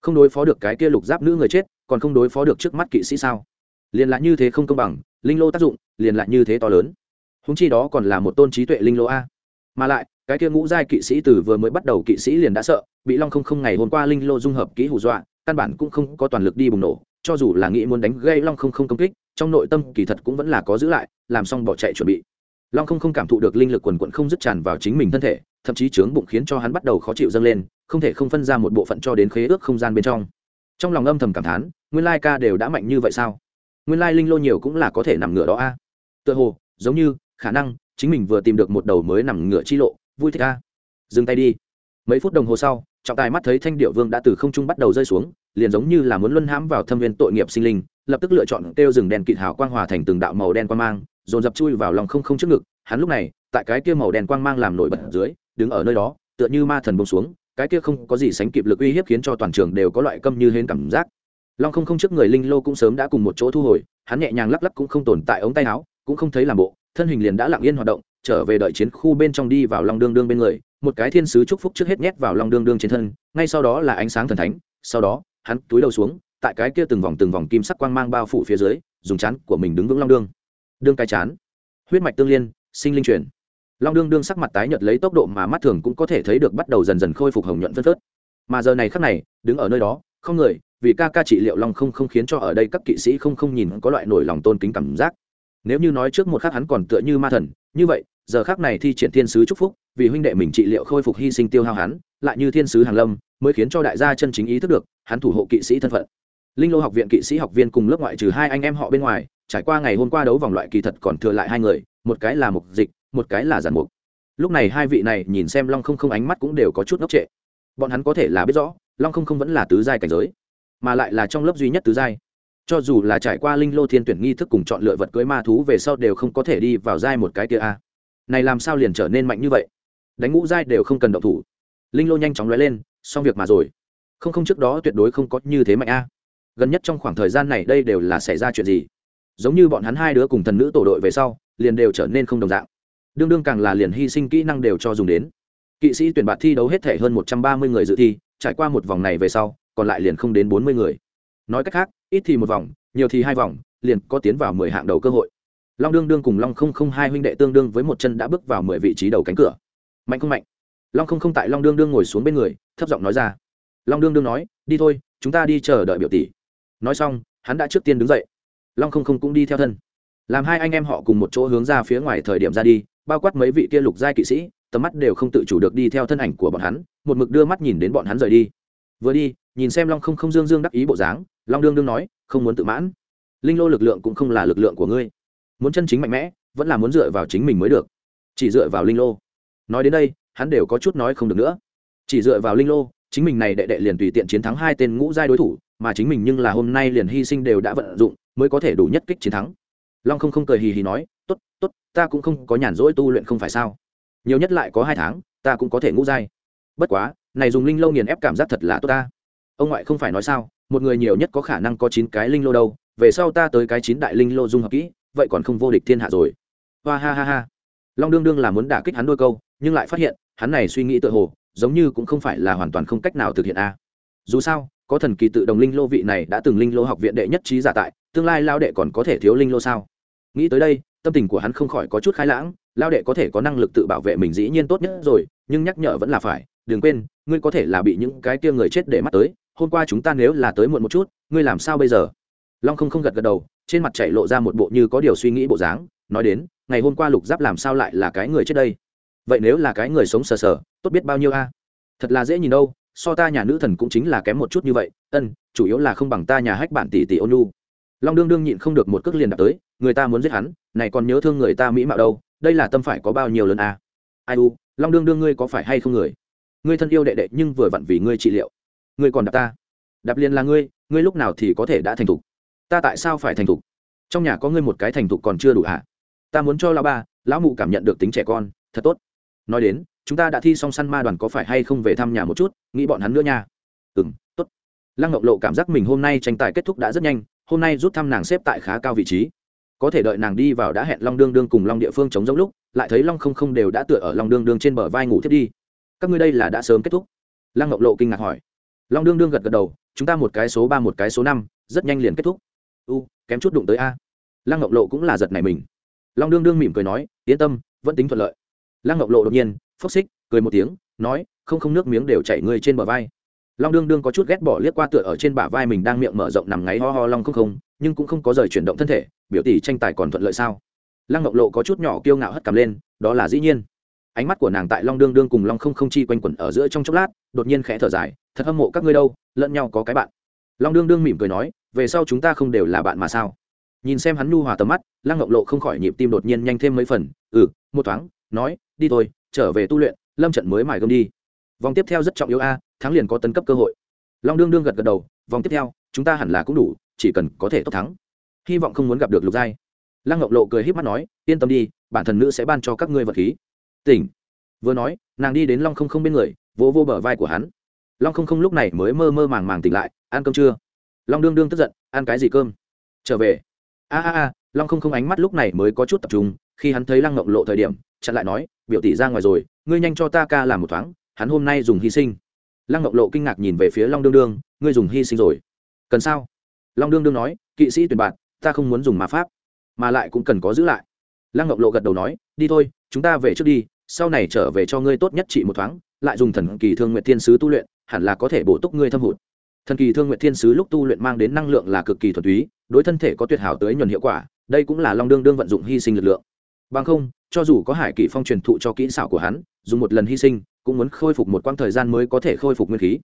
Không đối phó được cái kia lục giáp nữ người chết còn không đối phó được trước mắt kỵ sĩ sao? Liền lại như thế không công bằng, linh lô tác dụng liền lại như thế to lớn. Húng chi đó còn là một tôn trí tuệ linh lô a. Mà lại, cái kia ngũ giai kỵ sĩ từ vừa mới bắt đầu kỵ sĩ liền đã sợ, bị long không không ngày hôm qua linh lô dung hợp kỹ hù dọa, căn bản cũng không có toàn lực đi bùng nổ, cho dù là nghĩ muốn đánh gây long không không công kích, trong nội tâm kỳ thật cũng vẫn là có giữ lại, làm xong bỏ chạy chuẩn bị. Long không không cảm thụ được linh lực quần quận không dứt tràn vào chính mình thân thể, thậm chí trướng bụng khiến cho hắn bắt đầu khó chịu dâng lên, không thể không phân ra một bộ phận cho đến khế ước không gian bên trong. Trong lòng âm thầm cảm thán nguyên lai ca đều đã mạnh như vậy sao? Nguyên lai linh lô nhiều cũng là có thể nằm ngửa đó a. Tựa hồ, giống như, khả năng, chính mình vừa tìm được một đầu mới nằm ngửa chi lộ, vui thích a. Dừng tay đi. Mấy phút đồng hồ sau, trọng tài mắt thấy thanh điệu vương đã từ không trung bắt đầu rơi xuống, liền giống như là muốn luân hãm vào thâm viên tội nghiệp sinh linh, lập tức lựa chọn kêu rừng đèn kịt hào quang hòa thành từng đạo màu đen quang mang, dồn dập chui vào lòng không không trước ngực. Hắn lúc này, tại cái kia màu đen quang mang làm nổi bật dưới, đứng ở nơi đó, tựa như ma thần bông xuống, cái kia không có gì sánh kịp lực uy hiếp khiến cho toàn trường đều có loại câm như hến cảm giác long không không trước người linh lô cũng sớm đã cùng một chỗ thu hồi, hắn nhẹ nhàng lắc lắc cũng không tồn tại ống tay áo, cũng không thấy làm bộ, thân hình liền đã lặng yên hoạt động, trở về đợi chiến khu bên trong đi vào long đương đương bên người, một cái thiên sứ chúc phúc trước hết nhét vào long đương đương trên thân, ngay sau đó là ánh sáng thần thánh, sau đó, hắn túi đầu xuống, tại cái kia từng vòng từng vòng kim sắc quang mang bao phủ phía dưới, dùng chán của mình đứng vững long đương. Đương cái chán. Huyết mạch tương liên, sinh linh truyền. Long đương đương sắc mặt tái nhợt lấy tốc độ mà mắt thường cũng có thể thấy được bắt đầu dần dần khôi phục hồng nhuận phân phớt. Mà giờ này khắc này, đứng ở nơi đó không người, vì ca ca trị liệu long không không khiến cho ở đây các kỵ sĩ không không nhìn có loại nổi lòng tôn kính cảm giác. Nếu như nói trước một khắc hắn còn tựa như ma thần, như vậy, giờ khắc này thi triển thiên sứ chúc phúc, vì huynh đệ mình trị liệu khôi phục hy sinh tiêu hao hắn, lại như thiên sứ hàng lâm, mới khiến cho đại gia chân chính ý thức được, hắn thủ hộ kỵ sĩ thân phận. Linh lô học viện kỵ sĩ học viên cùng lớp ngoại trừ hai anh em họ bên ngoài, trải qua ngày hôm qua đấu vòng loại kỳ thật còn thừa lại hai người, một cái là mục dịch, một cái là giản mục. Lúc này hai vị này nhìn xem long không không ánh mắt cũng đều có chút ngốc trệ. Bọn hắn có thể là biết rõ long không không vẫn là tứ giai cảnh giới, mà lại là trong lớp duy nhất tứ giai. Cho dù là trải qua linh lô thiên tuyển nghi thức cùng chọn lựa vật cưới ma thú về sau đều không có thể đi vào giai một cái kia a. Này làm sao liền trở nên mạnh như vậy? Đánh ngũ giai đều không cần động thủ. Linh lô nhanh chóng lóe lên, xong việc mà rồi. Không không trước đó tuyệt đối không có như thế mạnh a. Gần nhất trong khoảng thời gian này đây đều là xảy ra chuyện gì? Giống như bọn hắn hai đứa cùng thần nữ tổ đội về sau, liền đều trở nên không đồng dạng. Đương đương càng là liền hy sinh kỹ năng đều cho dùng đến. Kỵ sĩ tuyển bạt thi đấu hết thể hơn một trăm ba mươi người dự thi trải qua một vòng này về sau, còn lại liền không đến bốn mươi người. Nói cách khác, ít thì một vòng, nhiều thì hai vòng, liền có tiến vào mười hạng đầu cơ hội. Long đương đương cùng long không không hai huynh đệ tương đương với một chân đã bước vào mười vị trí đầu cánh cửa. Mạnh không mạnh? Long không không tại long đương đương ngồi xuống bên người, thấp giọng nói ra. Long đương đương nói, đi thôi, chúng ta đi chờ đợi biểu tỷ. Nói xong, hắn đã trước tiên đứng dậy. Long không không cũng đi theo thân. Làm hai anh em họ cùng một chỗ hướng ra phía ngoài thời điểm ra đi, bao quát mấy vị kia lục giai kỵ sĩ tầm mắt đều không tự chủ được đi theo thân ảnh của bọn hắn, một mực đưa mắt nhìn đến bọn hắn rời đi. Vừa đi, nhìn xem long không không dương dương đắc ý bộ dáng, long đương đương nói, không muốn tự mãn. Linh lô lực lượng cũng không là lực lượng của ngươi. Muốn chân chính mạnh mẽ, vẫn là muốn dựa vào chính mình mới được. Chỉ dựa vào linh lô. Nói đến đây, hắn đều có chút nói không được nữa. Chỉ dựa vào linh lô, chính mình này đệ đệ liền tùy tiện chiến thắng hai tên ngũ giai đối thủ, mà chính mình nhưng là hôm nay liền hy sinh đều đã vận dụng, mới có thể đủ nhất kích chiến thắng. Long không không cười hì hì nói, tốt tốt, ta cũng không có nhàn rỗi tu luyện không phải sao? Nhiều nhất lại có hai tháng, ta cũng có thể ngũ dai. Bất quá, này dùng linh lâu nghiền ép cảm giác thật là tốt ta. Ông ngoại không phải nói sao, một người nhiều nhất có khả năng có chín cái linh lô đâu, về sau ta tới cái chín đại linh lô dung hợp kỹ, vậy còn không vô địch thiên hạ rồi. Hoa ha ha ha. Long đương đương là muốn đả kích hắn đôi câu, nhưng lại phát hiện, hắn này suy nghĩ tự hồ, giống như cũng không phải là hoàn toàn không cách nào thực hiện a. Dù sao, có thần kỳ tự đồng linh lô vị này đã từng linh lô học viện đệ nhất trí giả tại, tương lai lao đệ còn có thể thiếu linh lô sao? Nghĩ tới đây tâm tình của hắn không khỏi có chút khai lãng, lao đệ có thể có năng lực tự bảo vệ mình dĩ nhiên tốt nhất rồi, nhưng nhắc nhở vẫn là phải, đừng quên, ngươi có thể là bị những cái kia người chết để mắt tới, hôm qua chúng ta nếu là tới muộn một chút, ngươi làm sao bây giờ? Long không không gật gật đầu, trên mặt chảy lộ ra một bộ như có điều suy nghĩ bộ dáng, nói đến, ngày hôm qua lục giáp làm sao lại là cái người chết đây? Vậy nếu là cái người sống sờ sờ, tốt biết bao nhiêu a? Thật là dễ nhìn đâu, so ta nhà nữ thần cũng chính là kém một chút như vậy, ân, chủ yếu là không bằng ta nhà hách bản tỷ tỷ ônu long đương đương nhịn không được một cước liền đạp tới, người ta muốn giết hắn, này còn nhớ thương người ta mỹ mạo đâu, đây là tâm phải có bao nhiêu lần à? ai u, long đương đương ngươi có phải hay không người? Ngươi thân yêu đệ đệ nhưng vừa vặn vì ngươi trị liệu. Ngươi còn đạp ta. Đạp liền là ngươi ngươi lúc nào thì có thể đã thành thục? Ta tại sao phải thành thục? Trong nhà có ngươi một cái thành thục còn chưa đủ hả ta muốn cho lão ba, lão mụ cảm nhận được tính trẻ con, thật tốt. Nói đến, chúng ta đã thi xong săn ma đoàn có phải hay không về thăm nhà một chút, nghĩ bọn hắn nữa nha. Ừ m tốt. Lăng ngọc lộ cảm giác mình hôm nay tranh tài kết thúc đã rất nhanh hôm nay rút thăm nàng xếp tại khá cao vị trí. Có thể đợi nàng đi vào đã hẹn long đương đương cùng long địa phương chống giống lúc, lại thấy long không không đều đã tựa ở long đương đương trên bờ vai ngủ thiết đi. Các ngươi đây là đã sớm kết thúc? Lăng ngọc lộ kinh ngạc hỏi. Long đương đương gật gật đầu, chúng ta một cái số ba, một cái số năm, rất nhanh liền kết thúc. U, kém chút đụng tới a. Lăng ngọc lộ cũng là giật này mình. Long đương đương mỉm cười nói, yên tâm, vẫn tính thuận lợi. Lăng ngọc lộ đột nhiên, phốc xích, cười một tiếng, nói, không không nước miếng đều chảy ngươi trên bờ vai long đương đương có chút ghét bỏ liếc qua tựa ở trên bả vai mình đang miệng mở rộng nằm ngáy ho ho long không không, nhưng cũng không có rời chuyển động thân thể, biểu tỷ tranh tài còn thuận lợi sao? Lăng ngọc lộ có chút nhỏ kiêu ngạo hất cằm lên, đó là dĩ nhiên. Ánh mắt của nàng tại long đương đương cùng long không không chi quanh quẩn ở giữa trong chốc lát, đột nhiên khẽ thở dài, thật hâm mộ các ngươi đâu, lẫn nhau có cái bạn. Long đương đương mỉm cười nói, về sau chúng ta không đều là bạn mà sao? Nhìn xem hắn nhu hòa tầm mắt, lăng ngọc lộ không khỏi nhịp tim đột nhiên nhanh thêm mấy phần ừ một thoáng, nói, đi thôi, trở về tu luyện, lâm trận mới mài gươm đi. Vòng tiếp theo rất trọng yếu a thắng liền có tấn cấp cơ hội. Long đương đương gật gật đầu vòng tiếp theo chúng ta hẳn là cũng đủ chỉ cần có thể tốt thắng. Hy vọng không muốn gặp được lục giai. Lăng ngọc lộ cười h í p mắt nói yên tâm đi bản thần nữ sẽ ban cho các ngươi vật khí. Tỉnh. Vừa nói nàng đi đến long không không bên người vỗ vô, vô bờ vai của hắn. Long không không lúc này mới mơ mơ màng màng tỉnh lại ăn cơm chưa? Long đương đương tức giận ăn cái gì cơm? Trở về. A a a long không không ánh mắt lúc này mới có chút tập trung khi hắn thấy lăng ngọc lộ thời điểm chặn lại nói biểu tỷ ra ngoài rồi ngươi nhanh cho ta ca làm một thoáng hắn hôm nay dùng hy sinh lăng ngọc lộ kinh ngạc nhìn về phía long đương đương, ngươi dùng hy sinh rồi. Cần sao? Long đương đương nói, kỵ sĩ tuyển bạn, ta không muốn dùng ma pháp, mà lại cũng cần có giữ lại. Lăng ngọc lộ gật đầu nói, đi thôi, chúng ta về trước đi, sau này trở về cho ngươi tốt nhất trị một thoáng, lại dùng thần kỳ thương nguyện thiên sứ tu luyện, hẳn là có thể bổ túc ngươi thâm hụt. Thần kỳ thương nguyện thiên sứ lúc tu luyện mang đến năng lượng là cực kỳ thuần túy, đối thân thể có tuyệt hảo tới nhuần hiệu quả, đây cũng là long đương đương vận dụng hy sinh lực lượng. Bằng không, cho dù có hải kỷ phong truyền thụ cho kỹ xảo của hắn, dùng một lần hy sinh cũng muốn khôi phục một quãng thời gian mới có thể khôi phục nguyên khí.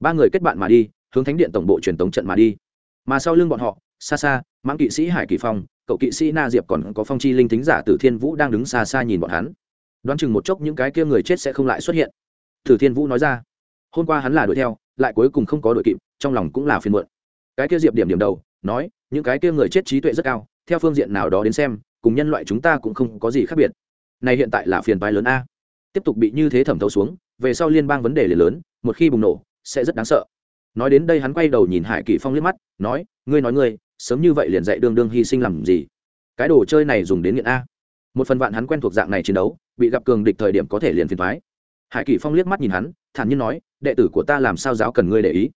Ba người kết bạn mà đi, hướng thánh điện tổng bộ truyền tống trận mà đi. Mà sau lưng bọn họ, xa xa, mãng kỵ sĩ hải kỳ phong, cậu kỵ sĩ na diệp còn có phong chi linh thính giả tử thiên vũ đang đứng xa xa nhìn bọn hắn. Đoán chừng một chốc những cái kia người chết sẽ không lại xuất hiện. Tử thiên vũ nói ra, hôm qua hắn là đuổi theo, lại cuối cùng không có đuổi kịp, trong lòng cũng là phiền muộn. Cái kia diệp điểm điểm đầu, nói, những cái kia người chết trí tuệ rất cao, theo phương diện nào đó đến xem, cùng nhân loại chúng ta cũng không có gì khác biệt. Này hiện tại là phiền toái lớn a tiếp tục bị như thế thẩm thấu xuống, về sau liên bang vấn đề liền lớn, một khi bùng nổ, sẽ rất đáng sợ. Nói đến đây hắn quay đầu nhìn hải kỳ phong liếc mắt, nói, ngươi nói ngươi, sớm như vậy liền dạy đương đương hy sinh làm gì? Cái đồ chơi này dùng đến nghiện a. Một phần vạn hắn quen thuộc dạng này chiến đấu, bị gặp cường địch thời điểm có thể liền phiền thoái hải kỳ phong liếc mắt nhìn hắn, thản nhiên nói, đệ tử của ta làm sao giáo cần ngươi để ý?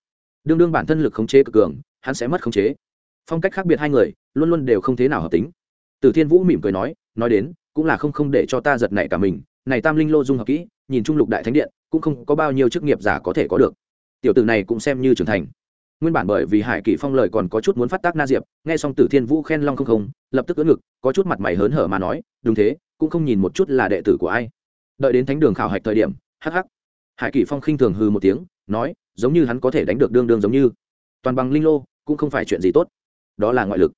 Đương đương bản thân lực khống chế cực cường, hắn sẽ mất khống chế. Phong cách khác biệt hai người, luôn luôn đều không thế nào hợp tính. Từ thiên vũ mỉm cười nói nói đến, cũng là không không để cho ta giật nảy cả mình này tam linh lô dung hợp kỹ, nhìn trung lục đại thánh điện, cũng không có bao nhiêu chức nghiệp giả có thể có được. Tiểu tử này cũng xem như trưởng thành. Nguyên bản bởi vì hải kỷ phong lời còn có chút muốn phát tác na diệp, nghe xong tử thiên vũ khen long không không, lập tức ưỡn ngực, có chút mặt mày hớn hở mà nói, đúng thế, cũng không nhìn một chút là đệ tử của ai. Đợi đến thánh đường khảo hạch thời điểm, hắc hắc, hải kỷ phong khinh thường hư một tiếng, nói, giống như hắn có thể đánh được đương đương giống như. Toàn bằng linh lô, cũng không phải chuyện gì tốt. Đó là ngoại lực.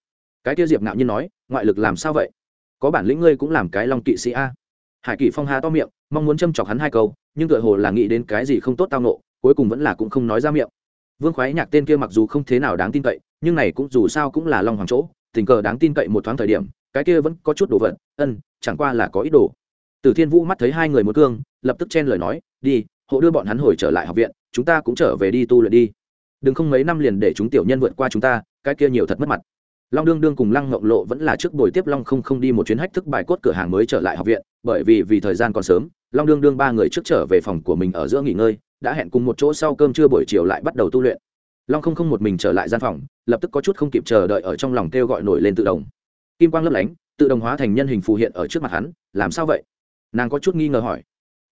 Cái tiêu diệp ngạo nhiên nói, ngoại lực làm sao vậy? Có bản lĩnh ngươi cũng làm cái long kỵ sĩ a hải kỷ phong hà to miệng, mong muốn châm chọc hắn hai câu, nhưng tựa hồ là nghĩ đến cái gì không tốt tao nộ cuối cùng vẫn là cũng không nói ra miệng. Vương khoái nhạc tên kia mặc dù không thế nào đáng tin cậy, nhưng này cũng dù sao cũng là long hoàng chỗ, tình cờ đáng tin cậy một thoáng thời điểm, cái kia vẫn có chút đồ vật, ân, chẳng qua là có ít đồ. Tử thiên vũ mắt thấy hai người một cương, lập tức chen lời nói, đi, hộ đưa bọn hắn hồi trở lại học viện, chúng ta cũng trở về đi tu luyện đi. Đừng không mấy năm liền để chúng tiểu nhân vượt qua chúng ta, cái kia nhiều thật mất mặt. Long đương đương cùng lăng ngộng lộ vẫn là trước buổi tiếp long không không đi một chuyến hách thức bài cốt cửa hàng mới trở lại học viện bởi vì vì thời gian còn sớm, long đương đương ba người trước trở về phòng của mình ở giữa nghỉ ngơi, đã hẹn cùng một chỗ sau cơm trưa buổi chiều lại bắt đầu tu luyện. Long không không một mình trở lại gian phòng, lập tức có chút không kịp chờ đợi ở trong lòng kêu gọi nổi lên tự động. Kim quang lấp lánh, tự động hóa thành nhân hình phù hiện ở trước mặt hắn, làm sao vậy? Nàng có chút nghi ngờ hỏi.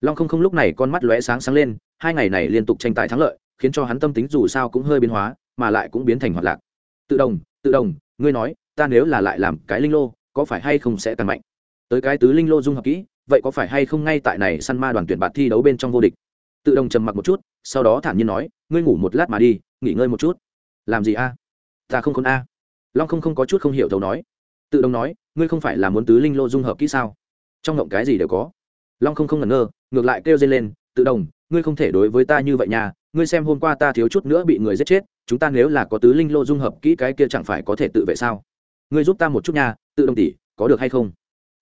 Long không không lúc này con mắt lóe sáng sáng lên, hai ngày này liên tục tranh tài thắng lợi, khiến cho hắn tâm tính dù sao cũng hơi biến hóa, mà lại cũng biến thành hoạt lạc. Tự động tự động, ngươi nói, ta nếu là lại làm cái linh lô, có phải hay không sẽ càng mạnh? Tới cái tứ linh lô dung hợp kỹ, vậy có phải hay không ngay tại này săn ma đoàn tuyển bạt thi đấu bên trong vô địch? Tự đồng trầm mặc một chút, sau đó thản nhiên nói, ngươi ngủ một lát mà đi, nghỉ ngơi một chút. Làm gì a? Ta không khôn a. Long không không có chút không hiểu thấu nói. Tự đồng nói, ngươi không phải là muốn tứ linh lô dung hợp kỹ sao? Trong ngộng cái gì đều có. Long không không ngẩn ngơ, ngược lại kêu dây lên, tự đồng, ngươi không thể đối với ta như vậy nhà ngươi xem hôm qua ta thiếu chút nữa bị người giết chết, chúng ta nếu là có tứ linh lô dung hợp kỹ cái kia chẳng phải có thể tự vệ sao? Ngươi giúp ta một chút nha, tự đồng tỷ, có được hay không?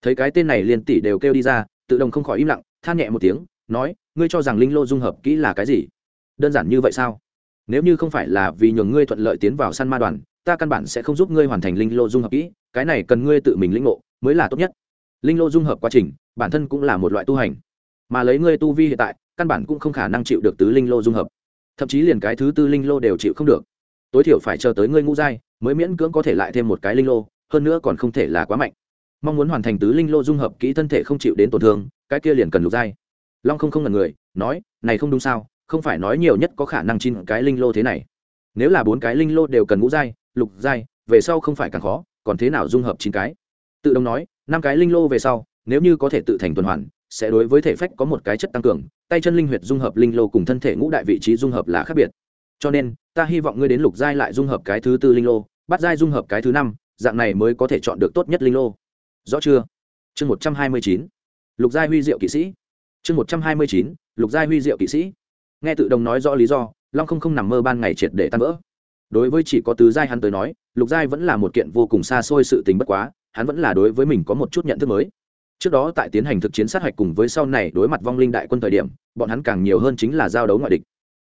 Thấy cái tên này liền tỷ đều kêu đi ra, tự động không khỏi im lặng, than nhẹ một tiếng, nói, ngươi cho rằng linh lô dung hợp kỹ là cái gì? Đơn giản như vậy sao? Nếu như không phải là vì nhường ngươi thuận lợi tiến vào săn ma đoàn, ta căn bản sẽ không giúp ngươi hoàn thành linh lô dung hợp kỹ, cái này cần ngươi tự mình lĩnh ngộ mới là tốt nhất. Linh lô dung hợp quá trình, bản thân cũng là một loại tu hành. Mà lấy ngươi tu vi hiện tại, căn bản cũng không khả năng chịu được tứ linh lô dung hợp. Thậm chí liền cái thứ tư linh lô đều chịu không được. Tối thiểu phải chờ tới ngươi ngũ giai, mới miễn cưỡng có thể lại thêm một cái linh lô, hơn nữa còn không thể là quá mạnh mong muốn hoàn thành tứ linh lô dung hợp kỹ thân thể không chịu đến tổn thương, cái kia liền cần lục giai. Long không không ngần người, nói, này không đúng sao, không phải nói nhiều nhất có khả năng chín cái linh lô thế này. Nếu là bốn cái linh lô đều cần ngũ giai, lục giai, về sau không phải càng khó, còn thế nào dung hợp chín cái? Tự động nói, năm cái linh lô về sau, nếu như có thể tự thành tuần hoàn, sẽ đối với thể phách có một cái chất tăng cường, tay chân linh huyệt dung hợp linh lô cùng thân thể ngũ đại vị trí dung hợp là khác biệt. Cho nên, ta hy vọng ngươi đến lục giai lại dung hợp cái thứ tư linh lô, bắt giai dung hợp cái thứ năm, dạng này mới có thể chọn được tốt nhất linh lô rõ chưa? Chương một trăm hai mươi chín. Lục giai huy diệu kỵ sĩ. Chương một trăm hai mươi chín. Lục giai huy diệu kỵ sĩ. Nghe tự đồng nói rõ lý do, long không không nằm mơ ban ngày triệt để tan vỡ. Đối với chỉ có tứ giai hắn tới nói, lục giai vẫn là một kiện vô cùng xa xôi sự tình bất quá, hắn vẫn là đối với mình có một chút nhận thức mới. Trước đó tại tiến hành thực chiến sát hạch cùng với sau này đối mặt vong linh đại quân thời điểm, bọn hắn càng nhiều hơn chính là giao đấu ngoại địch.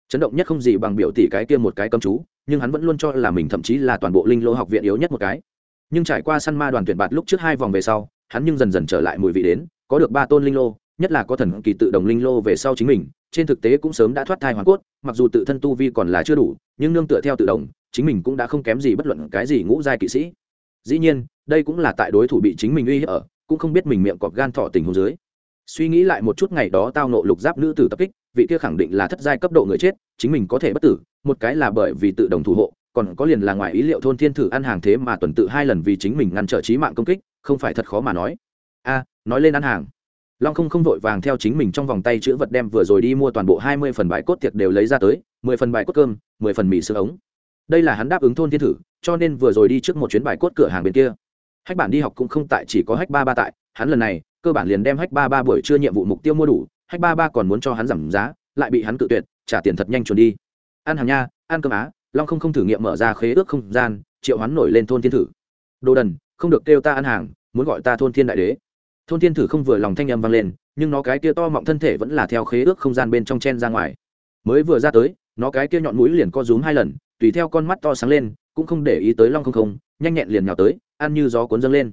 Chấn động nhất không gì bằng biểu tỷ cái kia một cái cấm chú, nhưng hắn vẫn luôn cho là mình thậm chí là toàn bộ linh lô học viện yếu nhất một cái nhưng trải qua săn ma đoàn tuyển bạt lúc trước hai vòng về sau, hắn nhưng dần dần trở lại mùi vị đến, có được ba tôn linh lô, nhất là có thần kỳ tự đồng linh lô về sau chính mình, trên thực tế cũng sớm đã thoát thai hoàn cốt, mặc dù tự thân tu vi còn là chưa đủ, nhưng nương tựa theo tự động chính mình cũng đã không kém gì bất luận cái gì ngũ giai kỵ sĩ. Dĩ nhiên, đây cũng là tại đối thủ bị chính mình uy hiếp ở, cũng không biết mình miệng cọp gan thọ tình hồ dưới. Suy nghĩ lại một chút ngày đó tao nộ lục giáp nữ tử tập kích, vị kia khẳng định là thất giai cấp độ người chết, chính mình có thể bất tử, một cái là bởi vì tự động thủ hộ còn có liền là ngoài ý liệu thôn thiên thử ăn hàng thế mà tuần tự hai lần vì chính mình ngăn trở trí mạng công kích, không phải thật khó mà nói. A, nói lên ăn hàng. Long không không vội vàng theo chính mình trong vòng tay chữ vật đem vừa rồi đi mua toàn bộ hai mươi phần bài cốt tiệc đều lấy ra tới, mười phần bài cốt cơm, mười phần mì sữa ống. Đây là hắn đáp ứng thôn thiên thử, cho nên vừa rồi đi trước một chuyến bài cốt cửa hàng bên kia. Hách bản đi học cũng không tại, chỉ có hách ba ba tại. Hắn lần này, cơ bản liền đem hách ba ba buổi trưa nhiệm vụ mục tiêu mua đủ, hách ba ba còn muốn cho hắn giảm giá, lại bị hắn cự tuyệt, trả tiền thật nhanh chuẩn đi. Ăn hàng nha, ăn cơm á long không không thử nghiệm mở ra khế ước không gian, triệu hoán nổi lên thôn thiên thử. Đồ đần, không được kêu ta ăn hàng, muốn gọi ta thôn thiên đại đế. Thôn thiên thử không vừa lòng thanh âm vang lên, nhưng nó cái kia to mọng thân thể vẫn là theo khế ước không gian bên trong chen ra ngoài. Mới vừa ra tới, nó cái kia nhọn mũi liền co rúm hai lần, tùy theo con mắt to sáng lên, cũng không để ý tới long không không, nhanh nhẹn liền nhào tới, ăn như gió cuốn dâng lên.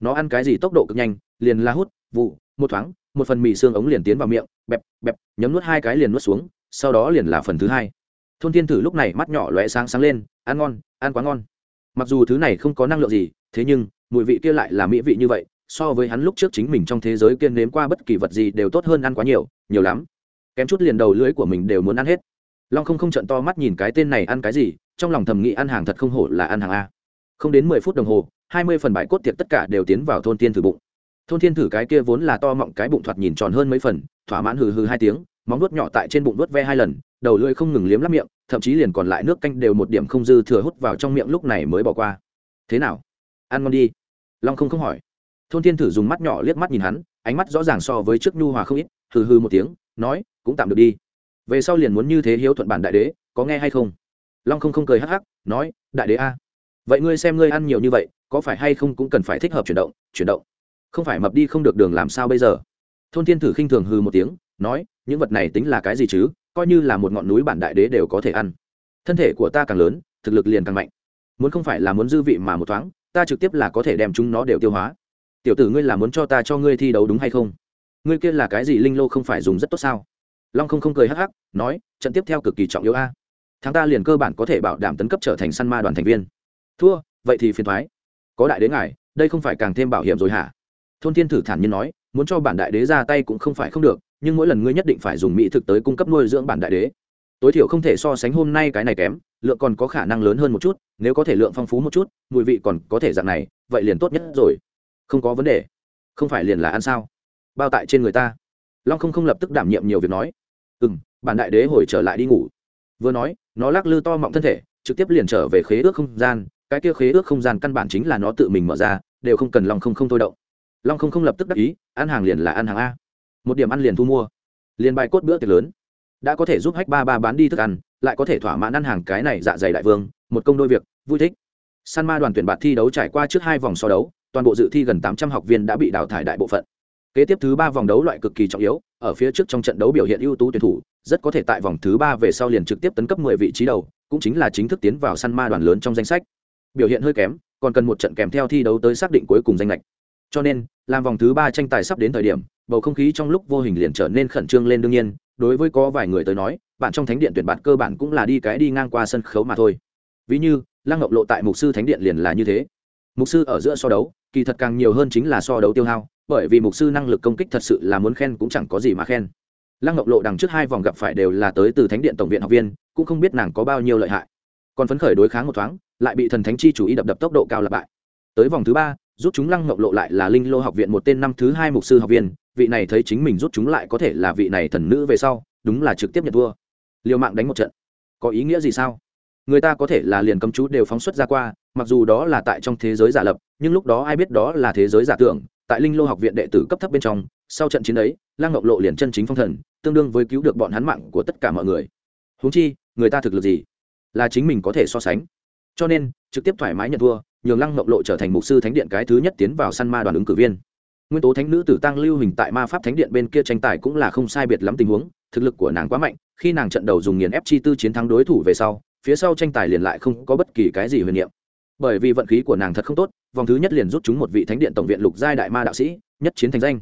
Nó ăn cái gì tốc độ cực nhanh, liền la hút, vụ, một thoáng, một phần mì xương ống liền tiến vào miệng, bẹp bẹp, nhấm nuốt hai cái liền nuốt xuống, sau đó liền là phần thứ hai thôn thiên thử lúc này mắt nhỏ lóe sáng sáng lên, ăn ngon, ăn quá ngon. Mặc dù thứ này không có năng lượng gì, thế nhưng, mùi vị kia lại là mỹ vị như vậy, so với hắn lúc trước chính mình trong thế giới kiên nếm qua bất kỳ vật gì đều tốt hơn ăn quá nhiều nhiều lắm. Kém chút liền đầu lưới của mình đều muốn ăn hết. Long không không trận to mắt nhìn cái tên này ăn cái gì, trong lòng thầm nghĩ ăn hàng thật không hổ là ăn hàng a. Không đến mười phút đồng hồ, hai mươi phần bãi cốt tiệc tất cả đều tiến vào thôn tiên thử bụng. Thôn thiên thử cái kia vốn là to mọng cái bụng thoạt nhìn tròn hơn mấy phần, thỏa mãn hừ hừ hai tiếng móng nuốt nhỏ tại trên bụng nuốt ve hai lần, đầu lưỡi không ngừng liếm lắp miệng, thậm chí liền còn lại nước canh đều một điểm không dư thừa hút vào trong miệng lúc này mới bỏ qua. Thế nào? Ăn ngon đi. Long không không hỏi. Thôn thiên thử dùng mắt nhỏ liếc mắt nhìn hắn, ánh mắt rõ ràng so với trước nhu hòa không ít, hừ hừ một tiếng, nói, cũng tạm được đi. Về sau liền muốn như thế hiếu thuận bản đại đế, có nghe hay không? Long không không cười hắc hắc, nói, đại đế a, vậy ngươi xem ngươi ăn nhiều như vậy, có phải hay không cũng cần phải thích hợp chuyển động chuyển động. Không phải mập đi không được đường làm sao bây giờ? Thôn thiên thử khinh thường hư một tiếng, nói, những vật này tính là cái gì chứ? Coi như là một ngọn núi bản đại đế đều có thể ăn. Thân thể của ta càng lớn, thực lực liền càng mạnh. Muốn không phải là muốn dư vị mà một thoáng, ta trực tiếp là có thể đem chúng nó đều tiêu hóa. Tiểu tử ngươi là muốn cho ta cho ngươi thi đấu đúng hay không? Ngươi kia là cái gì linh lô không phải dùng rất tốt sao? Long không không cười hắc hắc, nói, trận tiếp theo cực kỳ trọng yếu a. Thắng ta liền cơ bản có thể bảo đảm tấn cấp trở thành săn ma đoàn thành viên. Thua, vậy thì phiền thoái. Có đại đế ngài, đây không phải càng thêm bảo hiểm rồi hả? Thôn thiên thử thản nhiên nói, muốn cho bản đại đế ra tay cũng không phải không được, nhưng mỗi lần ngươi nhất định phải dùng mỹ thực tới cung cấp nuôi dưỡng bản đại đế. Tối thiểu không thể so sánh hôm nay cái này kém, lượng còn có khả năng lớn hơn một chút, nếu có thể lượng phong phú một chút, mùi vị còn có thể dạng này, vậy liền tốt nhất rồi. Không có vấn đề. Không phải liền là ăn sao? Bao tại trên người ta. Long không không lập tức đảm nhiệm nhiều việc nói. Ừ m bản đại đế hồi trở lại đi ngủ. Vừa nói, nó lắc lư to mọng thân thể, trực tiếp liền trở về khế ước không gian, cái kia khế ước không gian căn bản chính là nó tự mình mở ra, đều không cần long không không thôi động long không không lập tức đắc ý, ăn hàng liền là ăn hàng a. Một điểm ăn liền thu mua. Liền bài cốt bữa tiệc lớn. Đã có thể giúp hách ba ba bán đi thức ăn, lại có thể thỏa mãn ăn hàng cái này dạ dày đại vương, một công đôi việc, vui thích. San ma đoàn tuyển bạt thi đấu trải qua trước hai vòng so đấu, toàn bộ dự thi gần tám trăm học viên đã bị đào thải đại bộ phận. Kế tiếp thứ ba vòng đấu loại cực kỳ trọng yếu, ở phía trước trong trận đấu biểu hiện ưu tú tuyển thủ, rất có thể tại vòng thứ ba về sau liền trực tiếp tấn cấp mười vị trí đầu, cũng chính là chính thức tiến vào săn ma đoàn lớn trong danh sách. Biểu hiện hơi kém, còn cần một trận kèm theo thi đấu tới xác định cuối cùng danh lệch cho nên, làm vòng thứ ba tranh tài sắp đến thời điểm, bầu không khí trong lúc vô hình liền trở nên khẩn trương lên đương nhiên. Đối với có vài người tới nói, bạn trong thánh điện tuyển bạn cơ bản cũng là đi cái đi ngang qua sân khấu mà thôi. Ví như, lăng ngọc lộ tại mục sư thánh điện liền là như thế. Mục sư ở giữa so đấu, kỳ thật càng nhiều hơn chính là so đấu tiêu hao, bởi vì mục sư năng lực công kích thật sự là muốn khen cũng chẳng có gì mà khen. Lăng ngọc lộ đằng trước hai vòng gặp phải đều là tới từ thánh điện tổng viện học viên, cũng không biết nàng có bao nhiêu lợi hại. Còn phấn khởi đối kháng một thoáng, lại bị thần thánh chi chủ ý đập đập tốc độ cao lặp bại. Tới vòng thứ ba rút chúng lăng ngọc lộ lại là linh lô học viện một tên năm thứ hai mục sư học viên, vị này thấy chính mình rút chúng lại có thể là vị này thần nữ về sau, đúng là trực tiếp nhận thua liều mạng đánh một trận. Có ý nghĩa gì sao? Người ta có thể là liền cấm chú đều phóng xuất ra qua, mặc dù đó là tại trong thế giới giả lập, nhưng lúc đó ai biết đó là thế giới giả tưởng, tại linh lô học viện đệ tử cấp thấp bên trong, sau trận chiến ấy, lăng ngọc lộ liền chân chính phong thần, tương đương với cứu được bọn hắn mạng của tất cả mọi người. Húng chi, người ta thực lực gì? Là chính mình có thể so sánh. Cho nên trực tiếp thoải mái nhận thua, nhường lăng mộng lộ trở thành mục sư thánh điện cái thứ nhất tiến vào săn ma đoàn ứng cử viên. Nguyên tố thánh nữ tử tăng lưu hình tại ma pháp thánh điện bên kia tranh tài cũng là không sai biệt lắm tình huống, thực lực của nàng quá mạnh, khi nàng trận đầu dùng nghiền ép chi tư chiến thắng đối thủ về sau, phía sau tranh tài liền lại không có bất kỳ cái gì huyền niệm. Bởi vì vận khí của nàng thật không tốt, vòng thứ nhất liền rút chúng một vị thánh điện tổng viện lục giai đại ma đạo sĩ, nhất chiến thành danh.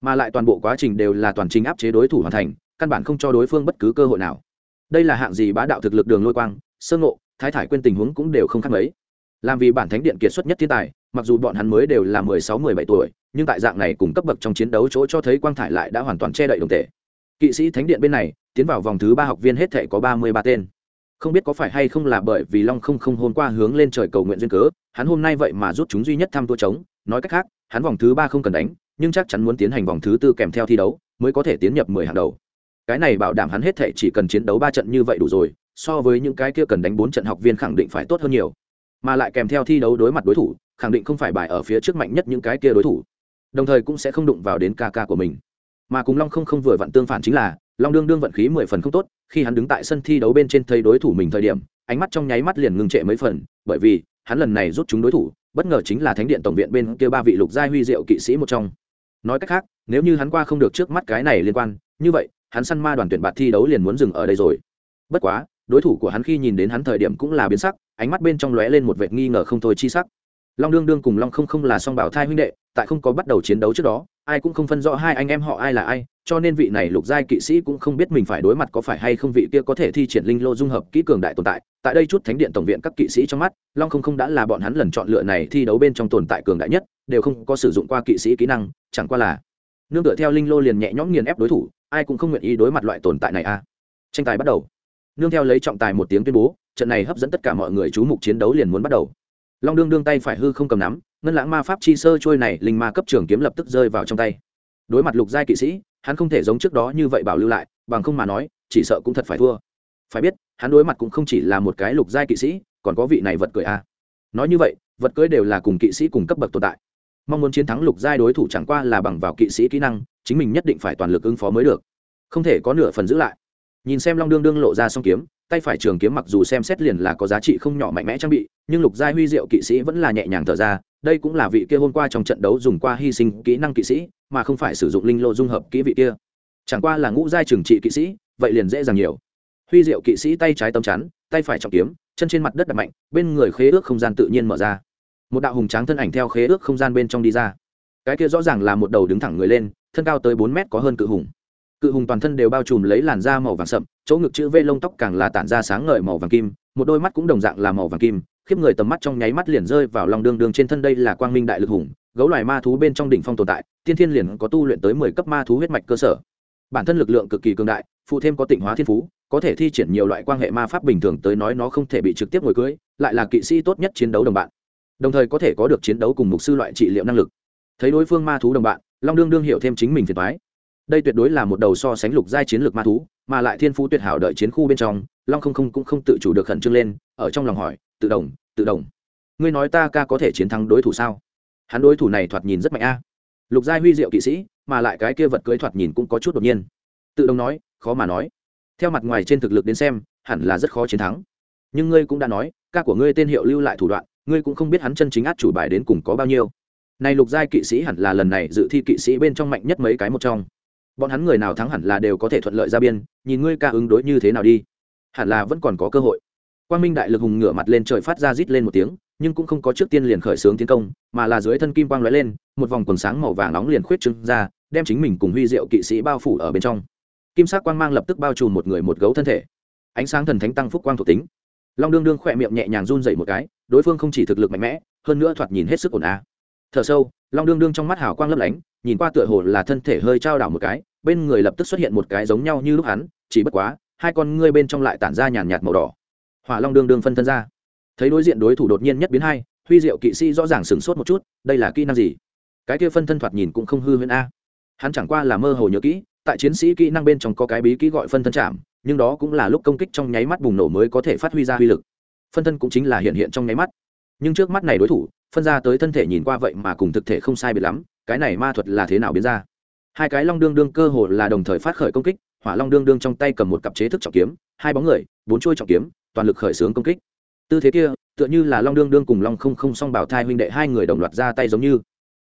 Mà lại toàn bộ quá trình đều là toàn trình áp chế đối thủ hoàn thành, căn bản không cho đối phương bất cứ cơ hội nào. Đây là hạng gì bá đạo thực lực đường lôi quang sơn ngộ thái thải quên tình huống cũng đều không khác mấy. Làm vì bản thánh điện kiệt xuất nhất thiên tài, mặc dù bọn hắn mới đều là mười sáu, mười bảy tuổi, nhưng tại dạng này cùng cấp bậc trong chiến đấu chỗ cho thấy quang thải lại đã hoàn toàn che đậy đồng tệ. kỵ sĩ thánh điện bên này, tiến vào vòng thứ ba học viên hết thể có ba mươi ba tên. Không biết có phải hay không là bởi vì long không không hôn qua hướng lên trời cầu nguyện duyên cớ, hắn hôm nay vậy mà rút chúng duy nhất thăm tua trống. Nói cách khác, hắn vòng thứ ba không cần đánh, nhưng chắc chắn muốn tiến hành vòng thứ tư kèm theo thi đấu, mới có thể tiến nhập mười hàng đầu. Cái này bảo đảm hắn hết thể chỉ cần chiến đấu ba trận như vậy đủ rồi so với những cái kia cần đánh bốn trận học viên khẳng định phải tốt hơn nhiều. Mà lại kèm theo thi đấu đối mặt đối thủ, khẳng định không phải bài ở phía trước mạnh nhất những cái kia đối thủ. Đồng thời cũng sẽ không đụng vào đến ca ca của mình. Mà cùng long không không vừa vặn tương phản chính là, long đương đương vận khí mười phần không tốt, khi hắn đứng tại sân thi đấu bên trên thấy đối thủ mình thời điểm, ánh mắt trong nháy mắt liền ngưng trệ mấy phần, bởi vì, hắn lần này rút chúng đối thủ, bất ngờ chính là thánh điện tổng viện bên kia ba vị lục gia huy diệu kỵ sĩ một trong. Nói cách khác, nếu như hắn qua không được trước mắt cái này liên quan, như vậy, hắn săn ma đoàn tuyển bạt thi đấu liền muốn dừng ở đây rồi. Bất quá đối thủ của hắn khi nhìn đến hắn thời điểm cũng là biến sắc, ánh mắt bên trong lóe lên một vệt nghi ngờ không thôi chi sắc. Long đương đương cùng long không không là song bảo thai huynh đệ, tại không có bắt đầu chiến đấu trước đó, ai cũng không phân rõ hai anh em họ ai là ai, cho nên vị này lục giai kỵ sĩ cũng không biết mình phải đối mặt có phải hay không vị kia có thể thi triển linh lô dung hợp kỹ cường đại tồn tại. Tại đây chút thánh điện tổng viện các kỵ sĩ trong mắt, long không không đã là bọn hắn lần chọn lựa này thi đấu bên trong tồn tại cường đại nhất, đều không có sử dụng qua kỵ sĩ kỹ năng, chẳng qua là nương tựa theo linh lô liền nhẹ nhõm nghiền ép đối thủ, ai cũng không nguyện ý đối mặt loại tồn tại này a à. tranh tài bắt đầu nương theo lấy trọng tài một tiếng tuyên bố, trận này hấp dẫn tất cả mọi người chú mục chiến đấu liền muốn bắt đầu. Long đương đương tay phải hư không cầm nắm, ngân lãng ma pháp chi sơ trôi này, linh ma cấp trường kiếm lập tức rơi vào trong tay. Đối mặt lục giai kỵ sĩ, hắn không thể giống trước đó như vậy bảo lưu lại, bằng không mà nói, chỉ sợ cũng thật phải thua. Phải biết, hắn đối mặt cũng không chỉ là một cái lục giai kỵ sĩ, còn có vị này vật cười a. À. nói như vậy, vật cưới đều là cùng kỵ sĩ cùng cấp bậc tồn tại. Mong muốn chiến thắng lục giai đối thủ chẳng qua là bằng vào kỵ sĩ kỹ năng, chính mình nhất định phải toàn lực ứng phó mới được. Không thể có nửa phần giữ lại nhìn xem long đương đương lộ ra song kiếm, tay phải trường kiếm mặc dù xem xét liền là có giá trị không nhỏ mạnh mẽ trang bị, nhưng lục gia huy diệu kỵ sĩ vẫn là nhẹ nhàng thở ra, đây cũng là vị kia hôm qua trong trận đấu dùng qua hy sinh kỹ năng kỵ sĩ, mà không phải sử dụng linh lô dung hợp kỹ vị kia. Chẳng qua là ngũ giai trừng trị kỵ sĩ, vậy liền dễ dàng nhiều. Huy diệu kỵ sĩ tay trái tấm chắn, tay phải trọng kiếm, chân trên mặt đất đập mạnh, bên người khế ước không gian tự nhiên mở ra. Một đạo hùng tráng thân ảnh theo khế ước không gian bên trong đi ra. Cái kia rõ ràng là một đầu đứng thẳng người lên, thân cao tới bốn mét có hơn cự hùng cự hùng toàn thân đều bao trùm lấy làn da màu vàng sậm, chỗ ngực chữ v lông tóc càng là tản ra sáng ngời màu vàng kim, một đôi mắt cũng đồng dạng là màu vàng kim, khiếp người tầm mắt trong nháy mắt liền rơi vào lòng đường đường trên thân đây là quang minh đại lực hùng, gấu loài ma thú bên trong đỉnh phong tồn tại, tiên thiên liền có tu luyện tới mười cấp ma thú huyết mạch cơ sở. Bản thân lực lượng cực kỳ cường đại, phụ thêm có tịnh hóa thiên phú, có thể thi triển nhiều loại quan hệ ma pháp bình thường tới nói nó không thể bị trực tiếp ngồi cưới, lại là kỵ sĩ tốt nhất chiến đấu đồng bạn. Đồng thời có thể có được chiến đấu cùng mục sư loại trị liệu năng lực. Thấy đối phương ma thú đồng bạn, long đương đương hiểu thêm chính mình phiền thoái đây tuyệt đối là một đầu so sánh lục giai chiến lược ma thú, mà lại thiên phú tuyệt hảo đợi chiến khu bên trong, long không không cũng không tự chủ được khẩn trương lên, ở trong lòng hỏi, tự động tự động ngươi nói ta ca có thể chiến thắng đối thủ sao? Hắn đối thủ này thoạt nhìn rất mạnh a. Lục giai huy diệu kỵ sĩ, mà lại cái kia vật cưới thoạt nhìn cũng có chút đột nhiên. Tự động nói, khó mà nói. Theo mặt ngoài trên thực lực đến xem, hẳn là rất khó chiến thắng. Nhưng ngươi cũng đã nói, ca của ngươi tên hiệu lưu lại thủ đoạn, ngươi cũng không biết hắn chân chính át chủ bài đến cùng có bao nhiêu. Này lục giai kỵ sĩ hẳn là lần này dự thi kỵ sĩ bên trong mạnh nhất mấy cái một trong bọn hắn người nào thắng hẳn là đều có thể thuận lợi ra biên, nhìn ngươi ca ứng đối như thế nào đi. Hẳn là vẫn còn có cơ hội. Quang minh đại lực hùng ngửa mặt lên trời phát ra rít lên một tiếng, nhưng cũng không có trước tiên liền khởi xướng tiến công, mà là dưới thân kim quang lóe lên, một vòng quần sáng màu vàng nóng liền khuyết trưng ra, đem chính mình cùng huy diệu kỵ sĩ bao phủ ở bên trong. Kim sắc quang mang lập tức bao trùm một người một gấu thân thể. Ánh sáng thần thánh tăng phúc quang thuộc tính. Long đương đương khỏe miệng nhẹ nhàng run dậy một cái, đối phương không chỉ thực lực mạnh mẽ, hơn nữa thoạt nhìn hết sức ổn á thở sâu long đương đương trong mắt hào quang lấp lánh, nhìn qua tựa hồ là thân thể hơi trao đảo một cái, bên người lập tức xuất hiện một cái giống nhau như lúc hắn, chỉ bất quá, hai con ngươi bên trong lại tản ra nhàn nhạt màu đỏ. Hỏa long đương đương phân thân ra. Thấy đối diện đối thủ đột nhiên nhất biến hai, huy diệu kỵ sĩ rõ ràng sửng sốt một chút, đây là kỹ năng gì? Cái kia phân thân thoạt nhìn cũng không hư huyễn a. Hắn chẳng qua là mơ hồ nhớ kỹ, tại chiến sĩ kỹ năng bên trong có cái bí kỹ gọi phân thân chạm, nhưng đó cũng là lúc công kích trong nháy mắt bùng nổ mới có thể phát huy ra uy lực. Phân thân cũng chính là hiện hiện trong nháy mắt. Nhưng trước mắt này đối thủ phân ra tới thân thể nhìn qua vậy mà cùng thực thể không sai biệt lắm, cái này ma thuật là thế nào biến ra? Hai cái long đương đương cơ hồ là đồng thời phát khởi công kích, hỏa long đương đương trong tay cầm một cặp chế thức trọng kiếm, hai bóng người, bốn chuôi trọng kiếm, toàn lực khởi xướng công kích. Tư thế kia, tựa như là long đương đương cùng long không không song bảo thai huynh đệ hai người đồng loạt ra tay giống như.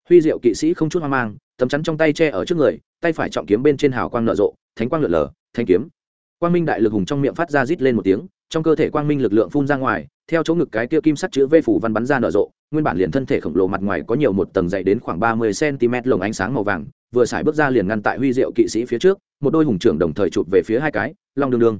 Huy diệu kỵ sĩ không chút hoang mang, tấm chắn trong tay che ở trước người, tay phải trọng kiếm bên trên hào quang nở rộ, thánh quang lượn lờ, thanh kiếm. Quang minh đại lực hùng trong miệng phát ra rít lên một tiếng trong cơ thể quang minh lực lượng phun ra ngoài, theo chỗ ngực cái kia kim sắt chữ v phủ văn bắn ra nở rộ, nguyên bản liền thân thể khổng lồ mặt ngoài có nhiều một tầng dày đến khoảng ba mươi cm lồng ánh sáng màu vàng, vừa xài bước ra liền ngăn tại huy diệu kỵ sĩ phía trước, một đôi hùng trưởng đồng thời chụp về phía hai cái, long đương đương.